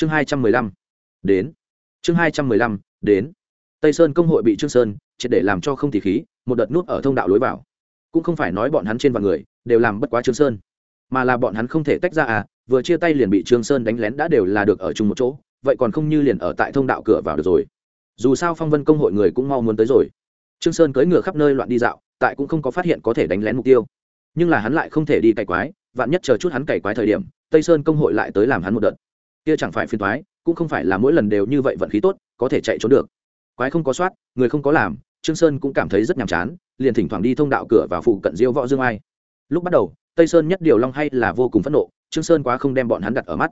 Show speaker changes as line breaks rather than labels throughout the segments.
chương hai trăm mười lăm. Đến. Chương hai trăm mười lăm, đến. Tây sơn công hội bị trương sơn triệt để làm cho không thì khí, một đợt nút ở thông đạo lối vào. Cũng không phải nói bọn hắn trên vạn người, đều làm bất quá trương sơn. Mà là bọn hắn không thể tách ra à vừa chia tay liền bị trương sơn đánh lén đã đều là được ở chung một chỗ, vậy còn không như liền ở tại thông đạo cửa vào được rồi. Dù sao phong vân công hội người cũng mau muốn tới rồi. Trương sơn cưỡi ngựa khắp nơi loạn đi dạo, tại cũng không có phát hiện có thể đánh lén mục tiêu. Nhưng là hắn lại không thể đi cày quái, vạn nhất chờ chút hắn cày quái thời điểm, tây sơn công hội lại tới làm hắn một đợt kia chẳng phải phiền toái, cũng không phải là mỗi lần đều như vậy vận khí tốt, có thể chạy trốn được. Quái không có soát, người không có làm, trương sơn cũng cảm thấy rất nhàm chán, liền thỉnh thoảng đi thông đạo cửa vào phụ cận diêu võ dương ai. Lúc bắt đầu, tây sơn nhất điều long hay là vô cùng phẫn nộ, trương sơn quá không đem bọn hắn đặt ở mắt.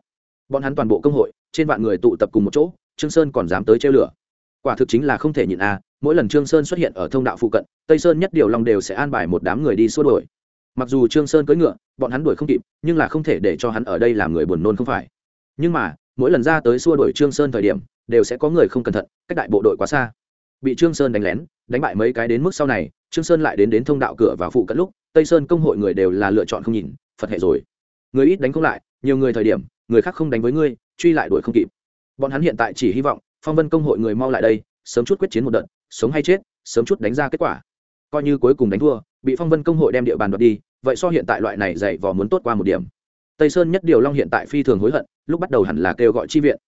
Bọn hắn toàn bộ công hội, trên vạn người tụ tập cùng một chỗ, trương sơn còn dám tới trêu lửa. Quả thực chính là không thể nhịn a mỗi lần trương sơn xuất hiện ở thông đạo phụ cận, tây sơn nhất điều long đều sẽ an bài một đám người đi xua đuổi. Mặc dù trương sơn cưỡi ngựa, bọn hắn đuổi không kịp, nhưng là không thể để cho hắn ở đây làm người buồn nôn không phải nhưng mà, mỗi lần ra tới xua đuổi trương sơn thời điểm, đều sẽ có người không cẩn thận, cách đại bộ đội quá xa. Bị trương sơn đánh lén, đánh bại mấy cái đến mức sau này, trương sơn lại đến đến thông đạo cửa và phụ cận lúc, tây sơn công hội người đều là lựa chọn không nhìn, phật hệ rồi. Người ít đánh không lại, nhiều người thời điểm, người khác không đánh với ngươi, truy lại đuổi không kịp. Bọn hắn hiện tại chỉ hy vọng, phong vân công hội người mau lại đây, sớm chút quyết chiến một đợt, sống hay chết, sớm chút đánh ra kết quả. Coi như cuối cùng đánh thua, bị phong vân công hội đem địa bàn đoạt đi, vậy so hiện tại loại này dạy vò muốn tốt qua một điểm tây sơn nhất điều long hiện tại phi thường hối hận, lúc bắt đầu hẳn là kêu gọi chi viện.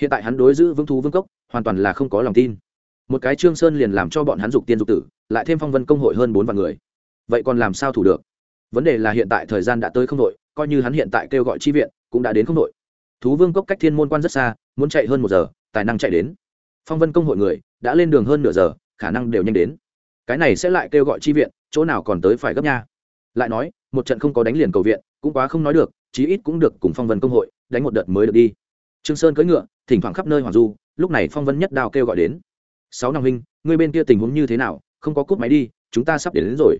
Hiện tại hắn đối giữ vương thú vương cốc, hoàn toàn là không có lòng tin. Một cái trương sơn liền làm cho bọn hắn dục tiên dục tử, lại thêm phong vân công hội hơn bốn vạn người. Vậy còn làm sao thủ được? Vấn đề là hiện tại thời gian đã tới không đội, coi như hắn hiện tại kêu gọi chi viện, cũng đã đến không đội. Thú vương cốc cách thiên môn quan rất xa, muốn chạy hơn một giờ, tài năng chạy đến. Phong vân công hội người, đã lên đường hơn nửa giờ, khả năng đều nhanh đến. Cái này sẽ lại kêu gọi chi viện, chỗ nào còn tới phải gấp nha. Lại nói, một trận không có đánh liền cầu viện, cũng quá không nói được chí ít cũng được cùng phong vân công hội đánh một đợt mới được đi. Trương sơn cưỡi ngựa thỉnh thoảng khắp nơi hoàng du lúc này phong vân nhất đao kêu gọi đến. Sáu năm huynh ngươi bên kia tình huống như thế nào? Không có cúp máy đi chúng ta sắp đến, đến rồi.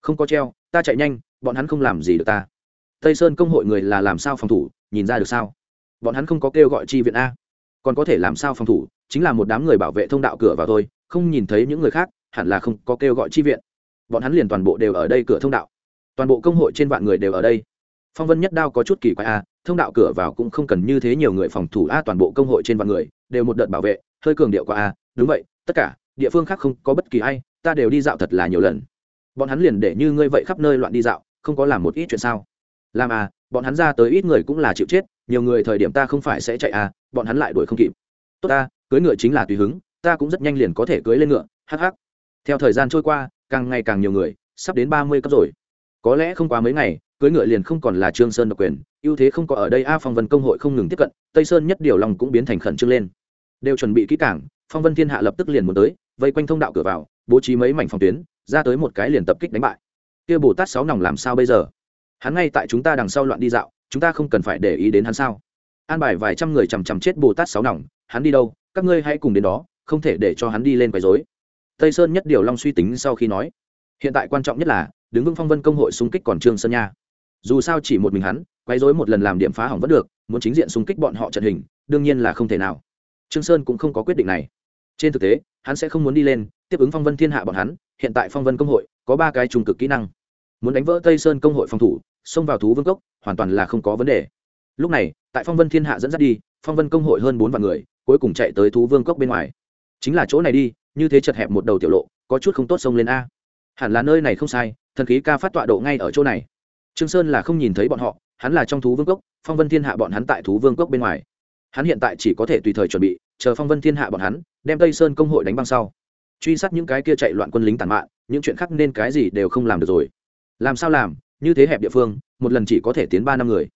Không có treo ta chạy nhanh bọn hắn không làm gì được ta. Tây sơn công hội người là làm sao phòng thủ nhìn ra được sao? Bọn hắn không có kêu gọi chi viện a. Còn có thể làm sao phòng thủ chính là một đám người bảo vệ thông đạo cửa vào thôi không nhìn thấy những người khác hẳn là không có kêu gọi chi viện. Bọn hắn liền toàn bộ đều ở đây cửa thông đạo. Toàn bộ công hội trên vạn người đều ở đây phong vân nhất đao có chút kỳ quái a thông đạo cửa vào cũng không cần như thế nhiều người phòng thủ a, toàn bộ công hội trên vạn người, đều một đợt bảo vệ, hơi cường điệu qua a. Đúng vậy, tất cả, địa phương khác không có bất kỳ ai, ta đều đi dạo thật là nhiều lần. Bọn hắn liền để như ngươi vậy khắp nơi loạn đi dạo, không có làm một ít chuyện sao? Làm à bọn hắn ra tới ít người cũng là chịu chết, nhiều người thời điểm ta không phải sẽ chạy à bọn hắn lại đuổi không kịp. Tốt ta cưới ngựa chính là tùy hứng, ta cũng rất nhanh liền có thể cưới lên ngựa, hắc hắc. Theo thời gian trôi qua, càng ngày càng nhiều người, sắp đến ba mươi cấp rồi. Có lẽ không quá mấy ngày cưới ngựa liền không còn là trương sơn độc quyền, ưu thế không có ở đây. A phong vân công hội không ngừng tiếp cận, tây sơn nhất điều lòng cũng biến thành khẩn trương lên. Đều chuẩn bị kỹ cảng phong vân thiên hạ lập tức liền muốn tới, vây quanh thông đạo cửa vào, bố trí mấy mảnh phòng tuyến, ra tới một cái liền tập kích đánh bại. Kia bồ tát sáu nòng làm sao bây giờ? Hắn ngay tại chúng ta đằng sau loạn đi dạo, chúng ta không cần phải để ý đến hắn sao? An bài vài trăm người chằm chằm chết bồ tát sáu nòng, hắn đi đâu? Các ngươi hãy cùng đến đó, không thể để cho hắn đi lên quấy rối. Tây sơn nhất điều long suy tính sau khi nói. Hiện tại quan trọng nhất là, đứng vững phong vân công hội xung kích còn trương sơn nha dù sao chỉ một mình hắn, quấy rối một lần làm điểm phá hỏng vẫn được, muốn chính diện xung kích bọn họ trận hình, đương nhiên là không thể nào. Trương sơn cũng không có quyết định này. Trên thực tế, hắn sẽ không muốn đi lên, tiếp ứng phong vân thiên hạ bọn hắn, hiện tại phong vân công hội có ba cái trùng cực kỹ năng. Muốn đánh vỡ tây sơn công hội phòng thủ, xông vào thú vương cốc, hoàn toàn là không có vấn đề. Lúc này, tại phong vân thiên hạ dẫn dắt đi, phong vân công hội hơn bốn vạn người, cuối cùng chạy tới thú vương cốc bên ngoài. Chính là chỗ này đi, như thế chật hẹp một đầu tiểu lộ, có chút không tốt xông lên a. Hẳn là nơi này không sai, thần khí ca phát tọa độ ngay ở chỗ này trương sơn là không nhìn thấy bọn họ hắn là trong thú vương cốc phong vân thiên hạ bọn hắn tại thú vương cốc bên ngoài. Hắn hiện tại chỉ có thể tùy thời chuẩn bị chờ phong vân thiên hạ bọn hắn đem tây sơn công hội đánh băng sau. Truy sát những cái kia chạy loạn quân lính tàn mạng, những chuyện khác nên cái gì đều không làm được rồi. Làm sao làm như thế hẹp địa phương một lần chỉ có thể tiến ba năm người.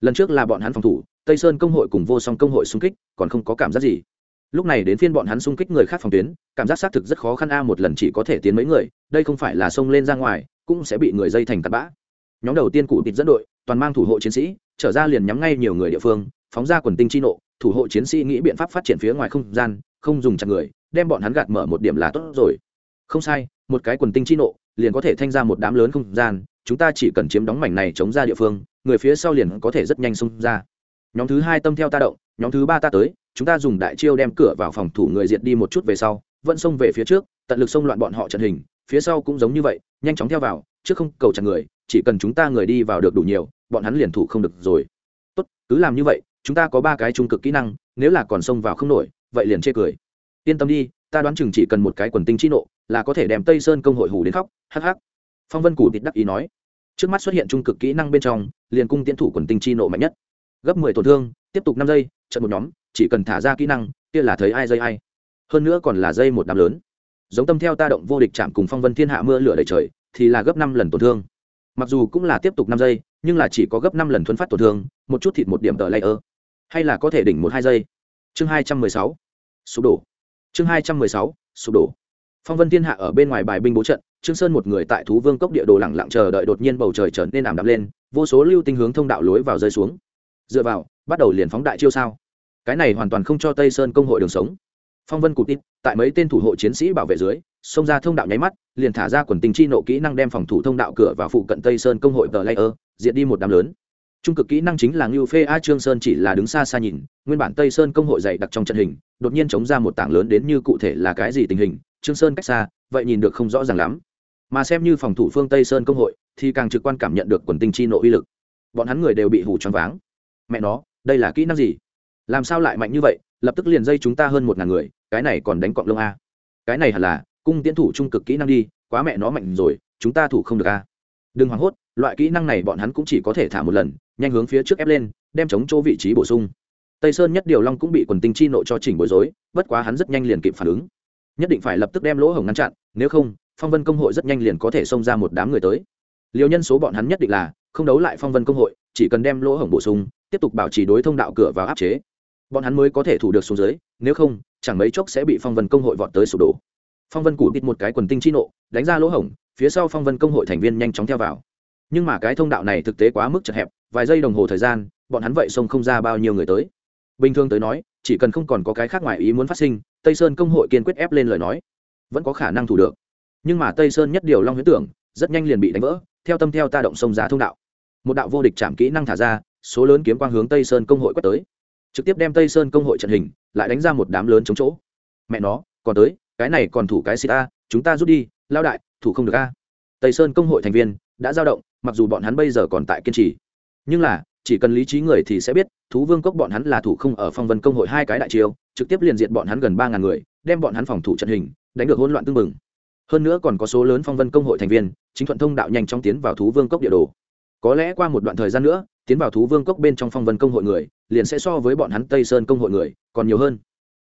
Lần trước là bọn hắn phòng thủ tây sơn công hội cùng vô song công hội xung kích còn không có cảm giác gì. Lúc này đến phiên bọn hắn xung kích người khác phòng tuyến cảm giác xác thực rất khó khăn a một lần chỉ có thể tiến mấy người đây không phải là xông lên ra ngoài cũng sẽ bị người dây thành tạt bã nhóm đầu tiên cụ tịt dẫn đội, toàn mang thủ hộ chiến sĩ, trở ra liền nhắm ngay nhiều người địa phương, phóng ra quần tinh chi nộ, thủ hộ chiến sĩ nghĩ biện pháp phát triển phía ngoài không gian, không dùng chặt người, đem bọn hắn gạt mở một điểm là tốt rồi. Không sai, một cái quần tinh chi nộ, liền có thể thanh ra một đám lớn không gian, chúng ta chỉ cần chiếm đóng mảnh này chống ra địa phương, người phía sau liền có thể rất nhanh xông ra. Nhóm thứ hai tâm theo ta động, nhóm thứ ba ta tới, chúng ta dùng đại chiêu đem cửa vào phòng thủ người diệt đi một chút về sau, vẫn xông về phía trước, tận lực xông loạn bọn họ trận hình, phía sau cũng giống như vậy, nhanh chóng theo vào trước không cầu chặt người chỉ cần chúng ta người đi vào được đủ nhiều, bọn hắn liền thủ không được rồi. Tốt, cứ làm như vậy, chúng ta có ba cái trung cực kỹ năng, nếu là còn xông vào không nổi, vậy liền chê cười. Yên tâm đi, ta đoán chừng chỉ cần một cái quần tinh chi nộ, là có thể đem tây sơn công hội hủ đến khóc, hắc hắc. Phong vân củ tịt đắc ý nói. Trước mắt xuất hiện trung cực kỹ năng bên trong, liền cung tiến thủ quần tinh chi nộ mạnh nhất. Gấp mười tổn thương, tiếp tục năm giây, trận một nhóm, chỉ cần thả ra kỹ năng, kia là thấy ai dây ai. Hơn nữa còn là dây một đám lớn. Giống tâm theo ta động vô địch chạm cùng phong vân thiên hạ mưa lửa đầy trời, thì là gấp năm lần tổn thương mặc dù cũng là tiếp tục năm giây, nhưng là chỉ có gấp năm lần thuấn phát tổn thương, một chút thịt một điểm tờ layer. Hay là có thể đỉnh một hai giây. Chương hai trăm mười sáu. Sụp đổ. Chương hai trăm mười sáu. Sụp đổ. Phong vân thiên hạ ở bên ngoài bài binh bố trận, trương sơn một người tại thú vương cốc địa đồ lẳng lặng chờ đợi đột nhiên bầu trời trở nên ảm đạm lên, vô số lưu tinh hướng thông đạo lối vào rơi xuống. Dựa vào, bắt đầu liền phóng đại chiêu sao. Cái này hoàn toàn không cho tây sơn công hội đường sống phong vân cụ tít, tại mấy tên thủ hộ chiến sĩ bảo vệ dưới, xông ra thông đạo nháy mắt, liền thả ra quần tình chi nộ kỹ năng đem phòng thủ thông đạo cửa và phụ cận tây sơn công hội tờ layer, diệt đi một đám lớn. Trung cực kỹ năng chính là ngưu phê a trương sơn chỉ là đứng xa xa nhìn, nguyên bản tây sơn công hội dày đặc trong trận hình, đột nhiên chống ra một tảng lớn đến như cụ thể là cái gì tình hình, trương sơn cách xa, vậy nhìn được không rõ ràng lắm. Mà xem như phòng thủ phương tây sơn công hội, thì càng trực quan cảm nhận được quần tinh chi nộ uy lực. Bọn hắn người đều bị hủ choáng váng. Mẹ nó, đây là kỹ năng gì? Làm sao lại mạnh như vậy? Lập tức liền dây chúng ta hơn một ngàn người cái này còn đánh cọng lông a. Cái này hẳn là, cung tiến thủ trung cực kỹ năng đi, quá mẹ nó mạnh rồi, chúng ta thủ không được a. Đừng hoảng hốt, loại kỹ năng này bọn hắn cũng chỉ có thể thả một lần, nhanh hướng phía trước ép lên, đem chống chỗ vị trí bổ sung. Tây sơn nhất điều long cũng bị quần tinh chi nội cho chỉnh bối rối, bất quá hắn rất nhanh liền kịp phản ứng. Nhất định phải lập tức đem lỗ hổng ngăn chặn, nếu không, phong vân công hội rất nhanh liền có thể xông ra một đám người tới. Liều nhân số bọn hắn nhất định là, không đấu lại phong vân công hội, chỉ cần đem lỗ hổng bổ sung, tiếp tục bảo trì đối thông đạo cửa vào áp chế bọn hắn mới có thể thủ được xuống dưới, nếu không, chẳng mấy chốc sẽ bị phong vân công hội vọt tới sụp đổ. Phong vân củ bịt một cái quần tinh chi nộ, đánh ra lỗ hổng, phía sau phong vân công hội thành viên nhanh chóng theo vào. Nhưng mà cái thông đạo này thực tế quá mức chật hẹp, vài giây đồng hồ thời gian, bọn hắn vậy xông không ra bao nhiêu người tới. Bình thường tới nói, chỉ cần không còn có cái khác ngoài ý muốn phát sinh, tây sơn công hội kiên quyết ép lên lời nói, vẫn có khả năng thủ được. Nhưng mà tây sơn nhất điều long huyễn tưởng, rất nhanh liền bị đánh vỡ, theo tâm theo ta động sông giá thông đạo. Một đạo vô địch chạm kỹ năng thả ra, số lớn kiếm quang hướng tây sơn công hội quét tới trực tiếp đem tây sơn công hội trận hình, lại đánh ra một đám lớn chống chỗ. Mẹ nó, còn tới, cái này còn thủ cái xịt a, chúng ta rút đi, lao đại, thủ không được a. Tây sơn công hội thành viên đã giao động, mặc dù bọn hắn bây giờ còn tại kiên trì. Nhưng là, chỉ cần lý trí người thì sẽ biết, thú vương cốc bọn hắn là thủ không ở phong vân công hội hai cái đại chiêu, trực tiếp liền diện bọn hắn gần ba ngàn người, đem bọn hắn phòng thủ trận hình, đánh được hỗn loạn tương mừng hơn nữa còn có số lớn phong vân công hội thành viên, chính thuận thông đạo nhanh chóng tiến vào thú vương cốc địa đồ. Có lẽ qua một đoạn thời gian nữa tiến vào thú vương cốc bên trong phong vân công hội người, liền sẽ so với bọn hắn tây sơn công hội người, còn nhiều hơn.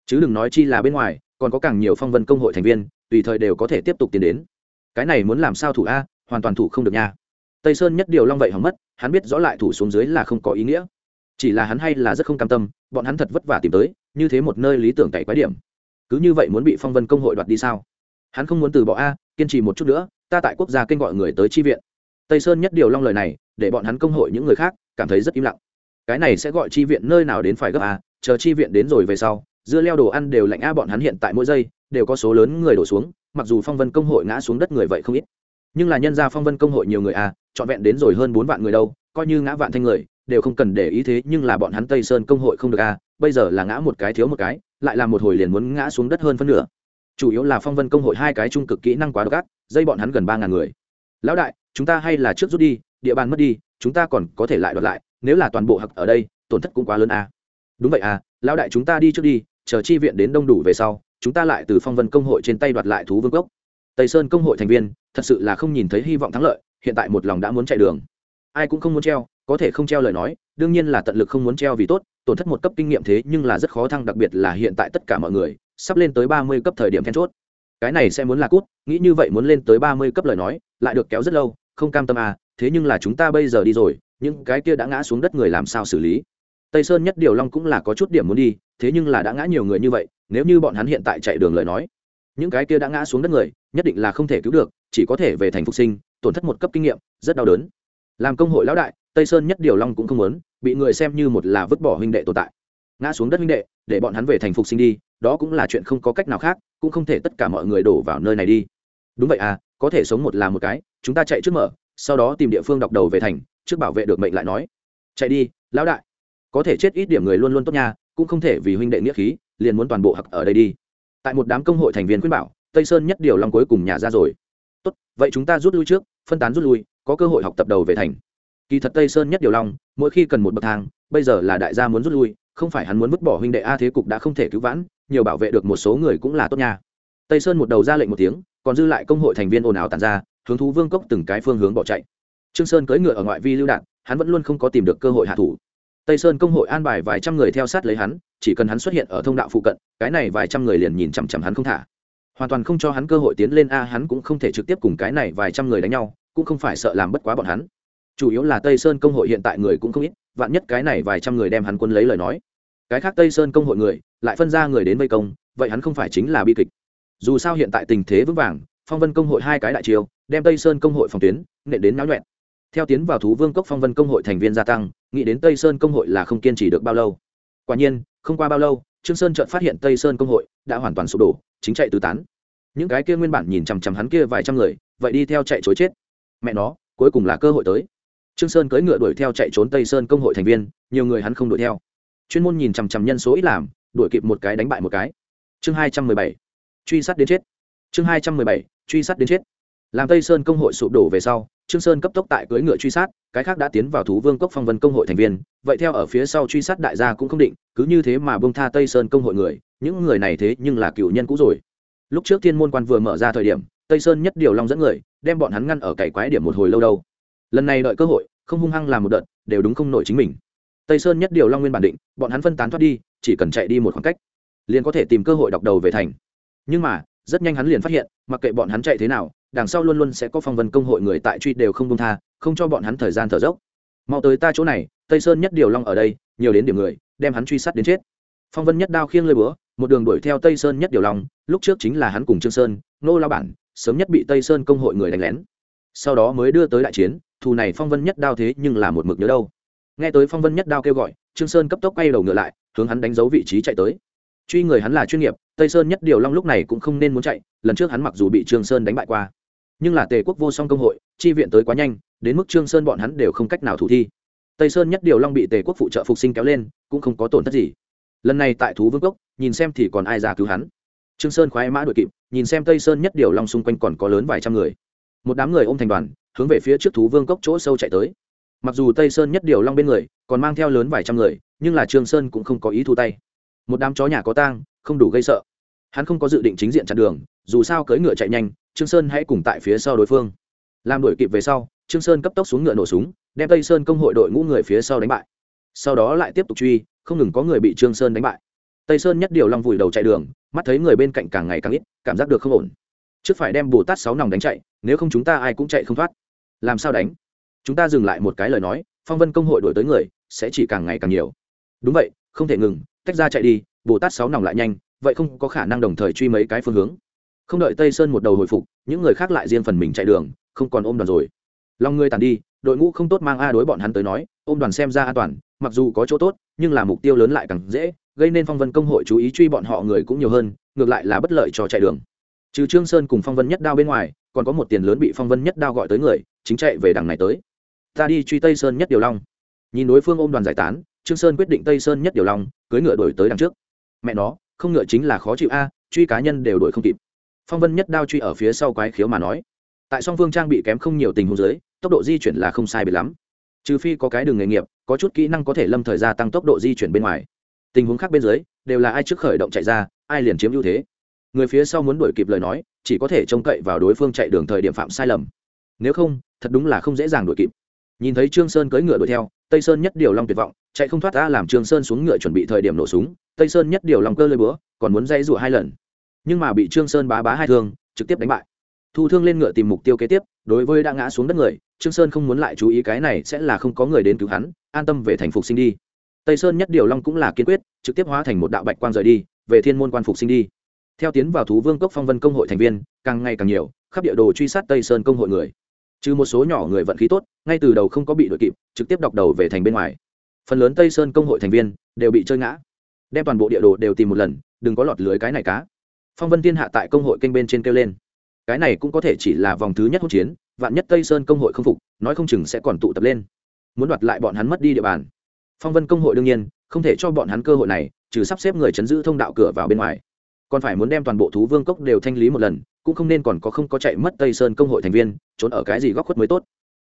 Chứ đừng nói chi là bên ngoài, còn có càng nhiều phong vân công hội thành viên, tùy thời đều có thể tiếp tục tiến đến. Cái này muốn làm sao thủ a, hoàn toàn thủ không được nha. Tây sơn nhất điều long vậy hỏng mất, hắn biết rõ lại thủ xuống dưới là không có ý nghĩa. Chỉ là hắn hay là rất không cam tâm, bọn hắn thật vất vả tìm tới, như thế một nơi lý tưởng cày quái điểm. Cứ như vậy muốn bị phong vân công hội đoạt đi sao? Hắn không muốn từ bỏ a, kiên trì một chút nữa, ta tại quốc gia kênh gọi người tới chi viện. Tây sơn nhất điều long lời này để bọn hắn công hội những người khác cảm thấy rất im lặng. Cái này sẽ gọi chi viện nơi nào đến phải gấp à? Chờ chi viện đến rồi về sau, dưa leo đồ ăn đều lạnh a, bọn hắn hiện tại mỗi giây đều có số lớn người đổ xuống, mặc dù phong vân công hội ngã xuống đất người vậy không ít. Nhưng là nhân gia phong vân công hội nhiều người à trọn vẹn đến rồi hơn bốn vạn người đâu, coi như ngã vạn thanh người, đều không cần để ý thế, nhưng là bọn hắn tây sơn công hội không được à bây giờ là ngã một cái thiếu một cái, lại là một hồi liền muốn ngã xuống đất hơn phân nửa. Chủ yếu là phong vân công hội hai cái trung cực kỹ năng quá độc ác, dây bọn hắn gần ba ngàn người. Lão đại, chúng ta hay là trước rút đi địa bàn mất đi, chúng ta còn có thể lại đoạt lại, nếu là toàn bộ hặc ở đây, tổn thất cũng quá lớn à? đúng vậy à lão đại chúng ta đi trước đi, chờ chi viện đến đông đủ về sau, chúng ta lại từ phong vân công hội trên tay đoạt lại thú vương cốc tây sơn công hội thành viên, thật sự là không nhìn thấy hy vọng thắng lợi, hiện tại một lòng đã muốn chạy đường. Ai cũng không muốn treo, có thể không treo lời nói, đương nhiên là tận lực không muốn treo vì tốt, tổn thất một cấp kinh nghiệm thế nhưng là rất khó thăng, đặc biệt là hiện tại tất cả mọi người, sắp lên tới ba mươi cấp thời điểm then chốt. Cái này sẽ muốn là cút, nghĩ như vậy muốn lên tới ba mươi cấp lời nói, lại được kéo rất lâu, không cam tâm à thế nhưng là chúng ta bây giờ đi rồi, những cái kia đã ngã xuống đất người làm sao xử lý? Tây sơn nhất điều long cũng là có chút điểm muốn đi, thế nhưng là đã ngã nhiều người như vậy, nếu như bọn hắn hiện tại chạy đường lời nói, những cái kia đã ngã xuống đất người, nhất định là không thể cứu được, chỉ có thể về thành phục sinh, tổn thất một cấp kinh nghiệm, rất đau đớn. Làm công hội lão đại, tây sơn nhất điều long cũng không muốn, bị người xem như một là vứt bỏ huynh đệ tồn tại. Ngã xuống đất huynh đệ, để bọn hắn về thành phục sinh đi, đó cũng là chuyện không có cách nào khác, cũng không thể tất cả mọi người đổ vào nơi này đi. Đúng vậy à có thể sống một là một cái, chúng ta chạy trước mở sau đó tìm địa phương đọc đầu về thành, trước bảo vệ được mệnh lại nói, chạy đi, lão đại. Có thể chết ít điểm người luôn luôn tốt nha, cũng không thể vì huynh đệ nghĩa khí, liền muốn toàn bộ hặc ở đây đi. Tại một đám công hội thành viên khuyên bảo, tây sơn nhất điều long cuối cùng nhà ra rồi. Tốt, vậy chúng ta rút lui trước, phân tán rút lui, có cơ hội học tập đầu về thành. Kỳ thật tây sơn nhất điều long, mỗi khi cần một bậc thang, bây giờ là đại gia muốn rút lui, không phải hắn muốn vứt bỏ huynh đệ a thế cục đã không thể cứu vãn, nhiều bảo vệ được một số người cũng là tốt nha. Tây sơn một đầu ra lệnh một tiếng, còn dư lại công hội thành viên ồn ào tàn ra hướng thú vương cốc từng cái phương hướng bỏ chạy. Trương sơn cưỡi ngựa ở ngoại vi lưu đạn, hắn vẫn luôn không có tìm được cơ hội hạ thủ. Tây sơn công hội an bài vài trăm người theo sát lấy hắn, chỉ cần hắn xuất hiện ở thông đạo phụ cận, cái này vài trăm người liền nhìn chằm chằm hắn không thả. Hoàn toàn không cho hắn cơ hội tiến lên a, hắn cũng không thể trực tiếp cùng cái này vài trăm người đánh nhau, cũng không phải sợ làm bất quá bọn hắn. Chủ yếu là tây sơn công hội hiện tại người cũng không ít, vạn nhất cái này vài trăm người đem hắn quân lấy lời nói. Cái khác tây sơn công hội người, lại phân ra người đến vây công, vậy hắn không phải chính là bi kịch. Dù sao hiện tại tình thế vững vàng phong vân công hội hai cái đại chiều đem tây sơn công hội phòng tuyến, nện đến náo nhuẹn. Theo tiến vào thú vương cốc phong vân công hội thành viên gia tăng, nghĩ đến tây sơn công hội là không kiên trì được bao lâu. Quả nhiên, không qua bao lâu, trương sơn chợt phát hiện tây sơn công hội đã hoàn toàn sụp đổ, chính chạy tứ tán. Những cái kia nguyên bản nhìn chằm chằm hắn kia vài trăm người, vậy đi theo chạy chối chết. Mẹ nó, cuối cùng là cơ hội tới. Trương sơn cưỡi ngựa đuổi theo chạy trốn tây sơn công hội thành viên, nhiều người hắn không đuổi theo. Chuyên môn nhìn chằm chằm nhân số ít làm, đuổi kịp một cái đánh bại một cái. Chương hai trăm mười bảy. Truy sát đến chết. Chương hai trăm mười bảy truy sát đến chết. Làm tây sơn công hội sụp đổ về sau, trương sơn cấp tốc tại cưỡi ngựa truy sát, cái khác đã tiến vào thú vương cốc phong vân công hội thành viên. Vậy theo ở phía sau truy sát đại gia cũng không định, cứ như thế mà bông tha tây sơn công hội người, những người này thế nhưng là cựu nhân cũ rồi. Lúc trước thiên môn quan vừa mở ra thời điểm, tây sơn nhất điều long dẫn người, đem bọn hắn ngăn ở cày quái điểm một hồi lâu đâu. Lần này đợi cơ hội, không hung hăng làm một đợt, đều đúng không nổi chính mình. Tây sơn nhất điều long nguyên bản định, bọn hắn phân tán thoát đi, chỉ cần chạy đi một khoảng cách, liền có thể tìm cơ hội đọc đầu về thành. Nhưng mà rất nhanh hắn liền phát hiện, mặc kệ bọn hắn chạy thế nào, đằng sau luôn luôn sẽ có phong vân công hội người tại truy đều không công tha, không cho bọn hắn thời gian thở dốc. Mau tới ta chỗ này, tây sơn nhất điều long ở đây, nhiều đến điểm người, đem hắn truy sát đến chết. Phong vân nhất đao khiêng lơi búa, một đường đuổi theo tây sơn nhất điều long, lúc trước chính là hắn cùng trương sơn, nô lao bản, sớm nhất bị tây sơn công hội người đánh lén. Sau đó mới đưa tới đại chiến, thù này phong vân nhất đao thế nhưng là một mực nhớ đâu. Nghe tới phong vân nhất đao kêu gọi, trương sơn cấp tốc quay đầu ngựa lại, hướng hắn đánh dấu vị trí chạy tới truy người hắn là chuyên nghiệp, tây sơn nhất điều long lúc này cũng không nên muốn chạy, lần trước hắn mặc dù bị trương sơn đánh bại qua. Nhưng là tề quốc vô song công hội, chi viện tới quá nhanh, đến mức trương sơn bọn hắn đều không cách nào thủ thi. Tây sơn nhất điều long bị tề quốc phụ trợ phục sinh kéo lên, cũng không có tổn thất gì. Lần này tại thú vương cốc, nhìn xem thì còn ai ra cứu hắn. Trương sơn khoái mã đuổi kịp, nhìn xem tây sơn nhất điều long xung quanh còn có lớn vài trăm người. Một đám người ôm thành đoàn, hướng về phía trước thú vương cốc chỗ sâu chạy tới. Mặc dù tây sơn nhất điều long bên người, còn mang theo lớn vài trăm người, nhưng là trương sơn cũng không có ý thu tay một đám chó nhà có tang, không đủ gây sợ. Hắn không có dự định chính diện chặn đường, dù sao cưỡi ngựa chạy nhanh, trương sơn hãy cùng tại phía sau đối phương. Làm đuổi kịp về sau, trương sơn cấp tốc xuống ngựa nổ súng, đem tây sơn công hội đội ngũ người phía sau đánh bại. Sau đó lại tiếp tục truy, không ngừng có người bị trương sơn đánh bại. Tây sơn nhất điều long vùi đầu chạy đường, mắt thấy người bên cạnh càng ngày càng ít, cảm giác được không ổn. Trước phải đem bồ tát sáu nòng đánh chạy, nếu không chúng ta ai cũng chạy không thoát. Làm sao đánh? Chúng ta dừng lại một cái lời nói, phong vân công hội đổi tới người, sẽ chỉ càng ngày càng nhiều. Đúng vậy, không thể ngừng tách ra chạy đi, bồ tát sáu nòng lại nhanh, vậy không có khả năng đồng thời truy mấy cái phương hướng. Không đợi tây sơn một đầu hồi phục, những người khác lại riêng phần mình chạy đường, không còn ôm đoàn rồi. Lòng người tàn đi, đội ngũ không tốt mang a đối bọn hắn tới nói, ôm đoàn xem ra an toàn, mặc dù có chỗ tốt, nhưng là mục tiêu lớn lại càng dễ, gây nên phong vân công hội chú ý truy bọn họ người cũng nhiều hơn, ngược lại là bất lợi cho chạy đường. Trừ trương sơn cùng phong vân nhất đao bên ngoài, còn có một tiền lớn bị phong vân nhất đao gọi tới người, chính chạy về đằng này tới. Ta đi truy tây sơn nhất điều long. Nhìn đối phương ôm đoàn giải tán trương sơn quyết định tây sơn nhất điều lòng, cưới ngựa đổi tới đằng trước. Mẹ nó không ngựa chính là khó chịu a truy cá nhân đều đuổi không kịp. Phong vân nhất đao truy ở phía sau quái khiếu mà nói. Tại song phương trang bị kém không nhiều tình huống dưới tốc độ di chuyển là không sai biệt lắm. Trừ phi có cái đường nghề nghiệp có chút kỹ năng có thể lâm thời gia tăng tốc độ di chuyển bên ngoài. Tình huống khác bên dưới đều là ai trước khởi động chạy ra ai liền chiếm ưu thế. Người phía sau muốn đuổi kịp lời nói chỉ có thể trông cậy vào đối phương chạy đường thời điểm phạm sai lầm. Nếu không thật đúng là không dễ dàng đuổi kịp. Nhìn thấy trương sơn cưỡi ngựa đuổi theo tây sơn nhất điều long tuyệt vọng chạy không thoát ta làm trương sơn xuống ngựa chuẩn bị thời điểm nổ súng, tây sơn nhất điều long cơ lơi búa, còn muốn dây rụa hai lần. Nhưng mà bị trương sơn bá bá hai thương, trực tiếp đánh bại. Thu thương lên ngựa tìm mục tiêu kế tiếp, đối với đã ngã xuống đất người, trương sơn không muốn lại chú ý cái này sẽ là không có người đến cứu hắn, an tâm về thành phục sinh đi. Tây sơn nhất điều long cũng là kiên quyết, trực tiếp hóa thành một đạo bạch quang rời đi, về thiên môn quan phục sinh đi. Theo tiến vào thú vương cốc phong vân công hội thành viên, càng ngày càng nhiều, khắp địa đồ truy sát tây sơn công hội người. Trừ một số nhỏ người vận khí tốt, ngay từ đầu không có bị đội kịp, trực tiếp đọc đầu về thành bên ngoài phần lớn tây sơn công hội thành viên đều bị chơi ngã. Đem toàn bộ địa đồ đều tìm một lần, đừng có lọt lưới cái này cá. Phong vân thiên hạ tại công hội kênh bên trên kêu lên. Cái này cũng có thể chỉ là vòng thứ nhất hỗn chiến, vạn nhất tây sơn công hội không phục, nói không chừng sẽ còn tụ tập lên. Muốn đoạt lại bọn hắn mất đi địa bàn. Phong vân công hội đương nhiên không thể cho bọn hắn cơ hội này, trừ sắp xếp người chấn giữ thông đạo cửa vào bên ngoài. Còn phải muốn đem toàn bộ thú vương cốc đều thanh lý một lần, cũng không nên còn có không có chạy mất tây sơn công hội thành viên, trốn ở cái gì góc khuất mới tốt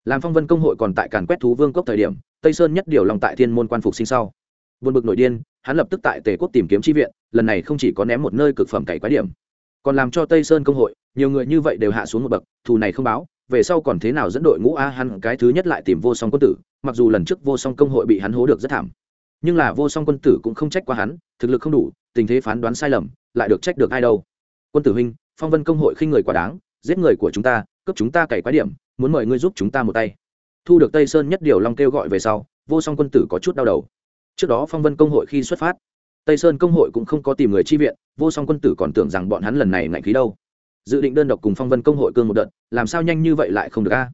làm phong vân công hội còn tại càn quét thú vương cốc thời điểm, tây sơn nhất điều lòng tại thiên môn quan phục sinh sau. Vượt bực nội điên, hắn lập tức tại tề quốc tìm kiếm tri viện, lần này không chỉ có ném một nơi cực phẩm cày quái điểm, còn làm cho tây sơn công hội, nhiều người như vậy đều hạ xuống một bậc, thù này không báo, về sau còn thế nào dẫn đội ngũ a hắn cái thứ nhất lại tìm vô song quân tử, mặc dù lần trước vô song công hội bị hắn hố được rất thảm, nhưng là vô song quân tử cũng không trách qua hắn, thực lực không đủ, tình thế phán đoán sai lầm, lại được trách được ai đâu. Quân tử huynh, phong vân công hội khinh người quá đáng, giết người của chúng ta cấp chúng ta cày quái điểm, muốn mời ngươi giúp chúng ta một tay. Thu được tây sơn nhất điều long kêu gọi về sau, vô song quân tử có chút đau đầu. Trước đó phong vân công hội khi xuất phát, tây sơn công hội cũng không có tìm người chi viện, vô song quân tử còn tưởng rằng bọn hắn lần này ngạnh khí đâu. Dự định đơn độc cùng phong vân công hội cương một đợt, làm sao nhanh như vậy lại không được a?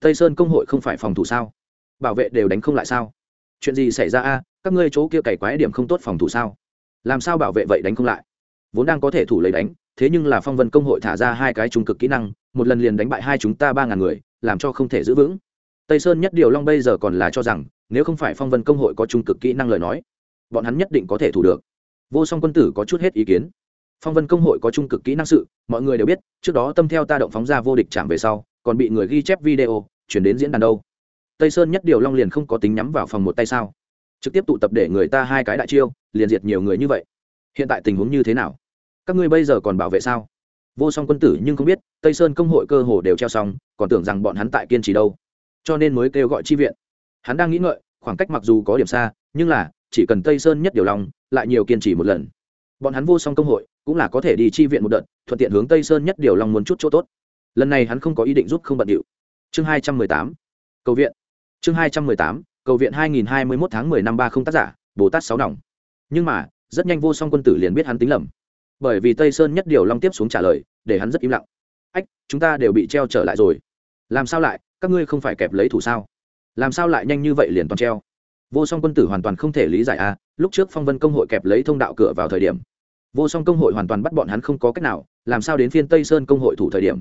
Tây sơn công hội không phải phòng thủ sao? Bảo vệ đều đánh không lại sao? Chuyện gì xảy ra a? Các ngươi chỗ kia cày quái điểm không tốt phòng thủ sao? Làm sao bảo vệ vậy đánh không lại? Vốn đang có thể thủ lấy đánh, thế nhưng là phong vân công hội thả ra hai cái trung cực kỹ năng một lần liền đánh bại hai chúng ta ba ngàn người, làm cho không thể giữ vững. Tây sơn nhất điều long bây giờ còn là cho rằng, nếu không phải phong vân công hội có trung cực kỹ năng lời nói, bọn hắn nhất định có thể thủ được. Vô song quân tử có chút hết ý kiến. Phong vân công hội có trung cực kỹ năng sự, mọi người đều biết, trước đó tâm theo ta động phóng ra vô địch chạm về sau, còn bị người ghi chép video, chuyển đến diễn đàn đâu. Tây sơn nhất điều long liền không có tính nhắm vào phòng một tay sao? Trực tiếp tụ tập để người ta hai cái đại chiêu, liền diệt nhiều người như vậy. Hiện tại tình huống như thế nào? Các ngươi bây giờ còn bảo vệ sao? Vô song quân tử nhưng không biết, tây sơn công hội cơ hồ đều treo xong, còn tưởng rằng bọn hắn tại kiên trì đâu. Cho nên mới kêu gọi chi viện. Hắn đang nghĩ ngợi, khoảng cách mặc dù có điểm xa, nhưng là, chỉ cần tây sơn nhất điều lòng, lại nhiều kiên trì một lần. Bọn hắn vô song công hội, cũng là có thể đi chi viện một đợt, thuận tiện hướng tây sơn nhất điều lòng muốn chút chỗ tốt. Lần này hắn không có ý định giúp không bận điệu. Chương hai trăm mười tám, cầu viện. Chương hai trăm mười tám, cầu viện hai nghìn hai mươi mốt tháng mười năm ba không tác giả, bồ tát sáu nòng. Nhưng mà, rất nhanh vô song quân tử liền biết hắn tính lầm bởi vì tây sơn nhất điều long tiếp xuống trả lời để hắn rất im lặng. Ách chúng ta đều bị treo trở lại rồi. Làm sao lại? Các ngươi không phải kẹp lấy thủ sao? Làm sao lại nhanh như vậy liền toàn treo? Vô song quân tử hoàn toàn không thể lý giải a à, lúc trước phong vân công hội kẹp lấy thông đạo cửa vào thời điểm vô song công hội hoàn toàn bắt bọn hắn không có cách nào làm sao đến phiên tây sơn công hội thủ thời điểm?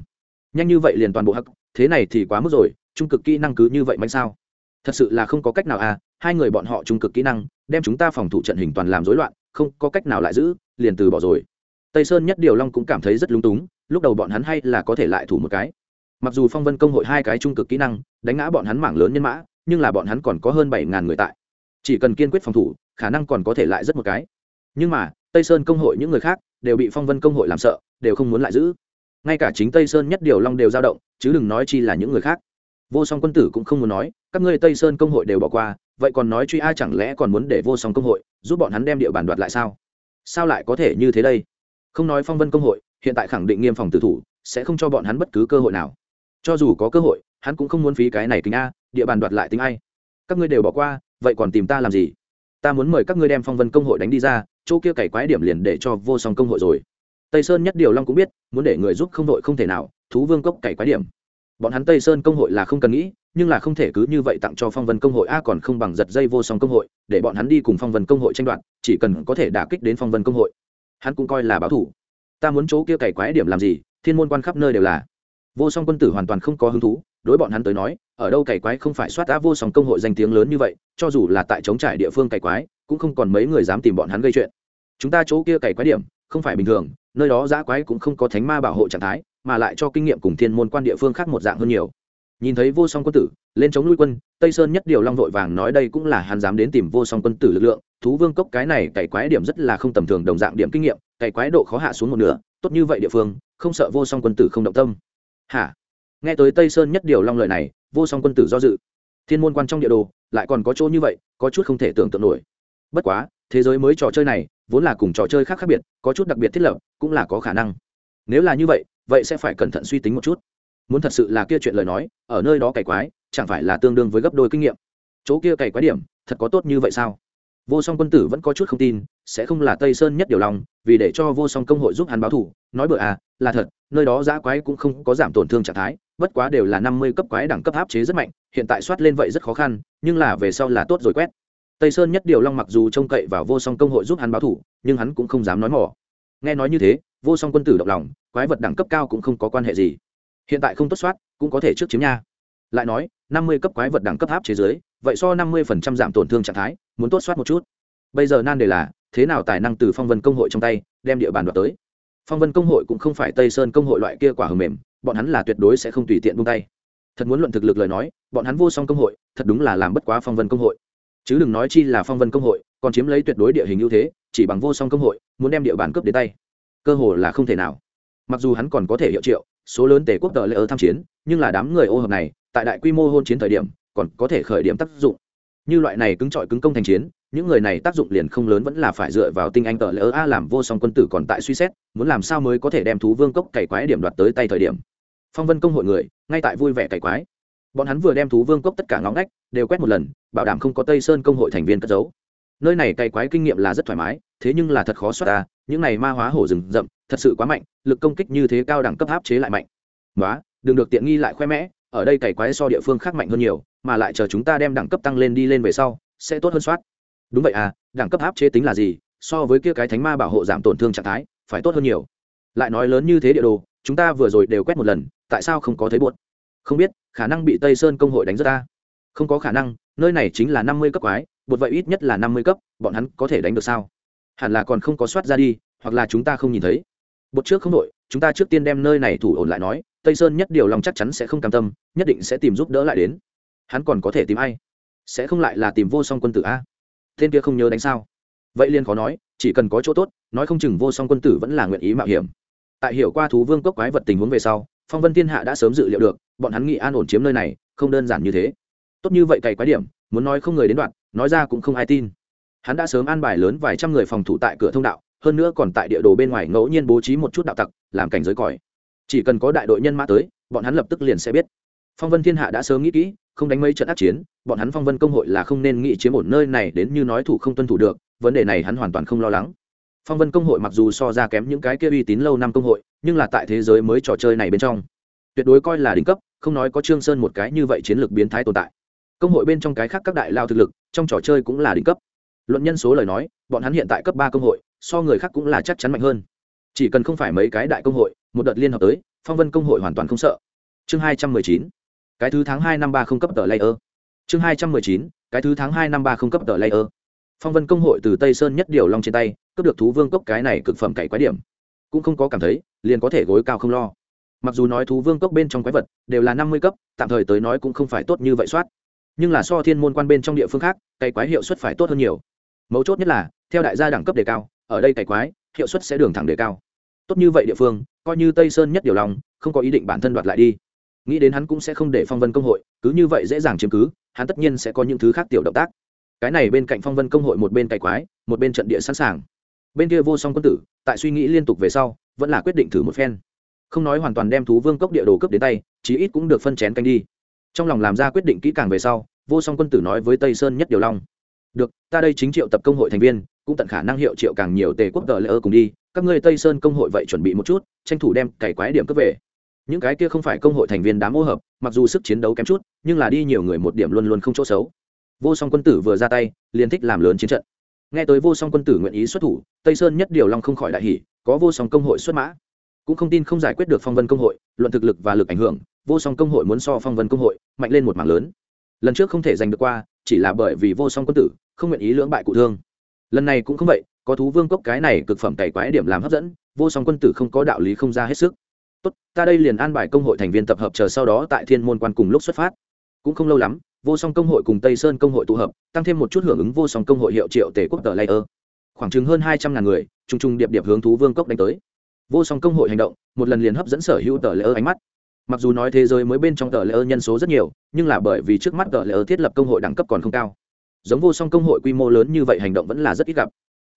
Nhanh như vậy liền toàn bộ hắc thế này thì quá mức rồi trung cực kỹ năng cứ như vậy mạnh sao? Thật sự là không có cách nào à hai người bọn họ trung cực kỹ năng đem chúng ta phòng thủ trận hình toàn làm rối loạn không có cách nào lại giữ liền từ bỏ rồi tây sơn nhất điều long cũng cảm thấy rất lung túng, lúc đầu bọn hắn hay là có thể lại thủ một cái. Mặc dù phong vân công hội hai cái trung cực kỹ năng, đánh ngã bọn hắn mảng lớn nhân mã, nhưng là bọn hắn còn có hơn bảy ngàn người tại. Chỉ cần kiên quyết phòng thủ, khả năng còn có thể lại rất một cái. Nhưng mà, tây sơn công hội những người khác đều bị phong vân công hội làm sợ, đều không muốn lại giữ. Ngay cả chính tây sơn nhất điều long đều dao động, chứ đừng nói chi là những người khác. Vô song quân tử cũng không muốn nói, các ngươi tây sơn công hội đều bỏ qua, vậy còn nói truy ai chẳng lẽ còn muốn để vô song công hội giúp bọn hắn đem địa bàn đoạt lại sao? Sao lại có thể như thế đây? Không nói phong vân công hội, hiện tại khẳng định nghiêm phòng tử thủ, sẽ không cho bọn hắn bất cứ cơ hội nào. Cho dù có cơ hội, hắn cũng không muốn phí cái này tính a, địa bàn đoạt lại tính ai. Các ngươi đều bỏ qua, vậy còn tìm ta làm gì? Ta muốn mời các ngươi đem phong vân công hội đánh đi ra, chỗ kia cày quái điểm liền để cho vô song công hội rồi. Tây sơn nhất điều long cũng biết, muốn để người giúp không đội không thể nào, thú vương cốc cày quái điểm. Bọn hắn tây sơn công hội là không cần nghĩ, nhưng là không thể cứ như vậy tặng cho phong vân công hội a còn không bằng giật dây vô song công hội, để bọn hắn đi cùng phong vân công hội tranh đoạt, chỉ cần có thể đả kích đến phong vân công hội hắn cũng coi là báo thủ. Ta muốn chỗ kia cày quái điểm làm gì, thiên môn quan khắp nơi đều là. Vô song quân tử hoàn toàn không có hứng thú, đối bọn hắn tới nói, ở đâu cày quái không phải soát đã vô song công hội danh tiếng lớn như vậy, cho dù là tại chống trải địa phương cày quái, cũng không còn mấy người dám tìm bọn hắn gây chuyện. Chúng ta chỗ kia cày quái điểm, không phải bình thường, nơi đó giã quái cũng không có thánh ma bảo hộ trạng thái, mà lại cho kinh nghiệm cùng thiên môn quan địa phương khác một dạng hơn nhiều nhìn thấy vô song quân tử, lên chống lui quân, tây sơn nhất điều long vội vàng nói đây cũng là hắn dám đến tìm vô song quân tử lực lượng, thú vương cốc cái này cày quái điểm rất là không tầm thường đồng dạng điểm kinh nghiệm, cày quái độ khó hạ xuống một nửa, tốt như vậy địa phương, không sợ vô song quân tử không động tâm. Hả? Nghe tới tây sơn nhất điều long lời này, vô song quân tử do dự. Thiên môn quan trong địa đồ, lại còn có chỗ như vậy, có chút không thể tưởng tượng nổi. Bất quá, thế giới mới trò chơi này, vốn là cùng trò chơi khác khác biệt, có chút đặc biệt thiết lập, cũng là có khả năng. Nếu là như vậy vậy sẽ phải cẩn thận suy tính một chút muốn thật sự là kia chuyện lời nói, ở nơi đó cày quái, chẳng phải là tương đương với gấp đôi kinh nghiệm. Chỗ kia cày quái điểm, thật có tốt như vậy sao? Vô song quân tử vẫn có chút không tin, sẽ không là tây sơn nhất điều lòng, vì để cho vô song công hội giúp hắn báo thủ, nói bựa à là thật, nơi đó giã quái cũng không có giảm tổn thương trạng thái, bất quá đều là năm mươi cấp quái đẳng cấp áp chế rất mạnh, hiện tại soát lên vậy rất khó khăn, nhưng là về sau là tốt rồi quét. Tây sơn nhất điều long mặc dù trông cậy vào vô song công hội giúp hắn báo thủ, nhưng hắn cũng không dám nói mỏ. Nghe nói như thế, vô song quân tử động lòng, quái vật đẳng cấp cao cũng không có quan hệ gì hiện tại không tốt soát, cũng có thể trước chiếm nha. Lại nói, năm mươi cấp quái vật đẳng cấp áp chế giới, vậy so năm mươi phần trăm giảm tổn thương trạng thái, muốn tốt soát một chút. Bây giờ nan đề là, thế nào tài năng từ phong vân công hội trong tay, đem địa bàn đoạt tới. Phong vân công hội cũng không phải tây sơn công hội loại kia quả hầm mềm, bọn hắn là tuyệt đối sẽ không tùy tiện buông tay. Thật muốn luận thực lực lời nói, bọn hắn vô song công hội, thật đúng là làm bất quá phong vân công hội. Chứ đừng nói chi là phong vân công hội, còn chiếm lấy tuyệt đối địa hình ưu thế, chỉ bằng vô song công hội, muốn đem địa bàn cướp đến tay. Cơ hồ là không thể nào. Mặc dù hắn còn có thể hiệu triệu số lớn tể quốc tờ lễ ở tham chiến, nhưng là đám người ô hợp này, tại đại quy mô hôn chiến thời điểm, còn có thể khởi điểm tác dụng. Như loại này cứng trọi cứng công thành chiến, những người này tác dụng liền không lớn vẫn là phải dựa vào tinh anh tờ lỡ a làm vô song quân tử còn tại suy xét, muốn làm sao mới có thể đem thú vương cốc cày quái điểm đoạt tới tay thời điểm. Phong vân công hội người, ngay tại vui vẻ cày quái. Bọn hắn vừa đem thú vương cốc tất cả ngõ ngách, đều quét một lần, bảo đảm không có tây sơn công hội thành viên cất giấu. Nơi này cày quái kinh nghiệm là rất thoải mái, thế nhưng là thật khó xoát ta à, những này ma hóa hổ rừng rậm thật sự quá mạnh, lực công kích như thế cao đẳng cấp áp chế lại mạnh. Nói đừng được tiện nghi lại khoe mẽ, ở đây cày quái so địa phương khác mạnh hơn nhiều, mà lại chờ chúng ta đem đẳng cấp tăng lên đi lên về sau, sẽ tốt hơn soát. Đúng vậy à đẳng cấp áp chế tính là gì, so với kia cái thánh ma bảo hộ giảm tổn thương trạng thái, phải tốt hơn nhiều. Lại nói lớn như thế địa đồ, chúng ta vừa rồi đều quét một lần, tại sao không có thấy buồn? không biết, khả năng bị tây sơn công hội đánh rất ta không có khả năng, nơi này chính là năm mươi cấp quái bột vậy ít nhất là năm mươi cấp, bọn hắn có thể đánh được sao? Hẳn là còn không có soát ra đi, hoặc là chúng ta không nhìn thấy bột trước không đội chúng ta trước tiên đem nơi này thủ ổn lại nói, tây sơn nhất điều lòng chắc chắn sẽ không cam tâm, nhất định sẽ tìm giúp đỡ lại đến. Hắn còn có thể tìm ai? Sẽ không lại là tìm vô song quân tử a? Tên kia không nhớ đánh sao? Vậy liên khó nói, chỉ cần có chỗ tốt, nói không chừng vô song quân tử vẫn là nguyện ý mạo hiểm. Tại hiểu qua thú vương cốc quái vật tình huống về sau, phong vân thiên hạ đã sớm dự liệu được, bọn hắn nghĩ an ổn chiếm nơi này, không đơn giản như thế. Tốt như vậy cày quái điểm, muốn nói không người đến đoạn, nói ra cũng không ai tin. Hắn đã sớm an bài lớn vài trăm người phòng thủ tại cửa thông đạo hơn nữa còn tại địa đồ bên ngoài ngẫu nhiên bố trí một chút đạo tặc, làm cảnh giới còi. Chỉ cần có đại đội nhân mã tới, bọn hắn lập tức liền sẽ biết. Phong vân thiên hạ đã sớm nghĩ kỹ, không đánh mấy trận ác chiến, bọn hắn phong vân công hội là không nên nghĩ chiếm ổn nơi này đến như nói thủ không tuân thủ được, vấn đề này hắn hoàn toàn không lo lắng. Phong vân công hội mặc dù so ra kém những cái kia uy tín lâu năm công hội, nhưng là tại thế giới mới trò chơi này bên trong, tuyệt đối coi là đỉnh cấp, không nói có trương sơn một cái như vậy chiến lược biến thái tồn tại. Công hội bên trong cái khác các đại lao thực lực, trong trò chơi cũng là đỉnh cấp. Luận nhân số lời nói, bọn hắn hiện tại cấp ba công hội so người khác cũng là chắc chắn mạnh hơn. Chỉ cần không phải mấy cái đại công hội, một đợt liên hợp tới, phong vân công hội hoàn toàn không sợ. Chương hai trăm mười chín, cái thứ tháng hai năm ba không cấp tờ layer. Chương hai trăm mười chín, cái thứ tháng hai năm ba không cấp tờ layer. Phong vân công hội từ tây sơn nhất điều long trên tay, cướp được thú vương cốc cái này cực phẩm cày quái điểm. Cũng không có cảm thấy, liền có thể gối cao không lo. Mặc dù nói thú vương cốc bên trong quái vật đều là năm mươi cấp, tạm thời tới nói cũng không phải tốt như vậy soát. Nhưng là so thiên môn quan bên trong địa phương khác cày quái hiệu suất phải tốt hơn nhiều. Mấu chốt nhất là, theo đại gia đẳng cấp đề cao ở đây cày quái, hiệu suất sẽ đường thẳng đề cao. Tốt như vậy địa phương, coi như tây sơn nhất điều lòng, không có ý định bản thân đoạt lại đi. Nghĩ đến hắn cũng sẽ không để phong vân công hội, cứ như vậy dễ dàng chiếm cứ, hắn tất nhiên sẽ có những thứ khác tiểu động tác. Cái này bên cạnh phong vân công hội một bên cày quái, một bên trận địa sẵn sàng. Bên kia vô song quân tử, tại suy nghĩ liên tục về sau, vẫn là quyết định thử một phen. Không nói hoàn toàn đem thú vương cốc địa đồ cướp đến tay, chí ít cũng được phân chén canh đi. Trong lòng làm ra quyết định kỹ càng về sau, vô song quân tử nói với tây sơn nhất điều long được, ta đây chính triệu tập công hội thành viên cũng tận khả năng hiệu triệu càng nhiều tề quốc tờ lỡ cùng đi. Các ngươi tây sơn công hội vậy chuẩn bị một chút, tranh thủ đem cày quái điểm cấp về. Những cái kia không phải công hội thành viên đám ô hợp, mặc dù sức chiến đấu kém chút, nhưng là đi nhiều người một điểm luôn luôn không chỗ xấu. Vô song quân tử vừa ra tay, liền thích làm lớn chiến trận. Nghe tới vô song quân tử nguyện ý xuất thủ, tây sơn nhất điều long không khỏi đại hỷ có vô song công hội xuất mã. Cũng không tin không giải quyết được phong vân công hội, luận thực lực và lực ảnh hưởng, vô song công hội muốn so phong vân công hội mạnh lên một mảng lớn. Lần trước không thể giành được qua, chỉ là bởi vì vô song quân tử không nguyện ý lưỡng bại cụ thương lần này cũng không vậy, có thú vương cốc cái này cực phẩm cày quái điểm làm hấp dẫn, vô song quân tử không có đạo lý không ra hết sức. Tốt, ta đây liền an bài công hội thành viên tập hợp chờ sau đó tại thiên môn quan cùng lúc xuất phát. Cũng không lâu lắm, vô song công hội cùng tây sơn công hội tụ hợp, tăng thêm một chút hưởng ứng vô song công hội hiệu triệu tể quốc tờ layer. Khoảng chừng hơn hai trăm ngàn người t r u n g t r u n g điệp điệp hướng thú vương cốc đánh tới. Vô song công hội hành động, một lần liền hấp dẫn sở hữu tờ layer ánh mắt. Mặc dù nói thế giới mới bên trong tờ layer nhân số rất nhiều, nhưng là bởi vì trước mắt tờ layer thiết lập công hội đẳng cấp còn không cao giống vô song công hội quy mô lớn như vậy hành động vẫn là rất ít gặp.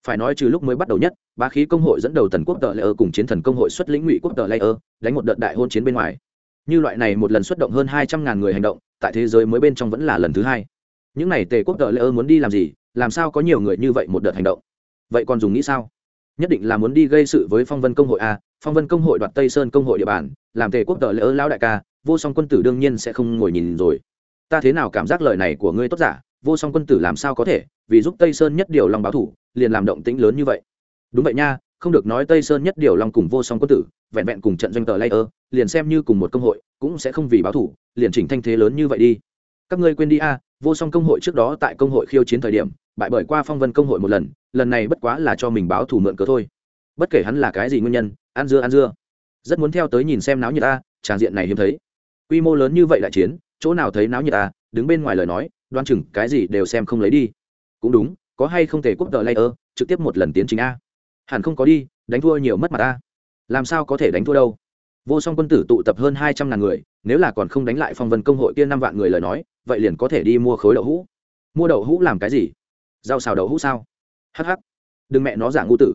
Phải nói trừ lúc mới bắt đầu nhất ba khí công hội dẫn đầu tần quốc tờ lê ơ cùng chiến thần công hội xuất lĩnh ngụy quốc tờ lê ơ, đánh một đợt đại hôn chiến bên ngoài. Như loại này một lần xuất động hơn hai trăm ngàn người hành động, tại thế giới mới bên trong vẫn là lần thứ hai. Những n à y tề quốc tờ lê ơ muốn đi làm gì, làm sao có nhiều người như vậy một đợt hành động? Vậy còn dùng nghĩ sao? Nhất định là muốn đi gây sự với phong vân công hội a, phong vân công hội đoạt tây sơn công hội địa bàn, làm tề quốc tờ lễ ơ lão đại ca, vô song quân tử đương nhiên sẽ không ngồi nhìn rồi. Ta thế nào cảm giác lời này của ngươi tốt giả? Vô song quân tử làm sao có thể, vì giúp tây sơn nhất điều lòng báo thủ, liền làm động tĩnh lớn như vậy. Đúng vậy nha, không được nói tây sơn nhất điều lòng cùng vô song quân tử, vẹn vẹn cùng trận doanh tờ layer, liền xem như cùng một công hội, cũng sẽ không vì báo thủ, liền chỉnh thanh thế lớn như vậy đi. Các ngươi quên đi a, vô song công hội trước đó tại công hội khiêu chiến thời điểm, bại bởi qua phong vân công hội một lần lần này bất quá là cho mình báo thủ mượn cớ thôi. Bất kể hắn là cái gì nguyên nhân, ăn dưa ăn dưa. Rất muốn theo tới nhìn xem náo như ta tràng diện này hiếm thấy. Quy mô lớn như vậy đại chiến, chỗ nào thấy náo nhiệt ta đứng bên ngoài lời nói đoan chừng cái gì đều xem không lấy đi. Cũng đúng, có hay không thể quốc tờ layer, trực tiếp một lần tiến trình a. Hẳn không có đi, đánh thua nhiều mất mặt ta làm sao có thể đánh thua đâu? Vô song quân tử tụ tập hơn hai trăm ngàn người, nếu là còn không đánh lại phong vân công hội kia năm vạn người lời nói, vậy liền có thể đi mua khối đậu hũ. Mua đậu hũ làm cái gì? Rau xào đậu hũ sao? Hh đừng mẹ nó giả ngu tử.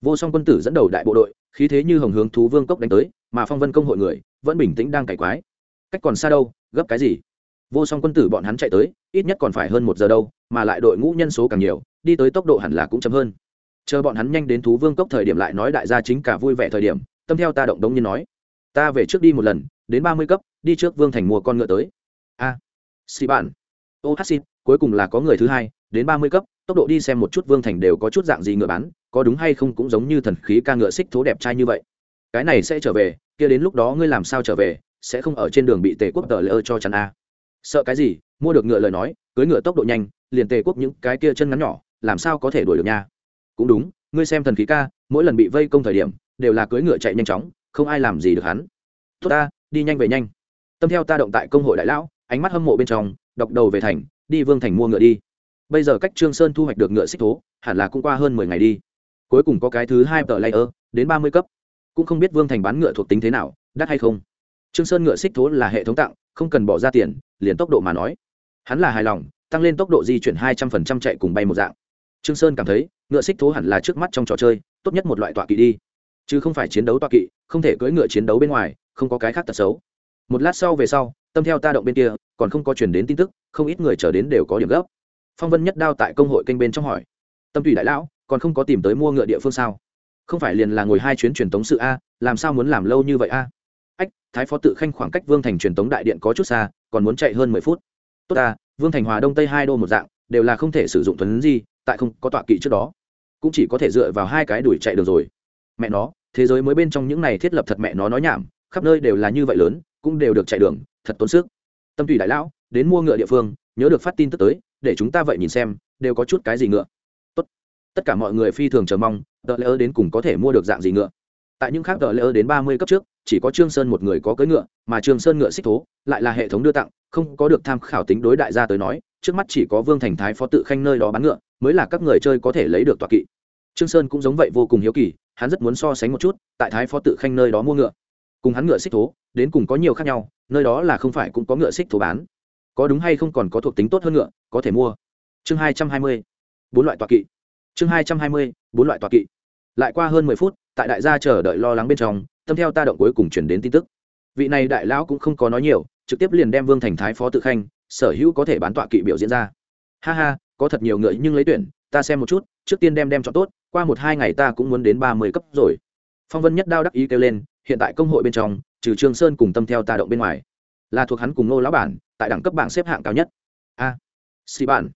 Vô song quân tử dẫn đầu đại bộ đội, khí thế như hồng hướng thú vương cốc đánh tới, mà phong vân công hội người vẫn bình tĩnh đang cải quái. Cách còn xa đâu, gấp cái gì? Vô song quân tử bọn hắn chạy tới ít nhất còn phải hơn một giờ đâu mà lại đội ngũ nhân số càng nhiều đi tới tốc độ hẳn là cũng chậm hơn. Chờ bọn hắn nhanh đến thú vương cốc thời điểm lại nói đại gia chính cả vui vẻ thời điểm tâm theo ta động đống như nói ta về trước đi một lần đến ba mươi cấp đi trước vương thành mua con ngựa tới. A à, xì bạn. Ô hát xin cuối cùng là có người thứ hai đến ba mươi cấp tốc độ đi xem một chút vương thành đều có chút dạng gì ngựa bán có đúng hay không cũng giống như thần khí ca ngựa xích thố đẹp trai như vậy. Cái này sẽ trở về kia đến lúc đó ngươi làm sao trở về sẽ không ở trên đường bị tề quốc tờ lỡ cho chắn a sợ cái gì, mua được ngựa lời nói, cưới ngựa tốc độ nhanh, liền tề quốc những cái kia chân ngắn nhỏ, làm sao có thể đuổi được nha? Cũng đúng, ngươi xem thần khí ca, mỗi lần bị vây công thời điểm, đều là cưỡi ngựa chạy nhanh chóng, không ai làm gì được hắn. Tốt ta, đi nhanh về nhanh. Tâm theo ta động tại công hội đại lão, ánh mắt hâm mộ bên trong, đọc đầu về thành, đi vương thành mua ngựa đi. Bây giờ cách trương sơn thu hoạch được ngựa xích thố, hẳn là cũng qua hơn mười ngày đi. Cuối cùng có cái thứ hai tờ layer, đến ba mươi cấp. Cũng không biết vương thành bán ngựa thuộc tính thế nào, đắt hay không. Trương sơn ngựa xích thố là hệ thống tặng, không cần bỏ ra tiền liền tốc độ mà nói. Hắn là hài lòng, tăng lên tốc độ di chuyển hai trăm phần trăm chạy cùng bay một dạng. Trương sơn cảm thấy, ngựa xích thố hẳn là trước mắt trong trò chơi, tốt nhất một loại tọa kỵ đi. Chứ không phải chiến đấu tọa kỵ, không thể cưỡi ngựa chiến đấu bên ngoài, không có cái khác tật xấu. Một lát sau về sau, tâm theo ta động bên kia, còn không có chuyển đến tin tức, không ít người chờ đến đều có điểm gấp. Phong vân nhất đao tại công hội kênh bên trong hỏi. Tâm tùy đại lão, còn không có tìm tới mua ngựa địa phương sao? Không phải liền là ngồi hai chuyến truyền tống sự a, làm sao muốn làm lâu như vậy a? Ách, thái phó tự khanh khoảng cách vương thành truyền tống đại điện có chút xa còn muốn chạy hơn mười phút. Tốt ta, vương thành hòa đông tây hai đô một dạng, đều là không thể sử dụng thuấn di, tại không có tọa kỵ trước đó. Cũng chỉ có thể dựa vào hai cái đuổi chạy được rồi. Mẹ nó, thế giới mới bên trong những này thiết lập thật mẹ nó nói nhảm, khắp nơi đều là như vậy lớn, cũng đều được chạy đường, thật tốn sức. Tâm tùy đại lão, đến mua ngựa địa phương, nhớ được phát tin tức tới, để chúng ta vậy nhìn xem, đều có chút cái gì ngựa. Tốt. tất cả mọi người phi thường chờ mong, tờ lỡ đến cùng có thể mua được dạng gì ngựa. Tại những khác tờ lỡ đến ba mươi cấp trước chỉ có trương sơn một người có cưỡi ngựa, mà trương sơn ngựa xích thố, lại là hệ thống đưa tặng, không có được tham khảo tính đối đại gia tới nói, trước mắt chỉ có vương thành thái phó tự khanh nơi đó bán ngựa, mới là các người chơi có thể lấy được tọa kỵ. Trương sơn cũng giống vậy vô cùng hiếu kỳ, hắn rất muốn so sánh một chút, tại thái phó tự khanh nơi đó mua ngựa. Cùng hắn ngựa xích thố, đến cùng có nhiều khác nhau, nơi đó là không phải cũng có ngựa xích thố bán. Có đúng hay không còn có thuộc tính tốt hơn ngựa, có thể mua. Chương hai trăm hai mươi, bốn loại tọa kỵ. Chương hai trăm hai mươi, bốn loại tọa kỵ. Lại qua hơn mười phút, tại đại gia chờ đợi lo lắng bên trong tâm theo ta động cuối cùng chuyển đến tin tức. Vị này đại lão cũng không có nói nhiều trực tiếp liền đem vương thành thái phó tự khanh sở hữu có thể bán tọa kỵ biểu diễn ra. Ha ha có thật nhiều người nhưng lấy tuyển ta xem một chút trước tiên đem đem chọn tốt qua một hai ngày ta cũng muốn đến ba mươi cấp rồi. Phong vân nhất đao đắc ý kêu lên hiện tại công hội bên trong trừ trương sơn cùng tâm theo ta động bên ngoài là thuộc hắn cùng Ngô lão bản tại đẳng cấp bảng xếp hạng cao nhất. A à, xì bản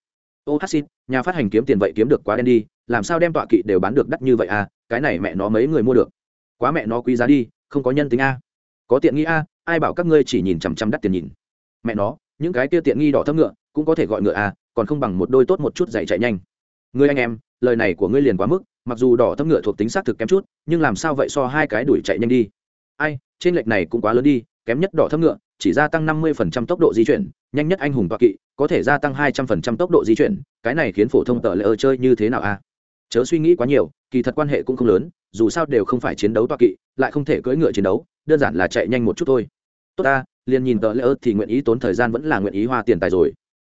ô hát xin nhà phát hành kiếm tiền vậy kiếm được quá đen đi làm sao đem tọa kỵ đều bán được đắt như vậy a cái này mẹ nó mấy người mua được quá mẹ nó quý giá đi, không có nhân tính a. Có tiện nghi a, ai bảo các ngươi chỉ nhìn chằm chằm đắt tiền nhìn. Mẹ nó, những cái kia tiện nghi đỏ thấp ngựa, cũng có thể gọi ngựa a, còn không bằng một đôi tốt một chút dạy chạy nhanh. Ngươi anh em, lời này của ngươi liền quá mức, mặc dù đỏ thấp ngựa thuộc tính xác thực kém chút, nhưng làm sao vậy so hai cái đuổi chạy nhanh đi? Ai, trên lệch này cũng quá lớn đi, kém nhất đỏ thấp ngựa, chỉ gia tăng năm mươi phần trăm tốc độ di chuyển, nhanh nhất anh hùng toa kỵ, có thể gia tăng hai trăm phần trăm tốc độ di chuyển, cái này khiến phổ thông tờ lỡ chơi như thế nào a? Chớ suy nghĩ quá nhiều, kỳ thật quan hệ cũng không lớn dù sao đều không phải chiến đấu toa kỵ, lại không thể cưỡi ngựa chiến đấu, đơn giản là chạy nhanh một chút thôi. Tốt ta, liền nhìn tờ lỡ thì nguyện ý tốn thời gian vẫn là nguyện ý hoa tiền tài rồi.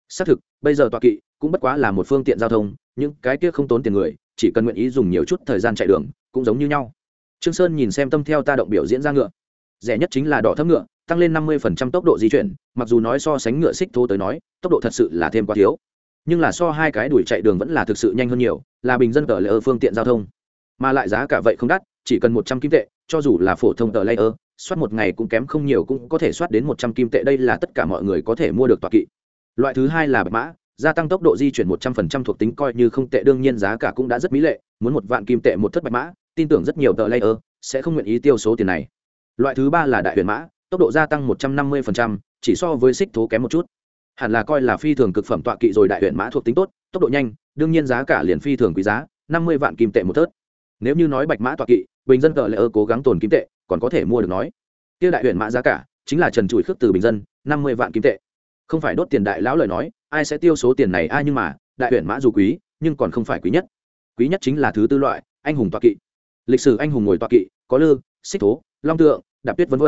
Xác thực, bây giờ toa kỵ cũng bất quá là một phương tiện giao thông, những cái kia không tốn tiền người, chỉ cần nguyện ý dùng nhiều chút thời gian chạy đường, cũng giống như nhau. Trương sơn nhìn xem tâm theo ta động biểu diễn ra ngựa. Rẻ nhất chính là đỏ thấp ngựa, tăng lên năm mươi tốc độ di chuyển, mặc dù nói so sánh ngựa xích thô tới nói, tốc độ thật sự là thêm quá thiếu. Nhưng là so hai cái đuổi chạy đường vẫn là thực sự nhanh hơn nhiều, là bình dân tờ lễ phương tiện giao thông mà lại giá cả vậy không đắt, chỉ cần một trăm kim tệ, cho dù là phổ thông tờ layer, soát một ngày cũng kém không nhiều, cũng có thể soát đến một trăm kim tệ. Đây là tất cả mọi người có thể mua được tọa kỵ. Loại thứ hai là bạch mã, gia tăng tốc độ di chuyển một trăm phần trăm thuộc tính coi như không tệ, đương nhiên giá cả cũng đã rất mỹ lệ, muốn một vạn kim tệ một thất bạch mã, tin tưởng rất nhiều tờ layer sẽ không nguyện ý tiêu số tiền này. Loại thứ ba là đại huyền mã, tốc độ gia tăng một trăm năm mươi phần trăm, chỉ so với xích thố kém một chút. Hẳn là coi là phi thường cực phẩm tọa kỵ rồi đại huyền mã thuộc tính tốt, tốc độ nhanh, đương nhiên giá cả liền phi thường quý giá, năm mươi vạn kim tệ một thớt nếu như nói bạch mã tọa kỵ, bình dân cờ lệ ơ cố gắng tồn kim tệ, còn có thể mua được nói. Tiêu đại huyện mã giá cả, chính là trần trụi khước từ bình dân, năm mươi vạn kim tệ. Không phải đốt tiền đại lão lời nói, ai sẽ tiêu số tiền này ai nhưng mà, đại huyện mã dù quý, nhưng còn không phải quý nhất. Quý nhất chính là thứ tư loại, anh hùng tọa kỵ. Lịch sử anh hùng ngồi tọa kỵ, có lư, xích thố, long tượng, đạp tuyết v v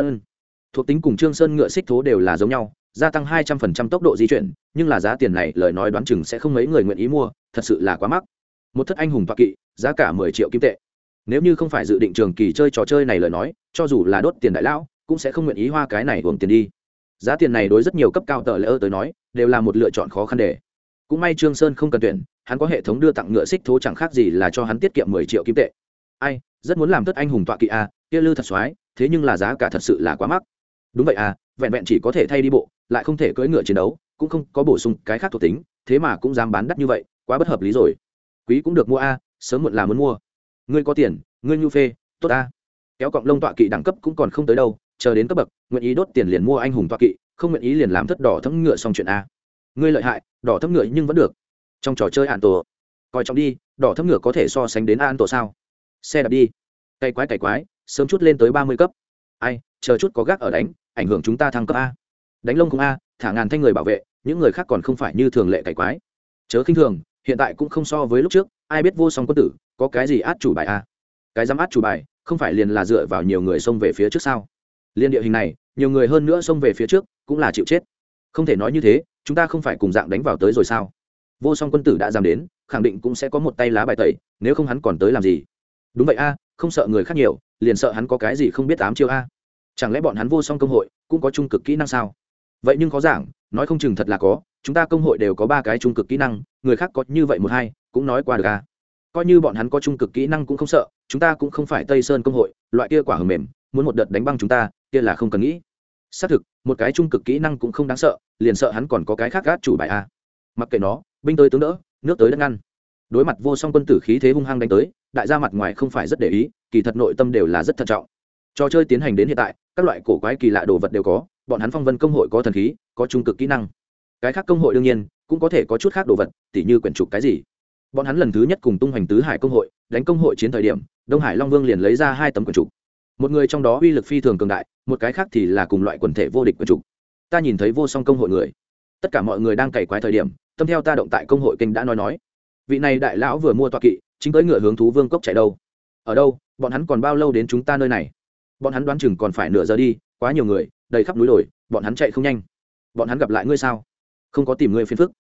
thuộc tính cùng trương sơn ngựa xích thố đều là giống nhau, gia tăng hai trăm phần trăm tốc độ di chuyển, nhưng là giá tiền này lời nói đoán chừng sẽ không mấy người nguyện ý mua, thật sự là quá mắc một thất anh hùng toa kỵ giá cả mười triệu kim tệ. Nếu như không phải dự định trường kỳ chơi trò chơi này lời nói cho dù là đốt tiền đại lão cũng sẽ không nguyện ý hoa cái này uống tiền đi. Giá tiền này đối rất nhiều cấp cao tờ lễ ơ tới nói đều là một lựa chọn khó khăn để. Cũng may trương sơn không cần tuyển hắn có hệ thống đưa tặng ngựa xích thố chẳng khác gì là cho hắn tiết kiệm mười triệu kim tệ. Ai rất muốn làm thất anh hùng tọa kỵ a à, kia lư thật xoái thế nhưng là giá cả thật sự là quá mắc. Đúng vậy à vẹn vẹn chỉ có thể thay đi bộ lại không thể cưỡi ngựa chiến đấu cũng không có bổ sung cái khác thuộc tính thế mà cũng dám bán đắt như vậy quá bất hợp lý rồi quý cũng được mua a, sớm muộn là muốn mua. Ngươi có tiền, ngươi nhu phê, tốt a. Kéo cọng lông tọa kỵ đẳng cấp cũng còn không tới đâu, chờ đến cấp bậc, nguyện ý đốt tiền liền mua anh hùng tọa kỵ, không nguyện ý liền làm thất đỏ thấm ngựa xong chuyện a. Ngươi lợi hại, đỏ thấm ngựa nhưng vẫn được. Trong trò chơi an tổ coi trọng đi, đỏ thấm ngựa có thể so sánh đến an tổ sao? Xe đạp đi. Cày quái cày quái, sớm chút lên tới ba mươi cấp. Ai, chờ chút có gác ở đánh, ảnh hưởng chúng ta thăng cấp a. Đánh lông không a, thả ngàn thanh người bảo vệ, những người khác còn không phải như thường lệ cày quái. Chớ khinh thường hiện tại cũng không so với lúc trước, ai biết vô song quân tử, có cái gì át chủ bài a cái dám át chủ bài, không phải liền là dựa vào nhiều người xông về phía trước sao? Liên địa hình này, nhiều người hơn nữa xông về phía trước, cũng là chịu chết. Không thể nói như thế, chúng ta không phải cùng dạng đánh vào tới rồi sao? Vô song quân tử đã dám đến, khẳng định cũng sẽ có một tay lá bài tẩy, nếu không hắn còn tới làm gì? Đúng vậy a, không sợ người khác nhiều, liền sợ hắn có cái gì không biết ám chiêu a. Chẳng lẽ bọn hắn vô song công hội, cũng có trung cực kỹ năng sao? Vậy nhưng có giảng nói không chừng thật là có, chúng ta công hội đều có ba cái trung cực kỹ năng, người khác có như vậy một hai, cũng nói qua được à. coi như bọn hắn có trung cực kỹ năng cũng không sợ, chúng ta cũng không phải tây sơn công hội, loại kia quả hầm mềm, muốn một đợt đánh băng chúng ta, kia là không cần nghĩ. Xác thực, một cái trung cực kỹ năng cũng không đáng sợ, liền sợ hắn còn có cái khác gác chủ bài a mặc kệ nó, binh tới tướng đỡ, nước tới đất ngăn. Đối mặt vô song quân tử khí thế hung hăng đánh tới, đại gia mặt ngoài không phải rất để ý, kỳ thật nội tâm đều là rất thận trọng. Trò chơi tiến hành đến hiện tại, các loại cổ quái kỳ lạ đồ vật đều có bọn hắn phong vân công hội có thần khí, có trung cực kỹ năng. Cái khác công hội đương nhiên, cũng có thể có chút khác đồ vật, tỉ như quyển trục cái gì. Bọn hắn lần thứ nhất cùng tung hoành tứ hải công hội, đánh công hội chiến thời điểm, đông hải long vương liền lấy ra hai tấm quyển trục. Một người trong đó uy lực phi thường cường đại, một cái khác thì là cùng loại quần thể vô địch quyển trục. Ta nhìn thấy vô song công hội người. Tất cả mọi người đang cày quái thời điểm, tâm theo ta động tại công hội kinh đã nói nói. Vị này đại lão vừa mua tọa kỵ, chính tới ngựa hướng thú vương cốc chạy đâu. Ở đâu? Bọn hắn còn bao lâu đến chúng ta nơi này? Bọn hắn đoán chừng còn phải nửa giờ đi, quá nhiều người đầy khắp núi đồi, bọn hắn chạy không nhanh. Bọn hắn gặp lại ngươi sao? Không có tìm ngươi phiền phức.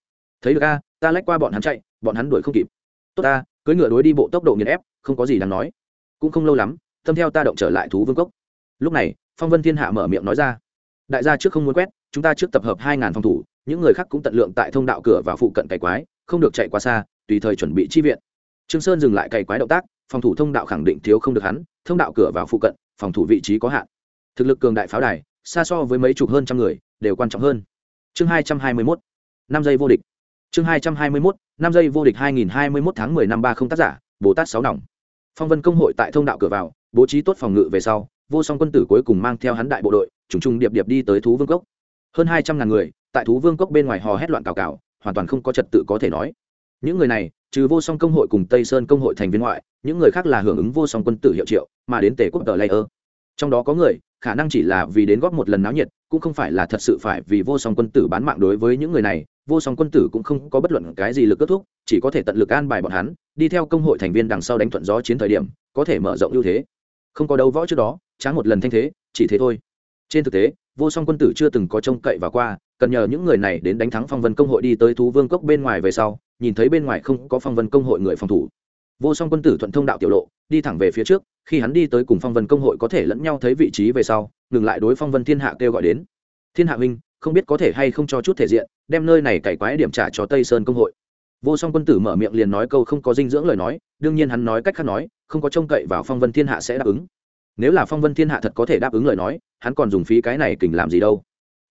Thấy được a, ta lách qua bọn hắn chạy, bọn hắn đuổi không kịp. Tốt ta, cưỡi ngựa đối đi bộ tốc độ nghiền ép, không có gì đáng nói. Cũng không lâu lắm, tâm theo ta động trở lại thú vương cốc. Lúc này, phong vân thiên hạ mở miệng nói ra. Đại gia trước không muốn quét, chúng ta trước tập hợp hai ngàn phòng thủ, những người khác cũng tận lượng tại thông đạo cửa và phụ cận cày quái, không được chạy quá xa, tùy thời chuẩn bị chi viện. Trương sơn dừng lại cày quái động tác, phòng thủ thông đạo khẳng định thiếu không được hắn, thông đạo cửa vào phụ cận, phòng thủ vị trí có hạn. Thực lực cường đại pháo đài xa so với mấy chục hơn trăm người, đều quan trọng hơn. Chương hai trăm hai mươi mốt, năm giây vô địch. Chương hai trăm hai mươi mốt, năm giây vô địch hai nghìn hai mươi mốt tháng mười năm ba không tác giả, bồ tát sáu nòng. Phong vân công hội tại thông đạo cửa vào, bố trí tốt phòng ngự về sau, vô song quân tử cuối cùng mang theo hắn đại bộ đội, trùng trùng điệp điệp đi tới thú vương cốc. Hơn hai trăm ngàn người, tại thú vương cốc bên ngoài hò hét loạn cào cào, hoàn toàn không có trật tự có thể nói. Những người này, trừ vô song công hội cùng tây sơn công hội thành viên ngoại, những người khác là hưởng ứng vô song quân tử hiệu triệu, mà đến tề quốc tờ layer trong đó có người, khả năng chỉ là vì đến góp một lần náo nhiệt, cũng không phải là thật sự phải vì vô song quân tử bán mạng đối với những người này, vô song quân tử cũng không có bất luận cái gì lực kết thúc, chỉ có thể tận lực an bài bọn hắn, đi theo công hội thành viên đằng sau đánh thuận gió chiến thời điểm, có thể mở rộng ưu thế. Không có đấu võ trước đó, tráng một lần thanh thế, chỉ thế thôi. Trên thực tế, vô song quân tử chưa từng có trông cậy và qua, cần nhờ những người này đến đánh thắng phong vân công hội đi tới thú vương cốc bên ngoài về sau, nhìn thấy bên ngoài không có phong vân công hội người phòng thủ. Vô song quân tử thuận thông đạo tiểu lộ, đi thẳng về phía trước khi hắn đi tới cùng phong vân công hội có thể lẫn nhau thấy vị trí về sau, ngừng lại đối phong vân thiên hạ kêu gọi đến. Thiên hạ huynh, không biết có thể hay không cho chút thể diện, đem nơi này cày quái điểm trả cho tây sơn công hội. Vô song quân tử mở miệng liền nói câu không có dinh dưỡng lời nói, đương nhiên hắn nói cách khác nói, không có trông cậy vào phong vân thiên hạ sẽ đáp ứng. Nếu là phong vân thiên hạ thật có thể đáp ứng lời nói, hắn còn dùng phí cái này kình làm gì đâu.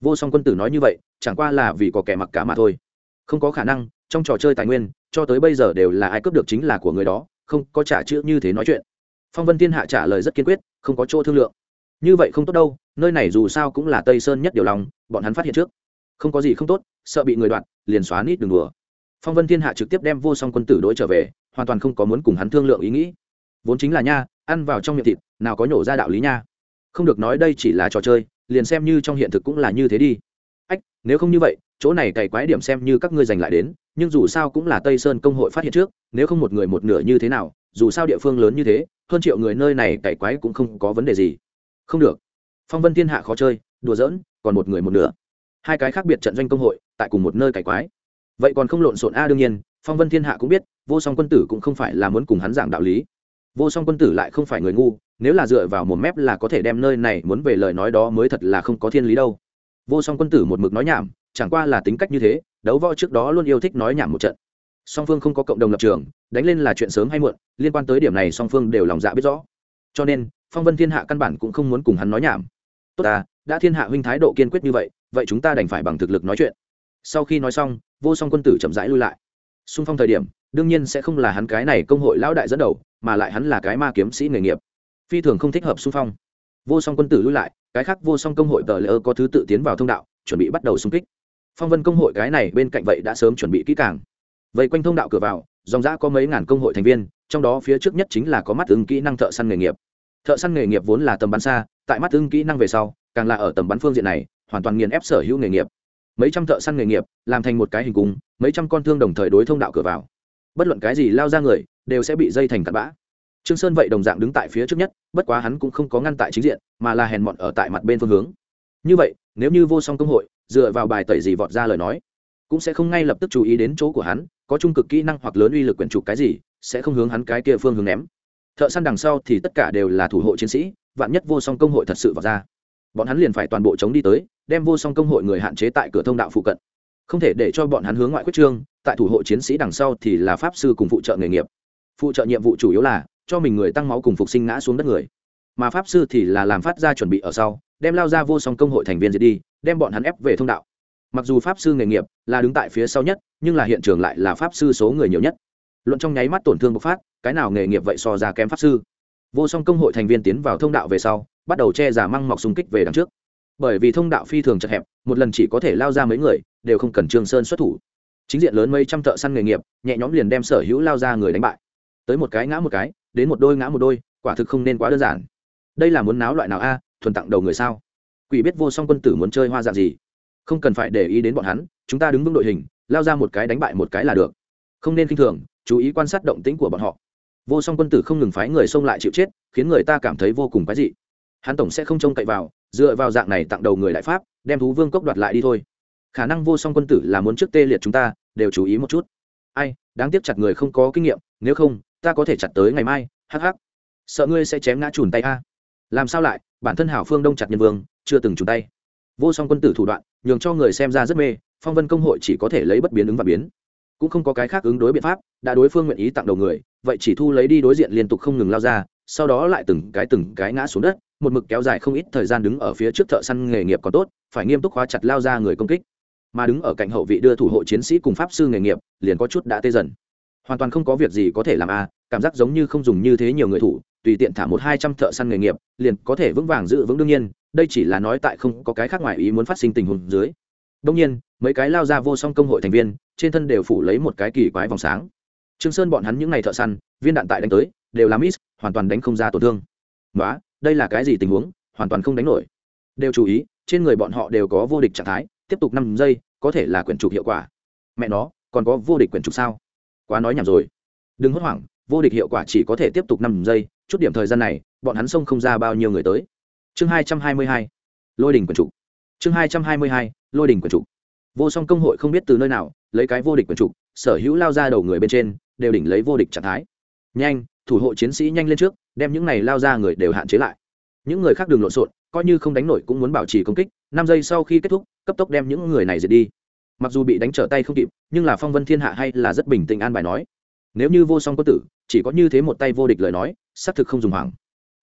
Vô song quân tử nói như vậy, chẳng qua là vì có kẻ mặc cả mà thôi. Không có khả năng, trong trò chơi tài nguyên, cho tới bây giờ đều là ai cướp được chính là của người đó, không có trả chữ như thế nói chuyện phong vân thiên hạ trả lời rất kiên quyết, không có chỗ thương lượng. Như vậy không tốt đâu, nơi này dù sao cũng là tây sơn nhất điều lòng, bọn hắn phát hiện trước. Không có gì không tốt, sợ bị người đoạt, liền xóa nít đường đùa. Phong vân thiên hạ trực tiếp đem vô song quân tử đối trở về, hoàn toàn không có muốn cùng hắn thương lượng ý nghĩ. Vốn chính là nha, ăn vào trong miệng thịt, nào có nhổ ra đạo lý nha. Không được nói đây chỉ là trò chơi, liền xem như trong hiện thực cũng là như thế đi. Ách, nếu không như vậy, chỗ này cày quái điểm xem như các ngươi giành lại đến, nhưng dù sao cũng là tây sơn công hội phát hiện trước, nếu không một người một nửa như thế nào dù sao địa phương lớn như thế, hơn triệu người nơi này cày quái cũng không có vấn đề gì. Không được. Phong vân thiên hạ khó chơi, đùa giỡn, còn một người một nửa. Hai cái khác biệt trận doanh công hội, tại cùng một nơi cày quái. Vậy còn không lộn xộn a, đương nhiên, phong vân thiên hạ cũng biết, vô song quân tử cũng không phải là muốn cùng hắn giảng đạo lý. Vô song quân tử lại không phải người ngu, nếu là dựa vào một mép là có thể đem nơi này muốn về lời nói đó mới thật là không có thiên lý đâu. Vô song quân tử một mực nói nhảm, chẳng qua là tính cách như thế, đấu võ trước đó luôn yêu thích nói nhảm một trận song phương không có cộng đồng lập trường, đánh lên là chuyện sớm hay muộn, liên quan tới điểm này song phương đều lòng dạ biết rõ. Cho nên, phong vân thiên hạ căn bản cũng không muốn cùng hắn nói nhảm. Tốt ta, đã thiên hạ huynh thái độ kiên quyết như vậy vậy chúng ta đành phải bằng thực lực nói chuyện. Sau khi nói xong, vô song quân tử chậm rãi lui lại. Xung phong thời điểm, đương nhiên sẽ không là hắn cái này công hội lão đại dẫn đầu, mà lại hắn là cái ma kiếm sĩ nghề nghiệp. Phi thường không thích hợp xung phong. Vô song quân tử lui lại, cái khác vô song công hội tờ lỡ có thứ tự tiến vào thông đạo, chuẩn bị bắt đầu xung kích. Phong vân công hội cái này bên cạnh vậy đã sớm chuẩn bị kỹ càng vậy quanh thông đạo cửa vào, dòng giã có mấy ngàn công hội thành viên, trong đó phía trước nhất chính là có mắt ứng kỹ năng thợ săn nghề nghiệp. Thợ săn nghề nghiệp vốn là tầm bắn xa, tại mắt ứng kỹ năng về sau, càng là ở tầm bắn phương diện này, hoàn toàn nghiền ép sở hữu nghề nghiệp. Mấy trăm thợ săn nghề nghiệp, làm thành một cái hình cung, mấy trăm con thương đồng thời đối thông đạo cửa vào. Bất luận cái gì lao ra người, đều sẽ bị dây thành cặn bã. Trương sơn vậy đồng dạng đứng tại phía trước nhất, bất quá hắn cũng không có ngăn tại chính diện, mà là hèn mọn ở tại mặt bên phương hướng. Như vậy, nếu như vô song công hội, dựa vào bài tẩy gì vọt ra lời nói, cũng sẽ không ngay lập tức chú ý đến chỗ của hắn có trung cực kỹ năng hoặc lớn uy lực quyển trục cái gì, sẽ không hướng hắn cái kia phương hướng ném. Thợ săn đằng sau thì tất cả đều là thủ hộ chiến sĩ, vạn nhất vô song công hội thật sự vào ra, bọn hắn liền phải toàn bộ chống đi tới, đem vô song công hội người hạn chế tại cửa thông đạo phụ cận. Không thể để cho bọn hắn hướng ngoại quyết trương, tại thủ hộ chiến sĩ đằng sau thì là pháp sư cùng phụ trợ nghề nghiệp. Phụ trợ nhiệm vụ chủ yếu là, cho mình người tăng máu cùng phục sinh ngã xuống đất người. Mà pháp sư thì là làm phát ra chuẩn bị ở sau, đem lao ra vô song công hội thành viên diệt đi, đem bọn hắn ép về thông đạo. Mặc dù pháp sư nghề nghiệp là đứng tại phía sau nhất nhưng là hiện trường lại là pháp sư số người nhiều nhất. Luận trong nháy mắt tổn thương bộc phát, cái nào nghề nghiệp vậy so ra kém pháp sư? Vô song công hội thành viên tiến vào thông đạo về sau, bắt đầu che giả măng mọc xung kích về đằng trước. Bởi vì thông đạo phi thường chật hẹp, một lần chỉ có thể lao ra mấy người, đều không cần trương sơn xuất thủ. Chính diện lớn mấy trăm thợ săn nghề nghiệp, nhẹ nhõm liền đem sở hữu lao ra người đánh bại. Tới một cái ngã một cái, đến một đôi ngã một đôi, quả thực không nên quá đơn giản. Đây là muốn náo loại nào a, thuần tặng đầu người sao? Quỷ biết vô song quân tử muốn chơi hoa dạng gì? Không cần phải để ý đến bọn hắn, chúng ta đứng vững đội hình lao ra một cái đánh bại một cái là được. Không nên k i n h thường, chú ý quan sát động tĩnh của bọn họ. Vô song quân tử không ngừng phái người xông lại chịu chết, khiến người ta cảm thấy vô cùng quái dị. Hắn tổng sẽ không trông cậy vào, dựa vào dạng này tặng đầu người đại pháp, đem thú vương cốc đoạt lại đi thôi. Khả năng vô song quân tử là muốn trước tê liệt chúng ta, đều chú ý một chút. Ai, đáng tiếc chặt người không có kinh nghiệm, nếu không, ta có thể chặt tới ngày mai, hắc hắc. Sợ ngươi sẽ chém ngã chùn tay a. Làm sao lại, bản thân hảo phương đông chặt nhân vương, chưa từng chùn tay. Vô song quân tử thủ đoạn, nhường cho người xem ra rất mê phong vân công hội chỉ có thể lấy bất biến ứng và biến. Cũng không có cái khác ứng đối biện pháp, đã đối phương nguyện ý tặng đầu người, vậy chỉ thu lấy đi đối diện liên tục không ngừng lao ra, sau đó lại từng cái từng cái ngã xuống đất, một mực kéo dài không ít thời gian đứng ở phía trước thợ săn nghề nghiệp còn tốt, phải nghiêm túc khóa chặt lao ra người công kích. Mà đứng ở cạnh hậu vị đưa thủ hộ chiến sĩ cùng pháp sư nghề nghiệp, liền có chút đã tê dần. Hoàn toàn không có việc gì có thể làm a cảm giác giống như không dùng như thế nhiều người thủ, tùy tiện thả một hai trăm thợ săn nghề nghiệp, liền có thể vững vàng giữ vững đương nhiên, đây chỉ là nói tại không có cái khác ngoài ý muốn phát sinh tình huống dưới đông nhiên, mấy cái lao ra vô song công hội thành viên, trên thân đều phủ lấy một cái kỳ quái vòng sáng. Trương sơn bọn hắn những ngày thợ săn, viên đạn tại đánh tới, đều là miss, hoàn toàn đánh không ra tổn thương. Nói đây là cái gì tình huống, hoàn toàn không đánh nổi. Đều chú ý, trên người bọn họ đều có vô địch trạng thái, tiếp tục năm giây, có thể là quyển trục hiệu quả. Mẹ nó, còn có vô địch quyển trục sao? Quá nói nhảm rồi. Đừng hốt hoảng, vô địch hiệu quả chỉ có thể tiếp tục năm giây, chút điểm thời gian này, bọn hắn xông không ra bao nhiêu người tới. Chương hai trăm hai mươi hai, lôi đỉnh quyển trục chương hai trăm hai mươi hai, lôi đỉnh quyển trục. Vô song công hội không biết từ nơi nào, lấy cái vô địch quyển trục, sở hữu lao ra đầu người bên trên, đều đỉnh lấy vô địch trạng thái. Nhanh, thủ hộ chiến sĩ nhanh lên trước, đem những này lao ra người đều hạn chế lại. Những người khác đường lộn xộn, coi như không đánh nổi cũng muốn bảo trì công kích, năm giây sau khi kết thúc, cấp tốc đem những người này diệt đi. Mặc dù bị đánh trở tay không kịp, nhưng là phong vân thiên hạ hay là rất bình tĩnh an bài nói. Nếu như vô song có tử, chỉ có như thế một tay vô địch lời nói, xác thực không dùng hoảng.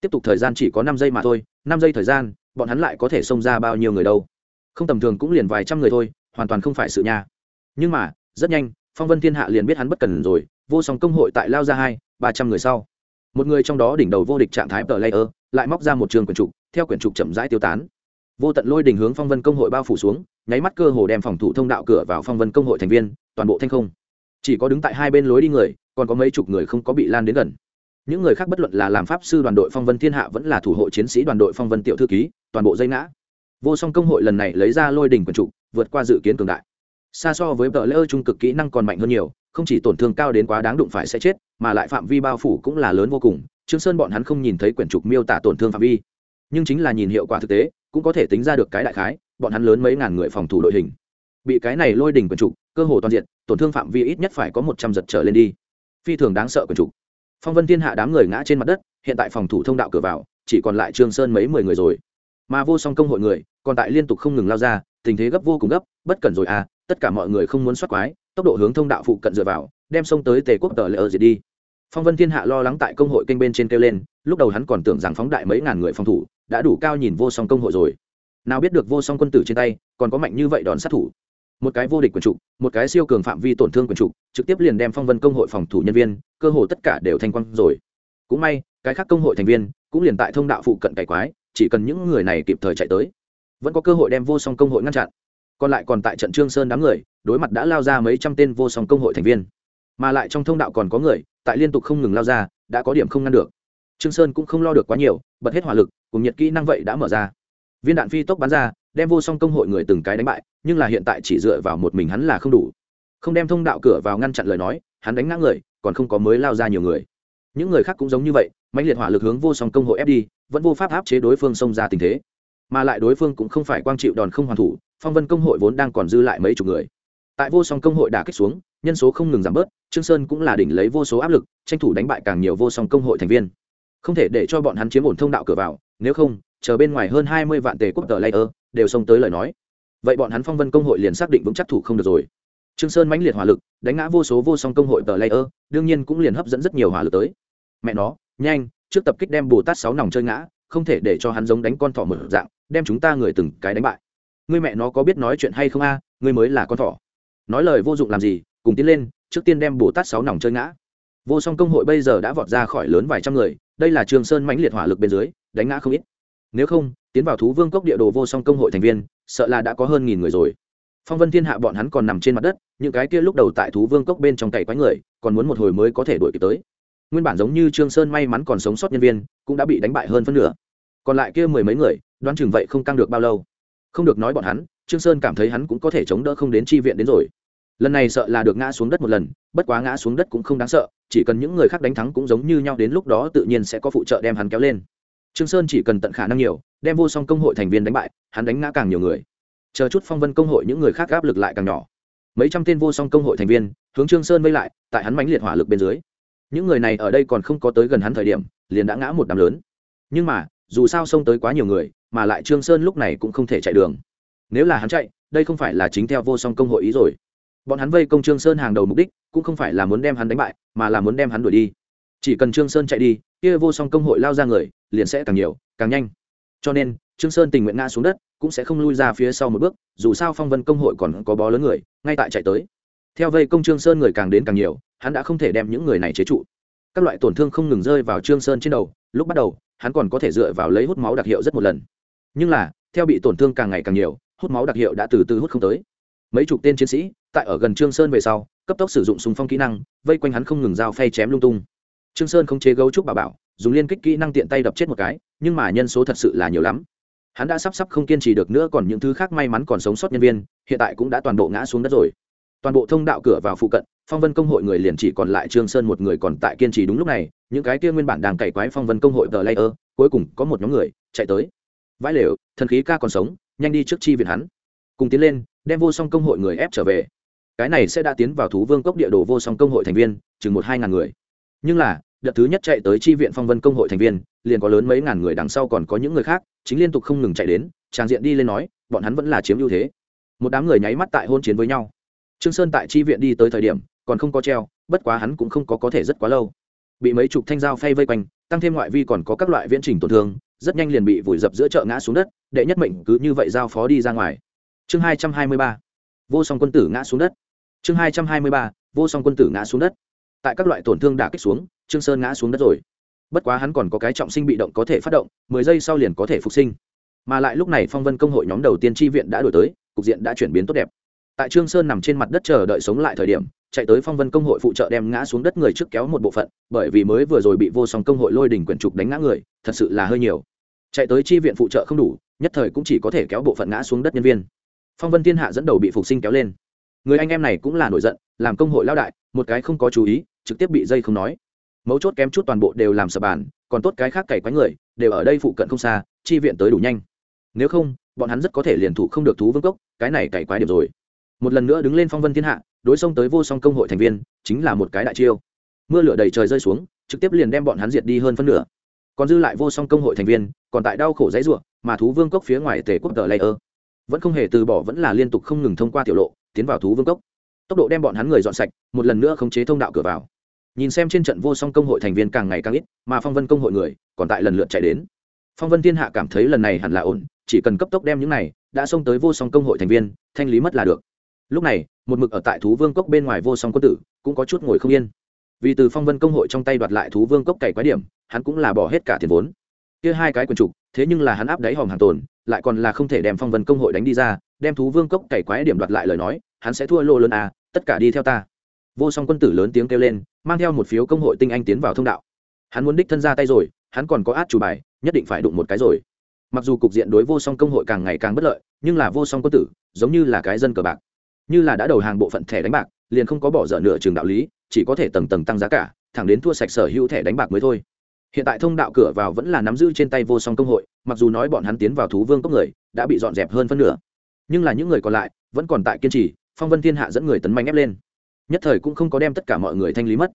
Tiếp tục thời gian chỉ có năm giây mà thôi, năm giây thời gian bọn hắn lại có thể xông ra bao nhiêu người đâu. Không tầm thường cũng liền vài trăm người thôi, hoàn toàn không phải sự nha. Nhưng mà, rất nhanh, phong vân thiên hạ liền biết hắn bất cần rồi, vô song công hội tại lao ra hai, ba trăm người sau. Một người trong đó đỉnh đầu vô địch trạng thái tờ layer, lại móc ra một trường quyển trục, theo quyển trục chậm rãi tiêu tán. Vô tận lôi đỉnh hướng phong vân công hội bao phủ xuống, nháy mắt cơ hồ đem phòng thủ thông đạo cửa vào phong vân công hội thành viên, toàn bộ thanh không. Chỉ có đứng tại hai bên lối đi người, còn có mấy chục người không có bị lan đến gần những người khác bất luận là làm pháp sư đoàn đội phong vân thiên hạ vẫn là thủ hộ chiến sĩ đoàn đội phong vân tiểu thư ký, toàn bộ dây ngã. Vô song công hội lần này lấy ra lôi đỉnh quần trụ, vượt qua dự kiến cường đại. Xa so với vợ ơ trung cực kỹ năng còn mạnh hơn nhiều, không chỉ tổn thương cao đến quá đáng đụng phải sẽ chết, mà lại phạm vi bao phủ cũng là lớn vô cùng. Trương sơn bọn hắn không nhìn thấy quyển trục miêu tả tổn thương phạm vi. Nhưng chính là nhìn hiệu quả thực tế, cũng có thể tính ra được cái đại khái, bọn hắn lớn mấy ngàn người phòng thủ đội hình. Bị cái này lôi đỉnh quyển trục, cơ hồ toàn diện, tổn thương phạm vi ít nhất phải có một trăm giật trở lên đi. Phi thường đáng sợ quyển trục phong vân thiên hạ đám người ngã trên mặt đất, hiện tại phòng thủ thông đạo cửa vào, chỉ còn lại trương sơn mấy mười người rồi. Mà vô song công hội người, còn tại liên tục không ngừng lao ra, tình thế gấp vô cùng gấp, bất cần rồi à tất cả mọi người không muốn soát quái, tốc độ hướng thông đạo phụ cận dựa vào, đem sông tới tề quốc tờ lỡ ở diệt đi. Phong vân thiên hạ lo lắng tại công hội kênh bên trên kêu lên, lúc đầu hắn còn tưởng rằng phóng đại mấy ngàn người phòng thủ, đã đủ cao nhìn vô song công hội rồi. Nào biết được vô song quân tử trên tay, còn có mạnh như vậy đòn sát thủ một cái vô địch quyền trục một cái siêu cường phạm vi tổn thương quyền trục trực tiếp liền đem phong vân công hội phòng thủ nhân viên, cơ hồ tất cả đều thanh quang rồi. Cũng may, cái khác công hội thành viên cũng liền tại thông đạo phụ cận cải quái, chỉ cần những người này kịp thời chạy tới, vẫn có cơ hội đem vô song công hội ngăn chặn. Còn lại còn tại trận trương sơn đám người, đối mặt đã lao ra mấy trăm tên vô song công hội thành viên. Mà lại trong thông đạo còn có người, tại liên tục không ngừng lao ra, đã có điểm không ngăn được. Trương sơn cũng không lo được quá nhiều, bật hết hỏa lực, cùng nhiệt kỹ năng vậy đã mở ra. Viên đạn phi tốc bắn ra đem vô song công hội người từng cái đánh bại, nhưng là hiện tại chỉ dựa vào một mình hắn là không đủ. Không đem thông đạo cửa vào ngăn chặn lời nói, hắn đánh ngã người, còn không có mới lao ra nhiều người. Những người khác cũng giống như vậy mạnh liệt hỏa lực hướng vô song công hội ép đi, vẫn vô pháp áp chế đối phương xông ra tình thế. Mà lại đối phương cũng không phải quang chịu đòn không hoàn thủ, phong vân công hội vốn đang còn dư lại mấy chục người. Tại vô song công hội đả kích xuống, nhân số không ngừng giảm bớt, trương sơn cũng là đỉnh lấy vô số áp lực, tranh thủ đánh bại càng nhiều vô song công hội thành viên. Không thể để cho bọn hắn chiếm ổn thông đạo cửa vào, nếu không chờ bên ngoài hơn hai mươi vạn tề quốc tờ layer, đều xông tới lời nói. Vậy bọn hắn phong vân công hội liền xác định vững chắc thủ không được rồi. Trương sơn mãnh liệt hỏa lực, đánh ngã vô số vô song công hội tờ layer, đương nhiên cũng liền hấp dẫn rất nhiều hỏa lực tới. Mẹ nó, nhanh, trước tập kích đem bồ tát sáu nòng chơi ngã, không thể để cho hắn giống đánh con thỏ một dạng, đem chúng ta người từng cái đánh bại. Ngươi mẹ nó có biết nói chuyện hay không a, ngươi mới là con thỏ. Nói lời vô dụng làm gì, cùng tiến lên, trước tiên đem bồ tát sáu nòng chơi ngã. Vô song công hội bây giờ đã vọt ra khỏi lớn vài trăm người, đây là trường sơn mãnh liệt hỏa lực bên dưới, đánh ngã không ít nếu không, tiến vào thú vương cốc địa đồ vô song công hội thành viên, sợ là đã có hơn nghìn người rồi. Phong vân thiên hạ bọn hắn còn nằm trên mặt đất, những cái kia lúc đầu tại thú vương cốc bên trong cày quái người, còn muốn một hồi mới có thể đuổi kịp tới. Nguyên bản giống như trương sơn may mắn còn sống sót nhân viên, cũng đã bị đánh bại hơn phân nửa. Còn lại kia mười mấy người, đoán chừng vậy không căng được bao lâu. Không được nói bọn hắn, trương sơn cảm thấy hắn cũng có thể chống đỡ không đến chi viện đến rồi. Lần này sợ là được ngã xuống đất một lần, bất quá ngã xuống đất cũng không đáng sợ, chỉ cần những người khác đánh thắng cũng giống như nhau đến lúc đó tự nhiên sẽ có phụ trợ đem hắn kéo lên trương sơn chỉ cần tận khả năng nhiều, đem vô song công hội thành viên đánh bại, hắn đánh ngã càng nhiều người. Chờ chút phong vân công hội những người khác áp lực lại càng nhỏ. Mấy trăm tên vô song công hội thành viên, hướng trương sơn vây lại, tại hắn mãnh liệt hỏa lực bên dưới. Những người này ở đây còn không có tới gần hắn thời điểm, liền đã ngã một đám lớn. Nhưng mà, dù sao xông tới quá nhiều người, mà lại trương sơn lúc này cũng không thể chạy đường. Nếu là hắn chạy, đây không phải là chính theo vô song công hội ý rồi. Bọn hắn vây công trương sơn hàng đầu mục đích, cũng không phải là muốn đem hắn đánh bại, mà là muốn đem hắn đuổi đi. Chỉ cần trương sơn chạy đi kia vô song công hội lao ra người, liền sẽ càng nhiều, càng nhanh. Cho nên, trương sơn tình nguyện ngã xuống đất, cũng sẽ không lui ra phía sau một bước, dù sao phong vân công hội còn có bó lớn người, ngay tại chạy tới. Theo vây công trương sơn người càng đến càng nhiều, hắn đã không thể đem những người này chế trụ. Các loại tổn thương không ngừng rơi vào trương sơn trên đầu, lúc bắt đầu, hắn còn có thể dựa vào lấy hút máu đặc hiệu rất một lần. Nhưng là, theo bị tổn thương càng ngày càng nhiều, hút máu đặc hiệu đã từ từ hút không tới. Mấy chục tên chiến sĩ, tại ở gần trương sơn về sau, cấp tốc sử dụng súng phong kỹ năng, vây quanh hắn không ngừng dao phay chém lung tung trương sơn không chế gấu trúc bà bảo, dùng liên kích kỹ năng tiện tay đập chết một cái, nhưng mà nhân số thật sự là nhiều lắm. Hắn đã sắp sắp không kiên trì được nữa, còn những thứ khác may mắn còn sống sót nhân viên, hiện tại cũng đã toàn bộ ngã xuống đất rồi. Toàn bộ thông đạo cửa vào phụ cận, phong vân công hội người liền chỉ còn lại trương sơn một người còn tại kiên trì đúng lúc này, những cái kia nguyên bản đang cày quái phong vân công hội tờ layer, cuối cùng có một nhóm người chạy tới. Vãi lều, thần khí ca còn sống, nhanh đi trước chi viện hắn. Cùng tiến lên, đem vô song công hội người ép trở về. Cái này sẽ đã tiến vào thú vương cốc địa đồ vô song công hội thành viên, chừng một hai ngàn người nhưng là, đợt thứ nhất chạy tới tri viện phong vân công hội thành viên, liền có lớn mấy ngàn người đằng sau còn có những người khác, chính liên tục không ngừng chạy đến, tràng diện đi lên nói, bọn hắn vẫn là chiếm ưu thế. Một đám người nháy mắt tại hôn chiến với nhau. Trương sơn tại tri viện đi tới thời điểm, còn không có treo, bất quá hắn cũng không có có thể rất quá lâu. Bị mấy chục thanh dao phay vây quanh, tăng thêm ngoại vi còn có các loại viễn trình tổn thương, rất nhanh liền bị vùi dập giữa chợ ngã xuống đất, đệ nhất mệnh cứ như vậy giao phó đi ra ngoài. Chương hai trăm hai mươi ba. Vô song quân tử ngã xuống đất. Chương hai trăm hai mươi ba. Vô song quân tử ngã xuống đất tại các loại tổn thương đả kích xuống, trương sơn ngã xuống đất rồi. Bất quá hắn còn có cái trọng sinh bị động có thể phát động, mười giây sau liền có thể phục sinh. Mà lại lúc này phong vân công hội nhóm đầu tiên tri viện đã đổi tới, cục diện đã chuyển biến tốt đẹp. Tại trương sơn nằm trên mặt đất chờ đợi sống lại thời điểm, chạy tới phong vân công hội phụ trợ đem ngã xuống đất người trước kéo một bộ phận, bởi vì mới vừa rồi bị vô song công hội lôi đỉnh quyển trục đánh ngã người, thật sự là hơi nhiều. Chạy tới chi viện phụ trợ không đủ, nhất thời cũng chỉ có thể kéo bộ phận ngã xuống đất nhân viên. Phong vân thiên hạ dẫn đầu bị phục sinh kéo lên. Người anh em này cũng là nổi giận, làm công hội lao đại, một cái không có chú ý trực tiếp bị dây không nói. Mấu chốt kém chút toàn bộ đều làm sập bàn còn tốt cái khác cày quái người, đều ở đây phụ cận không xa, chi viện tới đủ nhanh. Nếu không, bọn hắn rất có thể liền thủ không được thú vương cốc, cái này cày quái điểm rồi. Một lần nữa đứng lên phong vân thiên hạ, đối xông tới vô song công hội thành viên, chính là một cái đại chiêu. Mưa lửa đầy trời rơi xuống, trực tiếp liền đem bọn hắn diệt đi hơn phân nửa. Còn dư lại vô song công hội thành viên, còn tại đau khổ dãy ruộng mà thú vương cốc phía ngoài tề quốc tờ lây ơ. Vẫn không hề từ bỏ, vẫn là liên tục không ngừng thông qua tiểu lộ, tiến vào thú vương cốc. Tốc độ đem bọn hắn người dọn sạch, một lần nữa khống chế thông đạo cửa vào nhìn xem trên trận vô song công hội thành viên càng ngày càng ít, mà phong vân công hội người còn tại lần lượt chạy đến. Phong vân thiên hạ cảm thấy lần này hẳn là ổn, chỉ cần cấp tốc đem những này đã xông tới vô song công hội thành viên, thanh lý mất là được. Lúc này, một mực ở tại thú vương cốc bên ngoài vô song quân tử cũng có chút ngồi không yên. Vì từ phong vân công hội trong tay đoạt lại thú vương cốc cày quái điểm, hắn cũng là bỏ hết cả tiền vốn. Kia hai cái quần trục thế nhưng là hắn áp đáy hòm hàng tồn, lại còn là không thể đem phong vân công hội đánh đi ra, đem thú vương cốc cày quái điểm đoạt lại lời nói, hắn sẽ thua lô lớn à tất cả đi theo ta. Vô song quân tử lớn tiếng kêu lên mang theo một phiếu công hội tinh anh tiến vào thông đạo. Hắn muốn đích thân ra tay rồi, hắn còn có át chủ bài, nhất định phải đụng một cái rồi. Mặc dù cục diện đối vô song công hội càng ngày càng bất lợi, nhưng là vô song quân tử, giống như là cái dân cờ bạc. Như là đã đầu hàng bộ phận thẻ đánh bạc, liền không có bỏ dở nửa trường đạo lý, chỉ có thể tầng tầng tăng giá cả, thẳng đến thua sạch sở hữu thẻ đánh bạc mới thôi. Hiện tại thông đạo cửa vào vẫn là nắm giữ trên tay vô song công hội, mặc dù nói bọn hắn tiến vào thú vương cốc người, đã bị dọn dẹp hơn phân nửa. Nhưng là những người còn lại, vẫn còn tại kiên trì, phong vân thiên hạ dẫn người tấn mạnh ép lên nhất thời cũng không có đem tất cả mọi người thanh lý mất.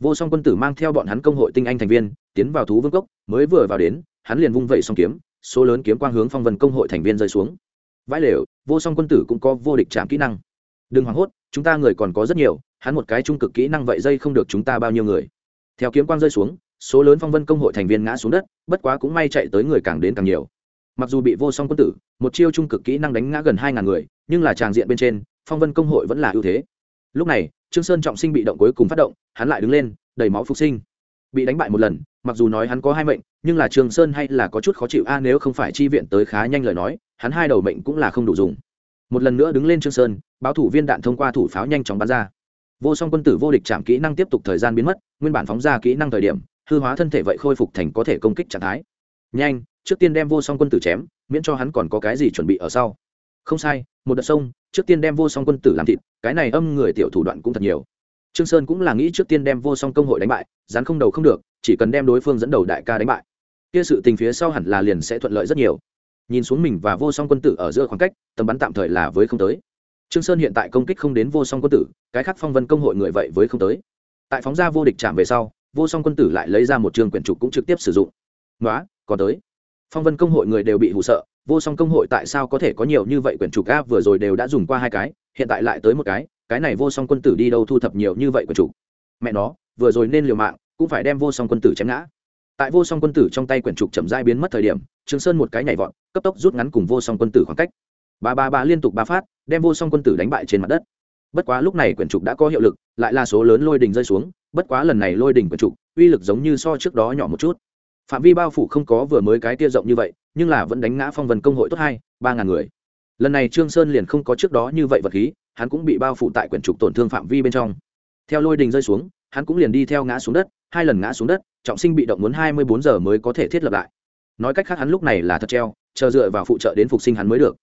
Vô song quân tử mang theo bọn hắn công hội tinh anh thành viên, tiến vào thú vương cốc, mới vừa vào đến, hắn liền vung vẩy song kiếm, số lớn kiếm quang hướng phong vân công hội thành viên rơi xuống. Vãi lều, vô song quân tử cũng có vô địch chạm kỹ năng. Đừng hoảng hốt, chúng ta người còn có rất nhiều, hắn một cái trung cực kỹ năng vậy dây không được chúng ta bao nhiêu người. Theo kiếm quang rơi xuống, số lớn phong vân công hội thành viên ngã xuống đất, bất quá cũng may chạy tới người càng đến càng nhiều. Mặc dù bị vô song quân tử, một chiêu trung cực kỹ năng đánh ngã gần hai ngàn người, nhưng là tràng diện bên trên, phong vân công hội vẫn là ưu thế lúc này, trương sơn trọng sinh bị động cuối cùng phát động, hắn lại đứng lên, đầy máu phục sinh. Bị đánh bại một lần, mặc dù nói hắn có hai mệnh, nhưng là trương sơn hay là có chút khó chịu. A, nếu không phải chi viện tới khá nhanh lời nói, hắn hai đầu mệnh cũng là không đủ dùng. Một lần nữa đứng lên trương sơn, báo thủ viên đạn thông qua thủ pháo nhanh chóng bắn ra. Vô song quân tử vô địch chạm kỹ năng tiếp tục thời gian biến mất, nguyên bản phóng ra kỹ năng thời điểm, hư hóa thân thể vậy khôi phục thành có thể công kích trạng thái. Nhanh, trước tiên đem vô song quân tử chém, miễn cho hắn còn có cái gì chuẩn bị ở sau không sai, một đợt sông, trước tiên đem vô song quân tử làm thịt, cái này âm người tiểu thủ đoạn cũng thật nhiều. Trương sơn cũng là nghĩ trước tiên đem vô song công hội đánh bại, dán không đầu không được, chỉ cần đem đối phương dẫn đầu đại ca đánh bại. Kia sự tình phía sau hẳn là liền sẽ thuận lợi rất nhiều. Nhìn xuống mình và vô song quân tử ở giữa khoảng cách, tầm bắn tạm thời là với không tới. Trương sơn hiện tại công kích không đến vô song quân tử, cái khác phong vân công hội người vậy với không tới. Tại phóng ra vô địch chạm về sau, vô song quân tử lại lấy ra một trường quyển trục cũng trực tiếp sử dụng. Nói còn tới. Phong vân công hội người đều bị hù sợ vô song công hội tại sao có thể có nhiều như vậy quyển trục a? Vừa rồi đều đã dùng qua hai cái, hiện tại lại tới một cái. Cái này vô song quân tử đi đâu thu thập nhiều như vậy quyển trục? Mẹ nó, vừa rồi nên liều mạng, cũng phải đem vô song quân tử chém ngã. Tại vô song quân tử trong tay quyển trục chậm dai biến mất thời điểm, trương sơn một cái nhảy vọt, cấp tốc rút ngắn cùng vô song quân tử khoảng cách. Ba ba ba liên tục ba phát, đem vô song quân tử đánh bại trên mặt đất. Bất quá lúc này quyển trục đã có hiệu lực, lại là số lớn lôi đình rơi xuống. Bất quá lần này lôi đình quyển trục, uy lực giống như so trước đó nhỏ một chút. Phạm vi bao phủ không có vừa mới cái tia rộng như vậy nhưng là vẫn đánh ngã phong vân công hội tốt hai, ba ngàn người. Lần này trương sơn liền không có trước đó như vậy vật khí, hắn cũng bị bao phủ tại quyển trục tổn thương phạm vi bên trong. Theo lôi đình rơi xuống, hắn cũng liền đi theo ngã xuống đất, hai lần ngã xuống đất, trọng sinh bị động muốn hai mươi bốn giờ mới có thể thiết lập lại. Nói cách khác hắn lúc này là thật treo, chờ dựa vào phụ trợ đến phục sinh hắn mới được.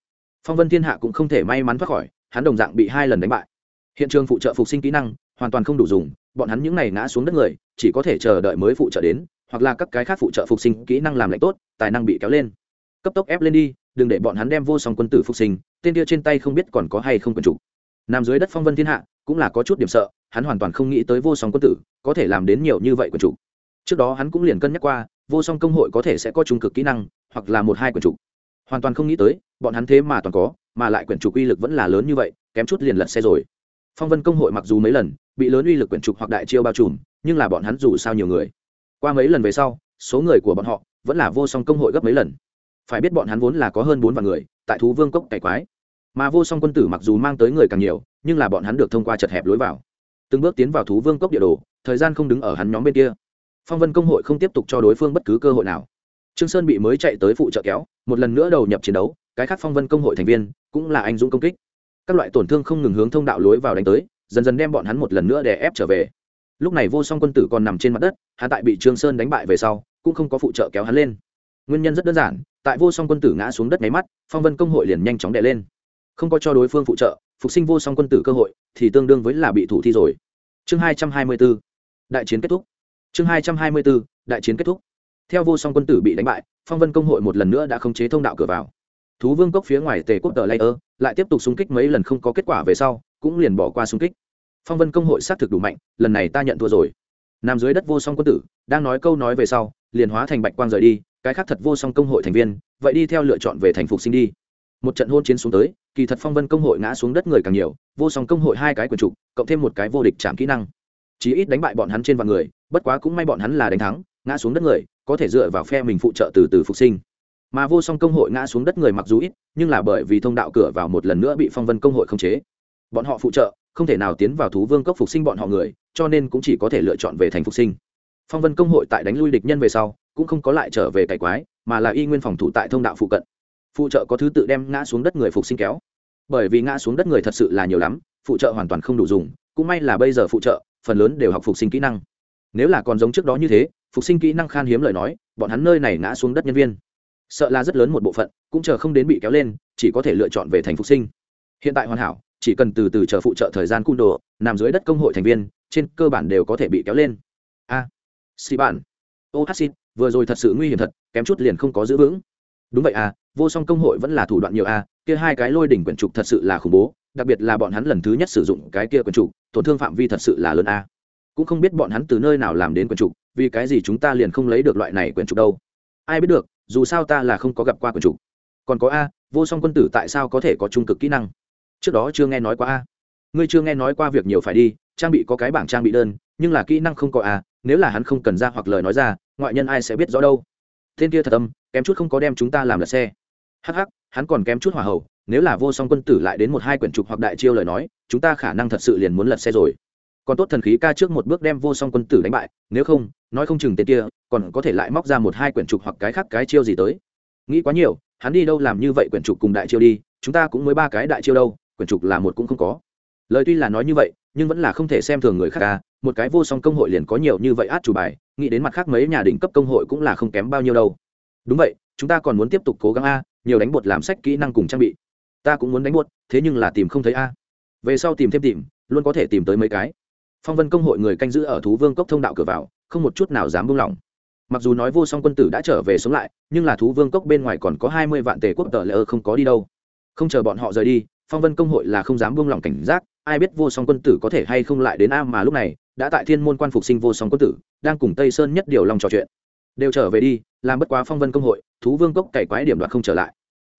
Phong vân thiên hạ cũng không thể may mắn thoát khỏi, hắn đồng dạng bị hai lần đánh bại. Hiện trường phụ trợ phục sinh kỹ năng hoàn toàn không đủ dùng, bọn hắn những n à y ngã xuống đất người, chỉ có thể chờ đợi mới phụ trợ đến hoặc là các cái khác phụ trợ phục sinh kỹ năng làm lạnh tốt, tài năng bị kéo lên. Cấp tốc ép lên đi, đừng để bọn hắn đem vô song quân tử phục sinh, tên kia trên tay không biết còn có hay không quần chủ. Nằm dưới đất phong vân thiên hạ, cũng là có chút điểm sợ, hắn hoàn toàn không nghĩ tới vô song quân tử có thể làm đến nhiều như vậy quần chủ. Trước đó hắn cũng liền cân nhắc qua, vô song công hội có thể sẽ có trung cực kỹ năng, hoặc là một hai quyển trục hoàn toàn không nghĩ tới, bọn hắn thế mà toàn có, mà lại quyển trục uy lực vẫn là lớn như vậy, kém chút liền lật xe rồi. Phong vân công hội mặc dù mấy lần bị lớn uy lực quyển trục hoặc đại chiêu bao trùm, nhưng là bọn hắn dù sao nhiều người qua mấy lần về sau, số người của bọn họ vẫn là vô song công hội gấp mấy lần. Phải biết bọn hắn vốn là có hơn bốn vạn người, tại thú vương cốc cải quái. Mà vô song quân tử mặc dù mang tới người càng nhiều, nhưng là bọn hắn được thông qua chật hẹp lối vào. Từng bước tiến vào thú vương cốc địa đồ, thời gian không đứng ở hắn nhóm bên kia. Phong vân công hội không tiếp tục cho đối phương bất cứ cơ hội nào. Trương sơn bị mới chạy tới phụ trợ kéo, một lần nữa đầu nhập chiến đấu, cái khác phong vân công hội thành viên cũng là anh dũng công kích. Các loại tổn thương không ngừng hướng thông đạo lối vào đánh tới, dần dần đem bọn hắn một lần nữa đè ép trở về lúc này vô song quân tử còn nằm trên mặt đất hạ tại bị trương sơn đánh bại về sau, cũng không có phụ trợ kéo hắn lên. Nguyên nhân rất đơn giản, tại vô song quân tử ngã xuống đất nháy mắt, phong vân công hội liền nhanh chóng đè lên. Không có cho đối phương phụ trợ, phục sinh vô song quân tử cơ hội thì tương đương với là bị thủ thi rồi. Chương hai trăm hai mươi bốn, đại chiến kết thúc. Chương hai trăm hai mươi bốn, đại chiến kết thúc. Theo vô song quân tử bị đánh bại, phong vân công hội một lần nữa đã khống chế thông đạo cửa vào. Thú vương cốc phía ngoài tề quốc tờ layer lại tiếp tục xung kích mấy lần không có kết quả về sau, cũng liền bỏ qua xung kích phong vân công hội xác thực đủ mạnh, lần này ta nhận thua rồi. Nằm dưới đất vô song quân tử, đang nói câu nói về sau, liền hóa thành bạch quang rời đi, cái khác thật vô song công hội thành viên, vậy đi theo lựa chọn về thành phục sinh đi. Một trận hôn chiến xuống tới, kỳ thật phong vân công hội ngã xuống đất người càng nhiều, vô song công hội hai cái quần trục cộng thêm một cái vô địch chạm kỹ năng. Chí ít đánh bại bọn hắn trên vạn người, bất quá cũng may bọn hắn là đánh thắng, ngã xuống đất người, có thể dựa vào phe mình phụ trợ từ từ phục sinh. Mà vô song công hội ngã xuống đất người mặc dù ít, nhưng là bởi vì thông đạo cửa vào một lần nữa bị phong vân công hội khống chế. Bọn họ phụ trợ không thể nào tiến vào thú vương cốc phục sinh bọn họ người, cho nên cũng chỉ có thể lựa chọn về thành phục sinh. Phong vân công hội tại đánh lui địch nhân về sau, cũng không có lại trở về cải quái, mà là y nguyên phòng thủ tại thông đạo phụ cận. Phụ trợ có thứ tự đem ngã xuống đất người phục sinh kéo. Bởi vì ngã xuống đất người thật sự là nhiều lắm, phụ trợ hoàn toàn không đủ dùng, cũng may là bây giờ phụ trợ, phần lớn đều học phục sinh kỹ năng. Nếu là còn giống trước đó như thế, phục sinh kỹ năng khan hiếm lời nói, bọn hắn nơi này ngã xuống đất nhân viên. Sợ là rất lớn một bộ phận, cũng chờ không đến bị kéo lên, chỉ có thể lựa chọn về thành phục sinh. Hiện tại hoàn hảo chỉ cần từ từ chờ phụ trợ thời gian cung đồ nằm dưới đất công hội thành viên trên cơ bản đều có thể bị kéo lên. A à, xì bản ô hát xin vừa rồi thật sự nguy hiểm thật kém chút liền không có giữ vững. Đúng vậy à vô song công hội vẫn là thủ đoạn nhiều à kia hai cái lôi đỉnh quyển trục thật sự là khủng bố đặc biệt là bọn hắn lần thứ nhất sử dụng cái kia quyển trục tổn thương phạm vi thật sự là lớn à. cũng không biết bọn hắn từ nơi nào làm đến quyển trục vì cái gì chúng ta liền không lấy được loại này quyển trục đâu. Ai biết được dù sao ta là không có gặp qua quyển trục. Còn có a vô song quân tử tại sao có thể có trung cực kỹ năng? Trước đó chưa nghe nói qua a. Ngươi chưa nghe nói qua việc nhiều phải đi, trang bị có cái bảng trang bị đơn, nhưng là kỹ năng không có a, nếu là hắn không cần ra hoặc lời nói ra, ngoại nhân ai sẽ biết rõ đâu. Tên kia thật tâm kém chút không có đem chúng ta làm lật xe. Hắc hắc, hắn còn kém chút hỏa hậu nếu là vô song quân tử lại đến một hai quyển trục hoặc đại chiêu lời nói, chúng ta khả năng thật sự liền muốn lật xe rồi. Còn tốt thần khí ca trước một bước đem vô song quân tử đánh bại, nếu không, nói không chừng tên kia, còn có thể lại móc ra một hai quyển trục hoặc cái khác cái chiêu gì tới. Nghĩ quá nhiều, hắn đi đâu làm như vậy quyển trục cùng đại chiêu đi, chúng ta cũng mới ba cái đại chiêu đâu quyển trục là một cũng không có. Lời tuy là nói như vậy, nhưng vẫn là không thể xem thường người khác ca một cái vô song công hội liền có nhiều như vậy át chủ bài, nghĩ đến mặt khác mấy nhà đỉnh cấp công hội cũng là không kém bao nhiêu đâu. Đúng vậy, chúng ta còn muốn tiếp tục cố gắng a, nhiều đánh bột làm sách kỹ năng cùng trang bị. Ta cũng muốn đánh bột, thế nhưng là tìm không thấy a. Về sau tìm thêm tìm, luôn có thể tìm tới mấy cái. Phong vân công hội người canh giữ ở thú vương cốc thông đạo cửa vào, không một chút nào dám buông lỏng. Mặc dù nói vô song quân tử đã trở về sống lại, nhưng là thú vương cốc bên ngoài còn có hai mươi vạn tề quốc tờ lỡ không có đi đâu. Không chờ bọn họ rời đi phong vân công hội là không dám buông lỏng cảnh giác, ai biết vô song quân tử có thể hay không lại đến a mà lúc này, đã tại thiên môn quan phục sinh vô song quân tử, đang cùng tây sơn nhất điều lòng trò chuyện. Đều trở về đi, làm bất quá phong vân công hội, thú vương cốc cày quái điểm đoạt không trở lại.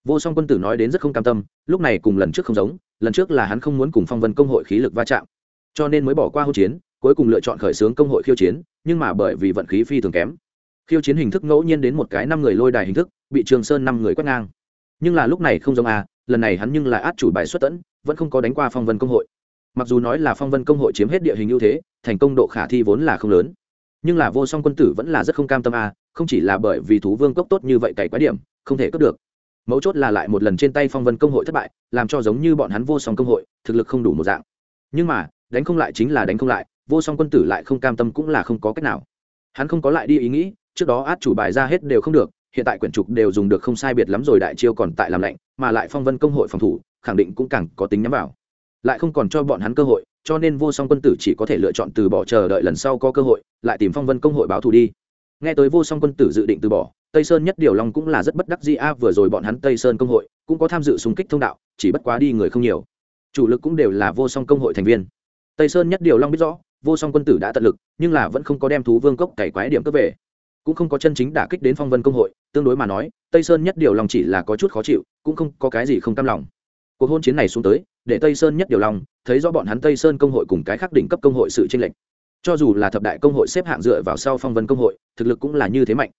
Vô song quân tử nói đến rất không cam tâm, lúc này cùng lần trước không giống, lần trước là hắn không muốn cùng phong vân công hội khí lực va chạm. Cho nên mới bỏ qua hậu chiến, cuối cùng lựa chọn khởi xướng công hội khiêu chiến, nhưng mà bởi vì vận khí phi thường kém. Khiêu chiến hình thức ngẫu nhiên đến một cái năm người lôi đài hình thức, bị trường sơn năm người quét ngang. Nhưng là lúc này không giống a lần này hắn nhưng lại át chủ bài xuất tẫn, vẫn không có đánh qua phong vân công hội. Mặc dù nói là phong vân công hội chiếm hết địa hình ưu thế, thành công độ khả thi vốn là không lớn. Nhưng là vô song quân tử vẫn là rất không cam tâm a không chỉ là bởi vì thú vương cốc tốt như vậy cày quái điểm, không thể cướp được. Mấu chốt là lại một lần trên tay phong vân công hội thất bại, làm cho giống như bọn hắn vô song công hội, thực lực không đủ một dạng. Nhưng mà, đánh không lại chính là đánh không lại, vô song quân tử lại không cam tâm cũng là không có cách nào. Hắn không có lại đi ý nghĩ, trước đó át chủ bài ra hết đều không được hiện tại quyển trục đều dùng được không sai biệt lắm rồi, đại chiêu còn tại làm lạnh, mà lại phong vân công hội phòng thủ, khẳng định cũng càng có tính nhắm vào. Lại không còn cho bọn hắn cơ hội, cho nên vô song quân tử chỉ có thể lựa chọn từ bỏ chờ đợi lần sau có cơ hội, lại tìm phong vân công hội báo thù đi. Nghe tới vô song quân tử dự định từ bỏ, tây sơn nhất điều long cũng là rất bất đắc dĩ. A, vừa rồi bọn hắn tây sơn công hội cũng có tham dự xung kích thông đạo, chỉ bất quá đi người không nhiều. Chủ lực cũng đều là vô song công hội thành viên. Tây sơn nhất điều long biết rõ, vô song quân tử đã tận lực, nhưng là vẫn không có đem thú vương cốc cày quái điểm cấp về. Cũng không có chân chính đả kích đến phong vân công hội tương đối mà nói, tây sơn nhất điều lòng chỉ là có chút khó chịu, cũng không có cái gì không cam lòng. Cuộc hôn chiến này xuống tới, để tây sơn nhất điều lòng, thấy rõ bọn hắn tây sơn công hội cùng cái khác đỉnh cấp công hội sự tranh lệch. Cho dù là thập đại công hội xếp hạng dựa vào sau phong vân công hội, thực lực cũng là như thế mạnh.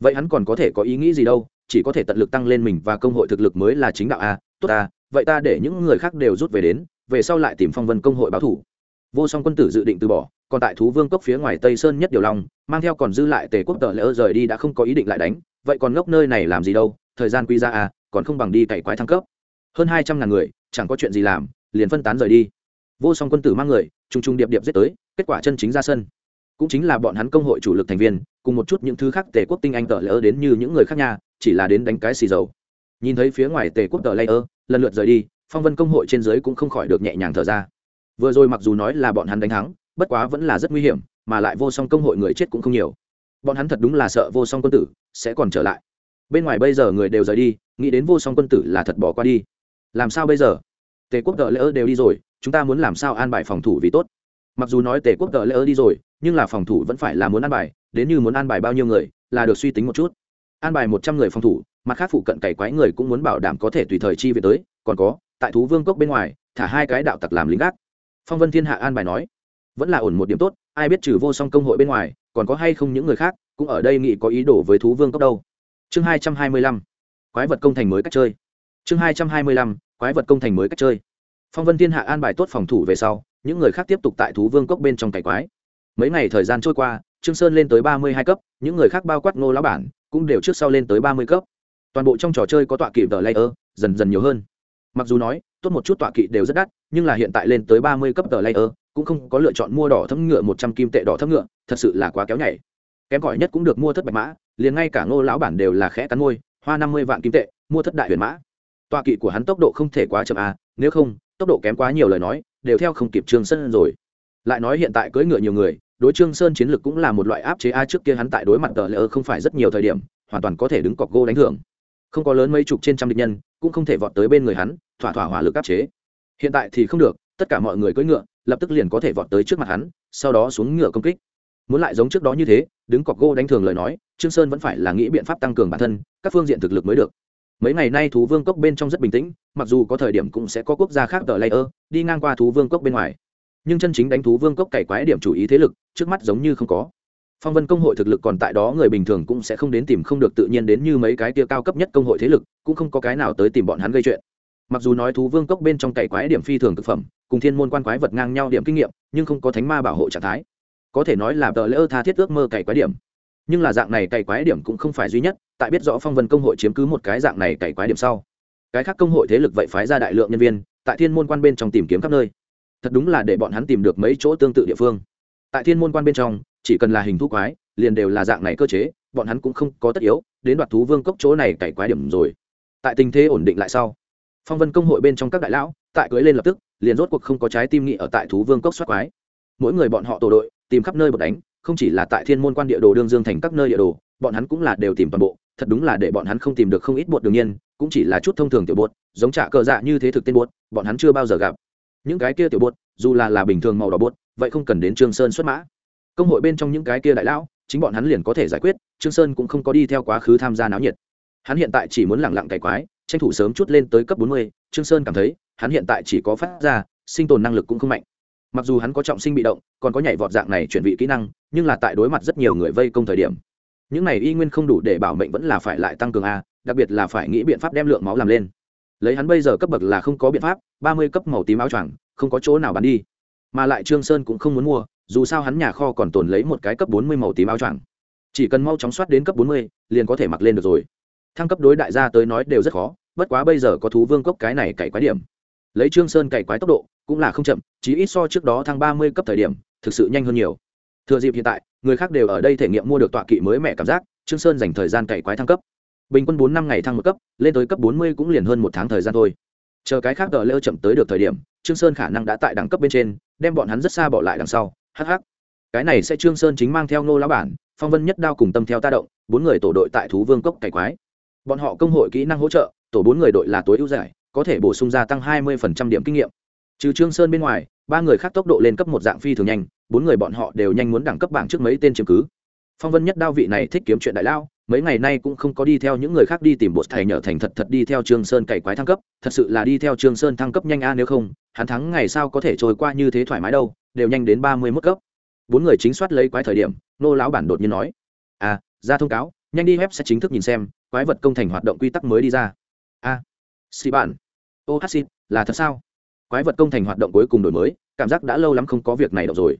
Vậy hắn còn có thể có ý nghĩ gì đâu, chỉ có thể tận lực tăng lên mình và công hội thực lực mới là chính đạo a, tốt a, vậy ta để những người khác đều rút về đến, về sau lại tìm phong vân công hội báo thủ. Vô song quân tử dự định từ bỏ còn tại thú vương cốc phía ngoài tây sơn nhất điều long, mang theo còn dư lại tề quốc tờ lỡ rời đi đã không có ý định lại đánh, vậy còn ngốc nơi này làm gì đâu, thời gian quy ra à còn không bằng đi cày quái thăng cấp. Hơn hai trăm ngàn người, chẳng có chuyện gì làm, liền phân tán rời đi. Vô song quân tử mang người t r u n g t r u n g điệp điệp giết tới, kết quả chân chính ra sân. Cũng chính là bọn hắn công hội chủ lực thành viên, cùng một chút những thứ khác tề quốc tinh anh tờ lỡ đến như những người khác nhà chỉ là đến đánh cái xì dầu. Nhìn thấy phía ngoài tề quốc tờ lỡ lần lượt rời đi, phong vân công hội trên dưới cũng không khỏi được nhẹ nhàng thở ra. Vừa rồi mặc dù nói là bọn hắn đánh thắng bất quá vẫn là rất nguy hiểm, mà lại vô song công hội người chết cũng không nhiều. Bọn hắn thật đúng là sợ vô song quân tử sẽ còn trở lại. Bên ngoài bây giờ người đều rời đi, nghĩ đến vô song quân tử là thật bỏ qua đi. Làm sao bây giờ? Tề quốc tờ lỡ đều đi rồi, chúng ta muốn làm sao an bài phòng thủ vì tốt? Mặc dù nói tề quốc tờ lỡ đi rồi, nhưng là phòng thủ vẫn phải là muốn an bài, đến như muốn an bài bao nhiêu người, là được suy tính một chút. An bài một trăm người phòng thủ, mặt khác phụ cận cày quái người cũng muốn bảo đảm có thể tùy thời chi về tới, còn có, tại thú vương cốc bên ngoài, thả hai cái đạo tặc làm lính gác. Phong vân thiên hạ an bài nói vẫn là ổn một điểm tốt, ai biết trừ vô song công hội bên ngoài, còn có hay không những người khác, cũng ở đây nghĩ có ý đồ với thú vương cốc đâu. Chương hai trăm hai mươi lăm, quái vật công thành mới cách chơi. Chương hai trăm hai mươi lăm, quái vật công thành mới cách chơi. Phong vân thiên hạ an bài tốt phòng thủ về sau, những người khác tiếp tục tại thú vương cốc bên trong cày quái. Mấy ngày thời gian trôi qua, trương sơn lên tới ba mươi hai cấp, những người khác bao quát ngô lão bản, cũng đều trước sau lên tới ba mươi cấp. Toàn bộ trong trò chơi có tọa kỵ tờ layer, dần dần nhiều hơn. Mặc dù nói, tốt một chút tọa kỵ đều rất đắt, nhưng là hiện tại lên tới ba mươi cấp tờ layer cũng không có lựa chọn mua đỏ thấm ngựa một trăm kim tệ đỏ thấm ngựa, thật sự là quá kéo nhảy. Kém cỏi nhất cũng được mua thất bạch mã, liền ngay cả ngô lão bản đều là khẽ cắn môi, hoa năm mươi vạn kim tệ, mua thất đại huyền mã. Tọa kỵ của hắn tốc độ không thể quá chậm à nếu không, tốc độ kém quá nhiều lời nói, đều theo không kịp trương sơn rồi. Lại nói hiện tại cưỡi ngựa nhiều người, đối trương sơn chiến lược cũng là một loại áp chế a, trước kia hắn tại đối mặt tờ lỡ không phải rất nhiều thời điểm, hoàn toàn có thể đứng cọc gô đánh thưởng. Không có lớn mấy chục trên trăm địch nhân, cũng không thể vọt tới bên người hắn, thỏa thỏa hỏa lực áp chế. Hiện tại thì không được, tất cả mọi người cưỡi ngựa lập tức liền có thể vọt tới trước mặt hắn, sau đó xuống ngựa công kích. Muốn lại giống trước đó như thế, đứng cọc gô đánh thường lời nói, trương sơn vẫn phải là nghĩ biện pháp tăng cường bản thân, các phương diện thực lực mới được. Mấy ngày nay thú vương cốc bên trong rất bình tĩnh, mặc dù có thời điểm cũng sẽ có quốc gia khác tờ layer đi ngang qua thú vương cốc bên ngoài. Nhưng chân chính đánh thú vương cốc cày quái điểm chủ ý thế lực, trước mắt giống như không có. Phong vân công hội thực lực còn tại đó, người bình thường cũng sẽ không đến tìm không được tự nhiên đến như mấy cái kia cao cấp nhất công hội thế lực, cũng không có cái nào tới tìm bọn hắn gây chuyện mặc dù nói thú vương cốc bên trong cày quái điểm phi thường thực phẩm, cùng thiên môn quan quái vật ngang nhau điểm kinh nghiệm, nhưng không có thánh ma bảo hộ trạng thái. Có thể nói là tờ lỡ tha thiết ước mơ cày quái điểm. Nhưng là dạng này cày quái điểm cũng không phải duy nhất, tại biết rõ phong vân công hội chiếm cứ một cái dạng này cày quái điểm sau. Cái khác công hội thế lực vậy phái ra đại lượng nhân viên, tại thiên môn quan bên trong tìm kiếm khắp nơi. Thật đúng là để bọn hắn tìm được mấy chỗ tương tự địa phương. Tại thiên môn quan bên trong, chỉ cần là hình thú quái, liền đều là dạng này cơ chế, bọn hắn cũng không có tất yếu, đến đoạt thú vương cốc chỗ này cày quái điểm rồi. Tại tình thế ổn định lại sau phong vân công hội bên trong các đại lão, tại cưới lên lập tức, liền rốt cuộc không có trái tim nghị ở tại thú vương cốc soát quái. Mỗi người bọn họ tổ đội, tìm khắp nơi bật đánh, không chỉ là tại thiên môn quan địa đồ đương dương thành các nơi địa đồ, bọn hắn cũng là đều tìm toàn bộ, thật đúng là để bọn hắn không tìm được không ít bột đương nhiên, cũng chỉ là chút thông thường tiểu bột, giống trả cờ dạ như thế thực tên bột, bọn hắn chưa bao giờ gặp. Những cái kia tiểu bột, dù là là bình thường màu đỏ bột, vậy không cần đến trương sơn xuất mã. Công hội bên trong những cái kia đại lão, chính bọn hắn liền có thể giải quyết, trương sơn cũng không có đi theo quá khứ tham gia náo nhiệt. Hắn hiện tại chỉ muốn lẳng lặng cày quái tranh thủ sớm chút lên tới cấp bốn mươi, trương sơn cảm thấy, hắn hiện tại chỉ có phát ra, sinh tồn năng lực cũng không mạnh. Mặc dù hắn có trọng sinh bị động, còn có nhảy vọt dạng này chuyển vị kỹ năng, nhưng là tại đối mặt rất nhiều người vây công thời điểm, những này y nguyên không đủ để bảo mệnh vẫn là phải lại tăng cường a, đặc biệt là phải nghĩ biện pháp đem lượng máu làm lên. Lấy hắn bây giờ cấp bậc là không có biện pháp, ba mươi cấp màu tím áo choàng, không có chỗ nào bán đi. Mà lại trương sơn cũng không muốn mua, dù sao hắn nhà kho còn tồn lấy một cái cấp bốn mươi màu tím áo choàng. Chỉ cần mau chóng soát đến cấp bốn mươi, liền có thể mặc lên được rồi thăng cấp đối đại gia tới nói đều rất khó, bất quá bây giờ có thú vương cốc cái này cày quái điểm. Lấy trương sơn cày quái tốc độ, cũng là không chậm, chí ít so trước đó thăng ba mươi cấp thời điểm, thực sự nhanh hơn nhiều. Thừa dịp hiện tại, người khác đều ở đây thể nghiệm mua được tọa kỵ mới mẹ cảm giác, trương sơn dành thời gian cày quái thăng cấp. Bình quân bốn năm ngày thăng một cấp, lên tới cấp bốn mươi cũng liền hơn một tháng thời gian thôi. Chờ cái khác đợi lêu chậm tới được thời điểm, trương sơn khả năng đã tại đẳng cấp bên trên, đem bọn hắn rất xa bỏ lại đằng sau. Hh cái này sẽ trương sơn chính mang theo nô lão bản, phong vân nhất đao cùng tâm theo ta động, bốn người tổ đội tại thú vương cốc cày quái bọn họ công hội kỹ năng hỗ trợ, tổ bốn người đội là tối ưu giải, có thể bổ sung gia tăng hai mươi điểm kinh nghiệm. Trừ trương sơn bên ngoài, ba người khác tốc độ lên cấp một dạng phi thường nhanh, bốn người bọn họ đều nhanh muốn đẳng cấp bảng trước mấy tên chiếm cứ. Phong vân nhất đao vị này thích kiếm chuyện đại lao, mấy ngày nay cũng không có đi theo những người khác đi tìm bột thầy nhở thành thật thật đi theo trương sơn cày quái thăng cấp, thật sự là đi theo trương sơn thăng cấp nhanh a, nếu không, hắn thắng ngày sao có thể trôi qua như thế thoải mái đâu, đều nhanh đến ba mươi mức cấp. Bốn người chính soát lấy quái thời điểm, nô lão bản đột nhiên nói à ra thông cáo nhanh đi web sẽ chính thức nhìn xem quái vật công thành hoạt động quy tắc mới đi ra. A à, xì bạn. ô hát xin là thật sao? Quái vật công thành hoạt động cuối cùng đổi mới cảm giác đã lâu lắm không có việc này đâu rồi.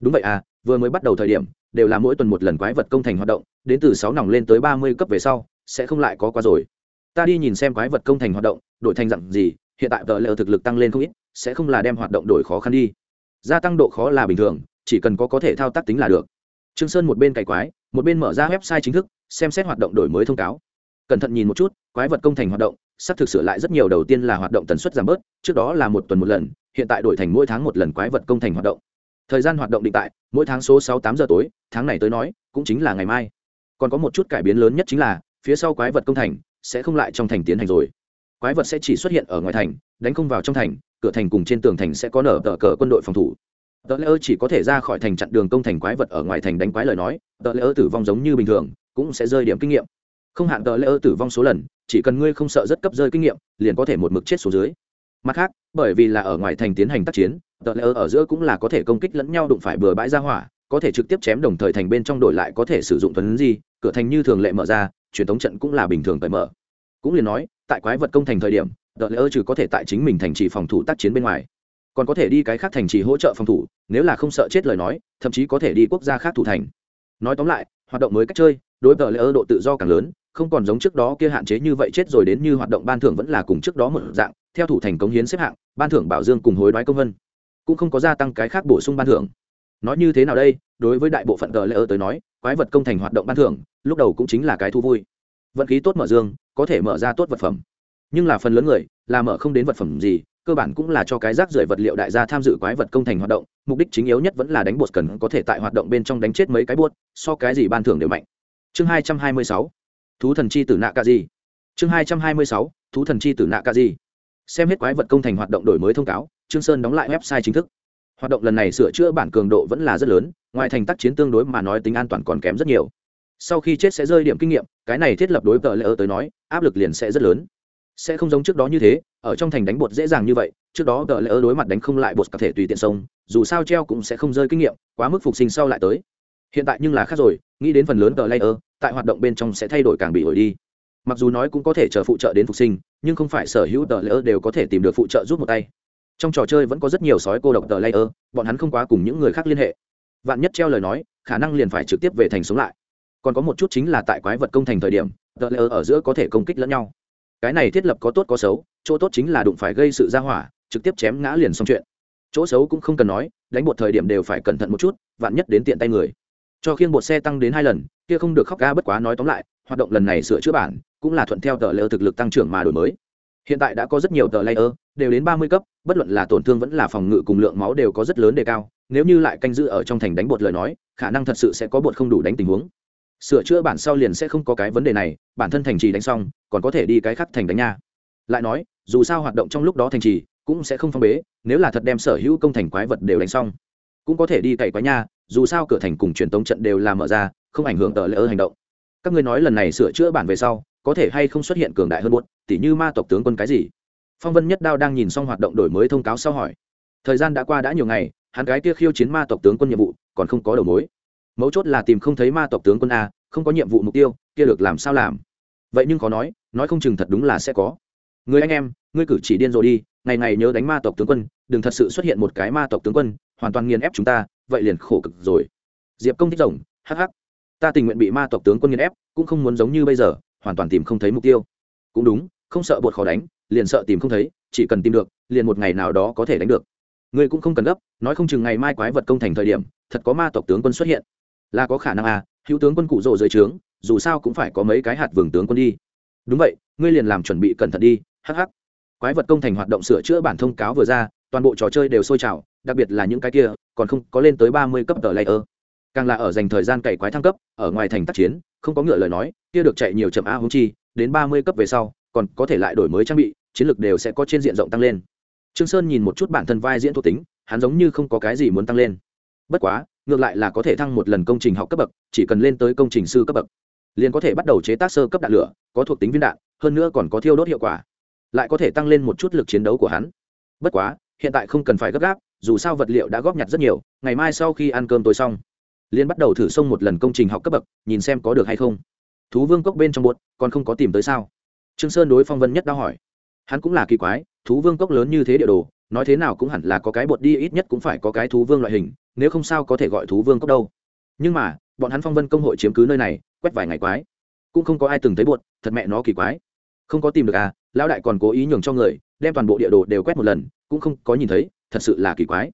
Đúng vậy à vừa mới bắt đầu thời điểm đều là mỗi tuần một lần quái vật công thành hoạt động đến từ sáu nòng lên tới ba mươi cấp về sau sẽ không lại có qua rồi. Ta đi nhìn xem quái vật công thành hoạt động đổi thành dặn gì hiện tại tờ lờ thực lực tăng lên không ít sẽ không là đem hoạt động đổi khó khăn đi. Gia tăng độ khó là bình thường chỉ cần có có thể thao tác tính là được. Trương sơn một bên cày quái một bên mở ra website chính thức xem xét hoạt động đổi mới thông cáo. Cẩn thận nhìn một chút, quái vật công thành hoạt động, sắp thực sửa lại rất nhiều đầu tiên là hoạt động tần suất giảm bớt, trước đó là một tuần một lần, hiện tại đổi thành mỗi tháng một lần quái vật công thành hoạt động. Thời gian hoạt động định tại, mỗi tháng số sáu tám giờ tối, tháng này tới nói, cũng chính là ngày mai. Còn có một chút cải biến lớn nhất chính là, phía sau quái vật công thành sẽ không lại trong thành tiến hành rồi. Quái vật sẽ chỉ xuất hiện ở ngoài thành, đánh không vào trong thành, cửa thành cùng trên tường thành sẽ có nở tờ cờ quân đội phòng thủ. Tờ lễ ơ chỉ có thể ra khỏi thành chặn đường công thành quái vật ở ngoài thành đánh quái lời nói, tờ lễ ơ tử vong giống như bình thường cũng sẽ rơi điểm kinh nghiệm. Không hạn tờ lễ ơ tử vong số lần, chỉ cần ngươi không sợ rất cấp rơi kinh nghiệm, liền có thể một mực chết xuống dưới. Mặt khác, bởi vì là ở ngoài thành tiến hành tác chiến, tờ lễ ơ ở giữa cũng là có thể công kích lẫn nhau đụng phải bừa bãi ra hỏa, có thể trực tiếp chém đồng thời thành bên trong đổi lại có thể sử dụng tuấn gì cửa thành như thường lệ mở ra, truyền thống trận cũng là bình thường cởi mở. Cũng liền nói, tại quái vật công thành thời điểm, tờ lễ ơ trừ có thể tại chính mình thành trì phòng thủ tác chiến bên ngoài, còn có thể đi cái khác thành trì hỗ trợ phòng thủ, nếu là không sợ chết lời nói, thậm chí có thể đi quốc gia khác thủ thành. Nói tóm lại, hoạt động mới cách chơi đối tờ lễ ơ độ tự do càng lớn, không còn giống trước đó kia hạn chế như vậy chết rồi đến như hoạt động ban thưởng vẫn là cùng trước đó một dạng, theo thủ thành cống hiến xếp hạng, ban thưởng bảo dương cùng hối đoái công vân. Cũng không có gia tăng cái khác bổ sung ban thưởng. Nói như thế nào đây? Đối với đại bộ phận tờ lễ ơ tới nói, quái vật công thành hoạt động ban thưởng, lúc đầu cũng chính là cái thú vui. Vận khí tốt mở dương, có thể mở ra tốt vật phẩm. Nhưng là phần lớn người, là mở không đến vật phẩm gì, cơ bản cũng là cho cái rác rưởi vật liệu đại gia tham dự quái vật công thành hoạt động, mục đích chính yếu nhất vẫn là đánh bột cần có thể tại hoạt động bên trong đánh chết mấy cái buốt so cái gì ban thưởng đều mạnh chương hai trăm hai mươi sáu, thú thần chi tử nạ ca di chương hai trăm hai mươi sáu, thú thần chi tử nạ ca di xem hết quái vật công thành hoạt động đổi mới thông cáo, trương sơn đóng lại website chính thức. Hoạt động lần này sửa chữa bản cường độ vẫn là rất lớn, ngoài thành tác chiến tương đối mà nói tính an toàn còn kém rất nhiều. Sau khi chết sẽ rơi điểm kinh nghiệm, cái này thiết lập đối tờ lỡ tới nói, áp lực liền sẽ rất lớn. Sẽ không giống trước đó như thế, ở trong thành đánh bột dễ dàng như vậy, trước đó tờ lỡ đối mặt đánh không lại bột có thể tùy tiện sông dù sao treo cũng sẽ không rơi kinh nghiệm, quá mức phục sinh sau lại tới. Hiện tại nhưng là khác rồi nghĩ đến phần lớn tờ layer, tại hoạt động bên trong sẽ thay đổi càng bị ổi đi. Mặc dù nói cũng có thể chờ phụ trợ đến phục sinh, nhưng không phải sở hữu tờ layer đều có thể tìm được phụ trợ giúp một tay. Trong trò chơi vẫn có rất nhiều sói cô độc tờ layer, bọn hắn không quá cùng những người khác liên hệ. Vạn nhất treo lời nói, khả năng liền phải trực tiếp về thành sống lại. Còn có một chút chính là tại quái vật công thành thời điểm, tờ layer ở giữa có thể công kích lẫn nhau. Cái này thiết lập có tốt có xấu, chỗ tốt chính là đụng phải gây sự ra hỏa, trực tiếp chém ngã liền xong chuyện. Chỗ xấu cũng không cần nói, đánh một thời điểm đều phải cẩn thận một chút, vạn nhất đến tiện tay người cho khiên bột xe tăng đến hai lần, kia không được khóc ga bất quá nói tóm lại, hoạt động lần này sửa chữa bản, cũng là thuận theo tờ layer thực lực tăng trưởng mà đổi mới. Hiện tại đã có rất nhiều tờ layer, đều đến ba mươi cấp, bất luận là tổn thương vẫn là phòng ngự cùng lượng máu đều có rất lớn đề cao, nếu như lại canh giữ ở trong thành đánh bột lời nói, khả năng thật sự sẽ có bột không đủ đánh tình huống. Sửa chữa bản sau liền sẽ không có cái vấn đề này, bản thân thành trì đánh xong, còn có thể đi cái khác thành đánh nha. Lại nói, dù sao hoạt động trong lúc đó thành trì, cũng sẽ không phong bế, nếu là thật đem sở hữu công thành quái vật đều đánh xong cũng có thể đi cày quái nha, dù sao cửa thành cùng truyền tống trận đều là mở ra, không ảnh hưởng tờ lỡ hành động. Các ngươi nói lần này sửa chữa bản về sau, có thể hay không xuất hiện cường đại hơn buốt tỉ như ma tộc tướng quân cái gì? Phong vân nhất đao đang nhìn xong hoạt động đổi mới thông cáo sau hỏi. Thời gian đã qua đã nhiều ngày, hắn cái kia khiêu chiến ma tộc tướng quân nhiệm vụ, còn không có đầu mối. Mấu chốt là tìm không thấy ma tộc tướng quân a, không có nhiệm vụ mục tiêu, kia được làm sao làm? Vậy nhưng khó nói nói không chừng thật đúng là sẽ có. Người anh em, ngươi cử chỉ điên rồi đi, ngày ngày nhớ đánh ma tộc tướng quân, đừng thật sự xuất hiện một cái ma tộc tướng quân hoàn toàn nghiền ép chúng ta, vậy liền khổ cực rồi. Diệp công thích rồng hh ta tình nguyện bị ma tộc tướng quân nghiền ép, cũng không muốn giống như bây giờ, hoàn toàn tìm không thấy mục tiêu. Cũng đúng, không sợ bột khó đánh, liền sợ tìm không thấy, chỉ cần tìm được, liền một ngày nào đó có thể đánh được. Ngươi cũng không cần gấp, nói không chừng ngày mai quái vật công thành thời điểm, thật có ma tộc tướng quân xuất hiện. Là có khả năng à hữu tướng quân cụ rỗ dưới trướng, dù sao cũng phải có mấy cái hạt vườn tướng quân đi. Đúng vậy, ngươi liền làm chuẩn bị cẩn thận đi hh quái vật công thành hoạt động sửa chữa bản thông cáo vừa ra, toàn bộ trò chơi đều sôi trào đặc biệt là những cái kia, còn không có lên tới ba mươi cấp tờ layer. Càng là ở dành thời gian cày quái thăng cấp, ở ngoài thành tác chiến, không có ngựa lời nói, kia được chạy nhiều chậm a húng chi, đến ba mươi cấp về sau, còn có thể lại đổi mới trang bị, chiến lược đều sẽ có trên diện rộng tăng lên. Trương sơn nhìn một chút bản thân vai diễn thuộc tính, hắn giống như không có cái gì muốn tăng lên. Bất quá, ngược lại là có thể thăng một lần công trình học cấp bậc, chỉ cần lên tới công trình sư cấp bậc. Liền có thể bắt đầu chế tác sơ cấp đạn lửa, có thuộc tính viên đạn, hơn nữa còn có thiêu đốt hiệu quả. Lại có thể tăng lên một chút lực chiến đấu của hắn. Bất quá, hiện tại không cần phải gấp gáp dù sao vật liệu đã góp nhặt rất nhiều, ngày mai sau khi ăn cơm tối xong liên bắt đầu thử xông một lần công trình học cấp bậc, nhìn xem có được hay không. Thú vương cốc bên trong bột còn không có tìm tới sao? Trương sơn đối phong vân nhất đã hỏi. Hắn cũng là kỳ quái, thú vương cốc lớn như thế địa đồ, nói thế nào cũng hẳn là có cái bột đi, ít nhất cũng phải có cái thú vương loại hình, nếu không sao có thể gọi thú vương cốc đâu. Nhưng mà, bọn hắn phong vân công hội chiếm cứ nơi này, quét vài ngày quái. Cũng không có ai từng thấy bột thật mẹ nó kỳ quái. Không có tìm được à lão đại còn cố ý nhường cho người, đem toàn bộ địa đồ đều quét một lần, cũng không có nhìn thấy thật sự là kỳ quái.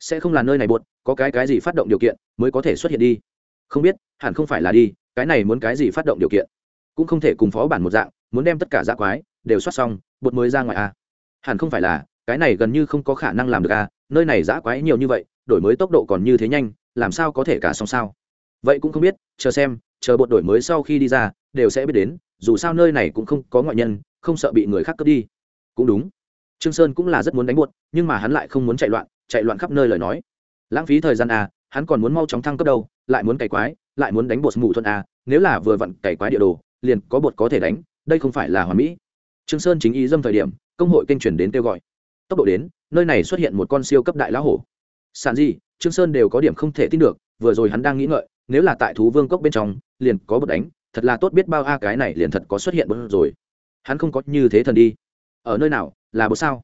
Sẽ không là nơi này buột có cái cái gì phát động điều kiện mới có thể xuất hiện đi? Không biết, hẳn không phải là đi, cái này muốn cái gì phát động điều kiện? Cũng không thể cùng phó bản một dạng, muốn đem tất cả dã quái đều soát xong bột mới ra ngoài a hẳn không phải là, cái này gần như không có khả năng làm được a nơi này dã quái nhiều như vậy, đổi mới tốc độ còn như thế nhanh, làm sao có thể cả xong sao? Vậy cũng không biết, chờ xem, chờ bột đổi mới sau khi đi ra, đều sẽ biết đến, dù sao nơi này cũng không có ngoại nhân, không sợ bị người khác cướp đi. Cũng đúng trương sơn cũng là rất muốn đánh bột nhưng mà hắn lại không muốn chạy loạn chạy loạn khắp nơi lời nói. Lãng phí thời gian à hắn còn muốn mau chóng thăng cấp đâu, lại muốn cày quái, lại muốn đánh bột mù thuận à nếu là vừa vặn cày quái địa đồ, liền có bột có thể đánh, đây không phải là hoàn mỹ. Trương sơn chính ý dâm thời điểm, công hội kênh chuyển đến kêu gọi. Tốc độ đến, nơi này xuất hiện một con siêu cấp đại lão hổ. Sản gì, trương sơn đều có điểm không thể tin được, vừa rồi hắn đang nghĩ ngợi, nếu là tại thú vương cốc bên trong, liền có bột đánh, thật là tốt biết bao a, cái này liền thật có xuất hiện bột rồi. Hắn không có như thế thần đi. Ở nơi nào là bột sao?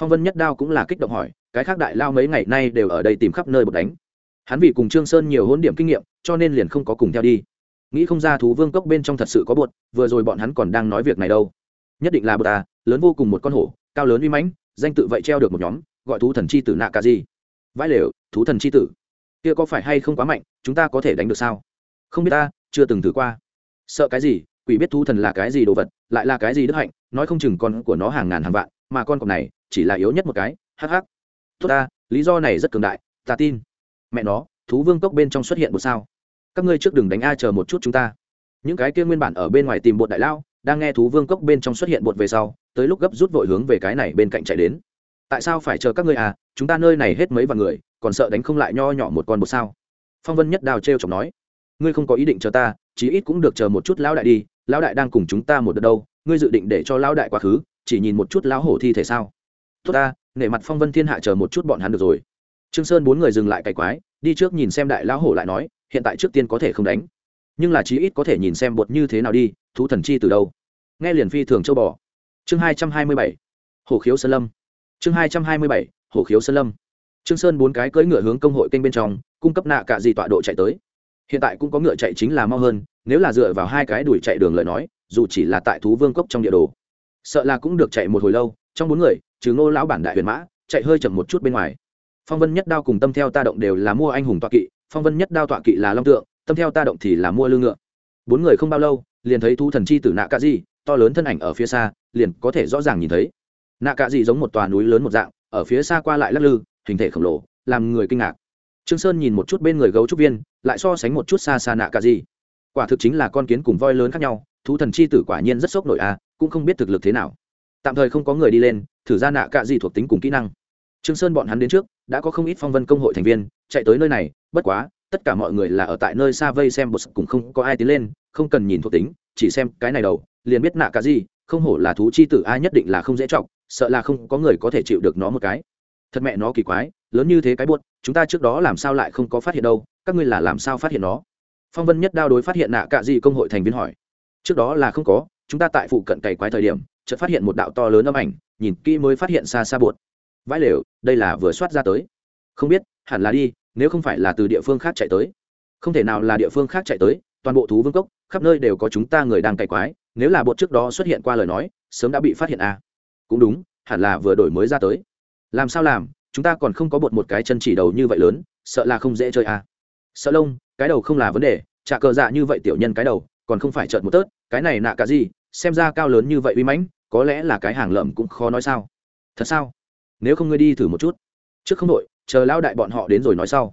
Phong vân nhất đao cũng là kích động hỏi, cái khác đại lao mấy ngày nay đều ở đây tìm khắp nơi bột đánh. Hắn vì cùng trương sơn nhiều hôn điểm kinh nghiệm, cho nên liền không có cùng theo đi. Nghĩ không ra thú vương cốc bên trong thật sự có bột, vừa rồi bọn hắn còn đang nói việc này đâu. Nhất định là bột à lớn vô cùng một con hổ, cao lớn uy mãnh, danh tự vậy treo được một nhóm, gọi thú thần chi tử nạ cả gì. Vãi lều, thú thần chi tử. Kia có phải hay không quá mạnh, chúng ta có thể đánh được sao? Không biết ta, chưa từng thử qua. Sợ cái gì, quỷ biết thú thần là cái gì đồ vật, lại là cái gì đức hạnh, nói không chừng con của nó hàng ngàn hàng vạn mà con cọp này chỉ là yếu nhất một cái, hắc hắc. Tốt ta, lý do này rất cường đại, ta tin. Mẹ nó, thú vương cốc bên trong xuất hiện một sao. Các ngươi trước đừng đánh a chờ một chút chúng ta. Những cái kia nguyên bản ở bên ngoài tìm bột đại lao, đang nghe thú vương cốc bên trong xuất hiện bột về sau, tới lúc gấp rút vội hướng về cái này bên cạnh chạy đến. Tại sao phải chờ các ngươi à? Chúng ta nơi này hết mấy vạn người, còn sợ đánh không lại nho nhỏ một con bột sao? Phong vân nhất đào t r e o chọc nói. Ngươi không có ý định chờ ta, chí ít cũng được chờ một chút lão đại đi, lão đại đang cùng chúng ta một đợt đâu, ngươi dự định để cho lão đại quá khứ chỉ nhìn một chút lão hổ thi thể sao? Tốt ta, nể mặt phong vân thiên hạ chờ một chút bọn hắn được rồi. Trương sơn bốn người dừng lại cày quái, đi trước nhìn xem đại lão hổ lại nói, hiện tại trước tiên có thể không đánh, nhưng là chí ít có thể nhìn xem bột như thế nào đi, thú thần chi từ đâu. Nghe liền phi thường châu bò. Chương hai trăm hai mươi bảy, hổ khiếu sơn lâm. Chương hai trăm hai mươi bảy, hổ khiếu sơn lâm. Trương sơn bốn cái cưỡi ngựa hướng công hội kênh bên trong, cung cấp nạ cả gì tọa độ chạy tới. Hiện tại cũng có ngựa chạy chính là mau hơn, nếu là dựa vào hai cái đuổi chạy đường lời nói, dù chỉ là tại thú vương cốc trong địa đồ sợ là cũng được chạy một hồi lâu, trong bốn người, trừ ngô lão bản đại huyền mã, chạy hơi chậm một chút bên ngoài. Phong vân nhất đao cùng tâm theo ta động đều là mua anh hùng tọa kỵ, phong vân nhất đao tọa kỵ là long tượng, tâm theo ta động thì là mua lương ngựa. Bốn người không bao lâu, liền thấy thu thần chi tử nạ cạ di, to lớn thân ảnh ở phía xa, liền có thể rõ ràng nhìn thấy. Nạ cạ di giống một tòa núi lớn một dạng, ở phía xa qua lại lắc lư, hình thể khổng lồ, làm người kinh ngạc. Trương sơn nhìn một chút bên người gấu trúc viên, lại so sánh một chút xa xa nạ cạ di. Quả thực chính là con kiến cùng voi lớn khác nhau thú thần chi tử quả nhiên rất sốc nổi a, cũng không biết thực lực thế nào. Tạm thời không có người đi lên, thử ra nạ cạ gì thuộc tính cùng kỹ năng. Trương sơn bọn hắn đến trước, đã có không ít phong vân công hội thành viên, chạy tới nơi này, bất quá, tất cả mọi người là ở tại nơi xa vây xem bột cũng không có ai tiến lên, không cần nhìn thuộc tính, chỉ xem cái này đầu, liền biết nạ cả gì, không hổ là thú chi tử ai nhất định là không dễ trọng sợ là không có người có thể chịu được nó một cái. Thật mẹ nó kỳ quái, lớn như thế cái buốt chúng ta trước đó làm sao lại không có phát hiện đâu, các ngươi là làm sao phát hiện nó? Phong vân nhất đao đối phát hiện nạ cả gì công hội thành viên hỏi trước đó là không có, chúng ta tại phụ cận cày quái thời điểm, chợt phát hiện một đạo to lớn âm ảnh, nhìn kỹ mới phát hiện xa xa bột vãi lều, đây là vừa soát ra tới không biết, hẳn là đi, nếu không phải là từ địa phương khác chạy tới không thể nào là địa phương khác chạy tới, toàn bộ thú vương cốc, khắp nơi đều có chúng ta người đang cày quái, nếu là bột trước đó xuất hiện qua lời nói, sớm đã bị phát hiện à. cũng đúng, hẳn là vừa đổi mới ra tới làm sao làm, chúng ta còn không có bột một cái chân chỉ đầu như vậy lớn, sợ là không dễ chơi à. sợ lông, cái đầu không là vấn đề trả cờ dạ như vậy tiểu nhân cái đầu còn không phải trợn một tớt, cái này nạ cả gì, xem ra cao lớn như vậy uy mãnh, có lẽ là cái hàng lợm cũng khó nói sao. Thật sao? Nếu không ngươi đi thử một chút. Trước không đội, chờ lao đại bọn họ đến rồi nói sau.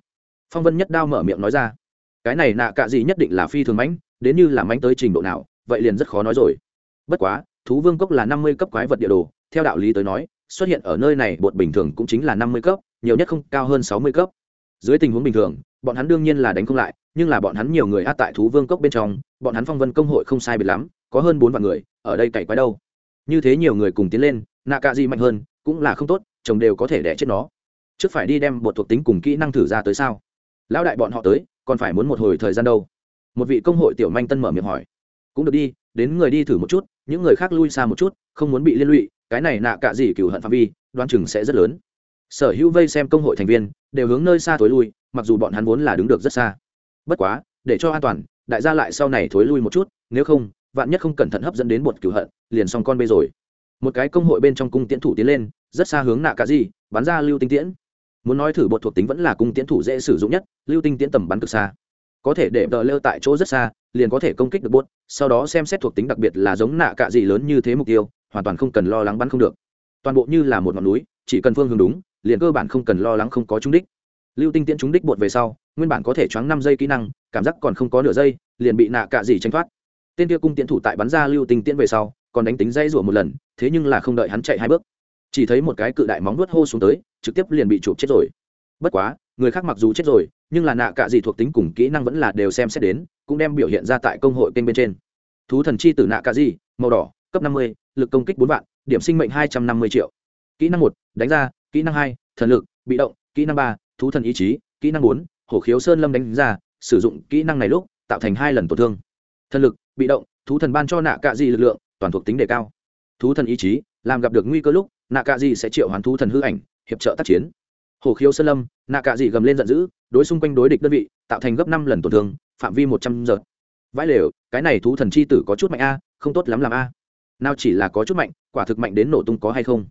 Phong vân nhất đao mở miệng nói ra. Cái này nạ cạ gì nhất định là phi thường mãnh, đến như là mãnh tới trình độ nào, vậy liền rất khó nói rồi. Bất quá, thú vương cốc là năm mươi cấp quái vật địa đồ, theo đạo lý tới nói, xuất hiện ở nơi này bột bình thường cũng chính là năm mươi cấp, nhiều nhất không, cao hơn sáu mươi cấp. Dưới tình huống bình thường bọn hắn đương nhiên là đánh không lại, nhưng là bọn hắn nhiều người át tại thú vương cốc bên trong, bọn hắn phong vân công hội không sai biệt lắm, có hơn bốn vạn người, ở đây cày quái đâu. Như thế nhiều người cùng tiến lên, nạ cạ gì mạnh hơn, cũng là không tốt, chồng đều có thể đẻ chết nó. Trước phải đi đem một thuộc tính cùng kỹ năng thử ra tới sao? Lão đại bọn họ tới, còn phải muốn một hồi thời gian đâu. Một vị công hội tiểu manh tân mở miệng hỏi. Cũng được đi, đến người đi thử một chút, những người khác lui xa một chút, không muốn bị liên lụy, cái này nạ cạ gì cửu hận phạm vi đoan chừng sẽ rất lớn. Sở hữu vây xem công hội thành viên, đều hướng nơi xa tối lui mặc dù bọn hắn vốn là đứng được rất xa. Bất quá, để cho an toàn, đại gia lại sau này thối lui một chút, nếu không, vạn nhất không cẩn thận hấp dẫn đến bột cửu hận, liền xong con bê rồi. Một cái công hội bên trong cung tiễn thủ tiến lên, rất xa hướng nạ cả gì, bắn ra lưu tinh tiễn. Muốn nói thử bột thuộc tính vẫn là cung tiễn thủ dễ sử dụng nhất, lưu tinh tiễn tầm bắn cực xa. Có thể để đợi lơ tại chỗ rất xa, liền có thể công kích được bốt sau đó xem xét thuộc tính đặc biệt là giống nạ cạ gì lớn như thế mục tiêu, hoàn toàn không cần lo lắng bắn không được. Toàn bộ như là một ngọn núi, chỉ cần phương hướng đúng, liền cơ bản không cần lo lắng không có trung đích lưu tinh tiễn trúng đích bột về sau nguyên bản có thể choáng năm giây kỹ năng cảm giác còn không có nửa giây liền bị nạ cạ dì tranh thoát. Tên kia cung tiễn thủ tại bắn ra lưu tinh tiễn về sau còn đánh tính dây rủa một lần thế nhưng là không đợi hắn chạy hai bước. Chỉ thấy một cái cự đại móng vuốt hô xuống tới trực tiếp liền bị chụp chết rồi. Bất quá người khác mặc dù chết rồi nhưng là nạ cạ dì thuộc tính cùng kỹ năng vẫn là đều xem xét đến cũng đem biểu hiện ra tại công hội kênh bên trên. Thú thần chi tử nạ cạ dì, màu đỏ cấp năm mươi lực công kích bốn vạn điểm sinh mệnh hai trăm năm mươi triệu. Kỹ năng một đánh ra kỹ năng hai thần lực bị động kỹ năng ba thú thần ý chí, kỹ năng bốn, hổ khiếu sơn lâm đánh ra, sử dụng kỹ năng này lúc, tạo thành hai lần tổn thương. Thần lực, bị động, thú thần ban cho nạ cạ Dị lực lượng, toàn thuộc tính đề cao. Thú thần ý chí, làm gặp được nguy cơ lúc, nạ cạ Dị sẽ triệu hoán thú thần hư ảnh, hiệp trợ tác chiến. Hổ khiếu sơn lâm, nạ cạ dị gầm lên giận dữ, đối xung quanh đối địch đơn vị, tạo thành gấp năm lần tổn thương, phạm vi một trăm giờ. Vãi lều, cái này thú thần chi tử có chút mạnh a, không tốt lắm làm a. Nào chỉ là có chút mạnh, quả thực mạnh đến nổ tung có hay không?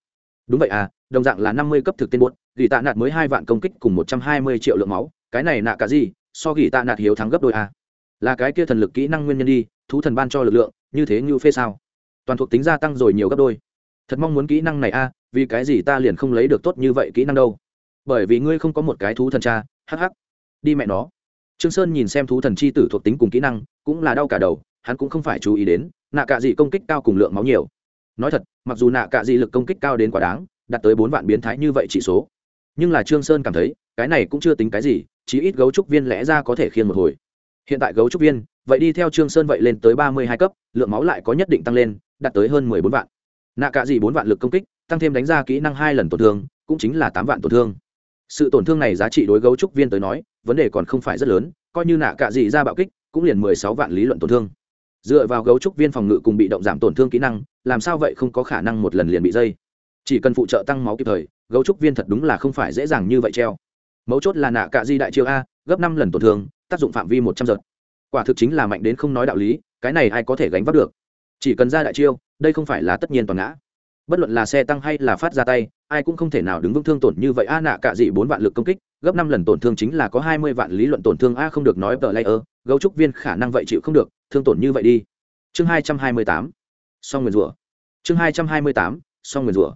Đúng vậy à đồng dạng là năm mươi cấp thực tên buốt, gỉ tạ nạt mới hai vạn công kích cùng một trăm hai mươi triệu lượng máu, cái này nạ cả gì, so gỉ tạ nạt hiếu thắng gấp đôi a là cái kia thần lực kỹ năng nguyên nhân đi, thú thần ban cho lực lượng, như thế như phê sao. Toàn thuộc tính gia tăng rồi nhiều gấp đôi. Thật mong muốn kỹ năng này a vì cái gì ta liền không lấy được tốt như vậy kỹ năng đâu. Bởi vì ngươi không có một cái thú thần cha hh đi mẹ nó. Trương sơn nhìn xem thú thần chi tử thuộc tính cùng kỹ năng, cũng là đau cả đầu, hắn cũng không phải chú ý đến, nạ cạ dị công kích cao cùng lượng máu nhiều. Nói thật, mặc dù nạ cạ dị lực công kích cao đến quá đáng đạt tới bốn vạn biến thái như vậy chỉ số. Nhưng là trương sơn cảm thấy, cái này cũng chưa tính cái gì, chí ít gấu trúc viên lẽ ra có thể khiên một hồi. Hiện tại gấu trúc viên, vậy đi theo trương sơn vậy lên tới ba mươi hai cấp, lượng máu lại có nhất định tăng lên, đạt tới hơn mười bốn vạn. Nạ cạ dị bốn vạn lực công kích, tăng thêm đánh ra kỹ năng hai lần tổn thương, cũng chính là tám vạn tổn thương. Sự tổn thương này giá trị đối gấu trúc viên tới nói, vấn đề còn không phải rất lớn, coi như nạ cạ dị ra bạo kích, cũng liền mười sáu vạn lý luận tổn thương. Dựa vào gấu trúc viên phòng ngự cùng bị động giảm tổn thương kỹ năng, làm sao vậy không có khả năng một lần liền bị dây? Chỉ cần phụ trợ tăng máu kịp thời, gấu trúc viên thật đúng là không phải dễ dàng như vậy treo. Mấu chốt là nạ cạ di đại chiêu a, gấp năm lần tổn thương, tác dụng phạm vi một trăm giật. Quả thực chính là mạnh đến không nói đạo lý, cái này ai có thể gánh vác được? Chỉ cần ra đại chiêu, đây không phải là tất nhiên toàn ngã. Bất luận là xe tăng hay là phát ra tay, ai cũng không thể nào đứng vững thương tổn như vậy. A, nạ cả dị bốn vạn lực công kích, gấp năm lần tổn thương chính là có hai mươi vạn lý luận tổn thương a, không được nói tờ ơ, gấu trúc viên khả năng vậy chịu không được, thương tổn như vậy đi. Chương hai trăm hai mươi tám, song nguyền rủa. Chương hai trăm hai mươi tám, song nguyền rủa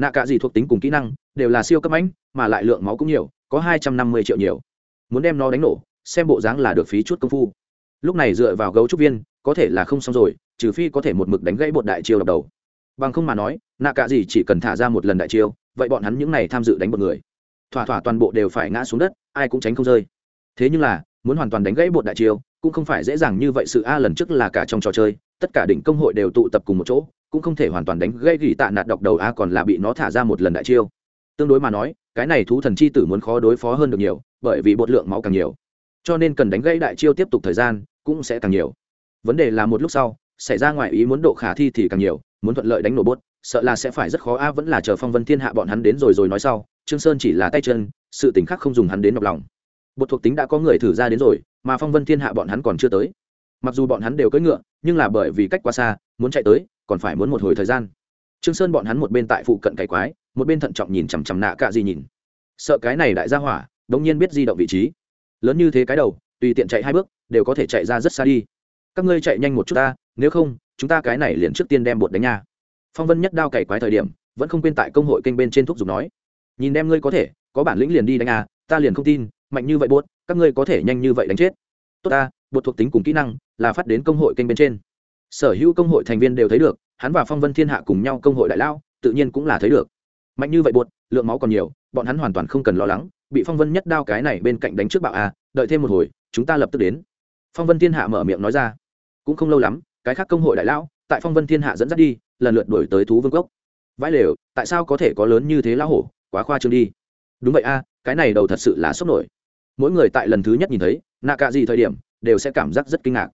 nạ cả gì thuộc tính cùng kỹ năng đều là siêu cấp ánh mà lại lượng máu cũng nhiều, có hai trăm năm mươi triệu nhiều. Muốn đem nó đánh nổ, xem bộ dáng là được phí chút công phu. Lúc này dựa vào gấu trúc viên, có thể là không xong rồi, trừ phi có thể một mực đánh gãy bột đại chiêu đập đầu. Bằng không mà nói, nạ cả gì chỉ cần thả ra một lần đại chiêu, vậy bọn hắn những này tham dự đánh một người, thỏa thỏa toàn bộ đều phải ngã xuống đất, ai cũng tránh không rơi. Thế nhưng là, muốn hoàn toàn đánh gãy bột đại chiêu, cũng không phải dễ dàng như vậy sự. A, lần trước là cả trong trò chơi, tất cả đỉnh công hội đều tụ tập cùng một chỗ cũng không thể hoàn toàn đánh gãy gỉ tạ nạt độc đầu a, còn là bị nó thả ra một lần đại chiêu. Tương đối mà nói, cái này thú thần chi tử muốn khó đối phó hơn được nhiều, bởi vì bột lượng máu càng nhiều. Cho nên cần đánh gãy đại chiêu tiếp tục thời gian cũng sẽ càng nhiều. Vấn đề là một lúc sau, xảy ra ngoài ý muốn độ khả thi thì càng nhiều, muốn thuận lợi đánh nổ bốt sợ là sẽ phải rất khó a, vẫn là chờ phong vân thiên hạ bọn hắn đến rồi rồi nói sau, trương sơn chỉ là tay chân, sự tình khác không dùng hắn đến nọc lòng. Bột thuộc tính đã có người thử ra đến rồi, mà phong vân thiên hạ bọn hắn còn chưa tới. Mặc dù bọn hắn đều cưỡi ngựa, nhưng là bởi vì cách quá xa, muốn chạy tới còn phải muốn một hồi thời gian. Trương sơn bọn hắn một bên tại phụ cận cày quái, một bên thận trọng nhìn chằm chằm nạ cạ gì nhìn. Sợ cái này đại gia hỏa, đống nhiên biết di động vị trí. Lớn như thế cái đầu, tùy tiện chạy hai bước, đều có thể chạy ra rất xa đi. Các ngươi chạy nhanh một chút ta, nếu không, chúng ta cái này liền trước tiên đem bột đánh nha. Phong vân nhất đao cày quái thời điểm, vẫn không quên tại công hội kênh bên trên thuốc dùng nói. Nhìn đem ngươi có thể, có bản lĩnh liền đi đánh à ta liền không tin, mạnh như vậy bột, các ngươi có thể nhanh như vậy đánh chết. Tốt ta, bột thuộc tính cùng kỹ năng, là phát đến công hội kênh bên trên sở hữu công hội thành viên đều thấy được, hắn và phong vân thiên hạ cùng nhau công hội đại lao, tự nhiên cũng là thấy được. Mạnh như vậy buột lượng máu còn nhiều, bọn hắn hoàn toàn không cần lo lắng, bị phong vân nhất đao cái này bên cạnh đánh trước bạo à đợi thêm một hồi, chúng ta lập tức đến. Phong vân thiên hạ mở miệng nói ra. Cũng không lâu lắm, cái khác công hội đại lão tại phong vân thiên hạ dẫn dắt đi, lần lượt đổi tới thú vương cốc. Vãi lều, tại sao có thể có lớn như thế lão hổ, quá khoa trương đi. Đúng vậy a, cái này đầu thật sự là sốc nổi. Mỗi người tại lần thứ nhất nhìn thấy, nạ cạ gì thời điểm, đều sẽ cảm giác rất kinh ngạc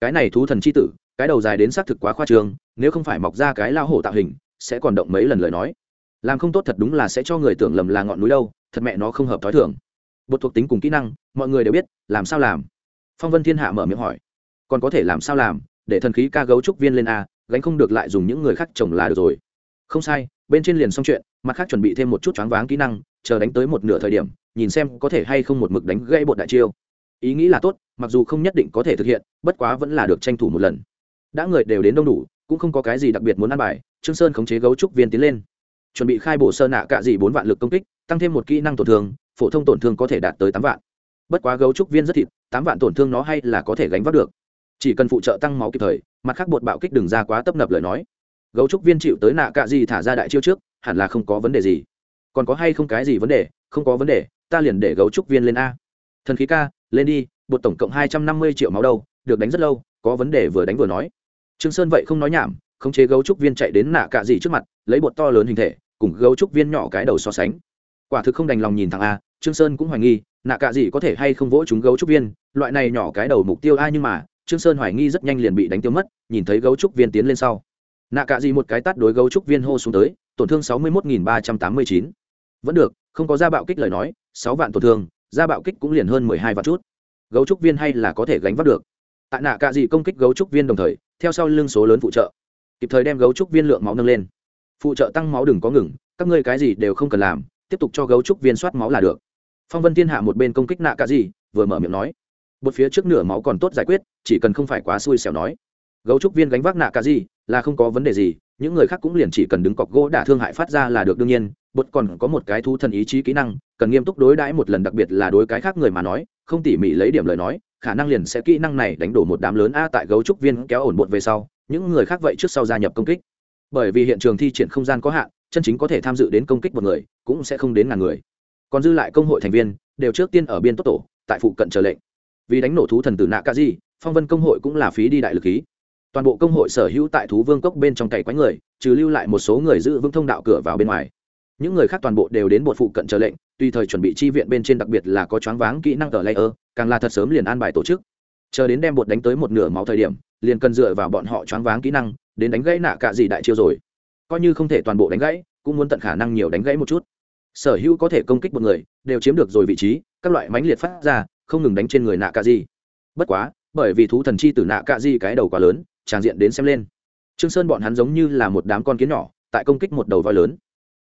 cái này thú thần c h i tử, cái đầu dài đến xác thực quá khoa trương, nếu không phải mọc ra cái lao hổ tạo hình, sẽ còn động mấy lần lời nói. Làm không tốt thật đúng là sẽ cho người tưởng lầm là ngọn núi đâu, thật mẹ nó không hợp t h ó i thường. Bột thuộc tính cùng kỹ năng, mọi người đều biết, làm sao làm? Phong vân thiên hạ mở miệng hỏi. Còn có thể làm sao làm? Để thần khí ca gấu trúc viên lên a, gánh không được lại dùng những người khác trồng là được rồi. Không sai, bên trên liền xong chuyện, mặt khác chuẩn bị thêm một chút choáng váng kỹ năng, chờ đánh tới một nửa thời điểm, nhìn xem có thể hay không một mực đánh gây bột đại chiêu. Ý nghĩ là tốt mặc dù không nhất định có thể thực hiện, bất quá vẫn là được tranh thủ một lần. Đã người đều đến đông đủ, cũng không có cái gì đặc biệt muốn ăn bài, trương sơn khống chế gấu trúc viên tiến lên. Chuẩn bị khai bổ sơ nạ cạ dị bốn vạn lực công kích, tăng thêm một kỹ năng tổn thương, phổ thông tổn thương có thể đạt tới tám vạn. Bất quá gấu trúc viên rất thịt, tám vạn tổn thương nó hay là có thể gánh vác được. Chỉ cần phụ trợ tăng máu kịp thời, mặt khác bột bạo kích đừng ra quá tấp nập lời nói. Gấu trúc viên chịu tới nạ cạ gì thả ra đại chiêu trước, hẳn là không có vấn đề gì. Còn có hay không cái gì vấn đề? Không có vấn đề, ta liền để gấu trúc viên lên a. Thần khí ca, lên đi bột tổng cộng hai trăm năm mươi triệu máu đâu, được đánh rất lâu, có vấn đề vừa đánh vừa nói. Trương sơn vậy không nói nhảm, khống chế gấu trúc viên chạy đến nạ cạ gì trước mặt, lấy bột to lớn hình thể, cùng gấu trúc viên nhỏ cái đầu so sánh. Quả thực không đành lòng nhìn thằng a, trương sơn cũng hoài nghi, nạ cạ gì có thể hay không vỗ chúng gấu trúc viên, loại này nhỏ cái đầu mục tiêu ai nhưng mà, trương sơn hoài nghi rất nhanh liền bị đánh tiêu mất, nhìn thấy gấu trúc viên tiến lên sau. Nạ cạ gì một cái tát đối gấu trúc viên hô xuống tới, tổn thương sáu mươi một ba trăm tám mươi chín. Vẫn được, không có ra bạo kích lời nói, sáu vạn tổn thương, ra bạo kích cũng liền hơn mười hai vạn chút gấu trúc viên hay là có thể gánh vác được. Tại nạ cạ gì công kích gấu trúc viên đồng thời, theo sau lưng số lớn phụ trợ. Kịp thời đem gấu trúc viên lượng máu nâng lên. Phụ trợ tăng máu đừng có ngừng, các ngươi cái gì đều không cần làm, tiếp tục cho gấu trúc viên soát máu là được. Phong vân thiên hạ một bên công kích nạ cạ gì, vừa mở miệng nói. Một phía trước nửa máu còn tốt giải quyết, chỉ cần không phải quá xui xẻo nói. Gấu trúc viên gánh vác nạ cạ gì, là không có vấn đề gì, những người khác cũng liền chỉ cần đứng cọc gỗ đả thương hại phát ra là được đương nhiên, bột còn có một cái thu thần ý chí kỹ năng cần nghiêm túc đối đãi một lần, đặc biệt là đối cái khác người mà nói, không tỉ mỉ lấy điểm lời nói, khả năng liền sẽ kỹ năng này đánh đổ một đám lớn a tại gấu trúc viên kéo ổn bột về sau, những người khác vậy trước sau gia nhập công kích. Bởi vì hiện trường thi triển không gian có hạn, chân chính có thể tham dự đến công kích một người, cũng sẽ không đến ngàn người. Còn dư lại công hội thành viên, đều trước tiên ở biên tốt tổ, tại phụ cận chờ lệnh. Vì đánh nổ thú thần tử nạ ca di phong vân công hội cũng là phí đi đại lực khí. Toàn bộ công hội sở hữu tại thú vương cốc bên trong cày quánh người, trừ lưu lại một số người giữ vững thông đạo cửa vào bên ngoài những người khác toàn bộ đều đến bột phụ cận chờ lệnh, tùy thời chuẩn bị chi viện bên trên đặc biệt là có choáng váng kỹ năng ở layer, càng là thật sớm liền an bài tổ chức. Chờ đến đem bột đánh tới một nửa máu thời điểm, liền cần dựa vào bọn họ choáng váng kỹ năng, đến đánh gãy nạ cả gì đại chiêu rồi. Coi như không thể toàn bộ đánh gãy, cũng muốn tận khả năng nhiều đánh gãy một chút. Sở hữu có thể công kích một người, đều chiếm được rồi vị trí, các loại mãnh liệt phát ra, không ngừng đánh trên người nạ cả gì. Bất quá, bởi vì thú thần chi tử nạ cả gì cái đầu quá lớn tràng diện đến xem lên. Trương sơn bọn hắn giống như là một đám con kiến nhỏ, tại công kích một đầu voi lớn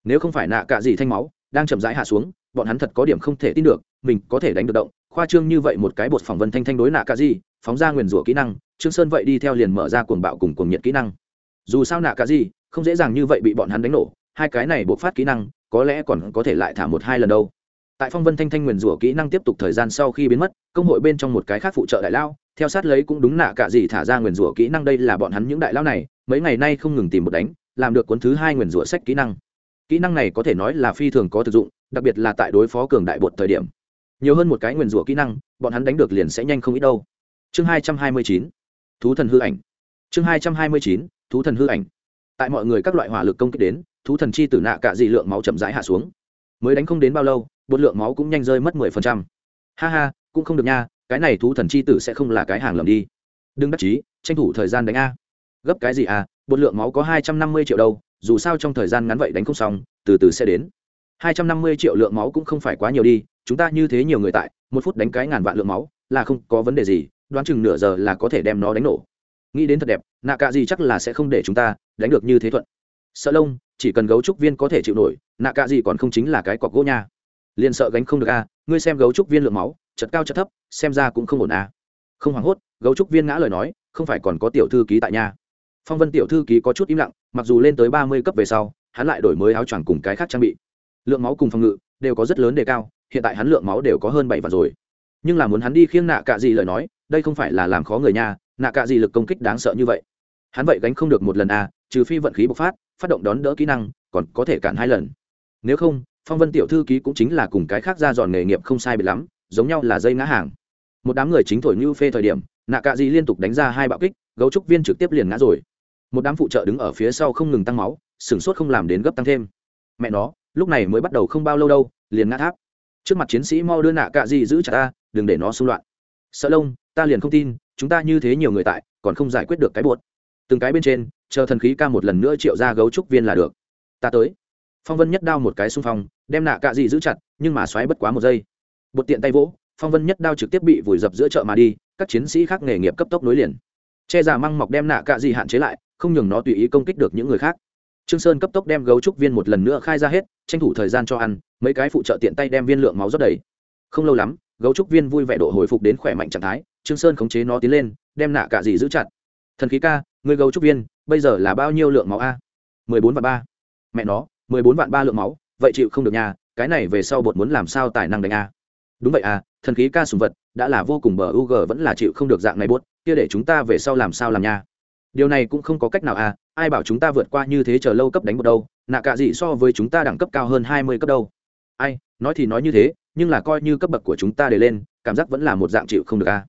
nếu không phải nạ cả gì thanh máu, đang chậm rãi hạ xuống, bọn hắn thật có điểm không thể tin được, mình có thể đánh được động. Khoa trương như vậy một cái bột phỏng vân thanh thanh đối nạ cả gì, phóng ra nguyền rủa kỹ năng, trương sơn vậy đi theo liền mở ra cuồng bạo cùng cuồng nhiệt kỹ năng. Dù sao nạ cả gì, không dễ dàng như vậy bị bọn hắn đánh nổ, hai cái này buộc phát kỹ năng, có lẽ còn có thể lại thả một hai lần đâu. Tại phong vân thanh thanh nguyền rủa kỹ năng tiếp tục thời gian sau khi biến mất, công hội bên trong một cái khác phụ trợ đại lao, theo sát lấy cũng đúng nạ cả gì thả ra nguyền rủa kỹ năng đây là bọn hắn những đại lao này, mấy ngày nay không ngừng tìm một đánh, làm được cuốn thứ hai nguyền rủa sách kỹ năng kỹ năng này có thể nói là phi thường có thực dụng, đặc biệt là tại đối phó cường đại bột thời điểm. Nhiều hơn một cái nguyền rủa kỹ năng, bọn hắn đánh được liền sẽ nhanh không ít đâu. Chương hai trăm hai mươi chín, thú thần hư ảnh. Chương hai trăm hai mươi chín, thú thần hư ảnh. Tại mọi người các loại hỏa lực công kích đến, thú thần chi tử nạ cả dị lượng máu chậm rãi hạ xuống. Mới đánh không đến bao lâu, bột lượng máu cũng nhanh rơi mất mười phần trăm. Ha ha, cũng không được nha, cái này thú thần chi tử sẽ không là cái hàng lầm đi. Đừng đắc chí, tranh thủ thời gian đánh a. Gấp cái gì à bột lượng máu có hai trăm năm mươi triệu đâu dù sao trong thời gian ngắn vậy đánh không xong, từ từ sẽ đến. Hai trăm năm mươi triệu lượng máu cũng không phải quá nhiều đi, chúng ta như thế nhiều người tại, một phút đánh cái ngàn vạn lượng máu là không có vấn đề gì, đoán chừng nửa giờ là có thể đem nó đánh nổ. Nghĩ đến thật đẹp, nạ cả gì chắc là sẽ không để chúng ta đánh được như thế thuận. Sợ lông, chỉ cần gấu trúc viên có thể chịu nổi, nạ cả gì còn không chính là cái cọc gỗ nha. Liền sợ gánh không được a, ngươi xem gấu trúc viên lượng máu, chật cao chật thấp, xem ra cũng không ổn a. Không hoảng hốt, gấu trúc viên ngã lời nói, không phải còn có tiểu thư ký tại nhà phong vân tiểu thư ký có chút im lặng, mặc dù lên tới ba mươi cấp về sau, hắn lại đổi mới áo choàng cùng cái khác trang bị. Lượng máu cùng phòng ngự đều có rất lớn đề cao, hiện tại hắn lượng máu đều có hơn bảy vạn rồi. Nhưng là muốn hắn đi khiêng nạ cạ gì lời nói, đây không phải là làm khó người nha, nạ cạ gì lực công kích đáng sợ như vậy. Hắn vậy gánh không được một lần à? trừ phi vận khí bộc phát phát động đón đỡ kỹ năng, còn có thể cản hai lần. Nếu không, phong vân tiểu thư ký cũng chính là cùng cái khác ra giòn nghề nghiệp không sai bị lắm, giống nhau là dây ngã hàng. Một đám người chính thổi như phê thời điểm, nạ cạ gì liên tục đánh ra hai bạo kích, gấu trúc viên trực tiếp liền ngã rồi một đám phụ trợ đứng ở phía sau không ngừng tăng máu, sửng sốt không làm đến gấp tăng thêm. Mẹ nó, lúc này mới bắt đầu không bao lâu đâu, liền ngã tháp. Trước mặt chiến sĩ mau đưa nạ cạ gì giữ chặt ta, đừng để nó xung loạn. Sợ lông, ta liền không tin, chúng ta như thế nhiều người tại, còn không giải quyết được cái buột. Từng cái bên trên, chờ thần khí ca một lần nữa triệu ra gấu trúc viên là được. Ta tới. Phong vân nhất đao một cái xung phong, đem nạ cạ dị giữ chặt, nhưng mà xoáy bất quá một giây. Bột tiện tay vỗ, phong vân nhất đao trực tiếp bị vùi dập giữa chợ mà đi, các chiến sĩ khác nghề nghiệp cấp tốc nối liền. Che giả măng mọc đem nạ cạ dị hạn chế lại không nhường nó tùy ý công kích được những người khác. Trương sơn cấp tốc đem gấu trúc viên một lần nữa khai ra hết, tranh thủ thời gian cho ăn, mấy cái phụ trợ tiện tay đem viên lượng máu rất đầy. Không lâu lắm, gấu trúc viên vui vẻ độ hồi phục đến khỏe mạnh trạng thái, trương sơn khống chế nó tiến lên, đem nạ cả gì giữ chặt. Thần khí ca người gấu trúc viên, bây giờ là bao nhiêu lượng máu a? Mười bốn vạn ba. Mẹ nó, mười bốn vạn ba lượng máu, vậy chịu không được nhà cái này về sau bột muốn làm sao tài năng đánh a? Đúng vậy à thần khí ca sùng vật, đã là vô cùng bờ u g vẫn là chịu không được dạng này buốt kia để chúng ta về sau làm sao làm nha? Điều này cũng không có cách nào à ai bảo chúng ta vượt qua như thế chờ lâu cấp đánh một đâu, nạ cả gì so với chúng ta đẳng cấp cao hơn hai mươi cấp đâu. Ai, nói thì nói như thế, nhưng là coi như cấp bậc của chúng ta để lên, cảm giác vẫn là một dạng chịu không được à.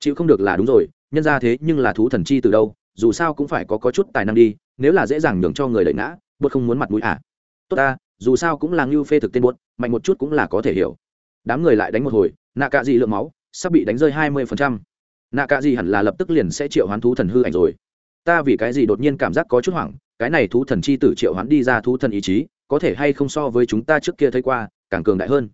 Chịu không được là đúng rồi, nhân ra thế nhưng là thú thần chi từ đâu, dù sao cũng phải có có chút tài năng đi, nếu là dễ dàng nhường cho người lợi ngã bột không muốn mặt mũi à. Tốt ta, dù sao cũng là ngưu phê thực tên bột mạnh một chút cũng là có thể hiểu. Đám người lại đánh một hồi, nạ cạ gì lượng máu, sắp bị đánh rơi hai mươi phần trăm. Nạ cạ gì hẳn là lập tức liền sẽ triệu hoán thú thần hư ảnh rồi ta vì cái gì đột nhiên cảm giác có chút hoảng, cái này thú thần chi tử triệu hoán đi ra thú thần ý chí, có thể hay không so với chúng ta trước kia thấy qua, càng cường đại hơn.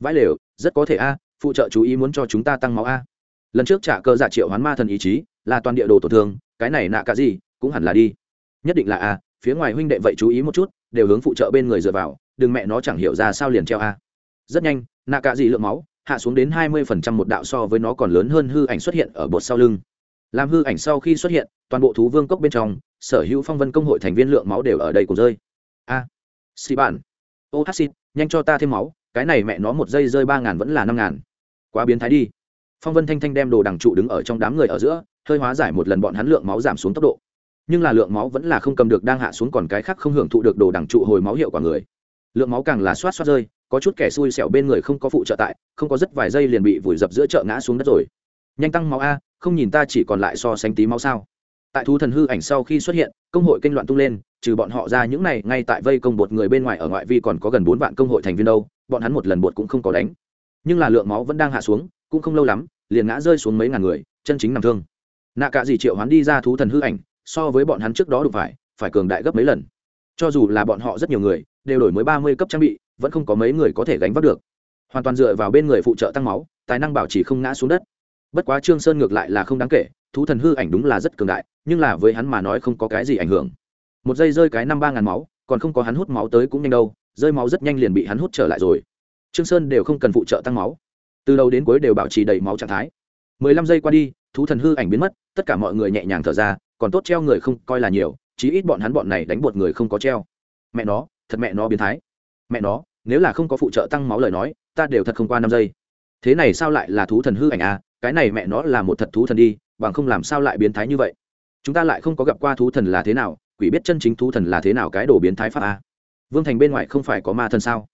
Vãi lều, rất có thể a, phụ trợ chú ý muốn cho chúng ta tăng máu a. Lần trước trả cơ dạ triệu hoán ma thần ý chí, là toàn địa đồ tổn thương, cái này nạ cả gì, cũng hẳn là đi. Nhất định là a, phía ngoài huynh đệ vậy chú ý một chút, đều hướng phụ trợ bên người dựa vào, đừng mẹ nó chẳng hiểu ra sao liền treo a. Rất nhanh, nạ cả gì lượng máu, hạ xuống đến hai mươi phần trăm một đạo so với nó còn lớn hơn hư ảnh xuất hiện ở bột sau lưng làm hư ảnh sau khi xuất hiện toàn bộ thú vương cốc bên trong sở hữu phong vân công hội thành viên lượng máu đều ở đây cùng rơi. A à, xì bạn. Ô hát xịt nhanh cho ta thêm máu cái này mẹ nó một giây rơi ba ngàn vẫn là năm ngàn. Quá biến thái đi. Phong vân thanh thanh đem đồ đằng trụ đứng ở trong đám người ở giữa hơi hóa giải một lần bọn hắn lượng máu giảm xuống tốc độ. Nhưng là lượng máu vẫn là không cầm được đang hạ xuống còn cái khác không hưởng thụ được đồ đằng trụ hồi máu hiệu quả người. Lượng máu càng là xoát xoát rơi có chút kẻ xui xẻo bên người không có phụ trợ tại không có rất vài giây liền bị vùi dập giữa chợ ngã xuống đất rồi. Nhanh tăng máu a không nhìn ta chỉ còn lại so sánh tí máu sao? Tại thú thần hư ảnh sau khi xuất hiện, công hội kinh loạn tung lên, trừ bọn họ ra những này, ngay tại vây công bột người bên ngoài ở ngoại vi còn có gần bốn vạn công hội thành viên đâu, bọn hắn một lần bột cũng không có đánh. Nhưng là lượng máu vẫn đang hạ xuống, cũng không lâu lắm, liền ngã rơi xuống mấy ngàn người, chân chính nằm thương. Nạ cả gì triệu hắn đi ra thú thần hư ảnh, so với bọn hắn trước đó đụng phải phải cường đại gấp mấy lần. Cho dù là bọn họ rất nhiều người, đều đổi mới ba mươi cấp trang bị, vẫn không có mấy người có thể gánh vác được. Hoàn toàn dựa vào bên người phụ trợ tăng máu, tài năng bảo trì không ngã xuống đất bất quá trương sơn ngược lại là không đáng kể, thú thần hư ảnh đúng là rất cường đại, nhưng là với hắn mà nói không có cái gì ảnh hưởng. Một giây rơi cái năm ba ngàn máu, còn không có hắn hút máu tới cũng nhanh đâu, rơi máu rất nhanh liền bị hắn hút trở lại rồi. Trương sơn đều không cần phụ trợ tăng máu. Từ đầu đến cuối đều bảo trì đầy máu trạng thái. Mười lăm giây qua đi, thú thần hư ảnh biến mất, tất cả mọi người nhẹ nhàng thở ra, còn tốt treo người không coi là nhiều, chí ít bọn hắn bọn này đánh bột người không có treo. Mẹ nó, thật mẹ nó biến thái. Mẹ nó, nếu là không có phụ trợ tăng máu lời nói, ta đều thật không qua năm giây. Thế này sao lại là thú thần hư ảnh à? Cái này mẹ nó là một thật thú thần đi, bằng không làm sao lại biến thái như vậy? Chúng ta lại không có gặp qua thú thần là thế nào, quỷ biết chân chính thú thần là thế nào cái đồ biến thái pháp à. vương thành bên ngoài không phải có ma thần sao?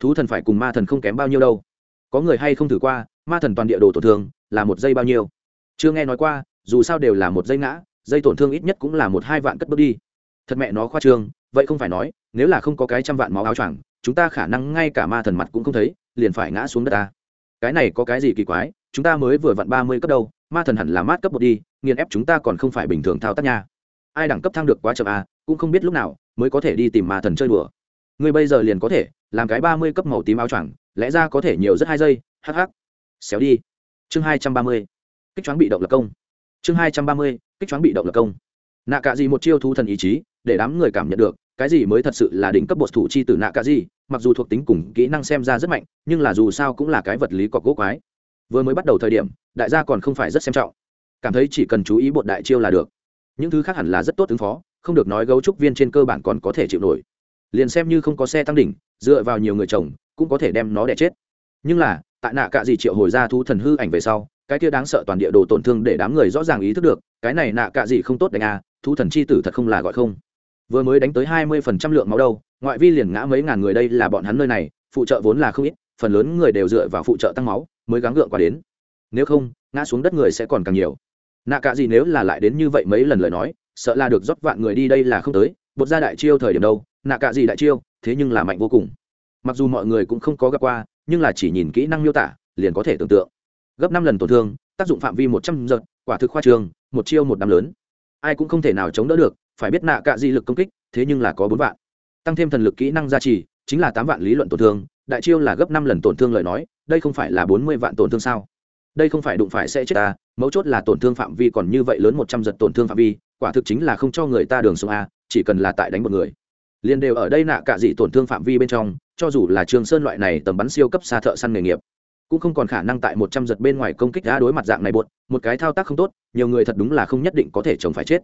Thú thần phải cùng ma thần không kém bao nhiêu đâu. Có người hay không thử qua, ma thần toàn địa đồ tổn thương là một giây bao nhiêu? Chưa nghe nói qua, dù sao đều là một giây ngã dây tổn thương ít nhất cũng là một hai vạn cất bước đi. Thật mẹ nó khoa trương, vậy không phải nói, nếu là không có cái trăm vạn máu áo choàng, chúng ta khả năng ngay cả ma thần mặt cũng không thấy, liền phải ngã xuống đất ta cái này có cái gì kỳ quái? Chúng ta mới vừa vặn ba mươi cấp đâu, ma thần hẳn là mát cấp một đi, nghiền ép chúng ta còn không phải bình thường thao tác nha. Ai đẳng cấp thăng được quá chậm à cũng không biết lúc nào mới có thể đi tìm ma thần chơi đùa. Ngươi bây giờ liền có thể làm cái ba mươi cấp màu tím áo choàng, lẽ ra có thể nhiều rất hai giây hh xéo đi. Chương hai trăm ba mươi. Kích choáng bị động lập công. Chương hai trăm ba mươi. Kích choáng bị động lập công. Nạ cả gì một chiêu thu thần ý chí, để đám người cảm nhận được, cái gì mới thật sự là đỉnh cấp bột thủ chi từ nạ cả gì mặc dù thuộc tính cùng kỹ năng xem ra rất mạnh, nhưng là dù sao cũng là cái vật lý cọc gỗ quái vừa mới bắt đầu thời điểm, đại gia còn không phải rất xem trọng. Cảm thấy chỉ cần chú ý bột đại chiêu là được. Những thứ khác hẳn là rất tốt ứng phó, không được nói gấu trúc viên trên cơ bản còn có thể chịu nổi. Liền xem như không có xe tăng đỉnh, dựa vào nhiều người chồng cũng có thể đem nó đẻ chết. Nhưng là, tại nạ cả gì triệu hồi ra thú thần hư ảnh về sau, cái kia đáng sợ toàn địa đồ tổn thương để đám người rõ ràng ý thức được, cái này nạ cả gì không tốt đánh à thú thần chi tử thật không là gọi không. Vừa mới đánh tới hai mươi phần trăm lượng máu đâu, ngoại vi liền ngã mấy ngàn người đây là bọn hắn nơi này, phụ trợ vốn là không ít, phần lớn người đều dựa vào phụ trợ tăng máu mới gắng gượng qua đến. Nếu không, ngã xuống đất người sẽ còn càng nhiều. Nạ cả gì nếu là lại đến như vậy mấy lần lời nói, sợ là được rót vạn người đi đây là không tới, bột ra đại chiêu thời điểm đâu, nạ cả gì đại chiêu, thế nhưng là mạnh vô cùng. Mặc dù mọi người cũng không có gặp qua, nhưng là chỉ nhìn kỹ năng miêu tả, liền có thể tưởng tượng. Gấp năm lần tổn thương, tác dụng phạm vi một trăm giật, quả thực khoa trường, một chiêu một năm lớn. Ai cũng không thể nào chống đỡ được, phải biết nạ cạ di lực công kích, thế nhưng là có bốn vạn. Tăng thêm thần lực kỹ năng gia trì, chính là tám vạn lý luận tổn thương đại chiêu là gấp năm lần tổn thương lời nói, đây không phải là bốn mươi vạn tổn thương sao? Đây không phải đụng phải sẽ chết ta, mấu chốt là tổn thương phạm vi còn như vậy lớn một trăm giật tổn thương phạm vi, quả thực chính là không cho người ta đường sống a, chỉ cần là tại đánh một người. Liền đều ở đây nạ cả dị tổn thương phạm vi bên trong, cho dù là trường sơn loại này tầm bắn siêu cấp xa thợ săn nghề nghiệp, cũng không còn khả năng tại một trăm giật bên ngoài công kích đã đối mặt dạng này buột một cái thao tác không tốt, nhiều người thật đúng là không nhất định có thể chống phải chết.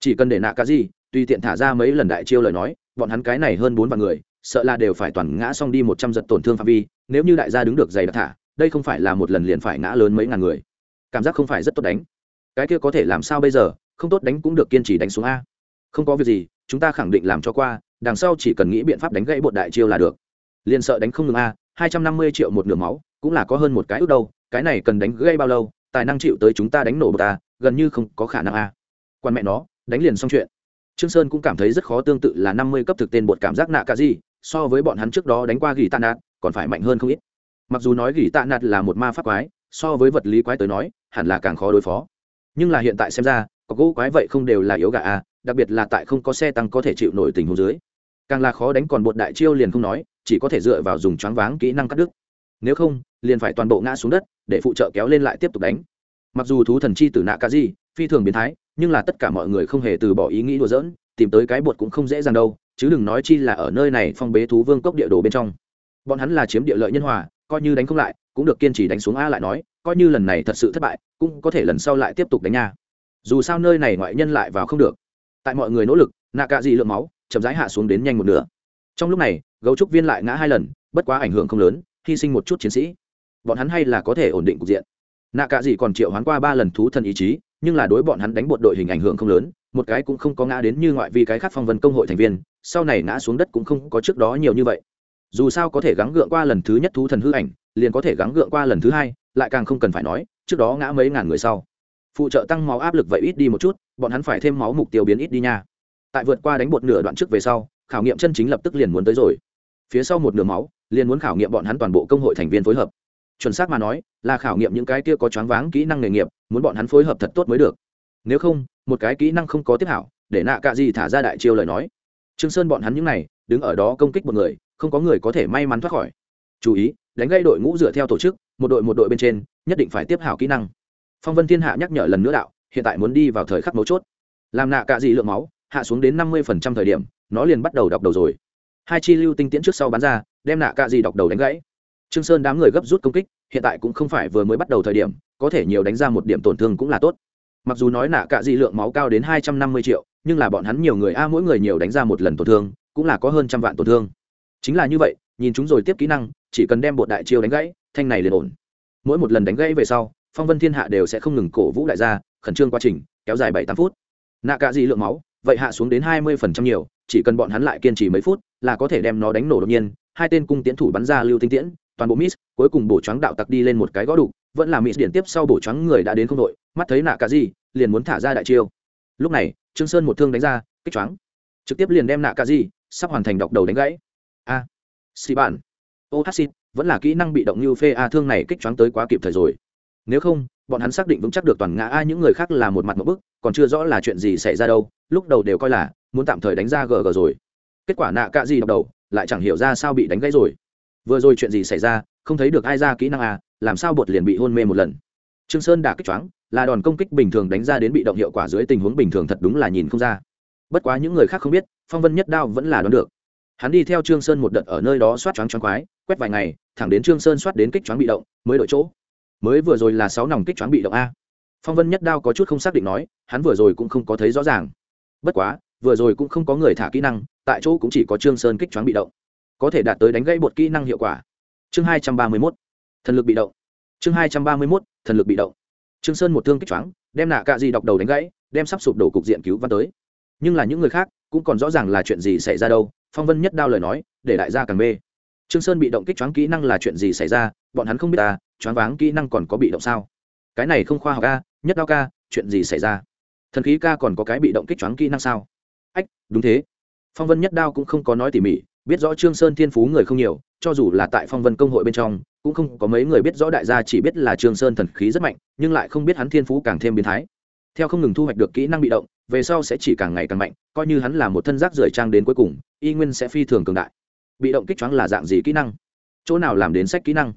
Chỉ cần để nạ cả gì tùy tiện thả ra mấy lần đại chiêu lời nói, bọn hắn cái này hơn bốn vạn người sợ là đều phải toàn ngã xong đi một trăm giật tổn thương phạm vi, nếu như đại gia đứng được dày đặc thả, đây không phải là một lần liền phải ngã lớn mấy ngàn người. Cảm giác không phải rất tốt đánh. Cái kia có thể làm sao bây giờ, không tốt đánh cũng được kiên trì đánh xuống a. Không có việc gì, chúng ta khẳng định làm cho qua, đằng sau chỉ cần nghĩ biện pháp đánh gãy bột đại chiêu là được. Liền sợ đánh không ngừng a, hai trăm năm mươi triệu một nửa máu, cũng là có hơn một cái ước đâu, cái này cần đánh gây bao lâu, tài năng chịu tới chúng ta đánh nổ bột ta gần như không có khả năng a. Quan mẹ nó, đánh liền xong chuyện. Trương sơn cũng cảm thấy rất khó tương tự là năm mươi cấp thực tên bột cảm giác nạ cả gì so với bọn hắn trước đó đánh qua gỉ tạ nạt, còn phải mạnh hơn không ít. Mặc dù nói gỉ tạ nạt là một ma pháp quái, so với vật lý quái tới nói, hẳn là càng khó đối phó. Nhưng là hiện tại xem ra, có gỗ quái vậy không đều là yếu gà à? đặc biệt là tại không có xe tăng có thể chịu nổi tình huống dưới. Càng là khó đánh còn bột đại chiêu liền không nói, chỉ có thể dựa vào dùng choáng váng kỹ năng cắt đứt. Nếu không, liền phải toàn bộ ngã xuống đất, để phụ trợ kéo lên lại tiếp tục đánh. Mặc dù thú thần chi tử nạ cả gì phi thường biến thái, nhưng là tất cả mọi người không hề từ bỏ ý nghĩ đùa giỡn, tìm tới cái bột cũng không dễ dàng đâu chứ đừng nói chi là ở nơi này phong bế thú vương cốc địa đồ bên trong. Bọn hắn là chiếm địa lợi nhân hòa, coi như đánh không lại, cũng được kiên trì đánh xuống a lại nói, coi như lần này thật sự thất bại, cũng có thể lần sau lại tiếp tục đánh nha dù sao nơi này ngoại nhân lại vào không được. Tại mọi người nỗ lực, nạ cạ dị lượng máu, chậm rãi hạ xuống đến nhanh một nửa. Trong lúc này, gấu trúc viên lại ngã hai lần, bất quá ảnh hưởng không lớn, hy sinh một chút chiến sĩ. Bọn hắn hay là có thể ổn định cục diện. Nạ cạ dị còn triệu hoán qua ba lần thú thần ý chí, nhưng là đối bọn hắn đánh bộ đội hình ảnh hưởng không lớn, một cái cũng không có ngã đến như ngoại vì cái khác phong vân công hội thành viên sau này ngã xuống đất cũng không có trước đó nhiều như vậy. Dù sao có thể gắng gượng qua lần thứ nhất thú thần hư ảnh, liền có thể gắng gượng qua lần thứ hai, lại càng không cần phải nói, trước đó ngã mấy ngàn người sau. Phụ trợ tăng máu áp lực vậy ít đi một chút, bọn hắn phải thêm máu mục tiêu biến ít đi nha. Tại vượt qua đánh bột nửa đoạn trước về sau, khảo nghiệm chân chính lập tức liền muốn tới rồi. Phía sau một nửa máu, liền muốn khảo nghiệm bọn hắn toàn bộ công hội thành viên phối hợp. Chuẩn xác mà nói, là khảo nghiệm những cái kia có choáng váng kỹ năng nghề nghiệp, muốn bọn hắn phối hợp thật tốt mới được. Nếu không, một cái kỹ năng không có tiếp hảo, để nạ cạ gì thả ra đại chiêu lời nói trương sơn bọn hắn những này, đứng ở đó công kích một người, không có người có thể may mắn thoát khỏi. Chú ý, đánh gây đội ngũ dựa theo tổ chức, một đội một đội bên trên, nhất định phải tiếp hảo kỹ năng. Phong vân thiên hạ nhắc nhở lần nữa đạo, hiện tại muốn đi vào thời khắc mấu chốt. Làm nạ cạ gì lượng máu, hạ xuống đến năm mươi phần trăm thời điểm, nó liền bắt đầu đọc đầu rồi. Hai chi lưu tinh tiễn trước sau bắn ra, đem nạ cạ gì đọc đầu đánh gãy. Trương sơn đám người gấp rút công kích, hiện tại cũng không phải vừa mới bắt đầu thời điểm, có thể nhiều đánh ra một điểm tổn thương cũng là tốt. Mặc dù nói nạ cạ gì lượng máu cao đến hai trăm năm mươi triệu nhưng là bọn hắn nhiều người a, mỗi người nhiều đánh ra một lần tổn thương, cũng là có hơn trăm vạn tổn thương. Chính là như vậy, nhìn chúng rồi tiếp kỹ năng, chỉ cần đem bột đại chiêu đánh gãy, thanh này liền ổn. Mỗi một lần đánh gãy về sau, phong vân thiên hạ đều sẽ không ngừng cổ vũ đại gia, khẩn trương quá trình, kéo dài bảy tám phút. Nạ cả gì lượng máu, vậy hạ xuống đến hai mươi phần trăm nhiều, chỉ cần bọn hắn lại kiên trì mấy phút, là có thể đem nó đánh nổ đột nhiên. Hai tên cung tiễn thủ bắn ra lưu tinh tiễn, toàn bộ miss, cuối cùng bổ choáng đạo tặc đi lên một cái gõ đủ vẫn là miss điện tiếp sau bổ choáng người đã đến không đội, mắt thấy nạ cả gì liền muốn thả ra đại chiêu lúc này trương sơn một thương đánh ra kích choáng. Trực tiếp liền đem nạ cả gì sắp hoàn thành đọc đầu đánh gãy. A à, xì bản ô hát vẫn là kỹ năng bị động như phê a thương này kích choáng tới quá kịp thời rồi. Nếu không bọn hắn xác định vững chắc được toàn ngã a những người khác là một mặt một bức còn chưa rõ là chuyện gì xảy ra đâu lúc đầu đều coi là muốn tạm thời đánh ra gg rồi. Kết quả nạ cạ gì đọc đầu lại chẳng hiểu ra sao bị đánh gãy rồi. Vừa rồi chuyện gì xảy ra không thấy được ai ra kỹ năng a làm sao bột liền bị hôn mê một lần trương sơn đã kích choáng, là đòn công kích bình thường đánh ra đến bị động hiệu quả dưới tình huống bình thường thật đúng là nhìn không ra. Bất quá những người khác không biết, phong vân nhất đao vẫn là đoán được. Hắn đi theo trương sơn một đợt ở nơi đó soát choáng choáng quái, quét vài ngày, thẳng đến trương sơn soát đến kích choáng bị động, mới đổi chỗ. Mới vừa rồi là sáu nòng kích choáng bị động a. Phong vân nhất đao có chút không xác định nói, hắn vừa rồi cũng không có thấy rõ ràng. Bất quá, vừa rồi cũng không có người thả kỹ năng, tại chỗ cũng chỉ có trương sơn kích choáng bị động. Có thể đạt tới đánh gãy bột kỹ năng hiệu quả. Chương hai trăm ba mươi mốt. Thần lực bị động chương hai trăm ba mươi mốt, thần lực bị động. Trương sơn một thương kích choáng, đem nạ cạ gì đọc đầu đánh gãy, đem sắp sụp đổ cục diện cứu văn tới. Nhưng là những người khác cũng còn rõ ràng là chuyện gì xảy ra đâu, phong vân nhất đao lời nói, để đại gia càng mê. Trương sơn bị động kích choáng kỹ năng là chuyện gì xảy ra, bọn hắn không biết ta choáng váng kỹ năng còn có bị động sao? Cái này không khoa học ca nhất đao ca, chuyện gì xảy ra? Thần khí ca còn có cái bị động kích choáng kỹ năng sao? Ách, đúng thế. Phong vân nhất đao cũng không có nói tỉ mỉ biết rõ trương sơn thiên phú người không nhiều, cho dù là tại phong vân công hội bên trong, cũng không có mấy người biết rõ đại gia chỉ biết là trương sơn thần khí rất mạnh, nhưng lại không biết hắn thiên phú càng thêm biến thái. Theo không ngừng thu hoạch được kỹ năng bị động, về sau sẽ chỉ càng ngày càng mạnh, coi như hắn là một thân giác rời trang đến cuối cùng, y nguyên sẽ phi thường cường đại. Bị động kích choáng là dạng gì kỹ năng? Chỗ nào làm đến sách kỹ năng?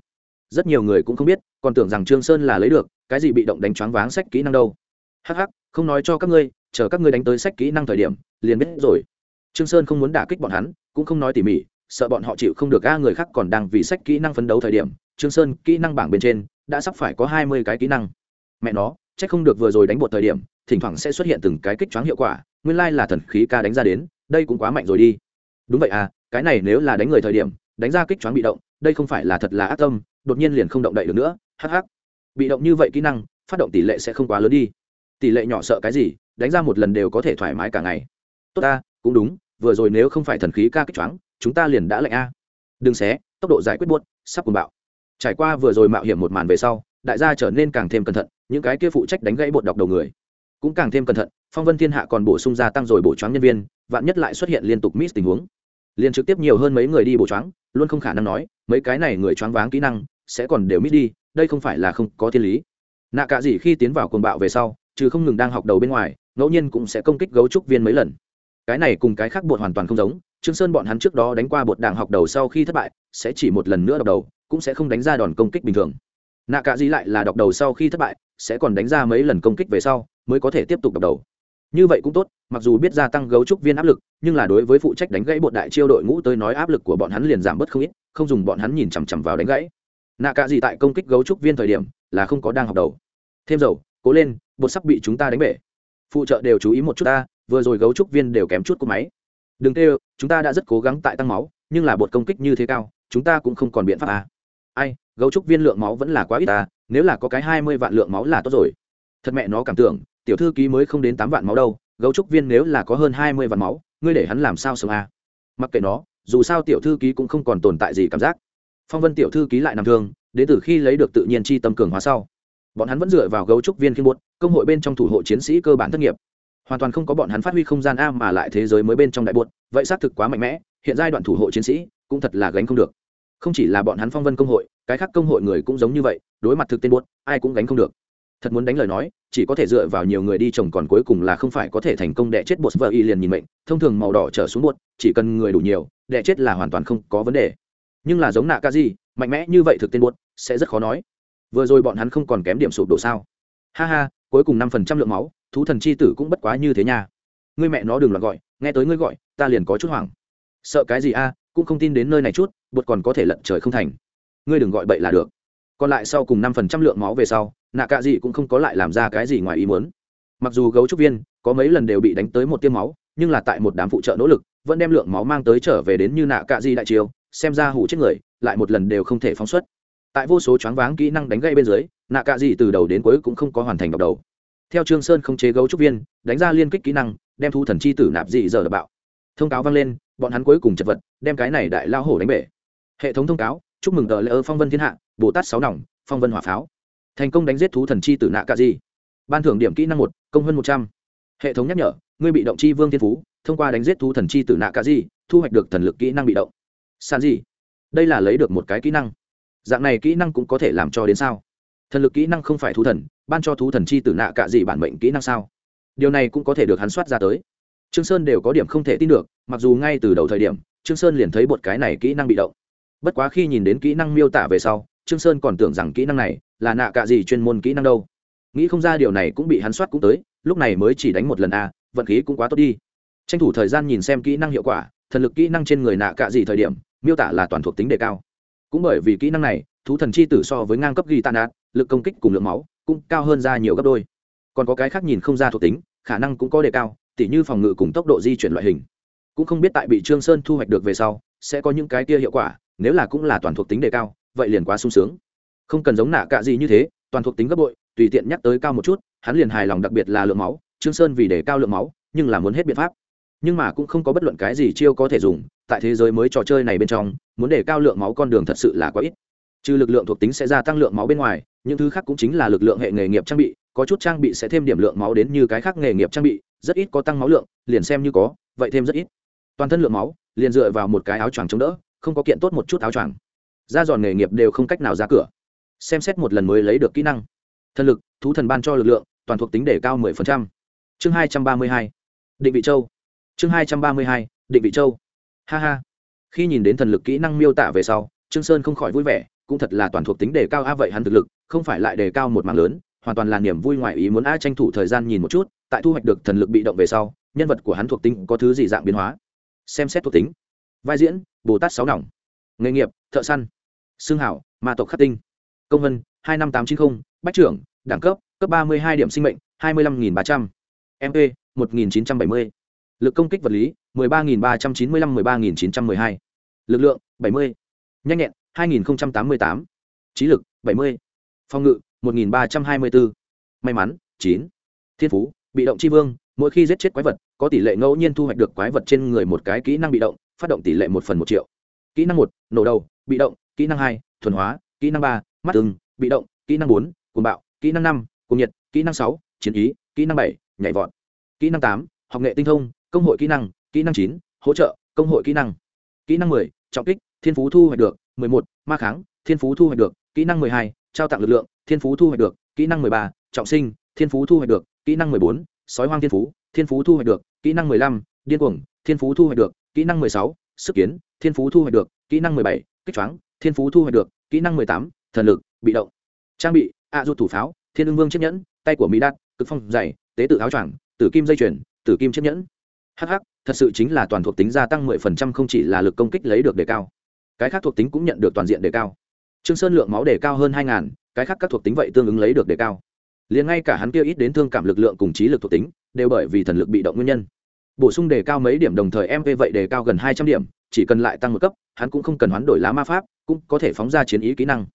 Rất nhiều người cũng không biết, còn tưởng rằng trương sơn là lấy được, cái gì bị động đánh choáng váng sách kỹ năng đâu. Hắc hắc, không nói cho các ngươi, chờ các ngươi đánh tới sách kỹ năng thời điểm, liền biết rồi trương sơn không muốn đả kích bọn hắn, cũng không nói tỉ mỉ, sợ bọn họ chịu không được, a, người khác còn đang vì sách kỹ năng phấn đấu thời điểm, trương sơn kỹ năng bảng bên trên đã sắp phải có hai mươi cái kỹ năng. Mẹ nó, chắc không được vừa rồi đánh bột thời điểm, thỉnh thoảng sẽ xuất hiện từng cái kích choáng hiệu quả, nguyên lai là thần khí ca đánh ra đến, đây cũng quá mạnh rồi đi. Đúng vậy à cái này nếu là đánh người thời điểm, đánh ra kích choáng bị động, đây không phải là thật là ác tâm, đột nhiên liền không động đậy được nữa, hắc hắc. Bị động như vậy kỹ năng, phát động tỷ lệ sẽ không quá lớn đi. Tỷ lệ nhỏ sợ cái gì, đánh ra một lần đều có thể thoải mái cả ngày. Tốt ta, cũng đúng vừa rồi nếu không phải thần khí ca kích choáng, chúng ta liền đã lại a. Đừng xé, tốc độ giải quyết buốt, sắp cùng bạo. Trải qua vừa rồi mạo hiểm một màn về sau, đại gia trở nên càng thêm cẩn thận, những cái kia phụ trách đánh gãy bột đọc đầu người cũng càng thêm cẩn thận. Phong vân thiên hạ còn bổ sung gia tăng rồi bổ choáng nhân viên, vạn nhất lại xuất hiện liên tục miss tình huống. Liền trực tiếp nhiều hơn mấy người đi bổ choáng, luôn không khả năng nói, mấy cái này người choáng váng kỹ năng sẽ còn đều miss đi, đây không phải là không có thiên lý. Nạ cả gì khi tiến vào cuồng bạo về sau, trừ không ngừng đang học đầu bên ngoài, ngẫu nhiên cũng sẽ công kích gấu trúc viên mấy lần cái này cùng cái khác bột hoàn toàn không giống, trương sơn bọn hắn trước đó đánh qua bột đảng học đầu sau khi thất bại, sẽ chỉ một lần nữa đọc đầu, cũng sẽ không đánh ra đòn công kích bình thường. Nạ cả gì lại là đọc đầu sau khi thất bại, sẽ còn đánh ra mấy lần công kích về sau, mới có thể tiếp tục đọc đầu. Như vậy cũng tốt, mặc dù biết gia tăng gấu trúc viên áp lực, nhưng là đối với phụ trách đánh gãy bột đại chiêu đội ngũ tới nói áp lực của bọn hắn liền giảm bớt không ít, không dùng bọn hắn nhìn chằm chằm vào đánh gãy. Nạ cả gì tại công kích gấu trúc viên thời điểm, là không có đang học đầu. Thêm dầu, cố lên, bột sắp bị chúng ta đánh bể. Phụ trợ đều chú ý một chút ta vừa rồi gấu trúc viên đều kém chút của máy đừng tê chúng ta đã rất cố gắng tại tăng máu, nhưng là bột công kích như thế cao, chúng ta cũng không còn biện pháp à. ai, gấu trúc viên lượng máu vẫn là quá ít ta nếu là có cái hai mươi vạn lượng máu là tốt rồi thật mẹ nó cảm tưởng, tiểu thư ký mới không đến tám vạn máu đâu, gấu trúc viên nếu là có hơn hai mươi vạn máu, ngươi để hắn làm sao sống à. mặc kệ nó, dù sao tiểu thư ký cũng không còn tồn tại gì cảm giác phong vân tiểu thư ký lại nằm thương, đến từ khi lấy được tự nhiên chi tâm cường hóa sau, bọn hắn vẫn dựa vào gấu trúc viên khiên buốt, công hội bên trong thủ hộ chiến sĩ cơ bản thất nghiệp hoàn toàn không có bọn hắn phát huy không gian a mà lại thế giới mới bên trong đại buột vậy xác thực quá mạnh mẽ, hiện giai đoạn thủ hộ chiến sĩ cũng thật là gánh không được. Không chỉ là bọn hắn phong vân công hội, cái khác công hội người cũng giống như vậy, đối mặt thực tên buốt ai cũng gánh không được. Thật muốn đánh lời nói, chỉ có thể dựa vào nhiều người đi trồng còn cuối cùng là không phải có thể thành công đẻ chết bột vợ y liền nhìn mệnh, thông thường màu đỏ trở xuống bột chỉ cần người đủ nhiều, đẻ chết là hoàn toàn không có vấn đề. Nhưng là giống nạ ca gì mạnh mẽ như vậy thực tên bột sẽ rất khó nói. Vừa rồi bọn hắn không còn kém điểm sụp đổ sao? Ha ha, cuối cùng năm phần trăm lượng máu thú thần chi tử cũng bất quá như thế nha. Ngươi mẹ nó đừng loạn gọi, nghe tới ngươi gọi, ta liền có chút hoảng. Sợ cái gì a, cũng không tin đến nơi này chút, bột còn có thể lận trời không thành. Ngươi đừng gọi bậy là được. Còn lại sau cùng năm phần trăm lượng máu về sau, nạ cạ gì cũng không có lại làm ra cái gì ngoài ý muốn. Mặc dù gấu trúc viên, có mấy lần đều bị đánh tới một tiêm máu, nhưng là tại một đám phụ trợ nỗ lực, vẫn đem lượng máu mang tới trở về đến như nạ cạ gì đại chiều xem ra hủ chết người, lại một lần đều không thể phóng xuất. Tại vô số choáng váng kỹ năng đánh gây bên dưới, nạ cạ gì từ đầu đến cuối cũng không có hoàn thành độc đầu theo trương sơn không chế gấu trúc viên, đánh ra liên kích kỹ năng, đem thu thần chi tử nạp dị giờ đập bạo. Thông cáo vang lên, bọn hắn cuối cùng chật vật, đem cái này đại lao hổ đánh bể. Hệ thống thông cáo, chúc mừng tờ lễ ơ phong vân thiên hạ, bồ tát sáu nòng, phong vân hỏa pháo. Thành công đánh giết thú thần chi tử nạ cạ di. Ban thưởng điểm kỹ năng một, công hơn một trăm. Hệ thống nhắc nhở, ngươi bị động chi vương thiên phú, thông qua đánh giết thú thần chi tử nạ cạ di, thu hoạch được thần lực kỹ năng bị động. San gì đây là lấy được một cái kỹ năng. Dạng này kỹ năng cũng có thể làm cho đến sao? Thần lực kỹ năng không phải thú thần, ban cho thú thần chi tử nạ cạ gì bản mệnh kỹ năng sao? Điều này cũng có thể được hắn soát ra tới. Trương sơn đều có điểm không thể tin được, mặc dù ngay từ đầu thời điểm, trương sơn liền thấy bột cái này kỹ năng bị động. Bất quá khi nhìn đến kỹ năng miêu tả về sau, trương sơn còn tưởng rằng kỹ năng này là nạ cạ gì chuyên môn kỹ năng đâu. Nghĩ không ra điều này cũng bị hắn soát cũng tới, lúc này mới chỉ đánh một lần a, vận khí cũng quá tốt đi. Tranh thủ thời gian nhìn xem kỹ năng hiệu quả, thần lực kỹ năng trên người nạ cạ gì thời điểm, miêu tả là toàn thuộc tính đề cao. Cũng bởi vì kỹ năng này, thú thần chi tử so với ngang cấp ghi tàn ạt lực công kích cùng lượng máu cũng cao hơn ra nhiều gấp đôi. Còn có cái khác nhìn không ra thuộc tính, khả năng cũng có đề cao, tỉ như phòng ngự cùng tốc độ di chuyển loại hình. Cũng không biết tại bị trương sơn thu hoạch được về sau, sẽ có những cái kia hiệu quả, nếu là cũng là toàn thuộc tính đề cao, vậy liền quá sung sướng. Không cần giống nạ cạ gì như thế, toàn thuộc tính gấp bội, tùy tiện nhắc tới cao một chút, hắn liền hài lòng đặc biệt là lượng máu, trương sơn vì đề cao lượng máu, nhưng là muốn hết biện pháp. Nhưng mà cũng không có bất luận cái gì chiêu có thể dùng, tại thế giới mới trò chơi này bên trong, muốn đề cao lượng máu con đường thật sự là quá ít trừ lực lượng thuộc tính sẽ gia tăng lượng máu bên ngoài, những thứ khác cũng chính là lực lượng hệ nghề nghiệp trang bị, có chút trang bị sẽ thêm điểm lượng máu đến như cái khác nghề nghiệp trang bị, rất ít có tăng máu lượng, liền xem như có, vậy thêm rất ít toàn thân lượng máu, liền dựa vào một cái áo choàng chống đỡ, không có kiện tốt một chút áo choàng ra giòn nghề nghiệp đều không cách nào ra cửa xem xét một lần mới lấy được kỹ năng thân lực, thú thần ban cho lực lượng, toàn thuộc tính để cao 10%. chương 232. định vị châu chương 232. định vị châu ha ha khi nhìn đến thần lực kỹ năng miêu tả về sau, trương sơn không khỏi vui vẻ cũng thật là toàn thuộc tính đề cao a, vậy hắn thực lực, không phải lại đề cao một mảng lớn, hoàn toàn là niềm vui ngoài ý muốn a, tranh thủ thời gian nhìn một chút, tại thu hoạch được thần lực bị động về sau, nhân vật của hắn thuộc tính có thứ gì dạng biến hóa? Xem xét thuộc tính. Vai diễn, bồ tát sáu nòng. Nghề nghiệp, thợ săn. Xương hảo ma tộc khắc tinh. Công vân, hai năm tám chín mươi bách trưởng, đẳng cấp cấp ba mươi hai điểm sinh mệnh, hai mươi năm ba trăm. Mp một nghìn chín trăm bảy mươi. Lực công kích vật lý, mười ba nghìn ba trăm chín mươi lăm, mười ba nghìn chín trăm mười hai. Lực lượng, bảy mươi. Nhanh nhẹn hai nghìn tám mươi tám. Trí lực bảy mươi. Phòng ngự một nghìn ba trăm hai mươi bốn. May mắn 9, thiên phú bị động chi vương mỗi khi giết chết quái vật có tỷ lệ ngẫu nhiên thu hoạch được quái vật trên người một cái kỹ năng bị động phát động tỷ lệ một phần một triệu. Kỹ năng một nổ đầu bị động kỹ năng hai thuần hóa kỹ năng ba mắt ưng, bị động kỹ năng bốn cuồng bạo kỹ năng năm cuồng nhiệt kỹ năng sáu chiến ý kỹ năng bảy nhảy vọt. Kỹ năng tám học nghệ tinh thông công hội kỹ năng kỹ năng chín hỗ trợ công hội kỹ năng. Kỹ năng mười trọng kích thiên phú thu hoạch được mười một ma kháng thiên phú thu hoạch được kỹ năng mười hai trao tặng lực lượng thiên phú thu hoạch được kỹ năng mười ba trọng sinh thiên phú thu hoạch được kỹ năng mười bốn sói hoang thiên phú thiên phú thu hoạch được kỹ năng mười lăm điên cuồng thiên phú thu hoạch được kỹ năng mười sáu sức kiến thiên phú thu hoạch được kỹ năng mười bảy kích choáng thiên phú thu hoạch được kỹ năng mười tám thần lực bị động. Trang bị ạ à, thủ pháo thiên ương vương chiếc nhẫn tay của mỹ đạt cực phong dày tế tự áo choàng tử kim dây chuyền tử kim chiếc nhẫn. Hh thật sự chính là toàn thuộc tính gia tăng mười phần trăm không chỉ là lực công kích lấy được đề cao cái khác thuộc tính cũng nhận được toàn diện đề cao. Trương sơn lượng máu đề cao hơn hai ngàn, cái khác các thuộc tính vậy tương ứng lấy được đề cao. Liền ngay cả hắn kia ít đến thương cảm lực lượng cùng trí lực thuộc tính, đều bởi vì thần lực bị động nguyên nhân. Bổ sung đề cao mấy điểm đồng thời mv vậy đề cao gần hai trăm điểm, chỉ cần lại tăng một cấp, hắn cũng không cần hoán đổi lá ma pháp, cũng có thể phóng ra chiến ý kỹ năng.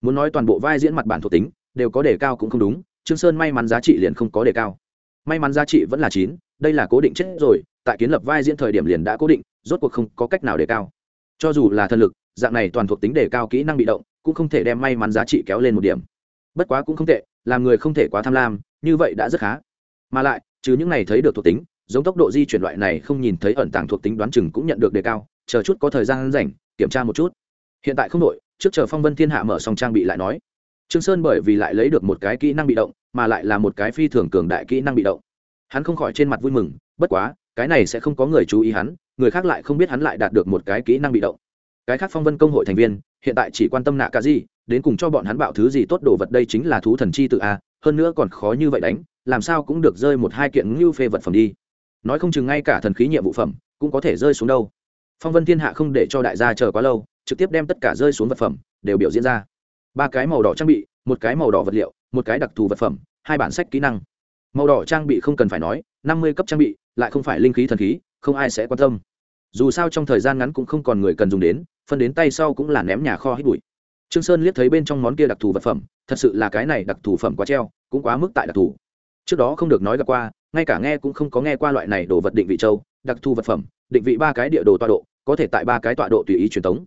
Muốn nói toàn bộ vai diễn mặt bản thuộc tính, đều có đề cao cũng không đúng, trương sơn may mắn giá trị liền không có đề cao. May mắn giá trị vẫn là chín, đây là cố định chết rồi, tại kiến lập vai diễn thời điểm liền đã cố định, rốt cuộc không có cách nào đề cao cho dù là thần lực, dạng này toàn thuộc tính đề cao kỹ năng bị động, cũng không thể đem may mắn giá trị kéo lên một điểm. Bất quá cũng không tệ, làm người không thể quá tham lam, như vậy đã rất khá. Mà lại, trừ những này thấy được thuộc tính, giống tốc độ di chuyển loại này không nhìn thấy ẩn tàng thuộc tính đoán chừng cũng nhận được đề cao, chờ chút có thời gian rảnh, kiểm tra một chút. Hiện tại không đội trước chờ phong vân thiên hạ mở xong trang bị lại nói. Trương sơn bởi vì lại lấy được một cái kỹ năng bị động, mà lại là một cái phi thường cường đại kỹ năng bị động. Hắn không khỏi trên mặt vui mừng, bất quá cái này sẽ không có người chú ý hắn, người khác lại không biết hắn lại đạt được một cái kỹ năng bị động. Cái khác phong vân công hội thành viên, hiện tại chỉ quan tâm nạ cả gì, đến cùng cho bọn hắn bạo thứ gì tốt đồ vật đây chính là thú thần chi tự a, hơn nữa còn khó như vậy đánh, làm sao cũng được rơi một hai kiện ngưu phê vật phẩm đi. Nói không chừng ngay cả thần khí nhiệm vụ phẩm cũng có thể rơi xuống đâu. Phong vân thiên hạ không để cho đại gia chờ quá lâu, trực tiếp đem tất cả rơi xuống vật phẩm, đều biểu diễn ra. Ba cái màu đỏ trang bị, một cái màu đỏ vật liệu, một cái đặc thù vật phẩm, hai bản sách kỹ năng. Màu đỏ trang bị không cần phải nói, năm mươi cấp trang bị lại không phải linh khí thần khí, không ai sẽ quan tâm. Dù sao trong thời gian ngắn cũng không còn người cần dùng đến, phân đến tay sau cũng là ném nhà kho hết bụi. Trương sơn liếc thấy bên trong món kia đặc thù vật phẩm, thật sự là cái này đặc thù phẩm quá treo, cũng quá mức tại đặc thù. Trước đó không được nói gặp qua, ngay cả nghe cũng không có nghe qua loại này đồ vật định vị châu, đặc thù vật phẩm, định vị ba cái địa đồ tọa độ, có thể tại ba cái tọa độ tùy ý truyền tống.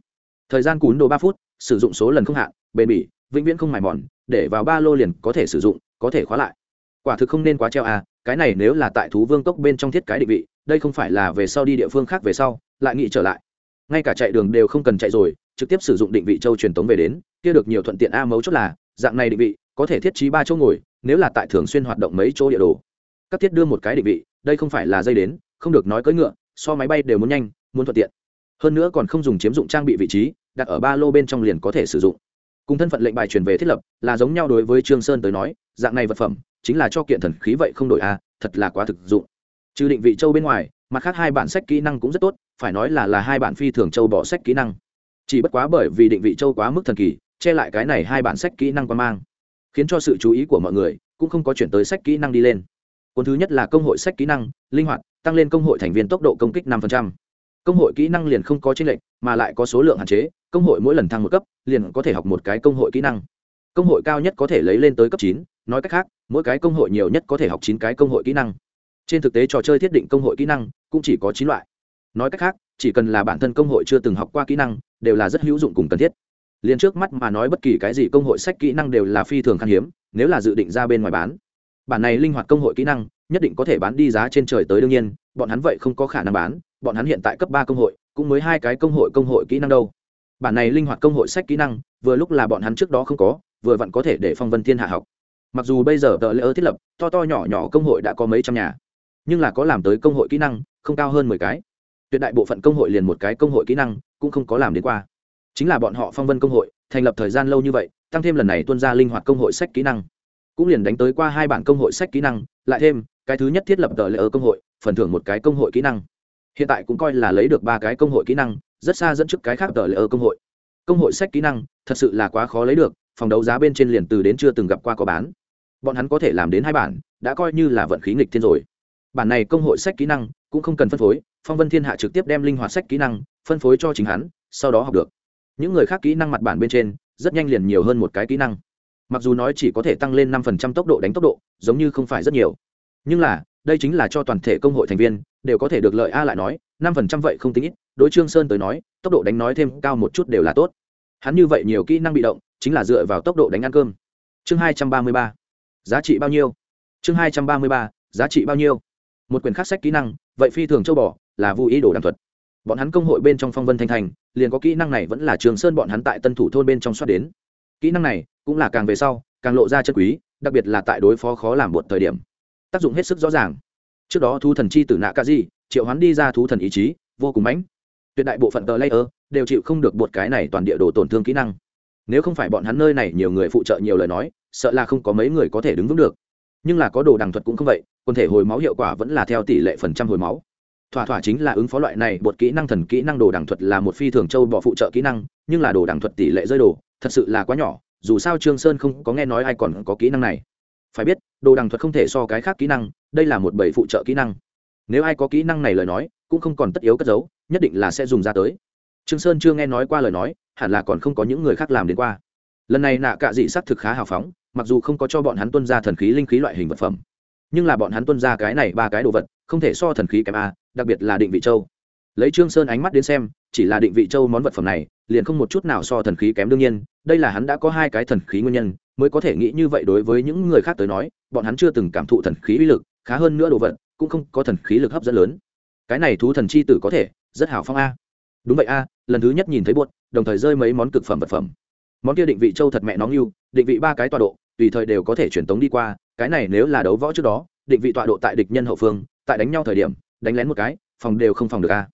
Thời gian cún đồ ba phút, sử dụng số lần không hạn, bền bỉ, vĩnh viễn không mài mòn, để vào ba lô liền có thể sử dụng, có thể khóa lại. Quả thực không nên quá treo à cái này nếu là tại thú vương cốc bên trong thiết cái định vị, đây không phải là về sau đi địa phương khác về sau, lại nghĩ trở lại. Ngay cả chạy đường đều không cần chạy rồi, trực tiếp sử dụng định vị châu truyền tống về đến, kia được nhiều thuận tiện a mấu chốt là, dạng này định vị, có thể thiết trí ba chỗ ngồi, nếu là tại thường xuyên hoạt động mấy chỗ địa đồ. Các thiết đưa một cái định vị, đây không phải là dây đến, không được nói cưỡi ngựa, so máy bay đều muốn nhanh, muốn thuận tiện. Hơn nữa còn không dùng chiếm dụng trang bị vị trí, đặt ở ba lô bên trong liền có thể sử dụng. Cùng thân phận lệnh bài truyền về thiết lập, là giống nhau đối với trương sơn tới nói, dạng này vật phẩm chính là cho kiện thần khí vậy không đổi a thật là quá thực dụng. Trừ định vị châu bên ngoài, mặt khác hai bản sách kỹ năng cũng rất tốt, phải nói là là hai bản phi thường châu bỏ sách kỹ năng. Chỉ bất quá bởi vì định vị châu quá mức thần kỳ, che lại cái này hai bản sách kỹ năng quan mang, khiến cho sự chú ý của mọi người cũng không có chuyển tới sách kỹ năng đi lên. Cuốn thứ nhất là công hội sách kỹ năng, linh hoạt, tăng lên công hội thành viên tốc độ công kích 5%. công hội kỹ năng liền không có chênh lệch, mà lại có số lượng hạn chế, công hội mỗi lần thăng một cấp, liền có thể học một cái công hội kỹ năng. Công hội cao nhất có thể lấy lên tới cấp chín, nói cách khác mỗi cái công hội nhiều nhất có thể học chín cái công hội kỹ năng. Trên thực tế trò chơi thiết định công hội kỹ năng cũng chỉ có chín loại. Nói cách khác, chỉ cần là bản thân công hội chưa từng học qua kỹ năng, đều là rất hữu dụng cùng cần thiết. Liền trước mắt mà nói bất kỳ cái gì công hội sách kỹ năng đều là phi thường khan hiếm, nếu là dự định ra bên ngoài bán. Bản này linh hoạt công hội kỹ năng nhất định có thể bán đi giá trên trời tới đương nhiên, bọn hắn vậy không có khả năng bán, bọn hắn hiện tại cấp ba công hội, cũng mới hai cái công hội công hội kỹ năng đâu. Bản này linh hoạt công hội sách kỹ năng, vừa lúc là bọn hắn trước đó không có, vừa vặn có thể để phong vân thiên hạ học mặc dù bây giờ tờ lễ ơ thiết lập, to to nhỏ nhỏ công hội đã có mấy trăm nhà, nhưng là có làm tới công hội kỹ năng, không cao hơn mười cái. Tuyệt đại bộ phận công hội liền một cái công hội kỹ năng, cũng không có làm đến qua. Chính là bọn họ phong vân công hội, thành lập thời gian lâu như vậy, tăng thêm lần này tuân ra linh hoạt công hội sách kỹ năng. Cũng liền đánh tới qua hai bản công hội sách kỹ năng, lại thêm, cái thứ nhất thiết lập tờ lễ ơ công hội, phần thưởng một cái công hội kỹ năng. Hiện tại cũng coi là lấy được ba cái công hội kỹ năng, rất xa dẫn trước cái khác tờ lễ ơ công hội. Công hội sách kỹ năng, thật sự là quá khó lấy được, phòng đấu giá bên trên liền từ đến chưa từng gặp qua có bán bọn hắn có thể làm đến hai bản, đã coi như là vận khí nghịch thiên rồi. Bản này công hội sách kỹ năng cũng không cần phân phối, phong vân thiên hạ trực tiếp đem linh hoạt sách kỹ năng phân phối cho chính hắn, sau đó học được. Những người khác kỹ năng mặt bản bên trên, rất nhanh liền nhiều hơn một cái kỹ năng. Mặc dù nói chỉ có thể tăng lên năm phần trăm tốc độ đánh tốc độ, giống như không phải rất nhiều. Nhưng là, đây chính là cho toàn thể công hội thành viên, đều có thể được lợi a lại nói, năm phần trăm vậy không tính ít, đối trương sơn tới nói, tốc độ đánh nói thêm cao một chút đều là tốt. Hắn như vậy nhiều kỹ năng bị động, chính là dựa vào tốc độ đánh ăn cơm. Chương hai trăm ba mươi ba giá trị bao nhiêu? Chương hai trăm ba mươi ba, giá trị bao nhiêu? Một quyển khắc sách kỹ năng, vậy phi thường châu bò, là vô ý đồ đàm thuật. Bọn hắn công hội bên trong phong vân thanh thành, liền có kỹ năng này vẫn là trường sơn bọn hắn tại tân thủ thôn bên trong soát đến. Kỹ năng này cũng là càng về sau, càng lộ ra chân quý, đặc biệt là tại đối phó khó làm một thời điểm. Tác dụng hết sức rõ ràng. Trước đó thú thần chi tử nạ ca di triệu hắn đi ra thú thần ý chí, vô cùng mãnh. Tuyệt đại bộ phận tờ layer đều chịu không được bột cái này toàn địa đồ tổn thương kỹ năng. Nếu không phải bọn hắn nơi này nhiều người phụ trợ nhiều lời nói sợ là không có mấy người có thể đứng vững được. Nhưng là có đồ đằng thuật cũng không vậy, quần thể hồi máu hiệu quả vẫn là theo tỷ lệ phần trăm hồi máu. Thỏa thỏa chính là ứng phó loại này, bột kỹ năng, thần kỹ năng đồ đằng thuật là một phi thường châu bỏ phụ trợ kỹ năng, nhưng là đồ đằng thuật tỷ lệ rơi đồ, thật sự là quá nhỏ, dù sao trương sơn không có nghe nói ai còn có kỹ năng này. Phải biết, đồ đằng thuật không thể so cái khác kỹ năng, đây là một bảy phụ trợ kỹ năng. Nếu ai có kỹ năng này lời nói, cũng không còn tất yếu cất giấu, nhất định là sẽ dùng ra tới. Trương sơn chưa nghe nói qua lời nói, hẳn là còn không có những người khác làm đến qua. Lần này nạ cạ dị sắc thực khá hào phóng mặc dù không có cho bọn hắn tuân ra thần khí linh khí loại hình vật phẩm, nhưng là bọn hắn tuân ra cái này ba cái đồ vật, không thể so thần khí kém a, đặc biệt là định vị châu. Lấy trương sơn ánh mắt đến xem, chỉ là định vị châu món vật phẩm này, liền không một chút nào so thần khí kém đương nhiên, đây là hắn đã có hai cái thần khí nguyên nhân, mới có thể nghĩ như vậy đối với những người khác tới nói, bọn hắn chưa từng cảm thụ thần khí uy lực, khá hơn nữa đồ vật, cũng không có thần khí lực hấp dẫn lớn. Cái này thú thần chi tử có thể, rất hào phong a. Đúng vậy a, lần thứ nhất nhìn thấy buốt đồng thời rơi mấy món cực phẩm vật phẩm. Món kia định vị châu thật mẹ nóng yêu, định vị ba cái tọa độ tùy thời đều có thể truyền tống đi qua, cái này nếu là đấu võ trước đó, định vị tọa độ tại địch nhân hậu phương, tại đánh nhau thời điểm, đánh lén một cái, phòng đều không phòng được a.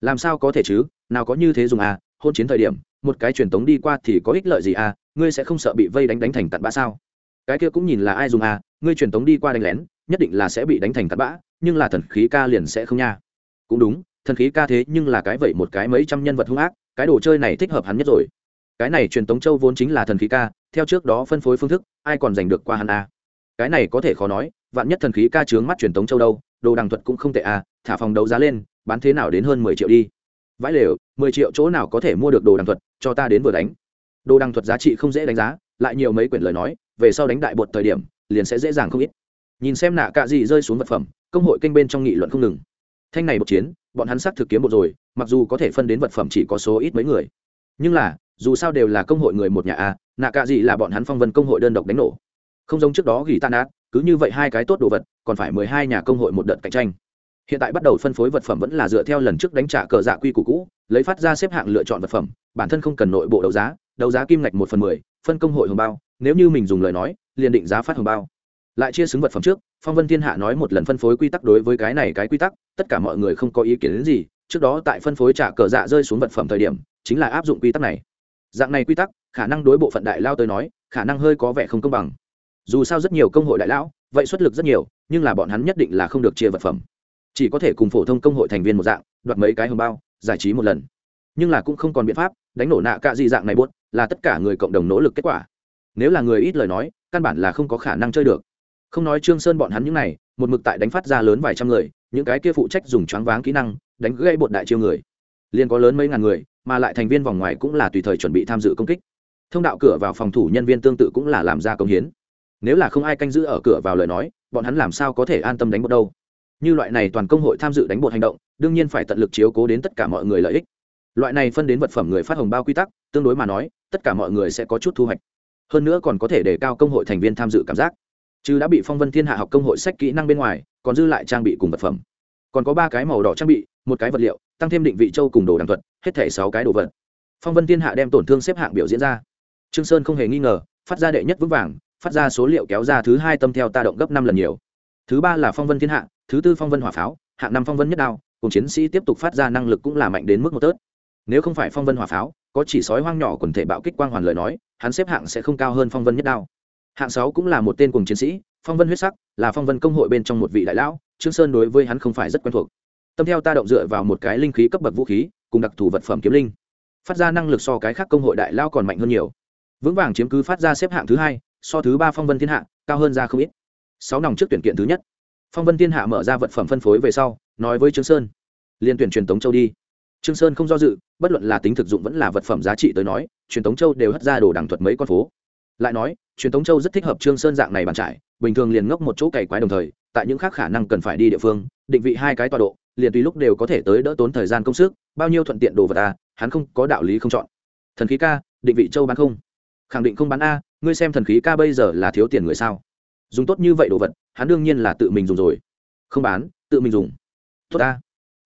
Làm sao có thể chứ? Nào có như thế dùng a, hôn chiến thời điểm, một cái truyền tống đi qua thì có ích lợi gì a? Ngươi sẽ không sợ bị vây đánh đánh thành tận bã sao? Cái kia cũng nhìn là ai dùng a, ngươi truyền tống đi qua đánh lén, nhất định là sẽ bị đánh thành tận bã, nhưng là thần khí ca liền sẽ không nha. Cũng đúng, thần khí ca thế nhưng là cái vậy một cái mấy trăm nhân vật hung ác, cái đồ chơi này thích hợp hắn nhất rồi cái này truyền tống châu vốn chính là thần khí ca, theo trước đó phân phối phương thức, ai còn giành được qua hắn a? Cái này có thể khó nói, vạn nhất thần khí ca trướng mắt truyền tống châu đâu, đồ đằng thuật cũng không tệ a, thả phòng đấu giá lên, bán thế nào đến hơn mười triệu đi. Vãi lều, mười triệu chỗ nào có thể mua được đồ đằng thuật, cho ta đến vừa đánh. Đồ đằng thuật giá trị không dễ đánh giá, lại nhiều mấy quyển lời nói, về sau đánh đại bột thời điểm, liền sẽ dễ dàng không ít. Nhìn xem nạ cạ gì rơi xuống vật phẩm, công hội kênh bên trong nghị luận không ngừng. Thanh này một chiến, bọn hắn sắc thực kiếm một rồi, mặc dù có thể phân đến vật phẩm chỉ có số ít mấy người. Nhưng là dù sao đều là công hội người một nhà a, nạ cạ gì là bọn hắn phong vân công hội đơn độc đánh nổ. Không giống trước đó ghi tan át cứ như vậy hai cái tốt đồ vật, còn phải mười hai nhà công hội một đợt cạnh tranh. Hiện tại bắt đầu phân phối vật phẩm vẫn là dựa theo lần trước đánh trả cờ dạ quy củ cũ, lấy phát ra xếp hạng lựa chọn vật phẩm, bản thân không cần nội bộ đấu giá đấu giá kim ngạch một phần mười, phân công hội hồng bao, nếu như mình dùng lời nói, liền định giá phát hồng bao. Lại chia xứng vật phẩm trước, phong vân thiên hạ nói một lần phân phối quy tắc đối với cái này cái quy tắc, tất cả mọi người không có ý kiến đến gì, trước đó tại phân phối trả cờ dạ rơi xuống vật phẩm thời điểm, chính là áp dụng quy tắc này dạng này quy tắc, khả năng đối bộ phận đại lao tới nói, khả năng hơi có vẻ không công bằng. Dù sao rất nhiều công hội đại lão, vậy xuất lực rất nhiều, nhưng là bọn hắn nhất định là không được chia vật phẩm. Chỉ có thể cùng phổ thông công hội thành viên một dạng, đoạt mấy cái hồng bao, giải trí một lần. Nhưng là cũng không còn biện pháp, đánh nổ nạ cạ gì dạng này buốt, là tất cả người cộng đồng nỗ lực kết quả. Nếu là người ít lời nói, căn bản là không có khả năng chơi được. Không nói trương sơn bọn hắn những này, một mực tại đánh phát ra lớn vài trăm người, những cái kia phụ trách dùng choáng váng kỹ năng, đánh gây bột đại chiêu người liền có lớn mấy ngàn người, mà lại thành viên vòng ngoài cũng là tùy thời chuẩn bị tham dự công kích. Thông đạo cửa vào phòng thủ nhân viên tương tự cũng là làm ra công hiến. Nếu là không ai canh giữ ở cửa vào lời nói, bọn hắn làm sao có thể an tâm đánh bột đâu? Như loại này toàn công hội tham dự đánh bột hành động, đương nhiên phải tận lực chiếu cố đến tất cả mọi người lợi ích. Loại này phân đến vật phẩm người phát hồng bao quy tắc, tương đối mà nói, tất cả mọi người sẽ có chút thu hoạch. Hơn nữa còn có thể để cao công hội thành viên tham dự cảm giác. Chứ đã bị phong vân thiên hạ học công hội sách kỹ năng bên ngoài, còn dư lại trang bị cùng vật phẩm. Còn có ba cái màu đỏ trang bị một cái vật liệu, tăng thêm định vị châu cùng đồ đằng thuật, hết thảy sáu cái đồ vật. Phong vân thiên hạ đem tổn thương xếp hạng biểu diễn ra. Trương sơn không hề nghi ngờ, phát ra đệ nhất vững vàng, phát ra số liệu kéo ra thứ hai tâm theo ta động gấp năm lần nhiều. Thứ ba là phong vân thiên hạ, thứ tư phong vân hỏa pháo, hạng năm phong vân nhất đao, cùng chiến sĩ tiếp tục phát ra năng lực cũng là mạnh đến mức một tớt. Nếu không phải phong vân hỏa pháo, có chỉ sói hoang nhỏ quần thể bạo kích quang hoàn lời nói, hắn xếp hạng sẽ không cao hơn phong vân nhất đao. Hạng sáu cũng là một tên cùng chiến sĩ, phong vân huyết sắc, là phong vân công hội bên trong một vị đại lão, trương sơn đối với hắn không phải rất quen thuộc tâm theo ta động dựa vào một cái linh khí cấp bậc vũ khí, cùng đặc thù vật phẩm kiếm linh. Phát ra năng lực so cái khác công hội đại lao còn mạnh hơn nhiều. Vững vàng chiếm cứ phát ra xếp hạng thứ hai, so thứ ba phong vân thiên hạ, cao hơn ra không ít. Sáu nòng trước tuyển kiện thứ nhất. Phong vân thiên hạ mở ra vật phẩm phân phối về sau, nói với trương sơn. Liên tuyển truyền tống châu đi. Trương sơn không do dự, bất luận là tính thực dụng vẫn là vật phẩm giá trị tới nói, truyền tống châu đều hất ra đồ đẳng thuật mấy con phố. Lại nói, truyền tống châu rất thích hợp trương sơn dạng này bàn trải, bình thường liền ngốc một chỗ cày quái đồng thời, tại những khác khả năng cần phải đi địa phương, định vị hai cái tọa độ liền tùy lúc đều có thể tới đỡ tốn thời gian công sức, bao nhiêu thuận tiện đồ vật à hắn không có đạo lý không chọn. Thần khí ca, định vị châu bán không? Khẳng định không bán a, ngươi xem thần khí ca bây giờ là thiếu tiền người sao? Dùng tốt như vậy đồ vật, hắn đương nhiên là tự mình dùng rồi. Không bán, tự mình dùng. Tốt a.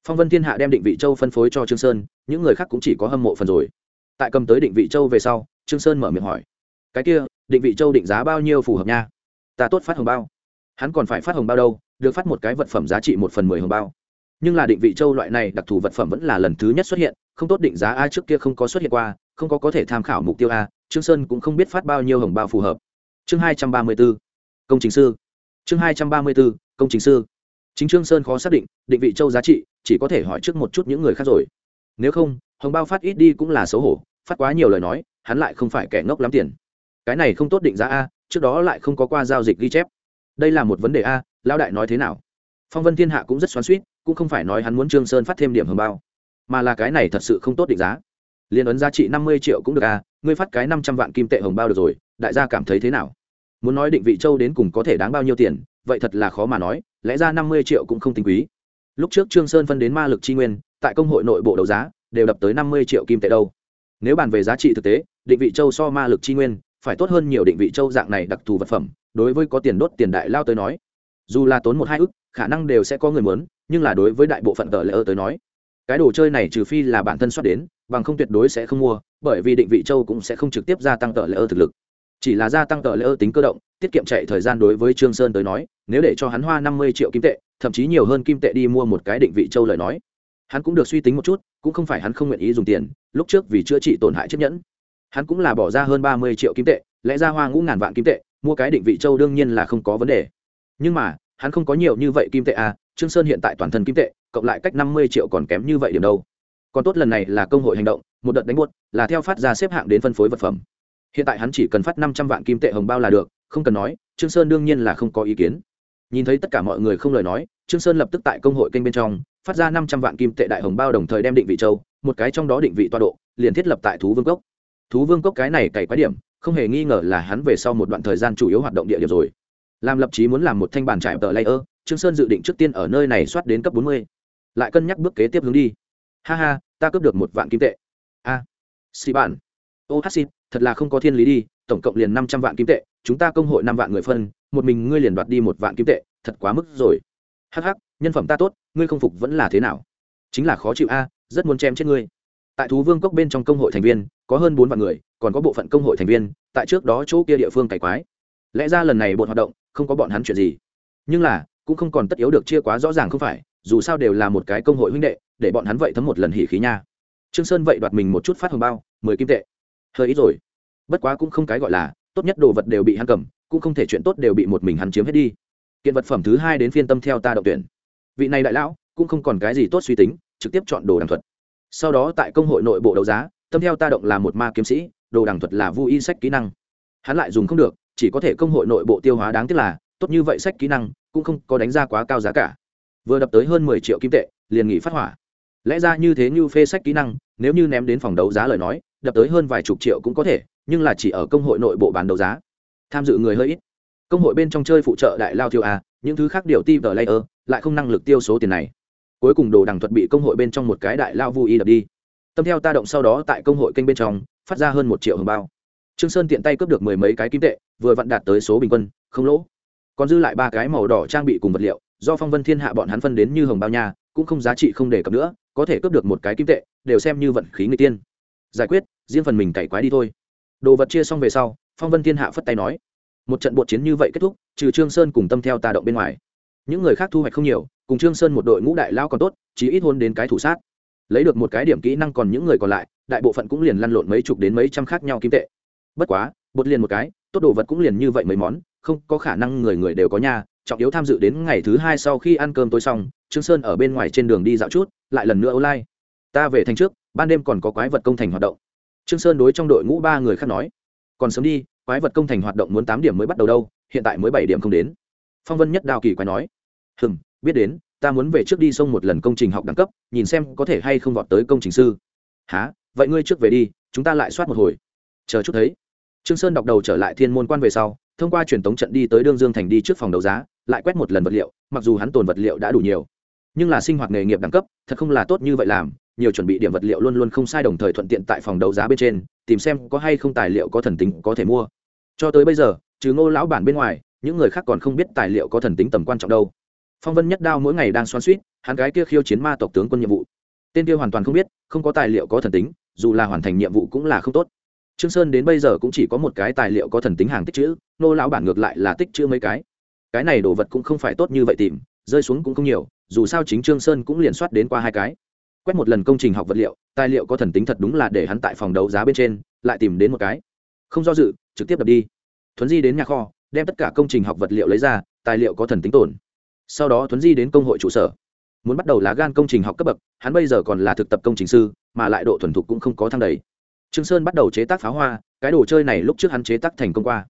Phong vân thiên hạ đem định vị châu phân phối cho trương sơn, những người khác cũng chỉ có hâm mộ phần rồi. Tại cầm tới định vị châu về sau, trương sơn mở miệng hỏi. Cái kia, định vị châu định giá bao nhiêu phù hợp nha? Ta tốt phát hồng bao. Hắn còn phải phát hồng bao đâu, được phát một cái vật phẩm giá trị một phần mười hồng bao nhưng là định vị châu loại này đặc thù vật phẩm vẫn là lần thứ nhất xuất hiện, không tốt định giá a trước kia không có xuất hiện qua, không có có thể tham khảo mục tiêu a, trương sơn cũng không biết phát bao nhiêu hồng bao phù hợp. Chương hai trăm ba mươi 234 công trình sư. Chương hai trăm ba mươi 234 công trình sư. Chính trương sơn khó xác định định vị châu giá trị, chỉ có thể hỏi trước một chút những người khác rồi. Nếu không, hồng bao phát ít đi cũng là xấu hổ, phát quá nhiều lời nói, hắn lại không phải kẻ ngốc lắm tiền. Cái này không tốt định giá a, trước đó lại không có qua giao dịch ghi chép. Đây là một vấn đề a, lão đại nói thế nào? Phong vân thiên hạ cũng rất xoắn suýt cũng không phải nói hắn muốn trương sơn phát thêm điểm hồng bao mà là cái này thật sự không tốt định giá. Liên ấn giá trị năm mươi triệu cũng được à, ngươi phát cái năm trăm vạn kim tệ hồng bao được rồi đại gia cảm thấy thế nào? Muốn nói định vị châu đến cùng có thể đáng bao nhiêu tiền vậy thật là khó mà nói lẽ ra năm mươi triệu cũng không tính quý. Lúc trước trương sơn phân đến ma lực chi nguyên tại công hội nội bộ đấu giá đều đập tới năm mươi triệu kim tệ đâu. Nếu bàn về giá trị thực tế định vị châu so ma lực chi nguyên phải tốt hơn nhiều định vị châu dạng này đặc thù vật phẩm đối với có tiền đốt tiền đại lao tới nói. Dù là tốn một hai ức khả năng đều sẽ có người muốn nhưng là đối với đại bộ phận tờ lễ ơ tới nói, cái đồ chơi này trừ phi là bản thân xuất đến, bằng không tuyệt đối sẽ không mua, bởi vì định vị châu cũng sẽ không trực tiếp gia tăng tờ lễ ơ thực lực. Chỉ là gia tăng tờ lễ ơ tính cơ động, tiết kiệm chạy thời gian đối với trương sơn tới nói, nếu để cho hắn hoa năm mươi triệu kim tệ, thậm chí nhiều hơn kim tệ đi mua một cái định vị châu lời nói, hắn cũng được suy tính một chút, cũng không phải hắn không nguyện ý dùng tiền, lúc trước vì chữa trị tổn hại chiếc nhẫn, hắn cũng là bỏ ra hơn ba mươi triệu kim tệ, lẽ ra hoa ngũ ngàn vạn kim tệ, mua cái định vị châu đương nhiên là không có vấn đề. Nhưng mà, hắn không có nhiều như vậy kim tệ à trương sơn hiện tại toàn thân kim tệ, cộng lại cách năm mươi triệu còn kém như vậy điểm đâu. Còn tốt lần này là công hội hành động, một đợt đánh buốt, là theo phát ra xếp hạng đến phân phối vật phẩm. Hiện tại hắn chỉ cần phát năm trăm vạn kim tệ hồng bao là được, không cần nói, trương sơn đương nhiên là không có ý kiến. Nhìn thấy tất cả mọi người không lời nói, trương sơn lập tức tại công hội kênh bên trong, phát ra năm trăm vạn kim tệ đại hồng bao đồng thời đem định vị châu, một cái trong đó định vị toa độ, liền thiết lập tại thú vương cốc. Thú vương cốc cái này cày quái điểm, không hề nghi ngờ là hắn về sau một đoạn thời gian chủ yếu hoạt động địa điểm rồi. Làm lập chí muốn làm một thanh bàn trải tờ layer trương sơn dự định trước tiên ở nơi này soát đến cấp bốn mươi lại cân nhắc bước kế tiếp hướng đi. Ha ha ta cướp được một vạn kim tệ. A à, xì bản ô hát xin thật là không có thiên lý đi tổng cộng liền năm trăm vạn kim tệ chúng ta công hội năm vạn người phân một mình ngươi liền đoạt đi một vạn kim tệ thật quá mức rồi. Hắc hắc nhân phẩm ta tốt ngươi không phục vẫn là thế nào? Chính là khó chịu a rất muốn chém chết ngươi. Tại thú vương cốc bên trong công hội thành viên có hơn bốn vạn người còn có bộ phận công hội thành viên tại trước đó chỗ kia địa phương cải quái. Lẽ ra lần này bọn hoạt động không có bọn hắn chuyện gì. Nhưng là cũng không còn tất yếu được chia quá rõ ràng không phải, dù sao đều là một cái công hội huynh đệ, để bọn hắn vậy thấm một lần hỉ khí nha. Trương sơn vậy đoạt mình một chút phát hồng bao, mười kim tệ. Hơi ít rồi. Bất quá cũng không cái gọi là, tốt nhất đồ vật đều bị hắn cầm, cũng không thể chuyện tốt đều bị một mình hắn chiếm hết đi. Kiện vật phẩm thứ hai đến phiên tâm theo ta động tuyển. Vị này đại lão, cũng không còn cái gì tốt suy tính, trực tiếp chọn đồ đằng thuật. Sau đó tại công hội nội bộ đấu giá, tâm theo ta động là một ma kiếm sĩ, đồ đằng thuật là vu y sách kỹ năng. Hắn lại dùng không được, chỉ có thể công hội nội bộ tiêu hóa đáng tiếc là, tốt như vậy sách kỹ năng cũng không có đánh ra quá cao giá cả. Vừa đập tới hơn mười triệu kim tệ, liền nghỉ phát hỏa. Lẽ ra như thế như phê sách kỹ năng, nếu như ném đến phòng đấu giá lời nói, đập tới hơn vài chục triệu cũng có thể, nhưng là chỉ ở công hội nội bộ bán đấu giá. Tham dự người hơi ít. Công hội bên trong chơi phụ trợ đại lao thiêu a những thứ khác điều ti tờ layer, lại không năng lực tiêu số tiền này. Cuối cùng đồ đằng thuật bị công hội bên trong một cái đại lao vui đập đi. Tâm theo ta động sau đó tại công hội kênh bên trong, phát ra hơn một triệu hồng bao. Trương sơn tiện tay cướp được mười mấy cái kim tệ, vừa vặn đạt tới số bình quân, không lỗ còn dư lại ba cái màu đỏ trang bị cùng vật liệu, do phong vân thiên hạ bọn hắn phân đến như hồng bao nha, cũng không giá trị không đề cập nữa, có thể cướp được một cái kim tệ, đều xem như vận khí người tiên. Giải quyết, riêng phần mình cày quái đi thôi. Đồ vật chia xong về sau, phong vân thiên hạ phất tay nói, một trận bột chiến như vậy kết thúc, trừ trương sơn cùng tâm theo tà động bên ngoài, những người khác thu hoạch không nhiều, cùng trương sơn một đội ngũ đại lao còn tốt chỉ ít hôn đến cái thủ sát. Lấy được một cái điểm kỹ năng còn những người còn lại, đại bộ phận cũng liền lăn lộn mấy chục đến mấy trăm khác nhau kim tệ. Bất quá, bột liền một cái, tốt đồ vật cũng liền như vậy mấy món không có khả năng người người đều có nhà, trọng yếu tham dự đến ngày thứ hai sau khi ăn cơm tối xong, trương sơn ở bên ngoài trên đường đi dạo chút, lại lần nữa online. Ta về thành trước, ban đêm còn có quái vật công thành hoạt động. Trương sơn đối trong đội ngũ ba người khác nói, còn sớm đi, quái vật công thành hoạt động muốn tám điểm mới bắt đầu đâu, hiện tại mới bảy điểm không đến. Phong vân nhất đào kỳ quái nói, hừm, biết đến, ta muốn về trước đi xong một lần công trình học đẳng cấp, nhìn xem có thể hay không vọt tới công trình sư. Há vậy ngươi trước về đi, chúng ta lại soát một hồi. Chờ chút thấy. Trương sơn đọc đầu trở lại thiên môn quan về sau thông qua truyền tống trận đi tới đương dương thành đi trước phòng đấu giá, lại quét một lần vật liệu, mặc dù hắn tồn vật liệu đã đủ nhiều, nhưng là sinh hoạt nghề nghiệp đẳng cấp, thật không là tốt như vậy làm, nhiều chuẩn bị điểm vật liệu luôn luôn không sai đồng thời thuận tiện tại phòng đấu giá bên trên, tìm xem có hay không tài liệu có thần tính có thể mua. Cho tới bây giờ, trừ ngô lão bản bên ngoài, những người khác còn không biết tài liệu có thần tính tầm quan trọng đâu. Phong vân nhất đao mỗi ngày đang xoan suýt, hắn gái kia khiêu chiến ma tộc tướng quân nhiệm vụ. Tên kia hoàn toàn không biết, không có tài liệu có thần tính, dù là hoàn thành nhiệm vụ cũng là không tốt trương sơn đến bây giờ cũng chỉ có một cái tài liệu có thần tính hàng tích chữ, nô lão bản ngược lại là tích chữ mấy cái. Cái này đồ vật cũng không phải tốt như vậy tìm, rơi xuống cũng không nhiều, dù sao chính trương sơn cũng liền soát đến qua hai cái. Quét một lần công trình học vật liệu, tài liệu có thần tính thật đúng là để hắn tại phòng đấu giá bên trên, lại tìm đến một cái. Không do dự, trực tiếp đập đi. Thuấn di đến nhà kho, đem tất cả công trình học vật liệu lấy ra, tài liệu có thần tính tổn sau đó thuấn di đến công hội trụ sở. Muốn bắt đầu lá gan công trình học cấp bậc, hắn bây giờ còn là thực tập công trình sư, mà lại độ thuần thục cũng không có thăng đầy trương sơn bắt đầu chế tác pháo hoa, cái đồ chơi này lúc trước hắn chế tác thành công qua.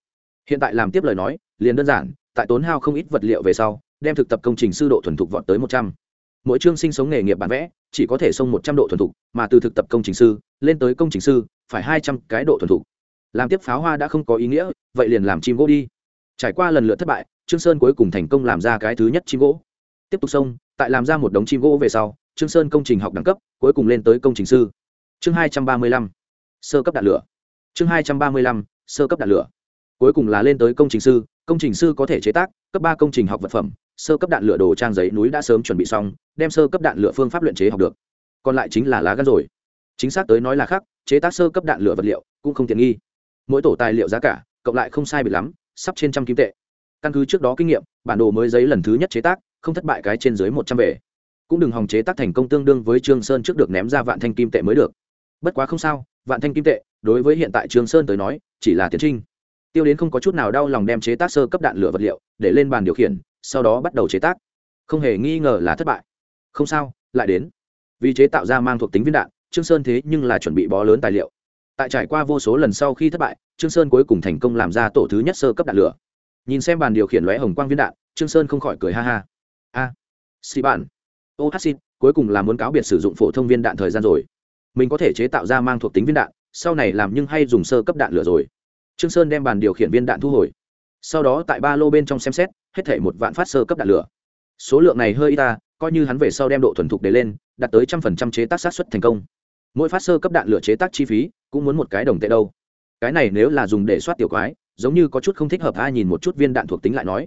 Hiện tại làm tiếp lời nói, liền đơn giản, tại tốn hao không ít vật liệu về sau, đem thực tập công trình sư độ thuần thục vọt tới một trăm. Mỗi chương sinh sống nghề nghiệp bản vẽ, chỉ có thể xông một trăm độ thuần thục, mà từ thực tập công trình sư, lên tới công trình sư, phải hai trăm cái độ thuần thục. Làm tiếp pháo hoa đã không có ý nghĩa, vậy liền làm chim gỗ đi. Trải qua lần lượt thất bại, trương sơn cuối cùng thành công làm ra cái thứ nhất chim gỗ. Tiếp tục xông, tại làm ra một đống chim gỗ về sau, trương sơn công trình học đẳng cấp, cuối cùng lên tới công trình sư. Chương hai trăm ba mươi lăm sơ cấp đạn lửa. Chương hai trăm ba mươi lăm, sơ cấp đạn lửa. Cuối cùng là lên tới công trình sư, công trình sư có thể chế tác, cấp ba công trình học vật phẩm, sơ cấp đạn lửa đồ trang giấy núi đã sớm chuẩn bị xong, đem sơ cấp đạn lửa phương pháp luyện chế học được. Còn lại chính là lá gan rồi. Chính xác tới nói là khác, chế tác sơ cấp đạn lửa vật liệu cũng không tiện nghi. Mỗi tổ tài liệu giá cả, cộng lại không sai biệt lắm, sắp trên trăm kim tệ. Căn cứ trước đó kinh nghiệm, bản đồ mới giấy lần thứ nhất chế tác, không thất bại cái trên dưới một trăm về cũng đừng hòng chế tác thành công tương đương với trương sơn trước được ném ra vạn thanh kim tệ mới được bất quá không sao vạn thanh kim tệ đối với hiện tại trương sơn tới nói chỉ là tiến trinh. Tiêu đến không có chút nào đau lòng đem chế tác sơ cấp đạn lửa vật liệu để lên bàn điều khiển sau đó bắt đầu chế tác. Không hề nghi ngờ là thất bại. Không sao lại đến. Vì chế tạo ra mang thuộc tính viên đạn trương sơn thế nhưng là chuẩn bị bó lớn tài liệu. Tại trải qua vô số lần sau khi thất bại trương sơn cuối cùng thành công làm ra tổ thứ nhất sơ cấp đạn lửa. Nhìn xem bàn điều khiển lóe hồng quang viên đạn trương sơn không khỏi cười ha ha. A à, xì bạn. Ô hát xin cuối cùng là muốn cáo biệt sử dụng phổ thông viên đạn thời gian rồi mình có thể chế tạo ra mang thuộc tính viên đạn, sau này làm nhưng hay dùng sơ cấp đạn lửa rồi. Trương sơn đem bàn điều khiển viên đạn thu hồi. Sau đó tại ba lô bên trong xem xét, hết thể một vạn phát sơ cấp đạn lửa. Số lượng này hơi ít ta, coi như hắn về sau đem độ thuần thục để lên, đạt tới trăm phần trăm chế tác sát xuất thành công. Mỗi phát sơ cấp đạn lửa chế tác chi phí, cũng muốn một cái đồng tệ đâu. Cái này nếu là dùng để soát tiểu quái, giống như có chút không thích hợp ai nhìn một chút viên đạn thuộc tính lại nói.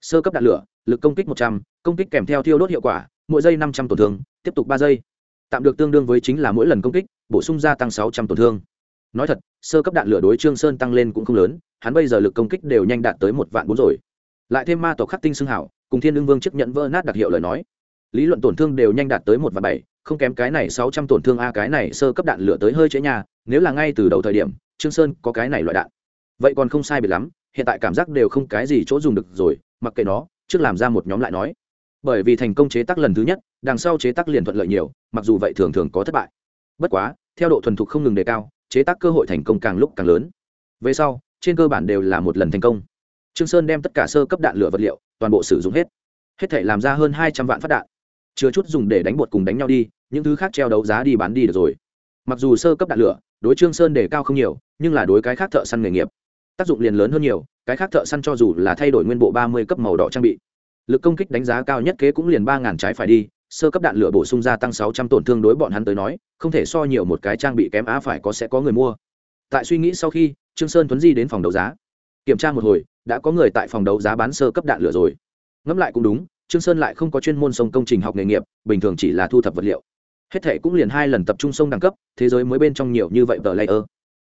Sơ cấp đạn lửa, lực công kích một trăm, công kích kèm theo thiêu đốt hiệu quả, mỗi giây năm trăm tổn thương, tiếp tục ba giây tạm được tương đương với chính là mỗi lần công kích, bổ sung gia tăng sáu trăm tổn thương. Nói thật, sơ cấp đạn lửa đối trương sơn tăng lên cũng không lớn, hắn bây giờ lực công kích đều nhanh đạt tới một vạn bốn rồi. Lại thêm ma tộc khắc tinh xưng hảo, cùng thiên lương vương chấp nhận vỡ nát đặc hiệu lời nói. Lý luận tổn thương đều nhanh đạt tới một vạn bảy, không kém cái này sáu trăm tổn thương a, cái này sơ cấp đạn lửa tới hơi chế nhà nếu là ngay từ đầu thời điểm, trương sơn có cái này loại đạn. Vậy còn không sai biệt lắm, hiện tại cảm giác đều không cái gì chỗ dùng được rồi, mặc kệ nó, trước làm ra một nhóm lại nói bởi vì thành công chế tác lần thứ nhất, đằng sau chế tác liền thuận lợi nhiều, mặc dù vậy thường thường có thất bại. Bất quá, theo độ thuần thục không ngừng đề cao, chế tác cơ hội thành công càng lúc càng lớn. Về sau, trên cơ bản đều là một lần thành công. Trương sơn đem tất cả sơ cấp đạn lửa vật liệu, toàn bộ sử dụng hết. Hết thể làm ra hơn hai trăm vạn phát đạn. Chưa chút dùng để đánh bột cùng đánh nhau đi, những thứ khác treo đấu giá đi bán đi được rồi. Mặc dù sơ cấp đạn lửa, đối trương sơn đề cao không nhiều, nhưng là đối cái khác thợ săn nghề nghiệp, tác dụng liền lớn hơn nhiều, cái khác thợ săn cho dù là thay đổi nguyên bộ ba mươi cấp màu đỏ trang bị lực công kích đánh giá cao nhất kế cũng liền ba ngàn trái phải đi, sơ cấp đạn lửa bổ sung gia tăng sáu trăm tổn thương đối bọn hắn tới nói, không thể so nhiều một cái trang bị kém á phải có sẽ có người mua. Tại suy nghĩ sau khi, trương sơn tuấn di đến phòng đấu giá. Kiểm tra một hồi, đã có người tại phòng đấu giá bán sơ cấp đạn lửa rồi. Ngẫm lại cũng đúng, trương sơn lại không có chuyên môn sông công trình học nghề nghiệp, bình thường chỉ là thu thập vật liệu. Hết thệ cũng liền hai lần tập trung sông đẳng cấp, thế giới mới bên trong nhiều như vậy tờ layer.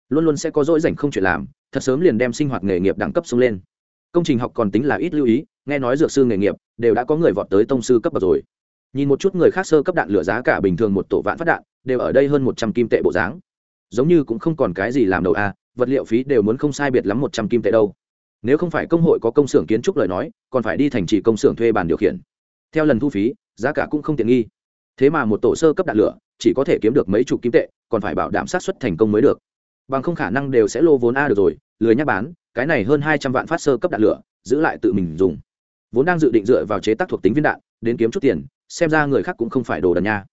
Luôn luôn sẽ có dỗi rảnh không chuyện làm, thật sớm liền đem sinh hoạt nghề nghiệp đẳng cấp sông lên công trình học còn tính là ít lưu ý, nghe nói dược sư nghề nghiệp đều đã có người vọt tới tông sư cấp bậc rồi. Nhìn một chút người khác sơ cấp đạn lửa giá cả bình thường một tổ vạn phát đạn, đều ở đây hơn một trăm kim tệ bộ dáng. Giống như cũng không còn cái gì làm đầu a, vật liệu phí đều muốn không sai biệt lắm một trăm kim tệ đâu. Nếu không phải công hội có công xưởng kiến trúc lời nói, còn phải đi thành trì công xưởng thuê bàn điều khiển. Theo lần thu phí, giá cả cũng không tiện nghi. Thế mà một tổ sơ cấp đạn lửa, chỉ có thể kiếm được mấy chục kim tệ, còn phải bảo đảm sát xuất thành công mới được. Bằng không khả năng đều sẽ lô vốn a được rồi lười nhắc bán, cái này hơn hai trăm vạn phát sơ cấp đạn lửa, giữ lại tự mình dùng. Vốn đang dự định dựa vào chế tác thuộc tính viên đạn, đến kiếm chút tiền, xem ra người khác cũng không phải đồ đần nha.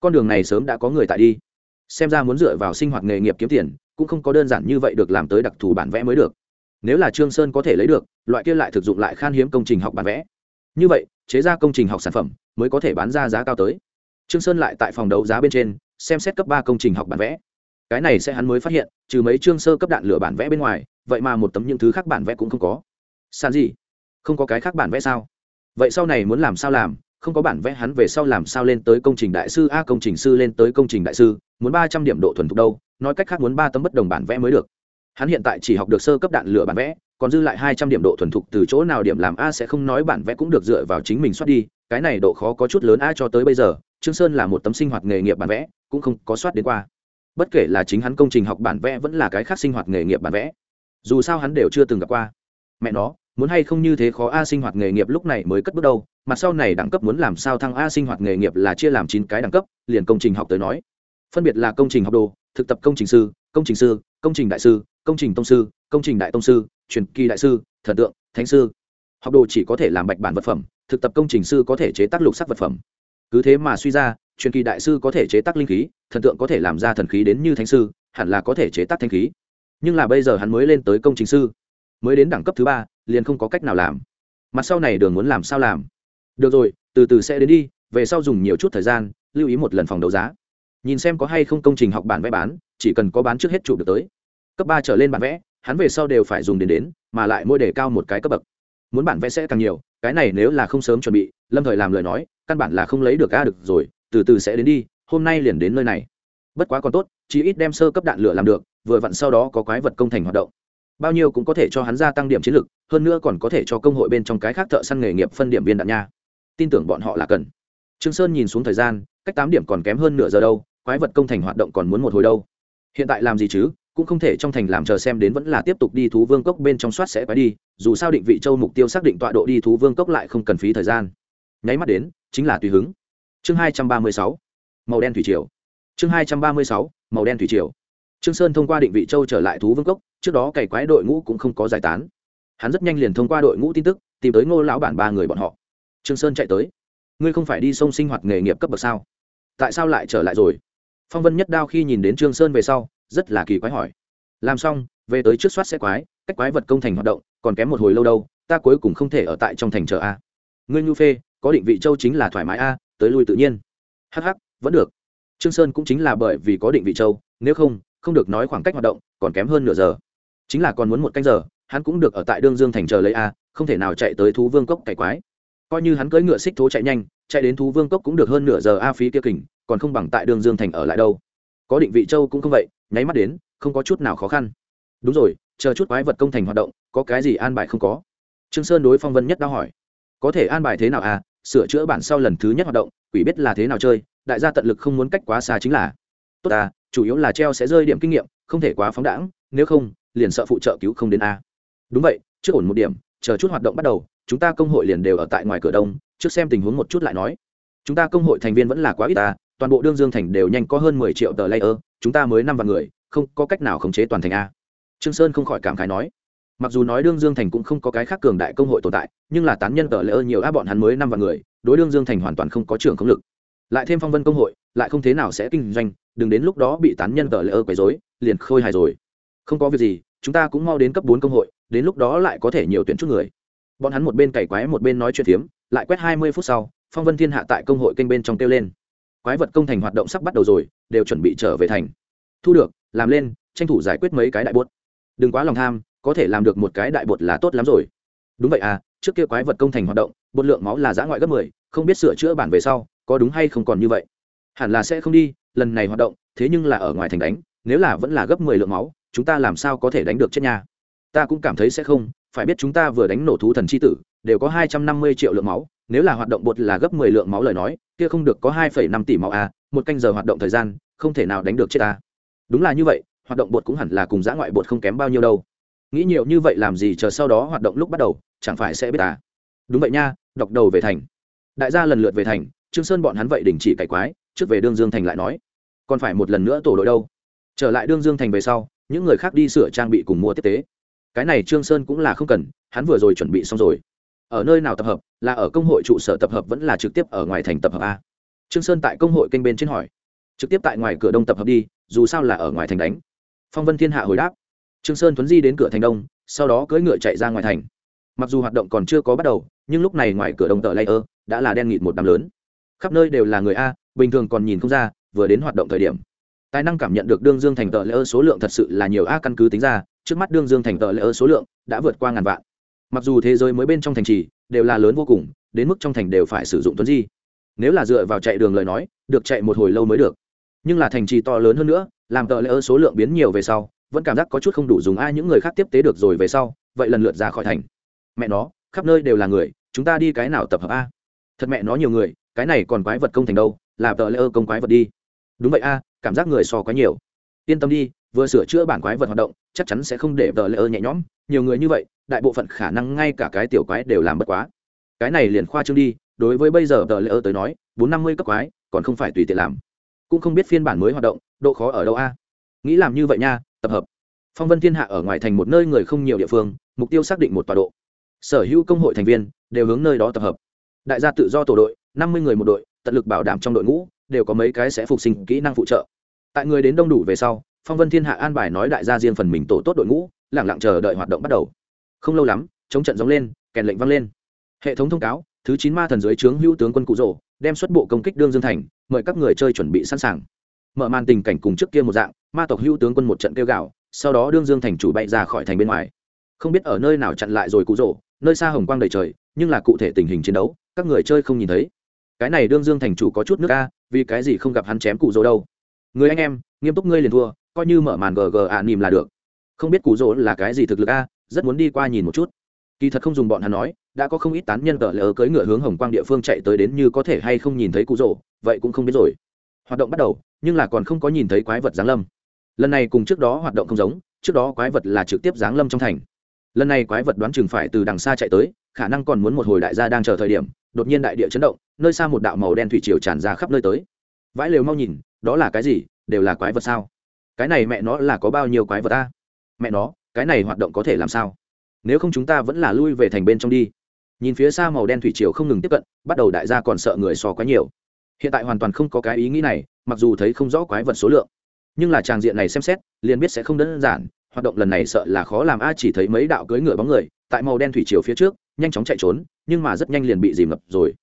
Con đường này sớm đã có người tại đi. Xem ra muốn dựa vào sinh hoạt nghề nghiệp kiếm tiền, cũng không có đơn giản như vậy được làm tới đặc thù bản vẽ mới được. Nếu là trương sơn có thể lấy được, loại kia lại thực dụng lại khan hiếm công trình học bản vẽ. Như vậy, chế ra công trình học sản phẩm, mới có thể bán ra giá cao tới. Trương sơn lại tại phòng đấu giá bên trên, xem xét cấp ba công trình học bản vẽ. Cái này sẽ hắn mới phát hiện trừ mấy chương sơ cấp đạn lửa bản vẽ bên ngoài, vậy mà một tấm những thứ khác bản vẽ cũng không có. Sàn gì không có cái khác bản vẽ sao? Vậy sau này muốn làm sao làm? Không có bản vẽ hắn về sau làm sao lên tới công trình đại sư? A, công trình sư lên tới công trình đại sư, muốn ba trăm điểm độ thuần thục đâu? Nói cách khác muốn ba tấm bất đồng bản vẽ mới được. Hắn hiện tại chỉ học được sơ cấp đạn lửa bản vẽ, còn dư lại hai trăm điểm độ thuần thục từ chỗ nào điểm làm a sẽ không nói bản vẽ cũng được dựa vào chính mình soát đi. Cái này độ khó có chút lớn a cho tới bây giờ, trương sơn là một tấm sinh hoạt nghề nghiệp bản vẽ, cũng không có soát đến qua bất kể là chính hắn công trình học bản vẽ vẫn là cái khác sinh hoạt nghề nghiệp bản vẽ. Dù sao hắn đều chưa từng gặp qua. Mẹ nó, muốn hay không như thế khó a sinh hoạt nghề nghiệp lúc này mới cất bước đầu mặt sau này đẳng cấp muốn làm sao thăng a sinh hoạt nghề nghiệp là chia làm chín cái đẳng cấp, liền công trình học tới nói. Phân biệt là công trình học đồ, thực tập công trình sư, công trình sư, công trình đại sư, công trình tông sư, công trình đại tông sư, truyền kỳ đại sư, thần tượng, thánh sư. Học đồ chỉ có thể làm bạch bản vật phẩm, thực tập công trình sư có thể chế tác lục sắc vật phẩm. Cứ thế mà suy ra truyền kỳ đại sư có thể chế tác linh khí, thần tượng có thể làm ra thần khí đến như thánh sư, hẳn là có thể chế tác thanh khí. Nhưng là bây giờ hắn mới lên tới công trình sư, mới đến đẳng cấp thứ ba, liền không có cách nào làm. Mặt sau này đường muốn làm sao làm? Được rồi, từ từ sẽ đến đi, về sau dùng nhiều chút thời gian, lưu ý một lần phòng đấu giá. Nhìn xem có hay không công trình học bản vẽ bán, chỉ cần có bán trước hết chụp được tới. Cấp ba trở lên bản vẽ, hắn về sau đều phải dùng đến đến, mà lại mỗi đề cao một cái cấp bậc. Muốn bản vẽ sẽ càng nhiều, cái này nếu là không sớm chuẩn bị, lâm thời làm lời nói, căn bản là không lấy được a, được rồi từ từ sẽ đến đi, hôm nay liền đến nơi này. Bất quá còn tốt chỉ ít đem sơ cấp đạn lửa làm được, vừa vặn sau đó có quái vật công thành hoạt động. Bao nhiêu cũng có thể cho hắn gia tăng điểm chiến lực, hơn nữa còn có thể cho công hội bên trong cái khác thợ săn nghề nghiệp phân điểm viên đạn nha. Tin tưởng bọn họ là cần. Trương sơn nhìn xuống thời gian, cách tám điểm còn kém hơn nửa giờ đâu, quái vật công thành hoạt động còn muốn một hồi đâu. Hiện tại làm gì chứ, cũng không thể trong thành làm chờ xem đến vẫn là tiếp tục đi thú vương cốc bên trong soát sẽ quái đi, dù sao định vị châu mục tiêu xác định tọa độ đi thú vương cốc lại không cần phí thời gian. Nháy mắt đến, chính là tùy hứng chương hai trăm ba mươi sáu, màu đen thủy triều. Chương hai trăm ba mươi sáu, màu đen thủy triều. Trương sơn thông qua định vị châu trở lại thú vương cốc, trước đó cày quái đội ngũ cũng không có giải tán. Hắn rất nhanh liền thông qua đội ngũ tin tức, tìm tới ngô lão bản ba người bọn họ. Trương sơn chạy tới. Ngươi không phải đi sông sinh hoạt nghề nghiệp cấp bậc sao? Tại sao lại trở lại rồi? Phong vân nhất đao khi nhìn đến trương sơn về sau, rất là kỳ quái hỏi. Làm xong, về tới trước soát sẽ quái, cách quái vật công thành hoạt động, còn kém một hồi lâu đâu, ta cuối cùng không thể ở tại trong thành chờ a. Ngươi nhu phê, có định vị châu chính là thoải mái a tới lui tự nhiên. Hh vẫn được. Trương sơn cũng chính là bởi vì có định vị châu, nếu không không được nói khoảng cách hoạt động, còn kém hơn nửa giờ. Chính là còn muốn một canh giờ, hắn cũng được ở tại đương dương thành chờ lấy a, không thể nào chạy tới thú vương cốc cải quái. Coi như hắn cưỡi ngựa xích thố chạy nhanh, chạy đến thú vương cốc cũng được hơn nửa giờ a phí kia kình, còn không bằng tại đương dương thành ở lại đâu. Có định vị châu cũng không vậy, nháy mắt đến, không có chút nào khó khăn. Đúng rồi, chờ chút quái vật công thành hoạt động, có cái gì an bài không có? Trương sơn đối phong vân nhất đã hỏi. Có thể an bài thế nào à sửa chữa bản sau lần thứ nhất hoạt động, quỷ biết là thế nào chơi, đại gia tận lực không muốn cách quá xa chính là, tốt à chủ yếu là treo sẽ rơi điểm kinh nghiệm, không thể quá phóng đãng, nếu không, liền sợ phụ trợ cứu không đến a. Đúng vậy, trước ổn một điểm, chờ chút hoạt động bắt đầu, chúng ta công hội liền đều ở tại ngoài cửa đông, trước xem tình huống một chút lại nói. Chúng ta công hội thành viên vẫn là quá ít ta, toàn bộ đương dương thành đều nhanh có hơn mười triệu tờ layer, chúng ta mới năm vạn người, không có cách nào khống chế toàn thành a. Trương sơn không khỏi cảm khái nói mặc dù nói đương dương thành cũng không có cái khác cường đại công hội tồn tại, nhưng là tán nhân tờ lỡ nhiều áp bọn hắn mới năm vạn người, đối đương dương thành hoàn toàn không có trưởng không lực. Lại thêm phong vân công hội, lại không thế nào sẽ kinh doanh, đừng đến lúc đó bị tán nhân tờ lỡ quấy rối, liền khôi hài rồi. Không có việc gì, chúng ta cũng mau đến cấp bốn công hội, đến lúc đó lại có thể nhiều tuyển chút người. Bọn hắn một bên cày quái một bên nói chuyện phiếm, lại quét hai mươi phút sau, phong vân thiên hạ tại công hội kênh bên trong kêu lên. Quái vật công thành hoạt động sắp bắt đầu rồi, đều chuẩn bị trở về thành. Thu được, làm lên, tranh thủ giải quyết mấy cái đại buốt. Đừng quá lòng tham có thể làm được một cái đại bột là tốt lắm rồi. Đúng vậy à trước kia quái vật công thành hoạt động bột lượng máu là giã ngoại gấp mười không biết sửa chữa bản về sau có đúng hay không còn như vậy? Hẳn là sẽ không đi lần này hoạt động thế nhưng là ở ngoài thành đánh nếu là vẫn là gấp mười lượng máu chúng ta làm sao có thể đánh được chết nha? Ta cũng cảm thấy sẽ không phải biết chúng ta vừa đánh nổ thú thần chi tử đều có hai trăm năm mươi triệu lượng máu nếu là hoạt động bột là gấp mười lượng máu lời nói kia không được có hai phẩy năm tỷ máu a à, một canh giờ hoạt động thời gian không thể nào đánh được chết ta. Đúng là như vậy hoạt động bột cũng hẳn là cùng dã ngoại bột không kém bao nhiêu đâu nghĩ nhiều như vậy làm gì chờ sau đó hoạt động lúc bắt đầu, chẳng phải sẽ biết à? đúng vậy nha, đọc đầu về thành. Đại gia lần lượt về thành, trương sơn bọn hắn vậy đình chỉ cải quái, trước về đương dương thành lại nói, còn phải một lần nữa tổ đội đâu? Trở lại đương dương thành về sau, những người khác đi sửa trang bị cùng mua tiếp tế. Cái này trương sơn cũng là không cần, hắn vừa rồi chuẩn bị xong rồi. Ở nơi nào tập hợp, là ở công hội trụ sở tập hợp vẫn là trực tiếp ở ngoài thành tập hợp a. Trương sơn tại công hội kênh bên trên hỏi, trực tiếp tại ngoài cửa đông tập hợp đi, dù sao là ở ngoài thành đánh. Phong vân thiên hạ hồi đáp trương sơn tuấn di đến cửa thành đông, sau đó cưỡi ngựa chạy ra ngoài thành. Mặc dù hoạt động còn chưa có bắt đầu, nhưng lúc này ngoài cửa đông tờ layer đã là đen nghịt một đám lớn. Khắp nơi đều là người a, bình thường còn nhìn không ra, vừa đến hoạt động thời điểm. Tài năng cảm nhận được đương dương thành tờ layer số lượng thật sự là nhiều a căn cứ tính ra, trước mắt đương dương thành tờ layer số lượng đã vượt qua ngàn vạn. Mặc dù thế giới mới bên trong thành trì đều là lớn vô cùng, đến mức trong thành đều phải sử dụng tuấn di. Nếu là dựa vào chạy đường lời nói, được chạy một hồi lâu mới được. Nhưng là thành trì to lớn hơn nữa, làm tờ lỡ số lượng biến nhiều về sau vẫn cảm giác có chút không đủ dùng ai những người khác tiếp tế được rồi về sau, vậy lần lượt ra khỏi thành. Mẹ nó, khắp nơi đều là người, chúng ta đi cái nào tập hợp a? Thật mẹ nó nhiều người, cái này còn quái vật công thành đâu, là tờ ơ công quái vật đi. Đúng vậy a, cảm giác người so quá nhiều. Yên tâm đi, vừa sửa chữa bản quái vật hoạt động, chắc chắn sẽ không để tờ ơ nhẹ nhõm. Nhiều người như vậy, đại bộ phận khả năng ngay cả cái tiểu quái đều làm bất quá. Cái này liền khoa trương đi, đối với bây giờ tờ ơ tới nói, bốn năm mươi cấp quái, còn không phải tùy tiện làm. Cũng không biết phiên bản mới hoạt động, độ khó ở đâu a? Nghĩ làm như vậy nha tập hợp. Phong vân thiên hạ ở ngoài thành một nơi người không nhiều địa phương, mục tiêu xác định một tọa độ. Sở hữu công hội thành viên đều hướng nơi đó tập hợp. Đại gia tự do tổ đội, năm mươi người một đội, tận lực bảo đảm trong đội ngũ đều có mấy cái sẽ phục sinh kỹ năng phụ trợ. Tại người đến đông đủ về sau, phong vân thiên hạ an bài nói đại gia riêng phần mình tổ tốt đội ngũ lẳng lặng chờ đợi hoạt động bắt đầu. Không lâu lắm, chống trận giống lên, kèn lệnh vang lên. Hệ thống thông cáo, thứ chín ma thần dưới trướng hữu tướng quân cụ rổ đem xuất bộ công kích đương dương thành, mời các người chơi chuẩn bị sẵn sàng mở màn tình cảnh cùng trước kia một dạng, ma tộc hữu tướng quân một trận kêu gạo sau đó đương dương thành chủ bay ra khỏi thành bên ngoài. Không biết ở nơi nào chặn lại rồi cụ rỗ, nơi xa hồng quang đầy trời, nhưng là cụ thể tình hình chiến đấu, các người chơi không nhìn thấy. Cái này đương dương thành chủ có chút nước a, vì cái gì không gặp hắn chém cụ rỗ đâu? Người anh em, nghiêm túc ngươi liền thua, coi như mở màn gg ạ nìm là được. Không biết cụ rỗ là cái gì thực lực a, rất muốn đi qua nhìn một chút. Kỳ thật không dùng bọn hắn nói, đã có không ít tán nhân tờ lỡ cưỡi ngựa hướng hồng quang địa phương chạy tới đến như có thể hay không nhìn thấy cụ rỗ, vậy cũng không biết rồi hoạt động bắt đầu, nhưng là còn không có nhìn thấy quái vật giáng lâm. Lần này cùng trước đó hoạt động không giống, trước đó quái vật là trực tiếp giáng lâm trong thành. Lần này quái vật đoán chừng phải từ đằng xa chạy tới, khả năng còn muốn một hồi đại gia đang chờ thời điểm, đột nhiên đại địa chấn động, nơi xa một đạo màu đen thủy triều tràn ra khắp nơi tới. Vãi lều mau nhìn, đó là cái gì, đều là quái vật sao? Cái này mẹ nó là có bao nhiêu quái vật ta mẹ nó, cái này hoạt động có thể làm sao? Nếu không chúng ta vẫn là lui về thành bên trong đi. Nhìn phía xa màu đen thủy triều không ngừng tiếp cận, bắt đầu đại gia còn sợ người so quá nhiều hiện tại hoàn toàn không có cái ý nghĩ này, mặc dù thấy không rõ quái vật số lượng. Nhưng là tràng diện này xem xét, liền biết sẽ không đơn giản, hoạt động lần này sợ là khó làm. A chỉ thấy mấy đạo cưỡi ngựa bóng người, tại màu đen thủy chiều phía trước, nhanh chóng chạy trốn, nhưng mà rất nhanh liền bị dìm ngập rồi.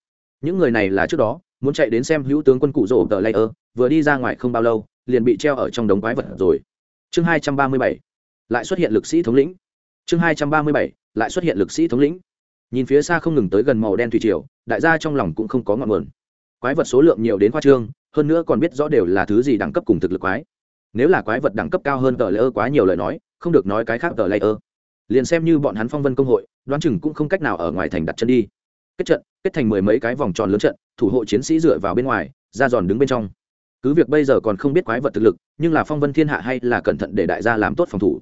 Những người này là trước đó, muốn chạy đến xem hữu tướng quân cụ rổ tờ layer vừa đi ra ngoài không bao lâu, liền bị treo ở trong đống quái vật rồi. Chương hai trăm ba mươi bảy, lại xuất hiện lực sĩ thống lĩnh. Chương hai trăm ba mươi bảy, lại xuất hiện lực sĩ thống lĩnh. Nhìn phía xa không ngừng tới gần màu đen thủy triều, đại gia trong lòng cũng không có ngọn nguồn quái vật số lượng nhiều đến khoa trương, hơn nữa còn biết rõ đều là thứ gì đẳng cấp cùng thực lực quái. Nếu là quái vật đẳng cấp cao hơn tờ layer quá nhiều lời nói, không được nói cái khác tờ layer liền xem như bọn hắn phong vân công hội, đoán chừng cũng không cách nào ở ngoài thành đặt chân đi. Kết trận, kết thành mười mấy cái vòng tròn lớn trận, thủ hộ chiến sĩ dựa vào bên ngoài, ra giòn đứng bên trong. Cứ việc bây giờ còn không biết quái vật thực lực, nhưng là phong vân thiên hạ hay là cẩn thận để đại gia làm tốt phòng thủ.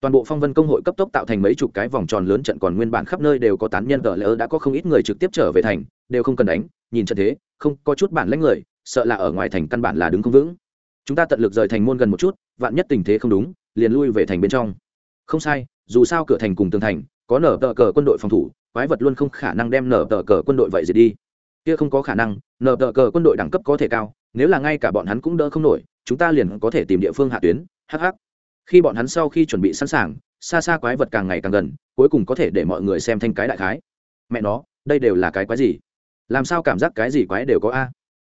Toàn bộ phong vân công hội cấp tốc tạo thành mấy chục cái vòng tròn lớn trận còn nguyên bản khắp nơi đều có tán nhân tờ lỡ đã có không ít người trực tiếp trở về thành, đều không cần đánh, nhìn trận thế không có chút bản lãnh người, sợ là ở ngoài thành căn bản là đứng không vững. Chúng ta tận lực rời thành môn gần một chút, vạn nhất tình thế không đúng, liền lui về thành bên trong. Không sai, dù sao cửa thành cùng tường thành, có nở tờ cờ quân đội phòng thủ, quái vật luôn không khả năng đem nở tờ cờ quân đội vậy diệt đi. Kia không có khả năng, nở tờ cờ quân đội đẳng cấp có thể cao, nếu là ngay cả bọn hắn cũng đỡ không nổi, chúng ta liền có thể tìm địa phương hạ tuyến hh khi bọn hắn sau khi chuẩn bị sẵn sàng, xa xa quái vật càng ngày càng gần, cuối cùng có thể để mọi người xem thanh cái đại khái. Mẹ nó, đây đều là cái quái gì? Làm sao cảm giác cái gì quái đều có a?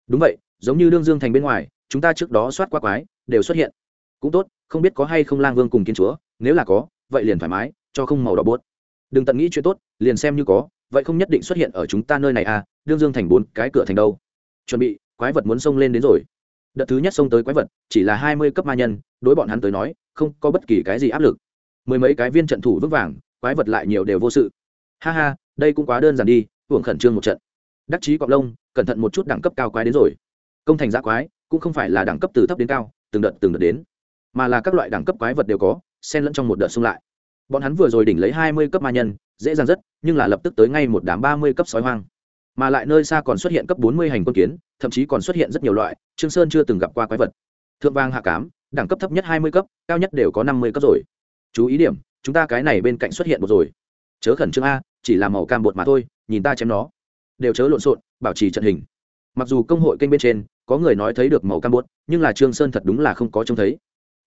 Đúng vậy, giống như đương dương thành bên ngoài, chúng ta trước đó soát qua quái, đều xuất hiện. Cũng tốt, không biết có hay không lang vương cùng kiến chúa, nếu là có, vậy liền thoải mái, cho không màu đỏ bốt đừng tận nghĩ chuyện tốt, liền xem như có, vậy không nhất định xuất hiện ở chúng ta nơi này à đương dương thành bốn, cái cửa thành đâu? Chuẩn bị, quái vật muốn xông lên đến rồi. Đợt thứ nhất xông tới quái vật, chỉ là hai mươi cấp ma nhân, đối bọn hắn tới nói, không có bất kỳ cái gì áp lực. Mười mấy cái viên trận thủ vững vàng, quái vật lại nhiều đều vô sự. Ha ha, đây cũng quá đơn giản đi, hưởng khẩn trương một trận đắc chí cọp lông, cẩn thận một chút đẳng cấp cao quái đến rồi. Công thành giã quái, cũng không phải là đẳng cấp từ thấp đến cao, từng đợt từng đợt đến. Mà là các loại đẳng cấp quái vật đều có, xen lẫn trong một đợt xung lại. Bọn hắn vừa rồi đỉnh lấy hai mươi cấp ma nhân, dễ dàng rất, nhưng là lập tức tới ngay một đám ba mươi cấp sói hoang. Mà lại nơi xa còn xuất hiện cấp bốn mươi hành quân kiến, thậm chí còn xuất hiện rất nhiều loại, trương sơn chưa từng gặp qua quái vật. Thượng vang hạ cám, đẳng cấp thấp nhất hai mươi cấp, cao nhất đều có năm mươi cấp rồi. Chú ý điểm, chúng ta cái này bên cạnh xuất hiện một rồi. Chớ khẩn trương a, chỉ là màu cam bột mà thôi, nhìn ta chém nó đều chớ lộn xộn, bảo trì trận hình. Mặc dù công hội kênh bên trên có người nói thấy được màu cam bột nhưng là trương sơn thật đúng là không có trông thấy.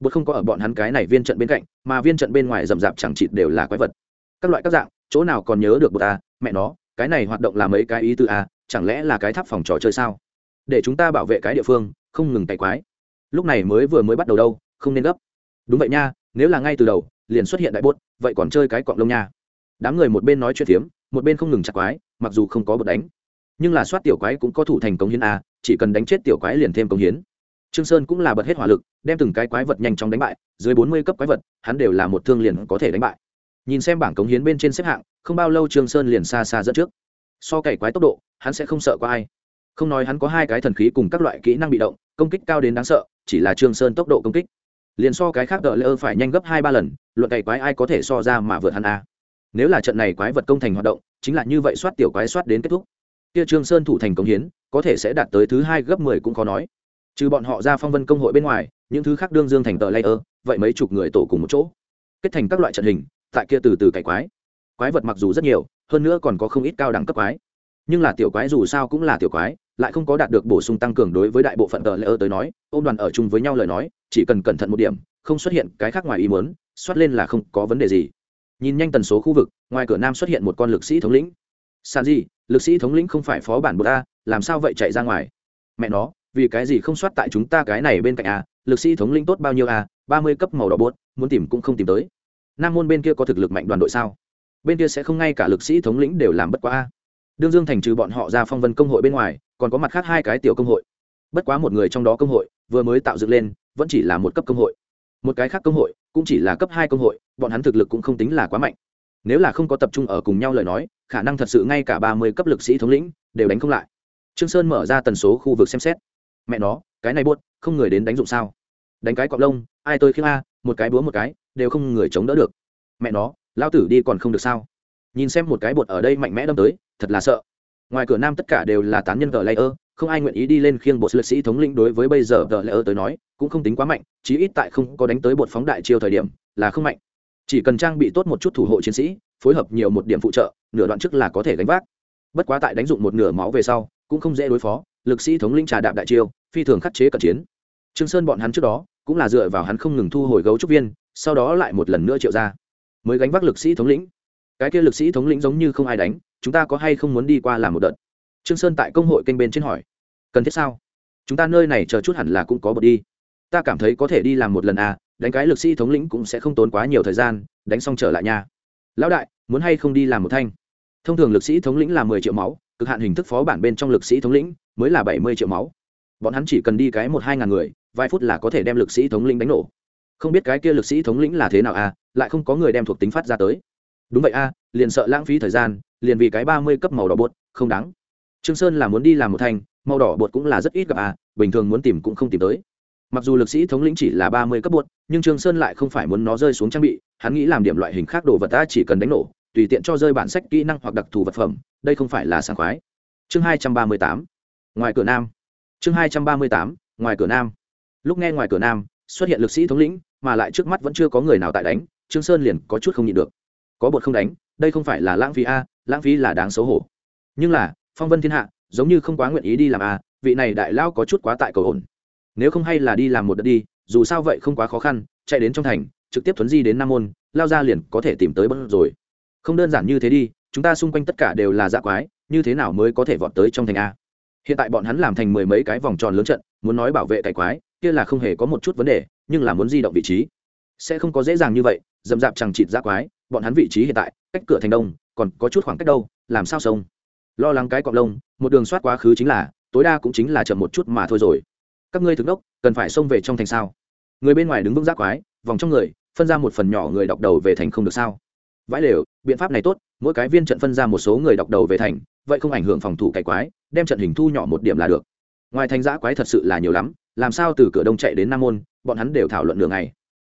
Bột không có ở bọn hắn cái này viên trận bên cạnh, mà viên trận bên ngoài rậm rạp chẳng chịt đều là quái vật. Các loại các dạng, chỗ nào còn nhớ được bột à mẹ nó, cái này hoạt động là mấy cái ý tư à? chẳng lẽ là cái tháp phòng trò chơi sao? Để chúng ta bảo vệ cái địa phương, không ngừng cày quái. Lúc này mới vừa mới bắt đầu đâu, không nên gấp. Đúng vậy nha, nếu là ngay từ đầu, liền xuất hiện đại bốt vậy còn chơi cái cọng lông nha. Đám người một bên nói chuyện phiếm, một bên không ngừng chặt quái mặc dù không có bột đánh, nhưng là soát tiểu quái cũng có thủ thành công hiến a chỉ cần đánh chết tiểu quái liền thêm công hiến. Trương sơn cũng là bật hết hỏa lực, đem từng cái quái vật nhanh chóng đánh bại, dưới bốn mươi cấp quái vật, hắn đều là một thương liền có thể đánh bại. Nhìn xem bảng cống hiến bên trên xếp hạng, không bao lâu trương sơn liền xa xa dẫn trước. So cày quái tốc độ, hắn sẽ không sợ qua ai. Không nói hắn có hai cái thần khí cùng các loại kỹ năng bị động, công kích cao đến đáng sợ, chỉ là trương sơn tốc độ công kích. Liền so cái khác đợi lỡ phải nhanh gấp hai ba lần, luận cày quái ai có thể so ra mà vượt hắn a nếu là trận này quái vật công thành hoạt động, chính là như vậy soát tiểu quái soát đến kết thúc. Kia trương sơn thủ thành công hiến, có thể sẽ đạt tới thứ hai gấp mười cũng khó nói. Trừ bọn họ ra phong vân công hội bên ngoài, những thứ khác đương dương thành tờ layer, vậy mấy chục người tổ cùng một chỗ. Kết thành các loại trận hình, tại kia từ từ cày quái. Quái vật mặc dù rất nhiều, hơn nữa còn có không ít cao đẳng cấp quái. Nhưng là tiểu quái dù sao cũng là tiểu quái, lại không có đạt được bổ sung tăng cường đối với đại bộ phận tờ lễ ơ tới nói, ôm đoàn ở chung với nhau lời nói, chỉ cần cẩn thận một điểm, không xuất hiện cái khác ngoài ý muốn xoát lên là không có vấn đề gì nhìn nhanh tần số khu vực, ngoài cửa nam xuất hiện một con lực sĩ thống lĩnh. Sàn gì lực sĩ thống lĩnh không phải phó bản bột a, làm sao vậy chạy ra ngoài? Mẹ nó, vì cái gì không soát tại chúng ta cái này bên cạnh a, lực sĩ thống lĩnh tốt bao nhiêu a, ba mươi cấp màu đỏ bột, muốn tìm cũng không tìm tới. Nam môn bên kia có thực lực mạnh đoàn đội sao? Bên kia sẽ không ngay cả lực sĩ thống lĩnh đều làm bất quá a. Đương dương thành trừ bọn họ ra phong vân công hội bên ngoài, còn có mặt khác hai cái tiểu công hội. Bất quá một người trong đó công hội, vừa mới tạo dựng lên, vẫn chỉ là một cấp công hội. Một cái khác công hội cũng chỉ là cấp hai công hội, bọn hắn thực lực cũng không tính là quá mạnh. Nếu là không có tập trung ở cùng nhau lời nói, khả năng thật sự ngay cả ba mươi cấp lực sĩ thống lĩnh đều đánh không lại. Trương sơn mở ra tần số khu vực xem xét. Mẹ nó, cái này buốt, không người đến đánh dụng sao? Đánh cái cọp lông, ai tôi khiêng a, một cái búa một cái, đều không người chống đỡ được. Mẹ nó, lao tử đi còn không được sao? Nhìn xem một cái bột ở đây mạnh mẽ đâm tới, thật là sợ. Ngoài cửa nam tất cả đều là tán nhân gờ layer không ai nguyện ý đi lên khiêng bột lực sĩ thống lĩnh đối với bây giờ gờ lẽ tới nói, cũng không tính quá mạnh, chí ít tại không có đánh tới bột phóng đại chiêu thời điểm, là không mạnh. Chỉ cần trang bị tốt một chút thủ hộ chiến sĩ, phối hợp nhiều một điểm phụ trợ, nửa đoạn trước là có thể đánh vác. Bất quá tại đánh dụng một nửa máu về sau, cũng không dễ đối phó, lực sĩ thống lĩnh trà đạp đại chiêu, phi thường khắc chế cận chiến. Trương sơn bọn hắn trước đó, cũng là dựa vào hắn không ngừng thu hồi gấu trúc viên, sau đó lại một lần nữa triệu ra. Mới gánh vác lực sĩ thống lĩnh. Cái kia lực sĩ thống lĩnh giống như không ai đánh, chúng ta có hay không muốn đi qua làm một đợt? Trương sơn tại công hội kênh bên trên hỏi cần thiết sao? Chúng ta nơi này chờ chút hẳn là cũng có bật đi. Ta cảm thấy có thể đi làm một lần à đánh cái lực sĩ thống lĩnh cũng sẽ không tốn quá nhiều thời gian đánh xong trở lại nhà. Lão đại muốn hay không đi làm một thanh? Thông thường lực sĩ thống lĩnh là mười triệu máu cực hạn hình thức phó bản bên trong lực sĩ thống lĩnh mới là bảy mươi triệu máu. Bọn hắn chỉ cần đi cái một hai ngàn người vài phút là có thể đem lực sĩ thống lĩnh đánh nổ. Không biết cái kia lực sĩ thống lĩnh là thế nào à lại không có người đem thuộc tính phát ra tới. Đúng vậy a à, liền sợ lãng phí thời gian liền vì cái ba mươi cấp màu đỏ bột không đáng trương sơn là muốn đi làm một thành, màu đỏ bột cũng là rất ít gặp à bình thường muốn tìm cũng không tìm tới. Mặc dù lực sĩ thống lĩnh chỉ là ba mươi cấp bột nhưng trương sơn lại không phải muốn nó rơi xuống trang bị hắn nghĩ làm điểm loại hình khác đồ vật ta chỉ cần đánh nổ tùy tiện cho rơi bản sách kỹ năng hoặc đặc thù vật phẩm đây không phải là sảng khoái. Chương hai trăm ba mươi tám ngoài cửa nam. Chương hai trăm ba mươi tám ngoài cửa nam. Lúc nghe ngoài cửa nam xuất hiện lực sĩ thống lĩnh mà lại trước mắt vẫn chưa có người nào tại đánh trương sơn liền có chút không nhịn được. Có bột không đánh đây không phải là lãng phí a lãng phí là đáng xấu hổ. Nhưng là phong vân thiên hạ, giống như không quá nguyện ý đi làm à? vị này đại lao có chút quá tại cầu ổn. Nếu không hay là đi làm một đợt đi, dù sao vậy không quá khó khăn, chạy đến trong thành, trực tiếp thuấn di đến nam môn, lao ra liền có thể tìm tới bất rồi. Không đơn giản như thế đi, chúng ta xung quanh tất cả đều là dạ quái, như thế nào mới có thể vọt tới trong thành a? Hiện tại bọn hắn làm thành mười mấy cái vòng tròn lớn trận, muốn nói bảo vệ cải quái, kia là không hề có một chút vấn đề, nhưng là muốn di động vị trí. Sẽ không có dễ dàng như vậy, dầm dạp chẳng chịt dạ quái, bọn hắn vị trí hiện tại, cách cửa thành đông, còn có chút khoảng cách đâu, làm sao sông lo lắng cái cọp lông, một đường soát quá khứ chính là, tối đa cũng chính là chậm một chút mà thôi rồi. Các ngươi thực đốc, cần phải xông về trong thành sao? Người bên ngoài đứng vững giác quái, vòng trong người, phân ra một phần nhỏ người đọc đầu về thành không được sao? Vãi lều, biện pháp này tốt, mỗi cái viên trận phân ra một số người đọc đầu về thành, vậy không ảnh hưởng phòng thủ cải quái, đem trận hình thu nhỏ một điểm là được. Ngoài thành giã quái thật sự là nhiều lắm, làm sao từ cửa đông chạy đến nam môn, bọn hắn đều thảo luận đường này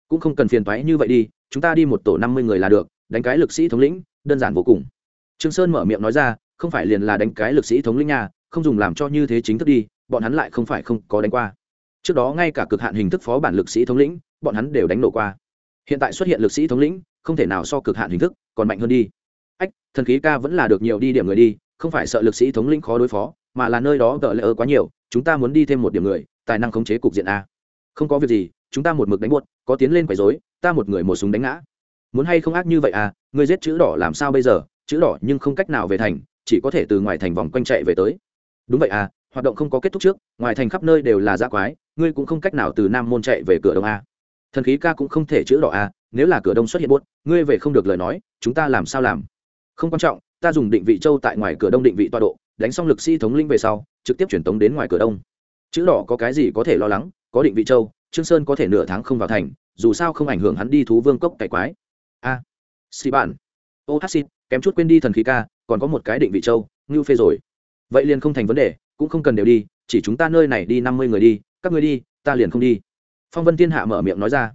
cũng không cần phiền toái như vậy đi, chúng ta đi một tổ năm mươi người là được, đánh cái lực sĩ thống lĩnh, đơn giản vô cùng. Trương sơn mở miệng nói ra không phải liền là đánh cái lực sĩ thống lĩnh nhà, không dùng làm cho như thế chính thức đi bọn hắn lại không phải không có đánh qua. Trước đó ngay cả cực hạn hình thức phó bản lực sĩ thống lĩnh bọn hắn đều đánh nổ qua. Hiện tại xuất hiện lực sĩ thống lĩnh không thể nào so cực hạn hình thức còn mạnh hơn đi. Ách thần khí ca vẫn là được nhiều đi điểm người đi không phải sợ lực sĩ thống lĩnh khó đối phó mà là nơi đó gỡ lỡ quá nhiều chúng ta muốn đi thêm một điểm người tài năng khống chế cục diện a. Không có việc gì chúng ta một mực đánh buốt có tiến lên quấy rối ta một người một súng đánh ngã. Muốn hay không ác như vậy à người giết chữ đỏ làm sao bây giờ chữ đỏ nhưng không cách nào về thành chỉ có thể từ ngoài thành vòng quanh chạy về tới. Đúng vậy à hoạt động không có kết thúc trước ngoài thành khắp nơi đều là giã quái ngươi cũng không cách nào từ nam môn chạy về cửa đông a. Thần khí ca cũng không thể chữ đỏ a nếu là cửa đông xuất hiện buốt ngươi về không được lời nói chúng ta làm sao làm? Không quan trọng ta dùng định vị châu tại ngoài cửa đông định vị tọa độ đánh xong lực sĩ thống linh về sau trực tiếp chuyển tống đến ngoài cửa đông. Chữ đỏ có cái gì có thể lo lắng có định vị châu trương sơn có thể nửa tháng không vào thành dù sao không ảnh hưởng hắn đi thú vương cốc cải quái. A. À, xì bạn. Ô hát xịt kém chút quên đi thần khí ca, còn có một cái định vị châu, ngưu phê rồi. Vậy liền không thành vấn đề, cũng không cần đều đi, chỉ chúng ta nơi này đi năm mươi người đi, các người đi, ta liền không đi. Phong vân thiên hạ mở miệng nói ra.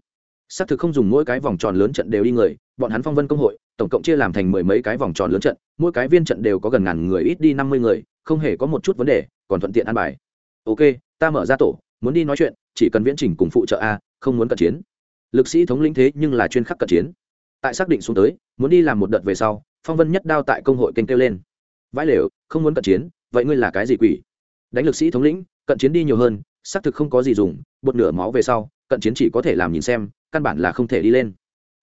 Xác thực không dùng mỗi cái vòng tròn lớn trận đều đi người, bọn hắn phong vân công hội, tổng cộng chia làm thành mười mấy cái vòng tròn lớn trận, mỗi cái viên trận đều có gần ngàn người ít đi năm mươi người, không hề có một chút vấn đề, còn thuận tiện ăn bài. Ok, ta mở ra tổ, muốn đi nói chuyện, chỉ cần viễn trình cùng phụ trợ a, không muốn cận chiến. Lực sĩ thống lĩnh thế nhưng là chuyên khắc cận chiến. Tại xác định xuống tới, muốn đi làm một đợt về sau phong vân nhất đao tại công hội kênh kêu lên. Vãi lều, không muốn cận chiến, vậy ngươi là cái gì quỷ? Đánh lực sĩ thống lĩnh, cận chiến đi nhiều hơn, xác thực không có gì dùng, bột nửa máu về sau, cận chiến chỉ có thể làm nhìn xem, căn bản là không thể đi lên.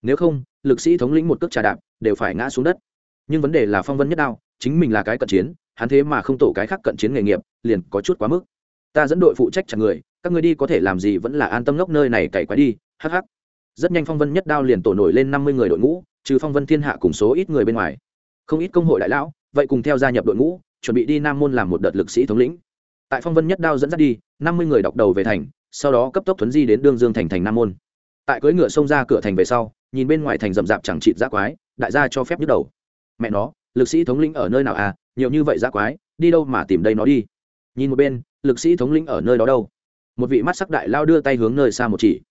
Nếu không, lực sĩ thống lĩnh một cước trà đạp, đều phải ngã xuống đất. Nhưng vấn đề là phong vân nhất đao, chính mình là cái cận chiến, hắn thế mà không tổ cái khác cận chiến nghề nghiệp, liền có chút quá mức. Ta dẫn đội phụ trách chặt người, các người đi có thể làm gì vẫn là an tâm ngốc nơi này cày quái đi hh rất nhanh phong vân nhất đao liền tổ nổi lên năm mươi người đội ngũ trừ phong vân thiên hạ cùng số ít người bên ngoài. Không ít công hội đại lão, vậy cùng theo gia nhập đội ngũ, chuẩn bị đi nam môn làm một đợt lực sĩ thống lĩnh. Tại phong vân nhất đao dẫn dắt đi, năm mươi người đọc đầu về thành, sau đó cấp tốc thuấn di đến đương dương thành thành nam môn. Tại cưỡi ngựa xông ra cửa thành về sau, nhìn bên ngoài thành rậm rạp chẳng chịt giã quái, đại gia cho phép nhức đầu. Mẹ nó, lực sĩ thống lĩnh ở nơi nào à? Nhiều như vậy giã quái, đi đâu mà tìm đây nó đi? Nhìn một bên, lực sĩ thống lĩnh ở nơi đó đâu? Một vị mắt sắc đại lao đưa tay hướng nơi xa một chỉ.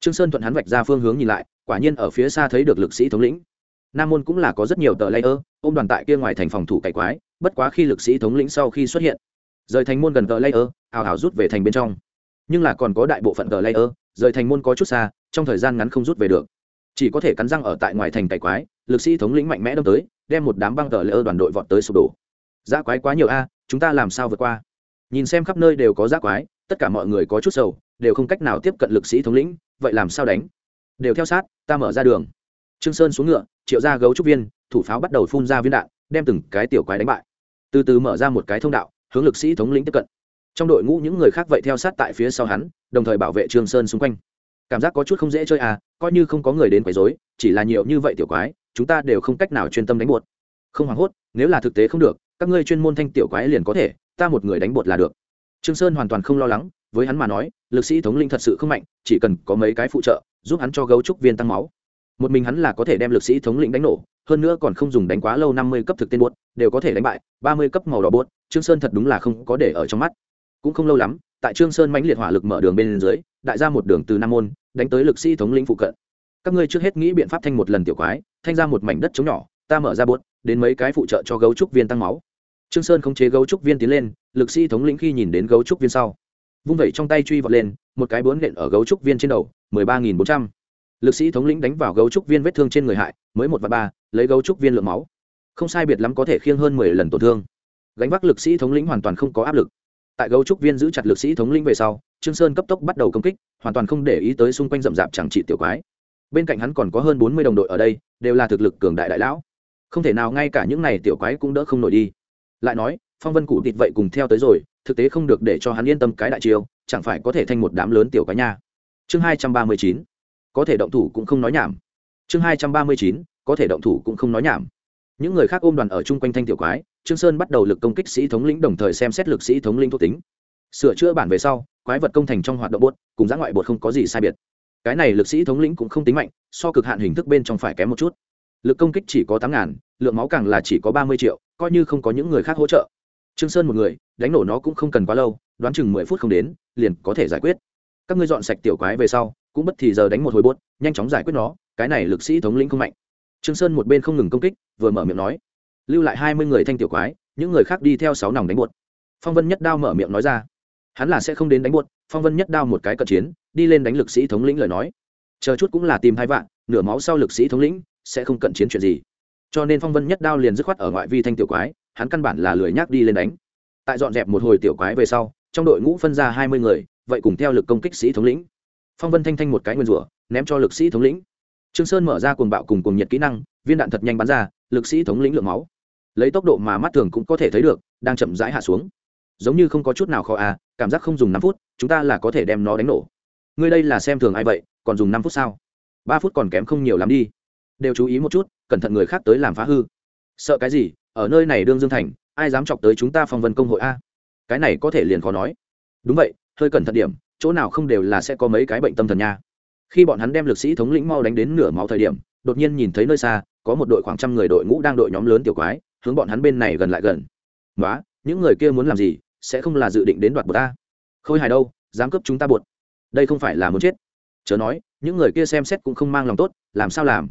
Trương sơn thuận hắn vạch ra phương hướng nhìn lại quả nhiên ở phía xa thấy được lực sĩ thống lĩnh. Nam môn cũng là có rất nhiều tờ layer, ôm đoàn tại kia ngoài thành phòng thủ cải quái, bất quá khi lực sĩ thống lĩnh sau khi xuất hiện, rời thành môn gần tờ layer ảo ảo rút về thành bên trong. Nhưng là còn có đại bộ phận tờ layer, rời thành môn có chút xa, trong thời gian ngắn không rút về được. Chỉ có thể cắn răng ở tại ngoài thành cải quái, lực sĩ thống lĩnh mạnh mẽ đâm tới, đem một đám băng tờ layer đoàn đội vọt tới sụp đổ. Giá quái quá nhiều a, chúng ta làm sao vượt qua? Nhìn xem khắp nơi đều có giác quái, tất cả mọi người có chút sầu, đều không cách nào tiếp cận lực sĩ thống lĩnh, vậy làm sao đánh? Đều theo sát, ta mở ra đường. Trương sơn xuống ngựa, triệu ra gấu trúc viên, thủ pháo bắt đầu phun ra viên đạn, đem từng cái tiểu quái đánh bại. Từ từ mở ra một cái thông đạo, hướng lực sĩ thống lĩnh tiếp cận. Trong đội ngũ những người khác vậy theo sát tại phía sau hắn, đồng thời bảo vệ trương sơn xung quanh. Cảm giác có chút không dễ chơi à coi như không có người đến quấy rối, chỉ là nhiều như vậy tiểu quái, chúng ta đều không cách nào chuyên tâm đánh buột không hoảng hốt, nếu là thực tế không được, các ngươi chuyên môn thanh tiểu quái liền có thể, ta một người đánh bột là được. Trương sơn hoàn toàn không lo lắng với hắn mà nói, lực sĩ thống linh thật sự không mạnh, chỉ cần có mấy cái phụ trợ, giúp hắn cho gấu trúc viên tăng máu. Một mình hắn là có thể đem lực sĩ thống lĩnh đánh nổ, hơn nữa còn không dùng đánh quá lâu năm mươi cấp thực tên buốt, đều có thể đánh bại, ba mươi cấp màu đỏ buốt, trương sơn thật đúng là không có để ở trong mắt. Cũng không lâu lắm, tại trương sơn mãnh liệt hỏa lực mở đường bên dưới, đại ra một đường từ nam môn, đánh tới lực sĩ thống lĩnh phụ cận. Các ngươi trước hết nghĩ biện pháp thanh một lần tiểu quái, thanh ra một mảnh đất chống nhỏ, ta mở ra buốt, đến mấy cái phụ trợ cho gấu trúc viên tăng máu. Trương sơn khống chế gấu trúc viên tiến lên, lực sĩ thống lĩnh khi nhìn đến gấu trúc viên sau vung vẩy trong tay truy vọt lên, một cái bướn nện ở gấu trúc viên trên đầu, mười ba nghìn bốn trăm. Lực sĩ thống lĩnh đánh vào gấu trúc viên vết thương trên người hại, mới một và ba, lấy gấu trúc viên lượng máu. Không sai biệt lắm có thể khiêng hơn mười lần tổn thương. Gánh vác lực sĩ thống lĩnh hoàn toàn không có áp lực. Tại gấu trúc viên giữ chặt lực sĩ thống lĩnh về sau, trương sơn cấp tốc bắt đầu công kích, hoàn toàn không để ý tới xung quanh rậm rạp chẳng trị tiểu quái. Bên cạnh hắn còn có hơn bốn mươi đồng đội ở đây, đều là thực lực cường đại đại lão. Không thể nào ngay cả những này tiểu quái cũng đỡ không nổi đi. Lại nói, phong vân cụ thịt vậy cùng theo tới rồi thực tế không được để cho hắn yên tâm cái đại chiêu, chẳng phải có thể thành một đám lớn tiểu quái nha. Chương hai trăm ba mươi chín, có thể động thủ cũng không nói nhảm. Chương hai trăm ba mươi chín, có thể động thủ cũng không nói nhảm. Những người khác ôm đoàn ở chung quanh thanh tiểu quái, trương sơn bắt đầu lực công kích sĩ thống lĩnh đồng thời xem xét lực sĩ thống lĩnh thuộc tính. Sửa chữa bản về sau, quái vật công thành trong hoạt động bột cùng giã ngoại bột không có gì sai biệt. Cái này lực sĩ thống lĩnh cũng không tính mạnh, so cực hạn hình thức bên trong phải kém một chút. Lực công kích chỉ có tám ngàn, lượng máu càng là chỉ có ba mươi triệu, coi như không có những người khác hỗ trợ trương sơn một người, đánh nổ nó cũng không cần quá lâu, đoán chừng mười phút không đến, liền có thể giải quyết. Các ngươi dọn sạch tiểu quái về sau, cũng bất thì giờ đánh một hồi bốt nhanh chóng giải quyết nó, cái này lực sĩ thống lĩnh không mạnh. Trương sơn một bên không ngừng công kích, vừa mở miệng nói, lưu lại hai mươi người thanh tiểu quái, những người khác đi theo sáu nòng đánh bột phong vân nhất đao mở miệng nói ra, hắn là sẽ không đến đánh buốt. Phong vân nhất đao một cái cận chiến, đi lên đánh lực sĩ thống lĩnh lời nói, chờ chút cũng là tìm hai vạn, nửa máu sau lực sĩ thống lĩnh, sẽ không cận chiến chuyện gì. Cho nên phong vân nhất đao liền dứt khoát ở ngoại vi thanh tiểu quái hắn căn bản là lười nhác đi lên đánh. Tại dọn dẹp một hồi tiểu quái về sau, trong đội ngũ phân ra hai mươi người, vậy cùng theo lực công kích sĩ thống lĩnh. Phong vân thanh thanh một cái nguyên rủa, ném cho lực sĩ thống lĩnh. Trương sơn mở ra cuồng bạo cùng cuồng nhiệt kỹ năng, viên đạn thật nhanh bắn ra, lực sĩ thống lĩnh lượng máu. Lấy tốc độ mà mắt thường cũng có thể thấy được, đang chậm rãi hạ xuống. Giống như không có chút nào khó à cảm giác không dùng năm phút, chúng ta là có thể đem nó đánh nổ. Ngươi đây là xem thường ai vậy, còn dùng năm phút sao? Ba phút còn kém không nhiều lắm đi. Đều chú ý một chút, cẩn thận người khác tới làm phá hư. Sợ cái gì ở nơi này đương dương thành, ai dám chọc tới chúng ta phong vân công hội a? Cái này có thể liền khó nói. Đúng vậy, hơi cẩn thận điểm, chỗ nào không đều là sẽ có mấy cái bệnh tâm thần nha. Khi bọn hắn đem lực sĩ thống lĩnh mau đánh đến nửa máu thời điểm, đột nhiên nhìn thấy nơi xa, có một đội khoảng trăm người đội ngũ đang đội nhóm lớn tiểu quái, hướng bọn hắn bên này gần lại gần. Nói những người kia muốn làm gì? Sẽ không là dự định đến đoạt bột ta? Khôi hài đâu, dám cướp chúng ta bột. Đây không phải là muốn chết. Chớ nói, những người kia xem xét cũng không mang lòng tốt, làm sao làm?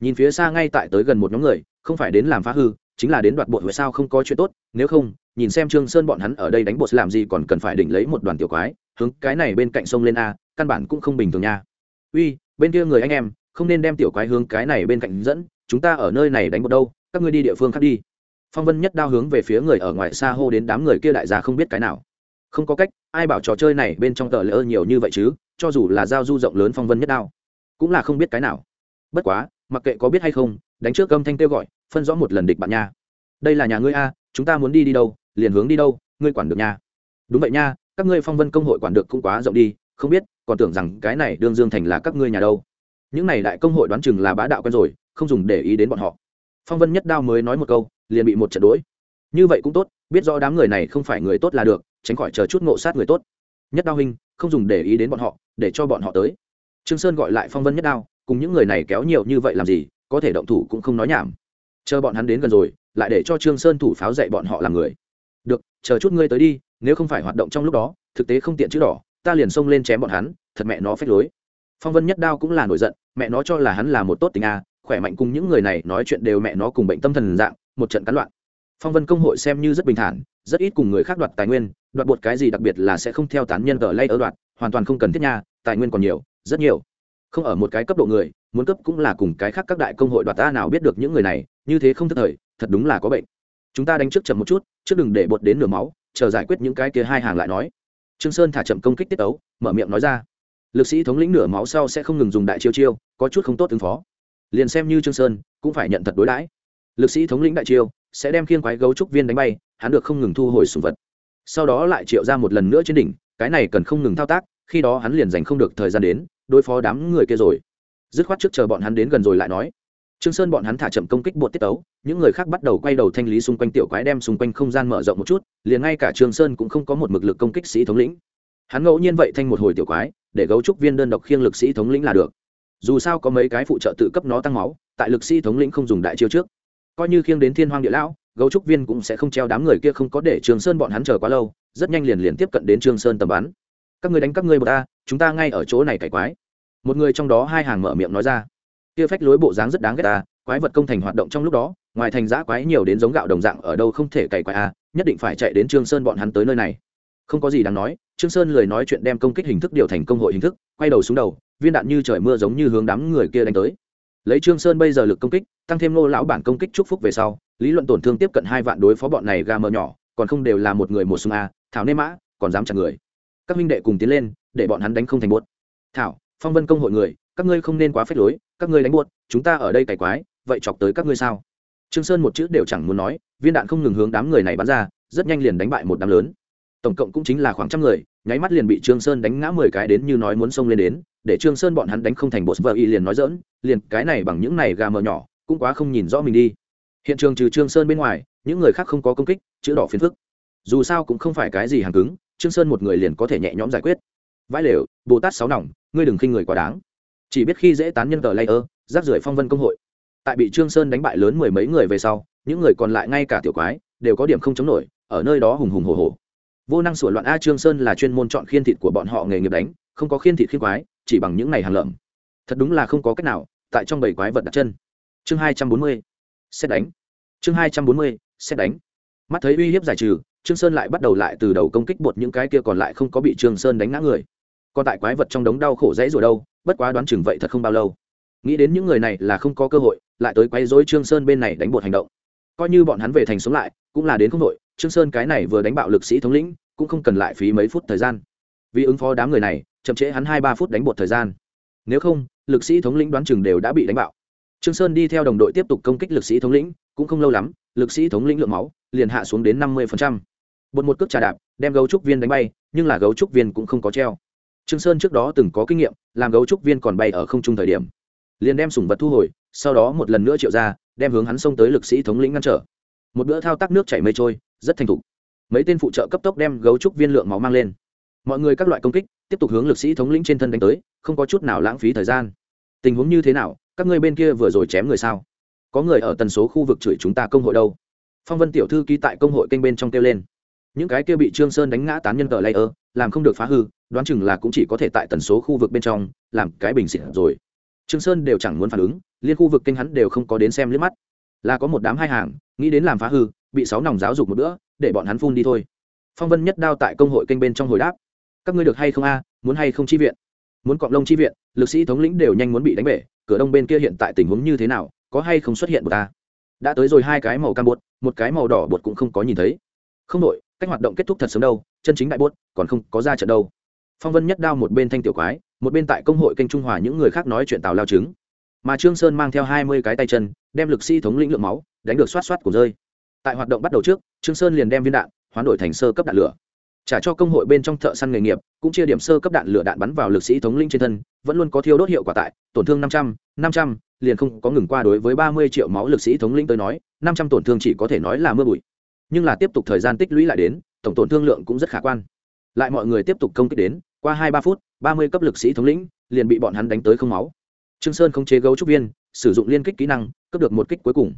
Nhìn phía xa ngay tại tới gần một nhóm người, không phải đến làm phá hư chính là đến đoạt bột huệ sao không có chuyện tốt, nếu không, nhìn xem trương sơn bọn hắn ở đây đánh bột làm gì còn cần phải đỉnh lấy một đoàn tiểu quái, hướng cái này bên cạnh sông lên a, căn bản cũng không bình thường nha. Uy, bên kia người anh em, không nên đem tiểu quái hướng cái này bên cạnh dẫn, chúng ta ở nơi này đánh bột đâu, các ngươi đi địa phương khác đi. Phong vân nhất đao hướng về phía người ở ngoài xa hô đến đám người kia đại gia không biết cái nào. Không có cách, ai bảo trò chơi này bên trong tờ lỡ nhiều như vậy chứ, cho dù là giao du rộng lớn phong vân nhất đao, cũng là không biết cái nào. Bất quá, mặc kệ có biết hay không, đánh trước âm thanh kêu gọi phân rõ một lần địch bạn nha. Đây là nhà ngươi a, chúng ta muốn đi đi đâu, liền hướng đi đâu, ngươi quản được nha. Đúng vậy nha, các ngươi phong vân công hội quản được cũng quá rộng đi, không biết, còn tưởng rằng cái này đương dương thành là các ngươi nhà đâu. Những này đại công hội đoán chừng là bá đạo quen rồi, không dùng để ý đến bọn họ. Phong vân nhất đao mới nói một câu, liền bị một trận đuổi. Như vậy cũng tốt, biết rõ đám người này không phải người tốt là được, tránh khỏi chờ chút ngộ sát người tốt. Nhất đao huynh, không dùng để ý đến bọn họ, để cho bọn họ tới. Trương sơn gọi lại phong vân nhất đao, cùng những người này kéo nhiều như vậy làm gì, có thể động thủ cũng không nói nhảm chờ bọn hắn đến gần rồi, lại để cho trương sơn thủ pháo dạy bọn họ làm người. Được, chờ chút ngươi tới đi, nếu không phải hoạt động trong lúc đó, thực tế không tiện chữ đỏ, ta liền xông lên chém bọn hắn, thật mẹ nó phách lối. Phong vân nhất đao cũng là nổi giận, mẹ nó cho là hắn là một tốt tình a, khỏe mạnh cùng những người này nói chuyện đều mẹ nó cùng bệnh tâm thần dạng, một trận cắn loạn. Phong vân công hội xem như rất bình thản, rất ít cùng người khác đoạt tài nguyên, đoạt bột cái gì đặc biệt là sẽ không theo tán nhân cờ lay ở đoạt, hoàn toàn không cần thiết nha, tài nguyên còn nhiều, rất nhiều. Không ở một cái cấp độ người muốn cấp cũng là cùng cái khác các đại công hội đoạt ta nào biết được những người này, như thế không thức thời, thật đúng là có bệnh. Chúng ta đánh trước chậm một chút, trước đừng để bột đến nửa máu, chờ giải quyết những cái kia hai hàng lại nói. Trương sơn thả chậm công kích tiết ấu, mở miệng nói ra. Lực sĩ thống lĩnh nửa máu sau sẽ không ngừng dùng đại chiêu chiêu, có chút không tốt ứng phó. Liền xem như trương sơn, cũng phải nhận thật đối đãi. Lực sĩ thống lĩnh đại chiêu, sẽ đem khiên quái gấu trúc viên đánh bay, hắn được không ngừng thu hồi sùng vật. Sau đó lại triệu ra một lần nữa trên đỉnh, cái này cần không ngừng thao tác, khi đó hắn liền dành không được thời gian đến, đối phó đám người kia rồi dứt khoát trước chờ bọn hắn đến gần rồi lại nói. Trương sơn bọn hắn thả chậm công kích bột tiết tấu, những người khác bắt đầu quay đầu thanh lý xung quanh tiểu quái đem xung quanh không gian mở rộng một chút, liền ngay cả trương sơn cũng không có một mực lực công kích sĩ thống lĩnh. Hắn ngẫu nhiên vậy thanh một hồi tiểu quái, để gấu trúc viên đơn độc khiêng lực sĩ thống lĩnh là được. Dù sao có mấy cái phụ trợ tự cấp nó tăng máu, tại lực sĩ thống lĩnh không dùng đại chiêu trước. Coi như khiêng đến thiên hoang địa lão, gấu trúc viên cũng sẽ không treo đám người kia không có để trường sơn bọn hắn chờ quá lâu, rất nhanh liền liền tiếp cận đến trương sơn tầm bắn. Các người đánh các ngươi một ta, chúng ta ngay ở chỗ này cải quái một người trong đó hai hàng mở miệng nói ra. Kia phách lối bộ dáng rất đáng ghét ta quái vật công thành hoạt động trong lúc đó, ngoài thành giã quái nhiều đến giống gạo đồng dạng, ở đâu không thể cày quái a nhất định phải chạy đến trương sơn bọn hắn tới nơi này. Không có gì đáng nói, trương sơn lười nói chuyện đem công kích hình thức điều thành công hội hình thức, quay đầu xuống đầu, viên đạn như trời mưa giống như hướng đám người kia đánh tới. Lấy trương sơn bây giờ lực công kích, tăng thêm nô lão bản công kích chúc phúc về sau, lý luận tổn thương tiếp cận hai vạn đối phó bọn này ga mờ nhỏ, còn không đều là một người một súng a thảo nê mã, còn dám chặt người. Các huynh đệ cùng tiến lên, để bọn hắn đánh không thành buốt. Thảo phong vân công hội người, các ngươi không nên quá phép lối, các ngươi đánh buốt, chúng ta ở đây cày quái, vậy chọc tới các ngươi sao? Trương sơn một chữ đều chẳng muốn nói, viên đạn không ngừng hướng đám người này bắn ra, rất nhanh liền đánh bại một đám lớn. Tổng cộng cũng chính là khoảng trăm người, nháy mắt liền bị trương sơn đánh ngã mười cái đến như nói muốn xông lên đến, để trương sơn bọn hắn đánh không thành bộ vợ y liền nói dỡn liền cái này bằng những này gà mờ nhỏ, cũng quá không nhìn rõ mình đi. Hiện trường trừ trương sơn bên ngoài, những người khác không có công kích, chữ đỏ phiền phức. Dù sao cũng không phải cái gì hàng cứng, trương sơn một người liền có thể nhẹ nhõm giải quyết vãi lều bồ tát sáu nòng ngươi đừng khinh người quá đáng. Chỉ biết khi dễ tán nhân tờ ơ, giáp rưởi phong vân công hội. Tại bị trương sơn đánh bại lớn mười mấy người về sau những người còn lại ngay cả tiểu quái đều có điểm không chống nổi ở nơi đó hùng hùng hổ hổ. Vô năng sửa loạn a trương sơn là chuyên môn chọn khiên thịt của bọn họ nghề nghiệp đánh không có khiên thịt khiên quái chỉ bằng những này hàng lợm. Thật đúng là không có cách nào tại trong bảy quái vật đặt chân. Chương hai trăm bốn mươi xét đánh. Chương hai trăm bốn mươi xét đánh. Mắt thấy uy hiếp giải trừ trương sơn lại bắt đầu lại từ đầu công kích bột những cái kia còn lại không có bị trương sơn đánh ngã người còn tại quái vật trong đống đau khổ dãy rồi đâu, bất quá đoán chừng vậy thật không bao lâu. Nghĩ đến những người này là không có cơ hội, lại tới quấy rối trương sơn bên này đánh bột hành động. Coi như bọn hắn về thành sống lại, cũng là đến không đội trương sơn cái này vừa đánh bạo lực sĩ thống lĩnh, cũng không cần lại phí mấy phút thời gian. Vì ứng phó đám người này, chậm trễ hắn hai ba phút đánh bột thời gian. Nếu không, lực sĩ thống lĩnh đoán chừng đều đã bị đánh bạo. Trương sơn đi theo đồng đội tiếp tục công kích lực sĩ thống lĩnh, cũng không lâu lắm, lực sĩ thống lĩnh lượng máu liền hạ xuống đến năm mươi bột một cước trà đạp, đem gấu trúc viên đánh bay, nhưng là gấu trúc viên cũng không có treo trương sơn trước đó từng có kinh nghiệm, làm gấu trúc viên còn bay ở không trung thời điểm. Liền đem sủng vật thu hồi, sau đó một lần nữa triệu ra, đem hướng hắn xông tới lực sĩ thống lĩnh ngăn trở. Một bữa thao tác nước chảy mây trôi, rất thành thục. Mấy tên phụ trợ cấp tốc đem gấu trúc viên lượng máu mang lên. Mọi người các loại công kích, tiếp tục hướng lực sĩ thống lĩnh trên thân đánh tới, không có chút nào lãng phí thời gian. Tình huống như thế nào, các ngươi bên kia vừa rồi chém người sao? Có người ở tần số khu vực chửi chúng ta công hội đâu? Phong vân tiểu thư ký tại công hội kênh bên trong kêu lên những cái kia bị trương sơn đánh ngã tán nhân cờ layer, làm không được phá hư, đoán chừng là cũng chỉ có thể tại tần số khu vực bên trong, làm cái bình xịn rồi. Trương sơn đều chẳng muốn phản ứng, liên khu vực kênh hắn đều không có đến xem liếc mắt. Là có một đám hai hàng, nghĩ đến làm phá hư, bị sáu nòng giáo dục một bữa, để bọn hắn phun đi thôi. Phong vân nhất đao tại công hội kênh bên trong hồi đáp. Các ngươi được hay không a, muốn hay không chi viện? Muốn cọp lông chi viện, lực sĩ thống lĩnh đều nhanh muốn bị đánh bể, cửa đông bên kia hiện tại tình huống như thế nào, có hay không xuất hiện một ta? Đã tới rồi hai cái màu cam bột, một cái màu đỏ bột cũng không có nhìn thấy. Không đội cách hoạt động kết thúc thật sớm đâu, chân chính đại bốt còn không có ra trận đâu. Phong vân nhất đao một bên thanh tiểu quái, một bên tại công hội kênh trung hòa những người khác nói chuyện tào lao chứng. Mà trương sơn mang theo hai mươi cái tay chân, đem lực sĩ thống lĩnh lượng máu, đánh được xoát xoát của rơi. Tại hoạt động bắt đầu trước, trương sơn liền đem viên đạn, hoán đổi thành sơ cấp đạn lửa. Trả cho công hội bên trong thợ săn nghề nghiệp, cũng chia điểm sơ cấp đạn lửa đạn bắn vào lực sĩ thống lĩnh trên thân, vẫn luôn có thiêu đốt hiệu quả tại, tổn thương năm trăm năm trăm, liền không có ngừng qua đối với ba mươi triệu máu lực sĩ thống lĩnh tới nói, năm trăm tổn thương chỉ có thể nói là mưa bụi nhưng là tiếp tục thời gian tích lũy lại đến, tổng tổn thương lượng cũng rất khả quan. Lại mọi người tiếp tục công kích đến, qua hai ba phút, ba mươi cấp lực sĩ thống lĩnh liền bị bọn hắn đánh tới không máu. Trương sơn không chế gấu trúc viên, sử dụng liên kích kỹ năng cấp được một kích cuối cùng.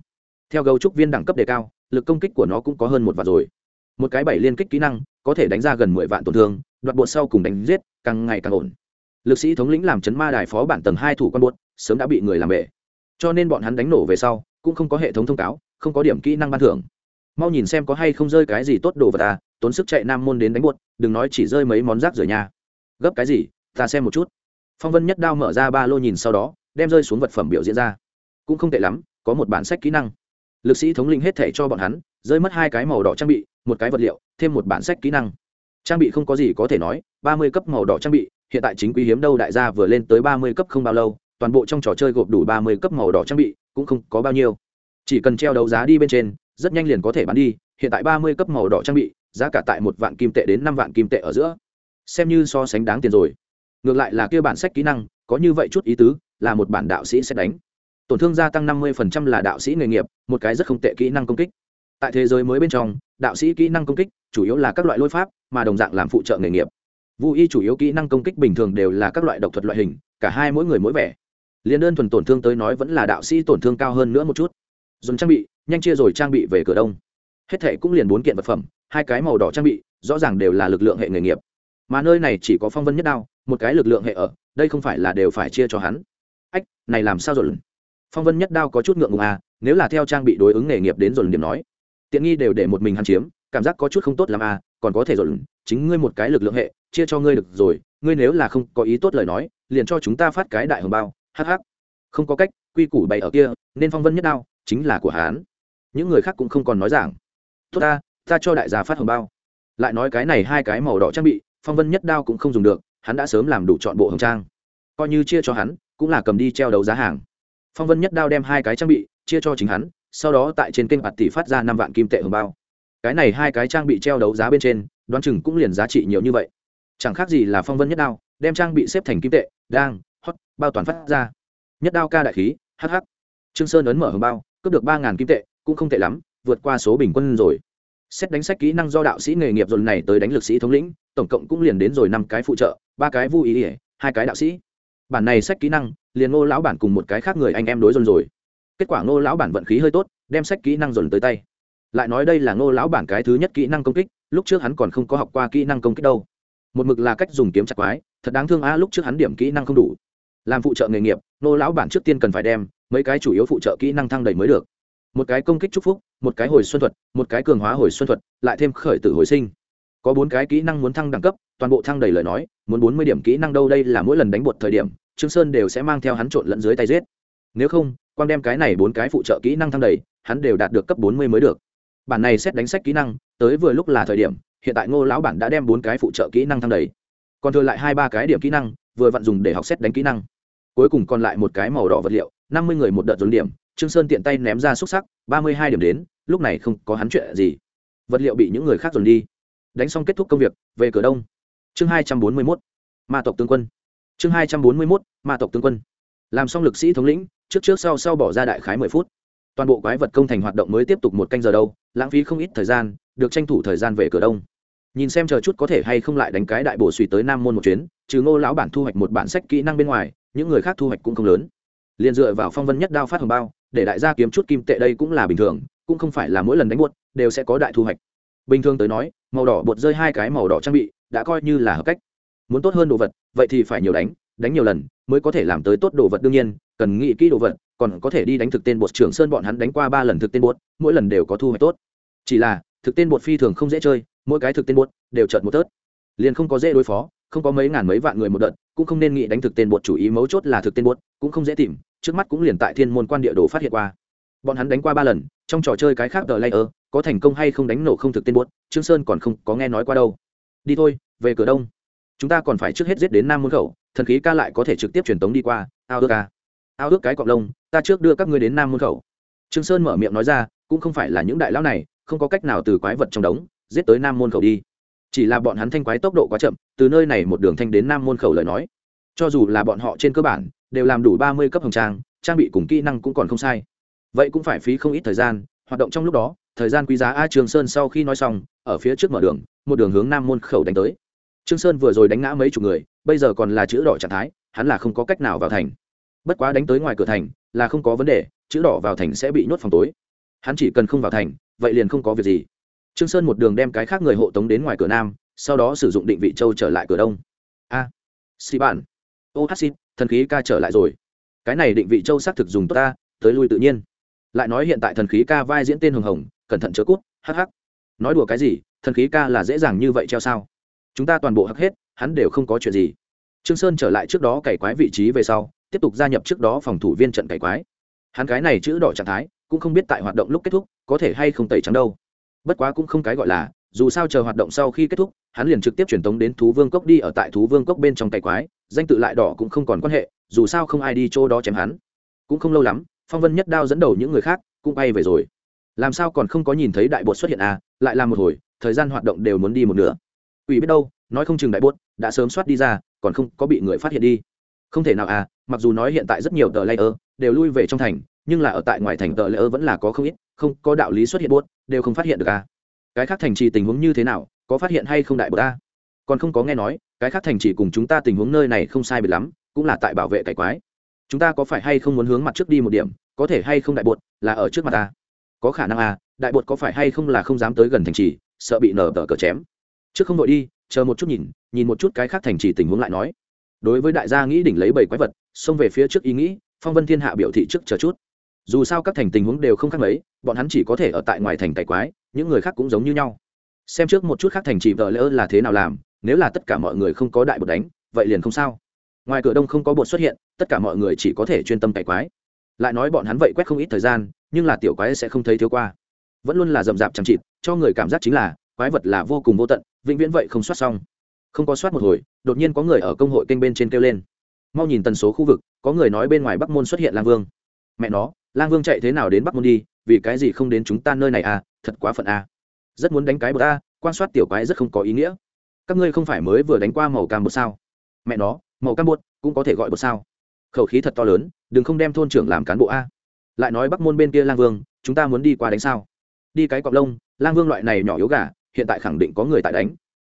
Theo gấu trúc viên đẳng cấp đề cao, lực công kích của nó cũng có hơn một vạn rồi. Một cái bảy liên kích kỹ năng, có thể đánh ra gần mười vạn tổn thương, đoạt bột sau cùng đánh giết, càng ngày càng ổn. Lực sĩ thống lĩnh làm chấn ma đài phó bản tầng hai thủ quan bột, sớm đã bị người làm bể. Cho nên bọn hắn đánh nổ về sau, cũng không có hệ thống thông cáo, không có điểm kỹ năng ban thưởng mau nhìn xem có hay không rơi cái gì tốt đồ vật à tốn sức chạy nam môn đến đánh buột đừng nói chỉ rơi mấy món rác rời nhà. Gấp cái gì, ta xem một chút. Phong vân nhất đao mở ra ba lô nhìn sau đó, đem rơi xuống vật phẩm biểu diễn ra. Cũng không tệ lắm, có một bản sách kỹ năng. Lực sĩ thống linh hết thể cho bọn hắn, rơi mất hai cái màu đỏ trang bị, một cái vật liệu, thêm một bản sách kỹ năng. Trang bị không có gì có thể nói, ba mươi cấp màu đỏ trang bị, hiện tại chính quý hiếm đâu đại gia vừa lên tới ba mươi cấp không bao lâu, toàn bộ trong trò chơi gộp đủ ba mươi cấp màu đỏ trang bị, cũng không có bao nhiêu. Chỉ cần treo đấu giá đi bên trên rất nhanh liền có thể bán đi, hiện tại ba mươi cấp màu đỏ trang bị, giá cả tại một vạn kim tệ đến năm vạn kim tệ ở giữa. Xem như so sánh đáng tiền rồi. Ngược lại là kia bản sách kỹ năng, có như vậy chút ý tứ, là một bản đạo sĩ sẽ đánh. Tổn thương gia tăng năm mươi là đạo sĩ nghề nghiệp, một cái rất không tệ kỹ năng công kích. Tại thế giới mới bên trong, đạo sĩ kỹ năng công kích chủ yếu là các loại lôi pháp, mà đồng dạng làm phụ trợ nghề nghiệp. Vũ y chủ yếu kỹ năng công kích bình thường đều là các loại độc thuật loại hình, cả hai mỗi người mỗi vẻ. Liền đơn thuần tổn thương tới nói vẫn là đạo sĩ tổn thương cao hơn nữa một chút dùng trang bị, nhanh chia rồi trang bị về cửa đông. Hết thệ cũng liền bốn kiện vật phẩm, hai cái màu đỏ trang bị, rõ ràng đều là lực lượng hệ nghề nghiệp. Mà nơi này chỉ có phong vân nhất đao, một cái lực lượng hệ ở, đây không phải là đều phải chia cho hắn. Ách, này làm sao rồi? Phong vân nhất đao có chút ngượng ngùng à nếu là theo trang bị đối ứng nghề nghiệp đến rồi điểm nói. Tiện nghi đều để một mình hắn chiếm, cảm giác có chút không tốt làm à còn có thể rồi, chính ngươi một cái lực lượng hệ, chia cho ngươi được rồi, ngươi nếu là không có ý tốt lời nói, liền cho chúng ta phát cái đại hồng bao hh không có cách, quy củ bày ở kia, nên phong vân nhất đao chính là của hán. Những người khác cũng không còn nói giảng. Tốt ta ta cho đại gia phát hồng bao. Lại nói cái này hai cái màu đỏ trang bị, phong vân nhất đao cũng không dùng được, hắn đã sớm làm đủ chọn bộ hồng trang. Coi như chia cho hắn, cũng là cầm đi treo đấu giá hàng. Phong vân nhất đao đem hai cái trang bị chia cho chính hắn, sau đó tại trên kênh bạt tỷ phát ra năm vạn kim tệ hồng bao. Cái này hai cái trang bị treo đấu giá bên trên, đoán chừng cũng liền giá trị nhiều như vậy. Chẳng khác gì là phong vân nhất đao, đem trang bị xếp thành kim tệ, đang, hot, bao toàn phát ra. Nhất đao ca đại khí hh trương sơn ấn mở hồng bao cướp được ba ngàn kim tệ, cũng không tệ lắm, vượt qua số bình quân rồi. Xét đánh sách kỹ năng do đạo sĩ nghề nghiệp dồn này tới đánh lực sĩ thống lĩnh, tổng cộng cũng liền đến rồi năm cái phụ trợ, ba cái vui ý ỉa hai cái đạo sĩ. Bản này sách kỹ năng, liền ngô lão bản cùng một cái khác người anh em đối dồn rồi. Kết quả ngô lão bản vận khí hơi tốt, đem sách kỹ năng dồn tới tay. Lại nói đây là ngô lão bản cái thứ nhất kỹ năng công kích, lúc trước hắn còn không có học qua kỹ năng công kích đâu. Một mực là cách dùng kiếm chặt quái, thật đáng thương a lúc trước hắn điểm kỹ năng không đủ. Làm phụ trợ nghề nghiệp, ngô lão bản trước tiên cần phải đem mấy cái chủ yếu phụ trợ kỹ năng thăng đầy mới được. Một cái công kích chúc phúc, một cái hồi xuân thuật, một cái cường hóa hồi xuân thuật, lại thêm khởi tử hồi sinh. Có bốn cái kỹ năng muốn thăng đẳng cấp, toàn bộ thăng đầy lời nói, muốn bốn mươi điểm kỹ năng đâu đây là mỗi lần đánh bột thời điểm, trương sơn đều sẽ mang theo hắn trộn lẫn dưới tay giết. Nếu không, quang đem cái này bốn cái phụ trợ kỹ năng thăng đầy hắn đều đạt được cấp bốn mươi mới được. Bản này xét đánh sách kỹ năng, tới vừa lúc là thời điểm, hiện tại ngô lão bản đã đem bốn cái phụ trợ kỹ năng thăng đầy còn thừa lại hai ba cái điểm kỹ năng, vừa vặn dùng để học xét đánh kỹ năng cuối cùng còn lại một cái màu đỏ vật liệu, năm mươi người một đợt dồn điểm, trương sơn tiện tay ném ra xúc sắc, ba mươi hai điểm đến, lúc này không có hắn chuyện gì. Vật liệu bị những người khác dồn đi. Đánh xong kết thúc công việc, về cửa đông. Chương hai trăm bốn mươi mốt, ma tộc tướng quân. Chương hai trăm bốn mươi mốt, ma tộc tướng quân. Làm xong lực sĩ thống lĩnh, trước trước sau sau bỏ ra đại khái mười phút. Toàn bộ quái vật công thành hoạt động mới tiếp tục một canh giờ đâu, lãng phí không ít thời gian, được tranh thủ thời gian về cửa đông nhìn xem chờ chút có thể hay không lại đánh cái đại bổ suy tới nam môn một chuyến, trừ ngô lão bản thu hoạch một bản sách kỹ năng bên ngoài, những người khác thu hoạch cũng không lớn. Liền dựa vào phong vân nhất đao phát hồng bao, để đại gia kiếm chút kim tệ đây cũng là bình thường, cũng không phải là mỗi lần đánh buốt, đều sẽ có đại thu hoạch. Bình thường tới nói, màu đỏ bột rơi hai cái màu đỏ trang bị, đã coi như là hợp cách. Muốn tốt hơn đồ vật, vậy thì phải nhiều đánh đánh nhiều lần, mới có thể làm tới tốt đồ vật đương nhiên, cần nghĩ kỹ đồ vật, còn có thể đi đánh thực tên bột trưởng sơn bọn hắn đánh qua ba lần thực tên bột mỗi lần đều có thu hoạch tốt. Chỉ là, thực tên bột phi thường không dễ chơi mỗi cái thực tên bột đều chợt một tớt. Liền không có dễ đối phó, không có mấy ngàn mấy vạn người một đợt, cũng không nên nghĩ đánh thực tên bột chủ ý mấu chốt là thực tên bột, cũng không dễ tìm, trước mắt cũng liền tại thiên môn quan địa đồ phát hiện qua. Bọn hắn đánh qua ba lần, trong trò chơi cái khác tờ layer, có thành công hay không đánh nổ không thực tên bột, trương sơn còn không có nghe nói qua đâu. Đi thôi, về cửa đông. Chúng ta còn phải trước hết giết đến nam môn khẩu, thần khí ca lại có thể trực tiếp truyền tống đi qua, ao ước ca ao ước cái cọp lông, ta trước đưa các ngươi đến nam môn khẩu. Trương sơn mở miệng nói ra, cũng không phải là những đại lão này, không có cách nào từ quái vật trong đống giết tới nam môn khẩu đi. Chỉ là bọn hắn thanh quái tốc độ quá chậm, từ nơi này một đường thanh đến nam môn khẩu lời nói. Cho dù là bọn họ trên cơ bản, đều làm đủ ba mươi cấp hồng trang trang bị cùng kỹ năng cũng còn không sai. Vậy cũng phải phí không ít thời gian, hoạt động trong lúc đó, thời gian quý giá a trường sơn sau khi nói xong, ở phía trước mở đường, một đường hướng nam môn khẩu đánh tới. Trương sơn vừa rồi đánh ngã mấy chục người, bây giờ còn là chữ đỏ trạng thái, hắn là không có cách nào vào thành. Bất quá đánh tới ngoài cửa thành, là không có vấn đề, chữ đỏ vào thành sẽ bị nhốt phòng tối. Hắn chỉ cần không vào thành, vậy liền không có việc gì trương sơn một đường đem cái khác người hộ tống đến ngoài cửa nam sau đó sử dụng định vị châu trở lại cửa đông. A à, xì bản. Ô hát xin thần khí ca trở lại rồi. Cái này định vị châu xác thực dùng tốt ta tới lui tự nhiên. Lại nói hiện tại thần khí ca vai diễn tên hồng hồng cẩn thận chớ cút hắc hắc. Nói đùa cái gì thần khí ca là dễ dàng như vậy treo sao? Chúng ta toàn bộ hắc hết hắn đều không có chuyện gì. Trương sơn trở lại trước đó cày quái vị trí về sau tiếp tục gia nhập trước đó phòng thủ viên trận cày quái. Hắn cái này chữ đỏ trạng thái cũng không biết tại hoạt động lúc kết thúc có thể hay không tẩy trắng đâu bất quá cũng không cái gọi là, dù sao chờ hoạt động sau khi kết thúc, hắn liền trực tiếp truyền tống đến thú vương cốc đi ở tại thú vương cốc bên trong cày quái, danh tự lại đỏ cũng không còn quan hệ, dù sao không ai đi chỗ đó chém hắn. Cũng không lâu lắm, phong vân nhất đao dẫn đầu những người khác cũng bay về rồi. Làm sao còn không có nhìn thấy đại bột xuất hiện à lại làm một hồi, thời gian hoạt động đều muốn đi một nửa. Ủy biết đâu, nói không chừng đại bột đã sớm soát đi ra, còn không có bị người phát hiện đi. Không thể nào à mặc dù nói hiện tại rất nhiều tờ layer đều lui về trong thành, nhưng là ở tại ngoài thành tờ layer vẫn là có không ít không có đạo lý xuất hiện bốt đều không phát hiện được à. Cái khác thành trì tình huống như thế nào, có phát hiện hay không đại bột ta à? còn không có nghe nói, cái khác thành trì cùng chúng ta tình huống nơi này không sai biệt lắm, cũng là tại bảo vệ cải quái. Chúng ta có phải hay không muốn hướng mặt trước đi một điểm, có thể hay không đại bột là ở trước mặt ta? Có khả năng à đại bột có phải hay không là không dám tới gần thành trì, sợ bị nở tờ cờ chém? Trước không đội đi, chờ một chút nhìn nhìn một chút cái khác thành trì tình huống lại nói. Đối với đại gia nghĩ đỉnh lấy bảy quái vật, xông về phía trước ý nghĩ, phong vân thiên hạ biểu thị trước chờ chút dù sao các thành tình huống đều không khác mấy, bọn hắn chỉ có thể ở tại ngoài thành cải quái, những người khác cũng giống như nhau. Xem trước một chút khác thành chỉ vợ lỡ là thế nào làm, nếu là tất cả mọi người không có đại bột đánh, vậy liền không sao. Ngoài cửa đông không có bột xuất hiện, tất cả mọi người chỉ có thể chuyên tâm cải quái. Lại nói bọn hắn vậy quét không ít thời gian, nhưng là tiểu quái sẽ không thấy thiếu qua. Vẫn luôn là rậm rạp chẳng chịt, cho người cảm giác chính là, quái vật là vô cùng vô tận, vĩnh viễn vậy không soát xong. Không có soát một hồi, đột nhiên có người ở công hội kênh bên trên kêu lên. Mau nhìn tần số khu vực, có người nói bên ngoài bắc môn xuất hiện lang vương. Mẹ nó lang vương chạy thế nào đến bắc môn đi, vì cái gì không đến chúng ta nơi này à thật quá phận à. Rất muốn đánh cái bờ a quan soát tiểu quái rất không có ý nghĩa. Các ngươi không phải mới vừa đánh qua màu cam bột sao? Mẹ nó, màu cam bột cũng có thể gọi bột sao? Khẩu khí thật to lớn, đừng không đem thôn trưởng làm cán bộ a. Lại nói bắc môn bên kia lang vương, chúng ta muốn đi qua đánh sao? Đi cái cọc lông, lang vương loại này nhỏ yếu gà, hiện tại khẳng định có người tại đánh.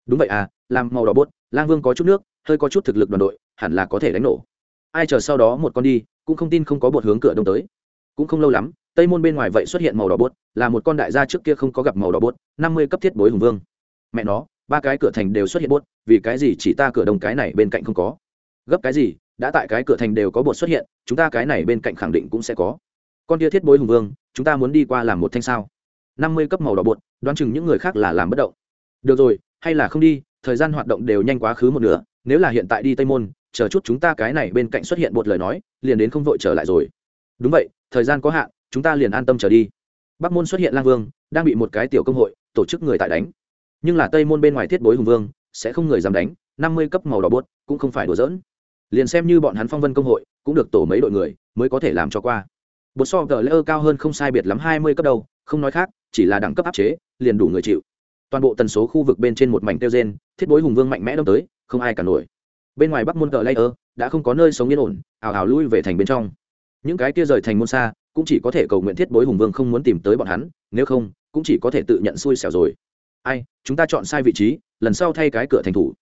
Đúng vậy à làm màu đỏ bốt lang vương có chút nước, hơi có chút thực lực đoàn đội, hẳn là có thể đánh nổ. Ai chờ sau đó một con đi, cũng không tin không có bột hướng cửa đông tới cũng không lâu lắm, tây môn bên ngoài vậy xuất hiện màu đỏ bốt, là một con đại gia trước kia không có gặp màu đỏ bốt, năm mươi cấp thiết bối hùng vương. Mẹ nó, ba cái cửa thành đều xuất hiện bốt, vì cái gì chỉ ta cửa đồng cái này bên cạnh không có? Gấp cái gì, đã tại cái cửa thành đều có bột xuất hiện, chúng ta cái này bên cạnh khẳng định cũng sẽ có. Con kia thiết bối hùng vương, chúng ta muốn đi qua làm một thanh sao? Năm mươi cấp màu đỏ bột, đoán chừng những người khác là làm bất động. Được rồi, hay là không đi, thời gian hoạt động đều nhanh quá khứ một nửa, nếu là hiện tại đi tây môn, chờ chút chúng ta cái này bên cạnh xuất hiện bột lời nói, liền đến không vội trở lại rồi. Đúng vậy thời gian có hạn, chúng ta liền an tâm trở đi. Bắc môn xuất hiện lang vương, đang bị một cái tiểu công hội, tổ chức người tại đánh. Nhưng là tây môn bên ngoài thiết bối hùng vương, sẽ không người dám đánh, năm mươi cấp màu đỏ bốt, cũng không phải đùa dỡn liền xem như bọn hắn phong vân công hội, cũng được tổ mấy đội người, mới có thể làm cho qua. Bột so gờ lễ ơ cao hơn không sai biệt lắm hai mươi cấp đâu không nói khác, chỉ là đẳng cấp áp chế, liền đủ người chịu. Toàn bộ tần số khu vực bên trên một mảnh tiêu gen thiết bối hùng vương mạnh mẽ đâm tới, không ai cả nổi. Bên ngoài bắc môn cờ lây ơ, đã không có nơi sống yên ổn ảo ảo lui về thành bên trong những cái kia rời thành môn xa, cũng chỉ có thể cầu nguyện thiết bối hùng vương không muốn tìm tới bọn hắn, nếu không, cũng chỉ có thể tự nhận xui xẻo rồi. Ai, chúng ta chọn sai vị trí, lần sau thay cái cửa thành thủ.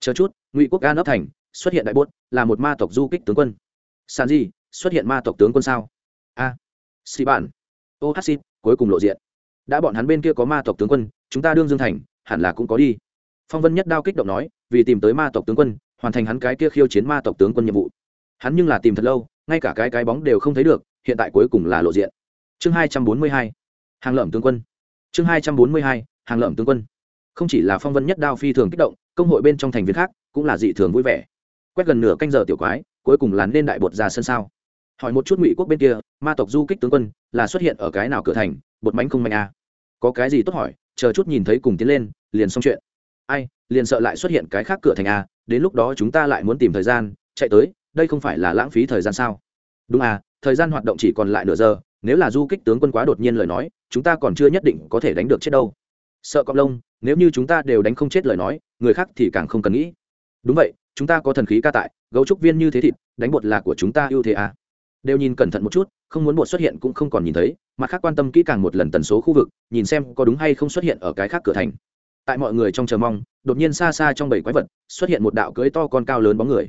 Chờ chút, ngụy quốc ga nấp thành, xuất hiện đại bốt, là một ma tộc du kích tướng quân. Sàn di, xuất hiện ma tộc tướng quân sao? A. À. xì bản ô hát xịt, cuối cùng lộ diện. Đã bọn hắn bên kia có ma tộc tướng quân, chúng ta đương dương thành, hẳn là cũng có đi. Phong vân nhất đao kích động nói, vì tìm tới ma tộc tướng quân, hoàn thành hắn cái kia khiêu chiến ma tộc tướng quân nhiệm vụ. Hắn nhưng là tìm thật lâu ngay cả cái cái bóng đều không thấy được, hiện tại cuối cùng là lộ diện. Chương hai trăm bốn mươi hai, hàng lợm tướng quân. Chương hai trăm bốn mươi hai, hàng lợm tướng quân. Không chỉ là phong vân nhất đao phi thường kích động, công hội bên trong thành viên khác cũng là dị thường vui vẻ. Quét gần nửa canh giờ tiểu quái, cuối cùng là lên đại bột ra sân sao. Hỏi một chút ngụy quốc bên kia, ma tộc du kích tướng quân là xuất hiện ở cái nào cửa thành, bột mánh không mạnh à. có cái gì tốt hỏi, chờ chút nhìn thấy cùng tiến lên, liền xong chuyện. Ai, liền sợ lại xuất hiện cái khác cửa thành a đến lúc đó chúng ta lại muốn tìm thời gian, chạy tới đây không phải là lãng phí thời gian sao? Đúng à thời gian hoạt động chỉ còn lại nửa giờ, nếu là du kích tướng quân quá đột nhiên lời nói, chúng ta còn chưa nhất định có thể đánh được chết đâu. Sợ cọp lông, nếu như chúng ta đều đánh không chết lời nói, người khác thì càng không cần nghĩ. Đúng vậy, chúng ta có thần khí ca tại, gấu trúc viên như thế thịt, đánh bột là của chúng ta ưu thế à. đều nhìn cẩn thận một chút, không muốn bột xuất hiện cũng không còn nhìn thấy, mặt khác quan tâm kỹ càng một lần tần số khu vực, nhìn xem có đúng hay không xuất hiện ở cái khác cửa thành. Tại mọi người trong chờ mong, đột nhiên xa xa trong bảy quái vật, xuất hiện một đạo cưới to con cao lớn bóng người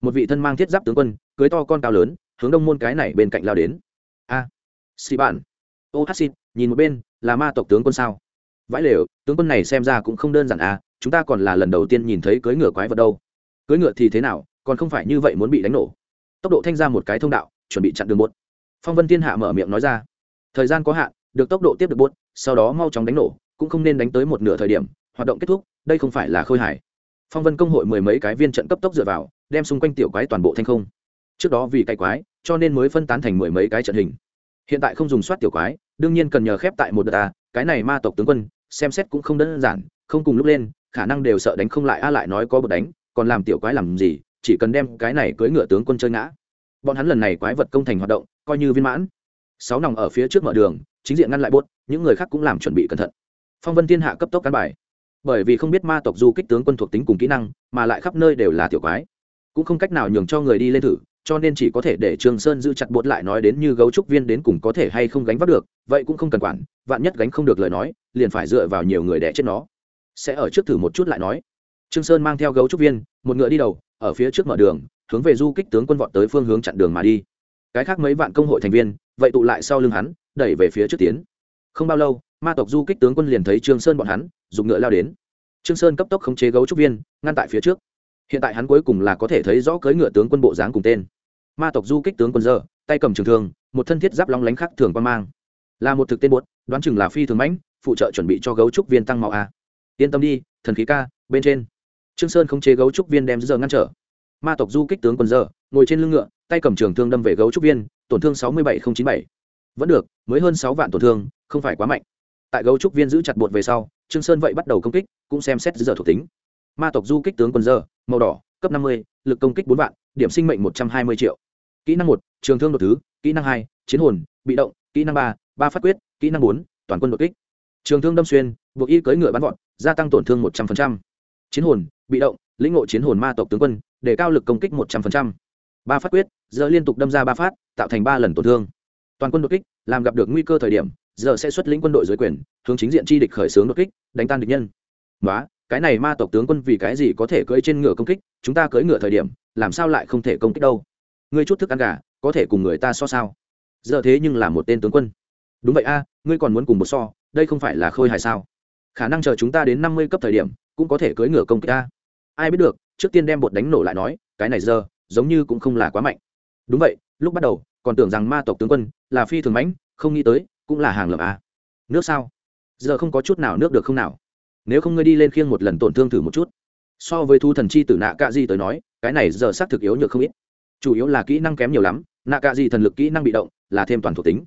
một vị thân mang thiết giáp tướng quân cưới to con cao lớn hướng đông môn cái này bên cạnh lao đến. A à, xì bạn ô hát xịt nhìn một bên là ma tộc tướng quân sao? Vãi lều tướng quân này xem ra cũng không đơn giản à chúng ta còn là lần đầu tiên nhìn thấy cưới ngựa quái vật đâu. Cưới ngựa thì thế nào còn không phải như vậy muốn bị đánh nổ. Tốc độ thanh ra một cái thông đạo chuẩn bị chặn đường bốt phong vân thiên hạ mở miệng nói ra. Thời gian có hạn được tốc độ tiếp được bốt sau đó mau chóng đánh nổ cũng không nên đánh tới một nửa thời điểm hoạt động kết thúc đây không phải là khôi hải phong vân công hội mười mấy cái viên trận cấp tốc dựa vào đem xung quanh tiểu quái toàn bộ thanh không. Trước đó vì cái quái, cho nên mới phân tán thành mười mấy cái trận hình. Hiện tại không dùng soát tiểu quái, đương nhiên cần nhờ khép tại một đợt ta, cái này ma tộc tướng quân, xem xét cũng không đơn giản, không cùng lúc lên, khả năng đều sợ đánh không lại, a lại nói có bật đánh, còn làm tiểu quái làm gì, chỉ cần đem cái này cưỡi ngựa tướng quân chơi ngã. Bọn hắn lần này quái vật công thành hoạt động, coi như viên mãn. Sáu nòng ở phía trước mở đường, chính diện ngăn lại bốt, những người khác cũng làm chuẩn bị cẩn thận. Phong vân thiên hạ cấp tốc cán bài. Bởi vì không biết ma tộc du kích tướng quân thuộc tính cùng kỹ năng, mà lại khắp nơi đều là tiểu quái cũng không cách nào nhường cho người đi lên thử, cho nên chỉ có thể để trường sơn giữ chặt bột lại nói đến như gấu trúc viên đến cùng có thể hay không gánh vác được, vậy cũng không cần quản, vạn nhất gánh không được lời nói, liền phải dựa vào nhiều người đẻ chết nó. Sẽ ở trước thử một chút lại nói. Trương sơn mang theo gấu trúc viên, một ngựa đi đầu, ở phía trước mở đường, hướng về du kích tướng quân vọt tới phương hướng chặn đường mà đi. Cái khác mấy vạn công hội thành viên, vậy tụ lại sau lưng hắn, đẩy về phía trước tiến. Không bao lâu, ma tộc du kích tướng quân liền thấy trương sơn bọn hắn, dùng ngựa lao đến. Trương sơn cấp tốc khống chế gấu trúc viên, ngăn tại phía trước hiện tại hắn cuối cùng là có thể thấy rõ cưỡi ngựa tướng quân bộ dáng cùng tên. Ma tộc du kích tướng quân dơ, tay cầm trường thương, một thân thiết giáp long lánh khắc thường quan mang. Là một thực tên bột đoán chừng là phi thường mãnh, phụ trợ chuẩn bị cho gấu trúc viên tăng màu a. Yên tâm đi, thần khí ca, bên trên. Trương sơn không chế gấu trúc viên đem giờ ngăn trở. Ma tộc du kích tướng quân dơ, ngồi trên lưng ngựa, tay cầm trường thương đâm về gấu trúc viên, tổn thương sáu mươi bảy không chín bảy. Vẫn được, mới hơn sáu vạn tổn thương, không phải quá mạnh. Tại gấu trúc viên giữ chặt bột về sau, trương sơn vậy bắt đầu công kích, cũng xem xét giờ thuộc tính ma tộc du kích tướng quân dơ, màu đỏ, cấp năm mươi, lực công kích bốn vạn, điểm sinh mệnh một trăm hai mươi triệu. Kỹ năng một, trường thương đột thứ, kỹ năng hai, chiến hồn, bị động, kỹ năng ba ba phát quyết, kỹ năng bốn, toàn quân đột kích. Trường thương đâm xuyên, buộc y cưỡi ngựa bắn vọt, gia tăng tổn thương một trăm linh chiến hồn, bị động, lĩnh ngộ chiến hồn ma tộc tướng quân, để cao lực công kích một trăm linh ba phát quyết giờ liên tục đâm ra ba phát, tạo thành ba lần tổn thương. Toàn quân đột kích, làm gặp được nguy cơ thời điểm giờ sẽ xuất lĩnh quân đội dưới quyền, hướng chính diện chi địch khởi xướng đột kích, đánh tan địch nhân. Nói cái này ma tộc tướng quân vì cái gì có thể cưỡi trên ngựa công kích, chúng ta cưỡi ngựa thời điểm, làm sao lại không thể công kích đâu? Ngươi chút thức ăn gà, có thể cùng người ta so sao? Giờ thế nhưng là một tên tướng quân. Đúng vậy a, ngươi còn muốn cùng một so, đây không phải là khôi hài sao? Khả năng chờ chúng ta đến năm mươi cấp thời điểm, cũng có thể cưỡi ngựa công kích a ai biết được, trước tiên đem bột đánh nổ lại nói, cái này giờ, giống như cũng không là quá mạnh. Đúng vậy, lúc bắt đầu, còn tưởng rằng ma tộc tướng quân là phi thường mãnh, không nghĩ tới, cũng là hàng lợm a. Nước sao? Giờ không có chút nào nước được không nào? Nếu không ngươi đi lên khiêng một lần tổn thương thử một chút. So với thu thần chi tử nạ cạ di tới nói, cái này giờ xác thực yếu nhược không ít. Chủ yếu là kỹ năng kém nhiều lắm nạ cạ di thần lực kỹ năng bị động, là thêm toàn thuộc tính.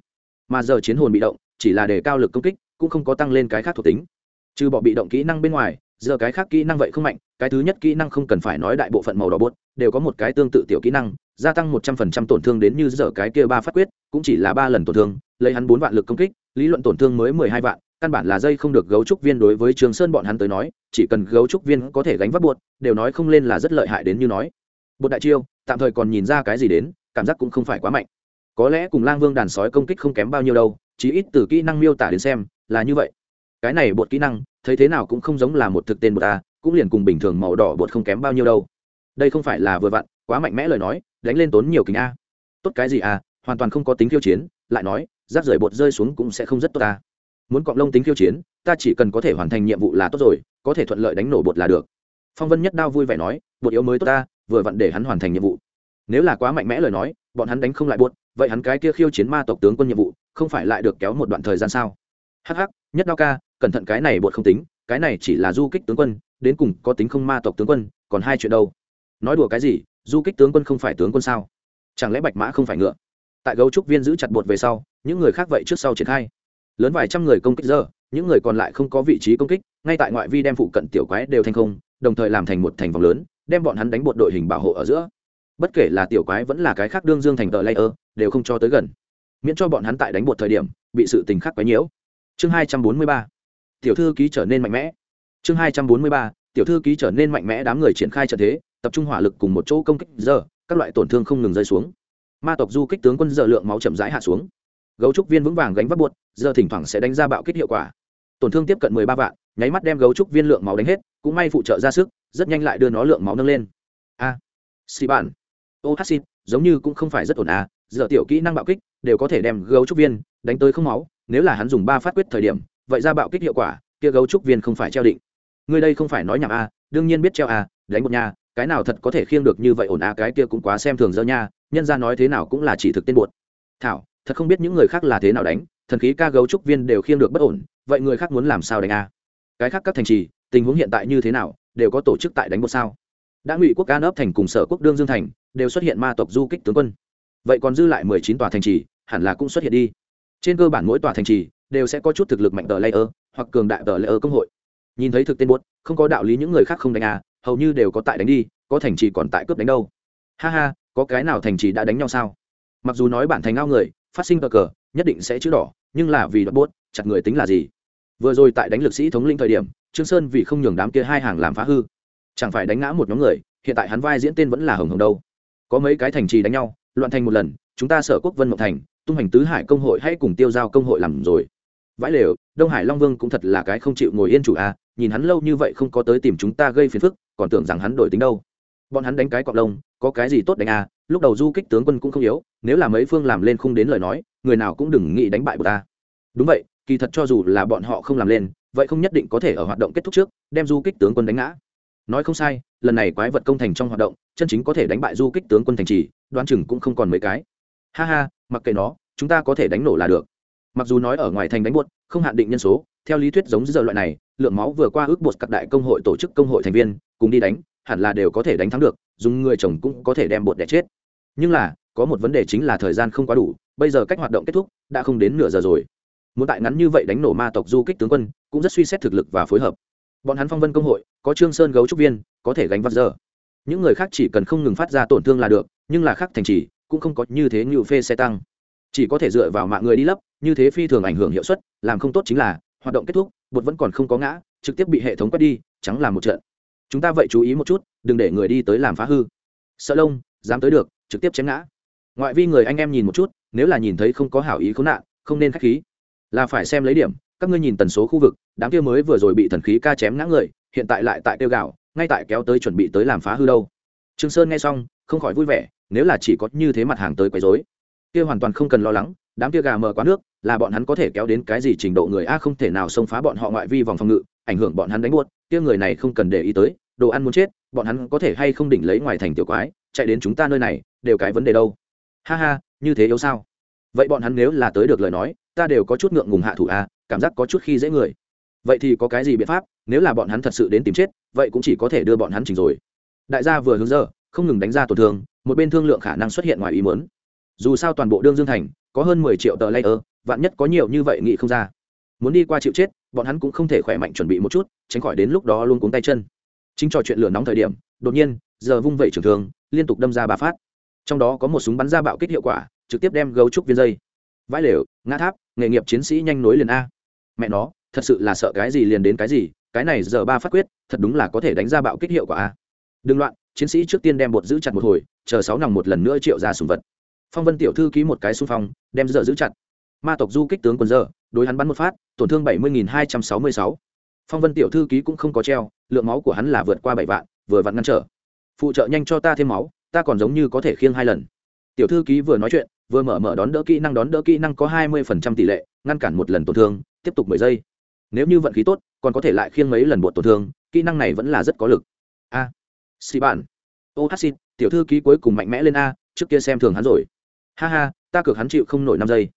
Mà giờ chiến hồn bị động, chỉ là để cao lực công kích, cũng không có tăng lên cái khác thuộc tính. Trừ bỏ bị động kỹ năng bên ngoài, giờ cái khác kỹ năng vậy không mạnh, cái thứ nhất kỹ năng không cần phải nói đại bộ phận màu đỏ bốt đều có một cái tương tự tiểu kỹ năng, gia tăng một trăm phần trăm tổn thương đến như giờ cái kia ba phát quyết, cũng chỉ là ba lần tổn thương, lấy hắn bốn vạn lực công kích, lý luận tổn thương mới mười hai vạn căn bản là dây không được gấu trúc viên đối với trường sơn bọn hắn tới nói, chỉ cần gấu trúc viên có thể gánh vác buột đều nói không lên là rất lợi hại đến như nói. Bột đại chiêu, tạm thời còn nhìn ra cái gì đến, cảm giác cũng không phải quá mạnh. Có lẽ cùng lang vương đàn sói công kích không kém bao nhiêu đâu, chí ít từ kỹ năng miêu tả đến xem, là như vậy. Cái này bột kỹ năng, thấy thế nào cũng không giống là một thực tên bột ta, cũng liền cùng bình thường màu đỏ bột không kém bao nhiêu đâu. Đây không phải là vừa vặn, quá mạnh mẽ lời nói, đánh lên tốn nhiều kính a. Tốt cái gì à hoàn toàn không có tính khiêu chiến, lại nói, rác rưởi bột rơi xuống cũng sẽ không rất tốt ta muốn cọng lông tính khiêu chiến, ta chỉ cần có thể hoàn thành nhiệm vụ là tốt rồi, có thể thuận lợi đánh nổ bột là được. Phong vân nhất đao vui vẻ nói, bột yếu mới tốt ta, vừa vặn để hắn hoàn thành nhiệm vụ. Nếu là quá mạnh mẽ lời nói, bọn hắn đánh không lại bột, vậy hắn cái kia khiêu chiến ma tộc tướng quân nhiệm vụ, không phải lại được kéo một đoạn thời gian sao? Hh nhất đao ca, cẩn thận cái này bột không tính, cái này chỉ là du kích tướng quân, đến cùng có tính không ma tộc tướng quân, còn hai chuyện đâu. Nói đùa cái gì, du kích tướng quân không phải tướng quân sao? Chẳng lẽ bạch mã không phải ngựa? Tại gấu trúc viên giữ chặt bột về sau, những người khác vậy trước sau triển khai lớn vài trăm người công kích giờ, những người còn lại không có vị trí công kích, ngay tại ngoại vi đem phụ cận tiểu quái đều thành không, đồng thời làm thành một thành vòng lớn, đem bọn hắn đánh bột đội hình bảo hộ ở giữa. Bất kể là tiểu quái vẫn là cái khác đương dương thành tờ layer, đều không cho tới gần. Miễn cho bọn hắn tại đánh bột thời điểm, bị sự tình khắc quái nhiễu. Chương hai trăm bốn mươi ba. Tiểu thư ký trở nên mạnh mẽ. Chương hai trăm bốn mươi ba. Tiểu thư ký trở nên mạnh mẽ, đám người triển khai trận thế, tập trung hỏa lực cùng một chỗ công kích giờ, các loại tổn thương không ngừng rơi xuống. Ma tộc du kích tướng quân giờ lượng máu chậm rãi hạ xuống gấu trúc viên vững vàng gánh vác buốt giờ thỉnh thoảng sẽ đánh ra bạo kích hiệu quả. Tổn thương tiếp cận mười ba vạn nháy mắt đem gấu trúc viên lượng máu đánh hết cũng may phụ trợ ra sức rất nhanh lại đưa nó lượng máu nâng lên. A à, xì bản ô hát xin giống như cũng không phải rất ổn à giờ tiểu kỹ năng bạo kích đều có thể đem gấu trúc viên đánh tới không máu nếu là hắn dùng ba phát quyết thời điểm vậy ra bạo kích hiệu quả kia gấu trúc viên không phải treo định. Người đây không phải nói nhảm a à, đương nhiên biết treo a à, đánh một nhà cái nào thật có thể khiêng được như vậy ổn a à, cái kia cũng quá xem thường dơ nha nhân ra nói thế nào cũng là chỉ thực tên buột thảo thật không biết những người khác là thế nào đánh, thần khí ca gấu trúc viên đều khiêng được bất ổn, vậy người khác muốn làm sao đánh a? Cái khác các thành trì, tình huống hiện tại như thế nào, đều có tổ chức tại đánh một sao. Đã ngụy quốc ca ấp thành cùng sở quốc đương dương thành đều xuất hiện ma tộc du kích tướng quân. Vậy còn dư lại mười chín tòa thành trì, hẳn là cũng xuất hiện đi. Trên cơ bản mỗi tòa thành trì đều sẽ có chút thực lực mạnh tờ layer, hoặc cường đại tờ layer công hội. Nhìn thấy thực tên buốt, không có đạo lý những người khác không đánh à hầu như đều có tại đánh đi, có thành trì còn tại cướp đánh đâu. Ha ha, có cái nào thành trì đã đánh nhau sao? Mặc dù nói bản thành ngao người phát sinh cờ cờ, nhất định sẽ chữ đỏ, nhưng là vì đoạt bốt, chặt người tính là gì? Vừa rồi tại đánh lực sĩ thống lĩnh thời điểm, trương sơn vì không nhường đám kia hai hàng làm phá hư. Chẳng phải đánh ngã một nhóm người, hiện tại hắn vai diễn tên vẫn là hồng hồng đâu. Có mấy cái thành trì đánh nhau, loạn thành một lần, chúng ta sở quốc vân mộng thành, tung hành tứ hải công hội hay cùng tiêu giao công hội làm rồi. Vãi lều, đông hải long vương cũng thật là cái không chịu ngồi yên chủ a, nhìn hắn lâu như vậy không có tới tìm chúng ta gây phiền phức, còn tưởng rằng hắn đổi tính đâu. Bọn hắn đánh cái cọc lông, có cái gì tốt đánh a lúc đầu du kích tướng quân cũng không yếu, nếu là mấy phương làm lên không đến lời nói, người nào cũng đừng nghĩ đánh bại bờ ta. Đúng vậy, kỳ thật cho dù là bọn họ không làm lên, vậy không nhất định có thể ở hoạt động kết thúc trước, đem du kích tướng quân đánh ngã. Nói không sai, lần này quái vật công thành trong hoạt động, chân chính có thể đánh bại du kích tướng quân thành trì, đoán chừng cũng không còn mấy cái. Ha ha, mặc kệ nó, chúng ta có thể đánh nổ là được. Mặc dù nói ở ngoài thành đánh buốt, không hạn định nhân số, theo lý thuyết giống giờ loại này, lượng máu vừa qua ước buộc các đại công hội tổ chức công hội thành viên, cùng đi đánh hẳn là đều có thể đánh thắng được, dùng người chồng cũng có thể đem bột đẻ chết. Nhưng là, có một vấn đề chính là thời gian không quá đủ, bây giờ cách hoạt động kết thúc, đã không đến nửa giờ rồi. Muốn tại ngắn như vậy đánh nổ ma tộc du kích tướng quân, cũng rất suy xét thực lực và phối hợp. Bọn hắn phong vân công hội, có trương sơn gấu trúc viên, có thể gánh vác giờ. Những người khác chỉ cần không ngừng phát ra tổn thương là được, nhưng là khác thành trì, cũng không có như thế như phê xe tăng. Chỉ có thể dựa vào mạng người đi lấp, như thế phi thường ảnh hưởng hiệu suất, làm không tốt chính là, hoạt động kết thúc, bột vẫn còn không có ngã, trực tiếp bị hệ thống quét đi trắng làm một trận chúng ta vậy chú ý một chút, đừng để người đi tới làm phá hư. Sợ lông, dám tới được, trực tiếp chém ngã. Ngoại vi người anh em nhìn một chút, nếu là nhìn thấy không có hảo ý khốn nạn, không nên k h á c h khí. Là phải xem lấy điểm, các ngươi nhìn tần số khu vực, đám kia mới vừa rồi bị thần khí ca chém ngã người, hiện tại lại tại tiêu gạo ngay tại kéo tới chuẩn bị tới làm phá hư đâu. Trương sơn nghe xong, không khỏi vui vẻ, nếu là chỉ có như thế mặt hàng tới quấy rối, kia hoàn toàn không cần lo lắng đám kia gà mờ quá nước, là bọn hắn có thể kéo đến cái gì trình độ người a không thể nào xông phá bọn họ ngoại vi vòng phòng ngự, ảnh hưởng bọn hắn đánh buốt, kia người này không cần để ý tới, đồ ăn muốn chết, bọn hắn có thể hay không đỉnh lấy ngoài thành tiểu quái, chạy đến chúng ta nơi này, đều cái vấn đề đâu. Ha ha, như thế yếu sao? Vậy bọn hắn nếu là tới được lời nói, ta đều có chút ngượng ngùng hạ thủ a, cảm giác có chút khi dễ người. Vậy thì có cái gì biện pháp, nếu là bọn hắn thật sự đến tìm chết, vậy cũng chỉ có thể đưa bọn hắn chỉnh rồi. Đại gia vừa hướng giờ, không ngừng đánh ra tổn thương, một bên thương lượng khả năng xuất hiện ngoài ý muốn. Dù sao toàn bộ đương dương thành có hơn mười triệu tờ layer, vạn nhất có nhiều như vậy nghĩ không ra. Muốn đi qua chịu chết, bọn hắn cũng không thể khỏe mạnh chuẩn bị một chút, tránh khỏi đến lúc đó luôn cuống tay chân. Chính trò chuyện lửa nóng thời điểm, đột nhiên, giờ vung vẩy trường thường liên tục đâm ra ba phát. Trong đó có một súng bắn ra bạo kích hiệu quả, trực tiếp đem gấu trúc viên dây. Vãi lều, ngã tháp, nghề nghiệp chiến sĩ nhanh nối liền a. Mẹ nó, thật sự là sợ cái gì liền đến cái gì, cái này giờ ba phát quyết, thật đúng là có thể đánh ra bạo kích hiệu quả a. Đừng loạn, chiến sĩ trước tiên đem bột giữ chặt một hồi, chờ sáu nòng một lần nữa triệu ra sùng vật phong vân tiểu thư ký một cái xung phong đem giờ giữ chặt. Ma tộc du kích tướng quân giờ đối hắn bắn một phát tổn thương bảy mươi hai trăm sáu mươi sáu. Phong vân tiểu thư ký cũng không có treo lượng máu của hắn là vượt qua bảy vạn vừa vặn ngăn trở. Phụ trợ nhanh cho ta thêm máu ta còn giống như có thể khiêng hai lần. Tiểu thư ký vừa nói chuyện vừa mở mở đón đỡ kỹ năng đón đỡ kỹ năng có hai mươi phần trăm tỷ lệ ngăn cản một lần tổn thương tiếp tục mười giây. Nếu như vận khí tốt còn có thể lại khiêng mấy lần bột tổn thương kỹ năng này vẫn là rất có lực. A. À, xì bạn. Ô hát xin tiểu thư ký cuối cùng mạnh mẽ lên a trước kia xem thường hắn rồi ha ha, ta cược hắn chịu không nổi năm giây.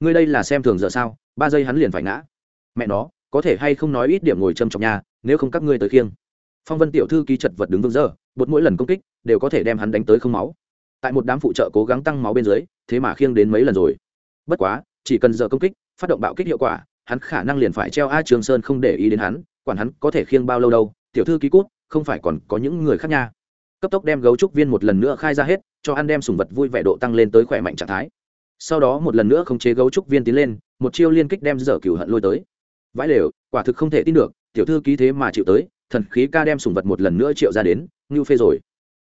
Ngươi đây là xem thường giờ sao? Ba giây hắn liền phải ngã. Mẹ nó, có thể hay không nói ít điểm ngồi châm trong nhà nếu không các ngươi tới khiêng. Phong vân tiểu thư ký chật vật đứng vững giờ, bột mỗi lần công kích đều có thể đem hắn đánh tới không máu. Tại một đám phụ trợ cố gắng tăng máu bên dưới, thế mà khiêng đến mấy lần rồi. Bất quá, chỉ cần giờ công kích, phát động bạo kích hiệu quả, hắn khả năng liền phải treo a trường sơn không để ý đến hắn, quản hắn có thể khiêng bao lâu đâu, tiểu thư ký cút, không phải còn có những người khác nha cấp tốc đem gấu trúc viên một lần nữa khai ra hết, cho ăn đem sùng vật vui vẻ độ tăng lên tới khỏe mạnh trạng thái. Sau đó một lần nữa khống chế gấu trúc viên tiến lên, một chiêu liên kích đem dở cửu hận lôi tới. Vãi lều, quả thực không thể tin được, tiểu thư ký thế mà chịu tới, thần khí ca đem sùng vật một lần nữa triệu ra đến, ngưu phê rồi.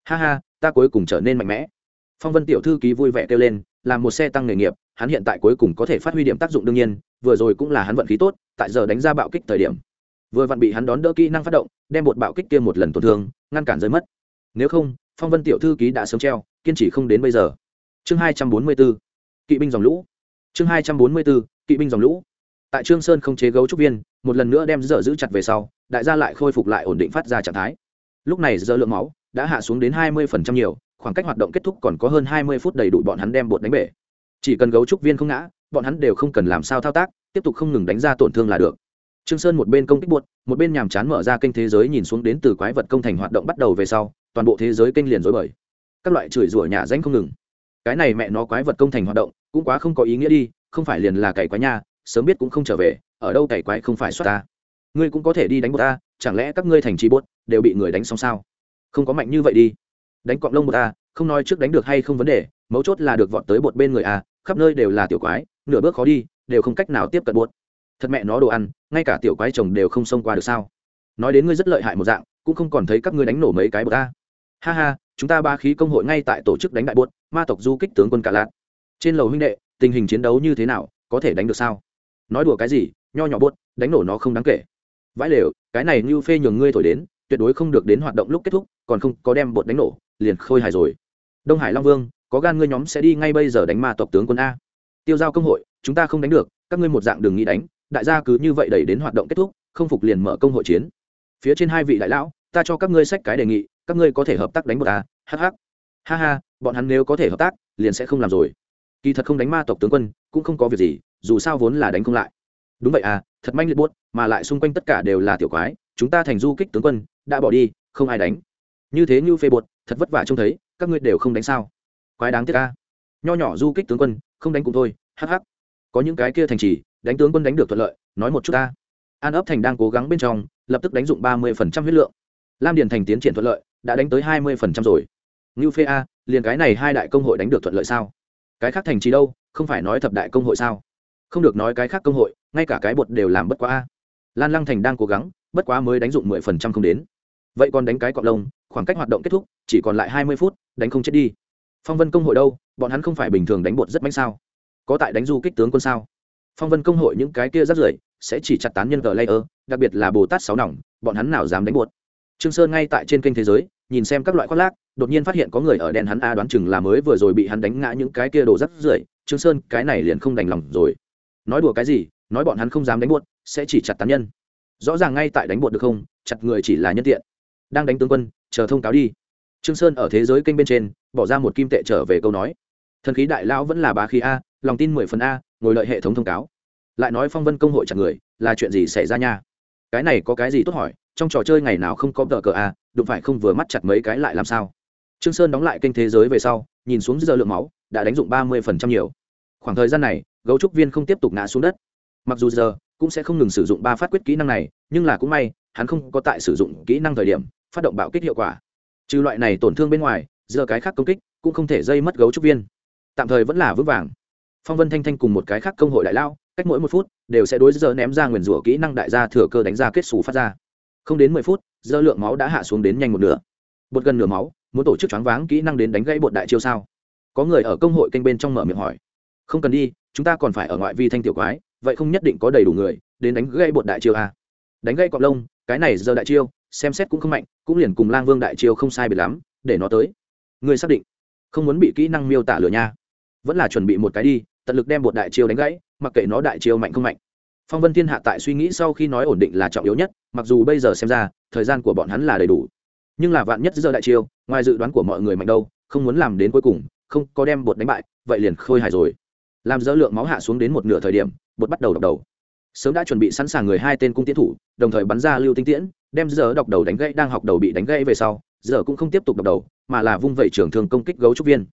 Ha ha, ta cuối cùng trở nên mạnh mẽ. Phong vân tiểu thư ký vui vẻ kêu lên làm một xe tăng nghề nghiệp, hắn hiện tại cuối cùng có thể phát huy điểm tác dụng đương nhiên, vừa rồi cũng là hắn vận khí tốt, tại giờ đánh ra bạo kích thời điểm. Vừa vặn bị hắn đón đỡ kỹ năng phát động, đem một bạo kích kia một lần tổn thương, ngăn cản rơi mất nếu không, phong vân tiểu thư ký đã sớm treo, kiên trì không đến bây giờ. Chương hai trăm bốn mươi b ố kỵ binh dòng lũ. Chương hai trăm bốn mươi b ố kỵ binh dòng lũ. Tại trương sơn không chế gấu trúc viên, một lần nữa đem dở giữ chặt về sau, đại gia lại khôi phục lại ổn định phát ra trạng thái. Lúc này giờ lượng máu đã hạ xuống đến hai mươi phần trăm nhiều, khoảng cách hoạt động kết thúc còn có hơn hai mươi phút đầy đủ bọn hắn đem bột đánh bể. Chỉ cần gấu trúc viên không ngã, bọn hắn đều không cần làm sao thao tác, tiếp tục không ngừng đánh ra tổn thương là được. Trương sơn một bên công kích bột, một bên nhàm chán mở ra kênh thế giới nhìn xuống đến từ quái vật công thành hoạt động bắt đầu về sau toàn bộ thế giới kênh liền rối bời. Các loại chửi rủa nhà danh không ngừng. Cái này mẹ nó quái vật công thành hoạt động, cũng quá không có ý nghĩa đi, không phải liền là cày quái nha, sớm biết cũng không trở về, ở đâu cày quái không phải xoát ta. Ngươi cũng có thể đi đánh bột ta, chẳng lẽ các ngươi thành trí bốt đều bị người đánh xong sao? Không có mạnh như vậy đi. Đánh cọng lông bột ta, không nói trước đánh được hay không vấn đề, mấu chốt là được vọt tới bột bên người a, khắp nơi đều là tiểu quái, nửa bước khó đi, đều không cách nào tiếp cận bột. Thật mẹ nó đồ ăn, ngay cả tiểu quái chồng đều không xông qua được sao? Nói đến ngươi rất lợi hại một dạng, cũng không còn thấy các ngươi đánh nổ mấy cái bột ta ha ha, chúng ta ba khí công hội ngay tại tổ chức đánh đại buốt, ma tộc du kích tướng quân cả lạc trên lầu huynh đệ, tình hình chiến đấu như thế nào, có thể đánh được sao? Nói đùa cái gì, nho nhỏ buốt, đánh nổ nó không đáng kể. Vãi lều, cái này như phê nhường ngươi thổi đến, tuyệt đối không được đến hoạt động lúc kết thúc, còn không có đem bột đánh nổ, liền khôi hài rồi. Đông hải long vương, có gan ngươi nhóm sẽ đi ngay bây giờ đánh ma tộc tướng quân a. Tiêu giao công hội, chúng ta không đánh được, các ngươi một dạng đường nghĩ đánh, đại gia cứ như vậy đẩy đến hoạt động kết thúc, không phục liền mở công hội chiến. Phía trên hai vị đại lão ta cho các ngươi sách cái đề nghị, các ngươi có thể hợp tác đánh một ta hh ha ha, bọn hắn nếu có thể hợp tác, liền sẽ không làm rồi. Kỳ thật không đánh ma tộc tướng quân, cũng không có việc gì, dù sao vốn là đánh không lại. Đúng vậy à thật manh liệt buốt, mà lại xung quanh tất cả đều là tiểu quái, chúng ta thành du kích tướng quân, đã bỏ đi, không ai đánh. Như thế như phê bột thật vất vả trông thấy, các ngươi đều không đánh sao. Quái đáng tiếc ca nho nhỏ du kích tướng quân, không đánh cũng thôi hh có những cái kia thành trì, đánh tướng quân đánh được thuận lợi, nói một chút ta. An ấp thành đang cố gắng bên trong, lập tức đánh dụng ba mươi phần trăm huyết lượng lam điền thành tiến triển thuận lợi, đã đánh tới hai mươi phần trăm rồi. Ngưu phê a, liền cái này hai đại công hội đánh được thuận lợi sao? Cái khác thành trì đâu? Không phải nói thập đại công hội sao? Không được nói cái khác công hội, ngay cả cái bột đều làm bất quá a. Lan lăng thành đang cố gắng, bất quá mới đánh dụng mười phần trăm không đến. Vậy còn đánh cái cọp lông, khoảng cách hoạt động kết thúc, chỉ còn lại hai mươi phút, đánh không chết đi. Phong vân công hội đâu? Bọn hắn không phải bình thường đánh bột rất mạnh sao? Có tại đánh du kích tướng quân sao? Phong vân công hội những cái kia rất rưởi, sẽ chỉ chặt tán nhân cờ layer, đặc biệt là bồ tát sáu nòng, bọn hắn nào dám đánh bột? Trương sơn ngay tại trên kênh thế giới, nhìn xem các loại khoác lác, đột nhiên phát hiện có người ở đèn hắn a đoán chừng là mới vừa rồi bị hắn đánh ngã những cái kia đồ rất rưởi. Trương sơn, cái này liền không đành lòng rồi. Nói đùa cái gì, nói bọn hắn không dám đánh buột, sẽ chỉ chặt tán nhân. Rõ ràng ngay tại đánh buột được không, chặt người chỉ là nhân tiện. Đang đánh tướng quân, chờ thông cáo đi. Trương sơn ở thế giới kênh bên trên, bỏ ra một kim tệ trở về câu nói. Thần khí đại lão vẫn là bá khí a, lòng tin mười phần a, ngồi lợi hệ thống thông cáo. Lại nói phong vân công hội chặt người, là chuyện gì xảy ra nha? Cái này có cái gì tốt hỏi, trong trò chơi ngày nào không có tờ cờ à đụng phải không vừa mắt chặt mấy cái lại làm sao? Trương sơn đóng lại kênh thế giới về sau, nhìn xuống giờ lượng máu, đã đánh dụng ba mươi phần trăm nhiều. Khoảng thời gian này, gấu trúc viên không tiếp tục ngã xuống đất. Mặc dù giờ, cũng sẽ không ngừng sử dụng ba phát quyết kỹ năng này, nhưng là cũng may, hắn không có tại sử dụng kỹ năng thời điểm, phát động bạo kích hiệu quả. Trừ loại này tổn thương bên ngoài, giờ cái khác công kích cũng không thể dây mất gấu trúc viên. Tạm thời vẫn là vững vàng. Phong vân thanh thanh cùng một cái khác công hội đại lao, cách mỗi một phút đều sẽ đối giờ ném ra nguyền rủa kỹ năng đại gia thừa cơ đánh ra kết xù phát ra. Không đến mười phút, giờ lượng máu đã hạ xuống đến nhanh một nửa. Bột gần nửa máu, muốn tổ chức choáng váng kỹ năng đến đánh gãy bột đại chiêu sao? Có người ở công hội kênh bên trong mở miệng hỏi. Không cần đi, chúng ta còn phải ở ngoại vi thanh tiểu quái, vậy không nhất định có đầy đủ người đến đánh gãy bột đại chiêu à. đánh gãy cọp lông, cái này giờ đại chiêu, xem xét cũng không mạnh, cũng liền cùng lang vương đại chiêu không sai biệt lắm, để nó tới. Người xác định, không muốn bị kỹ năng miêu tả lửa nha. Vẫn là chuẩn bị một cái đi, tận lực đem bột đại chiêu đánh gãy mặc kệ nó đại chiêu mạnh không mạnh. Phong vân thiên hạ tại suy nghĩ sau khi nói ổn định là trọng yếu nhất, mặc dù bây giờ xem ra, thời gian của bọn hắn là đầy đủ. Nhưng là vạn nhất giờ đại chiêu, ngoài dự đoán của mọi người mạnh đâu, không muốn làm đến cuối cùng, không có đem bột đánh bại, vậy liền khôi hài rồi. Làm dỡ lượng máu hạ xuống đến một nửa thời điểm, bột bắt đầu độc đầu. Sớm đã chuẩn bị sẵn sàng người hai tên cung tiến thủ, đồng thời bắn ra lưu tinh tiễn, đem giờ đọc đầu đánh gãy, đang học đầu bị đánh gãy về sau giờ cũng không tiếp tục độc đầu, mà là vung vẩy trưởng thường công kích gấu trúc viên.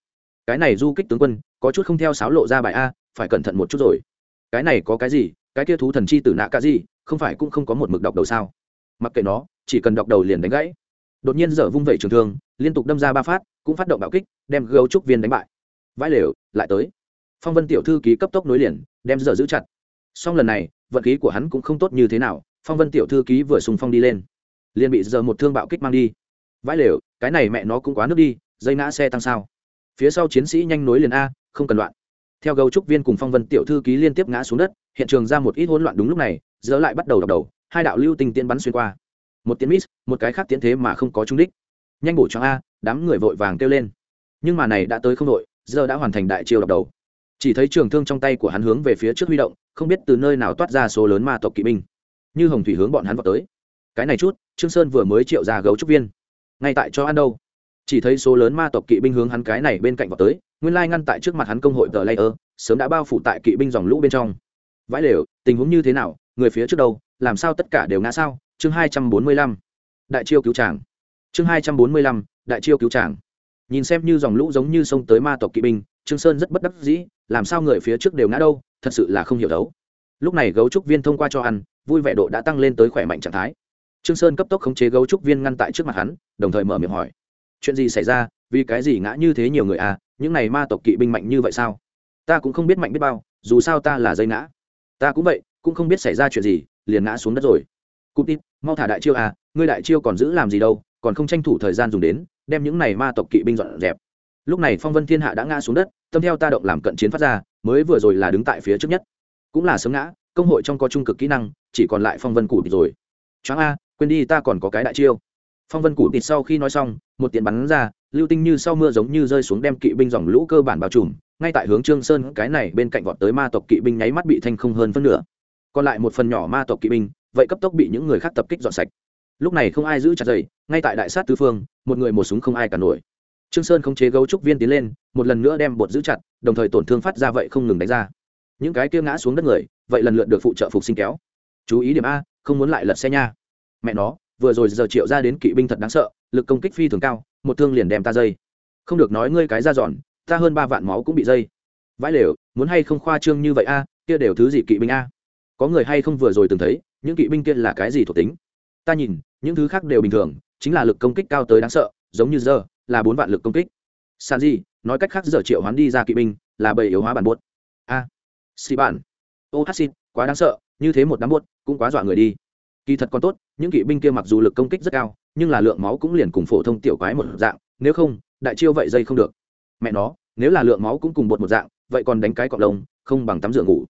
Cái này du kích tướng quân, có chút không theo sáo lộ ra bài a, phải cẩn thận một chút rồi cái này có cái gì, cái kia thú thần chi tử nạ cả gì, không phải cũng không có một mực đọc đầu sao? Mặc kệ nó, chỉ cần đọc đầu liền đánh gãy. Đột nhiên dở vung vẩy trường thương, liên tục đâm ra ba phát, cũng phát động bạo kích, đem gấu trúc viên đánh bại. Vãi lều, lại tới. Phong vân tiểu thư ký cấp tốc nối liền, đem dở giữ chặt. Song lần này, vận khí của hắn cũng không tốt như thế nào, phong vân tiểu thư ký vừa sùng phong đi lên. Liền bị giờ một thương bạo kích mang đi. Vãi lều, cái này mẹ nó cũng quá nước đi, dây ngã xe tăng sao. Phía sau chiến sĩ nhanh nối liền a, không cần đoạn theo gấu trúc viên cùng phong vân tiểu thư ký liên tiếp ngã xuống đất, hiện trường ra một ít hỗn loạn đúng lúc này giờ lại bắt đầu đập đầu, hai đạo lưu tinh tiễn bắn xuyên qua. Một tiến miss, một cái khác tiến thế mà không có trung đích. Nhanh bổ cho a, đám người vội vàng kêu lên. Nhưng mà này đã tới không đội giờ đã hoàn thành đại chiêu đập đầu. Chỉ thấy trường thương trong tay của hắn hướng về phía trước huy động, không biết từ nơi nào toát ra số lớn ma tộc kỵ binh. Như hồng thủy hướng bọn hắn vào tới. Cái này chút, trương sơn vừa mới triệu ra gấu trúc viên. Ngay tại cho ăn đâu. Chỉ thấy số lớn ma tộc kỵ binh hướng hắn cái này bên cạnh vào tới nguyên lai ngăn tại trước mặt hắn công hội tờ layer, sớm đã bao phủ tại kỵ binh dòng lũ bên trong. Vãi lều, tình huống như thế nào? Người phía trước đâu? Làm sao tất cả đều ngã sao? Chương hai trăm bốn mươi lăm. Đại chiêu cứu tràng chương hai trăm bốn mươi lăm, đại chiêu cứu tràng nhìn xem như dòng lũ giống như sông tới ma tộc kỵ binh, trương sơn rất bất đắc dĩ, làm sao người phía trước đều ngã đâu? Thật sự là không hiểu đấu. Lúc này gấu trúc viên thông qua cho ăn, vui vẻ độ đã tăng lên tới khỏe mạnh trạng thái. Trương sơn cấp tốc khống chế gấu trúc viên ngăn tại trước mặt hắn, đồng thời mở miệng hỏi, chuyện gì xảy ra? Vì cái gì ngã như thế nhiều người à những này ma tộc kỵ binh mạnh như vậy sao? Ta cũng không biết mạnh biết bao, dù sao ta là dây ngã. Ta cũng vậy, cũng không biết xảy ra chuyện gì, liền ngã xuống đất rồi. Cụt tít mau thả đại chiêu à ngươi đại chiêu còn giữ làm gì đâu, còn không tranh thủ thời gian dùng đến, đem những này ma tộc kỵ binh dọn dẹp. Lúc này phong vân thiên hạ đã ngã xuống đất, tâm theo ta động làm cận chiến phát ra, mới vừa rồi là đứng tại phía trước nhất. Cũng là sớm ngã, công hội trong có trung cực kỹ năng, chỉ còn lại phong vân cụt rồi. Choáng a, quên đi ta còn có cái đại chiêu phong vân cụ tịt sau khi nói xong, một tiền bắn ra, lưu tinh như sau mưa giống như rơi xuống đem kỵ binh dòng lũ cơ bản bao trùm, ngay tại hướng trương sơn, cái này bên cạnh vọt tới ma tộc kỵ binh nháy mắt bị thanh không hơn phân nửa. Còn lại một phần nhỏ ma tộc kỵ binh, vậy cấp tốc bị những người khác tập kích dọn sạch. Lúc này không ai giữ chặt dày ngay tại đại sát tứ phương, một người một súng không ai cả nổi. Trương sơn không chế gấu trúc viên tiến lên, một lần nữa đem bột giữ chặt, đồng thời tổn thương phát ra vậy không ngừng đánh ra. Những cái kia ngã xuống đất người, vậy lần lượt được phụ trợ phục sinh kéo. Chú ý điểm a, không muốn lại lật xe nha. Mẹ nó vừa rồi giờ triệu ra đến kỵ binh thật đáng sợ lực công kích phi thường cao một thương liền đem ta dây. Không được nói ngươi cái ra giòn, ta hơn ba vạn máu cũng bị dây. Vãi lều muốn hay không khoa trương như vậy a kia đều thứ gì kỵ binh a? Có người hay không vừa rồi từng thấy những kỵ binh kia là cái gì thuộc tính? Ta nhìn những thứ khác đều bình thường chính là lực công kích cao tới đáng sợ giống như giờ là bốn vạn lực công kích. Sàn gì nói cách khác giờ triệu hoán đi ra kỵ binh là bầy yếu hóa bản buốt. A à, xì bản ô hát xin quá đáng sợ như thế một đám buốt cũng quá dọa người đi kỳ thật còn tốt, những kỵ binh kia mặc dù lực công kích rất cao, nhưng là lượng máu cũng liền cùng phổ thông tiểu quái một dạng, nếu không, đại chiêu vậy dây không được. Mẹ nó, nếu là lượng máu cũng cùng bột một dạng, vậy còn đánh cái cọp lông, không bằng tắm rửa ngủ.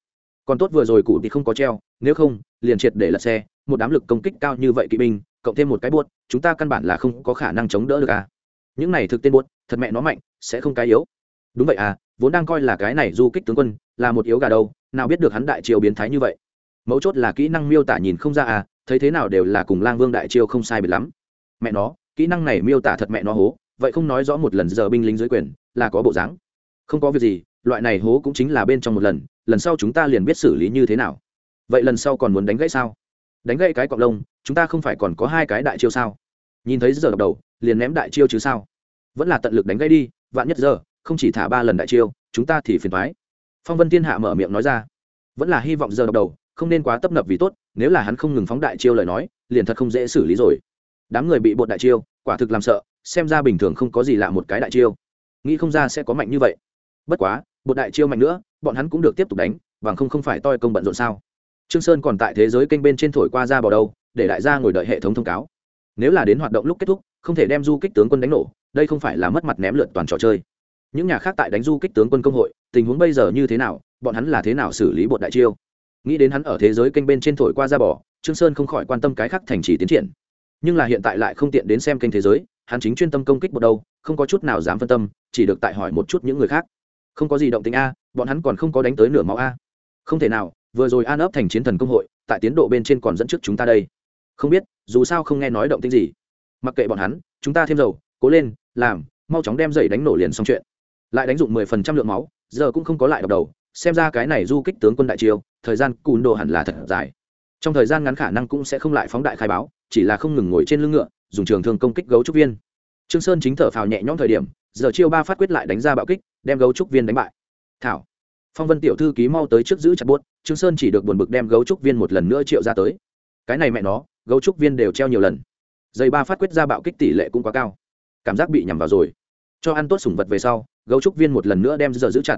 Còn tốt vừa rồi cụ thì không có treo, nếu không, liền triệt để lật xe, một đám lực công kích cao như vậy kỵ binh, cộng thêm một cái buốt chúng ta căn bản là không có khả năng chống đỡ được à. Những này thực tên buốt thật mẹ nó mạnh, sẽ không cái yếu. Đúng vậy à vốn đang coi là cái này du kích tướng quân, là một yếu gà đâu, nào biết được hắn đại triều biến thái như vậy. Mấu chốt là kỹ năng miêu tả nhìn không ra à thấy thế nào đều là cùng lang vương đại Chiêu không sai biệt lắm. Mẹ nó, kỹ năng này miêu tả thật mẹ nó hố, vậy không nói rõ một lần giờ binh lính dưới quyền là có bộ dáng. Không có việc gì, loại này hố cũng chính là bên trong một lần lần sau chúng ta liền biết xử lý như thế nào. Vậy lần sau còn muốn đánh gãy sao? Đánh gãy cái cọc lông, chúng ta không phải còn có hai cái đại chiêu sao? Nhìn thấy giờ đầu, liền ném đại chiêu chứ sao? Vẫn là tận lực đánh gãy đi, vạn nhất giờ, không chỉ thả ba lần đại chiêu, chúng ta thì phiền thoái phong vân thiên hạ mở miệng nói ra. Vẫn là hy vọng giờ đập đầu không nên quá tấp nập vì tốt, nếu là hắn không ngừng phóng đại chiêu lời nói, liền thật không dễ xử lý rồi. Đám người bị bột đại chiêu, quả thực làm sợ, xem ra bình thường không có gì lạ một cái đại chiêu. Nghĩ không ra sẽ có mạnh như vậy. Bất quá, bột đại chiêu mạnh nữa, bọn hắn cũng được tiếp tục đánh, bằng không không phải toi công bận rộn sao. Trương sơn còn tại thế giới kênh bên trên thổi qua ra vào đâu, để đại gia ngồi đợi hệ thống thông cáo. Nếu là đến hoạt động lúc kết thúc, không thể đem du kích tướng quân đánh nổ, đây không phải là mất mặt ném lượn toàn trò chơi. Những nhà khác tại đánh du kích tướng quân công hội, tình huống bây giờ như thế nào, bọn hắn là thế nào xử lý bột đại chiêu? Nghĩ đến hắn ở thế giới kênh bên trên thổi qua ra bỏ, trương sơn không khỏi quan tâm cái khác thành trì tiến triển. Nhưng là hiện tại lại không tiện đến xem kênh thế giới, hắn chính chuyên tâm công kích một đâu, không có chút nào dám phân tâm, chỉ được tại hỏi một chút những người khác. Không có gì động tính a, bọn hắn còn không có đánh tới nửa máu a. Không thể nào, vừa rồi an ấp thành chiến thần công hội, tại tiến độ bên trên còn dẫn trước chúng ta đây. Không biết, dù sao không nghe nói động tính gì. Mặc kệ bọn hắn, chúng ta thêm dầu, cố lên, làm, mau chóng đem dậy đánh nổ liền xong chuyện. Lại đánh dụng mười phần trăm lượng máu, giờ cũng không có lại độc đầu xem ra cái này du kích tướng quân đại triều thời gian cùn đồ hẳn là thật dài. Trong thời gian ngắn khả năng cũng sẽ không lại phóng đại khai báo, chỉ là không ngừng ngồi trên lưng ngựa, dùng trường thương công kích gấu trúc viên. Trương sơn chính thở phào nhẹ nhõm thời điểm, giờ chiêu ba phát quyết lại đánh ra bạo kích, đem gấu trúc viên đánh bại. Thảo, phong vân tiểu thư ký mau tới trước giữ chặt buốt, trương sơn chỉ được buồn bực đem gấu trúc viên một lần nữa triệu ra tới. Cái này mẹ nó, gấu trúc viên đều treo nhiều lần. Dây ba phát quyết ra bạo kích tỷ lệ cũng quá cao. Cảm giác bị nhầm vào rồi. Cho ăn tốt sủng vật về sau, gấu trúc viên một lần nữa đem giờ giữ chặt.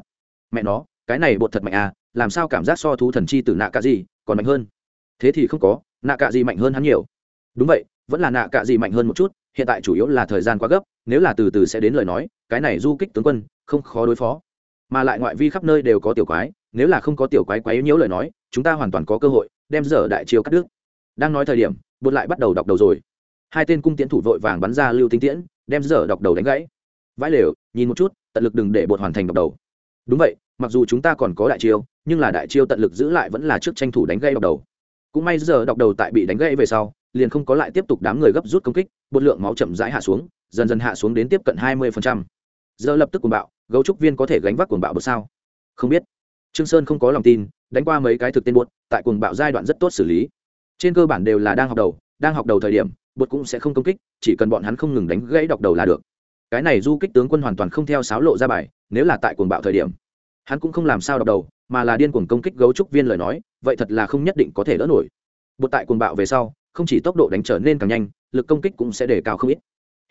Mẹ nó cái này bột thật mạnh à làm sao cảm giác so thú thần chi từ nạ cạ gì còn mạnh hơn? Thế thì không có, nạ cạ gì mạnh hơn hắn nhiều. Đúng vậy, vẫn là nạ cạ gì mạnh hơn một chút, hiện tại chủ yếu là thời gian quá gấp, nếu là từ từ sẽ đến lời nói, cái này du kích tướng quân, không khó đối phó. Mà lại ngoại vi khắp nơi đều có tiểu quái, nếu là không có tiểu quái quái nhiễu lời nói, chúng ta hoàn toàn có cơ hội đem dở đại chiêu cắt đứt. Đang nói thời điểm, bột lại bắt đầu đọc đầu rồi. Hai tên cung tiễn thủ vội vàng bắn ra lưu tinh tiễn, đem dở đọc đầu đánh gãy. Vãi lều, nhìn một chút, tận lực đừng để bột hoàn thành đọc đầu. Đúng vậy mặc dù chúng ta còn có đại chiêu, nhưng là đại chiêu tận lực giữ lại vẫn là trước tranh thủ đánh gây đọc đầu. Cũng may giờ đọc đầu tại bị đánh gây về sau, liền không có lại tiếp tục đám người gấp rút công kích, bột lượng máu chậm rãi hạ xuống, dần dần hạ xuống đến tiếp cận hai mươi giờ lập tức cuồng bạo, gấu trúc viên có thể gánh vác cuồng bạo bột sao? Không biết. Trương sơn không có lòng tin, đánh qua mấy cái thực tên bột, tại cuồng bạo giai đoạn rất tốt xử lý. Trên cơ bản đều là đang học đầu, đang học đầu thời điểm, bột cũng sẽ không công kích, chỉ cần bọn hắn không ngừng đánh gãy đọc đầu là được. Cái này du kích tướng quân hoàn toàn không theo sáo lộ ra bài, nếu là tại cuồng bạo thời điểm hắn cũng không làm sao đọc đầu, mà là điên cuồng công kích gấu trúc viên lời nói, vậy thật là không nhất định có thể đỡ nổi. Bột tại cuồng bạo về sau, không chỉ tốc độ đánh trở nên càng nhanh, lực công kích cũng sẽ đề cao không ít.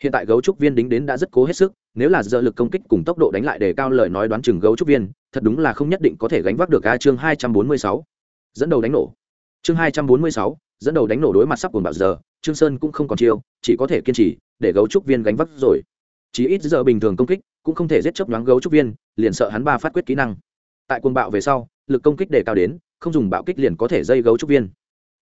Hiện tại gấu trúc viên đính đến đã rất cố hết sức, nếu là giờ lực công kích cùng tốc độ đánh lại đề cao lời nói đoán chừng gấu trúc viên, thật đúng là không nhất định có thể gánh vác được a chương hai trăm bốn mươi sáu. Dẫn đầu đánh nổ. Chương hai trăm bốn mươi sáu, dẫn đầu đánh nổ đối mặt sắp cuồng bạo giờ, trương sơn cũng không còn chiêu, chỉ có thể kiên trì, để gấu trúc viên gánh vác rồi. Chỉ ít giờ bình thường công kích cũng không thể giết chớp nhoáng gấu trúc viên, liền sợ hắn ba phát quyết kỹ năng. Tại cuồng bạo về sau, lực công kích đề cao đến, không dùng bạo kích liền có thể dây gấu trúc viên.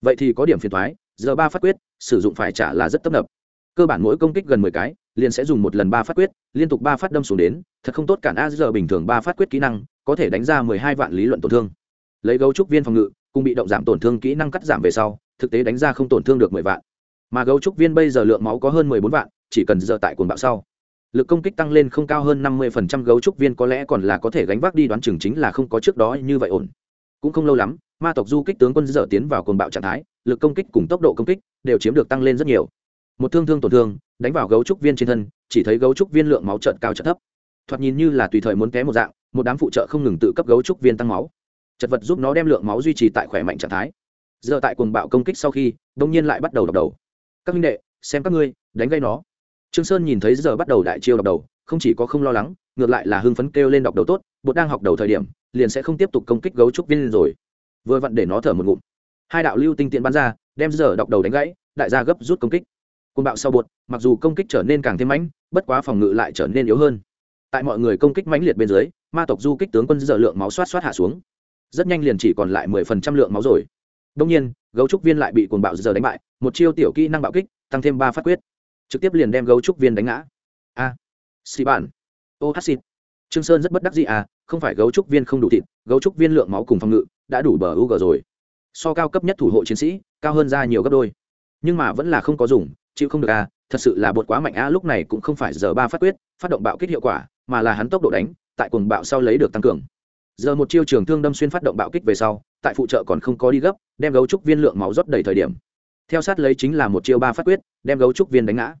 Vậy thì có điểm phiền thoái giờ ba phát quyết, sử dụng phải trả là rất tấp nập. Cơ bản mỗi công kích gần mười cái, liền sẽ dùng một lần ba phát quyết, liên tục ba phát đâm xuống đến, thật không tốt cản a giờ bình thường ba phát quyết kỹ năng, có thể đánh ra mười hai vạn lý luận tổn thương. Lấy gấu trúc viên phòng ngự, cùng bị động giảm tổn thương kỹ năng cắt giảm về sau, thực tế đánh ra không tổn thương được mười vạn. Mà gấu trúc viên bây giờ lượng máu có hơn mười bốn vạn, chỉ cần giờ tại cuồng bạo sau lực công kích tăng lên không cao hơn năm mươi phần trăm gấu trúc viên có lẽ còn là có thể gánh vác đi đoán chừng chính là không có trước đó như vậy ổn. Cũng không lâu lắm, ma tộc du kích tướng quân dở tiến vào cuồng bạo trạng thái, lực công kích cùng tốc độ công kích đều chiếm được tăng lên rất nhiều. Một thương thương tổn thương, đánh vào gấu trúc viên trên thân, chỉ thấy gấu trúc viên lượng máu trợn cao trợn thấp. Thoạt nhìn như là tùy thời muốn té một dạng, một đám phụ trợ không ngừng tự cấp gấu trúc viên tăng máu. Chật vật giúp nó đem lượng máu duy trì tại khỏe mạnh trạng thái. Giờ tại cuồng bạo công kích sau khi, đông nhiên lại bắt đầu đập đầu. Các minh đệ, xem các ngươi, đánh gây nó trương sơn nhìn thấy giờ bắt đầu đại chiêu đọc đầu, không chỉ có không lo lắng, ngược lại là hưng phấn kêu lên đọc đầu tốt bột đang học đầu thời điểm, liền sẽ không tiếp tục công kích gấu trúc viên rồi. Vừa vặn để nó thở một ngụm. Hai đạo lưu tinh tiện bắn ra, đem giờ đọc đầu đánh gãy, đại gia gấp rút công kích. Côn bạo sau bột, mặc dù công kích trở nên càng thêm mãnh, bất quá phòng ngự lại trở nên yếu hơn. Tại mọi người công kích mãnh liệt bên dưới, ma tộc du kích tướng quân giờ lượng máu xoát xoát hạ xuống. Rất nhanh liền chỉ còn lại mười phần trăm lượng máu rồi. Đông nhiên, gấu trúc viên lại bị cuồng bạo giờ đánh bại, một chiêu tiểu kỹ năng bạo kích, tăng thêm ba phát quyết trực tiếp liền đem gấu trúc viên đánh ngã. A à, xì bản ô hát xịt. Trương sơn rất bất đắc dĩ à không phải gấu trúc viên không đủ thịt gấu trúc viên lượng máu cùng phòng ngự đã đủ bờ u g rồi. So cao cấp nhất thủ hộ chiến sĩ cao hơn ra nhiều gấp đôi. Nhưng mà vẫn là không có dùng chịu không được à thật sự là bột quá mạnh a lúc này cũng không phải giờ ba phát quyết phát động bạo kích hiệu quả mà là hắn tốc độ đánh tại cuồng bạo sau lấy được tăng cường. Giờ một chiêu trường thương đâm xuyên phát động bạo kích về sau tại phụ trợ còn không có đi gấp đem gấu trúc viên lượng máu rót đầy thời điểm. Theo sát lấy chính là một chiêu ba phát quyết đem gấu trúc viên đánh ngã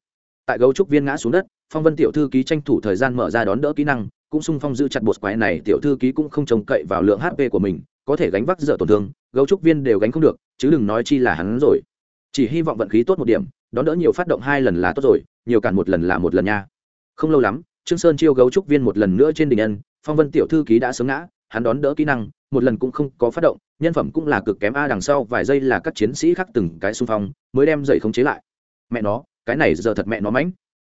tại gấu trúc viên ngã xuống đất, phong vân tiểu thư ký tranh thủ thời gian mở ra đón đỡ kỹ năng, cũng sung phong giữ chặt bột quái này, tiểu thư ký cũng không trông cậy vào lượng hp của mình, có thể gánh vác dở tổn thương, gấu trúc viên đều gánh không được, chứ đừng nói chi là hắn rồi. Chỉ hy vọng vận khí tốt một điểm, đón đỡ nhiều phát động hai lần là tốt rồi, nhiều cản một lần là một lần nha. Không lâu lắm, trương sơn chiêu gấu trúc viên một lần nữa trên đỉnh ân phong vân tiểu thư ký đã sớm ngã, hắn đón đỡ kỹ năng, một lần cũng không có phát động, nhân phẩm cũng là cực kém a, đằng sau vài giây là các chiến sĩ khác từng cái xung phong, mới đem dậy khống chế lại. Mẹ nó cái này giờ thật mẹ nó mánh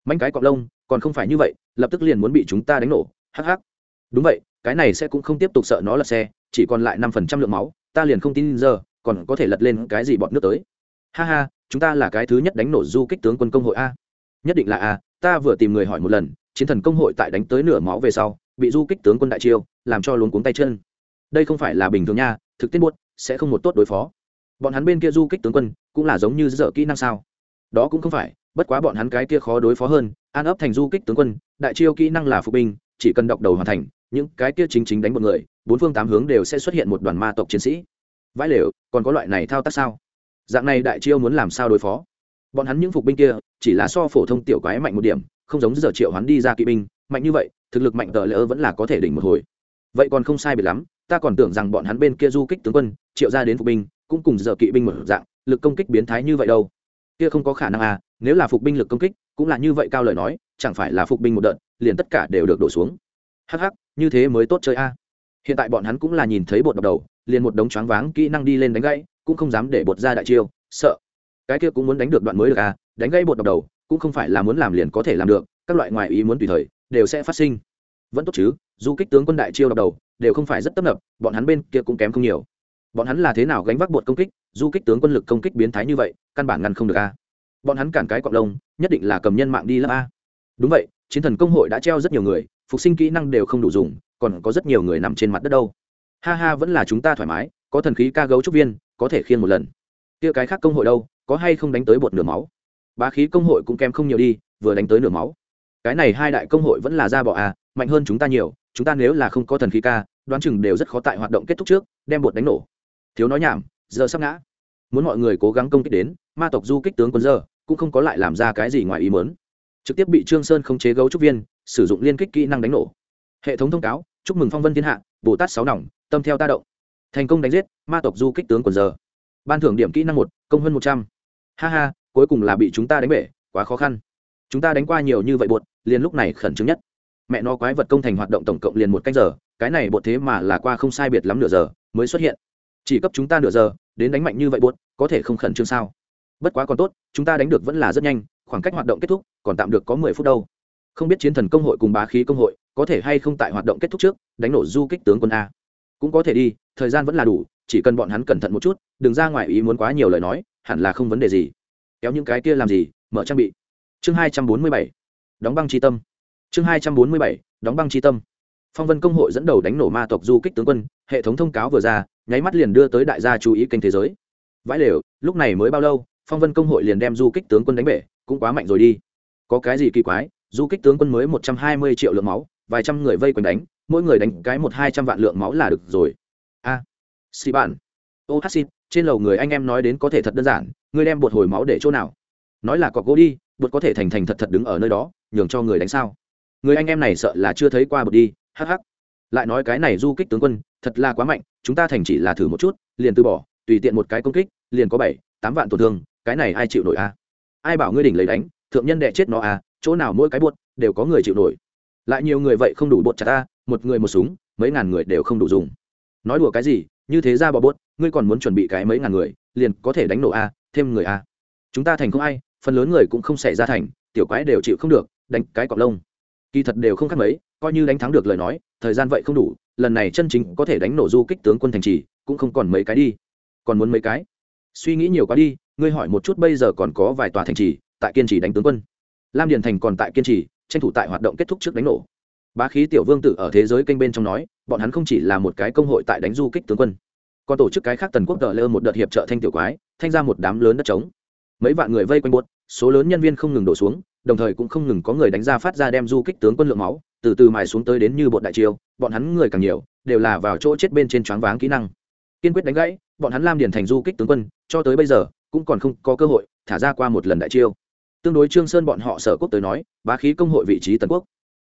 mánh cái cọp lông, còn không phải như vậy, lập tức liền muốn bị chúng ta đánh nổ, hắc hắc. Đúng vậy, cái này sẽ cũng không tiếp tục sợ nó lật xe, chỉ còn lại năm phần trăm lượng máu, ta liền không tin giờ, còn có thể lật lên cái gì bọn nước tới. Ha ha, chúng ta là cái thứ nhất đánh nổ du kích tướng quân công hội a. Nhất định là a, ta vừa tìm người hỏi một lần, chiến thần công hội tại đánh tới nửa máu về sau, bị du kích tướng quân đại chiêu, làm cho luống cuống tay chân. Đây không phải là bình thường nha, thực tiết buốt, sẽ không một tốt đối phó. Bọn hắn bên kia du kích tướng quân, cũng là giống như dở kỹ năng sao đó cũng không phải, bất quá bọn hắn cái kia khó đối phó hơn, an ấp thành du kích tướng quân, đại chiêu kỹ năng là phục binh, chỉ cần đọc đầu hoàn thành, những cái kia chính chính đánh một người, bốn phương tám hướng đều sẽ xuất hiện một đoàn ma tộc chiến sĩ. Vãi lều, còn có loại này thao tác sao? Dạng này đại chiêu muốn làm sao đối phó? Bọn hắn những phục binh kia, chỉ là so phổ thông tiểu quái mạnh một điểm, không giống giờ triệu hắn đi ra kỵ binh, mạnh như vậy, thực lực mạnh tờ lỡ vẫn là có thể đỉnh một hồi. Vậy còn không sai biệt lắm, ta còn tưởng rằng bọn hắn bên kia du kích tướng quân, triệu ra đến phục binh, cũng cùng giờ kỵ binh một dạng, lực công kích biến thái như vậy đâu kia không có khả năng à nếu là phục binh lực công kích, cũng là như vậy cao lời nói, chẳng phải là phục binh một đợt, liền tất cả đều được đổ xuống. Hắc hắc, như thế mới tốt chơi a hiện tại bọn hắn cũng là nhìn thấy bột đập đầu, liền một đống choáng váng kỹ năng đi lên đánh gãy, cũng không dám để bột ra đại chiêu, sợ. Cái kia cũng muốn đánh được đoạn mới được à đánh gãy bột đập đầu, cũng không phải là muốn làm liền có thể làm được, các loại ngoại ý muốn tùy thời, đều sẽ phát sinh. Vẫn tốt chứ du kích tướng quân đại chiêu đập đầu, đều không phải rất tấp nập, bọn hắn bên kia cũng kém không nhiều bọn hắn là thế nào gánh vác bột công kích, du kích tướng quân lực công kích biến thái như vậy, căn bản ngăn không được a. Bọn hắn cản cái cọc lông, nhất định là cầm nhân mạng đi lắm a. Đúng vậy, chiến thần công hội đã treo rất nhiều người, phục sinh kỹ năng đều không đủ dùng, còn có rất nhiều người nằm trên mặt đất đâu. Ha ha, vẫn là chúng ta thoải mái, có thần khí ca gấu trúc viên, có thể khiên một lần. Kia cái khác công hội đâu, có hay không đánh tới bột nửa máu? Bá khí công hội cũng kém không nhiều đi, vừa đánh tới nửa máu. Cái này hai đại công hội vẫn là ra bỏ à mạnh hơn chúng ta nhiều, chúng ta nếu là không có thần khí ca, đoán chừng đều rất khó tại hoạt động kết thúc trước, đem bột đánh nổ thiếu nói nhảm, giờ sắp ngã. Muốn mọi người cố gắng công kích đến, ma tộc du kích tướng quân giờ, cũng không có lại làm ra cái gì ngoài ý mớn trực tiếp bị trương sơn không chế gấu trúc viên, sử dụng liên kích kỹ năng đánh nổ. Hệ thống thông cáo, chúc mừng phong vân thiên hạ, bồ tát sáu nòng, tâm theo ta động. Thành công đánh giết, ma tộc du kích tướng quân giờ. Ban thưởng điểm kỹ năng một, công hơn một trăm. Ha ha, cuối cùng là bị chúng ta đánh bể, quá khó khăn. Chúng ta đánh qua nhiều như vậy bột, liền lúc này khẩn trương nhất. Mẹ nó quái vật công thành hoạt động tổng cộng liền một canh giờ, cái này bột thế mà là qua không sai biệt lắm nửa giờ, mới xuất hiện chỉ cấp chúng ta nửa giờ, đến đánh mạnh như vậy buốt, có thể không khẩn trương sao? Bất quá còn tốt, chúng ta đánh được vẫn là rất nhanh, khoảng cách hoạt động kết thúc, còn tạm được có mười phút đâu. Không biết chiến thần công hội cùng bá khí công hội, có thể hay không tại hoạt động kết thúc trước, đánh nổ du kích tướng quân a. Cũng có thể đi, thời gian vẫn là đủ, chỉ cần bọn hắn cẩn thận một chút, đừng ra ngoài ý muốn quá nhiều lời nói, hẳn là không vấn đề gì. Kéo những cái kia làm gì, mở trang bị. Chương hai trăm bốn mươi bảy, đóng băng tri tâm. Chương hai trăm bốn mươi bảy, đóng băng tri tâm phong vân công hội dẫn đầu đánh nổ ma tộc du kích tướng quân hệ thống thông cáo vừa ra nháy mắt liền đưa tới đại gia chú ý kênh thế giới. Vãi lều lúc này mới bao lâu phong vân công hội liền đem du kích tướng quân đánh bể cũng quá mạnh rồi đi. Có cái gì kỳ quái du kích tướng quân mới một trăm hai mươi triệu lượng máu vài trăm người vây quanh đánh mỗi người đánh cái một hai trăm vạn lượng máu là được rồi. A à, xì bạn. Ô hát xin trên lầu người anh em nói đến có thể thật đơn giản ngươi đem bột hồi máu để chỗ nào? Nói là cọc gỗ đi bột có thể thành thành thật thật đứng ở nơi đó nhường cho người đánh sao? Người anh em này sợ là chưa thấy qua bột đi hắc hắc. Lại nói cái này du kích tướng quân, thật là quá mạnh, chúng ta thành chỉ là thử một chút, liền từ bỏ, tùy tiện một cái công kích, liền có bảy, tám vạn tổn thương, cái này ai chịu nổi a ai bảo ngươi đỉnh lấy đánh, thượng nhân đệ chết nó à chỗ nào mỗi cái buốt đều có người chịu nổi. Lại nhiều người vậy không đủ bột chặt ta, một người một súng, mấy ngàn người đều không đủ dùng. Nói đùa cái gì, như thế ra bỏ bốt ngươi còn muốn chuẩn bị cái mấy ngàn người, liền có thể đánh nổ a, thêm người a. Chúng ta thành không ai, phần lớn người cũng không xảy ra thành, tiểu quái đều chịu không được, đánh cái cọc lông. Kỳ thật đều không khác mấy coi như đánh thắng được lời nói, thời gian vậy không đủ, lần này chân chính có thể đánh nổ du kích tướng quân thành trì, cũng không còn mấy cái đi. Còn muốn mấy cái? Suy nghĩ nhiều quá đi, ngươi hỏi một chút bây giờ còn có vài tòa thành trì, tại kiên trì đánh tướng quân. Lam điền thành còn tại kiên trì, tranh thủ tại hoạt động kết thúc trước đánh nổ. Bá khí tiểu vương tử ở thế giới kênh bên trong nói, bọn hắn không chỉ là một cái công hội tại đánh du kích tướng quân, còn tổ chức cái khác tần quốc đợi lơ một đợt hiệp trợ thanh tiểu quái, thanh ra một đám lớn đất trống. Mấy vạn người vây quanh buốt, số lớn nhân viên không ngừng đổ xuống, đồng thời cũng không ngừng có người đánh ra phát ra đem du kích tướng quân lượng máu từ từ mài xuống tới đến như bột đại chiêu, bọn hắn người càng nhiều, đều là vào chỗ chết bên trên choáng váng kỹ năng. Kiên quyết đánh gãy, bọn hắn lam điền thành du kích tướng quân, cho tới bây giờ, cũng còn không có cơ hội thả ra qua một lần đại chiêu. Tương đối trương sơn bọn họ sở quốc tới nói, bá khí công hội vị trí tần quốc.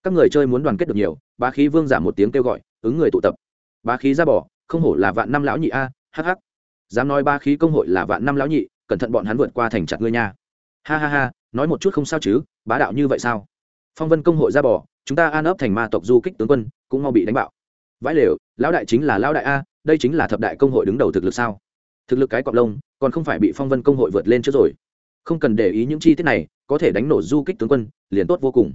Các người chơi muốn đoàn kết được nhiều, bá khí vương giảm một tiếng kêu gọi, ứng người tụ tập. Bá khí ra bỏ, không hổ là vạn năm lão nhị a hh dám nói bá khí công hội là vạn năm lão nhị, cẩn thận bọn hắn vượt qua thành chặt ngươi nha. Ha ha ha, nói một chút không sao chứ, bá đạo như vậy sao? Phong vân công hội ra bỏ chúng ta an ấp thành ma tộc du kích tướng quân, cũng mau bị đánh bạo. Vãi lều, lão đại chính là lão đại a, đây chính là thập đại công hội đứng đầu thực lực sao? Thực lực cái cọp lông, còn không phải bị phong vân công hội vượt lên trước rồi. Không cần để ý những chi tiết này, có thể đánh nổ du kích tướng quân, liền tốt vô cùng.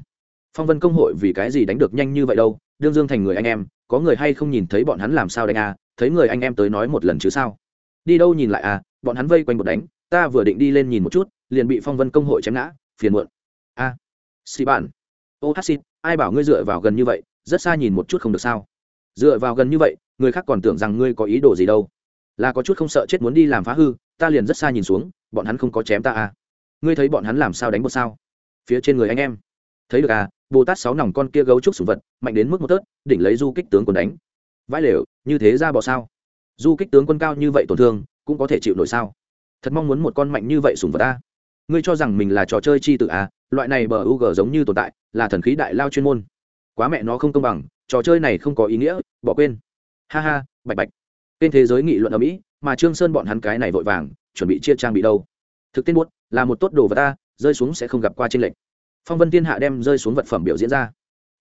Phong vân công hội vì cái gì đánh được nhanh như vậy đâu? Đương dương thành người anh em, có người hay không nhìn thấy bọn hắn làm sao đánh a? Thấy người anh em tới nói một lần chứ sao? Đi đâu nhìn lại à bọn hắn vây quanh một đánh, ta vừa định đi lên nhìn một chút, liền bị phong vân công hội chém ngã, phiền muộn. A à. xì bạn ô hát xin, ai bảo ngươi dựa vào gần như vậy, rất xa nhìn một chút không được sao? Dựa vào gần như vậy, người khác còn tưởng rằng ngươi có ý đồ gì đâu. Là có chút không sợ chết muốn đi làm phá hư, ta liền rất xa nhìn xuống, bọn hắn không có chém ta à? Ngươi thấy bọn hắn làm sao đánh một sao? Phía trên người anh em. Thấy được à bồ tát sáu nòng con kia gấu trúc sủng vật, mạnh đến mức một tớt, đỉnh lấy du kích tướng quân đánh. Vãi lều, như thế ra bỏ sao? Du kích tướng quân cao như vậy tổn thương, cũng có thể chịu nổi sao? Thật mong muốn một con mạnh như vậy sủng vật ta. Ngươi cho rằng mình là trò chơi chi tự à? Loại này bờ u g giống như tồn tại là thần khí đại lao chuyên môn. Quá mẹ nó không công bằng trò chơi này không có ý nghĩa bỏ quên. Ha ha bạch bạch. Kênh thế giới nghị luận ở mỹ mà trương sơn bọn hắn cái này vội vàng chuẩn bị chia trang bị đâu. Thực tiên buốt là một tốt đồ vật ta rơi xuống sẽ không gặp qua trên lệnh phong vân thiên hạ đem rơi xuống vật phẩm biểu diễn ra.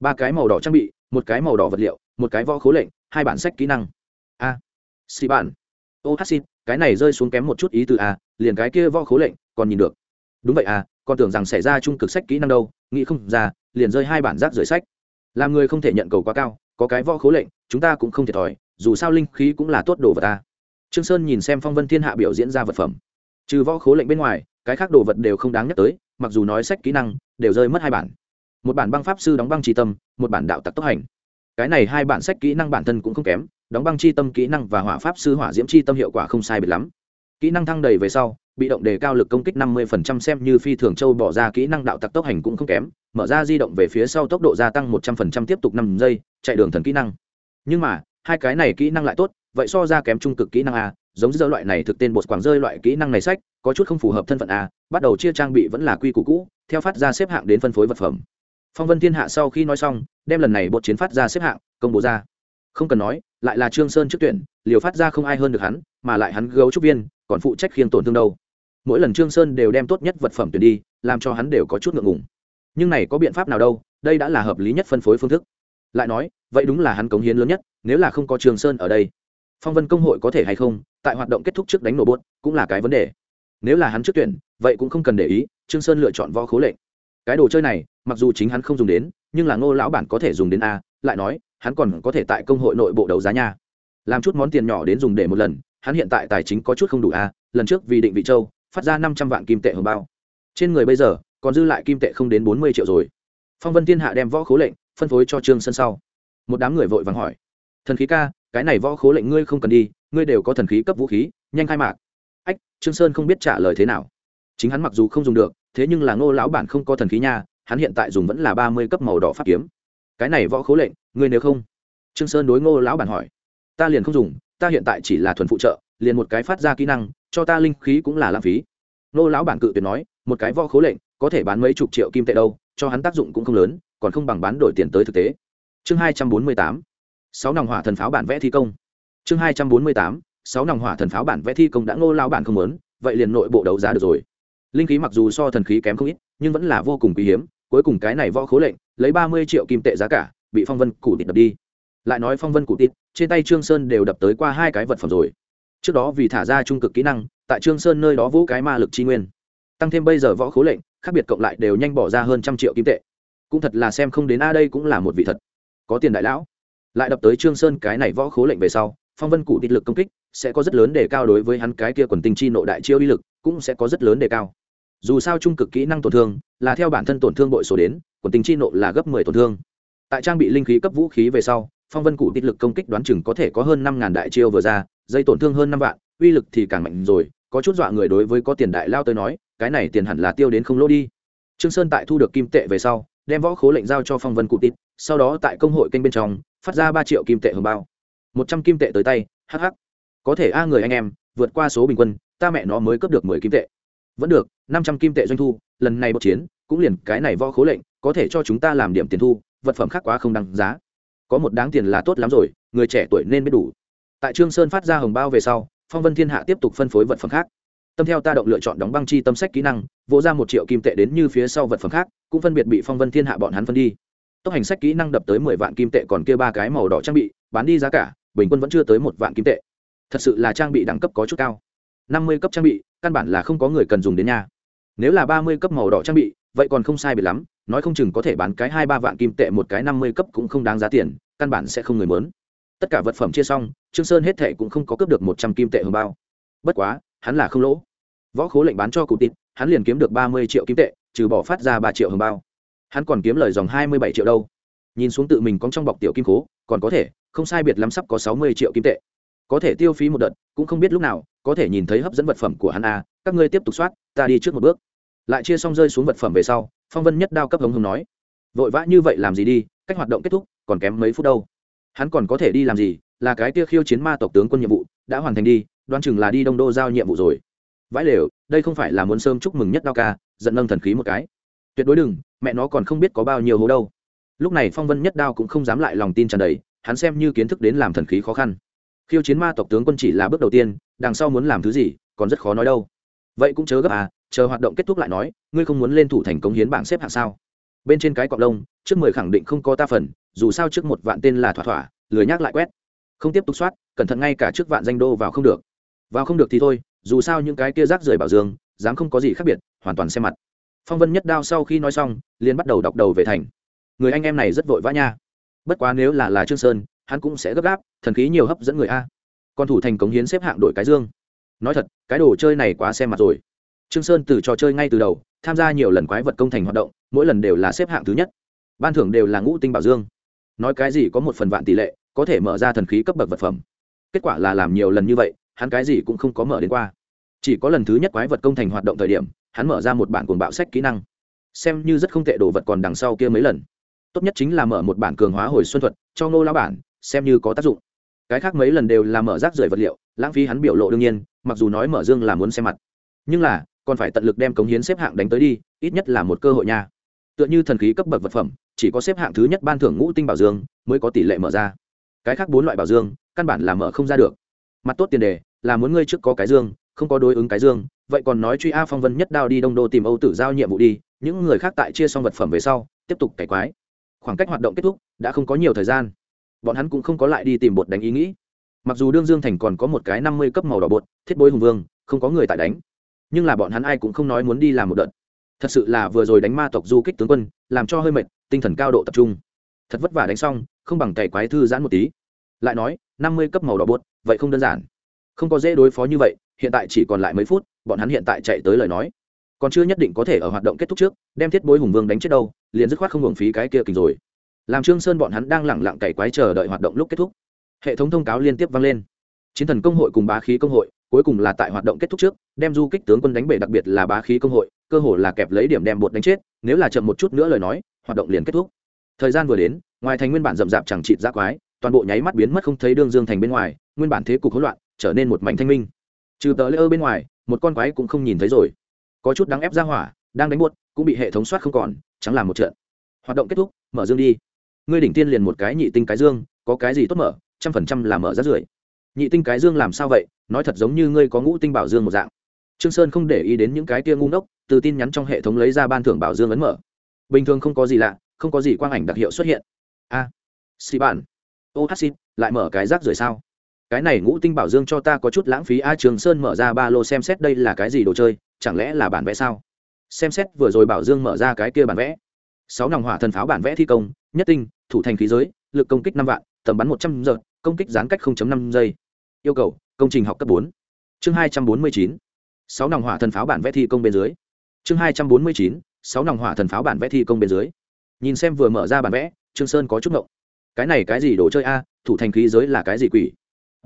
Ba cái màu đỏ trang bị một cái màu đỏ vật liệu một cái võ khố lệnh hai bản sách kỹ năng. A. À, xì bản. Ô hát xin cái này rơi xuống kém một chút ý từ a liền cái kia võ khố lệnh còn nhìn được. Đúng vậy à còn tưởng rằng xảy ra trung cực sách kỹ năng đâu, nghĩ không ra, liền rơi hai bản rác rưởi sách. Làm người không thể nhận cầu quá cao, có cái võ khố lệnh, chúng ta cũng không thiệt thòi, dù sao linh khí cũng là tốt đồ vật ta. Trương sơn nhìn xem phong vân thiên hạ biểu diễn ra vật phẩm. Trừ võ khố lệnh bên ngoài, cái khác đồ vật đều không đáng nhắc tới, mặc dù nói sách kỹ năng, đều rơi mất hai bản. Một bản băng pháp sư đóng băng tri tâm, một bản đạo tặc tốc hành. Cái này hai bản sách kỹ năng bản thân cũng không kém, đóng băng chi tâm kỹ năng và hỏa pháp sư hỏa diễm chi tâm hiệu quả không sai biệt lắm kỹ năng thăng đầy về sau, bị động đề cao lực công kích 50% xem như phi thường châu bỏ ra kỹ năng đạo tặc tốc hành cũng không kém, mở ra di động về phía sau tốc độ gia tăng 100% tiếp tục năm giây, chạy đường thần kỹ năng. Nhưng mà, hai cái này kỹ năng lại tốt, vậy so ra kém trung cực kỹ năng a, giống như loại này thực tên bột quảng rơi loại kỹ năng này sách, có chút không phù hợp thân phận a, bắt đầu chia trang bị vẫn là quy củ cũ, theo phát ra xếp hạng đến phân phối vật phẩm. Phong vân thiên hạ sau khi nói xong, đem lần này bột chiến phát ra xếp hạng, công bố ra. Không cần nói, lại là trương sơn trước tuyển, liều phát ra không ai hơn được hắn, mà lại hắn gấu trúc viên còn phụ trách khiêng tổn thương đâu. Mỗi lần trương sơn đều đem tốt nhất vật phẩm tuyển đi, làm cho hắn đều có chút ngượng ngùng. Nhưng này có biện pháp nào đâu, đây đã là hợp lý nhất phân phối phương thức. Lại nói, vậy đúng là hắn cống hiến lớn nhất, nếu là không có trương sơn ở đây. Phong vân công hội có thể hay không, tại hoạt động kết thúc trước đánh nổ bốt cũng là cái vấn đề. Nếu là hắn trước tuyển, vậy cũng không cần để ý, trương sơn lựa chọn võ khố lệnh. Cái đồ chơi này, mặc dù chính hắn không dùng đến, nhưng là ngô lão bản có thể dùng đến a, lại nói, hắn còn có thể tại công hội nội bộ đấu giá nha. Làm chút món tiền nhỏ đến dùng để một lần hắn hiện tại tài chính có chút không đủ a lần trước vì định vị châu, phát ra năm trăm vạn kim tệ hồng bao. Trên người bây giờ, còn dư lại kim tệ không đến bốn mươi triệu rồi. Phong vân thiên hạ đem võ khố lệnh, phân phối cho trương sơn sau. Một đám người vội vàng hỏi, thần khí ca, cái này võ khố lệnh ngươi không cần đi, ngươi đều có thần khí cấp vũ khí, nhanh khai mạc. Ách, trương sơn không biết trả lời thế nào. Chính hắn mặc dù không dùng được, thế nhưng là ngô lão bản không có thần khí nha, hắn hiện tại dùng vẫn là ba mươi cấp màu đỏ pháp kiếm. Cái này võ khố lệnh, ngươi nếu không? Trương sơn đối ngô lão bản hỏi, ta liền không dùng ta hiện tại chỉ là thuần phụ trợ, liền một cái phát ra kỹ năng, cho ta linh khí cũng là lãng phí. Nô lão bản cự tuyệt nói, một cái võ khố lệnh, có thể bán mấy chục triệu kim tệ đâu, cho hắn tác dụng cũng không lớn, còn không bằng bán đổi tiền tới thực tế. Chương hai trăm bốn mươi tám, sáu nòng hỏa thần pháo bản vẽ thi công. Chương hai trăm bốn mươi tám, sáu nòng hỏa thần pháo bản vẽ thi công đã ngô lao bản không lớn vậy liền nội bộ đấu giá được rồi. Linh khí mặc dù so thần khí kém không ít, nhưng vẫn là vô cùng quý hiếm, cuối cùng cái này võ khố lệnh, lấy ba mươi triệu kim tệ giá cả, bị phong vân cụ tịt đập đi. Lại nói phong vân cụ tịt trên tay trương sơn đều đập tới qua hai cái vật phẩm rồi. Trước đó vì thả ra trung cực kỹ năng, tại trương sơn nơi đó vũ cái ma lực chi nguyên. Tăng thêm bây giờ võ khố lệnh, khác biệt cộng lại đều nhanh bỏ ra hơn trăm triệu kim tệ. Cũng thật là xem không đến a đây cũng là một vị thật. Có tiền đại lão. Lại đập tới trương sơn cái này võ khố lệnh về sau, phong vân cụ địch lực công kích sẽ có rất lớn đề cao đối với hắn cái kia quần tinh chi nội đại chiêu uy lực, cũng sẽ có rất lớn đề cao. Dù sao trung cực kỹ năng tổn thương, là theo bản thân tổn thương bội số đến, quần tinh chi nộ là gấp mười tổn thương. Tại trang bị linh khí cấp vũ khí về sau phong vân cụ tịt lực công kích đoán chừng có thể có hơn năm ngàn đại chiêu vừa ra, dây tổn thương hơn năm vạn, uy lực thì càng mạnh rồi, có chút dọa người đối với có tiền đại lao tới nói, cái này tiền hẳn là tiêu đến không lỗ đi. Trương sơn tại thu được kim tệ về sau, đem võ khố lệnh giao cho phong vân cụ tít sau đó tại công hội kênh bên trong, phát ra ba triệu kim tệ hồng bao. Một trăm kim tệ tới tay hh có thể a người anh em, vượt qua số bình quân, ta mẹ nó mới cấp được mười kim tệ. Vẫn được, năm trăm kim tệ doanh thu, lần này một chiến, cũng liền cái này võ khố lệnh, có thể cho chúng ta làm điểm tiền thu, vật phẩm khác quá không đăng giá có một đáng tiền là tốt lắm rồi, người trẻ tuổi nên biết đủ. Tại trương sơn phát ra hồng bao về sau, phong vân thiên hạ tiếp tục phân phối vật phẩm khác. Tâm theo ta động lựa chọn đóng băng chi tâm sách kỹ năng, vỗ ra một triệu kim tệ đến như phía sau vật phẩm khác, cũng phân biệt bị phong vân thiên hạ bọn hắn phân đi. Tốc hành sách kỹ năng đập tới mười vạn kim tệ còn kia ba cái màu đỏ trang bị, bán đi giá cả, bình quân vẫn chưa tới một vạn kim tệ. Thật sự là trang bị đẳng cấp có chút cao. Năm mươi cấp trang bị, căn bản là không có người cần dùng đến nhà. Nếu là ba mươi cấp màu đỏ trang bị vậy còn không sai bị lắm, nói không chừng có thể bán cái hai ba vạn kim tệ một cái năm mươi cấp cũng không đáng giá tiền, căn bản sẽ không người mớn. Tất cả vật phẩm chia xong, trương sơn hết thệ cũng không có cướp được một trăm kim tệ hồng bao. Bất quá, hắn là không lỗ. Võ khố lệnh bán cho cụ tịt, hắn liền kiếm được ba mươi triệu kim tệ, trừ bỏ phát ra ba triệu hồng bao. Hắn còn kiếm lời dòng hai mươi bảy triệu đâu. Nhìn xuống tự mình có trong bọc tiểu kim cố còn có thể, không sai biệt lắm sắp có sáu mươi triệu kim tệ. Có thể tiêu phí một đợt, cũng không biết lúc nào, có thể nhìn thấy hấp dẫn vật phẩm của hắn a các ngươi tiếp tục soát, ta đi trước một bước lại chia xong rơi xuống vật phẩm về sau, phong vân nhất đao cấp hống hống nói, vội vã như vậy làm gì đi, cách hoạt động kết thúc, còn kém mấy phút đâu. Hắn còn có thể đi làm gì, là cái kia khiêu chiến ma tộc tướng quân nhiệm vụ, đã hoàn thành đi đoan chừng là đi đông đô giao nhiệm vụ rồi. Vãi lều, đây không phải là muốn sớm chúc mừng nhất đao ca, giận nâng thần khí một cái. Tuyệt đối đừng, mẹ nó còn không biết có bao nhiêu hố đâu. Lúc này phong vân nhất đao cũng không dám lại lòng tin tràn đầy, hắn xem như kiến thức đến làm thần khí khó khăn. Khiêu chiến ma tộc tướng quân chỉ là bước đầu tiên, đằng sau muốn làm thứ gì, còn rất khó nói đâu vậy cũng chớ gấp à chờ hoạt động kết thúc lại nói, ngươi không muốn lên thủ thành công hiến bảng xếp hạng sao? Bên trên cái cọc lông, trước mười khẳng định không có ta phần, dù sao trước một vạn tên là thỏa thỏa, lười nhắc lại quét. Không tiếp tục soát, cẩn thận ngay cả trước vạn danh đô vào không được. Vào không được thì thôi, dù sao những cái kia rác rưởi bảo dương, dám không có gì khác biệt, hoàn toàn xem mặt. Phong vân nhất đao sau khi nói xong, liền bắt đầu đọc đầu về thành. Người anh em này rất vội vã nha. Bất quá nếu là là trương sơn, hắn cũng sẽ gấp gáp, thần khí nhiều hấp dẫn người a. Còn thủ thành cống hiến xếp hạng đổi cái dương nói thật, cái đồ chơi này quá xem mặt rồi. Trương sơn từ trò chơi ngay từ đầu, tham gia nhiều lần quái vật công thành hoạt động, mỗi lần đều là xếp hạng thứ nhất. Ban thưởng đều là ngũ tinh bảo dương. Nói cái gì có một phần vạn tỷ lệ, có thể mở ra thần khí cấp bậc vật phẩm. Kết quả là làm nhiều lần như vậy, hắn cái gì cũng không có mở đến qua. Chỉ có lần thứ nhất quái vật công thành hoạt động thời điểm, hắn mở ra một bản cuồng bạo sách kỹ năng. Xem như rất không tệ đồ vật còn đằng sau kia mấy lần. Tốt nhất chính là mở một bản cường hóa hồi xuân thuật, cho ngô lao bản, xem như có tác dụng. Cái khác mấy lần đều là mở rác rưởi vật liệu, lãng phí hắn biểu lộ đương nhiên mặc dù nói mở dương là muốn xem mặt, nhưng là, còn phải tận lực đem cống hiến xếp hạng đánh tới đi, ít nhất là một cơ hội nha. Tựa như thần khí cấp bậc vật phẩm, chỉ có xếp hạng thứ nhất ban thưởng ngũ tinh bảo dương mới có tỷ lệ mở ra. Cái khác bốn loại bảo dương, căn bản là mở không ra được. Mặt tốt tiền đề, là muốn ngươi trước có cái dương, không có đối ứng cái dương, vậy còn nói truy a phong vân nhất đao đi đông đô tìm âu tử giao nhiệm vụ đi, những người khác tại chia xong vật phẩm về sau, tiếp tục cải quái. Khoảng cách hoạt động kết thúc, đã không có nhiều thời gian. Bọn hắn cũng không có lại đi tìm bột đánh ý nghĩ mặc dù đương dương thành còn có một cái năm mươi cấp màu đỏ bột, thiết bối hùng vương, không có người tại đánh. Nhưng là bọn hắn ai cũng không nói muốn đi làm một đợt. Thật sự là vừa rồi đánh ma tộc du kích tướng quân, làm cho hơi mệt, tinh thần cao độ tập trung. Thật vất vả đánh xong, không bằng cày quái thư giãn một tí. Lại nói, năm mươi cấp màu đỏ bột, vậy không đơn giản. Không có dễ đối phó như vậy, hiện tại chỉ còn lại mấy phút, bọn hắn hiện tại chạy tới lời nói. Còn chưa nhất định có thể ở hoạt động kết thúc trước, đem thiết bối hùng vương đánh chết đâu, liền dứt khoát không hưởng phí cái kia kình rồi. Làm trương sơn bọn hắn đang lẳng lặng cày quái chờ đợi hoạt động lúc kết thúc hệ thống thông cáo liên tiếp vang lên. Chiến thần công hội cùng bá khí công hội, cuối cùng là tại hoạt động kết thúc trước, đem du kích tướng quân đánh bể đặc biệt là bá khí công hội, cơ hồ là kẹp lấy điểm đem bột đánh chết, nếu là chậm một chút nữa lời nói, hoạt động liền kết thúc. Thời gian vừa đến, ngoài thành nguyên bản rậm rạp chẳng chịt giác quái, toàn bộ nháy mắt biến mất không thấy đương dương thành bên ngoài, nguyên bản thế cục hỗn loạn, trở nên một mảnh thanh minh. Trừ tờ lễ ơ bên ngoài, một con quái cũng không nhìn thấy rồi. Có chút đáng ép ra hỏa, đang đánh buốt cũng bị hệ thống soát không còn, chẳng làm một trận. Hoạt động kết thúc, mở dương đi. Ngươi đỉnh tiên liền một cái nhị tinh cái dương, có cái gì tốt mở? Trăm phần trăm là mở rác rưởi. Nhị tinh cái dương làm sao vậy? Nói thật giống như ngươi có ngũ tinh bảo dương một dạng. Trương sơn không để ý đến những cái kia ngu ngốc từ tin nhắn trong hệ thống lấy ra ban thưởng bảo dương ấn mở. Bình thường không có gì lạ không có gì quang ảnh đặc hiệu xuất hiện. A à, xì bản ô hát xin lại mở cái rác rưởi sao? Cái này ngũ tinh bảo dương cho ta có chút lãng phí. A trường sơn mở ra ba lô xem xét đây là cái gì đồ chơi chẳng lẽ là bản vẽ sao? Xem xét vừa rồi bảo dương mở ra cái kia bản vẽ. Sáu nòng hỏa thần pháo bản vẽ thi công nhất tinh thủ thành khí giới lực công kích năm vạn tầm bắn một trăm giờ, công kích gián cách năm giây. Yêu cầu, công trình học cấp bốn. Chương hai trăm bốn mươi chín, sáu nòng hỏa thần pháo bản vẽ thi công bên dưới. Chương hai trăm bốn mươi chín, sáu nòng hỏa thần pháo bản vẽ thi công bên dưới. Nhìn xem vừa mở ra bản vẽ, trương sơn có chút ngộng. Cái này cái gì đồ chơi a, thủ thành khí giới là cái gì quỷ?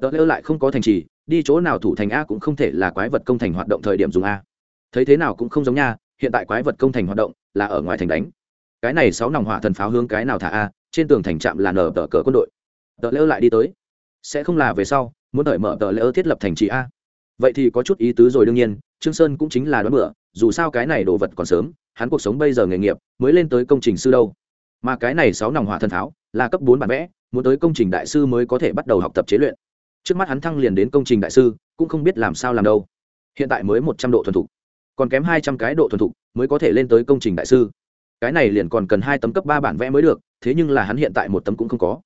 Đỡ lỡ lại không có thành trì, đi chỗ nào thủ thành a cũng không thể là quái vật công thành hoạt động thời điểm dùng a. Thấy thế nào cũng không giống nha, hiện tại quái vật công thành hoạt động là ở ngoài thành đánh. Cái này sáu nòng hỏa thần pháo hướng cái nào thả a, trên tường thành trạm là nở tờ cờ quân đội tờ lỡ lại đi tới. Sẽ không là về sau, muốn đợi mở tờ lỡ thiết lập thành trì a. Vậy thì có chút ý tứ rồi đương nhiên, trương sơn cũng chính là đoán bựa, dù sao cái này đồ vật còn sớm, hắn cuộc sống bây giờ nghề nghiệp, mới lên tới công trình sư đâu. Mà cái này sáu nòng hỏa thần tháo, là cấp bốn bản vẽ, muốn tới công trình đại sư mới có thể bắt đầu học tập chế luyện. Trước mắt hắn thăng liền đến công trình đại sư, cũng không biết làm sao làm đâu. Hiện tại mới một trăm độ thuần thục. Còn kém hai trăm cái độ thuần thục mới có thể lên tới công trình đại sư. Cái này liền còn cần hai tấm cấp ba bản vẽ mới được, thế nhưng là hắn hiện tại một tấm cũng không có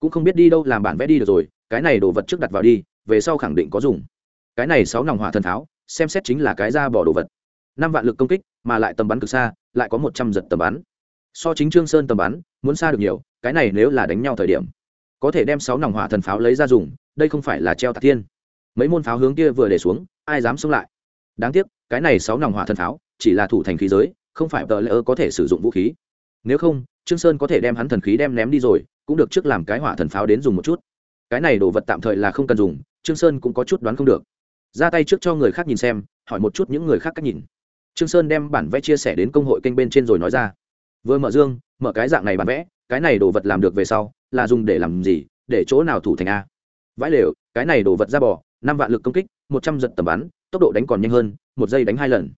cũng không biết đi đâu làm bản vẽ đi được rồi, cái này đồ vật trước đặt vào đi, về sau khẳng định có dùng. Cái này sáu nòng hỏa thần tháo, xem xét chính là cái ra bỏ đồ vật. Năm vạn lực công kích, mà lại tầm bắn cực xa, lại có một trăm giật tầm bắn. So chính trương sơn tầm bắn, muốn xa được nhiều, cái này nếu là đánh nhau thời điểm, có thể đem sáu nòng hỏa thần pháo lấy ra dùng, đây không phải là treo tạc thiên mấy môn pháo hướng kia vừa để xuống, ai dám xông lại? Đáng tiếc, cái này sáu nòng hỏa thần pháo chỉ là thủ thành khí giới, không phải tờ lỡ có thể sử dụng vũ khí. Nếu không trương sơn có thể đem hắn thần khí đem ném đi rồi, cũng được trước làm cái hỏa thần pháo đến dùng một chút. Cái này đồ vật tạm thời là không cần dùng, trương sơn cũng có chút đoán không được. Ra tay trước cho người khác nhìn xem, hỏi một chút những người khác cách nhìn. Trương sơn đem bản vẽ chia sẻ đến công hội kênh bên trên rồi nói ra. Vừa mở dương, mở cái dạng này bản vẽ, cái này đồ vật làm được về sau, là dùng để làm gì, để chỗ nào thủ thành a? Vãi lều, cái này đồ vật ra bỏ năm vạn lực công kích, một trăm giật tầm bắn, tốc độ đánh còn nhanh hơn, một giây đánh hai lần.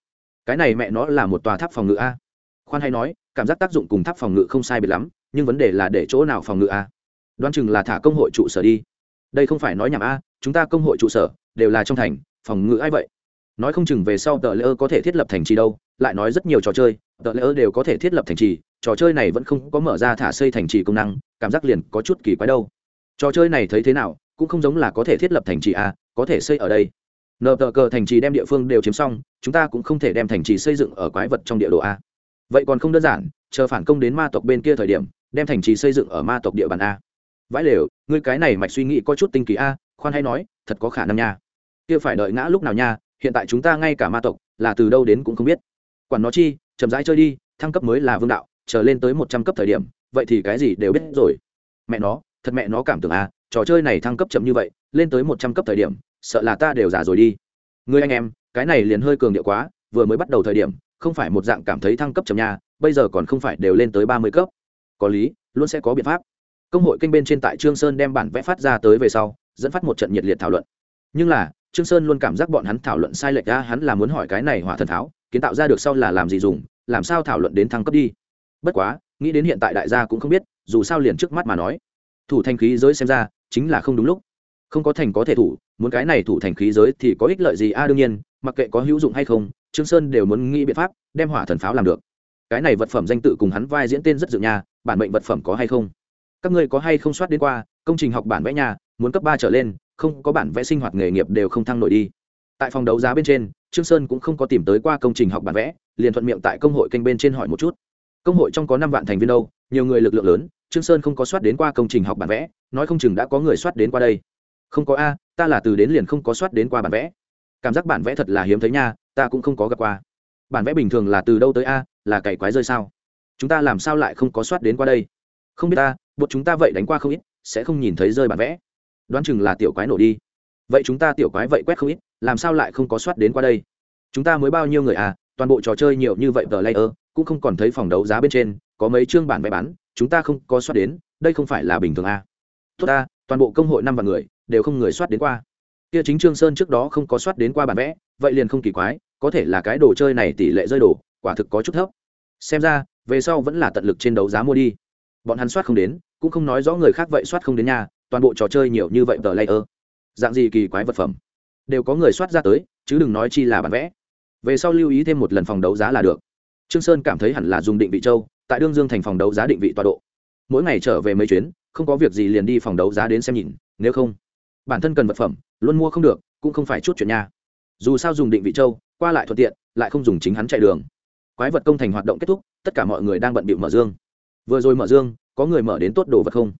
Cái này mẹ nó là một tòa tháp phòng ngự a. Khoan hay nói cảm giác tác dụng cùng tháp phòng ngự không sai biệt lắm, nhưng vấn đề là để chỗ nào phòng ngự a đoán chừng là thả công hội trụ sở đi. Đây không phải nói nhảm a, chúng ta công hội trụ sở đều là trong thành, phòng ngự ai vậy? Nói không chừng về sau tờ lễ ơ có thể thiết lập thành trì đâu, lại nói rất nhiều trò chơi, tờ lễ ơ đều có thể thiết lập thành trì, trò chơi này vẫn không có mở ra thả xây thành trì công năng, cảm giác liền có chút kỳ quái đâu. Trò chơi này thấy thế nào, cũng không giống là có thể thiết lập thành trì a có thể xây ở đây. Nợ tờ cờ thành trì đem địa phương đều chiếm xong, chúng ta cũng không thể đem thành trì xây dựng ở quái vật trong địa đồ a vậy còn không đơn giản, chờ phản công đến ma tộc bên kia thời điểm, đem thành trì xây dựng ở ma tộc địa bàn a. Vãi lều, ngươi cái này mạch suy nghĩ có chút tinh kỳ a, khoan hay nói, thật có khả năng nha. Kia phải đợi ngã lúc nào nha, hiện tại chúng ta ngay cả ma tộc, là từ đâu đến cũng không biết. Quản nó chi, chậm rãi chơi đi, thăng cấp mới là vương đạo, chờ lên tới một trăm cấp thời điểm, vậy thì cái gì đều biết rồi. Mẹ nó, thật mẹ nó cảm tưởng a, trò chơi này thăng cấp chậm như vậy, lên tới một trăm cấp thời điểm, sợ là ta đều giả rồi đi. Người anh em, cái này liền hơi cường điệu quá, vừa mới bắt đầu thời điểm không phải một dạng cảm thấy thăng cấp chậm nha, bây giờ còn không phải đều lên tới ba mươi cấp. Có lý, luôn sẽ có biện pháp. Công hội kênh bên trên tại trương sơn đem bản vẽ phát ra tới về sau, dẫn phát một trận nhiệt liệt thảo luận. Nhưng là, trương sơn luôn cảm giác bọn hắn thảo luận sai lệch ra, hắn là muốn hỏi cái này hỏa thần tháo, kiến tạo ra được sau là làm gì dùng, làm sao thảo luận đến thăng cấp đi. Bất quá, nghĩ đến hiện tại đại gia cũng không biết, dù sao liền trước mắt mà nói. Thủ thành khí giới xem ra, chính là không đúng lúc. Không có thành có thể thủ, muốn cái này thủ thành khí giới thì có ích lợi gì? A, đương nhiên, mặc kệ có hữu dụng hay không trương sơn đều muốn nghĩ biện pháp đem hỏa thần pháo làm được. Cái này vật phẩm danh tự cùng hắn vai diễn tên rất dựng nha bản mệnh vật phẩm có hay không? Các ngươi có hay không soát đến qua, công trình học bản vẽ nhà, muốn cấp ba trở lên, không có bản vẽ sinh hoạt nghề nghiệp đều không thăng nổi đi. Tại phòng đấu giá bên trên, trương sơn cũng không có tìm tới qua công trình học bản vẽ, liền thuận miệng tại công hội kênh bên trên hỏi một chút. Công hội trong có năm vạn thành viên đâu, nhiều người lực lượng lớn, trương sơn không có soát đến qua công trình học bản vẽ, nói không chừng đã có người soát đến qua đây. Không có a, ta là từ đến liền không có soát đến qua bản vẽ cảm giác bản vẽ thật là hiếm thấy nha, ta cũng không có gặp qua. Bản vẽ bình thường là từ đâu tới a, là cày quái rơi sao? Chúng ta làm sao lại không có soát đến qua đây? Không biết ta bột chúng ta vậy đánh qua không ít, sẽ không nhìn thấy rơi bản vẽ. Đoán chừng là tiểu quái nổ đi. Vậy chúng ta tiểu quái vậy quét không ít, làm sao lại không có soát đến qua đây? Chúng ta mới bao nhiêu người à toàn bộ trò chơi nhiều như vậy tờ layer, cũng không còn thấy phòng đấu giá bên trên, có mấy chương bản vẽ bán, chúng ta không có soát đến, đây không phải là bình thường à. tốt ta, toàn bộ công hội năm vạn người, đều không người soát đến qua kia chính trương sơn trước đó không có soát đến qua bản vẽ, vậy liền không kỳ quái, có thể là cái đồ chơi này tỷ lệ rơi đổ, quả thực có chút thấp. Xem ra, về sau vẫn là tận lực trên đấu giá mua đi. Bọn hắn soát không đến, cũng không nói rõ người khác vậy soát không đến nhà toàn bộ trò chơi nhiều như vậy tờ layer. Dạng gì kỳ quái vật phẩm? Đều có người soát ra tới, chứ đừng nói chi là bản vẽ. Về sau lưu ý thêm một lần phòng đấu giá là được. Trương sơn cảm thấy hẳn là dùng định vị châu, tại đương dương thành phòng đấu giá định vị tọa độ. Mỗi ngày trở về mấy chuyến, không có việc gì liền đi phòng đấu giá đến xem nhìn, nếu không bản thân cần vật phẩm, luôn mua không được, cũng không phải chút chuyện nha. Dù sao dùng định vị châu, qua lại thuận tiện, lại không dùng chính hắn chạy đường. Quái vật công thành hoạt động kết thúc, tất cả mọi người đang bận bịu mở dương. Vừa rồi mở dương, có người mở đến tốt đồ vật không?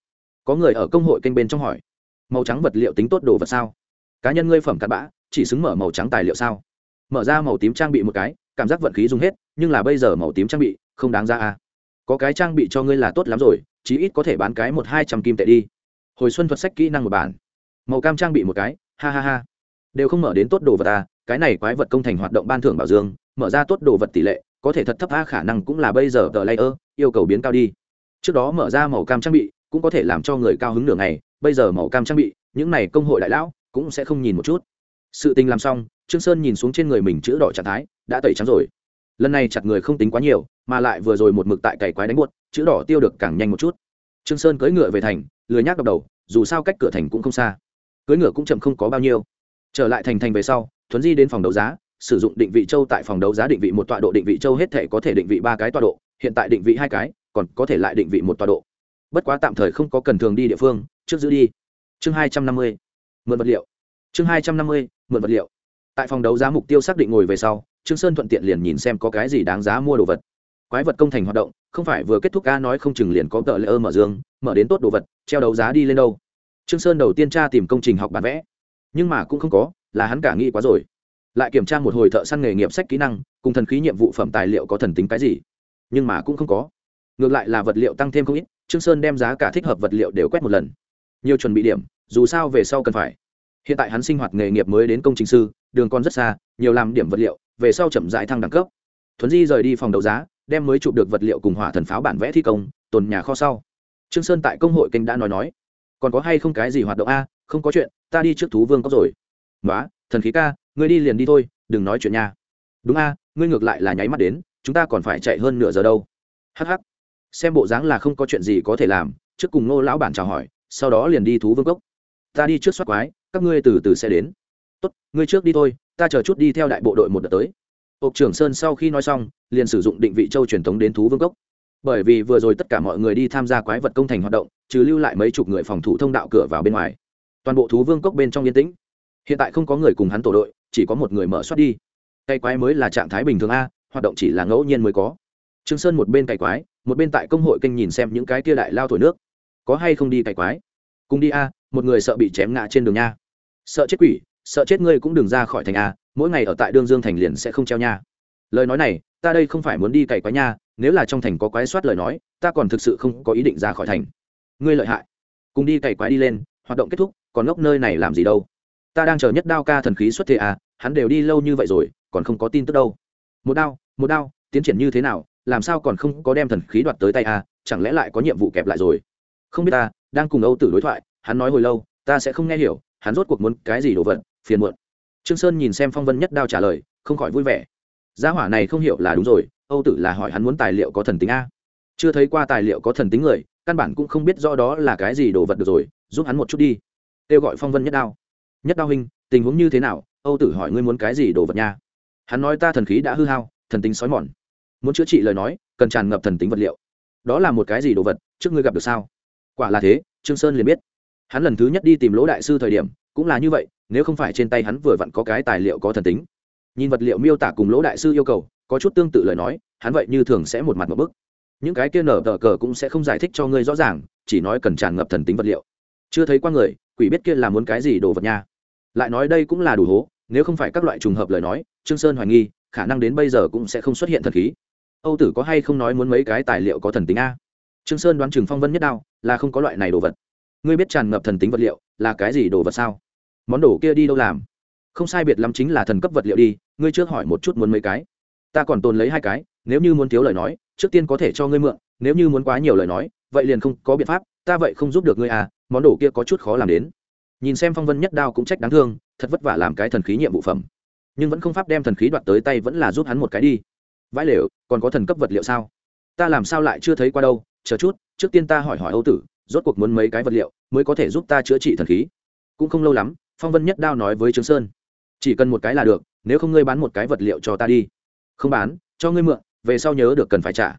Có người ở công hội kênh bên trong hỏi. Màu trắng vật liệu tính tốt đồ vật sao? Cá nhân ngươi phẩm cặn bã, chỉ xứng mở màu trắng tài liệu sao? Mở ra màu tím trang bị một cái, cảm giác vận khí dùng hết, nhưng là bây giờ màu tím trang bị, không đáng ra à. Có cái trang bị cho ngươi là tốt lắm rồi, chí ít có thể bán cái một hai trăm kim tệ đi. Hồi xuân thuật sách kỹ năng một bản màu cam trang bị một cái, ha ha ha. Đều không mở đến tốt đồ vật à cái này quái vật công thành hoạt động ban thưởng bảo dương, mở ra tốt đồ vật tỷ lệ, có thể thật thấp, a, khả năng cũng là bây giờ tờ layer, yêu cầu biến cao đi. Trước đó mở ra màu cam trang bị, cũng có thể làm cho người cao hứng nửa ngày, bây giờ màu cam trang bị, những này công hội đại lão, cũng sẽ không nhìn một chút. Sự tình làm xong, trương sơn nhìn xuống trên người mình chữ đỏ trạng thái, đã tẩy trắng rồi. Lần này chặt người không tính quá nhiều, mà lại vừa rồi một mực tại cày quái đánh buốt, chữ đỏ tiêu được càng nhanh một chút. Trương sơn cưỡi ngựa về thành, lười nhác đập đầu, dù sao cách cửa thành cũng không xa cưỡi ngựa cũng chậm không có bao nhiêu. Trở lại thành thành về sau, thuấn di đến phòng đấu giá, sử dụng định vị châu tại phòng đấu giá định vị một tọa độ định vị châu hết thể có thể định vị ba cái tọa độ, hiện tại định vị hai cái, còn có thể lại định vị một tọa độ. Bất quá tạm thời không có cần thường đi địa phương, trước giữ đi. Chương hai trăm năm mươi, mượn vật liệu. Chương hai trăm năm mươi, mượn vật liệu. Tại phòng đấu giá mục tiêu xác định ngồi về sau, trương sơn thuận tiện liền nhìn xem có cái gì đáng giá mua đồ vật. Quái vật công thành hoạt động, không phải vừa kết thúc ca nói không chừng liền có tờ lễ ơ mở dương, mở đến tốt đồ vật, treo đấu giá đi lên đâu trương sơn đầu tiên tra tìm công trình học bản vẽ, nhưng mà cũng không có, là hắn cả nghĩ quá rồi. Lại kiểm tra một hồi thợ săn nghề nghiệp sách kỹ năng, cùng thần khí nhiệm vụ phẩm tài liệu có thần tính cái gì, nhưng mà cũng không có. Ngược lại là vật liệu tăng thêm không ít, trương sơn đem giá cả thích hợp vật liệu đều quét một lần. Nhiều chuẩn bị điểm, dù sao về sau cần phải. Hiện tại hắn sinh hoạt nghề nghiệp mới đến công trình sư, đường còn rất xa, nhiều làm điểm vật liệu, về sau chậm rãi thăng đẳng cấp. Thuấn di rời đi phòng đấu giá, đem mới chụp được vật liệu cùng hỏa thần pháo bản vẽ thi công, tồn nhà kho sau. Trương sơn tại công hội kênh đã nói nói còn có hay không cái gì hoạt động a? Không có chuyện, ta đi trước thú vương có rồi. Nói thần khí ca, ngươi đi liền đi thôi, đừng nói chuyện nha. Đúng a, ngươi ngược lại là nháy mắt đến, chúng ta còn phải chạy hơn nửa giờ đâu. Hh xem bộ dáng là không có chuyện gì có thể làm, trước cùng nô lão bản chào hỏi, sau đó liền đi thú vương cốc. Ta đi trước soát quái, các ngươi từ từ sẽ đến. Tốt, ngươi trước đi thôi, ta chờ chút đi theo đại bộ đội một đợt tới. Ộp trưởng sơn sau khi nói xong, liền sử dụng định vị châu truyền thống đến thú vương cốc bởi vì vừa rồi tất cả mọi người đi tham gia quái vật công thành hoạt động, trừ lưu lại mấy chục người phòng thủ thông đạo cửa vào bên ngoài. Toàn bộ thú vương cốc bên trong yên tĩnh. Hiện tại không có người cùng hắn tổ đội, chỉ có một người mở soát đi. Cây quái mới là trạng thái bình thường a, hoạt động chỉ là ngẫu nhiên mới có. Trương sơn một bên cày quái, một bên tại công hội kênh nhìn xem những cái kia đại lao thổi nước. Có hay không đi cày quái? Cùng đi a, một người sợ bị chém ngã trên đường nha. Sợ chết quỷ, sợ chết ngươi cũng đừng ra khỏi thành a, mỗi ngày ở tại đương dương thành liền sẽ không treo nha. Lời nói này ta đây không phải muốn đi cày quái nha, nếu là trong thành có quái soát lời nói, ta còn thực sự không có ý định ra khỏi thành. Ngươi lợi hại. Cùng đi cày quái đi lên, hoạt động kết thúc, còn ngốc nơi này làm gì đâu. Ta đang chờ nhất đao ca thần khí xuất thế à hắn đều đi lâu như vậy rồi, còn không có tin tức đâu. Một đao một đao, tiến triển như thế nào, làm sao còn không có đem thần khí đoạt tới tay à chẳng lẽ lại có nhiệm vụ kẹp lại rồi? Không biết ta, đang cùng âu tử đối thoại, hắn nói hồi lâu, ta sẽ không nghe hiểu, hắn rốt cuộc muốn cái gì đồ vật, phiền muộn. Trương sơn nhìn xem phong vân nhất đao trả lời, không khỏi vui vẻ gia hỏa này không hiểu là đúng rồi, âu tử là hỏi hắn muốn tài liệu có thần tính a. Chưa thấy qua tài liệu có thần tính người, căn bản cũng không biết rõ đó là cái gì đồ vật được rồi, giúp hắn một chút đi. Kêu gọi phong vân nhất đao. Nhất đao huynh, tình huống như thế nào? Âu tử hỏi ngươi muốn cái gì đồ vật nha? Hắn nói ta thần khí đã hư hao, thần tính sói mòn. Muốn chữa trị lời nói, cần tràn ngập thần tính vật liệu. Đó là một cái gì đồ vật, trước ngươi gặp được sao? Quả là thế, trương sơn liền biết. Hắn lần thứ nhất đi tìm lỗ đại sư thời điểm, cũng là như vậy, nếu không phải trên tay hắn vừa vặn có cái tài liệu có thần tính nhìn vật liệu miêu tả cùng lỗ đại sư yêu cầu, có chút tương tự lời nói, hắn vậy như thường sẽ một mặt một bức. Những cái kia nở tờ cờ cũng sẽ không giải thích cho ngươi rõ ràng, chỉ nói cần tràn ngập thần tính vật liệu. Chưa thấy qua người, quỷ biết kia là muốn cái gì đồ vật nha. Lại nói đây cũng là đủ hố, nếu không phải các loại trùng hợp lời nói, trương sơn hoài nghi, khả năng đến bây giờ cũng sẽ không xuất hiện thần khí. Âu tử có hay không nói muốn mấy cái tài liệu có thần tính a? Trương sơn đoán chừng phong vân nhất đao, là không có loại này đồ vật. Ngươi biết tràn ngập thần tính vật liệu là cái gì đồ vật sao? Món đồ kia đi đâu làm? Không sai biệt lắm chính là thần cấp vật liệu đi ngươi trước hỏi một chút muốn mấy cái. Ta còn tồn lấy hai cái, nếu như muốn thiếu lời nói, trước tiên có thể cho ngươi mượn, nếu như muốn quá nhiều lời nói, vậy liền không có biện pháp, ta vậy không giúp được ngươi à món đồ kia có chút khó làm đến. Nhìn xem phong vân nhất đao cũng trách đáng thương, thật vất vả làm cái thần khí nhiệm vụ phẩm. Nhưng vẫn không pháp đem thần khí đoạt tới tay vẫn là giúp hắn một cái đi. Vãi lều, còn có thần cấp vật liệu sao? Ta làm sao lại chưa thấy qua đâu, chờ chút, trước tiên ta hỏi hỏi âu tử, rốt cuộc muốn mấy cái vật liệu, mới có thể giúp ta chữa trị thần khí. Cũng không lâu lắm, phong vân nhất đao nói với trương sơn. Chỉ cần một cái là được nếu không ngươi bán một cái vật liệu cho ta đi. Không bán, cho ngươi mượn, về sau nhớ được cần phải trả.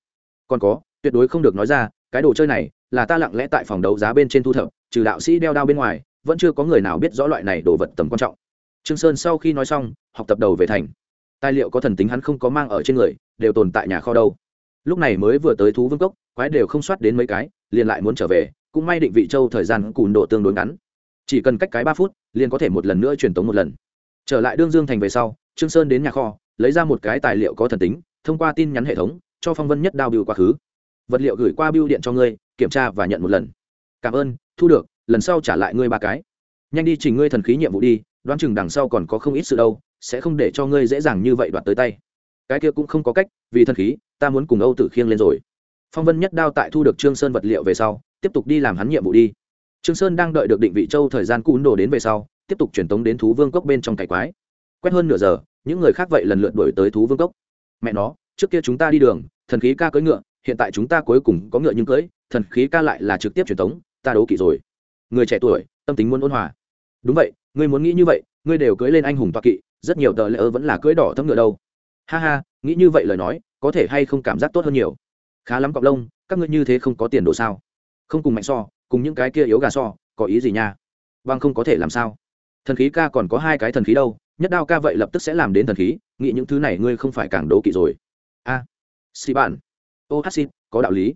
Còn có, tuyệt đối không được nói ra, cái đồ chơi này là ta lặng lẽ tại phòng đấu giá bên trên thu thập, trừ đạo sĩ đeo đao bên ngoài, vẫn chưa có người nào biết rõ loại này đồ vật tầm quan trọng. Trương sơn sau khi nói xong, học tập đầu về thành. Tài liệu có thần tính hắn không có mang ở trên người, đều tồn tại nhà kho đâu. Lúc này mới vừa tới thú vương cốc, quái đều không soát đến mấy cái, liền lại muốn trở về, cũng may định vị châu thời gian cùn độ tương đối ngắn. Chỉ cần cách cái ba phút, liền có thể một lần nữa truyền tống một lần trở lại đương dương thành về sau, trương sơn đến nhà kho, lấy ra một cái tài liệu có thần tính, thông qua tin nhắn hệ thống, cho phong vân nhất đao biêu quá khứ. Vật liệu gửi qua biêu điện cho ngươi, kiểm tra và nhận một lần. Cảm ơn, thu được, lần sau trả lại ngươi ba cái. Nhanh đi trình ngươi thần khí nhiệm vụ đi, đoán chừng đằng sau còn có không ít sự đâu, sẽ không để cho ngươi dễ dàng như vậy đoạt tới tay. Cái kia cũng không có cách, vì thần khí, ta muốn cùng âu tử khiêng lên rồi. Phong vân nhất đao tại thu được trương sơn vật liệu về sau, tiếp tục đi làm hắn nhiệm vụ đi. Trương sơn đang đợi được định vị châu thời gian cún đồ đến về sau tiếp tục truyền tống đến thú vương cốc bên trong cải quái. Quét hơn nửa giờ, những người khác vậy lần lượt đuổi tới thú vương cốc. Mẹ nó, trước kia chúng ta đi đường, thần khí ca cưỡi ngựa, hiện tại chúng ta cuối cùng có ngựa nhưng cưỡi, thần khí ca lại là trực tiếp truyền tống, ta đấu kỵ rồi. Người trẻ tuổi, tâm tính muốn ôn hòa. Đúng vậy, ngươi muốn nghĩ như vậy, ngươi đều cưỡi lên anh hùng toa kỵ, rất nhiều tờ lễ ơ vẫn là cưỡi đỏ thấm ngựa đâu. Ha ha, nghĩ như vậy lời nói, có thể hay không cảm giác tốt hơn nhiều. Khá lắm cọc lông, các ngươi như thế không có tiền đồ sao? Không cùng mạnh so, cùng những cái kia yếu gà so, có ý gì nha? Vâng không có thể làm sao? Thần khí ca còn có hai cái thần khí đâu nhất đao ca vậy lập tức sẽ làm đến thần khí nghĩ những thứ này ngươi không phải càng đố kỵ rồi. A à, xì bạn. Ô hát xin có đạo lý.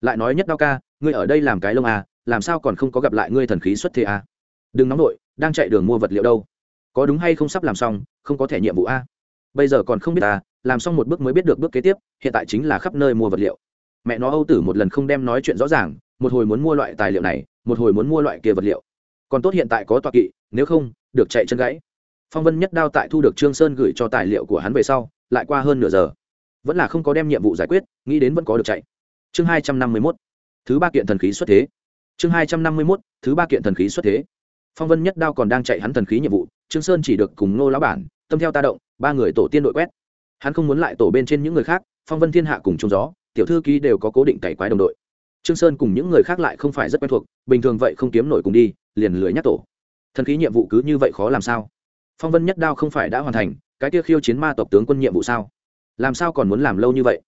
Lại nói nhất đao ca ngươi ở đây làm cái lông à làm sao còn không có gặp lại ngươi thần khí xuất thế à? Đừng nóng nổi đang chạy đường mua vật liệu đâu. Có đúng hay không sắp làm xong không có thể nhiệm vụ a bây giờ còn không biết ta làm xong một bước mới biết được bước kế tiếp hiện tại chính là khắp nơi mua vật liệu. Mẹ nó âu tử một lần không đem nói chuyện rõ ràng một hồi muốn mua loại tài liệu này một hồi muốn mua loại kia vật liệu còn tốt hiện tại có tọa kỵ, nếu không, được chạy chân gãy. Phong vân nhất đao tại thu được trương sơn gửi cho tài liệu của hắn về sau, lại qua hơn nửa giờ. Vẫn là không có đem nhiệm vụ giải quyết, nghĩ đến vẫn có được chạy. Chương hai trăm năm mươi mốt. Thứ ba kiện thần khí xuất thế. Chương hai trăm năm mươi mốt, thứ ba kiện thần khí xuất thế. Phong vân nhất đao còn đang chạy hắn thần khí nhiệm vụ, trương sơn chỉ được cùng ngô lão bản, tâm theo ta động, ba người tổ tiên đội quét. Hắn không muốn lại tổ bên trên những người khác, phong vân thiên hạ cùng trông gió, tiểu thư ký đều có cố định cày quái đồng đội. Trương sơn cùng những người khác lại không phải rất quen thuộc, bình thường vậy không kiếm nổi cùng đi liền lưỡi nhắc tổ. Thần khí nhiệm vụ cứ như vậy khó làm sao? Phong vân nhất đao không phải đã hoàn thành, cái kia khiêu chiến ma tộc tướng quân nhiệm vụ sao? Làm sao còn muốn làm lâu như vậy?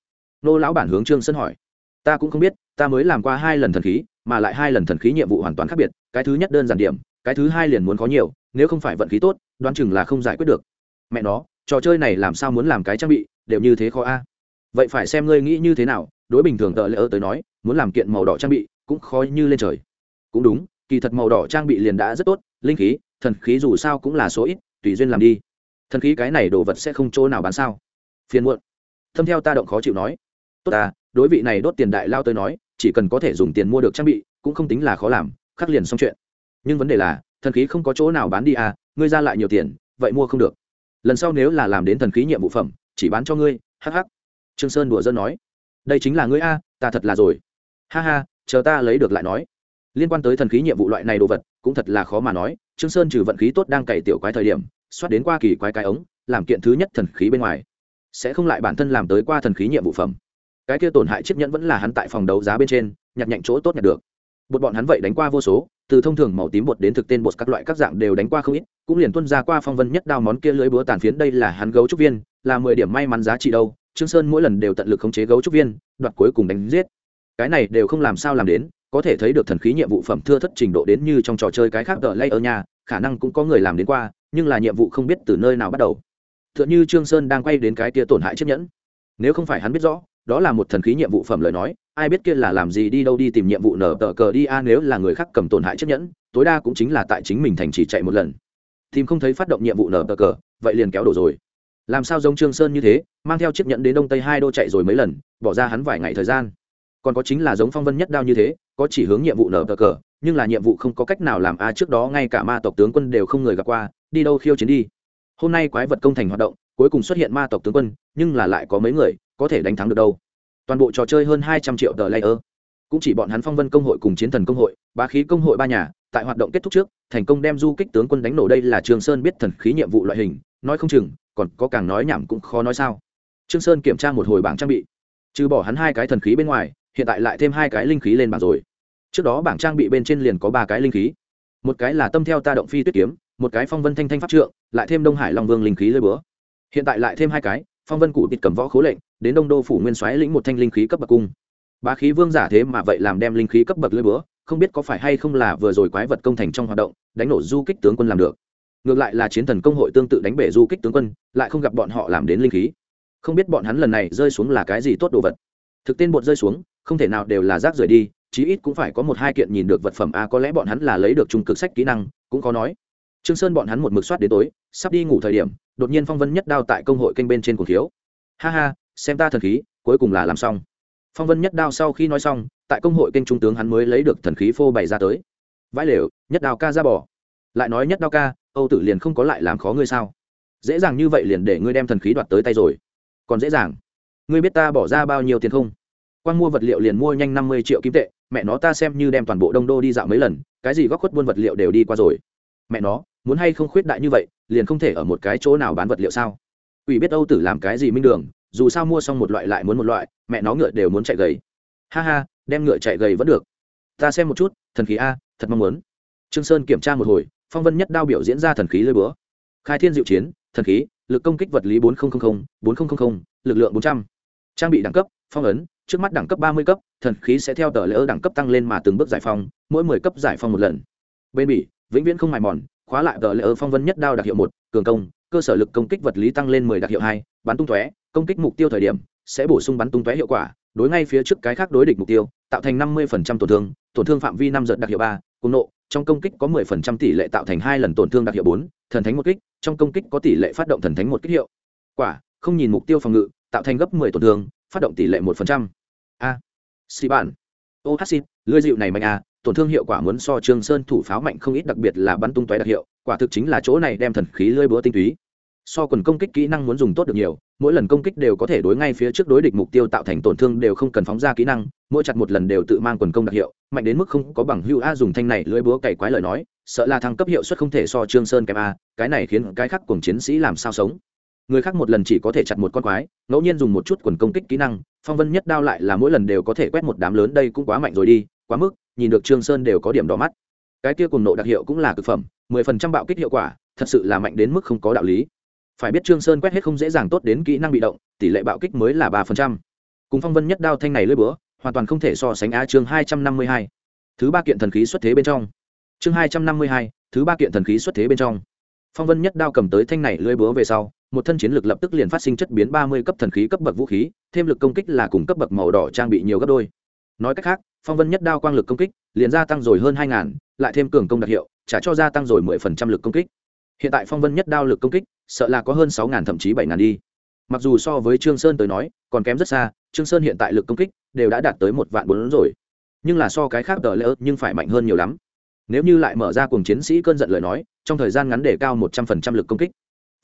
Nô lão bản hướng trương sân hỏi. Ta cũng không biết, ta mới làm qua hai lần thần khí, mà lại hai lần thần khí nhiệm vụ hoàn toàn khác biệt, cái thứ nhất đơn giản điểm, cái thứ hai liền muốn có nhiều, nếu không phải vận khí tốt, đoán chừng là không giải quyết được. Mẹ nó, trò chơi này làm sao muốn làm cái trang bị, đều như thế khó a. Vậy phải xem ngươi nghĩ như thế nào, đối bình thường tợ lỡ tới nói, muốn làm kiện màu đỏ trang bị, cũng khó như lên trời. Cũng đúng kỳ thật màu đỏ trang bị liền đã rất tốt, linh khí, thần khí dù sao cũng là số ít, tùy duyên làm đi. Thần khí cái này đồ vật sẽ không chỗ nào bán sao? Phiền muộn. Thâm theo ta động khó chịu nói. Tốt ta đối vị này đốt tiền đại lao tới nói, chỉ cần có thể dùng tiền mua được trang bị, cũng không tính là khó làm, khắc liền xong chuyện. Nhưng vấn đề là, thần khí không có chỗ nào bán đi à ngươi ra lại nhiều tiền, vậy mua không được. Lần sau nếu là làm đến thần khí nhiệm vụ phẩm, chỉ bán cho ngươi hh trương sơn đùa dân nói. Đây chính là ngươi a, ta thật là rồi. Ha ha, chờ ta lấy được lại nói liên quan tới thần khí nhiệm vụ loại này đồ vật, cũng thật là khó mà nói. Trương sơn trừ vận khí tốt đang cày tiểu quái thời điểm xoát đến qua kỳ quái cái ống, làm kiện thứ nhất thần khí bên ngoài. Sẽ không lại bản thân làm tới qua thần khí nhiệm vụ phẩm. Cái kia tổn hại chiếc nhẫn vẫn là hắn tại phòng đấu giá bên trên, nhặt nhạnh chỗ tốt nhặt được. Bột bọn hắn vậy đánh qua vô số, từ thông thường màu tím bột đến thực tên bột các loại các dạng đều đánh qua không ít, cũng liền tuân ra qua phong vân nhất đao món kia lưới búa tàn phiến đây là hắn gấu trúc viên, là mười điểm may mắn giá trị đâu. Trương sơn mỗi lần đều tận lực khống chế gấu trúc viên, đoạt cuối cùng đánh giết. Cái này đều không làm sao làm đến có thể thấy được thần khí nhiệm vụ phẩm thưa thất trình độ đến như trong trò chơi cái khác tờ lay ở nhà khả năng cũng có người làm đến qua, nhưng là nhiệm vụ không biết từ nơi nào bắt đầu. Tựa như trương sơn đang quay đến cái kia tổn hại chiếc nhẫn. Nếu không phải hắn biết rõ, đó là một thần khí nhiệm vụ phẩm lời nói, ai biết kia là làm gì đi đâu đi tìm nhiệm vụ nở tờ cờ đi a, nếu là người khác cầm tổn hại chiếc nhẫn, tối đa cũng chính là tại chính mình thành chỉ chạy một lần. Tìm không thấy phát động nhiệm vụ nở tờ cờ, vậy liền kéo đổ rồi. Làm sao giống trương sơn như thế, mang theo chiếc nhẫn đến đông tây hai đô chạy rồi mấy lần, bỏ ra hắn vài ngày thời gian còn có chính là giống phong vân nhất đao như thế, có chỉ hướng nhiệm vụ nở tờ cờ, nhưng là nhiệm vụ không có cách nào làm a, trước đó ngay cả ma tộc tướng quân đều không người gặp qua, đi đâu khiêu chiến đi. Hôm nay quái vật công thành hoạt động, cuối cùng xuất hiện ma tộc tướng quân, nhưng là lại có mấy người, có thể đánh thắng được đâu. Toàn bộ trò chơi hơn hai trăm triệu tờ layer. Cũng chỉ bọn hắn phong vân công hội cùng chiến thần công hội, bá khí công hội ba nhà, tại hoạt động kết thúc trước, thành công đem du kích tướng quân đánh nổ đây là trường sơn biết thần khí nhiệm vụ loại hình, nói không chừng, còn có càng nói nhảm cũng khó nói sao. Trương sơn kiểm tra một hồi bảng trang bị. Trừ bỏ hắn hai cái thần khí bên ngoài hiện tại lại thêm hai cái linh khí lên bảng rồi. Trước đó bảng trang bị bên trên liền có ba cái linh khí. Một cái là tâm theo ta động phi tuyết kiếm, một cái phong vân thanh thanh pháp trượng, lại thêm đông hải long vương linh khí lơi bữa hiện tại lại thêm hai cái, phong vân cụ tịt cầm võ khố lệnh, đến đông đô phủ nguyên xoáy lĩnh một thanh linh khí cấp bậc cung. Bá khí vương giả thế mà vậy làm đem linh khí cấp bậc lơi búa, không biết có phải hay không là vừa rồi quái vật công thành trong hoạt động, đánh nổ du kích tướng quân làm được. Ngược lại là chiến thần công hội tương tự đánh bể du kích tướng quân, lại không gặp bọn họ làm đến linh khí. Không biết bọn hắn lần này rơi xuống là cái gì tốt đồ vật. Thực tên bột rơi xuống không thể nào đều là rác rưởi đi, chí ít cũng phải có một hai kiện nhìn được vật phẩm. A có lẽ bọn hắn là lấy được trung cực sách kỹ năng, cũng có nói. Trương sơn bọn hắn một mực soát đến tối, sắp đi ngủ thời điểm, đột nhiên phong vân nhất đao tại công hội kênh bên trên cùng thiếu. Ha ha, xem ta thần khí, cuối cùng là làm xong. Phong vân nhất đao sau khi nói xong, tại công hội kênh trung tướng hắn mới lấy được thần khí phô bày ra tới. Vãi lều, nhất đao ca ra bỏ. Lại nói nhất đao ca, âu tử liền không có lại làm khó ngươi sao? Dễ dàng như vậy liền để ngươi đem thần khí đoạt tới tay rồi. Còn dễ dàng. Ngươi biết ta bỏ ra bao nhiêu tiền không? Quan mua vật liệu liền mua nhanh năm mươi triệu kim tệ, mẹ nó ta xem như đem toàn bộ đông đô đi dạo mấy lần, cái gì góc khuất buôn vật liệu đều đi qua rồi. Mẹ nó, muốn hay không khuyết đại như vậy, liền không thể ở một cái chỗ nào bán vật liệu sao? Ủy biết âu tử làm cái gì minh đường, dù sao mua xong một loại lại muốn một loại, mẹ nó ngựa đều muốn chạy gầy. Ha ha, đem ngựa chạy gầy vẫn được. Ta xem một chút, thần khí a, thật mong muốn. Trương sơn kiểm tra một hồi, phong vân nhất đao biểu diễn ra thần khí lơi búa. Khai thiên diệu chiến, thần khí, lực công kích vật lý bốn nghìn bốn nghìn lực lượng bốn trăm. Trang bị đẳng cấp, phong ấn trước mắt đẳng cấp ba mươi cấp thần khí sẽ theo tờ lỡ đẳng cấp tăng lên mà từng bước giải phong mỗi mười cấp giải phong một lần. Bên bỉ vĩnh viễn không mài mòn khóa lại tờ lỡ phong vân nhất đao đặc hiệu một cường công cơ sở lực công kích vật lý tăng lên mười đặc hiệu hai bắn tung tóe công kích mục tiêu thời điểm sẽ bổ sung bắn tung tóe hiệu quả đối ngay phía trước cái khác đối địch mục tiêu tạo thành năm mươi tổn thương tổn thương phạm vi năm giật đặc hiệu ba cùng nộ trong công kích có mười phần trăm tỷ lệ tạo thành hai lần tổn thương đặc hiệu 4, thần thánh một kích trong công kích có tỷ lệ phát động thần thánh một kích hiệu. Quả không nhìn mục tiêu phòng ngự tạo thành gấp mười tổn thương phát động tỷ lệ một phần trăm. A, xì bản ô hát xin lưới dịu này mạnh à? tổn thương hiệu quả muốn so trương sơn thủ pháo mạnh không ít, đặc biệt là bắn tung tóe đặc hiệu, quả thực chính là chỗ này đem thần khí lưới búa tinh túy. So quần công kích kỹ năng muốn dùng tốt được nhiều, mỗi lần công kích đều có thể đối ngay phía trước đối địch mục tiêu tạo thành tổn thương đều không cần phóng ra kỹ năng, mỗi chặt một lần đều tự mang quần công đặc hiệu, mạnh đến mức không có bằng hưu a dùng thanh này lưỡi búa cày quái lời nói, sợ là thăng cấp hiệu suất không thể so trương sơn kém a, cái này khiến cái khác cùng chiến sĩ làm sao sống người khác một lần chỉ có thể chặt một con quái, ngẫu nhiên dùng một chút quần công kích kỹ năng, phong vân nhất đao lại là mỗi lần đều có thể quét một đám lớn, đây cũng quá mạnh rồi đi, quá mức, nhìn được trương sơn đều có điểm đỏ mắt. Cái kia cùng nộ đặc hiệu cũng là cực phẩm, mười phần trăm bạo kích hiệu quả, thật sự là mạnh đến mức không có đạo lý. Phải biết trương sơn quét hết không dễ dàng tốt đến kỹ năng bị động, tỷ lệ bạo kích mới là ba phần trăm. Cùng phong vân nhất đao thanh này lưỡi búa, hoàn toàn không thể so sánh a chương hai trăm năm mươi hai. Thứ ba kiện thần khí xuất thế bên trong. Chương hai trăm năm mươi hai, thứ ba kiện thần khí xuất thế bên trong phong vân nhất đao cầm tới thanh này lưỡi búa về sau, một thân chiến lực lập tức liền phát sinh chất biến ba mươi cấp thần khí cấp bậc vũ khí, thêm lực công kích là cùng cấp bậc màu đỏ trang bị nhiều gấp đôi. Nói cách khác, phong vân nhất đao quang lực công kích liền gia tăng rồi hơn hai ngàn, lại thêm cường công đặc hiệu trả cho gia tăng rồi mười phần trăm lực công kích. Hiện tại phong vân nhất đao lực công kích, sợ là có hơn sáu ngàn, thậm chí bảy ngàn đi. Mặc dù so với trương sơn tới nói, còn kém rất xa, trương sơn hiện tại lực công kích đều đã đạt tới một vạn bốn rồi. Nhưng là so cái khác đỡ lỡ nhưng phải mạnh hơn nhiều lắm nếu như lại mở ra cùng chiến sĩ cơn giận lời nói, trong thời gian ngắn để cao một trăm phần trăm lực công kích.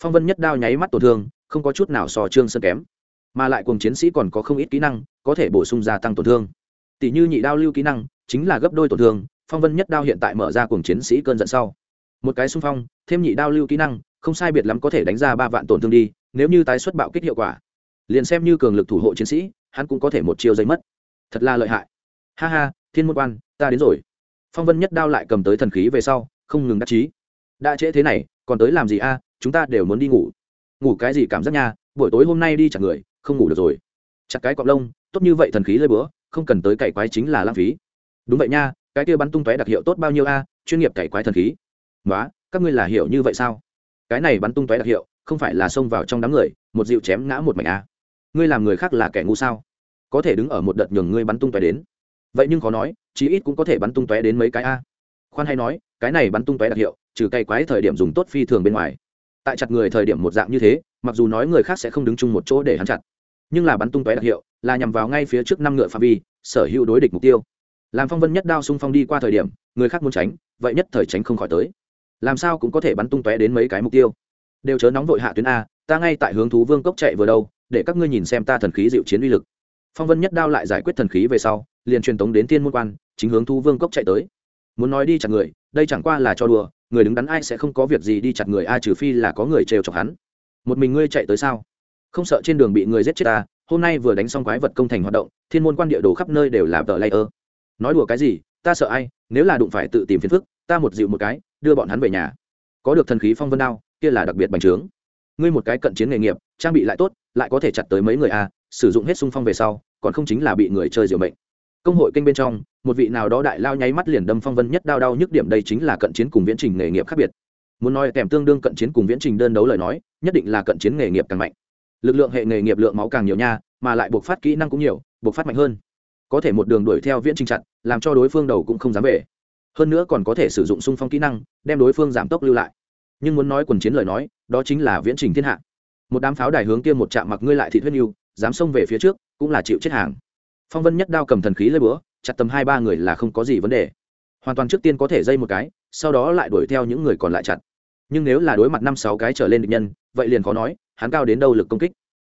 Phong vân nhất đao nháy mắt tổn thương, không có chút nào so trương sơn kém. Mà lại cùng chiến sĩ còn có không ít kỹ năng, có thể bổ sung gia tăng tổn thương. Tỷ như nhị đao lưu kỹ năng, chính là gấp đôi tổn thương, phong vân nhất đao hiện tại mở ra cùng chiến sĩ cơn giận sau. Một cái xung phong, thêm nhị đao lưu kỹ năng, không sai biệt lắm có thể đánh ra ba vạn tổn thương đi, nếu như tái xuất bạo kích hiệu quả. Liền xem như cường lực thủ hộ chiến sĩ, hắn cũng có thể một chiêu giấy mất. Thật là lợi hại. Ha ha, thiên môn quan, ta đến rồi phong vân nhất đao lại cầm tới thần khí về sau, không ngừng đắc chí. Đã trễ thế này, còn tới làm gì a? Chúng ta đều muốn đi ngủ. Ngủ cái gì cảm giác nha, buổi tối hôm nay đi chặt người, không ngủ được rồi. Chặt cái cọc lông, tốt như vậy thần khí lơi bữa không cần tới cày quái chính là lãng phí. Đúng vậy nha, cái kia bắn tung tóe đặc hiệu tốt bao nhiêu a? Chuyên nghiệp cày quái thần khí. Nói các ngươi là hiểu như vậy sao? Cái này bắn tung tóe đặc hiệu, không phải là xông vào trong đám người, một dịu chém ngã một mảnh a. Ngươi làm người khác là kẻ ngu sao? Có thể đứng ở một đợt nhường ngươi bắn tung tóe đến. Vậy nhưng khó nói chí ít cũng có thể bắn tung tóe đến mấy cái a. Khoan hay nói, cái này bắn tung tóe đặc hiệu, trừ cày quái thời điểm dùng tốt phi thường bên ngoài. Tại chặt người thời điểm một dạng như thế, mặc dù nói người khác sẽ không đứng chung một chỗ để hắn chặt, nhưng là bắn tung tóe đặc hiệu là nhằm vào ngay phía trước năm ngựa phạm vi, sở hữu đối địch mục tiêu. Làm phong vân nhất đao xung phong đi qua thời điểm, người khác muốn tránh, vậy nhất thời tránh không khỏi tới. Làm sao cũng có thể bắn tung tóe đến mấy cái mục tiêu. Đều chớ nóng vội hạ tuyến a, ta ngay tại hướng thú vương cốc chạy vừa đâu, để các ngươi nhìn xem ta thần khí dịu chiến uy lực. Phong vân nhất đao lại giải quyết thần khí về sau, liền truyền tống đến thiên môn quan chính hướng thú vương cốc chạy tới. Muốn nói đi chặt người, đây chẳng qua là cho đùa, người đứng đắn ai sẽ không có việc gì đi chặt người ai trừ phi là có người trêu chọc hắn. Một mình ngươi chạy tới sao? Không sợ trên đường bị người giết chết ta, hôm nay vừa đánh xong quái vật công thành hoạt động, thiên môn quan địa đồ khắp nơi đều là tờ layer. Nói đùa cái gì, ta sợ ai, nếu là đụng phải tự tìm phiền phức, ta một dịu một cái, đưa bọn hắn về nhà. Có được thần khí phong vân đao, kia là đặc biệt bành trướng. Ngươi một cái cận chiến nghề nghiệp, trang bị lại tốt, lại có thể chặt tới mấy người a, sử dụng hết xung phong về sau, còn không chính là bị người chơi diệu mệnh công hội kênh bên trong, một vị nào đó đại lao nháy mắt liền đâm phong vân nhất đao đau nhức điểm đây chính là cận chiến cùng viễn trình nghề nghiệp khác biệt. Muốn nói kèm tương đương cận chiến cùng viễn trình đơn đấu lời nói, nhất định là cận chiến nghề nghiệp càng mạnh. Lực lượng hệ nghề nghiệp lượng máu càng nhiều nha, mà lại buộc phát kỹ năng cũng nhiều, buộc phát mạnh hơn. Có thể một đường đuổi theo viễn trình chặn, làm cho đối phương đầu cũng không dám về. Hơn nữa còn có thể sử dụng xung phong kỹ năng, đem đối phương giảm tốc lưu lại. Nhưng muốn nói quần chiến lời nói, đó chính là viễn trình thiên hạ. Một đám pháo đài hướng kia một chạm mặc ngươi lại thị thuyết yêu dám xông về phía trước, cũng là chịu chết hàng phong vân nhất đao cầm thần khí lấy búa, chặt tầm hai ba người là không có gì vấn đề. Hoàn toàn trước tiên có thể dây một cái, sau đó lại đuổi theo những người còn lại chặt. Nhưng nếu là đối mặt năm sáu cái trở lên địch nhân, vậy liền khó nói, hắn cao đến đâu lực công kích.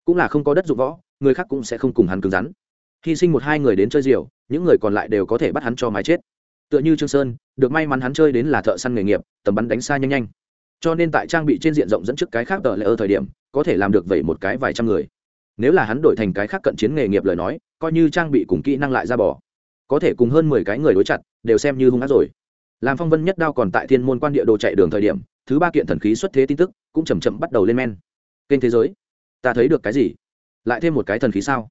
Cũng là không có đất dụng võ, người khác cũng sẽ không cùng hắn cứng rắn. Hy sinh một hai người đến chơi diều, những người còn lại đều có thể bắt hắn cho mái chết. Tựa như trương sơn, được may mắn hắn chơi đến là thợ săn nghề nghiệp, tầm bắn đánh xa nhanh nhanh. Cho nên tại trang bị trên diện rộng dẫn trước cái khác tờ lệ thời điểm, có thể làm được vậy một cái vài trăm người nếu là hắn đổi thành cái khác cận chiến nghề nghiệp lời nói, coi như trang bị cùng kỹ năng lại ra bỏ, có thể cùng hơn mười cái người đối chặt, đều xem như hung ác rồi. Làm phong vân nhất đao còn tại thiên môn quan địa đồ chạy đường thời điểm, thứ ba kiện thần khí xuất thế tin tức cũng chầm chậm bắt đầu lên men. Kênh thế giới, ta thấy được cái gì? Lại thêm một cái thần khí sao?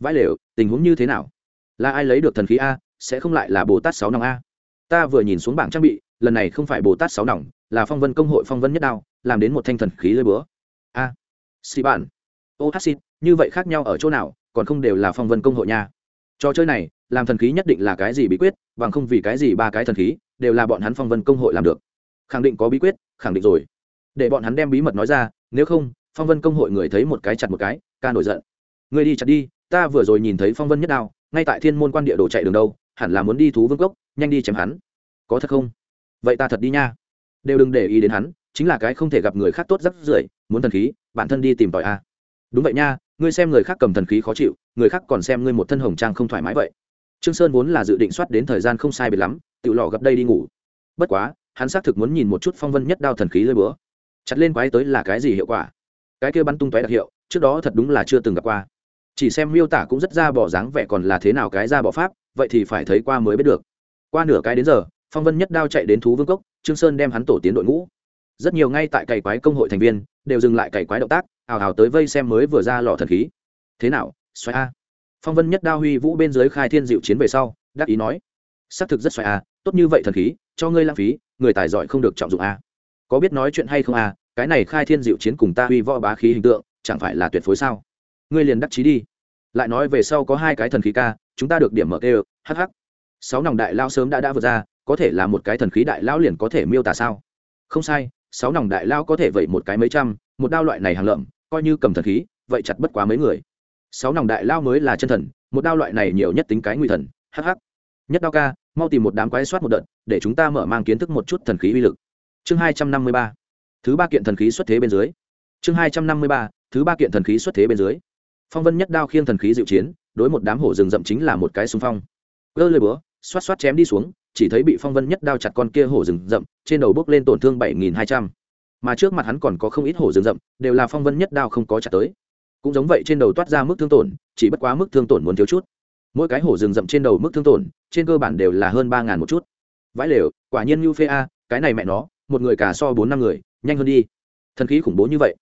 Vãi lều, tình huống như thế nào? Là ai lấy được thần khí a, sẽ không lại là bồ tát sáu nòng a? Ta vừa nhìn xuống bảng trang bị, lần này không phải bồ tát sáu nòng, là phong vân công hội phong vân nhất đao, làm đến một thanh thần khí lơi búa. A. Xì bản. Ô hát xin như vậy khác nhau ở chỗ nào, còn không đều là phong vân công hội nha. Trò chơi này, làm thần khí nhất định là cái gì bí quyết, bằng không vì cái gì ba cái thần khí đều là bọn hắn phong vân công hội làm được. Khẳng định có bí quyết, khẳng định rồi. Để bọn hắn đem bí mật nói ra, nếu không, phong vân công hội người thấy một cái chặt một cái, ca nổi giận. Người đi chặt đi, ta vừa rồi nhìn thấy phong vân nhất đao, ngay tại thiên môn quan địa đồ chạy đường đâu, hẳn là muốn đi thú vương cốc, nhanh đi chém hắn. Có thật không? Vậy ta thật đi nha. Đều đừng để ý đến hắn, chính là cái không thể gặp người khác tốt rất rưởi, muốn thần khí, bản thân đi tìm tòi a. Đúng vậy nha ngươi xem người khác cầm thần khí khó chịu, người khác còn xem ngươi một thân hồng trang không thoải mái vậy. Trương sơn vốn là dự định soát đến thời gian không sai biệt lắm tự lò gặp đây đi ngủ. Bất quá, hắn xác thực muốn nhìn một chút phong vân nhất đao thần khí lơi bữa chặt lên quái tới là cái gì hiệu quả? Cái kia bắn tung tóe đặc hiệu, trước đó thật đúng là chưa từng gặp qua. Chỉ xem miêu tả cũng rất ra bỏ dáng vẻ còn là thế nào cái ra bỏ pháp, vậy thì phải thấy qua mới biết được. Qua nửa cái đến giờ, phong vân nhất đao chạy đến thú vương cốc, trương sơn đem hắn tổ tiến đội ngũ. Rất nhiều ngay tại cày quái công hội thành viên, đều dừng lại cày quái động tác ào ào tới vây xem mới vừa ra lò thần khí. Thế nào xoay a? Phong vân nhất đao huy vũ bên dưới khai thiên diệu chiến về sau, đắc ý nói, xác thực rất xoay a, tốt như vậy thần khí, cho ngươi lãng phí, người tài giỏi không được trọng dụng a. Có biết nói chuyện hay không a, cái này khai thiên diệu chiến cùng ta huy võ bá khí hình tượng, chẳng phải là tuyệt phối sao? Ngươi liền đắc chí đi. Lại nói về sau có hai cái thần khí ca, chúng ta được điểm mở kêu hh sáu nòng đại lao sớm đã đã vượt ra, có thể là một cái thần khí đại lao liền có thể miêu tả sao? Không sai, sáu nòng đại lao có thể vậy một cái mấy trăm một đao loại này hàng lợm, coi như cầm thần khí, vậy chặt bất quá mấy người. Sáu nòng đại lao mới là chân thần, một đao loại này nhiều nhất tính cái nguy thần hh nhất đao ca, mau tìm một đám quái soát một đợt, để chúng ta mở mang kiến thức một chút thần khí uy lực. Chương hai trăm năm mươi ba. Thứ ba kiện thần khí xuất thế bên dưới. Chương hai trăm năm mươi ba, thứ ba kiện thần khí xuất thế bên dưới. Phong vân nhất đao khiêng thần khí diệu chiến, đối một đám hổ rừng rậm chính là một cái xung phong. Gơ lơi búa xoát xoát chém đi xuống, chỉ thấy bị phong vân nhất đao chặt con kia hổ rừng rậm, trên đầu bốc lên tổn thương bảy nghìn hai trăm mà trước mặt hắn còn có không ít hổ rừng rậm đều là phong vân nhất đao không có trả tới. Cũng giống vậy trên đầu toát ra mức thương tổn chỉ bất quá mức thương tổn muốn thiếu chút. Mỗi cái hổ rừng rậm trên đầu mức thương tổn trên cơ bản đều là hơn ba ngàn một chút. Vãi lều quả nhiên như phê a cái này mẹ nó một người cả so bốn năm người nhanh hơn đi. Thần khí khủng bố như vậy.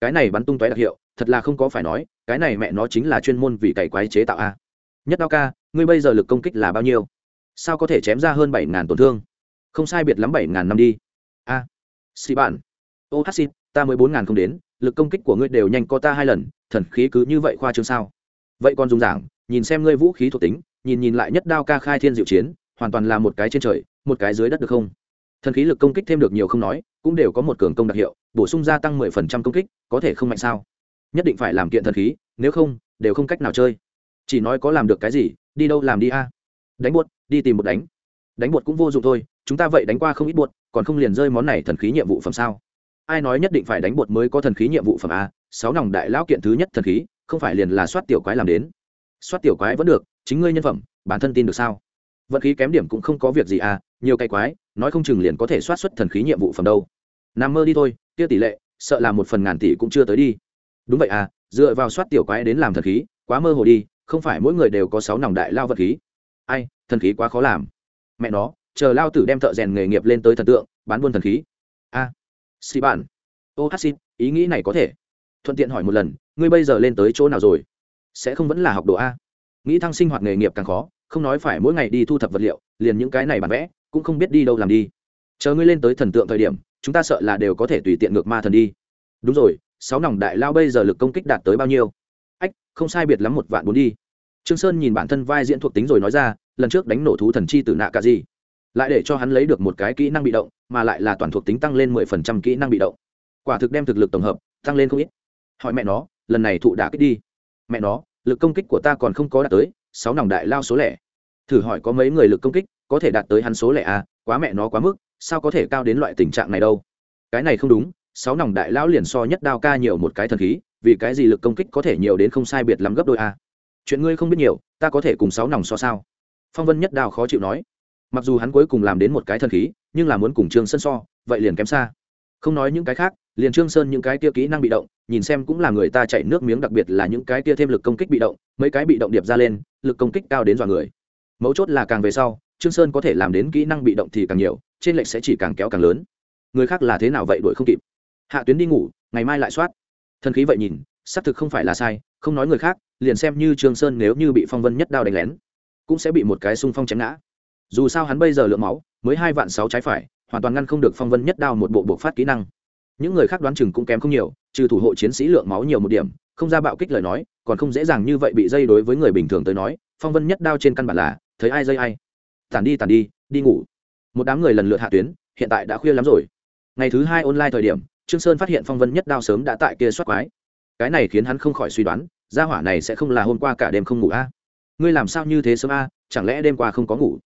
Cái này bắn tung tóe đặc hiệu thật là không có phải nói cái này mẹ nó chính là chuyên môn vì cày quái chế tạo a. Nhất đao ca ngươi bây giờ lực công kích là bao nhiêu? Sao có thể chém ra hơn bảy ngàn tổn thương? Không sai biệt lắm bảy ngàn năm đi. A. À, bạn ô hát xin, ta mới bốn ngàn không đến, lực công kích của ngươi đều nhanh có ta hai lần, thần khí cứ như vậy khoa trương sao? Vậy còn dùng giảng, nhìn xem ngươi vũ khí thuộc tính, nhìn nhìn lại nhất đao ca khai thiên diệu chiến, hoàn toàn là một cái trên trời, một cái dưới đất được không? Thần khí lực công kích thêm được nhiều không nói, cũng đều có một cường công đặc hiệu, bổ sung gia tăng mười phần trăm công kích, có thể không mạnh sao? Nhất định phải làm kiện thần khí, nếu không, đều không cách nào chơi. Chỉ nói có làm được cái gì, đi đâu làm đi a? Đánh buột, đi tìm một đánh. Đánh buột cũng vô dụng thôi, chúng ta vậy đánh qua không ít buột, còn không liền rơi món này thần khí nhiệm vụ phẩm sao? Ai nói nhất định phải đánh bột mới có thần khí nhiệm vụ phẩm a sáu nòng đại lão kiện thứ nhất thần khí không phải liền là soát tiểu quái làm đến. Soát tiểu quái vẫn được chính ngươi nhân phẩm bản thân tin được sao? Vận khí kém điểm cũng không có việc gì à nhiều cái quái nói không chừng liền có thể soát xuất thần khí nhiệm vụ phẩm đâu. Nằm mơ đi thôi kia tỷ lệ sợ là một phần ngàn tỷ cũng chưa tới đi. Đúng vậy à dựa vào soát tiểu quái đến làm thần khí quá mơ hồ đi không phải mỗi người đều có sáu nòng đại lao vật khí. Ai thần khí quá khó làm. Mẹ nó chờ lao tử đem thợ rèn nghề nghiệp lên tới thần tượng bán buôn thần khí. A. à, xì bản ô, hát xin, ý nghĩ này có thể. Thuận tiện hỏi một lần, ngươi bây giờ lên tới chỗ nào rồi? Sẽ không vẫn là học đồ a? Nghĩ thăng sinh hoạt nghề nghiệp càng khó, không nói phải mỗi ngày đi thu thập vật liệu, liền những cái này bản vẽ, cũng không biết đi đâu làm đi. Chờ ngươi lên tới thần tượng thời điểm, chúng ta sợ là đều có thể tùy tiện ngược ma thần đi. Đúng rồi, sáu nòng đại lao bây giờ lực công kích đạt tới bao nhiêu? Ách, không sai biệt lắm một vạn bốn đi. Trương sơn nhìn bản thân vai diễn thuộc tính rồi nói ra, lần trước đánh nổ thú thần chi từ nạ cả gì lại để cho hắn lấy được một cái kỹ năng bị động, mà lại là toàn thuộc tính tăng lên mười phần trăm kỹ năng bị động. Quả thực đem thực lực tổng hợp tăng lên không ít. Hỏi mẹ nó, lần này thụ đã kích đi. Mẹ nó, lực công kích của ta còn không có đạt tới sáu nòng đại lao số lẻ. Thử hỏi có mấy người lực công kích có thể đạt tới hắn số lẻ à? Quá mẹ nó quá mức, sao có thể cao đến loại tình trạng này đâu? Cái này không đúng, sáu nòng đại lão liền so nhất đao ca nhiều một cái thần khí, vì cái gì lực công kích có thể nhiều đến không sai biệt lắm gấp đôi a chuyện ngươi không biết nhiều, ta có thể cùng sáu nòng so sao? Phong vân nhất đao khó chịu nói mặc dù hắn cuối cùng làm đến một cái thần khí, nhưng là muốn cùng trương sơn so, vậy liền kém xa. Không nói những cái khác, liền trương sơn những cái kia kỹ năng bị động, nhìn xem cũng là người ta chạy nước miếng đặc biệt là những cái kia thêm lực công kích bị động, mấy cái bị động điệp ra lên, lực công kích cao đến dọa người. Mấu chốt là càng về sau, trương sơn có thể làm đến kỹ năng bị động thì càng nhiều, trên lệch sẽ chỉ càng kéo càng lớn. Người khác là thế nào vậy đuổi không kịp. Hạ tuyến đi ngủ, ngày mai lại soát. Thần khí vậy nhìn, xác thực không phải là sai, không nói người khác, liền xem như trương sơn nếu như bị phong vân nhất đao đánh lén, cũng sẽ bị một cái xung phong chém ngã dù sao hắn bây giờ lượng máu, mới hai vạn sáu trái phải, hoàn toàn ngăn không được phong vân nhất đao một bộ buộc phát kỹ năng. Những người khác đoán chừng cũng kém không nhiều, trừ thủ hộ chiến sĩ lượng máu nhiều một điểm, không ra bạo kích lời nói, còn không dễ dàng như vậy bị dây đối với người bình thường tới nói, phong vân nhất đao trên căn bản là, thấy ai dây ai. Tàn đi tàn đi đi ngủ. Một đám người lần lượt hạ tuyến, hiện tại đã khuya lắm rồi. Ngày thứ hai online thời điểm, trương sơn phát hiện phong vân nhất đao sớm đã tại kia soát quái. Cái này khiến hắn không khỏi suy đoán, gia hỏa này sẽ không là hôm qua cả đêm không ngủ a? Ngươi làm sao như thế sớm a? Chẳng lẽ đêm qua không có ngủ?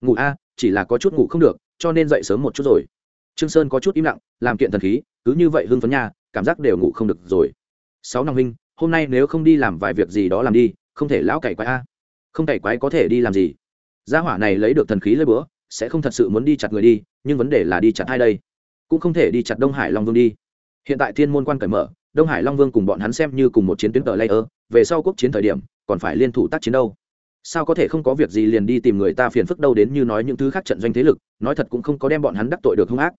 Ngủ a, chỉ là có chút ngủ không được, cho nên dậy sớm một chút rồi. Trương sơn có chút im lặng, làm kiện thần khí, cứ như vậy hưng phấn nha, cảm giác đều ngủ không được rồi. Sáu năm huynh, hôm nay nếu không đi làm vài việc gì đó làm đi, không thể lão cày quái a. Không cày quái có thể đi làm gì? Gia hỏa này lấy được thần khí lấy bữa, sẽ không thật sự muốn đi chặt người đi, nhưng vấn đề là đi chặt ai đây? Cũng không thể đi chặt đông hải long vương đi. Hiện tại thiên môn quan cởi mở, đông hải long vương cùng bọn hắn xem như cùng một chiến tuyến tờ layer, về sau quốc chiến thời điểm, còn phải liên thủ tác chiến đâu? Sao có thể không có việc gì liền đi tìm người ta phiền phức đâu đến như nói những thứ khác trận doanh thế lực, nói thật cũng không có đem bọn hắn đắc tội được hung ác.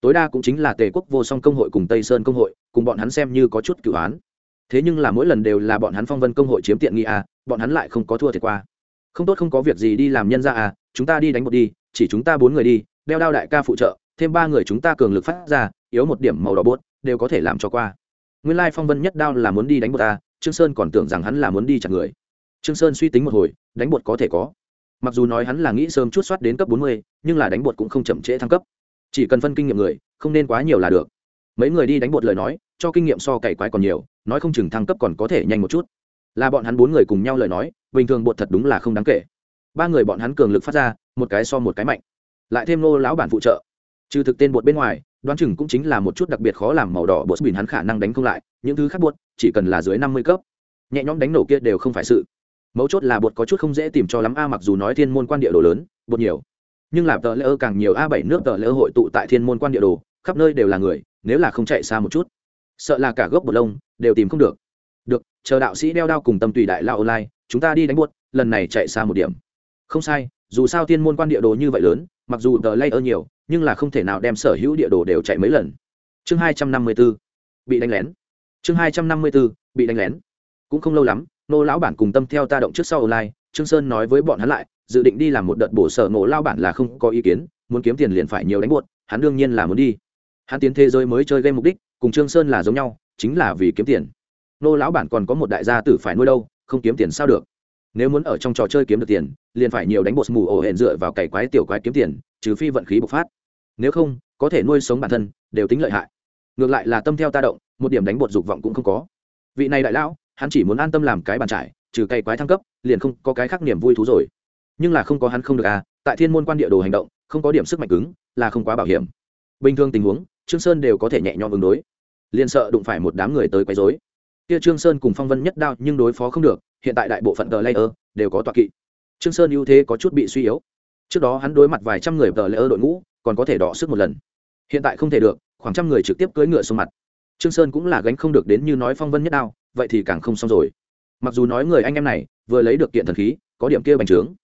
Tối đa cũng chính là tề quốc vô song công hội cùng tây sơn công hội, cùng bọn hắn xem như có chút cựu án. Thế nhưng là mỗi lần đều là bọn hắn phong vân công hội chiếm tiện nghi à bọn hắn lại không có thua thiệt qua. Không tốt không có việc gì đi làm nhân ra à chúng ta đi đánh một đi, chỉ chúng ta bốn người đi, đeo đao đại ca phụ trợ, thêm ba người chúng ta cường lực phát ra, yếu một điểm màu đỏ bốt đều có thể làm cho qua. Nguyên lai phong vân nhất đao là muốn đi đánh một ta, trương sơn còn tưởng rằng hắn là muốn đi chặt người trương sơn suy tính một hồi, đánh bột có thể có. Mặc dù nói hắn là nghĩ sớm chút soát đến cấp bốn mươi, nhưng là đánh bột cũng không chậm trễ thăng cấp. Chỉ cần phân kinh nghiệm người, không nên quá nhiều là được. Mấy người đi đánh bột lời nói, cho kinh nghiệm so cày quái còn nhiều, nói không chừng thăng cấp còn có thể nhanh một chút. Là bọn hắn bốn người cùng nhau lời nói, bình thường bột thật đúng là không đáng kể. Ba người bọn hắn cường lực phát ra, một cái so một cái mạnh. Lại thêm nô lão bản phụ trợ. Trừ thực tên bột bên ngoài, đoán chừng cũng chính là một chút đặc biệt khó làm màu đỏ bột bình hắn khả năng đánh không lại, những thứ khác bột chỉ cần là dưới năm mươi cấp. Nhẹ nhõm đánh nổ kia đều không phải sự mấu chốt là bột có chút không dễ tìm cho lắm. A, mặc dù nói thiên môn quan địa đồ lớn, bột nhiều, nhưng làm tờ lễ ơ càng nhiều. A, bảy nước tờ lễ hội tụ tại thiên môn quan địa đồ, khắp nơi đều là người, nếu là không chạy xa một chút, sợ là cả gốc bột lông đều tìm không được. Được, chờ đạo sĩ đeo đao cùng tâm tùy đại lao online, chúng ta đi đánh buốt lần này chạy xa một điểm. Không sai, dù sao thiên môn quan địa đồ như vậy lớn, mặc dù tờ lễ ơ nhiều, nhưng là không thể nào đem sở hữu địa đồ đều chạy mấy lần. Chương hai trăm năm mươi b ố bị đánh lén. Chương hai trăm năm mươi b ố bị đánh lén. Cũng không lâu lắm nô lão bản cùng tâm theo ta động trước sau online, trương sơn nói với bọn hắn lại, dự định đi làm một đợt bổ sở nô lão bản là không có ý kiến, muốn kiếm tiền liền phải nhiều đánh buột hắn đương nhiên là muốn đi. Hắn tiến thế giới mới chơi game mục đích, cùng trương sơn là giống nhau, chính là vì kiếm tiền. Nô lão bản còn có một đại gia tử phải nuôi đâu, không kiếm tiền sao được? Nếu muốn ở trong trò chơi kiếm được tiền, liền phải nhiều đánh bột mù ổ hẹn dựa vào cày quái tiểu quái kiếm tiền, trừ phi vận khí bộc phát. Nếu không, có thể nuôi sống bản thân, đều tính lợi hại. Ngược lại là tâm theo ta động, một điểm đánh bột dục vọng cũng không có. Vị này đại lão hắn chỉ muốn an tâm làm cái bàn trải, trừ cày quái thăng cấp, liền không có cái khác niềm vui thú rồi. Nhưng là không có hắn không được à tại thiên môn quan địa đồ hành động, không có điểm sức mạnh cứng, là không quá bảo hiểm. Bình thường tình huống, trương sơn đều có thể nhẹ nhõm ứng đối. Liền sợ đụng phải một đám người tới quấy rối. Kia trương sơn cùng phong vân nhất đao nhưng đối phó không được, hiện tại đại bộ phận tờ layer đều có tọa kỵ. Trương sơn ưu thế có chút bị suy yếu. Trước đó hắn đối mặt vài trăm người tờ layer đội ngũ, còn có thể đọ sức một lần. Hiện tại không thể được, khoảng trăm người trực tiếp cưỡi ngựa xuống mặt. Trương sơn cũng là gánh không được đến như nói phong vân nhất đao vậy thì càng không xong rồi. Mặc dù nói người anh em này vừa lấy được kiện thần khí, có điểm kia bành trướng,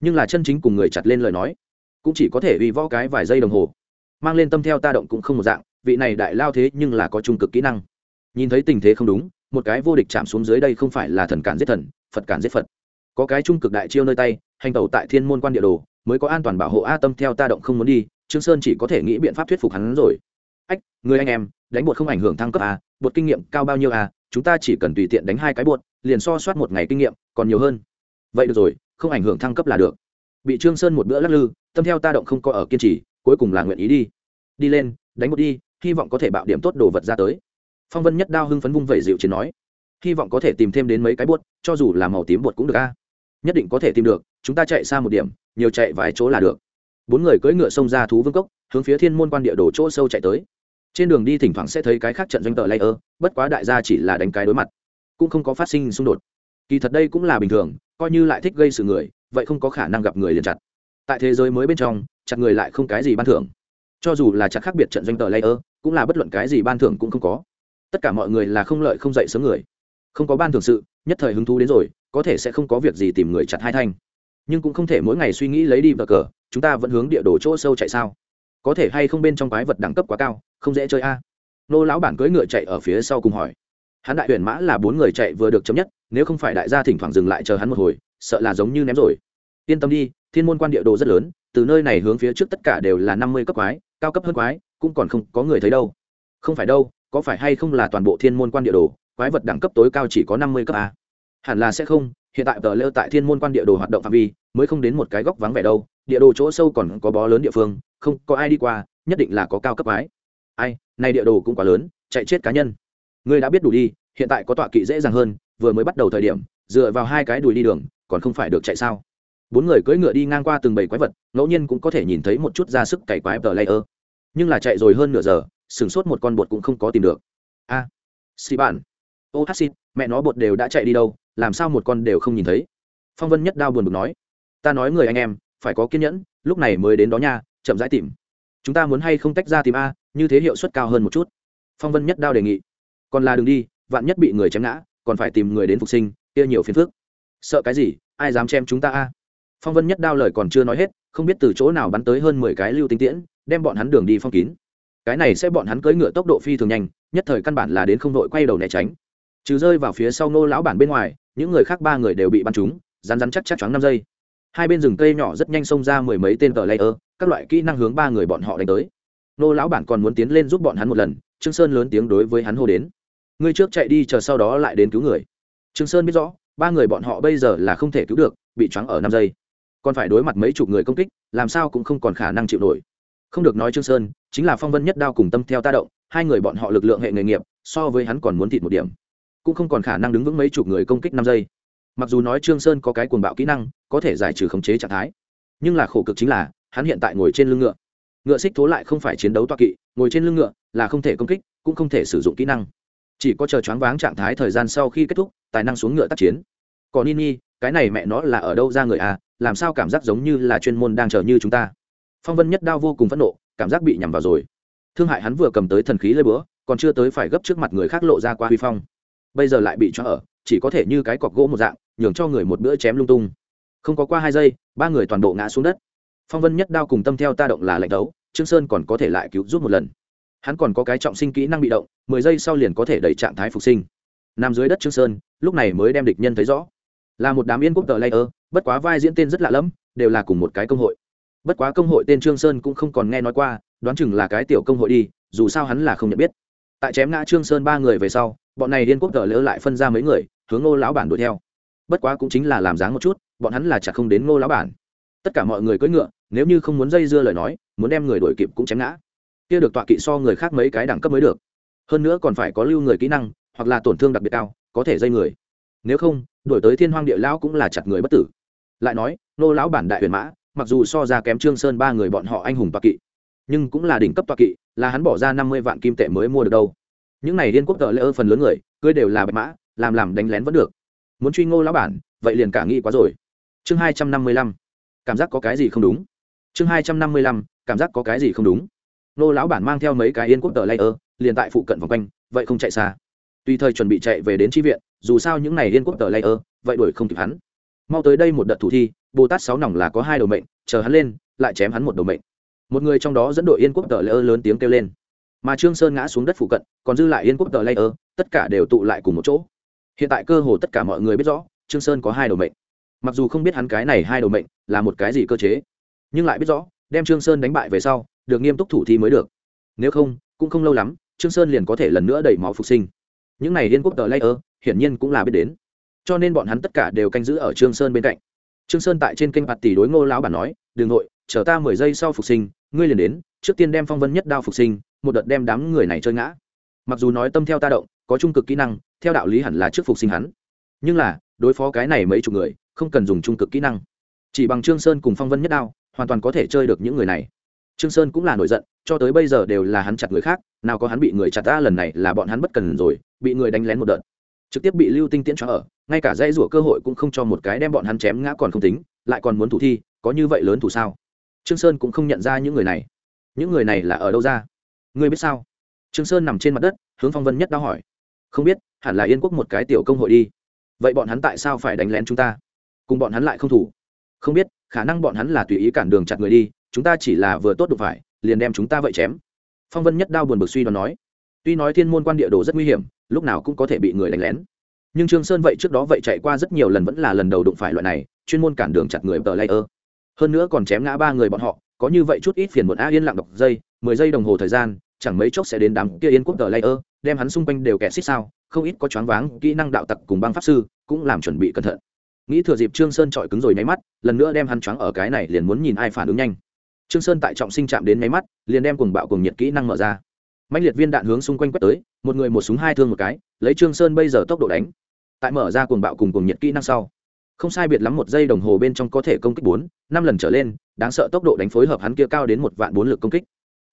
nhưng là chân chính cùng người chặt lên lời nói, cũng chỉ có thể uy võ cái vài giây đồng hồ. Mang lên tâm theo ta động cũng không một dạng, vị này đại lao thế nhưng là có trung cực kỹ năng. Nhìn thấy tình thế không đúng, một cái vô địch chạm xuống dưới đây không phải là thần cản giết thần, phật cản giết phật. Có cái trung cực đại chiêu nơi tay, hành tẩu tại thiên môn quan địa đồ, mới có an toàn bảo hộ a tâm theo ta động không muốn đi, trương sơn chỉ có thể nghĩ biện pháp thuyết phục hắn rồi. Ách, người anh em, đánh bột không ảnh hưởng thăng cấp a, bột kinh nghiệm cao bao nhiêu a chúng ta chỉ cần tùy tiện đánh hai cái buột, liền so soát một ngày kinh nghiệm, còn nhiều hơn. Vậy được rồi, không ảnh hưởng thăng cấp là được. Bị trương sơn một bữa lắc lư, tâm theo ta động không có ở kiên trì, cuối cùng là nguyện ý đi. Đi lên, đánh một đi, hy vọng có thể bạo điểm tốt đồ vật ra tới. Phong vân nhất đao hưng phấn vung vẩy dịu chiến nói. Hy vọng có thể tìm thêm đến mấy cái bột cho dù là màu tím buột cũng được a. Nhất định có thể tìm được, chúng ta chạy xa một điểm, nhiều chạy vài chỗ là được. Bốn người cưỡi ngựa xông ra thú vương cốc, hướng phía thiên môn quan địa đồ chỗ sâu chạy tới trên đường đi thỉnh thoảng sẽ thấy cái khác trận doanh tờ layer, bất quá đại gia chỉ là đánh cái đối mặt, cũng không có phát sinh xung đột. Kỳ thật đây cũng là bình thường, coi như lại thích gây sự người, vậy không có khả năng gặp người liền chặt. Tại thế giới mới bên trong, chặt người lại không cái gì ban thưởng. Cho dù là chặt khác biệt trận doanh tờ layer, cũng là bất luận cái gì ban thưởng cũng không có. Tất cả mọi người là không lợi không dậy sớm người. Không có ban thưởng sự, nhất thời hứng thú đến rồi, có thể sẽ không có việc gì tìm người chặt hai thanh. Nhưng cũng không thể mỗi ngày suy nghĩ lấy đi vờ cờ, chúng ta vẫn hướng địa đồ chỗ sâu chạy sao? Có thể hay không bên trong quái vật đẳng cấp quá cao, không dễ chơi a. Nô lão bản cưỡi ngựa chạy ở phía sau cùng hỏi. Hắn đại huyền mã là bốn người chạy vừa được chấm nhất, nếu không phải đại gia thỉnh thoảng dừng lại chờ hắn một hồi, sợ là giống như ném rồi. Yên tâm đi, thiên môn quan địa đồ rất lớn, từ nơi này hướng phía trước tất cả đều là năm mươi cấp quái, cao cấp hơn quái, cũng còn không có người thấy đâu. Không phải đâu, có phải hay không là toàn bộ thiên môn quan địa đồ, quái vật đẳng cấp tối cao chỉ có năm mươi cấp a? Hẳn là sẽ không, hiện tại tờ lêu tại thiên môn quan địa đồ hoạt động phạm vi, mới không đến một cái góc vắng vẻ đâu, địa đồ chỗ sâu còn có bó lớn địa phương không có ai đi qua nhất định là có cao cấp quái. Ai nay địa đồ cũng quá lớn chạy chết cá nhân. Ngươi đã biết đủ đi hiện tại có tọa kỵ dễ dàng hơn vừa mới bắt đầu thời điểm dựa vào hai cái đùi đi đường còn không phải được chạy sao? Bốn người cưỡi ngựa đi ngang qua từng bầy quái vật ngẫu nhiên cũng có thể nhìn thấy một chút ra sức cày quái tờ layer. Nhưng là chạy rồi hơn nửa giờ sửng sốt một con bột cũng không có tìm được. A à, xì bản ô hát xịt mẹ nó bột đều đã chạy đi đâu làm sao một con đều không nhìn thấy? Phong vân nhất đau buồn bực nói. Ta nói người anh em phải có kiên nhẫn lúc này mới đến đó nha chậm rãi tìm. Chúng ta muốn hay không tách ra tìm a, như thế hiệu suất cao hơn một chút. Phong vân nhất đao đề nghị. Còn là đ đi, vạn nhất bị người chém ngã, còn phải tìm người đến phục sinh, kia nhiều phiền phức. Sợ cái gì, ai dám chém chúng ta a? Phong vân nhất đao lời còn chưa nói hết, không biết từ chỗ nào bắn tới hơn mười cái lưu tinh tiễn, đem bọn hắn đường đi phong kín. Cái này sẽ bọn hắn cưỡi ngựa tốc độ phi thường nhanh, nhất thời căn bản là đến không đội quay đầu né tránh. Trừ rơi vào phía sau nô lão bản bên ngoài, những người khác ba người đều bị bắn trúng rán rán chắc chắc choáng năm giây. Hai bên rừng cây nhỏ rất nhanh xông ra mười mấy tên tờ layer các loại kỹ năng hướng ba người bọn họ đánh tới. Nô lão bản còn muốn tiến lên giúp bọn hắn một lần, trương sơn lớn tiếng đối với hắn hô đến. Ngươi trước chạy đi chờ sau đó lại đến cứu người. Trương sơn biết rõ, ba người bọn họ bây giờ là không thể cứu được, bị choáng ở năm giây. Còn phải đối mặt mấy chục người công kích, làm sao cũng không còn khả năng chịu nổi. Không được nói trương sơn, chính là phong vân nhất đao cùng tâm theo ta động, hai người bọn họ lực lượng hệ nghề nghiệp, so với hắn còn muốn thịt một điểm. Cũng không còn khả năng đứng vững mấy chục người công kích năm giây. Mặc dù nói trương sơn có cái cuồng bạo kỹ năng, có thể giải trừ khống chế trạng thái, nhưng là khổ cực chính là hắn hiện tại ngồi trên lưng ngựa. Ngựa xích thố lại không phải chiến đấu toa kỵ, ngồi trên lưng ngựa là không thể công kích, cũng không thể sử dụng kỹ năng. Chỉ có chờ choáng váng trạng thái thời gian sau khi kết thúc, tài năng xuống ngựa tác chiến. Còn nini, cái này mẹ nó là ở đâu ra người à làm sao cảm giác giống như là chuyên môn đang chờ như chúng ta? Phong vân nhất đao vô cùng phẫn nộ, cảm giác bị nhằm vào rồi. Thương hại hắn vừa cầm tới thần khí lơi bữa còn chưa tới phải gấp trước mặt người khác lộ ra qua huy phong. Bây giờ lại bị cho ở, chỉ có thể như cái cọc gỗ một dạng, nhường cho người một bữa chém lung tung. Không có qua hai giây, ba người toàn bộ ngã xuống đất phong vân nhất đao cùng tâm theo ta động là lệnh đấu, trương sơn còn có thể lại cứu giúp một lần. Hắn còn có cái trọng sinh kỹ năng bị động, mười giây sau liền có thể đẩy trạng thái phục sinh. Nằm dưới đất trương sơn, lúc này mới đem địch nhân thấy rõ. Là một đám yên quốc tờ layer, bất quá vai diễn tên rất lạ lẫm, đều là cùng một cái công hội. Bất quá công hội tên trương sơn cũng không còn nghe nói qua, đoán chừng là cái tiểu công hội đi, dù sao hắn là không nhận biết. Tại chém ngã trương sơn ba người về sau, bọn này điên quốc tờ lỡ lại phân ra mấy người, hướng ngô lão bản đuổi theo. Bất quá cũng chính là làm dáng một chút, bọn hắn là chặt không đến ngô lão bản. Tất cả mọi người cưỡi ngựa nếu như không muốn dây dưa lời nói, muốn đem người đổi kịp cũng chém ngã. Kia được tọa kỵ so người khác mấy cái đẳng cấp mới được. Hơn nữa còn phải có lưu người kỹ năng, hoặc là tổn thương đặc biệt cao, có thể dây người. Nếu không, đuổi tới thiên hoang địa lão cũng là chặt người bất tử. Lại nói, nô lão bản đại huyền mã, mặc dù so ra kém trương sơn ba người bọn họ anh hùng tọa kỵ, nhưng cũng là đỉnh cấp tọa kỵ, là hắn bỏ ra năm mươi vạn kim tệ mới mua được đâu. Những này liên quốc tợ ơ phần lớn người, cưới đều là bạch mã, làm làm đánh lén vẫn được. Muốn truy ngô lão bản, vậy liền cả nghĩ quá rồi. Chương hai trăm năm mươi lăm. Cảm giác có cái gì không đúng? Chương hai trăm năm mươi lăm, cảm giác có cái gì không đúng? Nô lão bản mang theo mấy cái yên quốc tờ layer, liền tại phụ cận vòng quanh, vậy không chạy xa. Tùy thời chuẩn bị chạy về đến tri viện, dù sao những này yên quốc tờ layer, vậy đuổi không kịp hắn. Mau tới đây một đợt thủ thi, bồ tát sáu nòng là có hai đầu mệnh, chờ hắn lên, lại chém hắn một đầu mệnh. Một người trong đó dẫn đội yên quốc tờ layer lớn tiếng kêu lên. Mà trương sơn ngã xuống đất phụ cận, còn dư lại yên quốc tờ layer, tất cả đều tụ lại cùng một chỗ. Hiện tại cơ hồ tất cả mọi người biết rõ, trương sơn có hai đầu mệnh. Mặc dù không biết hắn cái này hai đầu mệnh là một cái gì cơ chế nhưng lại biết rõ, đem trương sơn đánh bại về sau, được nghiêm túc thủ thi mới được. Nếu không, cũng không lâu lắm, trương sơn liền có thể lần nữa đẩy máu phục sinh. Những này liên quốc tờ layer, hiển nhiên cũng là biết đến. Cho nên bọn hắn tất cả đều canh giữ ở trương sơn bên cạnh. Trương sơn tại trên kênh bạt tỷ đối ngô lão bản nói, đừng nội, chờ ta mười giây sau phục sinh, ngươi liền đến, trước tiên đem phong vân nhất đao phục sinh, một đợt đem đám người này chơi ngã. Mặc dù nói tâm theo ta động, có trung cực kỹ năng, theo đạo lý hẳn là trước phục sinh hắn. Nhưng là, đối phó cái này mấy chục người, không cần dùng trung cực kỹ năng. Chỉ bằng trương sơn cùng phong vân nhất đao hoàn toàn có thể chơi được những người này. Trương sơn cũng là nổi giận, cho tới bây giờ đều là hắn chặt người khác, nào có hắn bị người chặt ta lần này là bọn hắn bất cần rồi, bị người đánh lén một đợt. Trực tiếp bị lưu tinh tiễn cho ở, ngay cả dây rủa cơ hội cũng không cho một cái đem bọn hắn chém ngã còn không tính, lại còn muốn thủ thi, có như vậy lớn thủ sao? Trương sơn cũng không nhận ra những người này. Những người này là ở đâu ra? Ngươi biết sao? Trương sơn nằm trên mặt đất, hướng phong vân nhất đau hỏi. Không biết, hẳn là yên quốc một cái tiểu công hội đi. Vậy bọn hắn tại sao phải đánh lén chúng ta? Cùng bọn hắn lại không thủ không biết, khả năng bọn hắn là tùy ý cản đường chặt người đi, chúng ta chỉ là vừa tốt đụng phải, liền đem chúng ta vậy chém. Phong vân nhất đau buồn bực suy đoán nói. Tuy nói thiên môn quan địa đồ rất nguy hiểm, lúc nào cũng có thể bị người đánh lén. Nhưng trương sơn vậy trước đó vậy chạy qua rất nhiều lần vẫn là lần đầu đụng phải loại này, chuyên môn cản đường chặt người tờ layer hơn nữa còn chém ngã ba người bọn họ, có như vậy chút ít phiền một a yên lặng đọc giây mười giây đồng hồ thời gian, chẳng mấy chốc sẽ đến đám kia yên quốc tờ layer đem hắn xung quanh đều kẹt xích sao, không ít có choáng váng kỹ năng đạo tặc cùng băng pháp sư cũng làm chuẩn bị cẩn thận nghĩ thừa dịp trương sơn trọi cứng rồi nháy mắt, lần nữa đem hắn choáng ở cái này liền muốn nhìn ai phản ứng nhanh. Trương sơn tại trọng sinh chạm đến nháy mắt, liền đem cùng bạo cùng nhiệt kỹ năng mở ra. Mạnh liệt viên đạn hướng xung quanh quét tới, một người một súng hai thương một cái, lấy trương sơn bây giờ tốc độ đánh. Tại mở ra cuồng bạo cùng cuồng nhiệt kỹ năng sau, không sai biệt lắm một giây đồng hồ bên trong có thể công kích bốn, năm lần trở lên, đáng sợ tốc độ đánh phối hợp hắn kia cao đến một vạn bốn lực công kích.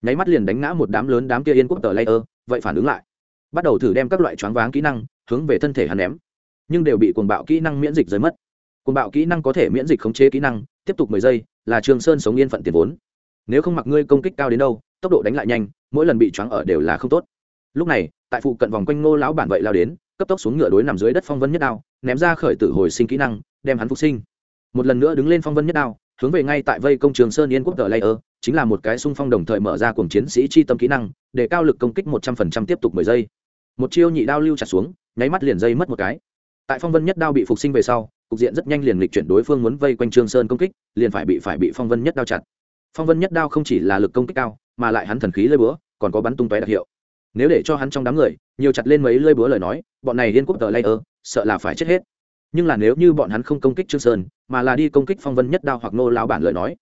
Nháy mắt liền đánh ngã một đám lớn đám kia yên quốc tờ layer, vậy phản ứng lại. Bắt đầu thử đem các loại choáng váng kỹ năng hướng về thân thể hắn ném nhưng đều bị cuồng bạo kỹ năng miễn dịch rơi mất. Cuồng bạo kỹ năng có thể miễn dịch khống chế kỹ năng, tiếp tục mười giây là trường sơn sống yên phận tiền vốn. Nếu không mặc ngươi công kích cao đến đâu, tốc độ đánh lại nhanh, mỗi lần bị choáng ở đều là không tốt. Lúc này, tại phụ cận vòng quanh ngô lão bản vậy lao đến, cấp tốc xuống ngựa đối nằm dưới đất phong vân nhất đao, ném ra khởi tử hồi sinh kỹ năng, đem hắn phục sinh. Một lần nữa đứng lên phong vân nhất đao, hướng về ngay tại vây công trường sơn yên quốc tờ layer, chính là một cái xung phong đồng thời mở ra cùng chiến sĩ chi tâm kỹ năng, để cao lực công kích một trăm phần trăm tiếp tục mười giây. Một chiêu nhị đao lưu chặt xuống, nháy mắt liền dây mất một cái tại phong vân nhất đao bị phục sinh về sau cục diện rất nhanh liền lịch chuyển đối phương muốn vây quanh trương sơn công kích liền phải bị phải bị phong vân nhất đao chặt. Phong vân nhất đao không chỉ là lực công kích cao mà lại hắn thần khí lơi búa còn có bắn tung tóe đặc hiệu. Nếu để cho hắn trong đám người nhiều chặt lên mấy lơi búa lời nói bọn này liên quốc tờ ơ, sợ là phải chết hết. Nhưng là nếu như bọn hắn không công kích trương sơn mà là đi công kích phong vân nhất đao hoặc nô lão bản lời nói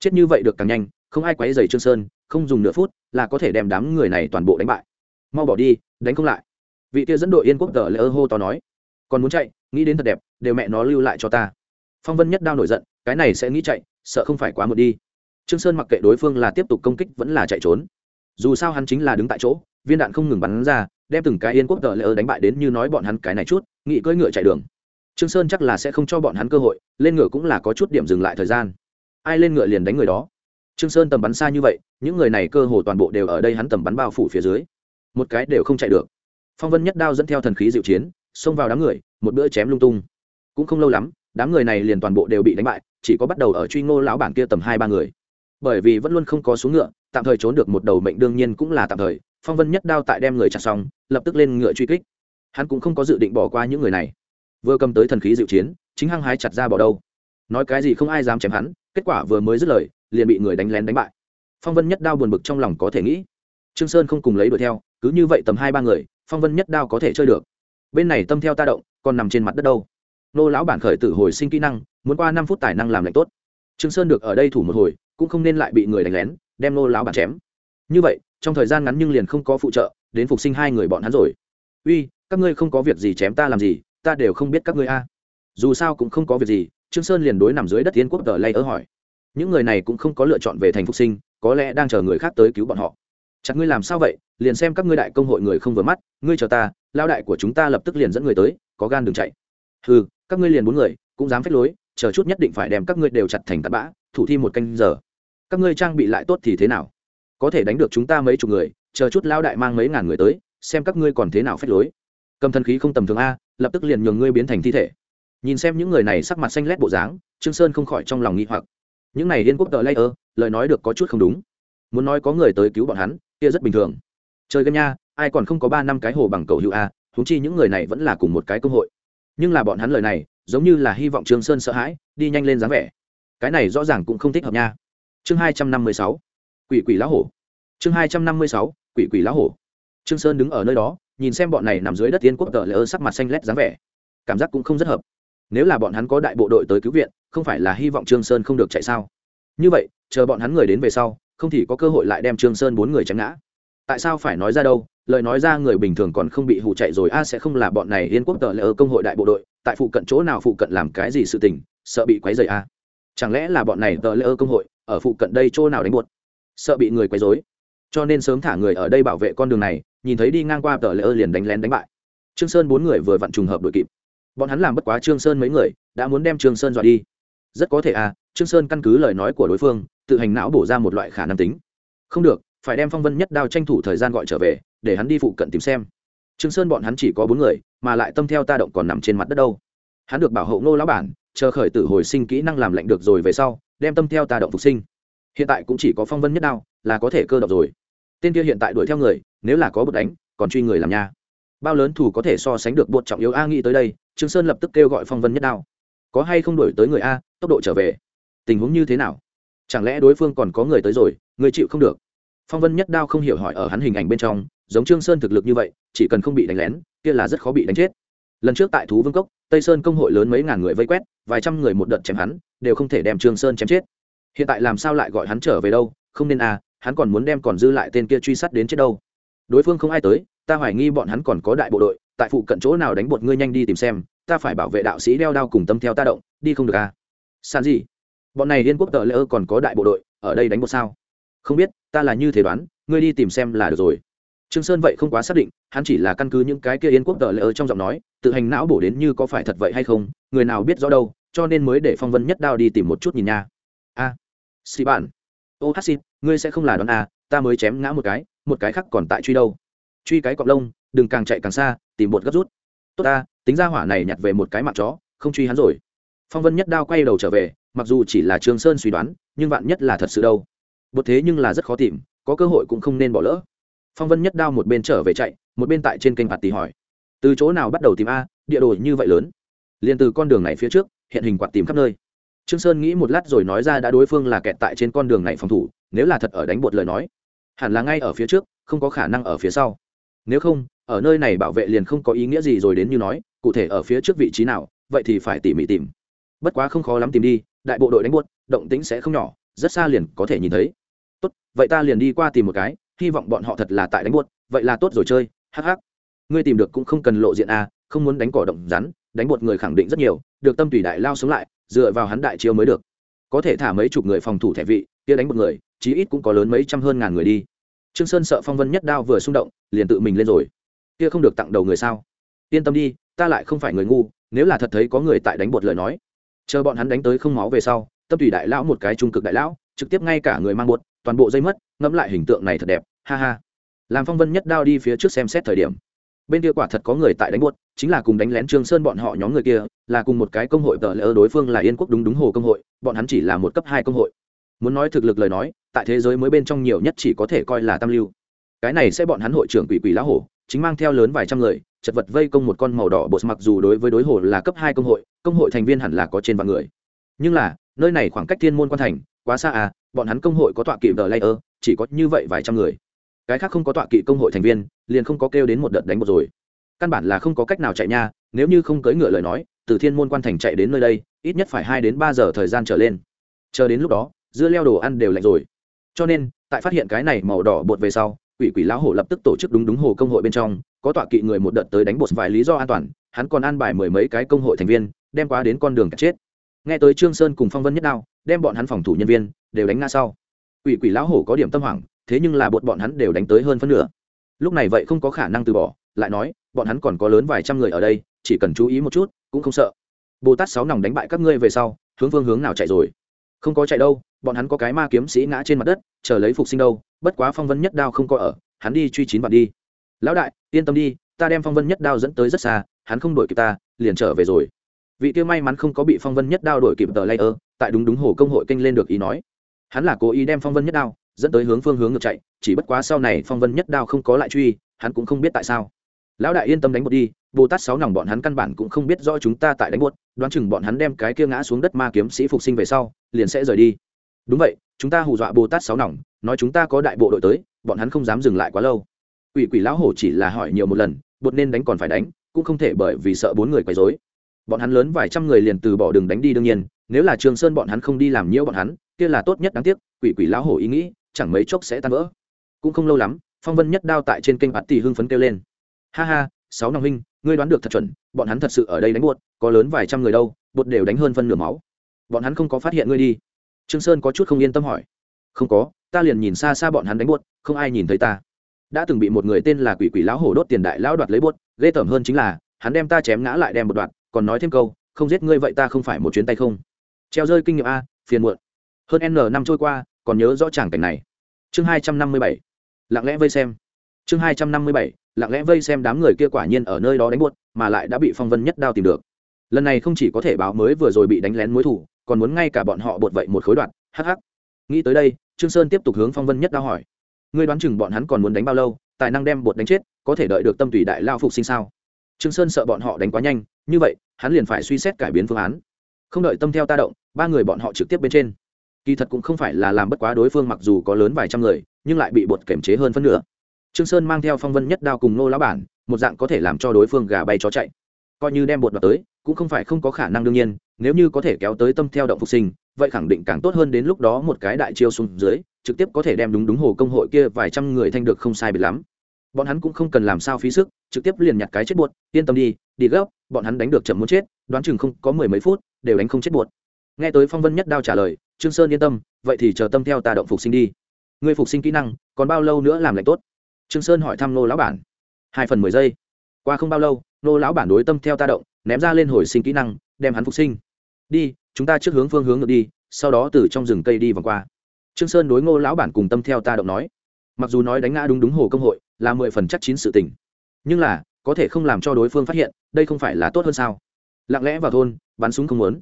chết như vậy được càng nhanh không ai quấy dày trương sơn không dùng nửa phút là có thể đem đám người này toàn bộ đánh bại. Mau bỏ đi đánh không lại. Vị kia dẫn đội yên quốc tờ ơ hô to nói còn muốn chạy, nghĩ đến thật đẹp, đều mẹ nó lưu lại cho ta. Phong vân nhất đao nổi giận, cái này sẽ nghĩ chạy, sợ không phải quá một đi. Trương sơn mặc kệ đối phương là tiếp tục công kích vẫn là chạy trốn. Dù sao hắn chính là đứng tại chỗ, viên đạn không ngừng bắn ra, đem từng cái yên quốc tờ lỡ đánh bại đến như nói bọn hắn cái này chút, nghĩ cưỡi ngựa chạy đường. Trương sơn chắc là sẽ không cho bọn hắn cơ hội, lên ngựa cũng là có chút điểm dừng lại thời gian. Ai lên ngựa liền đánh người đó. Trương sơn tầm bắn xa như vậy, những người này cơ hồ toàn bộ đều ở đây hắn tầm bắn bao phủ phía dưới. Một cái đều không chạy được. Phong vân nhất đao dẫn theo thần khí diệu chiến xông vào đám người, một bữa chém lung tung. Cũng không lâu lắm, đám người này liền toàn bộ đều bị đánh bại, chỉ có bắt đầu ở truy ngô lão bản kia tầm hai ba người. Bởi vì vẫn luôn không có xuống ngựa, tạm thời trốn được một đầu mệnh đương nhiên cũng là tạm thời, phong vân nhất đao tại đem người chặt xong, lập tức lên ngựa truy kích. Hắn cũng không có dự định bỏ qua những người này. Vừa cầm tới thần khí diệu chiến, chính hăng hái chặt ra bỏ đâu. Nói cái gì không ai dám chém hắn, kết quả vừa mới dứt lời, liền bị người đánh lén đánh bại. Phong vân nhất đao buồn bực trong lòng có thể nghĩ. Trương sơn không cùng lấy đuổi theo, cứ như vậy tầm hai ba người, phong vân nhất đao có thể chơi được bên này tâm theo ta động, còn nằm trên mặt đất đâu. Nô lão bản khởi tử hồi sinh kỹ năng, muốn qua năm phút tài năng làm lạnh tốt. Trương sơn được ở đây thủ một hồi, cũng không nên lại bị người đánh lén, đem nô lão bản chém. Như vậy, trong thời gian ngắn nhưng liền không có phụ trợ, đến phục sinh hai người bọn hắn rồi. Uy, các ngươi không có việc gì chém ta làm gì, ta đều không biết các ngươi a. Dù sao cũng không có việc gì, trương sơn liền đối nằm dưới đất tiến quốc tờ lay ớ hỏi. Những người này cũng không có lựa chọn về thành phục sinh, có lẽ đang chờ người khác tới cứu bọn họ. Chặt ngươi làm sao vậy, liền xem các ngươi đại công hội người không vừa mắt, ngươi chờ ta lao đại của chúng ta lập tức liền dẫn người tới, có gan đừng chạy. Ừ các ngươi liền bốn người, cũng dám phép lối, chờ chút nhất định phải đem các ngươi đều chặt thành tạt bã, thủ thi một canh giờ. Các ngươi trang bị lại tốt thì thế nào? Có thể đánh được chúng ta mấy chục người, chờ chút lao đại mang mấy ngàn người tới, xem các ngươi còn thế nào phép lối. Cầm thần khí không tầm thường a, lập tức liền nhường ngươi biến thành thi thể. Nhìn xem những người này sắc mặt xanh lét bộ dáng, trương sơn không khỏi trong lòng nghi hoặc. Những này liên quốc tờ lây ơ lời nói được có chút không đúng. Muốn nói có người tới cứu bọn hắn, kia rất bình thường chơi game nha, ai còn không có ba năm cái hồ bằng cầu hữu a, huống chi những người này vẫn là cùng một cái công hội. Nhưng là bọn hắn lời này, giống như là hy vọng trương sơn sợ hãi, đi nhanh lên dáng vẻ. Cái này rõ ràng cũng không thích hợp nha. Chương hai trăm năm mươi sáu, quỷ quỷ lá hổ. Chương hai trăm năm mươi sáu, quỷ quỷ lá hổ. Trương sơn đứng ở nơi đó, nhìn xem bọn này nằm dưới đất tiên quốc tờ lỡ sắc mặt xanh lét dáng vẻ. Cảm giác cũng không rất hợp. Nếu là bọn hắn có đại bộ đội tới cứu viện, không phải là hy vọng trương sơn không được chạy sao? Như vậy, chờ bọn hắn người đến về sau, không thì có cơ hội lại đem trương sơn bốn người chém ngã tại sao phải nói ra đâu? Lời nói ra người bình thường còn không bị hụ chạy rồi. A, sẽ không là bọn này liên quốc tờ lỡ công hội đại bộ đội, tại phụ cận chỗ nào phụ cận làm cái gì sự tình, sợ bị quấy rầy a. Chẳng lẽ là bọn này tờ lỡ công hội, ở phụ cận đây chỗ nào đánh buột sợ bị người quấy rối. Cho nên sớm thả người ở đây bảo vệ con đường này, nhìn thấy đi ngang qua tờ lễ ơ liền đánh lén đánh bại. Trương sơn bốn người vừa vặn trùng hợp đội kịp. Bọn hắn làm bất quá trương sơn mấy người, đã muốn đem trương sơn dọa đi. Rất có thể à trương sơn căn cứ lời nói của đối phương, tự hành não bổ ra một loại khả năng tính. Không được phải đem phong vân nhất đao tranh thủ thời gian gọi trở về, để hắn đi phụ cận tìm xem. Trương sơn bọn hắn chỉ có bốn người, mà lại tâm theo ta động còn nằm trên mặt đất đâu. Hắn được bảo hộ ngô lão bản, chờ khởi tử hồi sinh kỹ năng làm lệnh được rồi về sau, đem tâm theo ta động phục sinh. Hiện tại cũng chỉ có phong vân nhất đao, là có thể cơ động rồi. Tên kia hiện tại đuổi theo người, nếu là có bột đánh, còn truy người làm nha. Bao lớn thủ có thể so sánh được bột trọng yếu a nghĩ tới đây, trương sơn lập tức kêu gọi phong vân nhất đao. Có hay không đuổi tới người a, tốc độ trở về. Tình huống như thế nào? Chẳng lẽ đối phương còn có người tới rồi, người chịu không được? Phong vân nhất đao không hiểu hỏi ở hắn hình ảnh bên trong, giống trương sơn thực lực như vậy, chỉ cần không bị đánh lén, kia là rất khó bị đánh chết. Lần trước tại thú vương cốc, tây sơn công hội lớn mấy ngàn người vây quét, vài trăm người một đợt chém hắn, đều không thể đem trương sơn chém chết. Hiện tại làm sao lại gọi hắn trở về đâu, không nên à hắn còn muốn đem còn dư lại tên kia truy sát đến chết đâu. Đối phương không ai tới, ta hoài nghi bọn hắn còn có đại bộ đội, tại phụ cận chỗ nào đánh bột ngươi nhanh đi tìm xem, ta phải bảo vệ đạo sĩ đeo đao cùng tâm theo ta động, đi không được à. San gì bọn này liên quốc tờ lỡ còn có đại bộ đội, ở đây đánh bột sao? Không biết ta là như thế đoán ngươi đi tìm xem là được rồi. Trương sơn vậy không quá xác định hắn chỉ là căn cứ những cái kia yên quốc tờ lỡ trong giọng nói tự hành não bổ đến như có phải thật vậy hay không người nào biết rõ đâu cho nên mới để phong vân nhất đao đi tìm một chút nhìn nha. A à, xì bạn ô hát xin ngươi sẽ không là đoán a ta mới chém ngã một cái một cái khác còn tại truy đâu. Truy cái cọp lông đừng càng chạy càng xa tìm bột gấp rút. Tốt ta tính ra hỏa này nhặt về một cái mặt chó không truy hắn rồi. Phong vân nhất đao quay đầu trở về mặc dù chỉ là trương sơn suy đoán nhưng vạn nhất là thật sự đâu bột thế nhưng là rất khó tìm, có cơ hội cũng không nên bỏ lỡ. Phong vân nhất đao một bên trở về chạy, một bên tại trên kênh bạt tỷ hỏi. Từ chỗ nào bắt đầu tìm a, địa đồ như vậy lớn? Liền từ con đường này phía trước, hiện hình quạt tìm khắp nơi. Trương sơn nghĩ một lát rồi nói ra đã đối phương là kẹt tại trên con đường này phòng thủ, nếu là thật ở đánh bột lời nói, hẳn là ngay ở phía trước, không có khả năng ở phía sau. Nếu không, ở nơi này bảo vệ liền không có ý nghĩa gì rồi đến như nói, cụ thể ở phía trước vị trí nào, vậy thì phải tỉ mỉ tìm. Bất quá không khó lắm tìm đi, đại bộ đội đánh buốt động tĩnh sẽ không nhỏ, rất xa liền có thể nhìn thấy tốt vậy ta liền đi qua tìm một cái hy vọng bọn họ thật là tại đánh buốt vậy là tốt rồi chơi hh ngươi tìm được cũng không cần lộ diện a à, không muốn đánh cỏ động rắn đánh buột người khẳng định rất nhiều được tâm tùy đại lao sống lại dựa vào hắn đại chiêu mới được. Có thể thả mấy chục người phòng thủ thẻ vị kia đánh một người chí ít cũng có lớn mấy trăm hơn ngàn người đi. Trương sơn sợ phong vân nhất đao vừa xung động liền tự mình lên rồi. Kia không được tặng đầu người sao? Yên tâm đi ta lại không phải người ngu nếu là thật thấy có người tại đánh bột lời nói. Chờ bọn hắn đánh tới không máu về sau tâm tùy đại lão một cái trung cực đại lão trực tiếp ngay cả người mang bột toàn bộ dây mất, ngẫm lại hình tượng này thật đẹp, ha ha. Làm phong vân nhất đao đi phía trước xem xét thời điểm. Bên kia quả thật có người tại đánh buốt, chính là cùng đánh lén trương sơn bọn họ nhóm người kia, là cùng một cái công hội tờ lỡ đối phương là yên quốc đúng đúng hồ công hội, bọn hắn chỉ là một cấp hai công hội. Muốn nói thực lực lời nói, tại thế giới mới bên trong nhiều nhất chỉ có thể coi là tam lưu. Cái này sẽ bọn hắn hội trưởng quỷ quỷ lá hổ, chính mang theo lớn vài trăm người, chật vật vây công một con màu đỏ bột mặc dù đối với đối hồ là cấp hai công hội công hội thành viên hẳn là có trên vạn người. Nhưng là, nơi này khoảng cách thiên môn quan thành, quá xa à bọn hắn công hội có tọa kỵ tờ layer, chỉ có như vậy vài trăm người. Cái khác không có tọa kỵ công hội thành viên, liền không có kêu đến một đợt đánh một rồi. Căn bản là không có cách nào chạy nha, nếu như không cưỡi ngựa lời nói, từ thiên môn quan thành chạy đến nơi đây, ít nhất phải hai đến ba giờ thời gian trở lên. Chờ đến lúc đó, dưa leo đồ ăn đều lạnh rồi. Cho nên, tại phát hiện cái này màu đỏ bột về sau, quỷ quỷ lão hổ lập tức tổ chức đúng đúng hồ công hội bên trong, có tọa kỵ người một đợt tới đánh bột vài lý do an toàn, hắn còn an bài mười mấy cái công hội thành viên, đem qua đến con đường chết nghe tới trương sơn cùng phong vân nhất đao, đem bọn hắn phòng thủ nhân viên đều đánh ngã sau. Quỷ quỷ lão hổ có điểm tâm hoảng, thế nhưng là bọn bọn hắn đều đánh tới hơn phân nửa. Lúc này vậy không có khả năng từ bỏ, lại nói, bọn hắn còn có lớn vài trăm người ở đây, chỉ cần chú ý một chút, cũng không sợ. Bồ tát sáu nòng đánh bại các ngươi về sau, hướng phương hướng nào chạy rồi? Không có chạy đâu, bọn hắn có cái ma kiếm sĩ ngã trên mặt đất, chờ lấy phục sinh đâu, bất quá phong vân nhất đao không có ở, hắn đi truy chín vạn đi. Lão đại, yên tâm đi, ta đem phong vân nhất đao dẫn tới rất xa, hắn không đuổi kịp ta, liền trở về rồi vị kia may mắn không có bị phong vân nhất đao đổi kịp tờ layer, tại đúng đúng hồ công hội kênh lên được ý nói. Hắn là cố ý đem phong vân nhất đao dẫn tới hướng phương hướng ngược chạy, chỉ bất quá sau này phong vân nhất đao không có lại truy, hắn cũng không biết tại sao. Lão đại yên tâm đánh một đi, bồ tát sáu nòng bọn hắn căn bản cũng không biết rõ chúng ta tại đánh buốt đoán chừng bọn hắn đem cái kia ngã xuống đất ma kiếm sĩ phục sinh về sau, liền sẽ rời đi. Đúng vậy, chúng ta hù dọa bồ tát sáu nòng, nói chúng ta có đại bộ đội tới, bọn hắn không dám dừng lại quá lâu. Quỷ quỷ lão hổ chỉ là hỏi nhiều một lần, bột nên đánh còn phải đánh, cũng không thể bởi vì sợ bốn người quấy rối bọn hắn lớn vài trăm người liền từ bỏ đường đánh đi đương nhiên, nếu là trường sơn bọn hắn không đi làm nhiễu bọn hắn, kia là tốt nhất đáng tiếc, quỷ quỷ lão hổ ý nghĩ, chẳng mấy chốc sẽ tan vỡ. Cũng không lâu lắm, phong vân nhất đao tại trên kênh bạt tỷ hưng phấn kêu lên. Ha ha, sáu năm huynh, ngươi đoán được thật chuẩn, bọn hắn thật sự ở đây đánh buột, có lớn vài trăm người đâu bột đều đánh hơn phân nửa máu. Bọn hắn không có phát hiện ngươi đi. Trương sơn có chút không yên tâm hỏi. Không có, ta liền nhìn xa xa bọn hắn đánh buột, không ai nhìn thấy ta. Đã từng bị một người tên là quỷ quỷ lão hổ đốt tiền đại lão đoạt lấy buột, ghê tởm hơn chính là, hắn đem ta chém ngã lại đem một đoạn còn nói thêm câu, không giết ngươi vậy ta không phải một chuyến tay không. Treo rơi kinh nghiệm a, phiền muộn. Hơn n năm trôi qua, còn nhớ rõ tràng cảnh này. Chương hai trăm năm mươi bảy. Lặng lẽ vây xem. Chương hai trăm năm mươi bảy, lặng lẽ vây xem đám người kia quả nhiên ở nơi đó đánh buốt, mà lại đã bị phong vân nhất đao tìm được. Lần này không chỉ có thể báo mới vừa rồi bị đánh lén mối thủ còn muốn ngay cả bọn họ bột vậy một khối đoạn. Hh nghĩ tới đây, trương sơn tiếp tục hướng phong vân nhất đao hỏi. Ngươi đoán chừng bọn hắn còn muốn đánh bao lâu, tài năng đem bột đánh chết, có thể đợi được tâm tùy đại lao phục sinh sao? Trương sơn sợ bọn họ đánh quá nhanh, như vậy, hắn liền phải suy xét cải biến phương án. Không đợi tâm theo ta động, ba người bọn họ trực tiếp bên trên. Kỳ thật cũng không phải là làm bất quá đối phương mặc dù có lớn vài trăm người, nhưng lại bị bột kiểm chế hơn phân nửa. Trương sơn mang theo phong vân nhất đao cùng nô lão bản, một dạng có thể làm cho đối phương gà bay chó chạy. Coi như đem bột đoạt tới, cũng không phải không có khả năng đương nhiên, nếu như có thể kéo tới tâm theo động phục sinh, vậy khẳng định càng tốt hơn đến lúc đó một cái đại chiêu xuống dưới, trực tiếp có thể đem đúng đúng hồ công hội kia vài trăm người thanh được không sai biệt lắm bọn hắn cũng không cần làm sao phí sức, trực tiếp liền nhặt cái chết buột, yên tâm đi đi gấp, bọn hắn đánh được chậm muốn chết, đoán chừng không có mười mấy phút, đều đánh không chết buột. Nghe tới phong vân nhất đao trả lời, trương sơn yên tâm, vậy thì chờ tâm theo ta động phục sinh đi. Ngươi phục sinh kỹ năng, còn bao lâu nữa làm lạnh tốt? Trương sơn hỏi thăm nô lão bản. Hai phần mười giây. Qua không bao lâu, nô lão bản đối tâm theo ta động, ném ra lên hồi sinh kỹ năng, đem hắn phục sinh. Đi, chúng ta trước hướng phương hướng ngược đi, sau đó từ trong rừng cây đi vòng qua. Trương sơn đối ngô lão bản cùng tâm theo ta động nói mặc dù nói đánh ngã đúng đúng hồ công hội là mười phần chắc chín sự tình, nhưng là, có thể không làm cho đối phương phát hiện, đây không phải là tốt hơn sao? Lặng lẽ vào thôn, bắn súng không muốn.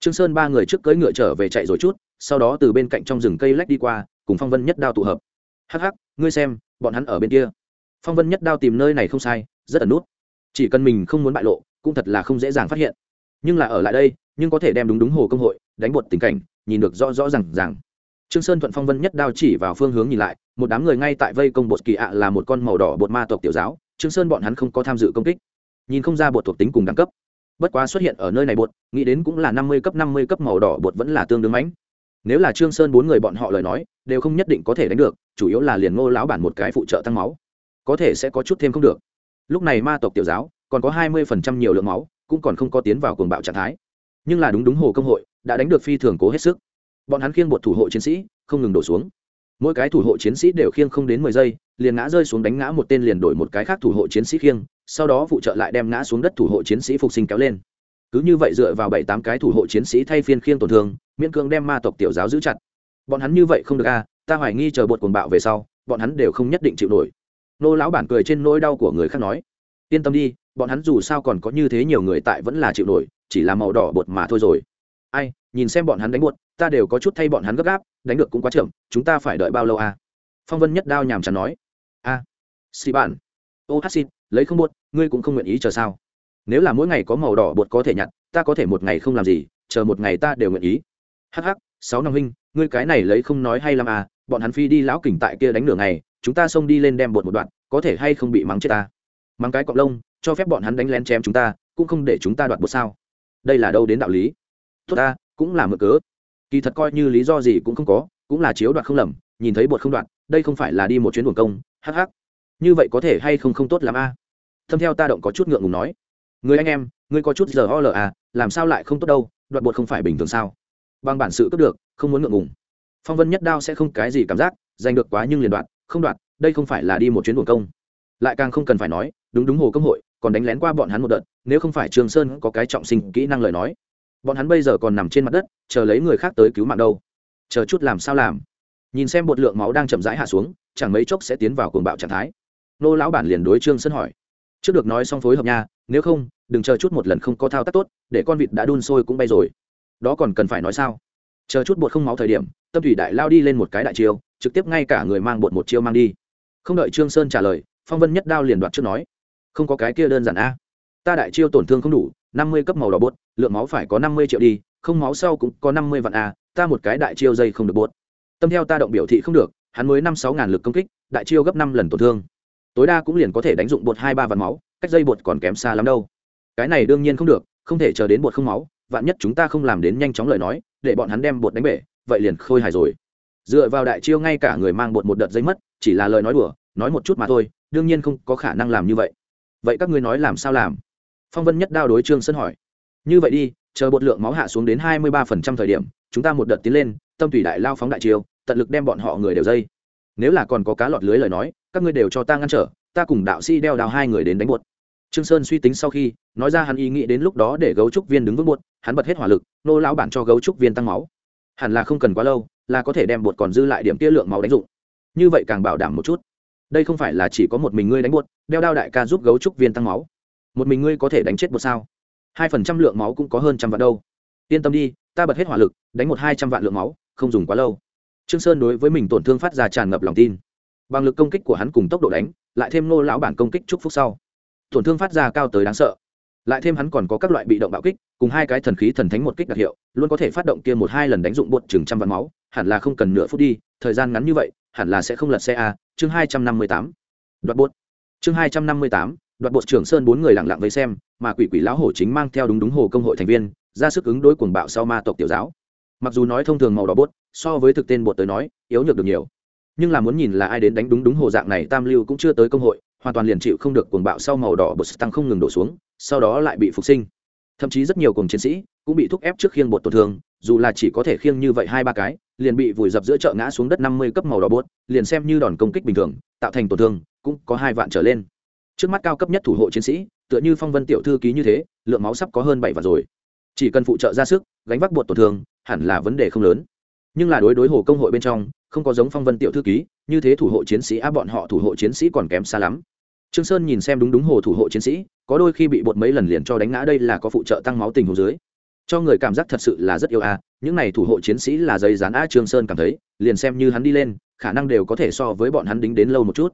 Trương sơn ba người trước cưỡi ngựa trở về chạy rồi chút, sau đó từ bên cạnh trong rừng cây lách đi qua, cùng phong vân nhất đao tụ hợp. Hắc hắc, ngươi xem, bọn hắn ở bên kia. Phong vân nhất đao tìm nơi này không sai, rất ẩn nút. Chỉ cần mình không muốn bại lộ, cũng thật là không dễ dàng phát hiện. Nhưng là ở lại đây, nhưng có thể đem đúng đúng hồ công hội, đánh bột tình cảnh, nhìn được rõ rõ rằng rằng trương sơn thuận phong vân nhất đao chỉ vào phương hướng nhìn lại, một đám người ngay tại vây công bột kỳ ạ là một con màu đỏ bột ma tộc tiểu giáo. Trương sơn bọn hắn không có tham dự công kích, nhìn không ra bột thuộc tính cùng đẳng cấp. Bất quá xuất hiện ở nơi này bột, nghĩ đến cũng là năm mươi cấp, năm mươi cấp màu đỏ bột vẫn là tương đương mãnh. Nếu là trương sơn bốn người bọn họ lời nói, đều không nhất định có thể đánh được, chủ yếu là liền ngô lão bản một cái phụ trợ tăng máu. Có thể sẽ có chút thêm không được. Lúc này ma tộc tiểu giáo còn có hai mươi phần trăm nhiều lượng máu, cũng còn không có tiến vào cuồng bạo trạng thái. Nhưng là đúng đúng hồ công hội, đã đánh được phi thường cố hết sức bọn hắn khiêng bột thủ hộ chiến sĩ, không ngừng đổ xuống. Mỗi cái thủ hộ chiến sĩ đều khiêng không đến mười giây, liền ngã rơi xuống đánh ngã một tên liền đổi một cái khác thủ hộ chiến sĩ khiêng, sau đó phụ trợ lại đem ngã xuống đất thủ hộ chiến sĩ phục sinh kéo lên. Cứ như vậy dựa vào bảy tám cái thủ hộ chiến sĩ thay phiên khiêng tổn thương, miễn cưỡng đem ma tộc tiểu giáo giữ chặt. Bọn hắn như vậy không được a ta hoài nghi chờ bột cuồng bạo về sau, bọn hắn đều không nhất định chịu nổi. Nô lão bản cười trên nỗi đau của người khác nói, yên tâm đi, bọn hắn dù sao còn có như thế nhiều người tại vẫn là chịu nổi, chỉ là màu đỏ bột mà thôi rồi ai nhìn xem bọn hắn đánh buột ta đều có chút thay bọn hắn gấp gáp đánh được cũng quá chậm chúng ta phải đợi bao lâu à? Phong vân nhất đao nhàm chán nói. A à, xì bạn. Ô hát xin lấy không buột ngươi cũng không nguyện ý chờ sao? Nếu là mỗi ngày có màu đỏ bột có thể nhặt ta có thể một ngày không làm gì chờ một ngày ta đều nguyện ý. Hh sáu năm huynh ngươi cái này lấy không nói hay lắm à bọn hắn phi đi lão kỉnh tại kia đánh nửa ngày chúng ta xông đi lên đem bột một đoạn có thể hay không bị mắng chết ta? Mắng cái cọc lông cho phép bọn hắn đánh lén chém chúng ta cũng không để chúng ta đoạt bột sao? Đây là đâu đến đạo lý? Tốt ta, cũng là mượn cớ. Kỳ thật coi như lý do gì cũng không có, cũng là chiếu đoạt không lầm, nhìn thấy bột không đoạt, đây không phải là đi một chuyến buồn công hh như vậy có thể hay không không tốt l ắ m a? Thâm theo ta động có chút ngượng ngùng nói. Người anh em, ngươi có chút giờ o lờ à làm sao lại không tốt đâu, đoạt bột không phải bình thường sao? Bằng bản sự cướp được, không muốn ngượng ngùng. Phong vân nhất đao sẽ không cái gì cảm giác, giành được quá nhưng liền đoạt, không đoạt, đây không phải là đi một chuyến buồn công. Lại càng không cần phải nói, đúng đúng hồ công hội, còn đánh lén qua bọn hắn một đợt, nếu không phải trường sơn có cái trọng sinh kỹ năng lời nói bọn hắn bây giờ còn nằm trên mặt đất, chờ lấy người khác tới cứu mạng đâu. Chờ chút làm sao làm? Nhìn xem bột lượng máu đang chậm rãi hạ xuống, chẳng mấy chốc sẽ tiến vào cuồng bạo trạng thái. Nô lão bản liền đối trương sơn hỏi. Trước được nói xong phối hợp nha, nếu không, đừng chờ chút một lần không có thao tác tốt, để con vịt đã đun sôi cũng bay rồi. Đó còn cần phải nói sao? Chờ chút bột không máu thời điểm, tâm thủy đại lao đi lên một cái đại chiêu, trực tiếp ngay cả người mang bột một chiêu mang đi. Không đợi trương sơn trả lời, phong vân nhất đao liền đoạt trước nói. Không có cái kia đơn giản a. Ta đại chiêu tổn thương không đủ năm mươi cấp màu đỏ bột, lượng máu phải có năm mươi triệu đi, không máu sau cũng có năm mươi vạn a, ta một cái đại chiêu dây không được bột. Tâm theo ta động biểu thị không được, hắn mới năm sáu ngàn lực công kích, đại chiêu gấp năm lần tổn thương. Tối đa cũng liền có thể đánh dụng bột hai ba vạn máu, cách dây bột còn kém xa lắm đâu. Cái này đương nhiên không được, không thể chờ đến bột không máu, vạn nhất chúng ta không làm đến nhanh chóng lời nói, để bọn hắn đem bột đánh bể, vậy liền khôi hài rồi. Dựa vào đại chiêu ngay cả người mang bột một đợt dây mất, chỉ là lời nói đùa, nói một chút mà thôi, đương nhiên không có khả năng làm như vậy. Vậy các ngươi nói làm sao làm? Phong vân nhất đao đối trương sơn hỏi. Như vậy đi chờ bột lượng máu hạ xuống đến hai mươi ba phần trăm thời điểm chúng ta một đợt tiến lên tâm tùy đại lao phóng đại chiêu tận lực đem bọn họ người đều dây. Nếu là còn có cá lọt lưới lời nói các ngươi đều cho ta ngăn trở ta cùng đạo sĩ đeo đào hai người đến đánh bột. trương sơn suy tính sau khi nói ra hắn ý nghĩ đến lúc đó để gấu trúc viên đứng vững bột, hắn bật hết hỏa lực nô lão bản cho gấu trúc viên tăng máu. Hẳn là không cần quá lâu là có thể đem bột còn dư lại điểm kia lượng máu đánh dụng. Như vậy càng bảo đảm một chút. Đây không phải là chỉ có một mình ngươi đánh bột đeo đao đại ca giúp gấu trúc viên tăng máu một mình ngươi có thể đánh chết một sao? Hai phần trăm lượng máu cũng có hơn trăm vạn đâu. Yên tâm đi, ta bật hết hỏa lực, đánh một hai trăm vạn lượng máu, không dùng quá lâu. Trương sơn đối với mình tổn thương phát ra tràn ngập lòng tin. Bằng lực công kích của hắn cùng tốc độ đánh, lại thêm nô lão bản công kích chúc phúc sau. Tổn thương phát ra cao tới đáng sợ. Lại thêm hắn còn có các loại bị động bạo kích, cùng hai cái thần khí thần thánh một kích đặc hiệu, luôn có thể phát động kia một hai lần đánh dụng bột chừng trăm vạn máu, hẳn là không cần nửa phút đi, thời gian ngắn như vậy, hẳn là sẽ không lật xe a, chương hai trăm năm mươi tám. Đoạt bột. Chương hai trăm năm mươi tám đoạt bột trưởng sơn bốn người lặng lặng với xem, mà quỷ quỷ lão hổ chính mang theo đúng đúng hồ công hội thành viên, ra sức ứng đối cuồng bạo sau ma tộc tiểu giáo. Mặc dù nói thông thường màu đỏ bột, so với thực tên bột tới nói, yếu nhược được nhiều. Nhưng là muốn nhìn là ai đến đánh đúng đúng hồ dạng này, tam lưu cũng chưa tới công hội, hoàn toàn liền chịu không được cuồng bạo sau màu đỏ bột tăng không ngừng đổ xuống, sau đó lại bị phục sinh. Thậm chí rất nhiều cùng chiến sĩ cũng bị thúc ép trước khiêng bột tổn thương, dù là chỉ có thể khiêng như vậy hai ba cái, liền bị vùi dập giữa chợ ngã xuống đất năm mươi cấp màu đỏ bốt liền xem như đòn công kích bình thường, tạo thành tổn thương, cũng có hai vạn trở lên trước mắt cao cấp nhất thủ hộ chiến sĩ, tựa như phong vân tiểu thư ký như thế, lượng máu sắp có hơn bảy vạn rồi. Chỉ cần phụ trợ ra sức, gánh vác bột tổn thương, hẳn là vấn đề không lớn. Nhưng là đối đối hồ công hội bên trong, không có giống phong vân tiểu thư ký, như thế thủ hộ chiến sĩ á, bọn họ thủ hộ chiến sĩ còn kém xa lắm. Trương sơn nhìn xem đúng đúng hồ thủ hộ chiến sĩ, có đôi khi bị bột mấy lần liền cho đánh ngã đây là có phụ trợ tăng máu tình hồ dưới. Cho người cảm giác thật sự là rất yêu a, những này thủ hộ chiến sĩ là dây dán a trương sơn cảm thấy, liền xem như hắn đi lên, khả năng đều có thể so với bọn hắn đính đến lâu một chút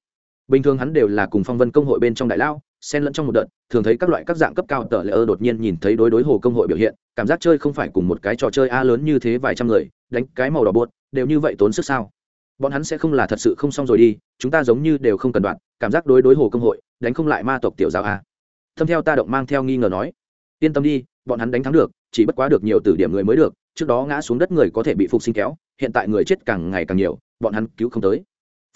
bình thường hắn đều là cùng phong vân công hội bên trong đại lao, xen lẫn trong một đợt, thường thấy các loại các dạng cấp cao tờ lễ ơ đột nhiên nhìn thấy đối đối hồ công hội biểu hiện, cảm giác chơi không phải cùng một cái trò chơi a lớn như thế vài trăm người, đánh cái màu đỏ buốt đều như vậy tốn sức sao? Bọn hắn sẽ không là thật sự không xong rồi đi, chúng ta giống như đều không cần đoạn, cảm giác đối đối hồ công hội, đánh không lại ma tộc tiểu giáo a. Thâm theo ta động mang theo nghi ngờ nói, yên tâm đi, bọn hắn đánh thắng được, chỉ bất quá được nhiều từ điểm người mới được, trước đó ngã xuống đất người có thể bị phục sinh kéo, hiện tại người chết càng ngày càng nhiều, bọn hắn cứu không tới.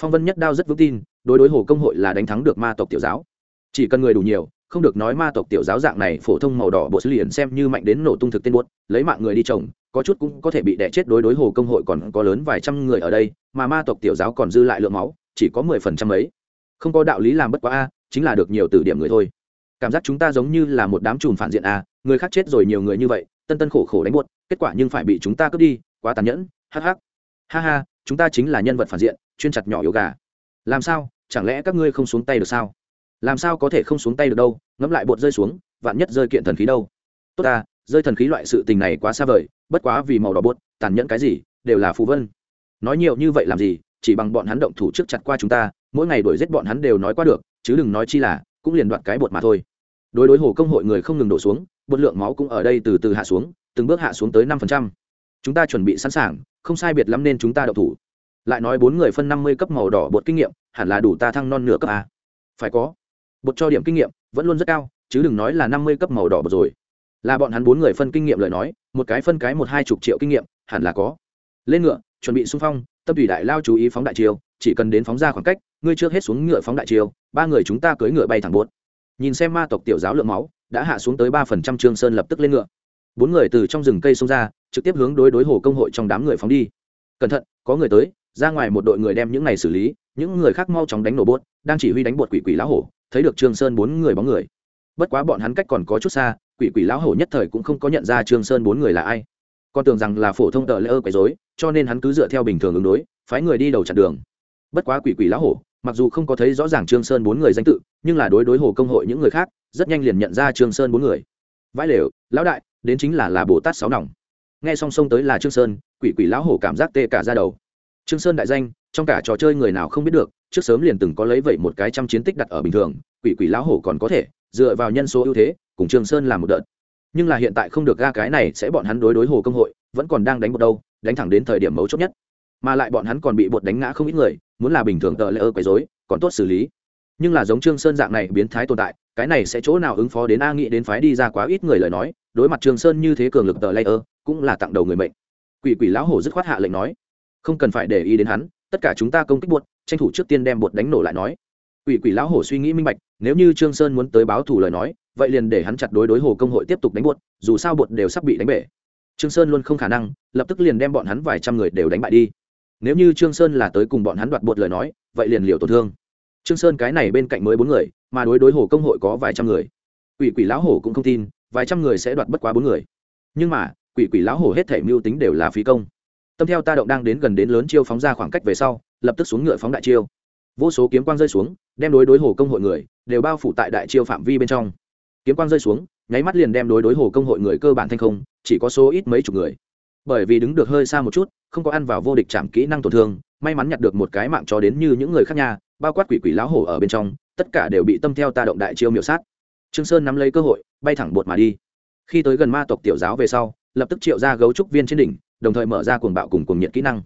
Phong vân nhất đao rất vững tin đối đối hồ công hội là đánh thắng được ma tộc tiểu giáo. Chỉ cần người đủ nhiều, không được nói ma tộc tiểu giáo dạng này phổ thông màu đỏ bộ sứ liền xem như mạnh đến nổ tung thực tên buốt, lấy mạng người đi trồng, có chút cũng có thể bị đẻ chết đối đối hồ công hội còn có lớn vài trăm người ở đây, mà ma tộc tiểu giáo còn dư lại lượng máu, chỉ có mười phần trăm ấy. Không có đạo lý làm bất quá a, chính là được nhiều từ điểm người thôi. Cảm giác chúng ta giống như là một đám chùm phản diện a, người khác chết rồi nhiều người như vậy, tân tân khổ khổ đánh buốt, kết quả nhưng phải bị chúng ta cướp đi, quá tàn nhẫn hh ha ha, chúng ta chính là nhân vật phản diện, chuyên chặt nhỏ yếu gà. Làm sao? Chẳng lẽ các ngươi không xuống tay được sao? Làm sao có thể không xuống tay được đâu, ngẫm lại bột rơi xuống, vạn nhất rơi kiện thần khí đâu? Tốt ta, rơi thần khí loại sự tình này quá xa vời, bất quá vì màu đỏ bột, tàn nhẫn cái gì, đều là phù vân. Nói nhiều như vậy làm gì, chỉ bằng bọn hắn động thủ trước chặt qua chúng ta, mỗi ngày đuổi giết bọn hắn đều nói qua được, chứ đừng nói chi là, cũng liền đoạt cái bột mà thôi. Đối đối hồ công hội người không ngừng đổ xuống, bột lượng máu cũng ở đây từ từ hạ xuống, từng bước hạ xuống tới năm phần trăm. Chúng ta chuẩn bị sẵn sàng, không sai biệt lắm nên chúng ta đậu thủ lại nói bốn người phân năm mươi cấp màu đỏ bột kinh nghiệm, hẳn là đủ ta thăng non nửa cấp a. Phải có. Bột cho điểm kinh nghiệm, vẫn luôn rất cao, chứ đừng nói là năm mươi cấp màu đỏ bột rồi. Là bọn hắn bốn người phân kinh nghiệm lời nói, một cái phân cái một hai chục triệu kinh nghiệm, hẳn là có. Lên ngựa, chuẩn bị xung phong, tâm thủy đại lao chú ý phóng đại chiêu, chỉ cần đến phóng ra khoảng cách, ngươi trước hết xuống ngựa phóng đại chiêu, ba người chúng ta cưỡi ngựa bay thẳng bột. Nhìn xem ma tộc tiểu giáo lượng máu, đã hạ xuống tới ba phần trăm trương sơn lập tức lên ngựa. Bốn người từ trong rừng cây xông ra, trực tiếp hướng đối đối hồ công hội trong đám người phóng đi. Cẩn thận, có người tới ra ngoài một đội người đem những này xử lý, những người khác mau chóng đánh nổ bốt, đang chỉ huy đánh bột quỷ quỷ lão hổ, thấy được trương sơn bốn người bóng người. Bất quá bọn hắn cách còn có chút xa, quỷ quỷ lão hổ nhất thời cũng không có nhận ra trương sơn bốn người là ai. Còn tưởng rằng là phổ thông tợ lễ ơ quấy rối, cho nên hắn cứ dựa theo bình thường ứng đối, phái người đi đầu chặn đường. Bất quá quỷ quỷ lão hổ, mặc dù không có thấy rõ ràng trương sơn bốn người danh tự, nhưng là đối đối hồ công hội những người khác, rất nhanh liền nhận ra trương sơn bốn người. Vãi lều, lão đại, đến chính là là bồ tát sáu nòng. Nghe song song tới là trương sơn, quỷ quỷ lão hổ cảm giác tê cả ra đầu trương sơn đại danh, trong cả trò chơi người nào không biết được, trước sớm liền từng có lấy vậy một cái trăm chiến tích đặt ở bình thường, quỷ quỷ lão hổ còn có thể, dựa vào nhân số ưu thế, cùng trương sơn làm một đợt. Nhưng là hiện tại không được ga cái này sẽ bọn hắn đối đối hồ công hội, vẫn còn đang đánh một đâu, đánh thẳng đến thời điểm mấu chốt nhất. Mà lại bọn hắn còn bị bột đánh ngã không ít người, muốn là bình thường tợ lễ ơ quấy rối, còn tốt xử lý. Nhưng là giống trương sơn dạng này biến thái tồn tại, cái này sẽ chỗ nào ứng phó đến a nghĩ đến phái đi ra quá ít người lời nói, đối mặt trương sơn như thế cường lực tờ lễ ơ, cũng là tặng đầu người mệnh. Quỷ quỷ lão hổ dứt khoát hạ lệnh nói không cần phải để ý đến hắn, tất cả chúng ta công kích bột tranh thủ trước tiên đem bột đánh nổ lại nói. Quỷ quỷ lão hổ suy nghĩ minh bạch, nếu như trương sơn muốn tới báo thù lời nói, vậy liền để hắn chặt đối đối hồ công hội tiếp tục đánh bột dù sao bột đều sắp bị đánh bể. Trương sơn luôn không khả năng, lập tức liền đem bọn hắn vài trăm người đều đánh bại đi. Nếu như trương sơn là tới cùng bọn hắn đoạt bột lời nói, vậy liền liều tổn thương. Trương sơn cái này bên cạnh mới bốn người, mà đối đối hồ công hội có vài trăm người. Quỷ quỷ lão hổ cũng không tin, vài trăm người sẽ đoạt bất quá bốn người. Nhưng mà, quỷ quỷ lão hổ hết thể mưu tính đều là phí công tâm theo ta động đang đến gần đến lớn chiêu phóng ra khoảng cách về sau, lập tức xuống ngựa phóng đại chiêu. Vô số kiếm quang rơi xuống, đem đối đối hồ công hội người, đều bao phủ tại đại chiêu phạm vi bên trong. Kiếm quang rơi xuống, nháy mắt liền đem đối đối hồ công hội người cơ bản thanh không, chỉ có số ít mấy chục người. Bởi vì đứng được hơi xa một chút, không có ăn vào vô địch chạm kỹ năng tổn thương, may mắn nhặt được một cái mạng cho đến như những người khác nhà bao quát quỷ quỷ lão hổ ở bên trong, tất cả đều bị tâm theo ta động đại chiêu miểu sát. Trương sơn nắm lấy cơ hội, bay thẳng bột mà đi. Khi tới gần ma tộc tiểu giáo về sau, lập tức triệu ra gấu trúc viên trên đỉnh đồng thời mở ra cuồng bạo cùng cuồng nhiệt kỹ năng.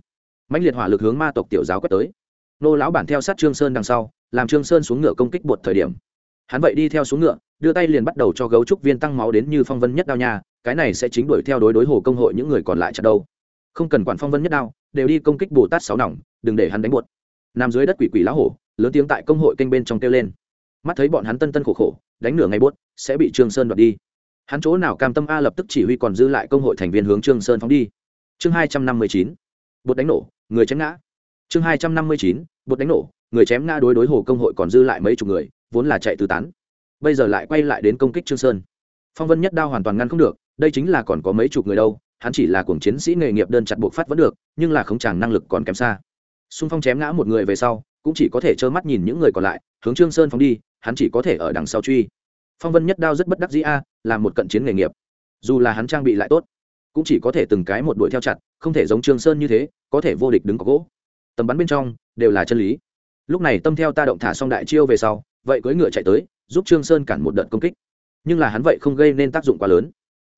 Mãnh liệt hỏa lực hướng ma tộc tiểu giáo quét tới. Nô lão bản theo sát trương sơn đằng sau, làm trương sơn xuống ngựa công kích bột thời điểm. Hắn vậy đi theo xuống ngựa, đưa tay liền bắt đầu cho gấu trúc viên tăng máu đến như phong vân nhất đao nhà cái này sẽ chính đuổi theo đối đối hồ công hội những người còn lại chặt đâu. Không cần quản phong vân nhất đao, đều đi công kích bồ tát sáu nòng, đừng để hắn đánh bột nằm dưới đất quỷ quỷ lão hổ, lớn tiếng tại công hội kênh bên trong kêu lên. Mắt thấy bọn hắn tân tân khổ khổ, đánh nửa ngày bốt sẽ bị trương sơn đoạt đi. Hắn chỗ nào cam tâm a lập tức chỉ huy còn dư lại công hội thành viên hướng trương sơn phóng đi chương hai trăm năm mươi chín, bột đánh nổ, người chém ngã. Chương hai trăm năm mươi chín, bột đánh nổ, người chém ngã đối đối hồ công hội còn dư lại mấy chục người, vốn là chạy từ tán. Bây giờ lại quay lại đến công kích trương sơn. Phong vân nhất đao hoàn toàn ngăn không được, đây chính là còn có mấy chục người đâu, hắn chỉ là cuồng chiến sĩ nghề nghiệp đơn chặt buộc phát vẫn được, nhưng là không chàng năng lực còn kém xa. Xung phong chém ngã một người về sau, cũng chỉ có thể trơ mắt nhìn những người còn lại, hướng trương sơn phóng đi, hắn chỉ có thể ở đằng sau truy. Phong vân nhất đao rất bất đắc dĩ a là một cận chiến nghề nghiệp. Dù là hắn trang bị lại tốt cũng chỉ có thể từng cái một đuổi theo chặt, không thể giống trương sơn như thế, có thể vô địch đứng có gỗ. Tầm bắn bên trong, đều là chân lý. Lúc này tâm theo ta động thả xong đại chiêu về sau, vậy cưỡi ngựa chạy tới, giúp trương sơn cản một đợt công kích. Nhưng là hắn vậy không gây nên tác dụng quá lớn.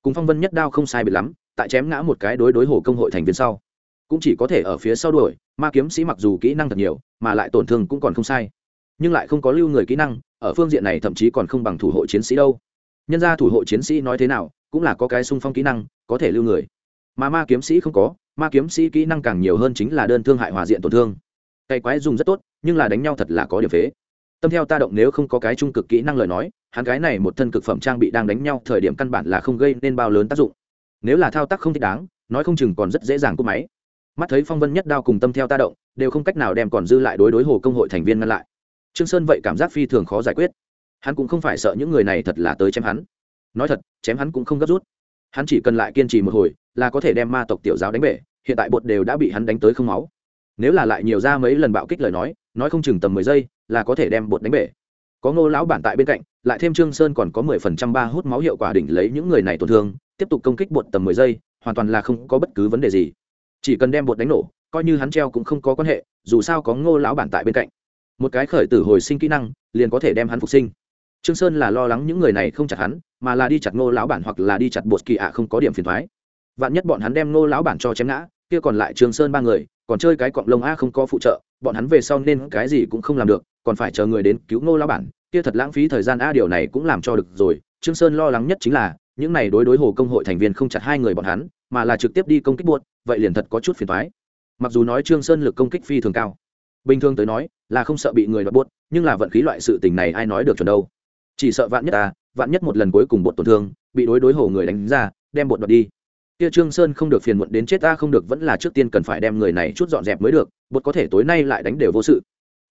Cùng phong vân nhất đao không sai biệt lắm, tại chém ngã một cái đối đối hồ công hội thành viên sau, cũng chỉ có thể ở phía sau đuổi, ma kiếm sĩ mặc dù kỹ năng thật nhiều, mà lại tổn thương cũng còn không sai. Nhưng lại không có lưu người kỹ năng, ở phương diện này thậm chí còn không bằng thủ hộ chiến sĩ đâu. Nhân ra thủ hộ chiến sĩ nói thế nào cũng là có cái sung phong kỹ năng, có thể lưu người. Mà ma kiếm sĩ không có, ma kiếm sĩ kỹ năng càng nhiều hơn chính là đơn thương hại hòa diện tổn thương. Cây quái dùng rất tốt, nhưng là đánh nhau thật là có điểm phế. Tâm theo ta động nếu không có cái trung cực kỹ năng lời nói, hắn cái này một thân cực phẩm trang bị đang đánh nhau thời điểm căn bản là không gây nên bao lớn tác dụng. Nếu là thao tác không thích đáng, nói không chừng còn rất dễ dàng cúp máy. Mắt thấy phong vân nhất đao cùng tâm theo ta động, đều không cách nào đem còn dư lại đối đối hồ công hội thành viên ngăn lại. Trương sơn vậy cảm giác phi thường khó giải quyết. Hắn cũng không phải sợ những người này thật là tới chém hắn nói thật, chém hắn cũng không gấp rút. Hắn chỉ cần lại kiên trì một hồi, là có thể đem ma tộc tiểu giáo đánh bể, hiện tại bột đều đã bị hắn đánh tới không máu. Nếu là lại nhiều ra mấy lần bạo kích lời nói nói không chừng tầm mười giây, là có thể đem bột đánh bể. Có ngô lão bản tại bên cạnh, lại thêm trương sơn còn có mười phần trăm ba hút máu hiệu quả đỉnh lấy những người này tổn thương, tiếp tục công kích bột tầm mười giây, hoàn toàn là không có bất cứ vấn đề gì. Chỉ cần đem bột đánh nổ, coi như hắn treo cũng không có quan hệ, dù sao có ngô lão bản tại bên cạnh. Một cái khởi tử hồi sinh kỹ năng, liền có thể đem hắn phục sinh trương sơn là lo lắng những người này không chặt hắn, mà là đi chặt ngô lão bản hoặc là đi chặt bột kỳ ạ không có điểm phiền thoái vạn nhất bọn hắn đem ngô lão bản cho chém ngã, kia còn lại trương sơn ba người, còn chơi cái cọng lông a không có phụ trợ, bọn hắn về sau nên cái gì cũng không làm được, còn phải chờ người đến cứu ngô lão bản, kia thật lãng phí thời gian a điều này cũng làm cho được rồi. Trương sơn lo lắng nhất chính là, những này đối đối hồ công hội thành viên không chặt hai người bọn hắn, mà là trực tiếp đi công kích buốt vậy liền thật có chút phiền toái. Mặc dù nói trương sơn lực công kích phi thường cao, bình thường tới nói, là không sợ bị người đoạt buốt nhưng là vận khí loại sự tình này ai nói được chuẩn đâu chỉ sợ vạn nhất à vạn nhất một lần cuối cùng bột tổn thương, bị đối đối hổ người đánh ra, đem bột đoạt đi. Kia trương sơn không được phiền muộn đến chết ta không được, vẫn là trước tiên cần phải đem người này chút dọn dẹp mới được, bột có thể tối nay lại đánh đều vô sự.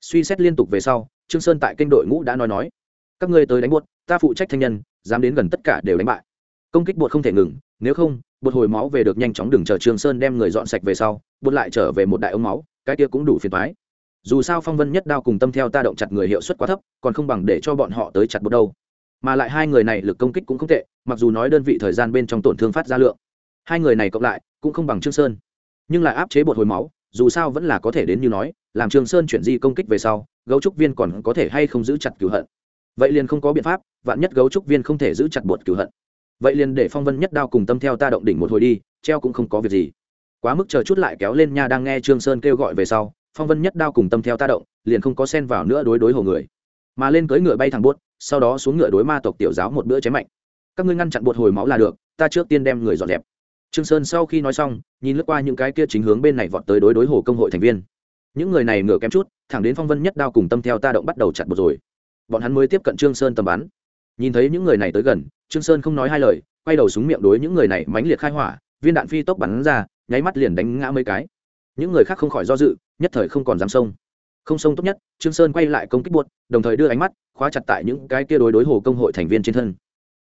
Suy xét liên tục về sau, trương sơn tại kênh đội ngũ đã nói nói, các ngươi tới đánh bột, ta phụ trách thanh nhân, dám đến gần tất cả đều đánh bại. Công kích bột không thể ngừng, nếu không, bột hồi máu về được nhanh chóng đừng chờ trương sơn đem người dọn sạch về sau, bột lại trở về một đại ống máu, cái kia cũng đủ phiền toái dù sao phong vân nhất đao cùng tâm theo ta động chặt người hiệu suất quá thấp, còn không bằng để cho bọn họ tới chặt bột đâu mà lại hai người này lực công kích cũng không tệ, mặc dù nói đơn vị thời gian bên trong tổn thương phát ra lượng. Hai người này cộng lại, cũng không bằng trương sơn. Nhưng lại áp chế bột hồi máu, dù sao vẫn là có thể đến như nói, làm trương sơn chuyển di công kích về sau, gấu trúc viên còn có thể hay không giữ chặt cửu hận. Vậy liền không có biện pháp, vạn nhất gấu trúc viên không thể giữ chặt bột cửu hận. Vậy liền để phong vân nhất đao cùng tâm theo ta động đỉnh một hồi đi, treo cũng không có việc gì. Quá mức chờ chút lại kéo lên nha đang nghe trương sơn kêu gọi về sau phong vân nhất đao cùng tâm theo ta động, liền không có xen vào nữa đối đối hồ người. Mà lên cưỡi ngựa bay thẳng buốt, sau đó xuống ngựa đối ma tộc tiểu giáo một bữa chém mạnh. Các ngươi ngăn chặn bột hồi máu là được, ta trước tiên đem người dọn dẹp. Trương sơn sau khi nói xong, nhìn lướt qua những cái kia chính hướng bên này vọt tới đối đối hồ công hội thành viên. Những người này ngựa kém chút, thẳng đến phong vân nhất đao cùng tâm theo ta động bắt đầu chặt bột rồi. Bọn hắn mới tiếp cận trương sơn tầm bắn. Nhìn thấy những người này tới gần, trương sơn không nói hai lời, quay đầu súng miệng đối những người này mãnh liệt khai hỏa, viên đạn phi tốc bắn ra, nháy mắt liền đánh ngã mấy cái. Những người khác không khỏi do dự nhất thời không còn dám sông không sông tốt nhất trương sơn quay lại công kích buốt đồng thời đưa ánh mắt khóa chặt tại những cái kia đối đối hồ công hội thành viên trên thân.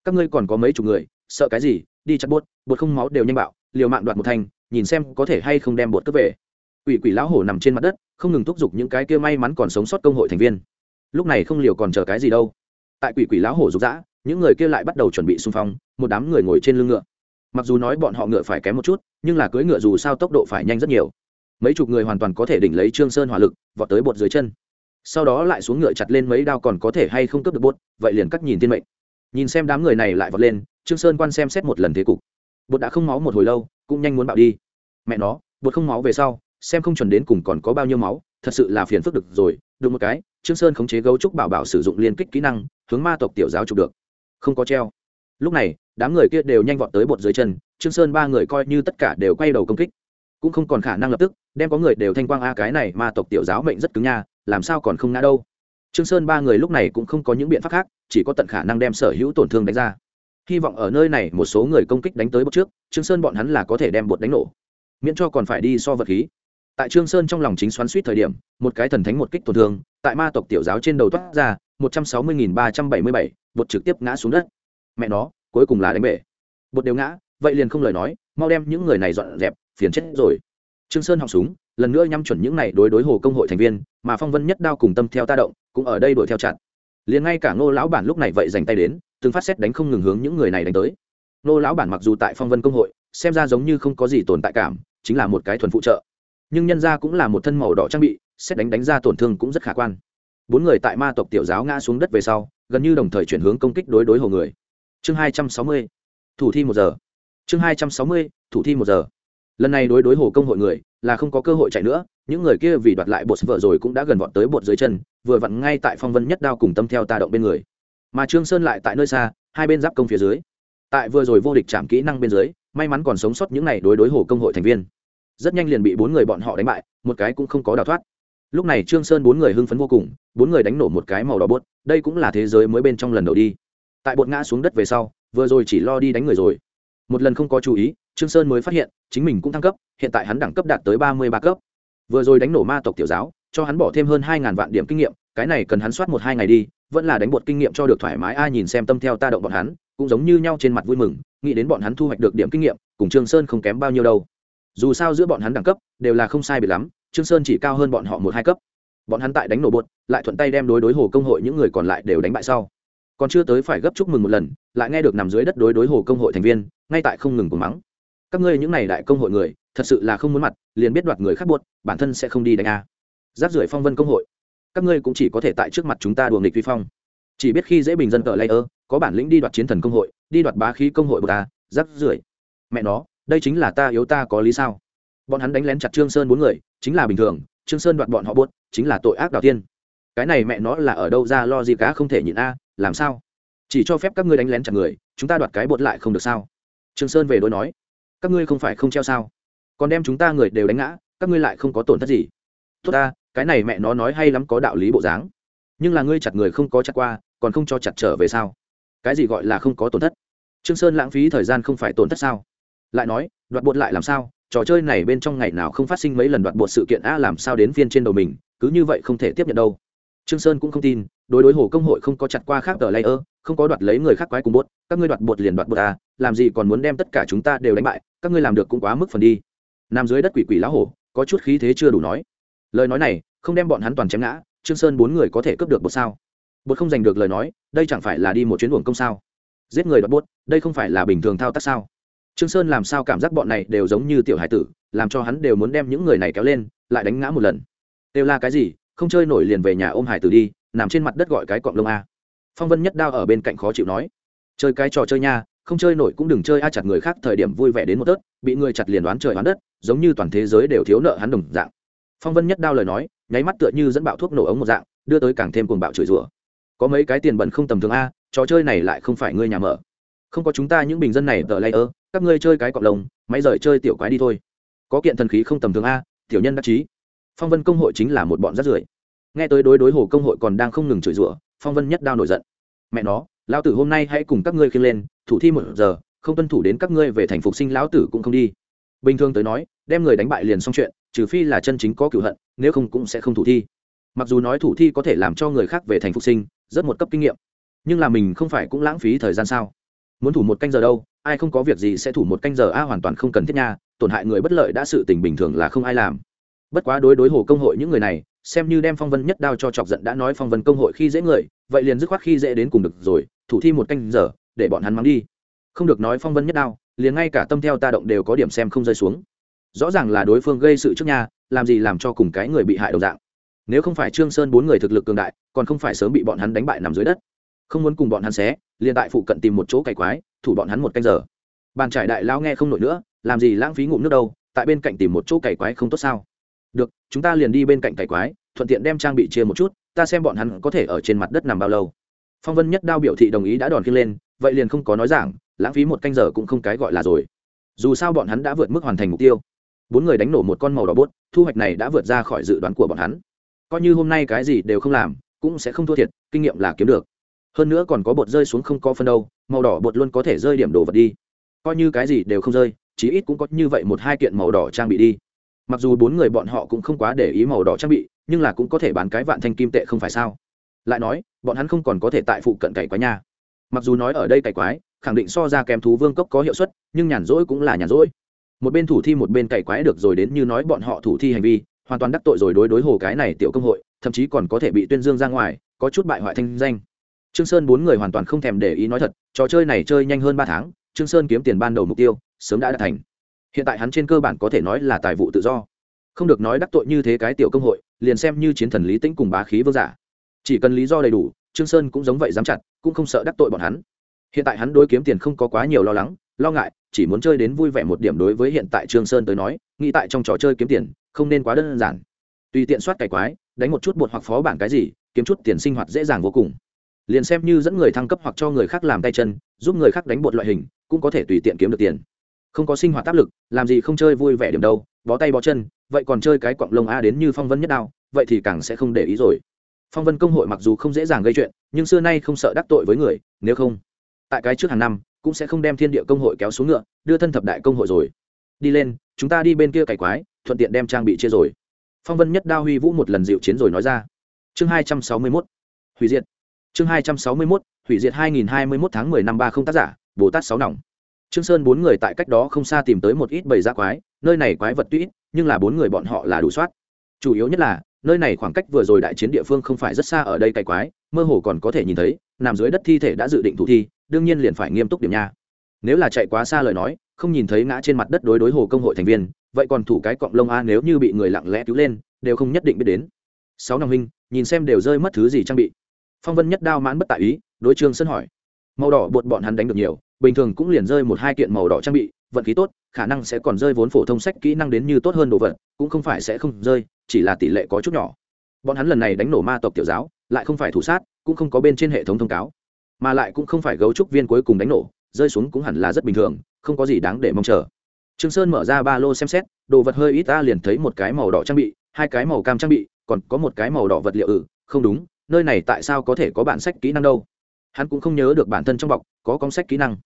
Các ngươi còn có mấy chục người sợ cái gì? Đi chặt buốt buốt không máu đều nhanh bạo liều mạng đoạt một thành, nhìn xem có thể hay không đem buốt cướp về. Quỷ quỷ lão hổ nằm trên mặt đất không ngừng thúc giục những cái kia may mắn còn sống sót công hội thành viên. Lúc này không liều còn chờ cái gì đâu. Tại quỷ quỷ lão hổ rục rã những người kia lại bắt đầu chuẩn bị xung phong một đám người ngồi trên lưng ngựa. Mặc dù nói bọn họ ngựa phải kém một chút nhưng là cưỡi ngựa dù sao tốc độ phải nhanh rất nhiều mấy chục người hoàn toàn có thể đỉnh lấy trương sơn hỏa lực, vọt tới bột dưới chân. Sau đó lại xuống ngựa chặt lên mấy đao còn có thể hay không cướp được bột, vậy liền cắt nhìn thiên mệnh. Nhìn xem đám người này lại vọt lên, trương sơn quan xem xét một lần thế cục. Bột đã không máu một hồi lâu, cũng nhanh muốn bạo đi. Mẹ nó, bột không máu về sau, xem không chuẩn đến cùng còn có bao nhiêu máu, thật sự là phiền phức được rồi đúng một cái, trương sơn khống chế gấu trúc bảo bảo sử dụng liên kích kỹ năng, hướng ma tộc tiểu giáo chụp được. Không có treo. Lúc này, đám người kia đều nhanh vọt tới bột dưới chân, trương sơn ba người coi như tất cả đều quay đầu công kích cũng không còn khả năng lập tức, đem có người đều thanh quang, a, cái này mà tộc tiểu giáo mệnh rất cứng nha, làm sao còn không ngã đâu. Trương sơn ba người lúc này cũng không có những biện pháp khác, chỉ có tận khả năng đem sở hữu tổn thương đánh ra. Hy vọng ở nơi này một số người công kích đánh tới bột trước, trương sơn bọn hắn là có thể đem bột đánh nổ. Miễn cho còn phải đi so vật khí. Tại trương sơn trong lòng chính xoắn suýt thời điểm, một cái thần thánh một kích tổn thương, tại ma tộc tiểu giáo trên đầu toát ra, một trăm sáu mươi nghìn ba trăm bảy mươi bảy, bột trực tiếp ngã xuống đất. Mẹ nó, cuối cùng là đánh bể. Bột đều ngã, vậy liền không lời nói, mau đem những người này dọn dẹp phiền chết rồi. Trương sơn học súng, lần nữa nhắm chuẩn những này đối đối hồ công hội thành viên, mà phong vân nhất đao cùng tâm theo ta động cũng ở đây đuổi theo chặt liền ngay cả ngô lão bản lúc này vậy dành tay đến, từng phát xét đánh không ngừng hướng những người này đánh tới. Ngô lão bản mặc dù tại phong vân công hội, xem ra giống như không có gì tồn tại cảm, chính là một cái thuần phụ trợ. Nhưng nhân ra cũng là một thân màu đỏ trang bị, xét đánh đánh ra tổn thương cũng rất khả quan. Bốn người tại ma tộc tiểu giáo ngã xuống đất về sau, gần như đồng thời chuyển hướng công kích đối đối hồ người. Chương hai trăm sáu mươi, thủ thi một giờ. Chương hai trăm sáu mươi, thủ thi một giờ lần này đối đối hồ công hội người, là không có cơ hội chạy nữa, những người kia vì đoạt lại bột vợ rồi cũng đã gần vọt tới bột dưới chân, vừa vặn ngay tại phong vân nhất đao cùng tâm theo ta động bên người. Mà trương sơn lại tại nơi xa, hai bên giáp công phía dưới. Tại vừa rồi vô địch chạm kỹ năng bên dưới, may mắn còn sống sót những này đối đối hồ công hội thành viên. Rất nhanh liền bị bốn người bọn họ đánh bại, một cái cũng không có đào thoát. Lúc này trương sơn bốn người hưng phấn vô cùng, bốn người đánh nổ một cái màu đỏ bột, đây cũng là thế giới mới bên trong lần đầu đi. Tại bột ngã xuống đất về sau, vừa rồi chỉ lo đi đánh người rồi. Một lần không có chú ý trương sơn mới phát hiện, chính mình cũng thăng cấp, hiện tại hắn đẳng cấp đạt tới ba mươi ba cấp. Vừa rồi đánh nổ ma tộc tiểu giáo, cho hắn bỏ thêm hơn hai ngàn vạn điểm kinh nghiệm, cái này cần hắn soát một hai ngày đi, vẫn là đánh bột kinh nghiệm cho được thoải mái. Ai nhìn xem tâm theo ta động bọn hắn, cũng giống như nhau trên mặt vui mừng, nghĩ đến bọn hắn thu hoạch được điểm kinh nghiệm, cùng trương sơn không kém bao nhiêu đâu. Dù sao giữa bọn hắn đẳng cấp, đều là không sai biệt lắm, trương sơn chỉ cao hơn bọn họ một hai cấp. Bọn hắn tại đánh nổ bột, lại thuận tay đem đối đối hồ công hội những người còn lại đều đánh bại sau. Còn chưa tới phải gấp chúc mừng một lần, lại nghe được nằm dưới đất đối đối hồ công hội thành viên, ngay tại không ngừng cùng mắng các ngươi những này đại công hội người thật sự là không muốn mặt liền biết đoạt người khác buốt bản thân sẽ không đi đánh a. Giáp rưỡi phong vân công hội. Các ngươi cũng chỉ có thể tại trước mặt chúng ta đùa nghịch vi phong. Chỉ biết khi dễ bình dân tờ ơ, có bản lĩnh đi đoạt chiến thần công hội đi đoạt bá khí công hội bờ ta giáp rưỡi mẹ nó đây chính là ta yếu ta có lý sao? Bọn hắn đánh lén chặt trương sơn bốn người chính là bình thường trương sơn đoạt bọn họ buốt chính là tội ác đầu tiên. Cái này mẹ nó là ở đâu ra lo gì cả không thể nhịn a làm sao? Chỉ cho phép các ngươi đánh lén chặt người chúng ta đoạt cái bột lại không được sao? Trương sơn về đối nói các ngươi không phải không treo sao? Còn đem chúng ta người đều đánh ngã, các ngươi lại không có tổn thất gì. Tốt ta, cái này mẹ nó nói hay lắm có đạo lý bộ dáng. Nhưng là ngươi chặt người không có chặt qua, còn không cho chặt trở về sao? Cái gì gọi là không có tổn thất? Trương sơn lãng phí thời gian không phải tổn thất sao? Lại nói, đoạt bột lại làm sao? Trò chơi này bên trong ngày nào không phát sinh mấy lần đoạt bột sự kiện a làm sao đến phiên trên đầu mình, cứ như vậy không thể tiếp nhận đâu. Trương sơn cũng không tin, đối đối hồ công hội không có chặt qua khác tờ layer không có đoạt lấy người khác quái cùng bột các ngươi đoạt bột liền đoạt bột à làm gì còn muốn đem tất cả chúng ta đều đánh bại, các ngươi làm được cũng quá mức phần đi. Nằm dưới đất quỷ quỷ lá hổ, có chút khí thế chưa đủ nói. Lời nói này, không đem bọn hắn toàn chém ngã, trương sơn bốn người có thể cướp được bột sao? Bột không giành được lời nói, đây chẳng phải là đi một chuyến uổng công sao? Giết người đoạt bột, đây không phải là bình thường thao tác sao? Trương sơn làm sao cảm giác bọn này đều giống như tiểu hải tử, làm cho hắn đều muốn đem những người này kéo lên, lại đánh ngã một lần. Đều là cái gì, không chơi nổi liền về nhà ôm hải tử đi, nằm trên mặt đất gọi cái cọng lông a phong vân nhất đao ở bên cạnh khó chịu nói, chơi cái trò chơi nha, không chơi nổi cũng đừng chơi a chặt người khác thời điểm vui vẻ đến một tớt, bị người chặt liền đoán trời đoán đất, giống như toàn thế giới đều thiếu nợ hắn đồng dạng. Phong vân nhất đao lời nói, nháy mắt tựa như dẫn bạo thuốc nổ ống một dạng, đưa tới càng thêm cuồng bạo chửi rủa. Có mấy cái tiền bẩn không tầm thường a, trò chơi này lại không phải ngươi nhà mở. Không có chúng ta những bình dân này, tờ lay ơ, các ngươi chơi cái cọc lồng máy rời chơi tiểu quái đi thôi. Có kiện thần khí không tầm thường a, tiểu nhân đắc chí. Phong vân công hội chính là một bọn rát rưởi. Nghe tới đối đối hồ công hội còn đang không ngừng chửi rủa phong vân nhất đao nổi giận. Mẹ nó, lão tử hôm nay hãy cùng các ngươi khiêng lên, thủ thi một giờ, không tuân thủ đến các ngươi về thành phục sinh lão tử cũng không đi. Bình thường tới nói, đem người đánh bại liền xong chuyện, trừ phi là chân chính có cựu hận, nếu không cũng sẽ không thủ thi. Mặc dù nói thủ thi có thể làm cho người khác về thành phục sinh, rất một cấp kinh nghiệm, nhưng là mình không phải cũng lãng phí thời gian sao? Muốn thủ một canh giờ đâu, ai không có việc gì sẽ thủ một canh giờ, a, hoàn toàn không cần thiết nha, tổn hại người bất lợi đã sự tình bình thường là không ai làm. Bất quá đối đối hồ công hội những người này xem như đem phong vân nhất đao cho chọc giận đã nói phong vân công hội khi dễ người, vậy liền dứt khoát khi dễ đến cùng được rồi, thủ thi một canh giờ, để bọn hắn mắng đi. Không được nói phong vân nhất đao, liền ngay cả tâm theo ta động đều có điểm xem không rơi xuống. Rõ ràng là đối phương gây sự trước nhà, làm gì làm cho cùng cái người bị hại đồng dạng. Nếu không phải trương sơn bốn người thực lực cường đại, còn không phải sớm bị bọn hắn đánh bại nằm dưới đất. Không muốn cùng bọn hắn xé, liền tại phụ cận tìm một chỗ cày quái, thủ bọn hắn một canh giờ. Bàn trải đại lao nghe không nổi nữa, làm gì lãng phí ngụm nước đâu, tại bên cạnh tìm một chỗ cày quái không tốt sao? Được, chúng ta liền đi bên cạnh cày quái, thuận tiện đem trang bị chia một chút, ta xem bọn hắn có thể ở trên mặt đất nằm bao lâu. Phong vân nhất đao biểu thị đồng ý đã đòn kia lên, vậy liền không có nói giảng, lãng phí một canh giờ cũng không cái gọi là rồi. Dù sao bọn hắn đã vượt mức hoàn thành mục tiêu. Bốn người đánh nổ một con màu đỏ bốt, thu hoạch này đã vượt ra khỏi dự đoán của bọn hắn. Coi như hôm nay cái gì đều không làm, cũng sẽ không thua thiệt, kinh nghiệm là kiếm được. Hơn nữa còn có bột rơi xuống không có phân đâu, màu đỏ bột luôn có thể rơi điểm đồ vật đi. Coi như cái gì đều không rơi, chí ít cũng có như vậy một hai kiện màu đỏ trang bị đi mặc dù bốn người bọn họ cũng không quá để ý màu đỏ trang bị, nhưng là cũng có thể bán cái vạn thanh kim tệ không phải sao? Lại nói, bọn hắn không còn có thể tại phụ cận cày quái nha. Mặc dù nói ở đây cày quái, khẳng định so ra kèm thú vương cốc có hiệu suất, nhưng nhàn rỗi cũng là nhàn rỗi. Một bên thủ thi một bên cày quái được rồi đến như nói bọn họ thủ thi hành vi, hoàn toàn đắc tội rồi đối đối hồ cái này tiểu công hội, thậm chí còn có thể bị tuyên dương ra ngoài, có chút bại hoại thanh danh. Trương sơn bốn người hoàn toàn không thèm để ý nói thật, trò chơi này chơi nhanh hơn ba tháng, trương sơn kiếm tiền ban đầu mục tiêu, sớm đã đạt thành hiện tại hắn trên cơ bản có thể nói là tài vụ tự do. Không được nói đắc tội như thế cái tiểu công hội, liền xem như chiến thần lý tĩnh cùng bá khí vương giả. Chỉ cần lý do đầy đủ, trương sơn cũng giống vậy dám chặt, cũng không sợ đắc tội bọn hắn. Hiện tại hắn đối kiếm tiền không có quá nhiều lo lắng, lo ngại, chỉ muốn chơi đến vui vẻ một điểm đối với hiện tại trương sơn tới nói, nghĩ tại trong trò chơi kiếm tiền, không nên quá đơn giản. Tùy tiện soát cày quái, đánh một chút bột hoặc phó bản cái gì, kiếm chút tiền sinh hoạt dễ dàng vô cùng. Liền xem như dẫn người thăng cấp hoặc cho người khác làm tay chân, giúp người khác đánh bột loại hình, cũng có thể tùy tiện kiếm được tiền không có sinh hoạt áp lực, làm gì không chơi vui vẻ điểm đâu, bó tay bó chân, vậy còn chơi cái quặng lông a đến như phong vân nhất đao, vậy thì càng sẽ không để ý rồi. Phong vân công hội mặc dù không dễ dàng gây chuyện, nhưng xưa nay không sợ đắc tội với người, nếu không, tại cái trước hàng năm, cũng sẽ không đem thiên địa công hội kéo xuống ngựa, đưa thân thập đại công hội rồi. Đi lên, chúng ta đi bên kia cày quái, thuận tiện đem trang bị chia rồi. Phong vân nhất đao huy vũ một lần dịu chiến rồi nói ra. Chương hai trăm sáu mươi mốt, hủy diệt. Chương hai trăm sáu mươi mốt, hủy diệt hai nghìn hai mươi mốt tháng mười năm ba không tác giả, bồ tát sáu nòng trương sơn bốn người tại cách đó không xa tìm tới một ít bầy da quái, nơi này quái vật tuy ít, nhưng là bốn người bọn họ là đủ soát. Chủ yếu nhất là, nơi này khoảng cách vừa rồi đại chiến địa phương không phải rất xa ở đây cày quái, mơ hồ còn có thể nhìn thấy, nằm dưới đất thi thể đã dự định thủ thi, đương nhiên liền phải nghiêm túc điểm nha. Nếu là chạy quá xa lời nói, không nhìn thấy ngã trên mặt đất đối đối hồ công hội thành viên, vậy còn thủ cái cọng lông a nếu như bị người lặng lẽ cứu lên, đều không nhất định biết đến. Sáu năm huynh, nhìn xem đều rơi mất thứ gì trang bị. Phong vân nhất đao mãn bất tại ý, đối trương sơn hỏi. Màu đỏ bột bọn hắn đánh được nhiều bình thường cũng liền rơi một hai kiện màu đỏ trang bị, vận khí tốt, khả năng sẽ còn rơi vốn phổ thông sách kỹ năng đến như tốt hơn đồ vật, cũng không phải sẽ không rơi, chỉ là tỷ lệ có chút nhỏ. Bọn hắn lần này đánh nổ ma tộc tiểu giáo, lại không phải thủ sát, cũng không có bên trên hệ thống thông cáo, mà lại cũng không phải gấu trúc viên cuối cùng đánh nổ, rơi xuống cũng hẳn là rất bình thường, không có gì đáng để mong chờ. Trương sơn mở ra ba lô xem xét, đồ vật hơi ít ta liền thấy một cái màu đỏ trang bị, hai cái màu cam trang bị, còn có một cái màu đỏ vật liệu ừ không đúng, nơi này tại sao có thể có bản sách kỹ năng đâu? Hắn cũng không nhớ được bản thân trong bọc có con sách kỹ năng.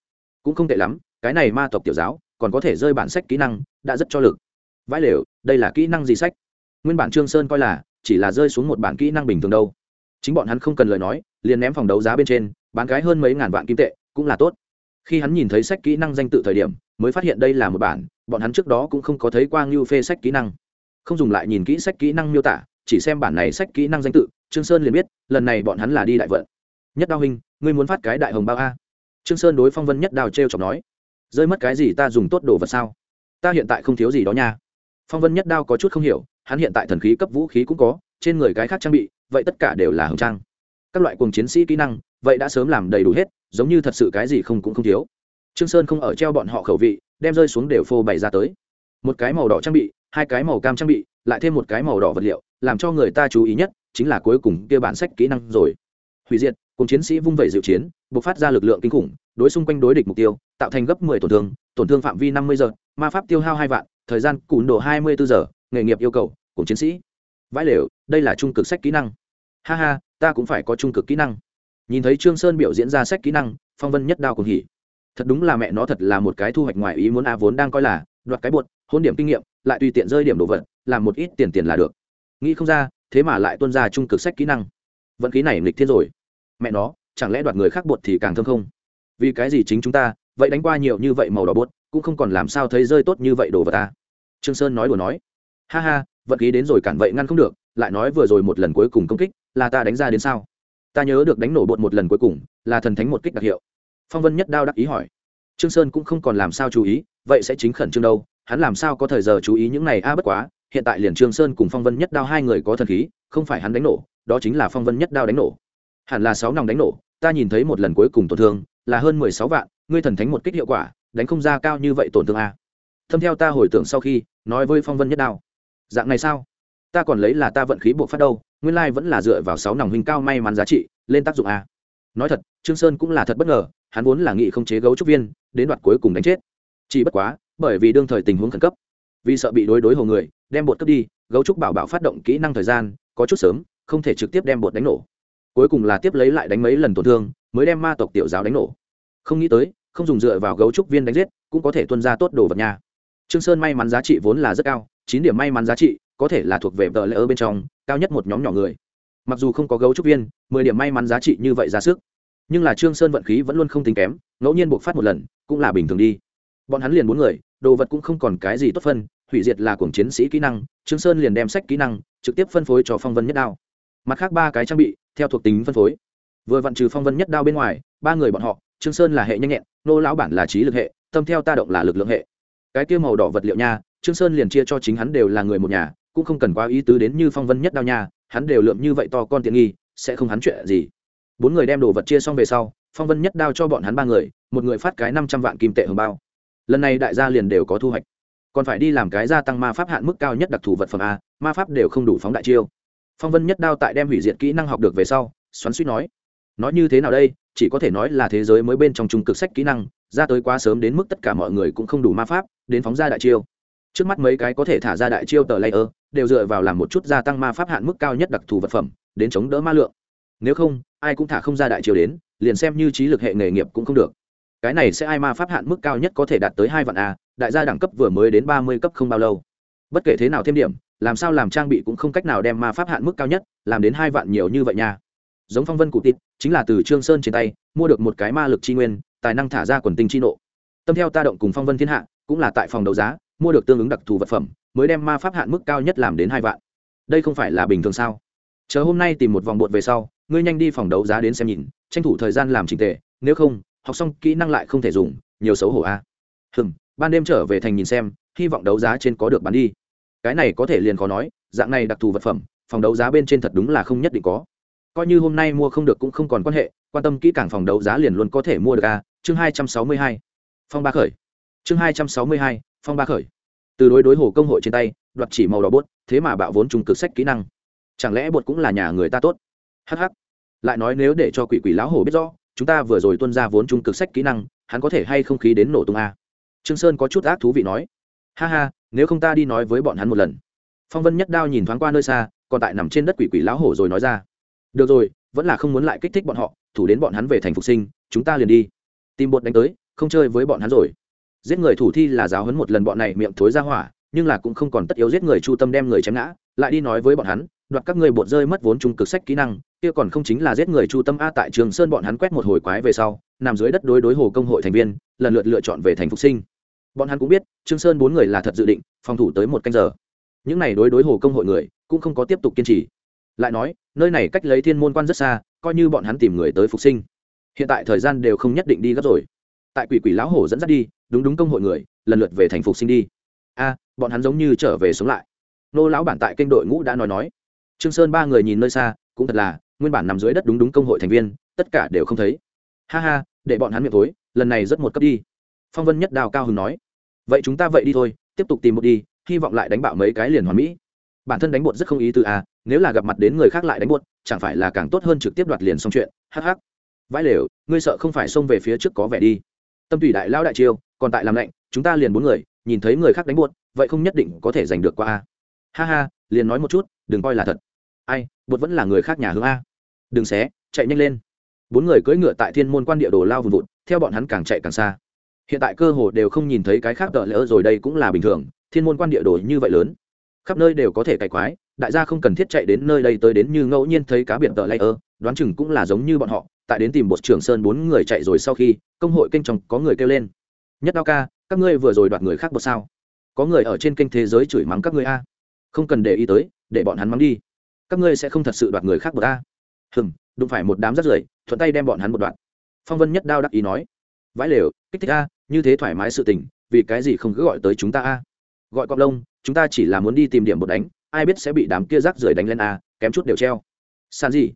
Cũng không tệ lắm, cái này ma tộc tiểu giáo, còn có thể rơi bản sách kỹ năng, đã rất cho lực. Vãi lều, đây là kỹ năng gì sách? Nguyên bản trương sơn coi là, chỉ là rơi xuống một bản kỹ năng bình thường đâu. Chính bọn hắn không cần lời nói, liền ném phòng đấu giá bên trên, bán cái hơn mấy ngàn vạn kim tệ, cũng là tốt. Khi hắn nhìn thấy sách kỹ năng danh tự thời điểm, mới phát hiện đây là một bản, bọn hắn trước đó cũng không có thấy quang lưu phê sách kỹ năng. Không dùng lại nhìn kỹ sách kỹ năng miêu tả, chỉ xem bản này sách kỹ năng danh tự, trương sơn liền biết, lần này bọn hắn là đi đại vận nhất đao huynh, ngươi muốn phát cái đại hồng bao a? Trương sơn đối phong vân nhất đao treo chọc nói, rơi mất cái gì ta dùng tốt đồ vật sao? Ta hiện tại không thiếu gì đó nha. Phong vân nhất đao có chút không hiểu, hắn hiện tại thần khí cấp vũ khí cũng có, trên người cái khác trang bị, vậy tất cả đều là hồng trang. Các loại cùng chiến sĩ kỹ năng, vậy đã sớm làm đầy đủ hết, giống như thật sự cái gì không cũng không thiếu. Trương sơn không ở treo bọn họ khẩu vị, đem rơi xuống đều phô bày ra tới. Một cái màu đỏ trang bị, hai cái màu cam trang bị, lại thêm một cái màu đỏ vật liệu, làm cho người ta chú ý nhất chính là cuối cùng kia bản sách kỹ năng rồi. Hủy diệt cùng chiến sĩ vung vẩy diệu chiến, bộc phát ra lực lượng kinh khủng, đối xung quanh đối địch mục tiêu, tạo thành gấp 10 tổn thương tổn thương phạm vi 50 giờ, ma pháp tiêu hao hai vạn, thời gian cùn độ 24 giờ, nghề nghiệp yêu cầu, cùng chiến sĩ. Vãi lều, đây là trung cực sách kỹ năng. Ha ha, ta cũng phải có trung cực kỹ năng. Nhìn thấy trương sơn biểu diễn ra sách kỹ năng, phong vân nhất đao cùng hỉ. Thật đúng là mẹ nó thật là một cái thu hoạch ngoài ý muốn a vốn đang coi là, đoạt cái buột hôn điểm kinh nghiệm, lại tùy tiện rơi điểm đồ vật, làm một ít tiền tiền là được. Nghĩ không ra, thế mà lại tuân ra trung cực sách kỹ năng. Vận khí này nghịch thiên rồi mẹ nó, chẳng lẽ đoạt người khác bột thì càng thơm không? Vì cái gì chính chúng ta, vậy đánh qua nhiều như vậy màu đỏ bột, cũng không còn làm sao thấy rơi tốt như vậy đồ vật ta? Trương sơn nói đùa nói. Ha ha, vận khí đến rồi cản vậy ngăn không được, lại nói vừa rồi một lần cuối cùng công kích, là ta đánh ra đến sao? Ta nhớ được đánh nổ bột một lần cuối cùng, là thần thánh một kích đặc hiệu. Phong vân nhất đao đắc ý hỏi. Trương sơn cũng không còn làm sao chú ý, vậy sẽ chính khẩn trương đâu, hắn làm sao có thời giờ chú ý những này? A, bất quá, hiện tại liền trương sơn cùng phong vân nhất đao hai người có thần khí, không phải hắn đánh nổ, đó chính là phong vân nhất đao đánh nổ hẳn là sáu nòng đánh nổ, ta nhìn thấy một lần cuối cùng tổn thương, là hơn mười sáu vạn, ngươi thần thánh một kích hiệu quả, đánh không ra cao như vậy tổn thương a. Thâm theo ta hồi tưởng sau khi, nói với phong vân nhất đao. Dạng này sao? Ta còn lấy là ta vận khí buộc phát đâu, nguyên lai vẫn là dựa vào sáu nòng hình cao may mắn giá trị, lên tác dụng a. Nói thật, trương sơn cũng là thật bất ngờ, hắn vốn là nghị không chế gấu trúc viên, đến đoạn cuối cùng đánh chết. Chỉ bất quá, bởi vì đương thời tình huống khẩn cấp, vì sợ bị đối đối hồ người, đem bột cướp đi, gấu trúc bảo bảo phát động kỹ năng thời gian, có chút sớm, không thể trực tiếp đem bột đánh nổ cuối cùng là tiếp lấy lại đánh mấy lần tổn thương, mới đem ma tộc tiểu giáo đánh nổ. Không nghĩ tới, không dùng dựa vào gấu trúc viên đánh giết, cũng có thể tuân ra tốt đồ vật nha. Trương sơn may mắn giá trị vốn là rất cao, chín điểm may mắn giá trị, có thể là thuộc về tờ lễ ở bên trong, cao nhất một nhóm nhỏ người. Mặc dù không có gấu trúc viên, mười điểm may mắn giá trị như vậy ra sức. Nhưng là trương sơn vận khí vẫn luôn không tính kém, ngẫu nhiên buộc phát một lần, cũng là bình thường đi. Bọn hắn liền bốn người, đồ vật cũng không còn cái gì tốt phân, hủy diệt là cuồng chiến sĩ kỹ năng, trương sơn liền đem sách kỹ năng, trực tiếp phân phối cho phong vân nhất đao. Mặt khác ba cái trang bị theo thuộc tính phân phối. Vừa vặn trừ phong vân nhất đao bên ngoài, ba người bọn họ, trương sơn là hệ nhanh nhẹn, nô lão bản là trí lực hệ, tâm theo ta động là lực lượng hệ. Cái kia màu đỏ vật liệu nha, trương sơn liền chia cho chính hắn đều là người một nhà, cũng không cần quá ý tứ đến như phong vân nhất đao nha, hắn đều lượm như vậy to con tiện nghi, sẽ không hắn chuyện gì. Bốn người đem đồ vật chia xong về sau, phong vân nhất đao cho bọn hắn ba người, một người phát cái năm trăm vạn kim tệ hồng bao. Lần này đại gia liền đều có thu hoạch. Còn phải đi làm cái gia tăng ma pháp hạn mức cao nhất đặc thù vật phẩm a, ma pháp đều không đủ phóng đại chiêu phong vân nhất đao tại đem hủy diệt kỹ năng học được về sau, xoắn suýt nói nói như thế nào đây? Chỉ có thể nói là thế giới mới bên trong trung cực sách kỹ năng, ra tới quá sớm đến mức tất cả mọi người cũng không đủ ma pháp, đến phóng ra đại chiêu. Trước mắt mấy cái có thể thả ra đại chiêu tờ layer, đều dựa vào làm một chút gia tăng ma pháp hạn mức cao nhất đặc thù vật phẩm, đến chống đỡ ma lượng. Nếu không, ai cũng thả không ra đại chiêu đến, liền xem như trí lực hệ nghề nghiệp cũng không được. Cái này sẽ ai ma pháp hạn mức cao nhất có thể đạt tới hai vạn a, đại gia đẳng cấp vừa mới đến ba mươi cấp không bao lâu. Bất kể thế nào thêm điểm làm sao làm trang bị cũng không cách nào đem ma pháp hạn mức cao nhất, làm đến hai vạn nhiều như vậy nha. Giống phong vân cụ tít chính là từ trương sơn trên tay, mua được một cái ma lực chi nguyên, tài năng thả ra quần tinh chi nộ. Tâm theo ta động cùng phong vân thiên hạ, cũng là tại phòng đấu giá, mua được tương ứng đặc thù vật phẩm, mới đem ma pháp hạn mức cao nhất làm đến hai vạn. Đây không phải là bình thường sao? Chờ hôm nay tìm một vòng bột về sau, ngươi nhanh đi phòng đấu giá đến xem nhìn, tranh thủ thời gian làm trình tề, nếu không, học xong kỹ năng lại không thể dùng, nhiều xấu hổ a à. hừm, ban đêm trở về thành nhìn xem, hy vọng đấu giá trên có được bán đi cái này có thể liền khó nói, dạng này đặc thù vật phẩm, phòng đấu giá bên trên thật đúng là không nhất định có. Coi như hôm nay mua không được cũng không còn quan hệ, quan tâm kỹ càng phòng đấu giá liền luôn có thể mua được a. Chương hai trăm sáu mươi hai, phong ba khởi. Chương hai trăm sáu mươi hai, phong ba khởi. Từ đối đối hồ công hội trên tay, đoạt chỉ màu đỏ bốt thế mà bạo vốn trùng cực sách kỹ năng. Chẳng lẽ bột cũng là nhà người ta tốt? Hh lại nói nếu để cho quỷ quỷ lão hổ biết rõ, chúng ta vừa rồi tuân ra vốn trung cực sách kỹ năng, hắn có thể hay không khí đến nổ tung a? Trương sơn có chút ác thú vị nói ha ha, nếu không ta đi nói với bọn hắn một lần. Phong vân nhất đao nhìn thoáng qua nơi xa, còn tại nằm trên đất quỷ quỷ lão hổ rồi nói ra. Được rồi, vẫn là không muốn lại kích thích bọn họ, thủ đến bọn hắn về thành phục sinh, chúng ta liền đi. Tìm bột đánh tới, không chơi với bọn hắn rồi. Giết người thủ thi là giáo huấn một lần bọn này miệng thối ra hỏa, nhưng là cũng không còn tất yếu giết người chu tâm đem người chém ngã, lại đi nói với bọn hắn, đoạt các người bột rơi mất vốn trung cực sách kỹ năng, kia còn không chính là giết người chu tâm a tại trường sơn bọn hắn quét một hồi quái về sau, nằm dưới đất đối đối hồ công hội thành viên, lần lượt lựa chọn về thành phục sinh bọn hắn cũng biết, trương sơn bốn người là thật dự định, phòng thủ tới một canh giờ. Những này đối đối hồ công hội người, cũng không có tiếp tục kiên trì. Lại nói, nơi này cách lấy thiên môn quan rất xa, coi như bọn hắn tìm người tới phục sinh. Hiện tại thời gian đều không nhất định đi gấp rồi. Tại quỷ quỷ lão hổ dẫn dắt đi, đúng đúng công hội người, lần lượt về thành phục sinh đi. A, bọn hắn giống như trở về sống lại. Nô lão bản tại kênh đội ngũ đã nói nói. Trương sơn ba người nhìn nơi xa, cũng thật là, nguyên bản nằm dưới đất đúng đúng công hội thành viên, tất cả đều không thấy. Ha ha, để bọn hắn miệng thối lần này rất một cấp đi phong vân nhất đào cao hứng nói, vậy chúng ta vậy đi thôi, tiếp tục tìm một đi, hy vọng lại đánh bạo mấy cái liền hoàn mỹ. Bản thân đánh bột rất không ý từ à nếu là gặp mặt đến người khác lại đánh bột, chẳng phải là càng tốt hơn trực tiếp đoạt liền xong chuyện, hắc hắc. Vãi lều, ngươi sợ không phải xông về phía trước có vẻ đi. Tâm thủy đại lao đại chiêu, còn tại làm lạnh, chúng ta liền bốn người, nhìn thấy người khác đánh bột, vậy không nhất định có thể giành được qua a. Ha ha, liền nói một chút, đừng coi là thật. Ai, bột vẫn là người khác nhà hướng a. Đừng xé, chạy nhanh lên. Bốn người cưỡi ngựa tại thiên môn quan địa đồ lao vùn vụt, theo bọn hắn càng chạy càng xa hiện tại cơ hồ đều không nhìn thấy cái khác tờ lỡ rồi, đây cũng là bình thường, thiên môn quan địa đồ như vậy lớn. Khắp nơi đều có thể cày quái, đại gia không cần thiết chạy đến nơi đây tới đến như ngẫu nhiên thấy cá biển tờ ơ đoán chừng cũng là giống như bọn họ, tại đến tìm bột trưởng sơn bốn người chạy rồi sau khi, công hội kênh trong có người kêu lên. Nhất đao ca, các ngươi vừa rồi đoạt người khác bột sao? Có người ở trên kênh thế giới chửi mắng các ngươi a. Không cần để ý tới, để bọn hắn mắng đi. Các ngươi sẽ không thật sự đoạt người khác bột a. Hừm, đụng phải một đám rắt rưởi, thuận tay đem bọn hắn một đoạn. Phong vân nhất đao đắc ý nói. Vãi lều, kích thích a như thế thoải mái sự tình, vì cái gì không cứ gọi tới chúng ta a? Gọi cọp lông, chúng ta chỉ là muốn đi tìm điểm bột đánh, ai biết sẽ bị đám kia rác rưởi đánh lên a, kém chút đều treo. San gì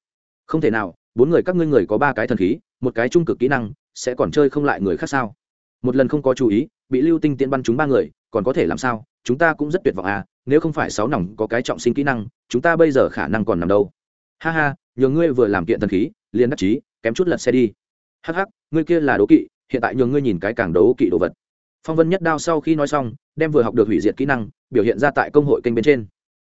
không thể nào, bốn người các ngươi người có ba cái thần khí, một cái trung cực kỹ năng, sẽ còn chơi không lại người khác sao? Một lần không có chú ý, bị lưu tinh tiễn bắn chúng ba người, còn có thể làm sao? Chúng ta cũng rất tuyệt vọng à nếu không phải sáu nòng có cái trọng sinh kỹ năng, chúng ta bây giờ khả năng còn nằm đâu? Ha ha, nhờ ngươi vừa làm kiện thần khí, liền đắc chí, kém chút lật xe đi. Hắc hắc, ngươi kia là đố kỵ hiện tại nhường ngươi nhìn cái càng đấu kỵ đồ vật. Phong vân nhất đao sau khi nói xong, đem vừa học được hủy diệt kỹ năng, biểu hiện ra tại công hội kênh bên trên.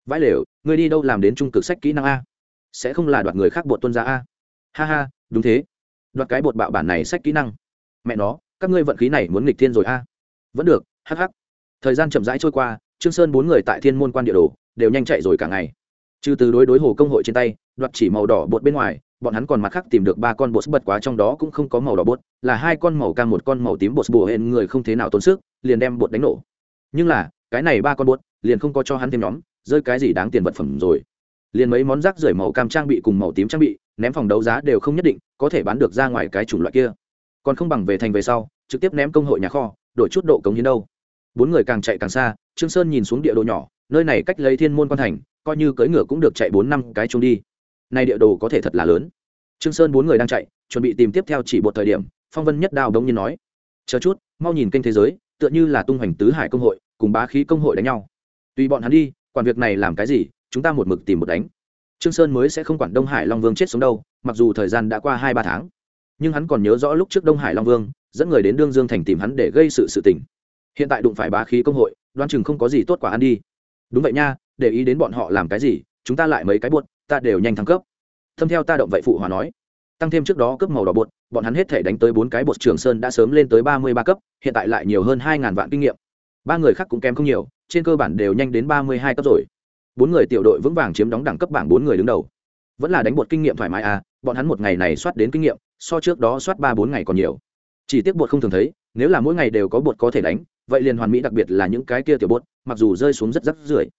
Vãi lều, ngươi đi đâu làm đến trung cực sách kỹ năng a? Sẽ không là đoạt người khác bột tuân ra a? Ha ha, đúng thế. Đoạt cái bột bạo bản này sách kỹ năng. Mẹ nó, các ngươi vận khí này muốn nghịch thiên rồi a? Vẫn được, hắc hắc. Thời gian chậm rãi trôi qua, trương sơn bốn người tại thiên môn quan địa đồ, đều nhanh chạy rồi cả ngày. Trừ từ đối đối hồ công hội trên tay, đoạt chỉ màu đỏ bột bên ngoài bọn hắn còn mặt khác tìm được ba con bột bật quá trong đó cũng không có màu đỏ bột, là hai con màu cam một con màu tím bột bùa hên người không thế nào tốn sức, liền đem bột đánh nổ. Nhưng là, cái này ba con bột liền không có cho hắn thêm nhóm, rơi cái gì đáng tiền vật phẩm rồi. Liền mấy món rác rưởi màu cam trang bị cùng màu tím trang bị, ném phòng đấu giá đều không nhất định có thể bán được ra ngoài cái chủng loại kia. Còn không bằng về thành về sau, trực tiếp ném công hội nhà kho, đổi chút độ cống hiến đâu. Bốn người càng chạy càng xa, trương sơn nhìn xuống địa đồ nhỏ, nơi này cách lấy thiên môn quan thành, coi như cưỡi ngựa cũng được chạy bốn năm cái chung đi nay địa đồ có thể thật là lớn. Trương sơn bốn người đang chạy, chuẩn bị tìm tiếp theo chỉ một thời điểm, phong vân nhất đao đống nhiên nói, chờ chút, mau nhìn kênh thế giới, tựa như là tung hoành tứ hải công hội, cùng bá khí công hội đánh nhau. Tùy bọn hắn đi, quản việc này làm cái gì, chúng ta một mực tìm một đánh. Trương sơn mới sẽ không quản đông hải long vương chết sống đâu, mặc dù thời gian đã qua hai ba tháng. Nhưng hắn còn nhớ rõ lúc trước đông hải long vương, dẫn người đến đương dương thành tìm hắn để gây sự sự tình. Hiện tại đụng phải bá khí công hội đoan chừng không có gì tốt quả ăn đi. Đúng vậy nha, để ý đến bọn họ làm cái gì, chúng ta lại mấy cái buốt ta đều nhanh thăng cấp. Thâm theo ta động vậy phụ hòa nói. Tăng thêm trước đó cấp màu đỏ bột, bọn hắn hết thể đánh tới bốn cái bột trường sơn đã sớm lên tới ba mươi ba cấp, hiện tại lại nhiều hơn hai ngàn vạn kinh nghiệm. Ba người khác cũng kém không nhiều, trên cơ bản đều nhanh đến ba mươi hai cấp rồi. Bốn người tiểu đội vững vàng chiếm đóng đẳng cấp bảng bốn người đứng đầu. Vẫn là đánh bột kinh nghiệm thoải mái à bọn hắn một ngày này soát đến kinh nghiệm, so trước đó soát ba bốn ngày còn nhiều. Chỉ tiếc bột không thường thấy, nếu là mỗi ngày đều có bột có thể đánh, vậy liền hoàn mỹ đặc biệt là những cái kia tiểu bột, mặc dù rơi xuống rất rắc rưởi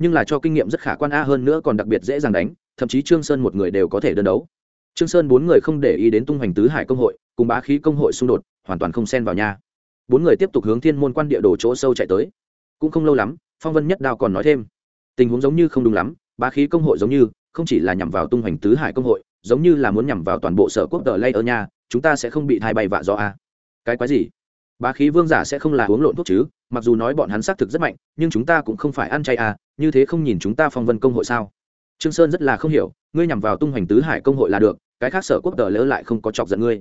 nhưng là cho kinh nghiệm rất khả quan a hơn nữa còn đặc biệt dễ dàng đánh, thậm chí trương sơn một người đều có thể đơn đấu. Trương sơn bốn người không để ý đến tung hoành tứ hải công hội, cùng bá khí công hội xung đột, hoàn toàn không xen vào nhà bốn người tiếp tục hướng thiên môn quan địa đồ chỗ sâu chạy tới. Cũng không lâu lắm, phong vân nhất đao còn nói thêm. Tình huống giống như không đúng lắm, bá khí công hội giống như, không chỉ là nhằm vào tung hoành tứ hải công hội, giống như là muốn nhằm vào toàn bộ sở quốc tờ lay ở nhà chúng ta sẽ không bị thay bay vạ do a. Cái quái gì? Bá khí vương giả sẽ không là uống lộn thuốc chứ, mặc dù nói bọn hắn xác thực rất mạnh, nhưng chúng ta cũng không phải ăn chay à như thế không nhìn chúng ta phong vân công hội sao? Trương sơn rất là không hiểu, ngươi nhằm vào tung hoành tứ hải công hội là được, cái khác sở quốc tờ lỡ lại không có chọc giận ngươi.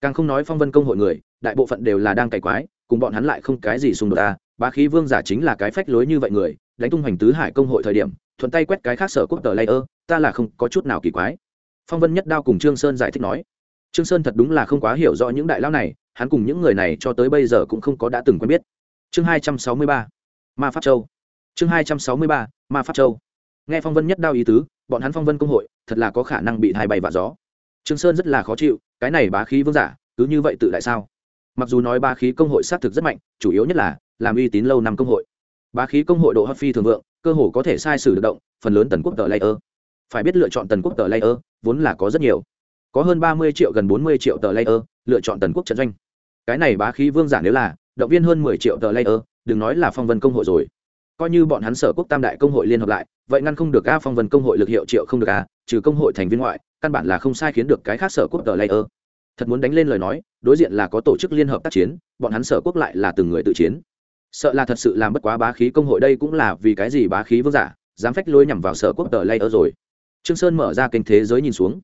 Càng không nói phong vân công hội người, đại bộ phận đều là đang cày quái, cùng bọn hắn lại không cái gì xung đột ta bá khí vương giả chính là cái phách lối như vậy người, đánh tung hoành tứ hải công hội thời điểm, thuận tay quét cái khác sở quốc tờ layer ta là không có chút nào kỳ quái. Phong vân nhất đao cùng trương sơn giải thích nói. Trương sơn thật đúng là không quá hiểu rõ những đại lão này hắn cùng những người này cho tới bây giờ cũng không có đã từng quen biết. Chương hai trăm sáu mươi ba, ma pháp châu. Chương hai trăm sáu mươi ba, ma pháp châu. Nghe phong vân nhất đao ý tứ, bọn hắn phong vân công hội, thật là có khả năng bị hai bay vạ gió. Trương sơn rất là khó chịu, cái này bá khí vương giả, cứ như vậy tự tại sao? Mặc dù nói bá khí công hội xác thực rất mạnh, chủ yếu nhất là, làm uy tín lâu năm công hội. Bá khí công hội độ hấp phi thường vượng, cơ hồ có thể sai sử được động, phần lớn tần quốc tờ layer. Phải biết lựa chọn tần quốc tờ layer, vốn là có rất nhiều có hơn ba mươi triệu gần bốn mươi triệu tờ layer, lựa chọn tần quốc trận doanh. Cái này bá khí vương giả nếu là, động viên hơn mười triệu tờ layer, đừng nói là phong vân công hội rồi. Coi như bọn hắn sở quốc tam đại công hội liên hợp lại, vậy ngăn không được a phong vân công hội lực hiệu triệu không được a, trừ công hội thành viên ngoại, căn bản là không sai khiến được cái khác sở quốc tờ layer. Thật muốn đánh lên lời nói, đối diện là có tổ chức liên hợp tác chiến, bọn hắn sở quốc lại là từng người tự chiến. Sợ là thật sự làm bất quá bá khí công hội đây cũng là vì cái gì bá khí vương giả, dám phách lôi nhằm vào sở quốc tờ layer rồi. Trương sơn mở ra kênh thế giới nhìn xuống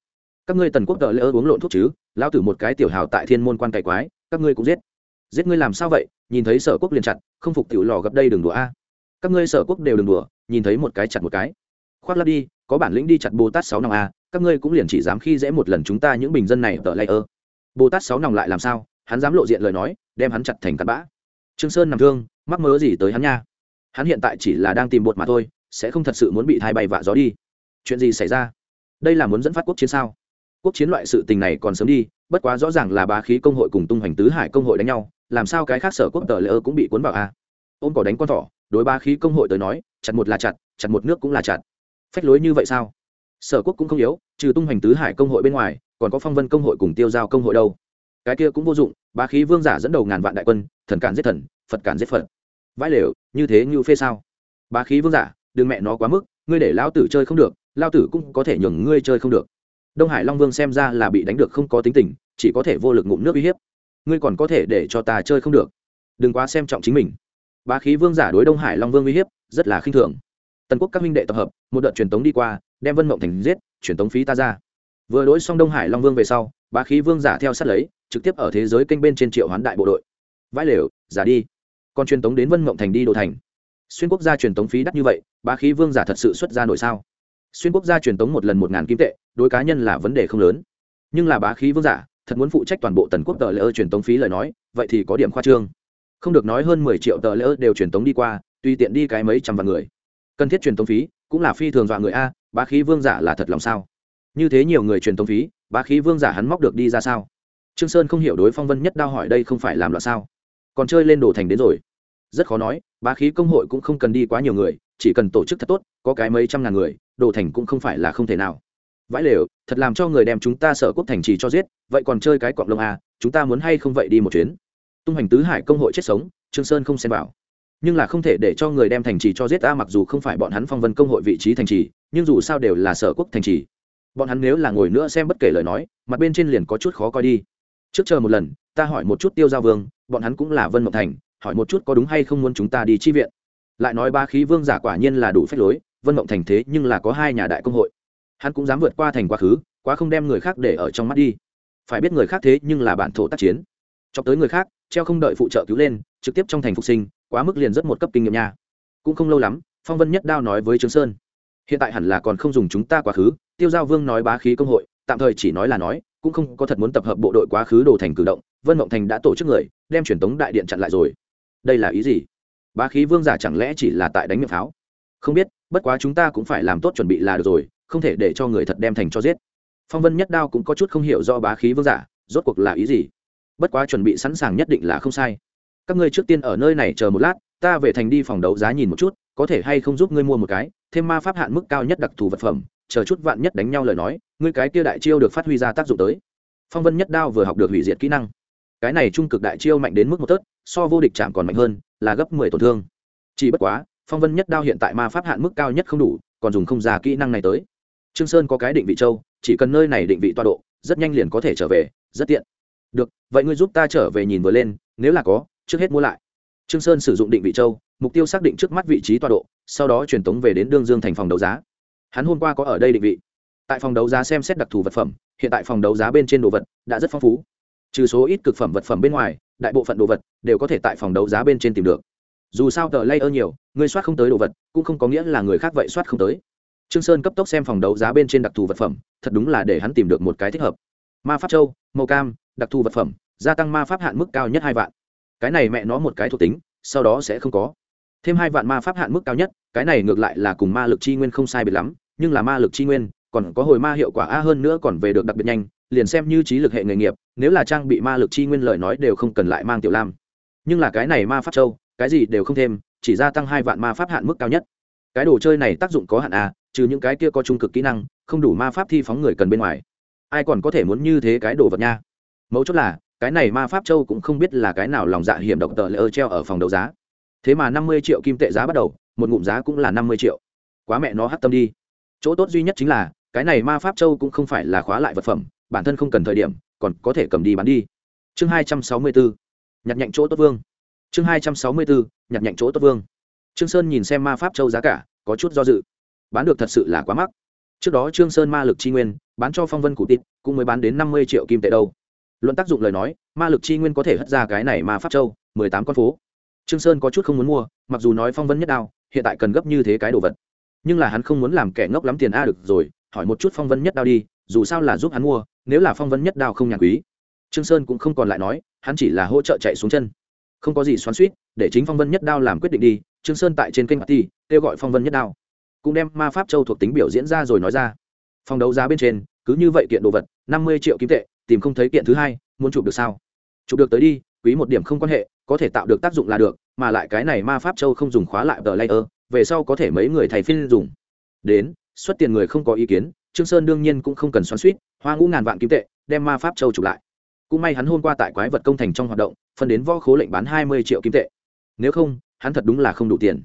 các ngươi tần quốc tờ lỡ uống lộn thuốc chứ lao tử một cái tiểu hào tại thiên môn quan cày quái, các ngươi cũng giết. Giết ngươi làm sao vậy? Nhìn thấy sở quốc liền chặt, không phục tiểu lò gặp đây đừng đùa a. Các ngươi sở quốc đều đừng đùa, nhìn thấy một cái chặt một cái. Khoác lắp đi, có bản lĩnh đi chặt bồ tát sáu nòng a, các ngươi cũng liền chỉ dám khi dễ một lần chúng ta những bình dân này tờ lỡ bồ tát sáu nòng lại làm sao? Hắn dám lộ diện lời nói, đem hắn chặt thành cặn bã. Trương sơn nằm thương, mắc mớ gì tới hắn nha? Hắn hiện tại chỉ là đang tìm bột mà thôi, sẽ không thật sự muốn bị thai bay vạ gió đi. Chuyện gì xảy ra? Đây là muốn dẫn phát quốc chiến sao? Quốc chiến loại sự tình này còn sớm đi, bất quá rõ ràng là bá khí công hội cùng tung hoành tứ hải công hội đánh nhau, làm sao cái khác sở quốc tờ lễ ơ cũng bị cuốn vào a? À? ôm cỏ đánh con thỏ, đối bá khí công hội tới nói, chặt một là chặt chặt một nước cũng là chặt. Phách lối như vậy sao? Sở quốc cũng không yếu, trừ tung hoành tứ hải công hội bên ngoài, còn có phong vân công hội cùng tiêu giao công hội đâu. Cái kia cũng vô dụng, bá khí vương giả dẫn đầu ngàn vạn đại quân, thần cản giết thần, phật cản giết phật. Vãi lều, như thế như phê sao? Bá khí vương giả, đừng mẹ nó quá mức, ngươi để lao tử chơi không được lao tử cũng có thể nhường ngươi chơi không được đông hải long vương xem ra là bị đánh được không có tính tình, chỉ có thể vô lực ngụm nước uy hiếp. Ngươi còn có thể để cho ta chơi không được. Đừng quá xem trọng chính mình. Bá khí vương giả đối đông hải long vương uy hiếp, rất là khinh thường. Tần quốc các minh đệ tập hợp, một đợt truyền tống đi qua, đem vân mộng thành giết, truyền tống phí ta ra. Vừa đối xong đông hải long vương về sau, bá khí vương giả theo sát lấy, trực tiếp ở thế giới kênh bên trên triệu hoán đại bộ đội. Vãi lều, giả đi. Còn truyền tống đến vân mộng thành đi đồ thành. Xuyên quốc gia truyền tống phí đắt như vậy, bá khí vương giả thật sự xuất ra nổi sao? Xuyên quốc gia truyền tống một lần một ngàn kim tệ, đối cá nhân là vấn đề không lớn. Nhưng là bá khí vương giả, thật muốn phụ trách toàn bộ tần quốc tờ lễ ơ truyền tống phí lời nói, vậy thì có điểm khoa trương. Không được nói hơn mười triệu tờ lễ ơ đều truyền tống đi qua, tùy tiện đi cái mấy trăm vạn người. Cần thiết truyền tống phí, cũng là phi thường dọa người a, bá khí vương giả là thật lòng sao? Như thế nhiều người truyền tống phí, bá khí vương giả hắn móc được đi ra sao? Trương sơn không hiểu đối phong vân nhất đao hỏi đây không phải làm loạn sao? Còn chơi lên đồ thành đến rồi. Rất khó nói, bá khí công hội cũng không cần đi quá nhiều người, chỉ cần tổ chức thật tốt, có cái mấy trăm ngàn người đồ thành cũng không phải là không thể nào. Vãi lều, thật làm cho người đem chúng ta sở quốc thành trì cho giết, vậy còn chơi cái cọng lông à chúng ta muốn hay không vậy đi một chuyến? Tung hành tứ hải công hội chết sống, trương sơn không xem vào. Nhưng là không thể để cho người đem thành trì cho giết ta, mặc dù không phải bọn hắn phong vân công hội vị trí thành trì, nhưng dù sao đều là sở quốc thành trì. Bọn hắn nếu là ngồi nữa xem bất kể lời nói, mặt bên trên liền có chút khó coi đi. Trước chờ một lần, ta hỏi một chút tiêu giao vương, bọn hắn cũng là vân mộng thành, hỏi một chút có đúng hay không muốn chúng ta đi chi viện. Lại nói ba khí vương giả quả nhiên là đủ phép lối vân mộng thành thế nhưng là có hai nhà đại công hội. Hắn cũng dám vượt qua thành quá khứ, quá không đem người khác để ở trong mắt đi. Phải biết người khác thế nhưng là bản thổ tác chiến. Cho tới người khác, treo không đợi phụ trợ cứu lên, trực tiếp trong thành phục sinh, quá mức liền rất một cấp kinh nghiệm nha. Cũng không lâu lắm, phong vân nhất đao nói với trương sơn. Hiện tại hẳn là còn không dùng chúng ta quá khứ, tiêu giao vương nói bá khí công hội, tạm thời chỉ nói là nói, cũng không có thật muốn tập hợp bộ đội quá khứ đồ thành cử động, vân mộng thành đã tổ chức người, đem truyền tống đại điện chặn lại rồi. Đây là ý gì? Bá khí vương giả chẳng lẽ chỉ là tại đánh miệng pháo? Không biết bất quá chúng ta cũng phải làm tốt chuẩn bị là được rồi, không thể để cho người thật đem thành cho giết. Phong vân nhất đao cũng có chút không hiểu do bá khí vương giả, rốt cuộc là ý gì? Bất quá chuẩn bị sẵn sàng nhất định là không sai. Các ngươi trước tiên ở nơi này chờ một lát, ta về thành đi phòng đấu giá nhìn một chút, có thể hay không giúp ngươi mua một cái, thêm ma pháp hạn mức cao nhất đặc thù vật phẩm, chờ chút vạn nhất đánh nhau lời nói, ngươi cái kia đại chiêu được phát huy ra tác dụng tới. Phong vân nhất đao vừa học được hủy diệt kỹ năng. Cái này trung cực đại chiêu mạnh đến mức một tớt so vô địch chạm còn mạnh hơn, là gấp mười tổn thương. Chỉ bất quá phong vân nhất đao hiện tại ma pháp hạn mức cao nhất không đủ, còn dùng không ra kỹ năng này tới. Trương sơn có cái định vị châu, chỉ cần nơi này định vị toa độ, rất nhanh liền có thể trở về, rất tiện. Được, vậy ngươi giúp ta trở về nhìn vừa lên, nếu là có, trước hết mua lại. Trương sơn sử dụng định vị châu, mục tiêu xác định trước mắt vị trí toa độ, sau đó truyền tống về đến đương dương thành phòng đấu giá. Hắn hôm qua có ở đây định vị. Tại phòng đấu giá xem xét đặc thù vật phẩm, hiện tại phòng đấu giá bên trên đồ vật đã rất phong phú. Trừ số ít cực phẩm vật phẩm bên ngoài, đại bộ phận đồ vật đều có thể tại phòng đấu giá bên trên tìm được dù sao tờ layer nhiều, người soát không tới đồ vật, cũng không có nghĩa là người khác vậy soát không tới. Trương sơn cấp tốc xem phòng đấu giá bên trên đặc thù vật phẩm, thật đúng là để hắn tìm được một cái thích hợp. Ma pháp châu, màu cam, đặc thù vật phẩm, gia tăng ma pháp hạn mức cao nhất hai vạn. Cái này mẹ nó một cái thuộc tính, sau đó sẽ không có. Thêm hai vạn ma pháp hạn mức cao nhất, cái này ngược lại là cùng ma lực chi nguyên không sai biệt lắm, nhưng là ma lực chi nguyên, còn có hồi ma hiệu quả a hơn nữa còn về được đặc biệt nhanh, liền xem như trí lực hệ nghề nghiệp, nếu là trang bị ma lực chi nguyên lời nói đều không cần lại mang tiểu lam. Nhưng là cái này ma pháp châu cái gì đều không thêm, chỉ gia tăng hai vạn ma pháp hạn mức cao nhất. Cái đồ chơi này tác dụng có hạn a trừ những cái kia có trung cực kỹ năng, không đủ ma pháp thi phóng người cần bên ngoài. Ai còn có thể muốn như thế cái đồ vật nha? Mấu chốt là, cái này ma pháp châu cũng không biết là cái nào lòng dạ hiểm độc tờ lỡ treo ở phòng đấu giá. Thế mà năm mươi triệu kim tệ giá bắt đầu, một ngụm giá cũng là năm mươi triệu. Quá mẹ nó hắt tâm đi. Chỗ tốt duy nhất chính là, cái này ma pháp châu cũng không phải là khóa lại vật phẩm, bản thân không cần thời điểm, còn có thể cầm đi bán đi. Chương hai trăm sáu mươi bốn nhặt nhạnh chỗ tốt vương chương hai trăm sáu mươi bốn nhặt nhạnh chỗ tốt vương. Trương sơn nhìn xem ma pháp châu giá cả, có chút do dự. Bán được thật sự là quá mắc. Trước đó trương sơn ma lực chi nguyên, bán cho phong vân cụ tít cũng mới bán đến năm mươi triệu kim tệ đâu. Luận tác dụng lời nói, ma lực chi nguyên có thể hất ra cái này ma pháp châu, mười tám con phố. Trương sơn có chút không muốn mua, mặc dù nói phong vân nhất đao, hiện tại cần gấp như thế cái đồ vật. Nhưng là hắn không muốn làm kẻ ngốc lắm tiền a được rồi, hỏi một chút phong vân nhất đao đi, dù sao là giúp hắn mua, nếu là phong vân nhất đao không nhàn quý. Trương sơn cũng không còn lại nói, hắn chỉ là hỗ trợ chạy xuống chân không có gì xoắn suýt, để chính phong vân nhất đao làm quyết định đi, trương sơn tại trên kênh party, kêu gọi phong vân nhất đao. Cũng đem ma pháp châu thuộc tính biểu diễn ra rồi nói ra. Phòng đấu giá bên trên, cứ như vậy kiện đồ vật, năm mươi triệu kim tệ, tìm không thấy kiện thứ hai, muốn chụp được sao? Chụp được tới đi, quý một điểm không quan hệ, có thể tạo được tác dụng là được, mà lại cái này ma pháp châu không dùng khóa lại tờ layer, về sau có thể mấy người thầy phiên dùng. Đến, xuất tiền người không có ý kiến, trương sơn đương nhiên cũng không cần xoắn suýt, hoa ngũ ngàn vạn kim tệ, đem ma pháp châu chụp lại cũng may hắn hôm qua tại quái vật công thành trong hoạt động, phân đến võ khố lệnh bán hai mươi triệu kim tệ. Nếu không, hắn thật đúng là không đủ tiền.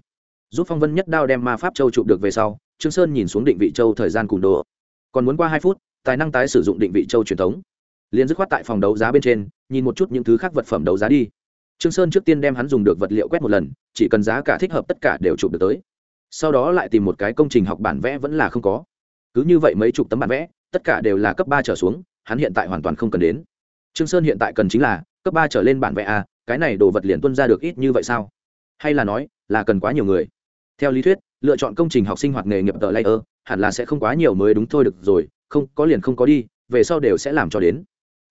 Giúp phong vân nhất đao đem ma pháp châu chụp được về sau, trương sơn nhìn xuống định vị châu thời gian cùn đồ. Còn muốn qua hai phút, tài năng tái sử dụng định vị châu truyền thống. Liền dứt khoát tại phòng đấu giá bên trên, nhìn một chút những thứ khác vật phẩm đấu giá đi. Trương sơn trước tiên đem hắn dùng được vật liệu quét một lần, chỉ cần giá cả thích hợp tất cả đều chụp được tới. Sau đó lại tìm một cái công trình học bản vẽ vẫn là không có. Cứ như vậy mấy chục tấm bản vẽ, tất cả đều là cấp ba trở xuống, hắn hiện tại hoàn toàn không cần đến trương sơn hiện tại cần chính là, cấp ba trở lên bản vẽ a cái này đồ vật liền tuân ra được ít như vậy sao? Hay là nói, là cần quá nhiều người? Theo lý thuyết, lựa chọn công trình học sinh hoạt nghề nghiệp tờ layer, hẳn là sẽ không quá nhiều mới đúng thôi được rồi, không, có liền không có đi, về sau đều sẽ làm cho đến.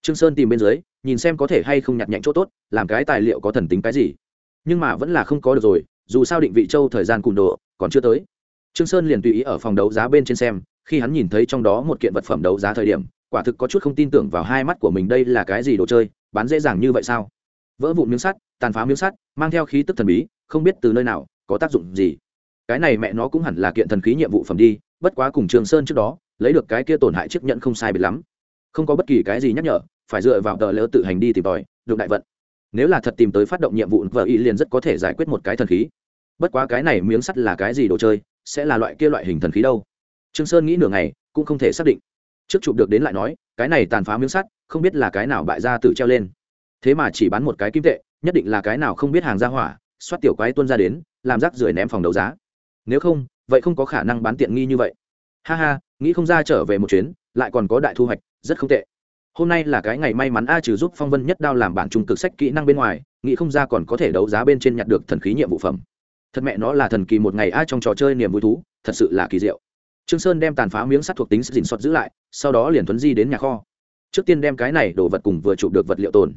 Trương sơn tìm bên dưới, nhìn xem có thể hay không nhặt nhạnh chỗ tốt, làm cái tài liệu có thần tính cái gì. Nhưng mà vẫn là không có được rồi, dù sao định vị châu thời gian cùn độ, còn chưa tới. Trương sơn liền tùy ý ở phòng đấu giá bên trên xem, khi hắn nhìn thấy trong đó một kiện vật phẩm đấu giá thời điểm quả thực có chút không tin tưởng vào hai mắt của mình đây là cái gì đồ chơi, bán dễ dàng như vậy sao? Vỡ vụn miếng sắt, tàn phá miếng sắt, mang theo khí tức thần bí, không biết từ nơi nào, có tác dụng gì? Cái này mẹ nó cũng hẳn là kiện thần khí nhiệm vụ phẩm đi, bất quá cùng trường sơn trước đó, lấy được cái kia tổn hại chiếc nhận không sai biệt lắm. Không có bất kỳ cái gì nhắc nhở, phải dựa vào tờ lỡ tự hành đi tìm tòi, được đại vận. Nếu là thật tìm tới phát động nhiệm vụ, vợ y liền rất có thể giải quyết một cái thần khí. Bất quá cái này miếng sắt là cái gì đồ chơi, sẽ là loại kia loại hình thần khí đâu? Trương sơn nghĩ nửa ngày, cũng không thể xác định trước chụp được đến lại nói, cái này tàn phá miếng sắt, không biết là cái nào bại ra tự treo lên. Thế mà chỉ bán một cái kim tệ, nhất định là cái nào không biết hàng ra hỏa, xoát tiểu quái tuân ra đến, làm rác rưởi ném phòng đấu giá. Nếu không, vậy không có khả năng bán tiện nghi như vậy. Ha ha, nghĩ không ra trở về một chuyến, lại còn có đại thu hoạch, rất không tệ. Hôm nay là cái ngày may mắn a trừ giúp phong vân nhất đao làm bản trung cực sách kỹ năng bên ngoài, nghĩ không ra còn có thể đấu giá bên trên nhặt được thần khí nhiệm vụ phẩm. Thật mẹ nó là thần kỳ một ngày a trong trò chơi niềm vui thú, thật sự là kỳ diệu trương sơn đem tàn phá miếng sắt thuộc tính dình xót giữ lại, sau đó liền thuấn di đến nhà kho. Trước tiên đem cái này đổ vật cùng vừa chụp được vật liệu tồn.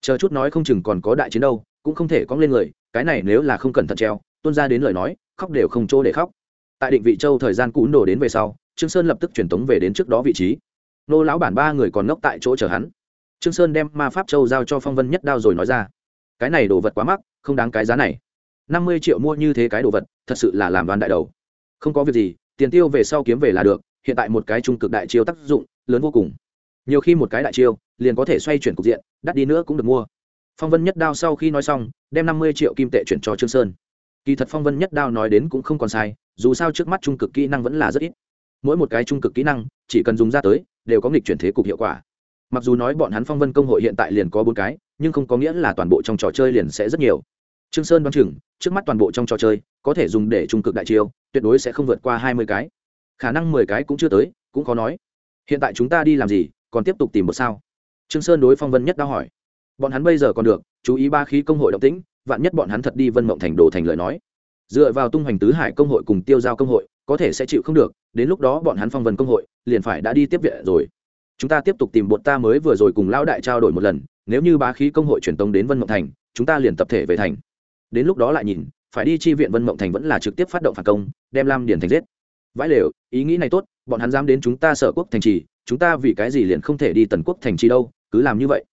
Chờ chút nói không chừng còn có đại chiến đâu, cũng không thể cong lên người, cái này nếu là không cẩn thận treo, tuôn ra đến lời nói, khóc đều không chỗ để khóc. Tại định vị châu thời gian cũ nổ đến về sau, trương sơn lập tức truyền tống về đến trước đó vị trí. Nô lão bản ba người còn ngốc tại chỗ chờ hắn. Trương sơn đem ma pháp châu giao cho phong vân nhất đao rồi nói ra. Cái này đồ vật quá mắc, không đáng cái giá này. Năm mươi triệu mua như thế cái đồ vật, thật sự là làm đoàn đại đầu. Không có việc gì tiền tiêu về sau kiếm về là được, hiện tại một cái trung cực đại chiêu tác dụng lớn vô cùng. Nhiều khi một cái đại chiêu, liền có thể xoay chuyển cục diện, đắt đi nữa cũng được mua. Phong vân nhất đao sau khi nói xong, đem năm mươi triệu kim tệ chuyển cho trương sơn. Kỳ thật phong vân nhất đao nói đến cũng không còn sai, dù sao trước mắt trung cực kỹ năng vẫn là rất ít. Mỗi một cái trung cực kỹ năng, chỉ cần dùng ra tới, đều có nghịch chuyển thế cục hiệu quả. Mặc dù nói bọn hắn phong vân công hội hiện tại liền có bốn cái, nhưng không có nghĩa là toàn bộ trong trò chơi liền sẽ rất nhiều. Trương sơn đoán chừng, trước mắt toàn bộ trong trò chơi có thể dùng để trung cực đại chiêu, tuyệt đối sẽ không vượt qua hai mươi cái. Khả năng mười cái cũng chưa tới, cũng khó nói. Hiện tại chúng ta đi làm gì, còn tiếp tục tìm một sao? Trương sơn đối phong vân nhất đao hỏi. Bọn hắn bây giờ còn được, chú ý ba khí công hội động tĩnh, vạn nhất bọn hắn thật đi vân mộng thành đồ thành lời nói. Dựa vào tung hoành tứ hải công hội cùng tiêu giao công hội, có thể sẽ chịu không được, đến lúc đó bọn hắn phong vân công hội, liền phải đã đi tiếp viện rồi. Chúng ta tiếp tục tìm bột ta mới vừa rồi cùng lão đại trao đổi một lần, nếu như bá khí công hội truyền tống đến vân mộng thành, chúng ta liền tập thể về thành. Đến lúc đó lại nhìn phải đi chi viện vân mộng thành vẫn là trực tiếp phát động phản công, đem lam điền thành giết. Vãi lều, ý nghĩ này tốt, bọn hắn dám đến chúng ta sở quốc thành trì, chúng ta vì cái gì liền không thể đi tần quốc thành trì đâu, cứ làm như vậy.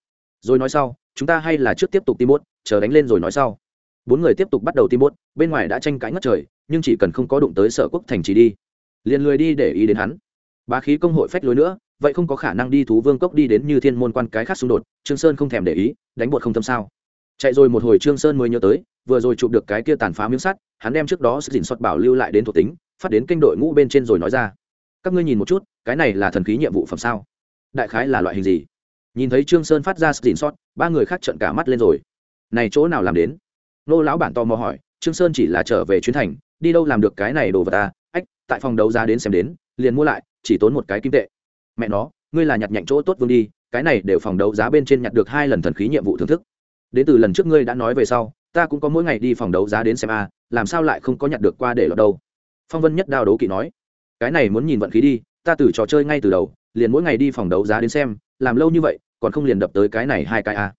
Rồi nói sau, chúng ta hay là trước tiếp tục tim bốt, chờ đánh lên rồi nói sau. Bốn người tiếp tục bắt đầu tim bốt, bên ngoài đã tranh cãi ngất trời, nhưng chỉ cần không có đụng tới sở quốc thành trì đi, liền lười đi để ý đến hắn. Bá khí công hội phách lối nữa, vậy không có khả năng đi thú vương cốc đi đến như thiên môn quan cái khác xung đột, trương sơn không thèm để ý, đánh bột không tâm sao chạy rồi một hồi trương sơn mới nhớ tới, vừa rồi chụp được cái kia tàn phá miếng sắt, hắn đem trước đó sức dình xuất bảo lưu lại đến thuộc tính, phát đến kênh đội ngũ bên trên rồi nói ra. Các ngươi nhìn một chút, cái này là thần khí nhiệm vụ phẩm sao? Đại khái là loại hình gì? Nhìn thấy trương sơn phát ra sức dình sót ba người khác trợn cả mắt lên rồi. Này chỗ nào làm đến? Nô lão bản to mò hỏi, trương sơn chỉ là trở về chuyến thành, đi đâu làm được cái này đồ vật ta ách, tại phòng đấu giá đến xem đến, liền mua lại, chỉ tốn một cái kim tệ. Mẹ nó, ngươi là nhặt nhạnh chỗ tốt vương đi, cái này đều phòng đấu giá bên trên nhặt được hai lần thần khí nhiệm vụ thưởng thức đến từ lần trước ngươi đã nói về sau, ta cũng có mỗi ngày đi phòng đấu giá đến xem a, làm sao lại không có nhặt được qua để lọt đâu. Phong vân nhất đao đấu kỵ nói. Cái này muốn nhìn vận khí đi, ta từ trò chơi ngay từ đầu, liền mỗi ngày đi phòng đấu giá đến xem, làm lâu như vậy, còn không liền đập tới cái này hai cái a.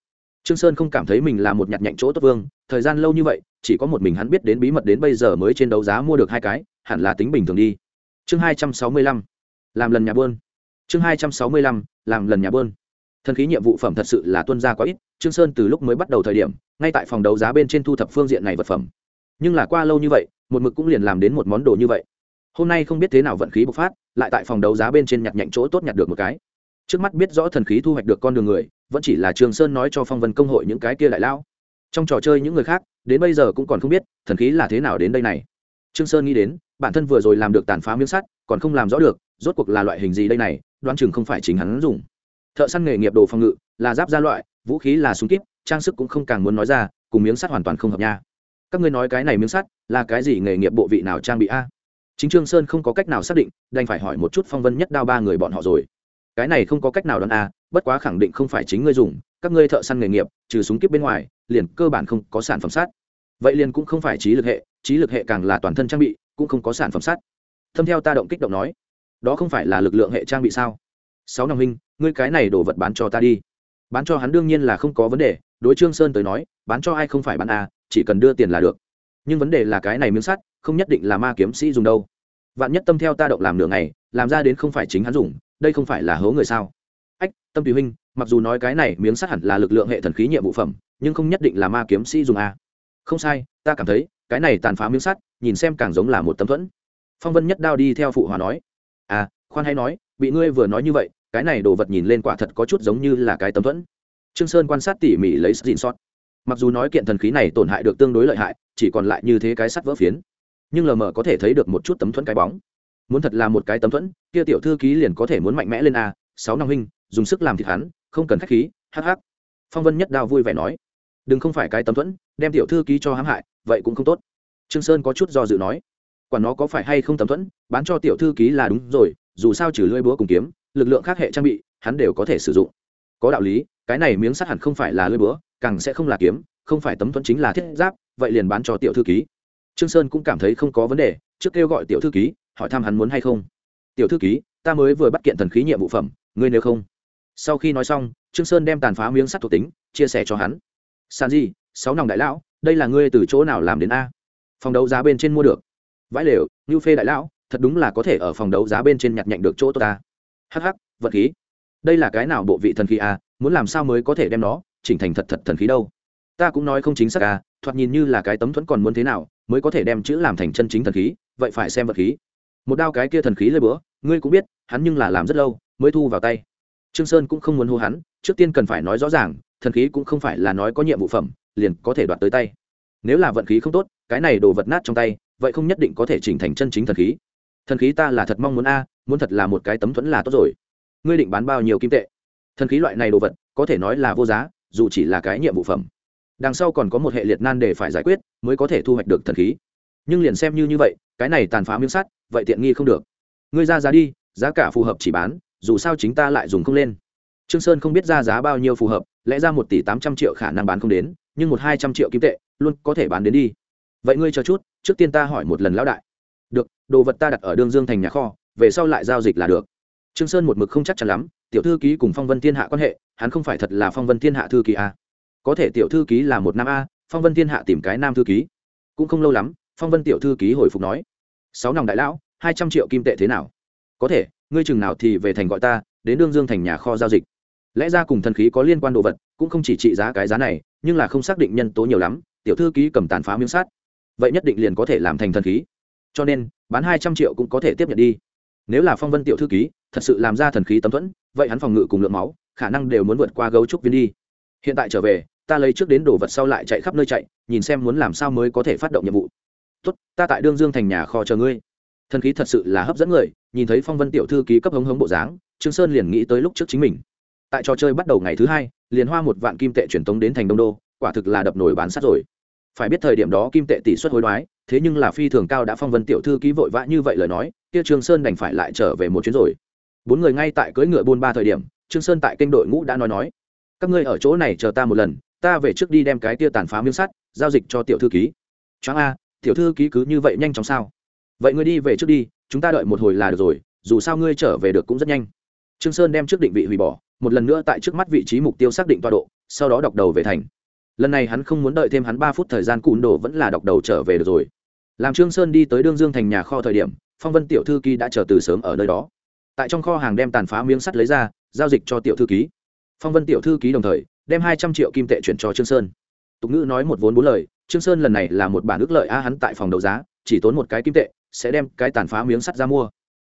Trương sơn không cảm thấy mình là một nhặt nhạnh chỗ tốt vương, thời gian lâu như vậy, chỉ có một mình hắn biết đến bí mật đến bây giờ mới trên đấu giá mua được hai cái, hẳn là tính bình thường đi. Chương hai trăm sáu mươi lăm, làm lần nhà buôn. Chương hai trăm sáu mươi lăm, làm lần nhà buôn thần khí nhiệm vụ phẩm thật sự là tuân ra quá ít, trương sơn từ lúc mới bắt đầu thời điểm, ngay tại phòng đấu giá bên trên thu thập phương diện này vật phẩm. Nhưng là qua lâu như vậy, một mực cũng liền làm đến một món đồ như vậy. Hôm nay không biết thế nào vận khí bộc phát, lại tại phòng đấu giá bên trên nhặt nhạnh chỗ tốt nhặt được một cái. Trước mắt biết rõ thần khí thu hoạch được con đường người, vẫn chỉ là trường sơn nói cho phong vân công hội những cái kia đại lao. Trong trò chơi những người khác, đến bây giờ cũng còn không biết, thần khí là thế nào đến đây này. Trương sơn nghĩ đến, bản thân vừa rồi làm được tàn phá miếng sắt, còn không làm rõ được, rốt cuộc là loại hình gì đây này, đoán chừng không phải chính hắn dùng thợ săn nghề nghiệp đồ phòng ngự là giáp gia loại, vũ khí là súng kíp, trang sức cũng không càng muốn nói ra, cùng miếng sắt hoàn toàn không hợp nha. Các ngươi nói cái này miếng sắt là cái gì nghề nghiệp bộ vị nào trang bị a? Chính trương sơn không có cách nào xác định, đành phải hỏi một chút phong vân nhất đao ba người bọn họ rồi. Cái này không có cách nào đoán a, bất quá khẳng định không phải chính ngươi dùng, các ngươi thợ săn nghề nghiệp, trừ súng kíp bên ngoài, liền cơ bản không có sản phẩm sắt. Vậy liền cũng không phải trí lực hệ, trí lực hệ càng là toàn thân trang bị, cũng không có sản phẩm sắt. Thâm theo ta động kích động nói, đó không phải là lực lượng hệ trang bị sao? Sáu năm huynh, ngươi cái này đồ vật bán cho ta đi. Bán cho hắn đương nhiên là không có vấn đề, đối trương sơn tới nói, bán cho ai không phải bán a chỉ cần đưa tiền là được. Nhưng vấn đề là cái này miếng sắt, không nhất định là ma kiếm sĩ dùng đâu. Vạn nhất tâm theo ta động làm nửa ngày, làm ra đến không phải chính hắn dùng, đây không phải là hố người sao? Ách, tâm tùy huynh, mặc dù nói cái này miếng sắt hẳn là lực lượng hệ thần khí nhiệm vụ phẩm, nhưng không nhất định là ma kiếm sĩ dùng a không sai, ta cảm thấy, cái này tàn phá miếng sắt, nhìn xem càng giống là một tấm thuẫn. Phong vân nhất đao đi theo phụ hòa nói. À khoan hay nói bị ngươi vừa nói như vậy, cái này đồ vật nhìn lên quả thật có chút giống như là cái tấm thuẫn. Trương sơn quan sát tỉ mỉ lấy dịn sót. Mặc dù nói kiện thần khí này tổn hại được tương đối lợi hại, chỉ còn lại như thế cái sắt vỡ phiến. Nhưng lờ mờ có thể thấy được một chút tấm thuẫn cái bóng. Muốn thật là một cái tấm thuẫn, kia tiểu thư ký liền có thể muốn mạnh mẽ lên a, sáu năm huynh, dùng sức làm thịt hắn, không cần khách khí, hắc hắc. Phong vân nhất đao vui vẻ nói, đừng không phải cái tấm thuẫn, đem tiểu thư ký cho hãm hại, vậy cũng không tốt. Trương sơn có chút do dự nói quả nó có phải hay không tấm thuẫn, bán cho tiểu thư ký là đúng rồi dù sao trừ lưỡi búa cùng kiếm, lực lượng khác hệ trang bị, hắn đều có thể sử dụng. Có đạo lý, cái này miếng sắt hẳn không phải là lưỡi búa, càng sẽ không là kiếm, không phải tấm thuẫn chính là thiết giáp, vậy liền bán cho tiểu thư ký. Trương sơn cũng cảm thấy không có vấn đề, trước kêu gọi tiểu thư ký, hỏi thăm hắn muốn hay không. Tiểu thư ký, ta mới vừa bắt kiện thần khí nhiệm vụ phẩm, ngươi nếu không. Sau khi nói xong, trương sơn đem tàn phá miếng sắt thuộc tính, chia sẻ cho hắn. San di, sáu nòng đại lão, đây là ngươi từ chỗ nào làm đến a? Phòng đấu giá bên trên mua được. Vãi lều như phê đại lão thật đúng là có thể ở phòng đấu giá bên trên nhặt nhạnh được chỗ tốt ta. Hh vật khí. Đây là cái nào bộ vị thần khí a muốn làm sao mới có thể đem nó chỉnh thành thật thật thần khí đâu? Ta cũng nói không chính xác a thoạt nhìn như là cái tấm thuẫn còn muốn thế nào mới có thể đem chữ làm thành chân chính thần khí, vậy phải xem vật khí. Một đao cái kia thần khí lơi bữa ngươi cũng biết, hắn nhưng là làm rất lâu mới thu vào tay. Trương sơn cũng không muốn hô hắn, trước tiên cần phải nói rõ ràng, thần khí cũng không phải là nói có nhiệm vụ phẩm, liền có thể đoạt tới tay. Nếu là vận khí không tốt, cái này đồ vật nát trong tay, vậy không nhất định có thể chỉnh thành chân chính thần khí thần khí ta là thật mong muốn a, muốn thật là một cái tấm thuẫn là tốt rồi. Ngươi định bán bao nhiêu kim tệ? Thần khí loại này đồ vật, có thể nói là vô giá, dù chỉ là cái nhiệm vụ phẩm. Đằng sau còn có một hệ liệt nan để phải giải quyết, mới có thể thu hoạch được thần khí. Nhưng liền xem như như vậy, cái này tàn phá miếng sắt, vậy tiện nghi không được. Ngươi ra giá đi, giá cả phù hợp chỉ bán, dù sao chính ta lại dùng không lên. Trương sơn không biết ra giá bao nhiêu phù hợp, lẽ ra một tỷ tám trăm triệu khả năng bán không đến, nhưng một hai trăm triệu kim tệ, luôn có thể bán đến đi. Vậy ngươi chờ chút, trước tiên ta hỏi một lần lão đại đồ vật ta đặt ở đương dương thành nhà kho, về sau lại giao dịch là được. Trương sơn một mực không chắc chắn lắm, tiểu thư ký cùng phong vân thiên hạ quan hệ, hắn không phải thật là phong vân thiên hạ thư ký a. Có thể tiểu thư ký là một nam a, phong vân thiên hạ tìm cái nam thư ký. Cũng không lâu lắm, phong vân tiểu thư ký hồi phục nói, sáu nòng đại lão, hai trăm triệu kim tệ thế nào? Có thể, ngươi chừng nào thì về thành gọi ta, đến đương dương thành nhà kho giao dịch. Lẽ ra cùng thần khí có liên quan đồ vật, cũng không chỉ trị giá cái giá này, nhưng là không xác định nhân tố nhiều lắm, tiểu thư ký cầm tàn phá miếng sát vậy nhất định liền có thể làm thành thần khí cho nên, bán hai trăm triệu cũng có thể tiếp nhận đi. Nếu là phong vân tiểu thư ký, thật sự làm ra thần khí tấm thuẫn, vậy hắn phòng ngự cùng lượng máu, khả năng đều muốn vượt qua gấu trúc viên đi. Hiện tại trở về, ta lấy trước đến đồ vật sau lại chạy khắp nơi chạy, nhìn xem muốn làm sao mới có thể phát động nhiệm vụ. Tốt, ta tại đương dương thành nhà kho chờ ngươi. Thần khí thật sự là hấp dẫn người, nhìn thấy phong vân tiểu thư ký cấp hống hống bộ dáng, trương sơn liền nghĩ tới lúc trước chính mình. Tại trò chơi bắt đầu ngày thứ hai, liền hoa một vạn kim tệ truyền tống đến thành đông đô, quả thực là đập nổi bán sắt rồi phải biết thời điểm đó kim tệ tỷ suất hối đoái, thế nhưng là phi thường cao đã phong vân tiểu thư ký vội vã như vậy lời nói, kia trương sơn đành phải lại trở về một chuyến rồi. Bốn người ngay tại cưỡi ngựa buôn ba thời điểm, trương sơn tại kênh đội ngũ đã nói nói, các ngươi ở chỗ này chờ ta một lần, ta về trước đi đem cái kia tàn phá miếng sắt, giao dịch cho tiểu thư ký. Choáng a, tiểu thư ký cứ như vậy nhanh chóng sao? Vậy ngươi đi về trước đi, chúng ta đợi một hồi là được rồi, dù sao ngươi trở về được cũng rất nhanh. Trương sơn đem trước định vị hủy bỏ, một lần nữa tại trước mắt vị trí mục tiêu xác định tọa độ, sau đó đọc đầu về thành lần này hắn không muốn đợi thêm hắn ba phút thời gian cùn đồ vẫn là đọc đầu trở về được rồi. Làm trương sơn đi tới đương dương thành nhà kho thời điểm, phong vân tiểu thư ký đã chờ từ sớm ở nơi đó. Tại trong kho hàng đem tàn phá miếng sắt lấy ra, giao dịch cho tiểu thư ký. Phong vân tiểu thư ký đồng thời, đem hai trăm triệu kim tệ chuyển cho trương sơn. Tục ngữ nói một vốn bốn lời, trương sơn lần này là một bản ước lợi a hắn tại phòng đấu giá, chỉ tốn một cái kim tệ, sẽ đem cái tàn phá miếng sắt ra mua.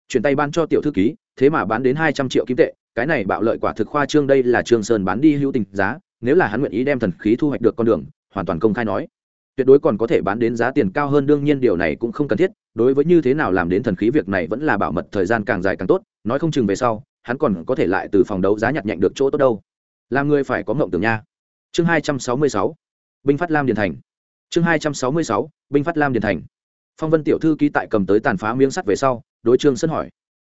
Chuyển tay bán cho tiểu thư ký, thế mà bán đến hai trăm triệu kim tệ, cái này bạo lợi quả thực khoa trương đây là trương sơn bán đi hữu tình giá nếu là hắn nguyện ý đem thần khí thu hoạch được con đường, hoàn toàn công khai nói. Tuyệt đối còn có thể bán đến giá tiền cao hơn, đương nhiên điều này cũng không cần thiết, đối với như thế nào làm đến thần khí việc này vẫn là bảo mật thời gian càng dài càng tốt, nói không chừng về sau, hắn còn có thể lại từ phòng đấu giá nhặt nhạnh được chỗ tốt đâu. Làm người phải có mộng tưởng nha. Chương hai trăm sáu mươi sáu, binh phát lam điền thành. Chương hai trăm sáu mươi sáu, binh phát lam điền thành. Phong vân tiểu thư ký tại cầm tới tàn phá miếng sắt về sau, đối trương sân hỏi.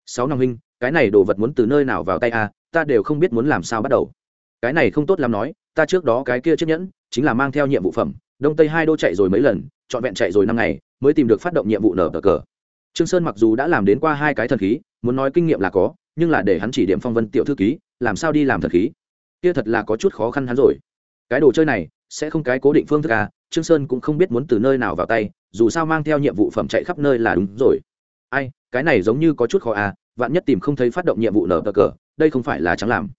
Sáu năm huynh, cái này đồ vật muốn từ nơi nào vào tay a? Ta đều không biết muốn làm sao bắt đầu cái này không tốt lắm nói, ta trước đó cái kia chiếc nhẫn, chính là mang theo nhiệm vụ phẩm, đông tây hai đô chạy rồi mấy lần, trọn vẹn chạy rồi năm ngày, mới tìm được phát động nhiệm vụ nở cờ cờ. Trương sơn mặc dù đã làm đến qua hai cái thần khí, muốn nói kinh nghiệm là có, nhưng là để hắn chỉ điểm phong vân tiểu thư ký, làm sao đi làm thần khí? Kia thật là có chút khó khăn hắn rồi. Cái đồ chơi này, sẽ không cái cố định phương thức à trương sơn cũng không biết muốn từ nơi nào vào tay, dù sao mang theo nhiệm vụ phẩm chạy khắp nơi là đúng rồi. Ai, cái này giống như có chút khó à vạn nhất tìm không thấy phát động nhiệm vụ nở cờ, đây không phải là chẳng làm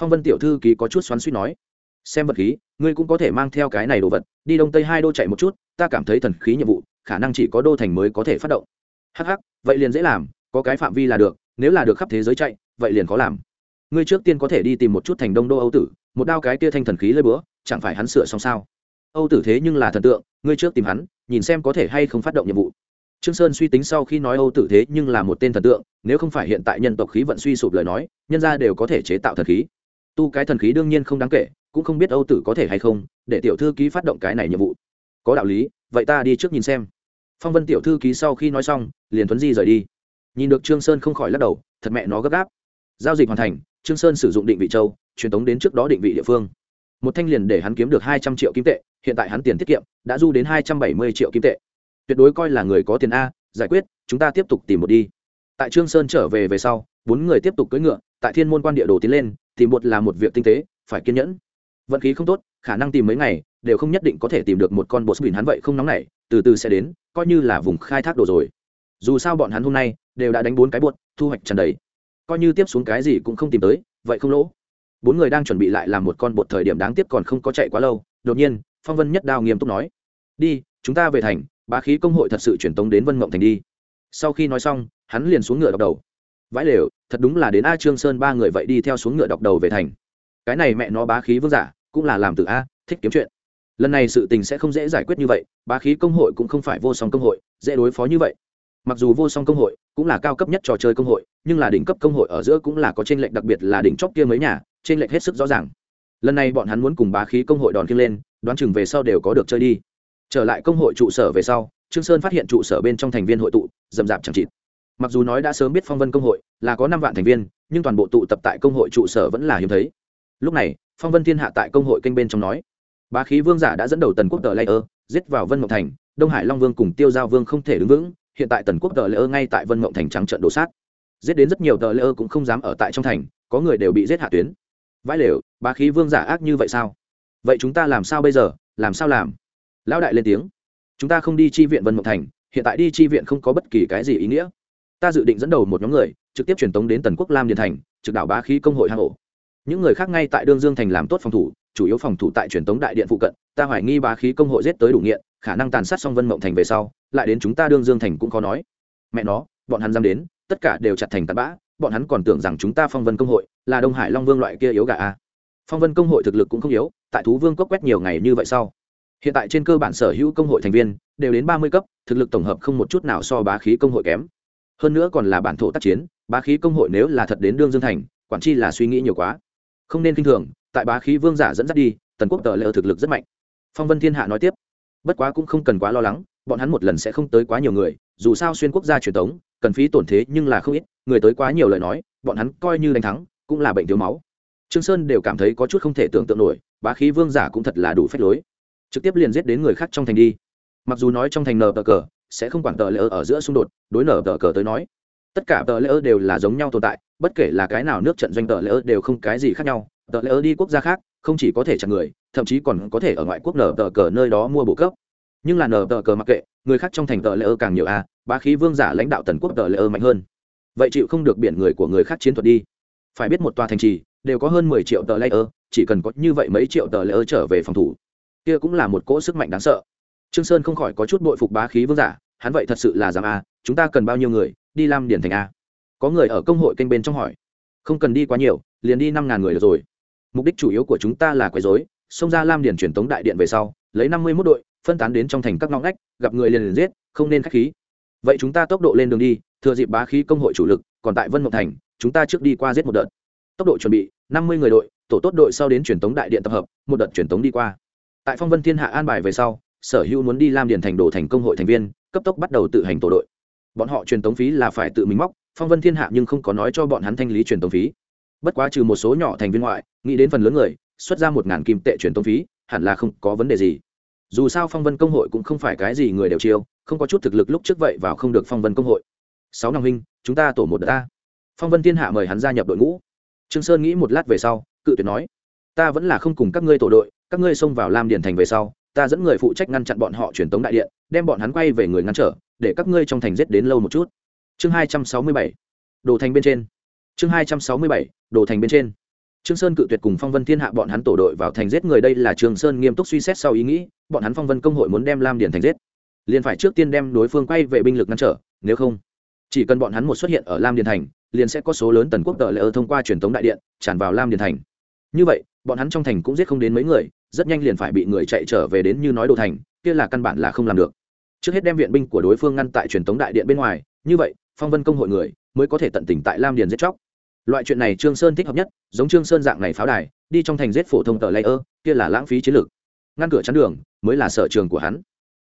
phong vân tiểu thư ký có chút xoắn suýt nói xem vật khí ngươi cũng có thể mang theo cái này đồ vật đi đông tây hai đô chạy một chút ta cảm thấy thần khí nhiệm vụ khả năng chỉ có đô thành mới có thể phát động. Hắc hắc, vậy liền dễ làm có cái phạm vi là được nếu là được khắp thế giới chạy vậy liền khó làm. Ngươi trước tiên có thể đi tìm một chút thành đông đô âu tử một đao cái kia thanh thần khí lơi bữa chẳng phải hắn sửa xong sao? Âu tử thế nhưng là thần tượng ngươi trước tìm hắn nhìn xem có thể hay không phát động nhiệm vụ. Trương sơn suy tính sau khi nói âu tử thế nhưng là một tên thần tượng nếu không phải hiện tại nhân tộc khí vận suy sụp lời nói nhân gia đều có thể chế tạo thần khí tu cái thần khí đương nhiên không đáng kể, cũng không biết âu tử có thể hay không, để tiểu thư ký phát động cái này nhiệm vụ. Có đạo lý, vậy ta đi trước nhìn xem. Phong vân tiểu thư ký sau khi nói xong, liền thuấn di rời đi. Nhìn được trương sơn không khỏi lắc đầu, thật mẹ nó gấp gáp. Giao dịch hoàn thành, trương sơn sử dụng định vị châu, truyền tống đến trước đó định vị địa phương. Một thanh liền để hắn kiếm được hai trăm triệu kim tệ, hiện tại hắn tiền tiết kiệm, đã du đến hai trăm bảy mươi triệu kim tệ. Tuyệt đối coi là người có tiền a, giải quyết, chúng ta tiếp tục tìm một đi. Tại trương sơn trở về về sau, bốn người tiếp tục cưỡi ngựa, tại thiên môn quan địa đồ tiến lên tìm bột là một việc tinh tế phải kiên nhẫn. Vận khí không tốt khả năng tìm mấy ngày đều không nhất định có thể tìm được một con bột bình hắn vậy không nóng nảy từ từ sẽ đến coi như là vùng khai thác đồ rồi. Dù sao bọn hắn hôm nay đều đã đánh bốn cái bột, thu hoạch trần đầy. Coi như tiếp xuống cái gì cũng không tìm tới vậy không lỗ. Bốn người đang chuẩn bị lại làm một con bột thời điểm đáng tiếc còn không có chạy quá lâu đột nhiên phong vân nhất đao nghiêm túc nói đi chúng ta về thành bá khí công hội thật sự truyền tống đến vân mộng thành đi. Sau khi nói xong hắn liền xuống ngựa đọc đầu. Vãi lều thật đúng là đến a trương sơn ba người vậy đi theo xuống ngựa đọc đầu về thành. Cái này mẹ nó bá khí vương giả, cũng là làm từ a, thích kiếm chuyện. Lần này sự tình sẽ không dễ giải quyết như vậy, bá khí công hội cũng không phải vô song công hội, dễ đối phó như vậy. Mặc dù vô song công hội cũng là cao cấp nhất trò chơi công hội, nhưng là đỉnh cấp công hội ở giữa cũng là có trên lệnh đặc biệt là đỉnh chóp kia mấy nhà trên lệnh hết sức rõ ràng. Lần này bọn hắn muốn cùng bá khí công hội đòn kia lên, đoán chừng về sau đều có được chơi đi. Trở lại công hội trụ sở về sau, trương sơn phát hiện trụ sở bên trong thành viên hội tụ, rầm rạp chẳng chịt mặc dù nói đã sớm biết phong vân công hội là có năm vạn thành viên, nhưng toàn bộ tụ tập tại công hội trụ sở vẫn là hiếm thấy. Lúc này, phong vân thiên hạ tại công hội kênh bên trong nói, bá khí vương giả đã dẫn đầu tần quốc tờ layer, giết vào vân mộng thành, đông hải long vương cùng tiêu giao vương không thể đứng vững, hiện tại tần quốc tờ layer ngay tại vân mộng thành trắng trận đổ sát. Giết đến rất nhiều tờ layer cũng không dám ở tại trong thành, có người đều bị giết hạ tuyến. Vãi lều, bá khí vương giả ác như vậy sao? Vậy chúng ta làm sao bây giờ? Làm sao làm? Lão đại lên tiếng, chúng ta không đi chi viện vân mộng thành, hiện tại đi chi viện không có bất kỳ cái gì ý nghĩa ta dự định dẫn đầu một nhóm người, trực tiếp truyền tống đến tần quốc lam điền thành, trực đảo bá khí công hội hang ổ. Những người khác ngay tại đương dương thành làm tốt phòng thủ, chủ yếu phòng thủ tại truyền tống đại điện phụ cận, ta hoài nghi bá khí công hội giết tới đủ nghiện, khả năng tàn sát xong vân mộng thành về sau, lại đến chúng ta đương dương thành cũng khó nói. Mẹ nó, bọn hắn dám đến, tất cả đều chặt thành tạt bã, bọn hắn còn tưởng rằng chúng ta phong vân công hội là đông hải long vương loại kia yếu gà a. Phong vân công hội thực lực cũng không yếu, tại thú vương cốc quét nhiều ngày như vậy sau. Hiện tại trên cơ bản sở hữu công hội thành viên đều đến ba mươi cấp, thực lực tổng hợp không một chút nào so bá khí công hội kém hơn nữa còn là bản thổ tác chiến, bá khí công hội nếu là thật đến đương dương thành, quản chi là suy nghĩ nhiều quá. Không nên k i n h thường, tại bá khí vương giả dẫn dắt đi, tần quốc tờ lỡ thực lực rất mạnh. Phong vân thiên hạ nói tiếp, bất quá cũng không cần quá lo lắng, bọn hắn một lần sẽ không tới quá nhiều người, dù sao xuyên quốc gia truyền thống, cần phí tổn thế nhưng là không ít, người tới quá nhiều lời nói, bọn hắn coi như đánh thắng, cũng là bệnh thiếu máu. Trương sơn đều cảm thấy có chút không thể tưởng tượng nổi, bá khí vương giả cũng thật là đủ phép lối. Trực tiếp liền giết đến người khác trong thành đi. Mặc dù nói trong thành nờ cờ sẽ không quản tờ lỡ ở giữa xung đột, đối nở tờ cờ tới nói. Tất cả tờ lỡ đều là giống nhau tồn tại, bất kể là cái nào nước trận doanh tờ lỡ đều không cái gì khác nhau. Tờ lỡ đi quốc gia khác, không chỉ có thể chặn người, thậm chí còn có thể ở ngoại quốc nở tờ cờ nơi đó mua bộ cấp. Nhưng là nở tờ cờ mặc kệ, người khác trong thành tờ lễ càng nhiều a, bá khí vương giả lãnh đạo tần quốc tờ lễ mạnh hơn. Vậy chịu không được biển người của người khác chiến thuật đi. Phải biết một tòa thành trì, đều có hơn mười triệu tờ lễ chỉ cần có như vậy mấy triệu tờ lễ trở về phòng thủ. Kia cũng là một cỗ sức mạnh đáng sợ trương sơn không khỏi có chút bội phục bá khí vương giả, hắn vậy thật sự là dám a, chúng ta cần bao nhiêu người, đi làm điển thành a? Có người ở công hội kênh bên trong hỏi. Không cần đi quá nhiều, liền đi năm ngàn người được rồi. Mục đích chủ yếu của chúng ta là quấy rối, xông ra lam điển truyền tống đại điện về sau, lấy năm mươi mốt đội, phân tán đến trong thành các ngõ ngách, gặp người liền liền giết, không nên khách khí. Vậy chúng ta tốc độ lên đường đi, thừa dịp bá khí công hội chủ lực còn tại vân mộng thành, chúng ta trước đi qua giết một đợt. Tốc độ chuẩn bị, năm mươi người đội, tổ tốt đội sau đến truyền tống đại điện tập hợp, một đợt truyền tống đi qua. Tại phong vân thiên hạ an bài về sau sở hữu muốn đi lam điền thành đồ thành công hội thành viên, cấp tốc bắt đầu tự hành tổ đội. Bọn họ truyền tống phí là phải tự mình móc, phong vân thiên hạ nhưng không có nói cho bọn hắn thanh lý truyền tống phí. Bất quá trừ một số nhỏ thành viên ngoại, nghĩ đến phần lớn người, xuất ra một ngàn kim tệ truyền tống phí, hẳn là không có vấn đề gì. Dù sao phong vân công hội cũng không phải cái gì người đều chiêu, không có chút thực lực lúc trước vậy vào không được phong vân công hội. Sáu năm huynh, chúng ta tổ một đợt ta. Phong vân thiên hạ mời hắn gia nhập đội ngũ. Trương sơn nghĩ một lát về sau, cự tuyệt nói, ta vẫn là không cùng các ngươi tổ đội, các ngươi xông vào lam điền thành về sau ta dẫn người phụ trách ngăn chặn bọn họ truyền tống đại điện, đem bọn hắn quay về người ngăn trở, để các ngươi trong thành giết đến lâu một chút. Chương hai trăm sáu mươi bảy, đồ thành bên trên. Chương hai trăm sáu mươi bảy, đồ thành bên trên. Trương sơn cự tuyệt cùng phong vân thiên hạ bọn hắn tổ đội vào thành giết người, đây là trương sơn nghiêm túc suy xét sau ý nghĩ, bọn hắn phong vân công hội muốn đem lam điền thành giết. Liền phải trước tiên đem đối phương quay về binh lực ngăn trở, nếu không, chỉ cần bọn hắn một xuất hiện ở lam điền thành, liền sẽ có số lớn tần quốc tờ lệ thông qua truyền thống đại điện, tràn vào lam điền thành. Như vậy, bọn hắn trong thành cũng giết không đến mấy người rất nhanh liền phải bị người chạy trở về đến như nói đồ thành, kia là căn bản là không làm được. Trước hết đem viện binh của đối phương ngăn tại truyền thống đại điện bên ngoài, như vậy, phong vân công hội người mới có thể tận tình tại lam điền giết chóc. Loại chuyện này trương sơn thích hợp nhất, giống trương sơn dạng này pháo đài, đi trong thành giết phổ thông tờ layer, kia là lãng phí chiến lược. Ngăn cửa chắn đường mới là sở trường của hắn.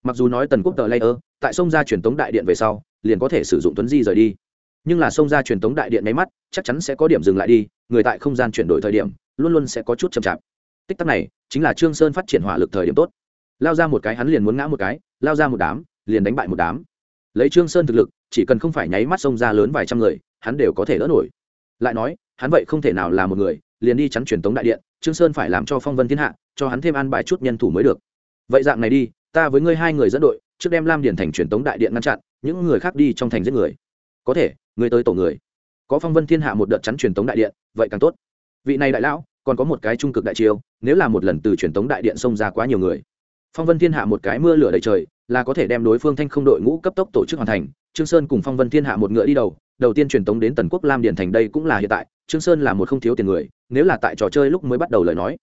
Mặc dù nói tần quốc tờ layer, tại sông ra truyền thống đại điện về sau, liền có thể sử dụng tuấn di rời đi. Nhưng là sông ra truyền thống đại điện máy mắt, chắc chắn sẽ có điểm dừng lại đi, người tại không gian chuyển đổi thời điểm, luôn luôn sẽ có chút chậm chạp tích tắc này chính là trương sơn phát triển hỏa lực thời điểm tốt. Lao ra một cái, hắn liền muốn ngã một cái, lao ra một đám, liền đánh bại một đám. Lấy trương sơn thực lực, chỉ cần không phải nháy mắt xông ra lớn vài trăm người, hắn đều có thể đỡ nổi. Lại nói, hắn vậy không thể nào là một người, liền đi chắn truyền tống đại điện, trương sơn phải làm cho phong vân thiên hạ, cho hắn thêm ăn bài chút nhân thủ mới được. Vậy dạng này đi, ta với ngươi hai người dẫn đội, trước đem lam điển thành truyền tống đại điện ngăn chặn, những người khác đi trong thành giết người. Có thể người tới tổ người. Có phong vân thiên hạ một đợt chắn truyền tống đại điện, vậy càng tốt. Vị này đại lão còn có một cái trung cực đại chiêu, nếu là một lần từ truyền tống đại điện xông ra quá nhiều người. Phong vân thiên hạ một cái mưa lửa đầy trời, là có thể đem đối phương thanh không đội ngũ cấp tốc tổ chức hoàn thành. Trương sơn cùng phong vân thiên hạ một ngựa đi đầu đầu tiên truyền tống đến tần quốc lam điền thành đây cũng là hiện tại, trương sơn là một không thiếu tiền người, nếu là tại trò chơi lúc mới bắt đầu lời nói,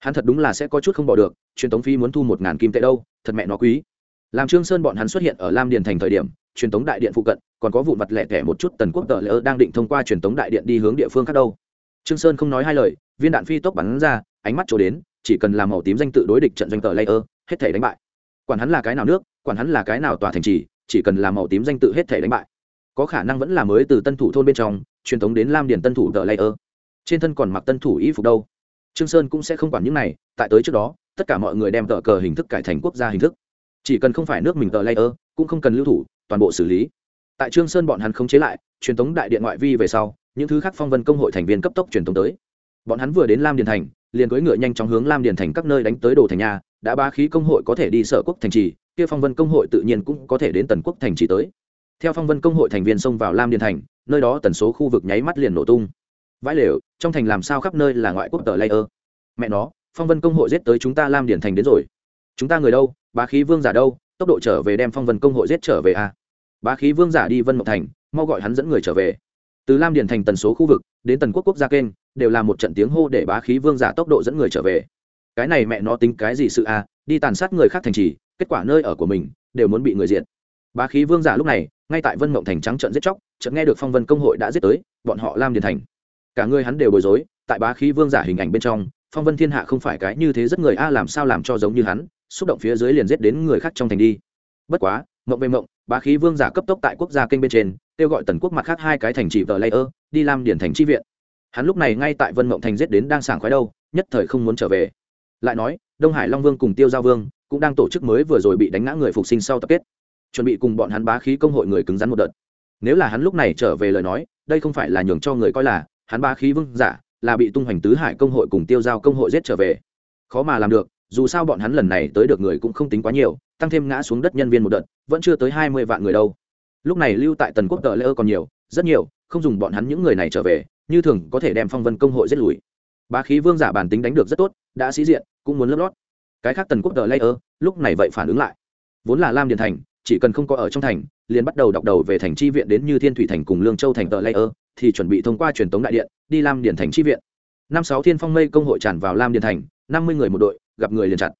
hắn thật đúng là sẽ có chút không bỏ được, truyền tống phí muốn thu một ngàn kim tệ đâu, thật mẹ nó quý. Làm trương sơn bọn hắn xuất hiện ở lam điền thành thời điểm, truyền tống đại điện phụ cận, còn có vụn vặt lẻ tẻ một chút tần quốc tờ lỡ đang định thông qua truyền tống đại điện đi hướng địa phương khác đâu trương sơn không nói hai lời, viên đạn phi tốc bắn ra, ánh mắt trổ đến, chỉ cần làm màu tím danh tự đối địch trận doanh tờ layer, hết thể đánh bại. Quản hắn là cái nào nước, quản hắn là cái nào tòa thành trì, chỉ cần làm màu tím danh tự hết thể đánh bại. Có khả năng vẫn là mới từ tân thủ thôn bên trong, truyền thống đến lam điền tân thủ tờ layer. Trên thân còn mặc tân thủ y phục đâu. Trương sơn cũng sẽ không quản những này, tại tới trước đó, tất cả mọi người đem tờ cờ hình thức cải thành quốc gia hình thức. Chỉ cần không phải nước mình tờ layer, cũng không cần lưu thủ, toàn bộ xử lý. Tại trương sơn bọn hắn không chế lại, truyền thống đại điện ngoại vi về sau những thứ khác phong vân công hội thành viên cấp tốc truyền thống tới. Bọn hắn vừa đến lam điền thành, liền cưỡi ngựa nhanh chóng hướng lam điền thành các nơi đánh tới đồ thành nhà đã ba khí công hội có thể đi sở quốc thành trì, kia phong vân công hội tự nhiên cũng có thể đến tần quốc thành trì tới. Theo phong vân công hội thành viên xông vào lam điền thành, nơi đó tần số khu vực nháy mắt liền nổ tung. Vãi lều, trong thành làm sao khắp nơi là ngoại quốc tờ layer mẹ nó, phong vân công hội giết tới chúng ta lam điền thành đến rồi. Chúng ta người đâu? Bá khí vương giả đâu? Tốc độ trở về đem phong vân công hội giết trở về a à? bá khí vương giả đi vân mộc thành, mau gọi hắn dẫn người trở về từ lam điền thành tần số khu vực, đến tần quốc quốc gia kênh, đều là một trận tiếng hô để bá khí vương giả tốc độ dẫn người trở về. Cái này mẹ nó tính cái gì sự a? À? đi tàn sát người khác thành trì, kết quả nơi ở của mình đều muốn bị người diện bá khí vương giả lúc này, ngay tại vân mộng thành trắng trận giết chóc, chợt nghe được phong vân công hội đã giết tới, bọn họ lam điền thành. Cả người hắn đều bối rối, tại bá khí vương giả hình ảnh bên trong, phong vân thiên hạ không phải cái như thế rất người a à, làm sao làm cho giống như hắn, xúc động phía dưới liền giết đến người khác trong thành đi. Bất quá, mộng về mộng, bá khí vương giả cấp tốc tại quốc gia kênh bên trên kêu gọi tần quốc mặt khác hai cái thành trì vợ layer, đi làm điển thành chi viện. Hắn lúc này ngay tại vân mộng thành giết đến đang sảng khoái đâu, nhất thời không muốn trở về. Lại nói, đông hải long vương cùng tiêu giao vương cũng đang tổ chức mới vừa rồi bị đánh ngã người phục sinh sau tập kết. Chuẩn bị cùng bọn hắn bá khí công hội người cứng rắn một đợt. Nếu là hắn lúc này trở về lời nói, đây không phải là nhường cho người coi là hắn bá khí vương giả, là bị tung hoành tứ hải công hội cùng tiêu giao công hội giết trở về. Khó mà làm được, dù sao bọn hắn lần này tới được người cũng không tính quá nhiều, tăng thêm ngã xuống đất nhân viên một đợt, vẫn chưa tới hai mươi vạn người đâu lúc này lưu tại tần quốc tờ lễ ơ còn nhiều, rất nhiều, không dùng bọn hắn những người này trở về, như thường có thể đem phong vân công hội giết lùi. Bá khí vương giả bản tính đánh được rất tốt, đã sĩ diện, cũng muốn lấp lót. Cái khác tần quốc tờ lễ ơ, lúc này vậy phản ứng lại. Vốn là lam điền thành, chỉ cần không có ở trong thành, liền bắt đầu đọc đầu về thành chi viện đến như thiên thủy thành cùng lương châu thành tờ lễ ơ, thì chuẩn bị thông qua truyền tống đại điện, đi lam điền thành chi viện. Năm sáu thiên phong mây công hội tràn vào lam điền thành, năm mươi người một đội, gặp người liền chặt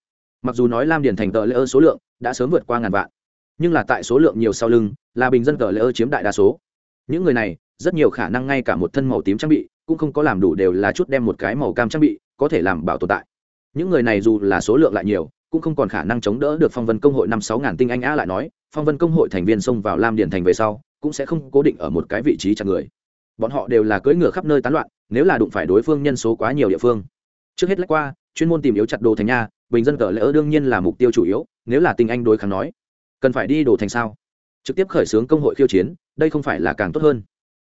mặc dù nói lam điền thành tờ lễ ơ số lượng đã sớm vượt qua ngàn vạn nhưng là tại số lượng nhiều sau lưng, là bình dân cờ lễ ơ chiếm đại đa số. Những người này, rất nhiều khả năng ngay cả một thân màu tím trang bị, cũng không có làm đủ đều là chút đem một cái màu cam trang bị, có thể làm bảo tồn tại. Những người này dù là số lượng lại nhiều, cũng không còn khả năng chống đỡ được phong vân công hội năm sáu ngàn tinh anh a lại nói, phong vân công hội thành viên xông vào lam điền thành về sau, cũng sẽ không cố định ở một cái vị trí chặt người. Bọn họ đều là cưỡi ngựa khắp nơi tán loạn, nếu là đụng phải đối phương nhân số quá nhiều địa phương. Trước hết lách qua, chuyên môn tìm yếu chặt đồ thành nha, bình dân cờ lỡ đương nhiên là mục tiêu chủ yếu, nếu là tinh anh đối kháng nói cần phải đi đổ thành sao? Trực tiếp khởi xướng công hội khiêu chiến, đây không phải là càng tốt hơn.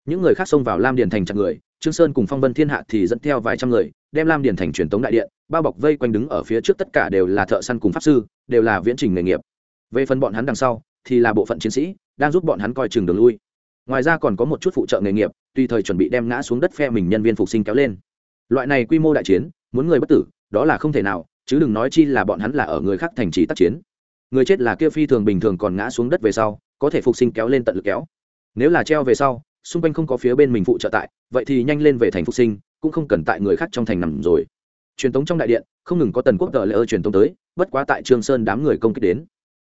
Những người khác xông vào lam điền thành chặt người, trương sơn cùng phong vân thiên hạ thì dẫn theo vài trăm người, đem lam điền thành truyền tống đại điện, bao bọc vây quanh đứng ở phía trước tất cả đều là thợ săn cùng pháp sư, đều là viễn trình nghề nghiệp. Về phần bọn hắn đằng sau, thì là bộ phận chiến sĩ, đang giúp bọn hắn coi chừng đường lui. Ngoài ra còn có một chút phụ trợ nghề nghiệp, tùy thời chuẩn bị đem ngã xuống đất phe mình nhân viên phục sinh kéo lên. Loại này quy mô đại chiến, muốn người bất tử, đó là không thể nào, chứ đừng nói chi là bọn hắn là ở người khác thành trì tác chiến người chết là kia phi thường bình thường còn ngã xuống đất về sau, có thể phục sinh kéo lên tận lực kéo. Nếu là treo về sau, xung quanh không có phía bên mình phụ trợ tại, vậy thì nhanh lên về thành phục sinh, cũng không cần tại người khác trong thành nằm rồi. Truyền tống trong đại điện, không ngừng có tần quốc tờ lễ ơ truyền tống tới, bất quá tại trường sơn đám người công kích đến.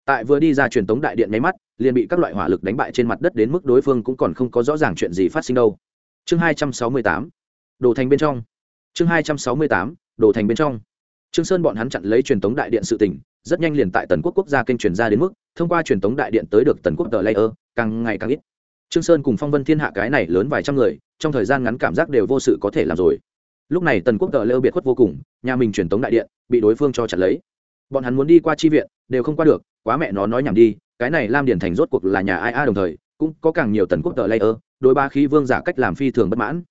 Tại vừa đi ra truyền tống đại điện nháy mắt, liền bị các loại hỏa lực đánh bại trên mặt đất đến mức đối phương cũng còn không có rõ ràng chuyện gì phát sinh đâu. Chương hai trăm sáu mươi tám, đồ thành bên trong. Chương hai trăm sáu mươi tám, đồ thành bên trong. Trương sơn bọn hắn chặn lấy truyền tống đại điện sự tỉnh rất nhanh liền tại tần quốc quốc gia kênh truyền ra đến mức, thông qua truyền tống đại điện tới được tần quốc tờ layer, càng ngày càng ít. Trương sơn cùng phong vân thiên hạ cái này lớn vài trăm người, trong thời gian ngắn cảm giác đều vô sự có thể làm rồi. Lúc này tần quốc tờ layer biệt khuất vô cùng, nhà mình truyền tống đại điện, bị đối phương cho chặn lấy. Bọn hắn muốn đi qua chi viện, đều không qua được, quá mẹ nó nói nhảm đi, cái này lam điển thành rốt cuộc là nhà ai a đồng thời, cũng có càng nhiều tần quốc tờ layer, đối ba khí vương giả cách làm phi thường bất mãn.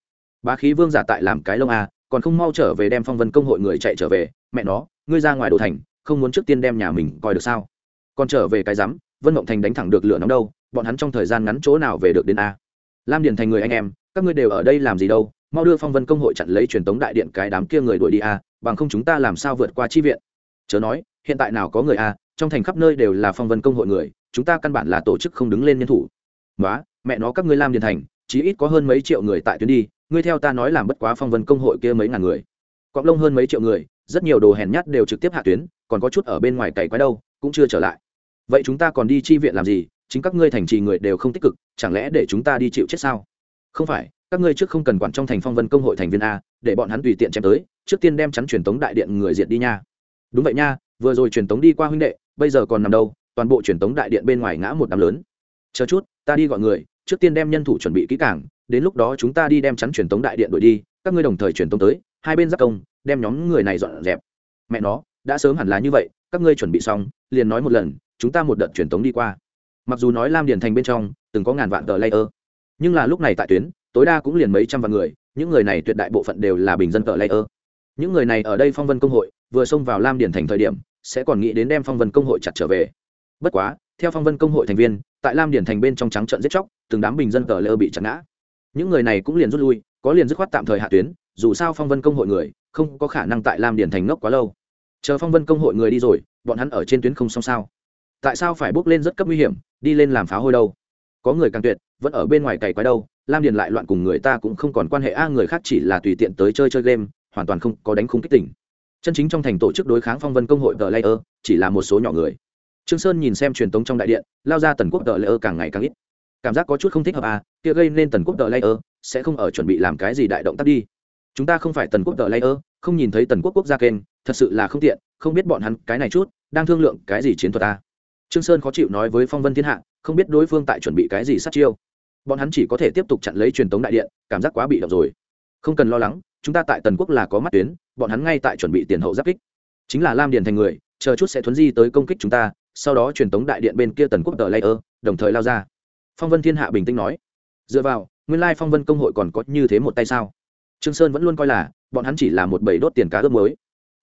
Ba khí vương giả tại làm cái lông a, còn không mau trở về đem phong vân công hội người chạy trở về, mẹ nó, ngươi ra ngoài đồ thành không muốn trước tiên đem nhà mình coi được sao? Còn trở về cái rắm, vân mộng thành đánh thẳng được lửa nóng đâu, bọn hắn trong thời gian ngắn chỗ nào về được đến a? Lam điền thành người anh em, các ngươi đều ở đây làm gì đâu, mau đưa phong vân công hội chặn lấy truyền tống đại điện cái đám kia người đuổi đi a, bằng không chúng ta làm sao vượt qua chi viện? Chớ nói, hiện tại nào có người a, trong thành khắp nơi đều là phong vân công hội người, chúng ta căn bản là tổ chức không đứng lên nhân thủ. Nói mẹ nó các ngươi lam điền thành, chí ít có hơn mấy triệu người tại tuyến đi, ngươi theo ta nói làm bất quá phong vân công hội kia mấy ngàn người. Cọp lông hơn mấy triệu người rất nhiều đồ hèn nhát đều trực tiếp hạ tuyến, còn có chút ở bên ngoài cày quái đâu, cũng chưa trở lại. Vậy chúng ta còn đi chi viện làm gì? Chính các ngươi thành trì người đều không tích cực, chẳng lẽ để chúng ta đi chịu chết sao? Không phải, các ngươi trước không cần quản trong thành phong vân công hội thành viên a, để bọn hắn tùy tiện chém tới, trước tiên đem chắn truyền tống đại điện người diệt đi nha. Đúng vậy nha, vừa rồi truyền tống đi qua huynh đệ, bây giờ còn nằm đâu, toàn bộ truyền tống đại điện bên ngoài ngã một đám lớn. Chờ chút, ta đi gọi người, trước tiên đem nhân thủ chuẩn bị kỹ càng, đến lúc đó chúng ta đi đem chắn truyền tống đại điện đuổi đi, các ngươi đồng thời truyền tống tới, hai bên giáp công đem nhóm người này dọn dẹp. Mẹ nó, đã sớm hẳn là như vậy, các ngươi chuẩn bị xong, liền nói một lần, chúng ta một đợt truyền tống đi qua. Mặc dù nói lam điền thành bên trong, từng có ngàn vạn tờ layer, nhưng là lúc này tại tuyến, tối đa cũng liền mấy trăm vạn người, những người này tuyệt đại bộ phận đều là bình dân tờ layer. Những người này ở đây phong vân công hội, vừa xông vào lam điền thành thời điểm, sẽ còn nghĩ đến đem phong vân công hội chặt trở về. Bất quá, theo phong vân công hội thành viên, tại lam điền thành bên trong trắng trận giết chóc, từng đám bình dân tờ layer bị chặt ngã. Những người này cũng liền rút lui, có liền dứt khoát tạm thời hạ tuyến, dù sao phong vân công hội người không có khả năng tại lam điển thành ngốc quá lâu. Chờ phong vân công hội người đi rồi, bọn hắn ở trên tuyến không xong sao? Tại sao phải bước lên rất cấp nguy hiểm, đi lên làm phá hôi đâu? Có người càng tuyệt, vẫn ở bên ngoài cày quái đâu, lam điền lại loạn cùng người ta cũng không còn quan hệ. A, người khác chỉ là tùy tiện tới chơi chơi game, hoàn toàn không có đánh khung kích tỉnh chân chính trong thành tổ chức đối kháng phong vân công hội tờ layer, chỉ là một số nhỏ người. Trương sơn nhìn xem truyền tống trong đại điện, lao ra tần quốc tờ layer càng ngày càng ít. Cảm giác có chút không thích hợp à kia gây nên tần quốc tờ layer, sẽ không ở chuẩn bị làm cái gì đại động tác đi. Chúng ta không phải tần quốc tờ layer không nhìn thấy tần quốc quốc gia kênh, thật sự là không tiện, không biết bọn hắn cái này chút, đang thương lượng cái gì chiến thuật ta trương sơn khó chịu nói với phong vân thiên hạ, không biết đối phương tại chuẩn bị cái gì sát chiêu. Bọn hắn chỉ có thể tiếp tục chặn lấy truyền tống đại điện, cảm giác quá bị động rồi. Không cần lo lắng, chúng ta tại tần quốc là có mắt tuyến, bọn hắn ngay tại chuẩn bị tiền hậu giáp kích. Chính là lam điền thành người, chờ chút sẽ thuấn di tới công kích chúng ta, sau đó truyền tống đại điện bên kia tần quốc tờ layer, đồng thời lao ra. Phong vân thiên hạ bình tĩnh nói, dựa vào, nguyên lai phong vân công hội còn có như thế một tay sao? Trương sơn vẫn luôn coi là bọn hắn chỉ là một bầy đốt tiền cá ướp mới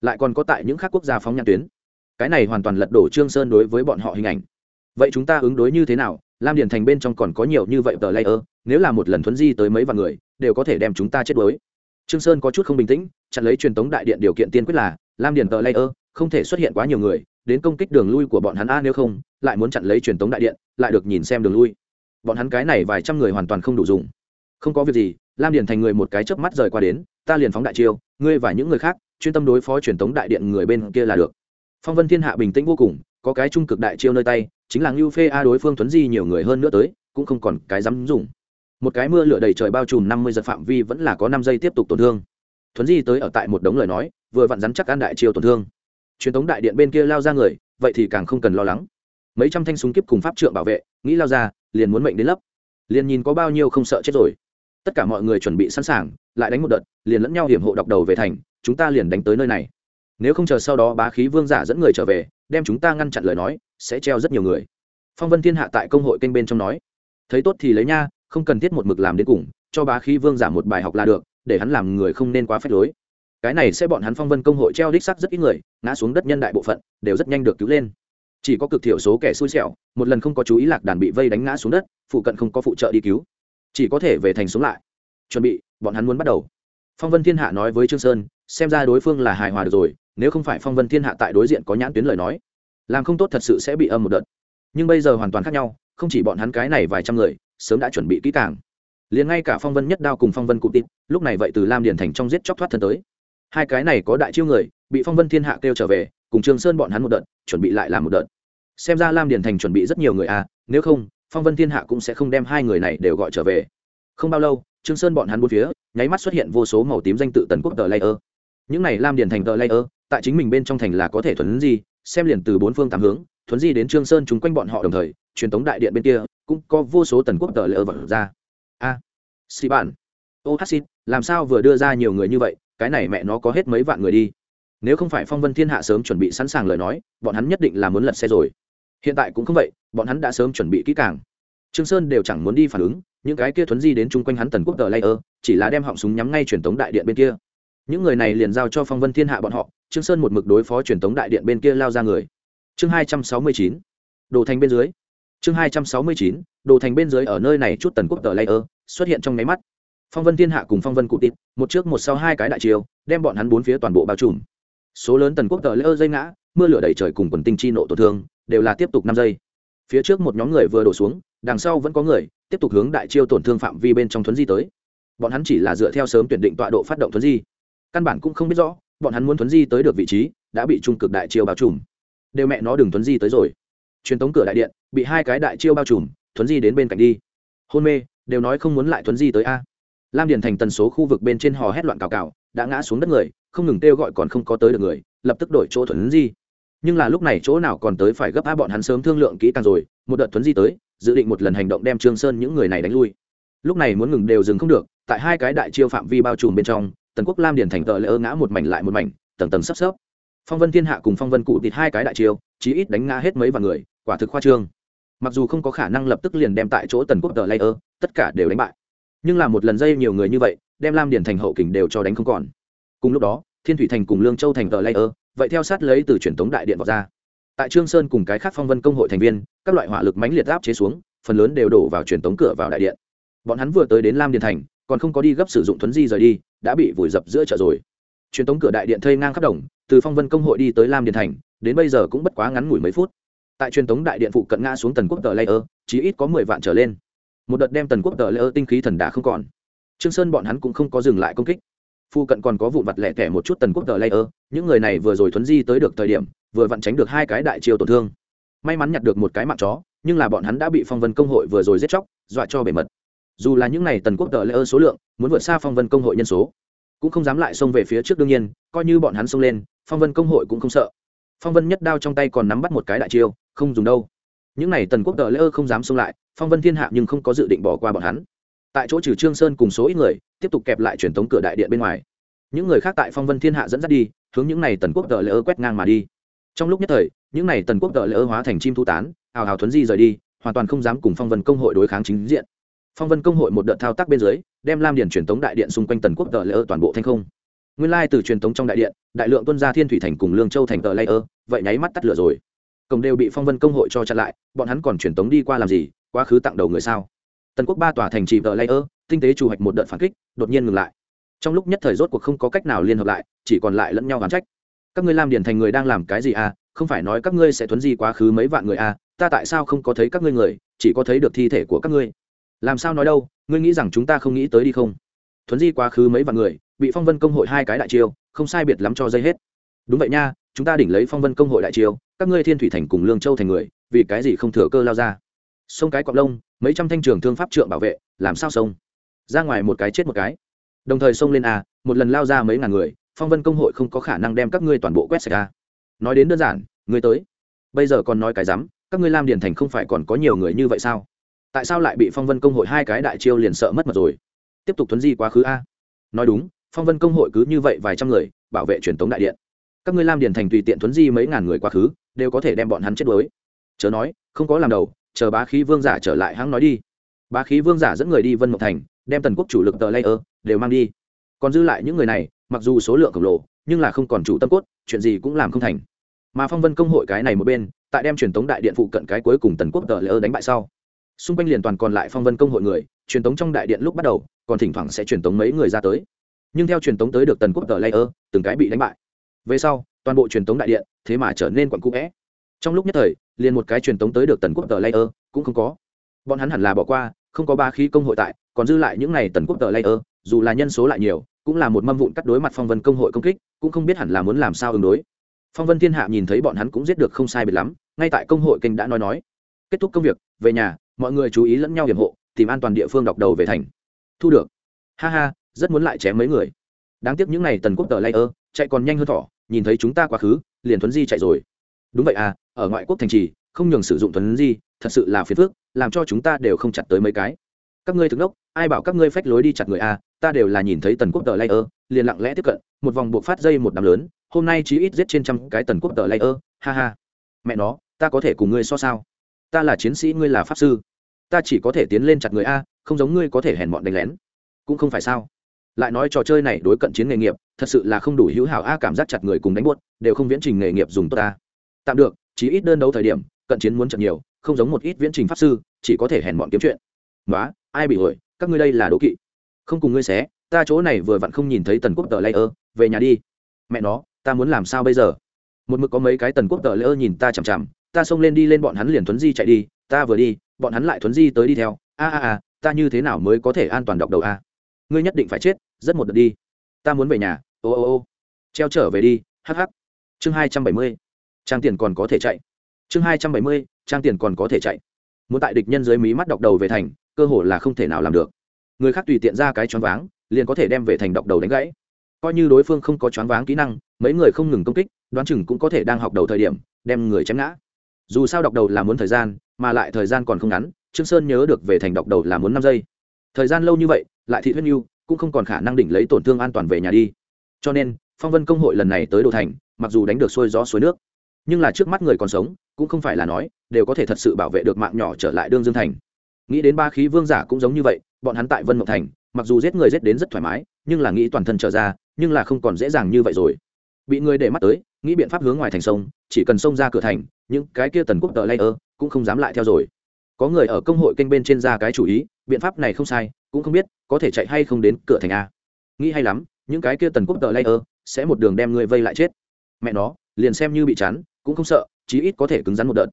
lại còn có tại những khác quốc gia phóng nhãn tuyến. Cái này hoàn toàn lật đổ trương sơn đối với bọn họ hình ảnh. Vậy chúng ta ứng đối như thế nào? Lam điền thành bên trong còn có nhiều như vậy tờ layer, nếu là một lần thuấn di tới mấy vạn người, đều có thể đem chúng ta chết đuối. Trương sơn có chút không bình tĩnh, chặn lấy truyền tống đại điện điều kiện tiên quyết là, lam điền tờ layer không thể xuất hiện quá nhiều người, đến công kích đường lui của bọn hắn a nếu không, lại muốn chặn lấy truyền tống đại điện, lại được nhìn xem đường lui. Bọn hắn cái này vài trăm người hoàn toàn không đủ dùng. Không có việc gì, lam điền thành người một cái chớp mắt rời qua đến ta liền phóng đại chiêu, ngươi và những người khác, chuyên tâm đối phó truyền tống đại điện người bên kia là được. Phong vân thiên hạ bình tĩnh vô cùng, có cái trung cực đại chiêu nơi tay, chính là ngưu phê a đối phương thuấn di nhiều người hơn nữa tới, cũng không còn cái dám dùng. Một cái mưa lửa đầy trời bao trùm năm mươi giật phạm vi vẫn là có năm giây tiếp tục tổn thương. Thuấn di tới ở tại một đống lời nói, vừa vặn rắn chắc an đại chiêu tổn thương. Truyền thống đại điện bên kia lao ra người, vậy thì càng không cần lo lắng. Mấy trăm thanh súng kiếp cùng pháp trượng bảo vệ, nghĩ lao ra, liền muốn mệnh đến lấp liền nhìn có bao nhiêu không sợ chết rồi tất cả mọi người chuẩn bị sẵn sàng, lại đánh một đợt, liền lẫn nhau hiểm hộ đọc đầu về thành, chúng ta liền đánh tới nơi này. Nếu không chờ sau đó bá khí vương giả dẫn người trở về, đem chúng ta ngăn chặn lời nói, sẽ treo rất nhiều người. Phong vân thiên hạ tại công hội kênh bên trong nói, thấy tốt thì lấy nha, không cần thiết một mực làm đến cùng, cho bá khí vương giả một bài học là được, để hắn làm người không nên quá phép lối. Cái này sẽ bọn hắn phong vân công hội treo đích sắc rất ít người, ngã xuống đất nhân đại bộ phận, đều rất nhanh được cứu lên. Chỉ có cực thiểu số kẻ xui xẻo, một lần không có chú ý lạc đàn bị vây đánh ngã xuống đất, phụ cận không có phụ trợ đi cứu chỉ có thể về thành sống lại. Chuẩn bị, bọn hắn muốn bắt đầu. Phong vân thiên hạ nói với trương sơn, xem ra đối phương là hài hòa được rồi, nếu không phải phong vân thiên hạ tại đối diện có nhãn tuyến lời nói, làm không tốt thật sự sẽ bị âm một đợt. Nhưng bây giờ hoàn toàn khác nhau, không chỉ bọn hắn cái này vài trăm người, sớm đã chuẩn bị kỹ càng. Liền ngay cả phong vân nhất đao cùng phong vân cụ tịt, lúc này vậy từ lam điền thành trong giết chóc thoát thân tới. Hai cái này có đại chiêu người, bị phong vân thiên hạ kêu trở về, cùng trương sơn bọn hắn một đợt, chuẩn bị lại làm một đợt. Xem ra lam điền thành chuẩn bị rất nhiều người à nếu không phong vân thiên hạ cũng sẽ không đem hai người này đều gọi trở về. Không bao lâu trương sơn bọn hắn bốn phía nháy mắt xuất hiện vô số màu tím danh tự tần quốc tờ layer. Những này lam điền thành tờ layer tại chính mình bên trong thành là có thể thuấn gì xem liền từ bốn phương tám hướng thuấn di đến trương sơn chúng quanh bọn họ đồng thời truyền thống đại điện bên kia cũng có vô số tần quốc tờ layer vật ra. A à, xì bản ô hát xin làm sao vừa đưa ra nhiều người như vậy cái này mẹ nó có hết mấy vạn người đi. Nếu không phải phong vân thiên hạ sớm chuẩn bị sẵn sàng lời nói bọn hắn nhất định là muốn lật xe rồi hiện tại cũng không vậy, bọn hắn đã sớm chuẩn bị kỹ càng. Trương sơn đều chẳng muốn đi phản ứng, những cái kia thuấn di đến chung quanh hắn tần quốc tờ layer, chỉ là đem họng súng nhắm ngay truyền tống đại điện bên kia. Những người này liền giao cho phong vân thiên hạ bọn họ, trương sơn một mực đối phó truyền tống đại điện bên kia lao ra người. Chương hai trăm sáu mươi chín, đồ thành bên dưới. Chương hai trăm sáu mươi chín, đồ thành bên dưới ở nơi này chút tần quốc tờ layer, xuất hiện trong máy mắt. Phong vân thiên hạ cùng phong vân cụ tịt, một trước một sau hai cái đại chiều đem bọn hắn bốn phía toàn bộ bao trùm. Số lớn tần quốc tờ layer dây ngã, mưa lửa đầy trời cùng quần tinh chi nộ tổn thương đều là tiếp tục năm giây. Phía trước một nhóm người vừa đổ xuống, đằng sau vẫn có người, tiếp tục hướng đại chiêu tổn thương phạm vi bên trong thuấn di tới. Bọn hắn chỉ là dựa theo sớm tuyển định tọa độ phát động thuấn di. Căn bản cũng không biết rõ, bọn hắn muốn thuấn di tới được vị trí, đã bị trung cực đại chiêu bao trùm. Đều mẹ nó đừng thuấn di tới rồi. Truyền tống cửa đại điện, bị hai cái đại chiêu bao trùm, thuấn di đến bên cạnh đi. Hôn mê, đều nói không muốn lại thuấn di tới a. Lam điền thành tần số khu vực bên trên hò hét loạn cào cào, đã ngã xuống đất người, không ngừng kêu gọi còn không có tới được người, lập tức đổi chỗ thuấn di nhưng là lúc này chỗ nào còn tới phải gấp á bọn hắn sớm thương lượng kỹ càng rồi, một đợt thuấn di tới, dự định một lần hành động đem trương sơn những người này đánh lui. Lúc này muốn ngừng đều dừng không được, tại hai cái đại chiêu phạm vi bao trùm bên trong, tần quốc lam điền thành tợ lỡ ngã một mảnh lại một mảnh, tầng tầng sắp sấp. Phong vân thiên hạ cùng phong vân cụ tịt hai cái đại chiêu, chí ít đánh ngã hết mấy vạn người, quả thực khoa trương. Mặc dù không có khả năng lập tức liền đem tại chỗ tần quốc tờ layer tất cả đều đánh bại. Nhưng là một lần dây nhiều người như vậy, đem lam điền thành hậu kình đều cho đánh không còn. Cùng lúc đó, thiên thủy thành cùng lương châu thành tờ layer vậy theo sát lấy từ truyền tống đại điện vào ra. Tại trương sơn cùng cái khác phong vân công hội thành viên, các loại hỏa lực mãnh liệt áp chế xuống, phần lớn đều đổ vào truyền tống cửa vào đại điện. Bọn hắn vừa tới đến lam điền thành, còn không có đi gấp sử dụng thuấn di rời đi, đã bị vùi dập giữa chợ rồi. Truyền tống cửa đại điện thây ngang khắp đồng, từ phong vân công hội đi tới lam điền thành, đến bây giờ cũng bất quá ngắn ngủi mấy phút. Tại truyền tống đại điện phụ cận ngã xuống tần quốc tờ layer chỉ ít có mười vạn trở lên. Một đợt đem tần quốc tờ layer tinh khí thần đã không còn. Trương sơn bọn hắn cũng không có dừng lại công kích phụ cận còn có vụ vặt lẻ tẻ một chút tần quốc tờ layer. Những người này vừa rồi thuấn di tới được thời điểm, vừa vặn tránh được hai cái đại chiêu tổn thương. May mắn nhặt được một cái mạng chó, nhưng là bọn hắn đã bị phong vân công hội vừa rồi giết chóc, dọa cho bể mật. Dù là những n à y tần quốc tờ layer số lượng, muốn vượt xa phong vân công hội nhân số, cũng không dám lại xông về phía trước đương nhiên, coi như bọn hắn xông lên, phong vân công hội cũng không sợ. Phong vân nhất đao trong tay còn nắm bắt một cái đại chiêu, không dùng đâu. Những n à y tần quốc tờ lễ ơ không dám xông lại, phong vân thiên hạ nhưng không có dự định bỏ qua bọn hắn. Tại chỗ trừ trương sơn cùng số ít người tiếp tục kẹp lại truyền thống cửa đại điện bên ngoài. Những người khác tại phong vân thiên hạ dẫn dắt đi, hướng những n à y tần quốc tờ lễ ơ quét ngang mà đi. Trong lúc nhất thời, những n à y tần quốc tờ lễ ơ hóa thành chim thu tán hào hào thuấn di rời đi, hoàn toàn không dám cùng phong vân công hội đối kháng chính diện. Phong vân công hội một đợt thao tác bên dưới, đem lam điền truyền thống đại điện xung quanh tần quốc tờ lễ ơ toàn bộ thanh không. Nguyên lai từ truyền thống trong đại điện, đại lượng tuân gia thiên thủy thành cùng lương châu thành tờ lễ ơ, vậy nháy mắt tắt lửa rồi. Cổng đều bị phong vân công hội cho chặn lại, bọn hắn còn truyền tống đi qua làm gì, quá khứ tặng đầu người sao? Tần quốc ba tòa thành trì tờ lễ ơ tinh tế chủ hoạch một đợt phản kích, đột nhiên ngừng lại. Trong lúc nhất thời rốt cuộc không có cách nào liên hợp lại, chỉ còn lại lẫn nhau gán trách. Các ngươi lam điển thành người đang làm cái gì à? Không phải nói các ngươi sẽ thuấn di quá khứ mấy vạn người à? Ta tại sao không có thấy các ngươi người, chỉ có thấy được thi thể của các ngươi? Làm sao nói đâu? Ngươi nghĩ rằng chúng ta không nghĩ tới đi không? Thuấn di quá khứ mấy vạn người, bị phong vân công hội hai cái đại chiêu, không sai biệt lắm cho dây hết. Đúng vậy nha, chúng ta đỉnh lấy phong vân công hội đại chiêu, các ngươi thiên thủy thành cùng lương châu thành người, vì cái gì không thừa cơ lao ra? Sông cái cọp lông, mấy trăm thanh trường thương pháp trượng bảo vệ, làm sao sông? Ra ngoài một cái chết một cái. Đồng thời xông lên a, một lần lao ra mấy ngàn người, phong vân công hội không có khả năng đem các ngươi toàn bộ quét sạch a. Nói đến đơn giản, ngươi tới. Bây giờ còn nói cái rắm, các ngươi lam điền thành không phải còn có nhiều người như vậy sao? Tại sao lại bị phong vân công hội hai cái đại chiêu liền sợ mất mật rồi? Tiếp tục thuấn di quá khứ a. Nói đúng, phong vân công hội cứ như vậy vài trăm người, bảo vệ truyền thống đại điện. Các ngươi lam điền thành tùy tiện thuấn di mấy ngàn người quá khứ, đều có thể đem bọn hắn chết đuối. Chớ nói, không có làm đầu, chờ bá khí vương giả trở lại hãng nói đi. Bá khí vương giả dẫn người đi vân mộc thành đem tần quốc chủ lực tờ layer đều mang đi. Còn dư lại những người này, mặc dù số lượng khổng lồ, nhưng là không còn chủ tâm cốt, chuyện gì cũng làm không thành. Mà phong vân công hội cái này một bên, tại đem truyền tống đại điện phụ cận cái cuối cùng tần quốc tờ layer đánh bại sau, xung quanh liền toàn còn lại phong vân công hội người, truyền tống trong đại điện lúc bắt đầu, còn thỉnh thoảng sẽ truyền tống mấy người ra tới. Nhưng theo truyền tống tới được tần quốc tờ layer, từng cái bị đánh bại. Về sau, toàn bộ truyền tống đại điện, thế mà trở nên quặn cũ vẽ. Trong lúc nhất thời, liền một cái truyền tống tới được tần quốc tờ layer cũng không có. Bọn hắn hẳn là bỏ qua, không có ba khí công hội tại còn dư lại những n à y tần quốc tờ layer, dù là nhân số lại nhiều, cũng là một mâm vụn cắt đối mặt phong vân công hội công kích, cũng không biết hẳn là muốn làm sao ứng đối. Phong vân thiên hạ nhìn thấy bọn hắn cũng giết được không sai biệt lắm, ngay tại công hội kênh đã nói nói. Kết thúc công việc, về nhà, mọi người chú ý lẫn nhau hiểm hộ, tìm an toàn địa phương đọc đầu về thành. Thu được. Ha ha, rất muốn lại chém mấy người. Đáng tiếc những n à y tần quốc tờ layer, chạy còn nhanh hơn thỏ, nhìn thấy chúng ta quá khứ, liền thuấn di chạy rồi. Đúng vậy à ở ngoại quốc thành trì, không nhường sử dụng thuấn di, thật sự là phiền phước làm cho chúng ta đều không chặt tới mấy cái các ngươi thức đốc ai bảo các ngươi phách lối đi chặt người a, ta đều là nhìn thấy tần quốc tờ layer liền lặng lẽ tiếp cận, một vòng buộc phát dây một đám lớn, hôm nay chí ít giết trên trăm cái tần quốc tờ layer ha ha. Mẹ nó, ta có thể cùng ngươi so sao? Ta là chiến sĩ, ngươi là pháp sư. Ta chỉ có thể tiến lên chặt người a, không giống ngươi có thể hèn bọn đánh lén. Cũng không phải sao. Lại nói trò chơi này đối cận chiến nghề nghiệp, thật sự là không đủ hữu hảo a, cảm giác chặt người cùng đánh buốt, đều không viễn trình nghề nghiệp dùng tốt ta tạm được, chí ít đơn đấu thời điểm, cận chiến muốn chặt nhiều, không giống một ít viễn trình pháp sư, chỉ có thể hèn bọn kiếm chuyện. Nói ai bị hội, các ngươi đây là đố kỵ. Không cùng ngươi xé, ta chỗ này vừa vặn không nhìn thấy tần quốc tờ lây ơ về nhà đi. Mẹ nó, ta muốn làm sao bây giờ? Một mực có mấy cái tần quốc tờ lây ơ nhìn ta chằm chằm, ta xông lên đi lên bọn hắn liền thuấn di chạy đi, ta vừa đi, bọn hắn lại thuấn di tới đi theo. A a a, ta như thế nào mới có thể an toàn đọc đầu a? Ngươi nhất định phải chết, rất một đợt đi. Ta muốn về nhà, ô ô ô. Treo trở về đi hh chương hai trăm bảy mươi, trang tiền còn có thể chạy. Chương hai trăm bảy mươi, trang tiền còn có thể chạy. Muốn tại địch nhân dưới mí mắt đọc đầu về thành cơ hội là không thể nào làm được. Người khác tùy tiện ra cái choáng váng, liền có thể đem về thành đọc đầu đánh gãy. Coi như đối phương không có choáng váng kỹ năng, mấy người không ngừng công kích, đoán chừng cũng có thể đang học đầu thời điểm, đem người chém ngã. Dù sao đọc đầu là muốn thời gian, mà lại thời gian còn không ngắn, trương sơn nhớ được về thành đọc đầu là muốn năm giây. Thời gian lâu như vậy, lại thị huyết nhu cũng không còn khả năng đỉnh lấy tổn thương an toàn về nhà đi. Cho nên, phong vân công hội lần này tới đồ thành, mặc dù đánh được xuôi gió suối nước, nhưng là trước mắt người còn sống, cũng không phải là nói, đều có thể thật sự bảo vệ được mạng nhỏ trở lại đương dương thành nghĩ đến ba khí vương giả cũng giống như vậy, bọn hắn tại vân mộng thành, mặc dù giết người giết đến rất thoải mái, nhưng là nghĩ toàn thân trở ra, nhưng là không còn dễ dàng như vậy rồi. Bị người để mắt tới, nghĩ biện pháp hướng ngoài thành sông, chỉ cần sông ra cửa thành, những cái kia tần quốc tờ layer cũng không dám lại theo rồi. Có người ở công hội kênh bên trên ra cái chủ ý, biện pháp này không sai, cũng không biết có thể chạy hay không đến cửa thành a. Nghĩ hay lắm, những cái kia tần quốc tờ layer sẽ một đường đem người vây lại chết. Mẹ nó, liền xem như bị chắn, cũng không sợ, chí ít có thể cứng rắn một đợt.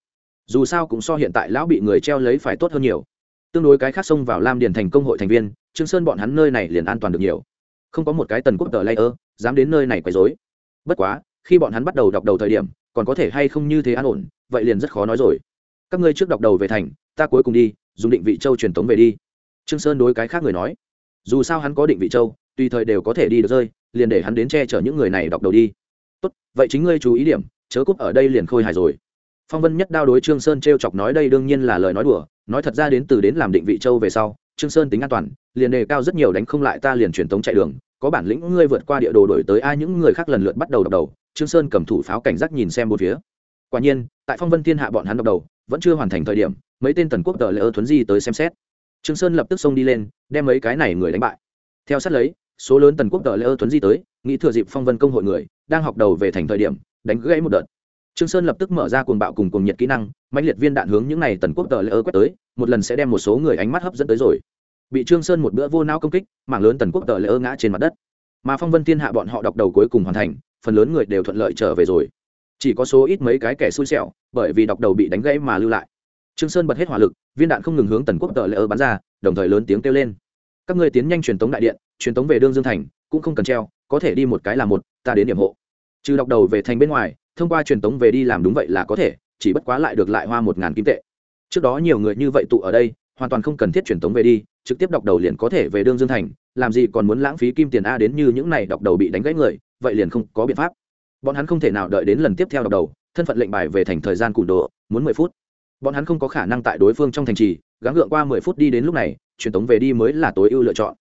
Dù sao cũng so hiện tại lão bị người treo lấy phải tốt hơn nhiều tương đối cái khác xông vào lam điền thành công hội thành viên, trương sơn bọn hắn nơi này liền an toàn được nhiều. Không có một cái tần quốc tờ layer, dám đến nơi này quấy rối. Bất quá, khi bọn hắn bắt đầu đọc đầu thời điểm, còn có thể hay không như thế an ổn, vậy liền rất khó nói rồi. Các ngươi trước đọc đầu về thành, ta cuối cùng đi, dùng định vị châu truyền tống về đi. Trương sơn đối cái khác người nói. Dù sao hắn có định vị châu, tùy thời đều có thể đi được rơi, liền để hắn đến che chở những người này đọc đầu đi. Tốt, vậy chính ngươi chú ý điểm, chớ cúp ở đây liền khôi hài rồi. Phong vân nhất đao đối trương sơn t r e o chọc nói đây đương nhiên là lời nói đùa nói thật ra đến từ đến làm định vị châu về sau, trương sơn tính an toàn, liền đề cao rất nhiều đánh không lại ta liền truyền tống chạy đường, có bản lĩnh ngươi vượt qua địa đồ đổi tới ai những người khác lần lượt bắt đầu đập đầu, trương sơn cầm thủ pháo cảnh giác nhìn xem một phía. Quả nhiên, tại phong vân thiên hạ bọn hắn đập đầu, vẫn chưa hoàn thành thời điểm, mấy tên tần quốc tờ lễ ơ thuấn di tới xem xét. Trương sơn lập tức xông đi lên, đem mấy cái này người đánh bại. Theo sát lấy, số lớn tần quốc tờ lễ ơ di tới, nghĩ thừa dịp phong vân công hội người, đang học đầu về thành thời điểm, đánh gãy một đợt. Trương sơn lập tức mở ra cuồng bạo cùng cuồng nhiệt kỹ năng mãnh liệt viên đạn hướng những này tần quốc tờ lỡ quét tới, một lần sẽ đem một số người ánh mắt hấp dẫn tới rồi. Bị trương sơn một bữa vô não công kích, mảng lớn tần quốc tờ lỡ ngã trên mặt đất. Mà phong vân thiên hạ bọn họ đọc đầu cuối cùng hoàn thành, phần lớn người đều thuận lợi trở về rồi. Chỉ có số ít mấy cái kẻ xui xẻo, bởi vì đọc đầu bị đánh gãy mà lưu lại. Trương sơn bật hết hỏa lực, viên đạn không ngừng hướng tần quốc tờ lỡ bắn ra, đồng thời lớn tiếng kêu lên. Các ngươi tiến nhanh truyền tống đại điện, truyền tống về đương dương thành, cũng không cần treo, có thể đi một cái là một, ta đến điểm hộ. Trừ đọc đầu về thành bên ngoài, thông qua truyền tống về đi làm đúng vậy là có thể chỉ bất quá lại được lại hoa một ngàn kim tệ. Trước đó nhiều người như vậy tụ ở đây, hoàn toàn không cần thiết truyền tống về đi, trực tiếp đọc đầu liền có thể về đương dương thành, làm gì còn muốn lãng phí kim tiền a đến như những này đọc đầu bị đánh gãy người, vậy liền không có biện pháp. Bọn hắn không thể nào đợi đến lần tiếp theo đọc đầu, thân phận lệnh bài về thành thời gian cùn độ muốn mười phút. Bọn hắn không có khả năng tại đối phương trong thành trì, gắng gượng qua mười phút đi đến lúc này, truyền tống về đi mới là tối ưu lựa chọn.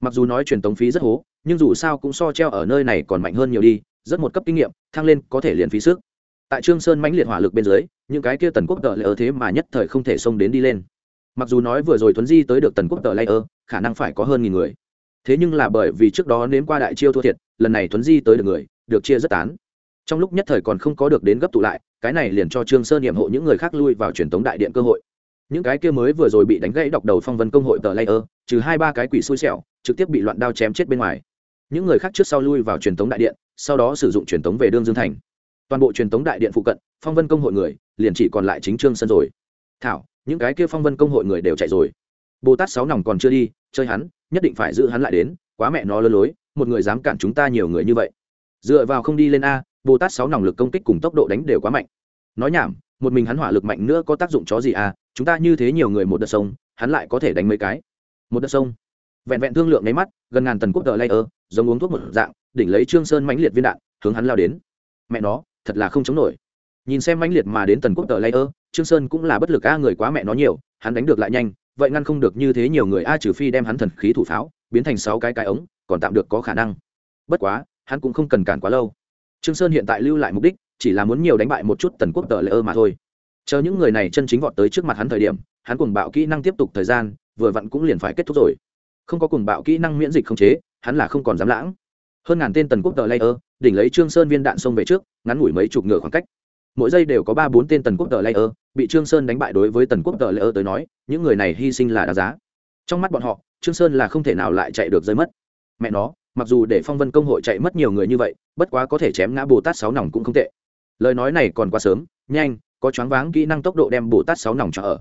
Mặc dù nói truyền tống phí rất hố, nhưng dù sao cũng so treo ở nơi này còn mạnh hơn nhiều đi, rất một cấp kinh nghiệm, thăng lên có thể liền phí sức tại trương sơn mãnh liệt hỏa lực bên dưới, những cái kia tần quốc tờ lây ơ thế mà nhất thời không thể xông đến đi lên. Mặc dù nói vừa rồi thuấn di tới được tần quốc tờ lây ơ khả năng phải có hơn nghìn người. Thế nhưng là bởi vì trước đó nếm qua đại chiêu thua thiệt, lần này thuấn di tới được người, được chia rất tán. Trong lúc nhất thời còn không có được đến gấp tụ lại, cái này liền cho trương sơn nhiệm hộ những người khác lui vào truyền thống đại điện cơ hội. Những cái kia mới vừa rồi bị đánh gãy đọc đầu phong vân công hội tờ layer, trừ hai ba cái quỷ xui xẻo, trực tiếp bị loạn đao chém chết bên ngoài. Những người khác trước sau lui vào truyền thống đại điện, sau đó sử dụng truyền thống về đương dương thành toàn bộ truyền thống đại điện phụ cận, phong vân công hội người liền chỉ còn lại chính trương sơn rồi. Thảo, những cái kia phong vân công hội người đều chạy rồi. Bồ tát sáu nòng còn chưa đi, chơi hắn, nhất định phải giữ hắn lại đến, quá mẹ nó lơ lối, một người dám cản chúng ta nhiều người như vậy. Dựa vào không đi lên a, bồ tát sáu nòng lực công kích cùng tốc độ đánh đều quá mạnh. Nói nhảm, một mình hắn hỏa lực mạnh nữa có tác dụng chó gì à chúng ta như thế nhiều người một đợt sông, hắn lại có thể đánh mấy cái. Một đợt sông. Vẹn vẹn thương lượng nháy mắt, gần ngàn tần quốc tờ layer, giống uống thuốc một dạng, đỉnh lấy trương sơn mãnh liệt viên đạn, hướng hắn lao đến. Mẹ nó thật là không chống nổi. Nhìn xem mãnh liệt mà đến tần quốc tờ layer, trương sơn cũng là bất lực a, người quá mẹ nó nhiều, hắn đánh được lại nhanh, vậy ngăn không được như thế nhiều người a, trừ phi đem hắn thần khí thủ pháo, biến thành sáu cái cái ống, còn tạm được có khả năng. Bất quá, hắn cũng không cần cản quá lâu. Trương sơn hiện tại lưu lại mục đích, chỉ là muốn nhiều đánh bại một chút tần quốc tờ layer ơ mà thôi. Chờ những người này chân chính vọt tới trước mặt hắn thời điểm, hắn cùng bạo kỹ năng tiếp tục thời gian, vừa vặn cũng liền phải kết thúc rồi. Không có cùng bạo kỹ năng miễn dịch không chế, hắn là không còn dám lãng hơn ngàn tên tần quốc tờ layer đỉnh lấy trương sơn viên đạn xông về trước, ngắn ngủi mấy chục ngựa khoảng cách. Mỗi giây đều có ba bốn tên tần quốc tờ layer bị trương sơn đánh bại đối với tần quốc tờ layer tới nói, những người này hy sinh là đáng giá. Trong mắt bọn họ, trương sơn là không thể nào lại chạy được rơi mất. Mẹ nó, mặc dù để phong vân công hội chạy mất nhiều người như vậy, bất quá có thể chém ngã bồ tát sáu nòng cũng không tệ. Lời nói này còn quá sớm, nhanh, có choáng váng kỹ năng tốc độ đem bồ tát sáu nòng cho ở.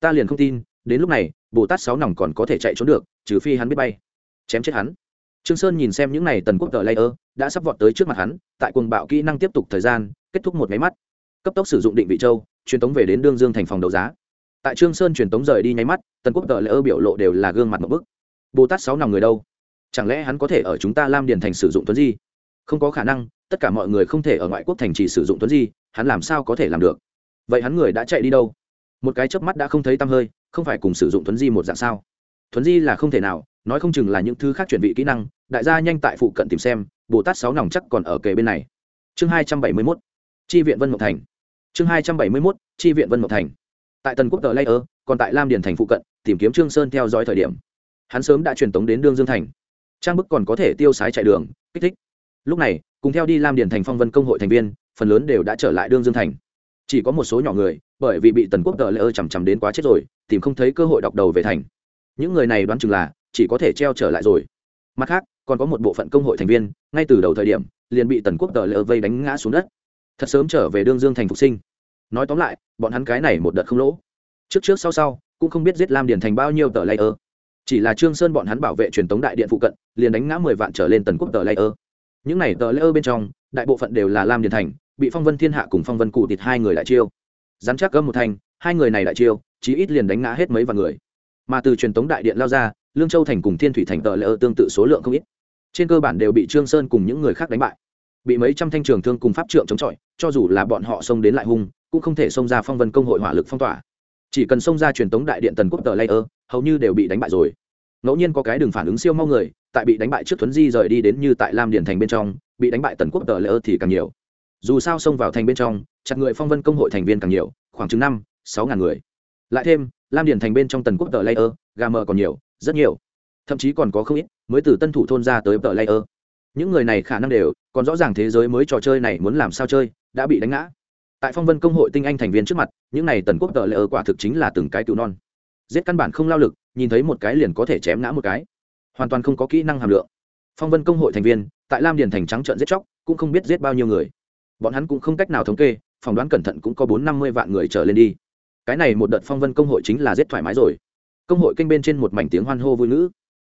Ta liền không tin, đến lúc này, bồ tát sáu nòng còn có thể chạy trốn được, trừ phi hắn biết bay. Chém chết hắn trương sơn nhìn xem những này tần quốc tờ layer, đã sắp vọt tới trước mặt hắn, tại cuồng bạo kỹ năng tiếp tục thời gian, kết thúc một máy mắt. Cấp tốc sử dụng định vị châu, truyền tống về đến đương dương thành phòng đấu giá. Tại trương sơn truyền tống rời đi nháy mắt, tần quốc tờ layer biểu lộ đều là gương mặt một bức. Bồ tát sáu nòng người đâu? Chẳng lẽ hắn có thể ở chúng ta lam điền thành sử dụng tuấn di? Không có khả năng, tất cả mọi người không thể ở ngoại quốc thành chỉ sử dụng tuấn di, hắn làm sao có thể làm được? Vậy hắn người đã chạy đi đâu? Một cái chớp mắt đã không thấy tăm hơi, không phải cùng sử dụng tuấn di một dạng sao? Tuấn di là không thể nào, nói không chừng là những thứ khác chuẩn bị kỹ năng đại gia nhanh tại phụ cận tìm xem, bồ tát sáu nòng chắc còn ở kề bên này. Chương hai trăm bảy mươi mốt tri viện vân mộc thành. Chương hai trăm bảy mươi mốt tri viện vân mộc thành. Tại tần quốc tờ layer còn tại lam điền thành phụ cận, tìm kiếm trương sơn theo dõi thời điểm. Hắn sớm đã truyền tống đến đương dương thành. Trang bức còn có thể tiêu sái chạy đường, kích thích. Lúc này, cùng theo đi lam điền thành phong vân công hội thành viên, phần lớn đều đã trở lại đương dương thành. Chỉ có một số nhỏ người, bởi vì bị tần quốc tờ lễ ơ chằm chằm đến quá chết rồi, tìm không thấy cơ hội đọc đầu về thành. Những người này đoán chừng là, chỉ có thể treo trở lại rồi. Mặt khác còn có một bộ phận công hội thành viên, ngay từ đầu thời điểm, liền bị tần quốc tờ lễ vây đánh ngã xuống đất. Thật sớm trở về đương dương thành phục sinh. Nói tóm lại, bọn hắn cái này một đợt không lỗ. Trước trước sau sau, cũng không biết giết lam điền thành bao nhiêu tờ lây ơ chỉ là trương sơn bọn hắn bảo vệ truyền thống đại điện phụ cận, liền đánh ngã mười vạn trở lên tần quốc tờ layer. Những này tờ layer bên trong, đại bộ phận đều là lam điền thành, bị phong vân thiên hạ cùng phong vân cụ thịt hai người đại chiêu. Dám chắc gấm một thành, hai người này đại chiêu, chí ít liền đánh ngã hết mấy vạn người. Mà từ truyền thống đại điện lao ra, lương châu thành cùng thiên thủy thành tờ layer tương tự số lượng không ít trên cơ bản đều bị trương sơn cùng những người khác đánh bại. Bị mấy trăm thanh trường thương cùng pháp trượng chống chọi, cho dù là bọn họ xông đến lại hung, cũng không thể xông ra phong vân công hội hỏa lực phong tỏa. Chỉ cần xông ra truyền tống đại điện tần quốc tờ layer, hầu như đều bị đánh bại rồi. Ngẫu nhiên có cái đường phản ứng siêu mau người, tại bị đánh bại trước thuấn di rời đi đến như tại lam điển thành bên trong, bị đánh bại tần quốc tờ layer thì càng nhiều. Dù sao xông vào thành bên trong, chặt người phong vân công hội thành viên càng nhiều, khoảng chừng năm, sáu ngàn người. Lại thêm, lam điển thành bên trong tần quốc tờ layer, gà mờ còn nhiều, rất nhiều. Thậm chí còn có không ít mới từ tân thủ thôn ra tới tờ layer. Những người này khả năng đều, còn rõ ràng thế giới mới trò chơi này muốn làm sao chơi, đã bị đánh ngã. Tại phong vân công hội tinh anh thành viên trước mặt, những này tần quốc tờ layer quả thực chính là từng cái cứu non. Giết căn bản không lao lực, nhìn thấy một cái liền có thể chém ngã một cái. Hoàn toàn không có kỹ năng hàm lượng. Phong vân công hội thành viên, tại lam điền thành trắng trợn giết chóc, cũng không biết giết bao nhiêu người. Bọn hắn cũng không cách nào thống kê, phỏng đoán cẩn thận cũng có bốn năm mươi vạn người trở lên đi. Cái này một đợt phong vân công hội chính là giết thoải mái rồi. Công hội kênh bên trên một mảnh tiếng hoan hô vui ngữ.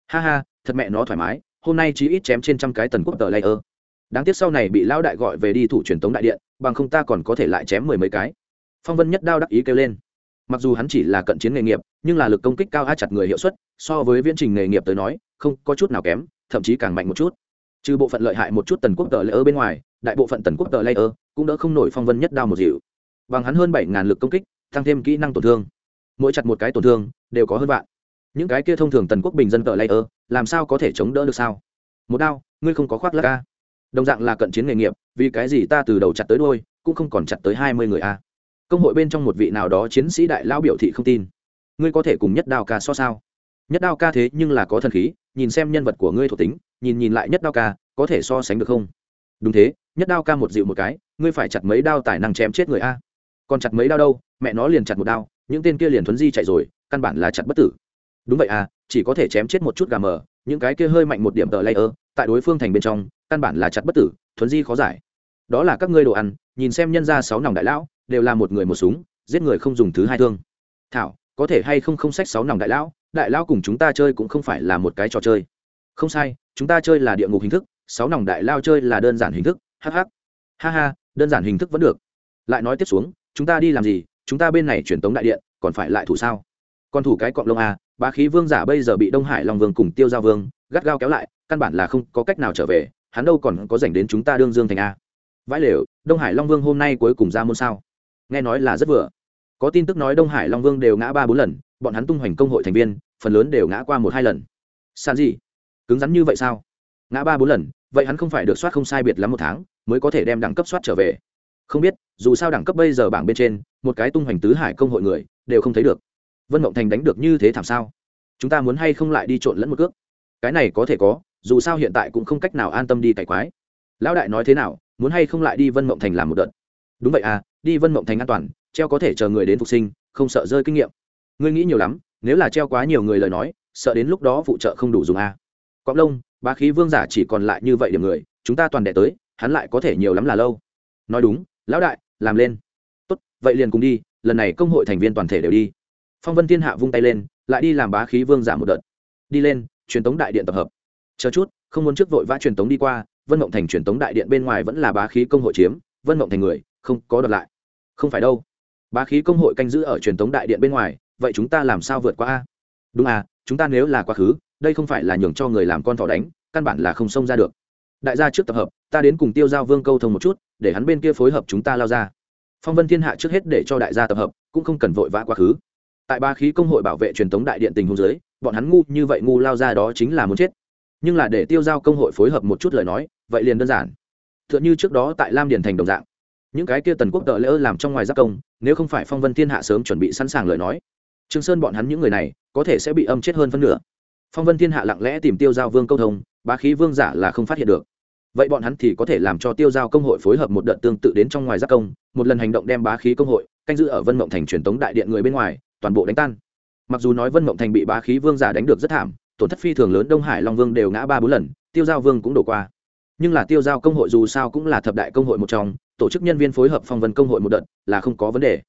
Ha ha thật mẹ nó thoải mái, hôm nay chỉ ít chém trên trăm cái tần quốc tờ layer. Đáng tiếc sau này bị lão đại gọi về đi thủ truyền tống đại điện, bằng không ta còn có thể lại chém mười mấy cái. Phong vân nhất đao đắc ý kêu lên. Mặc dù hắn chỉ là cận chiến nghề nghiệp, nhưng là lực công kích cao a chặt người hiệu suất, so với viễn trình nghề nghiệp tới nói, không có chút nào kém, thậm chí càng mạnh một chút. Trừ bộ phận lợi hại một chút tần quốc tờ layer bên ngoài, đại bộ phận tần quốc tờ layer cũng đỡ không nổi phong vân nhất đao một dịu. Bằng hắn hơn bảy ngàn lực công kích, tăng thêm kỹ năng tổn thương. Mỗi chặt một cái tổn thương, đều có hơn vạn. Những cái kia thông thường tần quốc bình dân tờ layer làm sao có thể chống đỡ được sao? Một đao, ngươi không có khoác lắc ca đồng dạng là cận chiến nghề nghiệp, vì cái gì ta từ đầu chặt tới đôi cũng không còn chặt tới hai mươi người a? Công hội bên trong một vị nào đó chiến sĩ đại lao biểu thị không tin. Ngươi có thể cùng nhất đao ca so sao? Nhất đao ca thế nhưng là có thần khí, nhìn xem nhân vật của ngươi thuộc tính, nhìn nhìn lại nhất đao ca, có thể so sánh được không? Đúng thế, nhất đao ca một dịu một cái, ngươi phải chặt mấy đao tài năng chém chết người a? Còn chặt mấy đao đâu? Mẹ nó liền chặt một đao, những tên kia liền thuấn di chạy rồi, căn bản là chặt bất tử. Đúng vậy à chỉ có thể chém chết một chút gà mờ, những cái kia hơi mạnh một điểm tờ layer, tại đối phương thành bên trong, căn bản là chặt bất tử thuấn di khó giải. Đó là các ngươi đồ ăn, nhìn xem nhân ra sáu nòng đại lão, đều là một người một súng, giết người không dùng thứ hai thương. Thảo, có thể hay không không sách sáu nòng đại lão đại lão cùng chúng ta chơi cũng không phải là một cái trò chơi. Không sai, chúng ta chơi là địa ngục hình thức, sáu nòng đại lao chơi là đơn giản hình thức hh ha ha, đơn giản hình thức vẫn được. Lại nói tiếp xuống, chúng ta đi làm gì, chúng ta bên này truyền tống đại điện, còn phải lại thủ sao? Còn thủ cái cọng lông à bá khí vương giả bây giờ bị đông hải long vương cùng tiêu giao vương gắt gao kéo lại, căn bản là không có cách nào trở về, hắn đâu còn có dành đến chúng ta đương dương thành a. Vãi lều, đông hải long vương hôm nay cuối cùng ra môn sao? Nghe nói là rất vừa. Có tin tức nói đông hải long vương đều ngã ba bốn lần, bọn hắn tung hoành công hội thành viên, phần lớn đều ngã qua một hai lần. Sàn gì cứng rắn như vậy sao? Ngã ba bốn lần, vậy hắn không phải được soát không sai biệt lắm một tháng, mới có thể đem đẳng cấp soát trở về. Không biết, dù sao đẳng cấp bây giờ bảng bên trên, một cái tung hoành tứ hải công hội người, đều không thấy được vân mộng thành đánh được như thế thảm sao? Chúng ta muốn hay không lại đi trộn lẫn một cước? Cái này có thể có, dù sao hiện tại cũng không cách nào an tâm đi cải quái. Lão đại nói thế nào, muốn hay không lại đi vân mộng thành làm một đợt? Đúng vậy à đi vân mộng thành an toàn, treo có thể chờ người đến phục sinh, không sợ rơi kinh nghiệm. Ngươi nghĩ nhiều lắm, nếu là treo quá nhiều người lời nói, sợ đến lúc đó phụ trợ không đủ dùng à. cọp lông bá khí vương giả chỉ còn lại như vậy điểm người, chúng ta toàn đệ tới, hắn lại có thể nhiều lắm là lâu. Nói đúng, lão đại, làm lên. Tốt, vậy liền cùng đi, lần này công hội thành viên toàn thể đều đi phong vân thiên hạ vung tay lên, lại đi làm bá khí vương giả một đợt. Đi lên, truyền tống đại điện tập hợp. Chờ chút, không muốn trước vội vã truyền tống đi qua, vân mộng thành truyền tống đại điện bên ngoài vẫn là bá khí công hội chiếm, vân mộng thành người, không, có đợt lại. Không phải đâu. Bá khí công hội canh giữ ở truyền tống đại điện bên ngoài, vậy chúng ta làm sao vượt qua a? Đúng à chúng ta nếu là quá khứ, đây không phải là nhường cho người làm con thỏ đánh, căn bản là không xông ra được. Đại gia trước tập hợp, ta đến cùng tiêu giao vương câu thông một chút, để hắn bên kia phối hợp chúng ta lao ra. Phong vân thiên hạ trước hết để cho đại gia tập hợp, cũng không cần vội vã quá khứ tại ba khí công hội bảo vệ truyền thống đại điện tình hôn giới bọn hắn ngu như vậy ngu lao ra đó chính là muốn chết. Nhưng là để tiêu giao công hội phối hợp một chút lời nói, vậy liền đơn giản. T h ư ợ n h ư trước đó tại lam Điền thành đồng dạng. Những cái kia tần quốc đợi lỡ làm trong ngoài giác công, nếu không phải phong vân thiên hạ sớm chuẩn bị sẵn sàng lời nói, trương sơn bọn hắn những người này, có thể sẽ bị âm chết hơn phân nửa. Phong vân thiên hạ lặng lẽ tìm tiêu giao vương câu thông bá khí vương giả là không phát hiện được. Vậy bọn hắn thì có thể làm cho tiêu giao công hội phối hợp một đợt tương tự đến trong ngoài giác công, một lần hành động đem bá khí công hội canh giữ ở vân mộng thành truyền tống đại điện người bên ngoài toàn bộ đánh tan. Mặc dù nói vân mộng thành bị bá khí vương giả đánh được rất thảm, tổn thất phi thường lớn đông hải long vương đều ngã ba bốn lần, tiêu giao vương cũng đổ qua. Nhưng là tiêu giao công hội dù sao cũng là thập đại công hội một trong, tổ chức nhân viên phối hợp phong vân công hội một đợt, là không có vấn đề.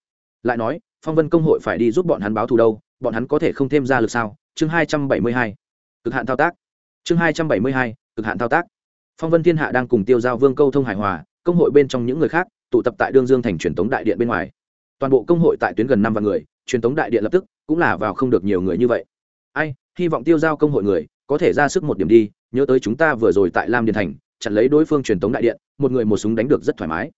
Lại nói, phong vân công hội phải đi giúp bọn hắn báo thù đâu, bọn hắn có thể không thêm ra lực sao? Chương hai trăm bảy mươi hai. Cực hạn thao tác. Chương hai trăm bảy mươi hai, cực hạn thao tác. Phong vân thiên hạ đang cùng tiêu giao vương câu thông hài hòa, công hội bên trong những người khác, tụ tập tại đương dương thành truyền tống đại điện bên ngoài toàn bộ công hội tại tuyến gần năm vạn người, truyền thống đại điện lập tức, cũng là vào không được nhiều người như vậy. Ai, hy vọng tiêu giao công hội người, có thể ra sức một điểm đi, nhớ tới chúng ta vừa rồi tại lam điện thành, chặn lấy đối phương truyền thống đại điện, một người một súng đánh được rất thoải mái.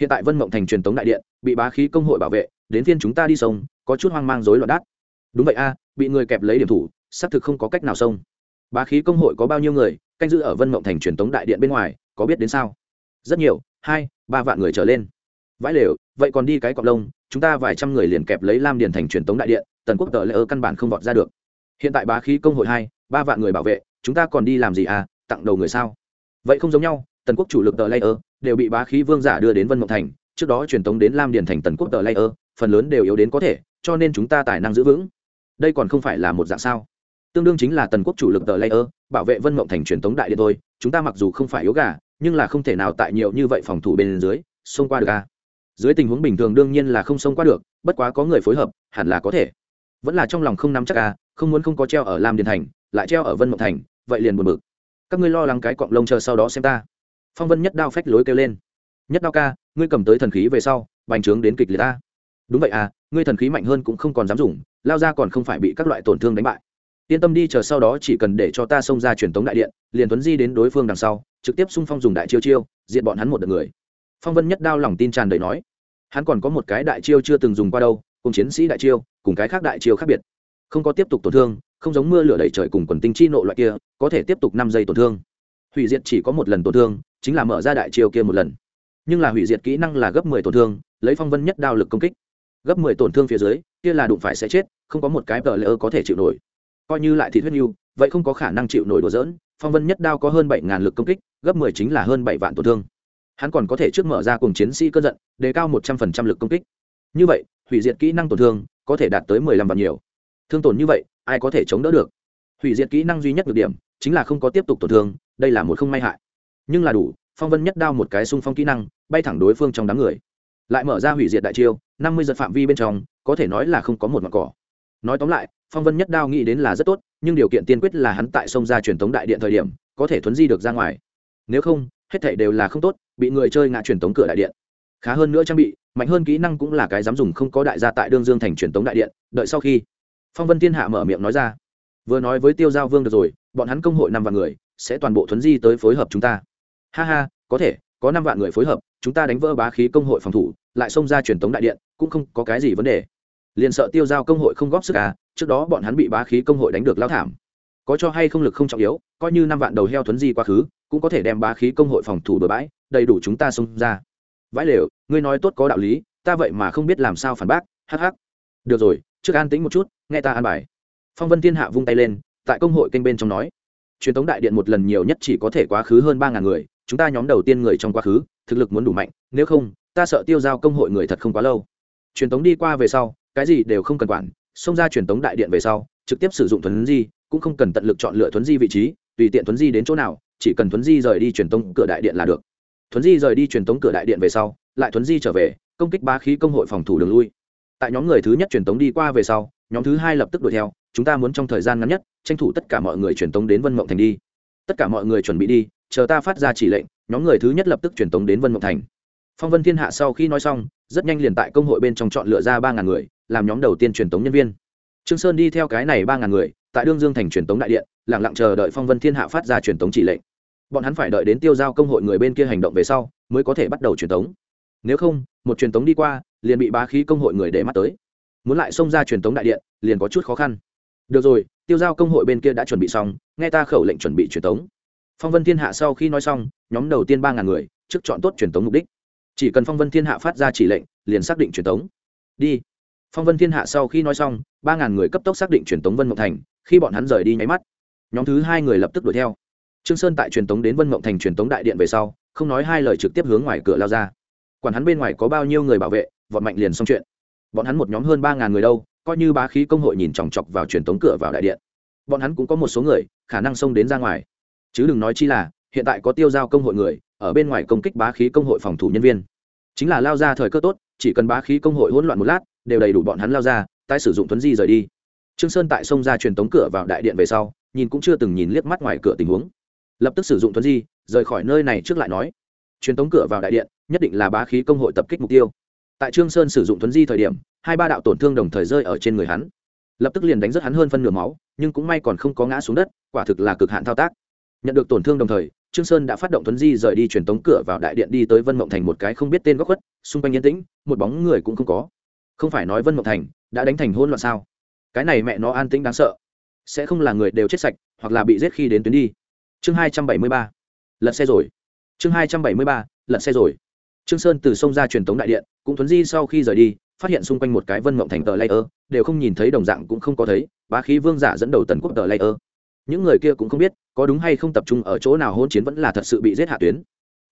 Hiện tại vân mộng thành truyền thống đại điện, bị bá khí công hội bảo vệ, đến phiên chúng ta đi sông, có chút hoang mang rối loạn đát. Đúng vậy a, bị người kẹp lấy điểm thủ, xác thực không có cách nào sông. Bá khí công hội có bao nhiêu người, canh giữ ở vân mộng thành truyền thống đại điện bên ngoài, có biết đến sao? Rất nhiều, hai, ba vạn người trở lên. Vãi lều vậy còn đi cái cọp lông, chúng ta vài trăm người liền kẹp lấy lam điền thành truyền tống đại điện, tần quốc tờ lễ ơ căn bản không vọt ra được. Hiện tại bá khí công hội hai, ba vạn người bảo vệ, chúng ta còn đi làm gì à tặng đầu người sao? Vậy không giống nhau, tần quốc chủ lực tờ layer đều bị bá khí vương giả đưa đến vân mộng thành, trước đó truyền tống đến lam điền thành tần quốc tờ layer phần lớn đều yếu đến có thể, cho nên chúng ta tài năng giữ vững. Đây còn không phải là một dạng sao? Tương đương chính là tần quốc chủ lực tờ layer bảo vệ vân mộng thành truyền tống đại điện thôi, chúng ta mặc dù không phải yếu gà, nhưng là không thể nào tại nhiều như vậy phòng thủ bên dưới, xông qua được à? Dưới tình huống bình thường đương nhiên là không xông qua được, bất quá có người phối hợp, hẳn là có thể. Vẫn là trong lòng không nắm chắc à không muốn không có treo ở lam điền thành, lại treo ở vân mộng thành, vậy liền buồn bực. Các ngươi lo lắng cái cọng lông chờ sau đó xem ta. Phong vân nhất đao phách lối kêu lên. Nhất đao ca, ngươi cầm tới thần khí về sau, bành trướng đến kịch liệt ta. Đúng vậy à ngươi thần khí mạnh hơn cũng không còn dám dùng, lao ra còn không phải bị các loại tổn thương đánh bại. Yên tâm đi, chờ sau đó chỉ cần để cho ta xông ra truyền tống đại điện, liền tuấn di đến đối phương đằng sau, trực tiếp xung phong dùng đại chiêu chiêu diện bọn hắn một đợt người phong vân nhất đao lòng tin tràn đầy nói, hắn còn có một cái đại chiêu chưa từng dùng qua đâu, cùng chiến sĩ đại chiêu, cùng cái khác đại chiêu khác biệt. Không có tiếp tục tổn thương, không giống mưa lửa đầy trời cùng quần tinh chi nộ loại kia, có thể tiếp tục năm giây tổn thương. Hủy diệt chỉ có một lần tổn thương, chính là mở ra đại chiêu kia một lần. Nhưng là hủy diệt kỹ năng là gấp mười tổn thương, lấy phong vân nhất đao lực công kích. Gấp mười tổn thương phía dưới, kia là đụng phải sẽ chết, không có một cái tờ lỡ có thể chịu nổi. Coi như lại thị huyết nhu, vậy không có khả năng chịu nổi đùa dỡn phong vân nhất đao có hơn bảy ngàn lực công kích, gấp mười chính là hơn bảy vạn tổn thương hắn còn có thể trước mở ra cùng chiến sĩ cơn giận, đề cao một trăm phần trăm lực công kích. Như vậy, hủy diệt kỹ năng tổn thương có thể đạt tới mười lăm vạn nhiều. Thương tổn như vậy, ai có thể chống đỡ được? Hủy diệt kỹ năng duy nhất được điểm chính là không có tiếp tục tổn thương, đây là một không may hại. Nhưng là đủ, phong vân nhất đao một cái xung phong kỹ năng, bay thẳng đối phương trong đám người. Lại mở ra hủy diệt đại chiêu, năm mươi giật phạm vi bên trong, có thể nói là không có một mặt cỏ. Nói tóm lại, phong vân nhất đao nghĩ đến là rất tốt, nhưng điều kiện tiên quyết là hắn tại sông ra truyền thống đại điện thời điểm, có thể thuấn di được ra ngoài. Nếu không hết thảy đều là không tốt, bị người chơi ngã truyền tống cửa đại điện. Khá hơn nữa trang bị, mạnh hơn kỹ năng cũng là cái dám dùng không có đại gia tại đương dương thành truyền tống đại điện, đợi sau khi phong vân thiên hạ mở miệng nói ra. Vừa nói với tiêu giao vương được rồi, bọn hắn công hội năm vạn người, sẽ toàn bộ thuấn di tới phối hợp chúng ta. Ha ha, có thể, có năm vạn người phối hợp, chúng ta đánh vỡ bá khí công hội phòng thủ, lại xông ra truyền tống đại điện, cũng không có cái gì vấn đề. Liền sợ tiêu giao công hội không góp sức à trước đó bọn hắn bị bá khí công hội đánh được lao thảm. Có cho hay không lực không trọng yếu, coi như năm vạn đầu heo thuấn di quá khứ cũng có thể đem bá khí công hội phòng thủ bừa bãi, đầy đủ chúng ta xông ra. Vãi lều, ngươi nói tốt có đạo lý, ta vậy mà không biết làm sao phản bác, hắc hắc. Được rồi, trước an tĩnh một chút, nghe ta an bài. Phong vân thiên hạ vung tay lên, tại công hội kênh bên trong nói. Truyền thống đại điện một lần nhiều nhất chỉ có thể quá khứ hơn ba ngàn người, chúng ta nhóm đầu tiên người trong quá khứ, thực lực muốn đủ mạnh, nếu không, ta sợ tiêu giao công hội người thật không quá lâu. Truyền thống đi qua về sau, cái gì đều không cần quản, xông ra truyền thống đại điện về sau, trực tiếp sử dụng thuấn di, cũng không cần tận lực chọn lựa thuấn di vị trí, tùy tiện thuấn di đến chỗ nào chỉ cần thuấn di rời đi truyền tống cửa đại điện là được. Thuấn di rời đi truyền tống cửa đại điện về sau, lại thuấn di trở về, công kích ba khí công hội phòng thủ đường lui. Tại nhóm người thứ nhất truyền tống đi qua về sau, nhóm thứ hai lập tức đuổi theo, chúng ta muốn trong thời gian ngắn nhất, tranh thủ tất cả mọi người truyền tống đến vân mộng thành đi. Tất cả mọi người chuẩn bị đi, chờ ta phát ra chỉ lệnh, nhóm người thứ nhất lập tức truyền tống đến vân mộng thành. Phong vân thiên hạ sau khi nói xong, rất nhanh liền tại công hội bên trong chọn lựa ra ba ngàn người, làm nhóm đầu tiên truyền tống nhân viên. Trương sơn đi theo cái này ba ngàn người, tại đương dương thành truyền tống đại điện, lặng lặng chờ đợi phong vân thiên hạ phát ra truyền tống chỉ lệnh bọn hắn phải đợi đến tiêu giao công hội người bên kia hành động về sau mới có thể bắt đầu truyền tống. Nếu không, một truyền tống đi qua, liền bị bá khí công hội người để mắt tới. Muốn lại xông ra truyền tống đại điện, liền có chút khó khăn. Được rồi, tiêu giao công hội bên kia đã chuẩn bị xong, nghe ta khẩu lệnh chuẩn bị truyền tống. Phong vân thiên hạ sau khi nói xong, nhóm đầu tiên ba ngàn người, trước chọn tốt truyền tống mục đích. Chỉ cần phong vân thiên hạ phát ra chỉ lệnh, liền xác định truyền tống. Đi. Phong vân thiên hạ sau khi nói xong, ba ngàn người cấp tốc xác định truyền tống vân mộng thành, khi bọn hắn rời đi nháy mắt, nhóm thứ hai người lập tức đuổi theo trương sơn tại truyền tống đến vân mộng thành truyền tống đại điện về sau, không nói hai lời trực tiếp hướng ngoài cửa lao ra. Quản hắn bên ngoài có bao nhiêu người bảo vệ, vọt mạnh liền xong chuyện. Bọn hắn một nhóm hơn ba ngàn người đâu, coi như bá khí công hội nhìn chòng chọc vào truyền tống cửa vào đại điện. Bọn hắn cũng có một số người, khả năng xông đến ra ngoài. Chứ đừng nói chi là, hiện tại có tiêu giao công hội người, ở bên ngoài công kích bá khí công hội phòng thủ nhân viên. Chính là lao ra thời cơ tốt, chỉ cần bá khí công hội hỗn loạn một lát, đều đầy đủ bọn hắn lao ra, tái sử dụng thuấn di rời đi. Trương sơn tại sông ra truyền tống cửa vào đại điện về sau, nhìn cũng chưa từng nhìn liếc mắt ngoài cửa tình huống lập tức sử dụng thuấn di, rời khỏi nơi này trước lại nói. Truyền tống cửa vào đại điện, nhất định là bá khí công hội tập kích mục tiêu. Tại trương sơn sử dụng thuấn di thời điểm, hai ba đạo tổn thương đồng thời rơi ở trên người hắn. Lập tức liền đánh rất hắn hơn phân nửa máu, nhưng cũng may còn không có ngã xuống đất, quả thực là cực hạn thao tác. Nhận được tổn thương đồng thời, trương sơn đã phát động thuấn di rời đi truyền tống cửa vào đại điện đi tới vân mộng thành một cái không biết tên góc khuất, xung quanh yên tĩnh, một bóng người cũng không có. Không phải nói vân mộng thành đã đánh thành hỗn loạn sao? Cái này mẹ nó an tĩnh đáng sợ. Sẽ không là người đều chết sạch, hoặc là bị giết khi đến tuyến đi chương hai trăm bảy mươi ba, lật xe rồi. Chương hai trăm bảy mươi ba, lật xe rồi. Trương sơn từ sông ra truyền tống đại điện, cũng thuấn di sau khi rời đi, phát hiện xung quanh một cái vân mộng thành tờ layer, đều không nhìn thấy đồng dạng cũng không có thấy, bá khí vương giả dẫn đầu tần quốc tờ layer. Những người kia cũng không biết, có đúng hay không tập trung ở chỗ nào hôn chiến vẫn là thật sự bị giết hạ tuyến.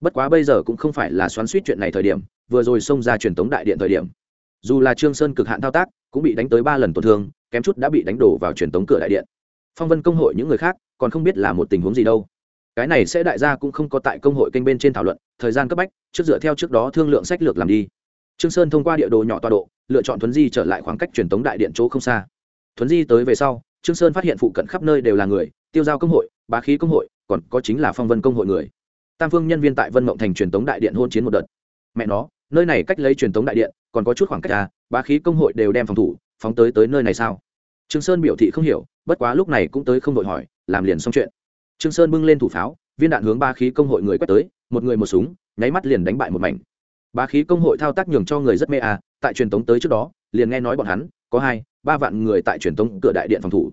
Bất quá bây giờ cũng không phải là xoắn suýt chuyện này thời điểm, vừa rồi xông ra truyền tống đại điện thời điểm. Dù là trương sơn cực hạn thao tác, cũng bị đánh tới ba lần tổn thương, kém chút đã bị đánh đổ vào truyền tống cửa đại điện. Phong vân công hội những người khác còn không biết là một tình huống gì đâu. Cái này sẽ đại gia cũng không có tại công hội kênh bên trên thảo luận, thời gian cấp bách, trước dựa theo trước đó thương lượng sách lược làm đi. Trương sơn thông qua địa đồ nhỏ tọa độ, lựa chọn thuấn di trở lại khoảng cách truyền tống đại điện chỗ không xa. Thuấn di tới về sau, trương sơn phát hiện phụ cận khắp nơi đều là người, tiêu giao công hội, bá khí công hội, còn có chính là phong vân công hội người. Tam phương nhân viên tại vân mộng thành truyền tống đại điện hôn chiến một đợt. Mẹ nó, nơi này cách lấy truyền tống đại điện, còn có chút khoảng cách à bá khí công hội đều đem phòng thủ, phóng tới tới nơi này sao? Trương sơn biểu thị không hiểu, bất quá lúc này cũng tới không đội hỏi làm liền xong chuyện. Trương sơn bưng lên thủ pháo, viên đạn hướng ba khí công hội người quét tới, một người một súng, nháy mắt liền đánh bại một mảnh. Ba khí công hội thao tác nhường cho người rất mê à tại truyền tống tới trước đó, liền nghe nói bọn hắn, có hai, ba vạn người tại truyền tống cửa đại điện phòng thủ.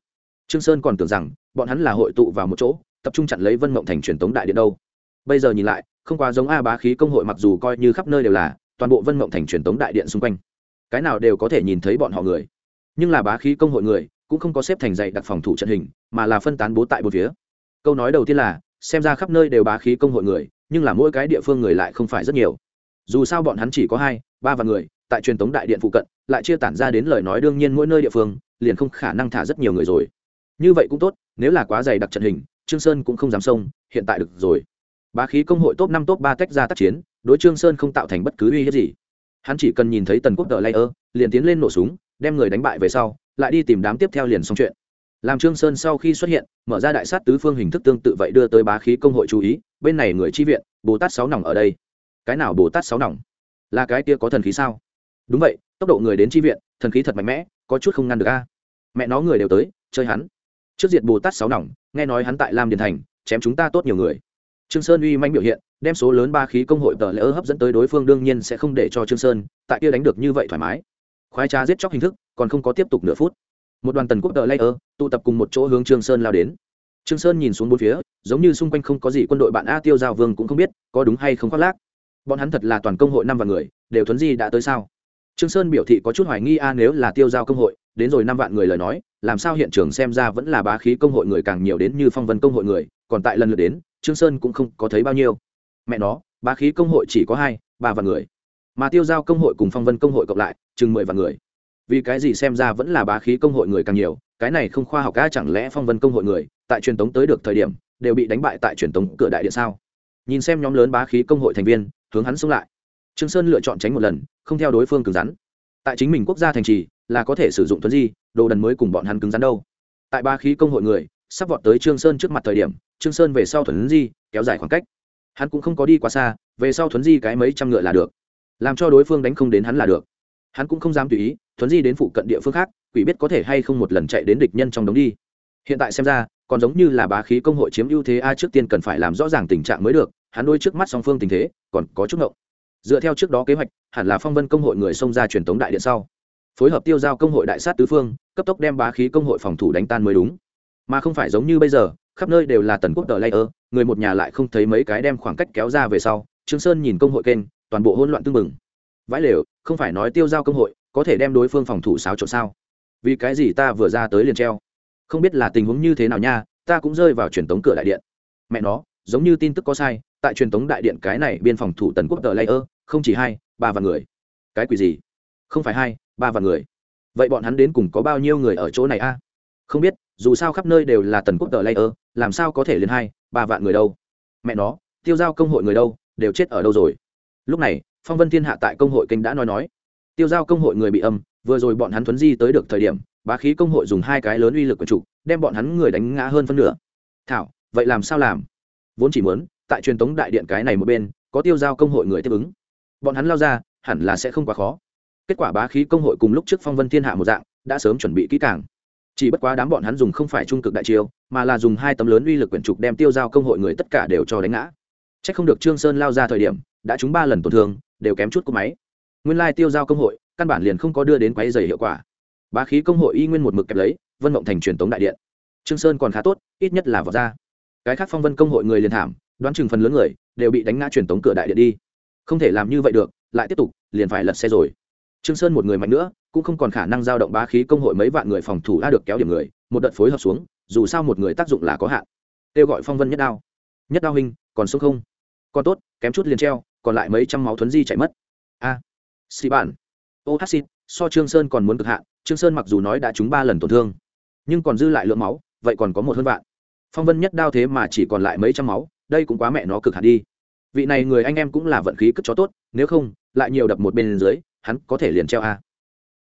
Trương sơn còn tưởng rằng, bọn hắn là hội tụ vào một chỗ, tập trung chặn lấy vân mộng thành truyền tống đại điện đâu. Bây giờ nhìn lại, không quá giống a bá khí công hội mặc dù coi như khắp nơi đều là, toàn bộ vân mộng thành truyền tống đại điện xung quanh. Cái nào đều có thể nhìn thấy bọn họ người. Nhưng là bá khí công hội người cũng không có xếp thành dạy đặc phòng thủ trận hình, mà là phân tán bố tại bốn phía. Câu nói đầu tiên là, xem ra khắp nơi đều bá khí công hội người, nhưng là mỗi cái địa phương người lại không phải rất nhiều. Dù sao bọn hắn chỉ có hai, ba vạn người, tại truyền tống đại điện phụ cận, lại chia tản ra đến lời nói đương nhiên mỗi nơi địa phương, liền không khả năng thả rất nhiều người rồi. Như vậy cũng tốt, nếu là quá dày đặc trận hình, trương sơn cũng không dám xông, hiện tại được rồi. Bá khí công hội top năm, top ba tách ra tác chiến, đối trương sơn không tạo thành bất cứ uy hiếp gì. Hắn chỉ cần nhìn thấy tần quốc đờ layer, liền tiến lên nổ súng đem người đánh bại về sau, lại đi tìm đám tiếp theo liền xong chuyện. Làm trương sơn sau khi xuất hiện, mở ra đại sát tứ phương hình thức tương tự vậy đưa tới bá khí công hội chú ý, bên này người chi viện, bồ tát sáu nòng ở đây. Cái nào bồ tát sáu nòng? Là cái kia có thần khí sao? Đúng vậy, tốc độ người đến chi viện, thần khí thật mạnh mẽ, có chút không ngăn được a. Mẹ nó người đều tới, chơi hắn. Trước diệt bồ tát sáu nòng, nghe nói hắn tại lam điền thành, chém chúng ta tốt nhiều người. Trương sơn uy manh biểu hiện, đem số lớn ba khí công hội tờ lỡ hấp dẫn tới đối phương đương nhiên sẽ không để cho trương sơn, tại kia đánh được như vậy thoải mái khoái trá giết chóc hình thức, còn không có tiếp tục nửa phút. Một đoàn tần quốc tờ layer, tụ tập cùng một chỗ hướng trương sơn lao đến. Trương sơn nhìn xuống bốn phía, giống như xung quanh không có gì quân đội bạn a tiêu giao vương cũng không biết, có đúng hay không khoác lác. Bọn hắn thật là toàn công hội năm vạn người, đều thuấn di đã tới sao? Trương sơn biểu thị có chút hoài nghi a nếu là tiêu giao công hội, đến rồi năm vạn người lời nói, làm sao hiện trường xem ra vẫn là bá khí công hội người càng nhiều đến như phong vân công hội người, còn tại lần lượt đến, trương sơn cũng không có thấy bao nhiêu. Mẹ nó, bá khí công hội chỉ có hai, ba vạn người mà tiêu giao công hội cùng phong vân công hội cộng lại, chừng mười vạn người. Vì cái gì xem ra vẫn là bá khí công hội người càng nhiều, cái này không khoa học cả chẳng lẽ phong vân công hội người, tại truyền tống tới được thời điểm, đều bị đánh bại tại truyền tống cửa đại điện sao? Nhìn xem nhóm lớn bá khí công hội thành viên, hướng hắn xông lại. Trương sơn lựa chọn tránh một lần, không theo đối phương cứng rắn. Tại chính mình quốc gia thành trì, là có thể sử dụng thuấn di, đồ đần mới cùng bọn hắn cứng rắn đâu. Tại bá khí công hội người, sắp vọt tới trương sơn trước mặt thời điểm, trương sơn về sau thuấn di, kéo dài khoảng cách. Hắn cũng không có đi quá xa, về sau thuấn di cái mấy trăm ngựa là được làm cho đối phương đánh không đến hắn là được. Hắn cũng không dám tùy ý, thuấn di đến phụ cận địa phương khác, quỷ biết có thể hay không một lần chạy đến địch nhân trong đống đi. Hiện tại xem ra, còn giống như là bá khí công hội chiếm ưu thế a, trước tiên cần phải làm rõ ràng tình trạng mới được, hắn đôi trước mắt song phương tình thế, còn có chút ngộng. Dựa theo trước đó kế hoạch, hẳn là phong vân công hội người xông ra truyền thống đại điện sau. Phối hợp tiêu giao công hội đại sát tứ phương, cấp tốc đem bá khí công hội phòng thủ đánh tan mới đúng. Mà không phải giống như bây giờ, khắp nơi đều là tần quốc tờ layer người một nhà lại không thấy mấy cái đem khoảng cách kéo ra về sau. Trương sơn nhìn công hội kênh toàn bộ hỗn loạn tương mừng vãi lều, không phải nói tiêu giao công hội, có thể đem đối phương phòng thủ xáo trộn sao? Vì cái gì ta vừa ra tới liền treo? Không biết là tình huống như thế nào nha, ta cũng rơi vào truyền tống cửa đại điện. Mẹ nó, giống như tin tức có sai, tại truyền tống đại điện cái này biên phòng thủ tần quốc tờ layer, không chỉ hai, ba vạn người. Cái quỷ gì? Không phải hai, ba vạn người. Vậy bọn hắn đến cùng có bao nhiêu người ở chỗ này a? Không biết, dù sao khắp nơi đều là tần quốc tờ layer, làm sao có thể lên hai, ba vạn người đâu? Mẹ nó, tiêu giao công hội người đâu, đều chết ở đâu rồi? Lúc này, phong vân thiên hạ tại công hội kênh đã nói nói. Tiêu giao công hội người bị âm, vừa rồi bọn hắn thuấn di tới được thời điểm, bá khí công hội dùng hai cái lớn uy lực của trục đem bọn hắn người đánh ngã hơn phân nửa. Thảo, vậy làm sao làm? Vốn chỉ muốn, tại truyền tống đại điện cái này một bên, có tiêu giao công hội người tiếp ứng. Bọn hắn lao ra, hẳn là sẽ không quá khó. Kết quả bá khí công hội cùng lúc trước phong vân thiên hạ một dạng, đã sớm chuẩn bị kỹ càng. Chỉ bất quá đám bọn hắn dùng không phải trung cực đại chiêu, mà là dùng hai tấm lớn uy lực quyển trục đem tiêu giao công hội người tất cả đều cho đánh ngã c h ắ c không được trương sơn lao ra thời điểm, đã trúng ba lần tổn thương, đều kém chút của máy. Nguyên lai tiêu giao công hội, căn bản liền không có đưa đến quáy dày hiệu quả. Bá khí công hội y nguyên một mực kẹp lấy, vân mộng thành truyền tống đại điện. Trương sơn còn khá tốt, ít nhất là vọt ra. Cái khác phong vân công hội người liền thảm, đoán chừng phần lớn người, đều bị đánh ngã truyền tống cửa đại điện đi. Không thể làm như vậy được, lại tiếp tục, liền phải lật xe rồi. Trương sơn một người mạnh nữa, cũng không còn khả năng giao động bá khí công hội mấy vạn người phòng thủ đã được kéo điểm người, một đợt phối hợp xuống, dù sao một người tác dụng là có hạn. Kêu gọi phong vân nhất đao. Nhất đao huynh còn sống không? Còn tốt kém chút liền treo còn lại mấy trăm máu thuấn di chạy mất. A à, xì bản ô hát xịt so trương sơn còn muốn cực hạn trương sơn mặc dù nói đã trúng ba lần tổn thương nhưng còn dư lại lượng máu vậy còn có một hơn vạn. Phong vân nhất đao thế mà chỉ còn lại mấy trăm máu đây cũng quá mẹ nó cực hạn đi. Vị này người anh em cũng là vận khí cất chó tốt nếu không lại nhiều đập một bên dưới hắn có thể liền treo a.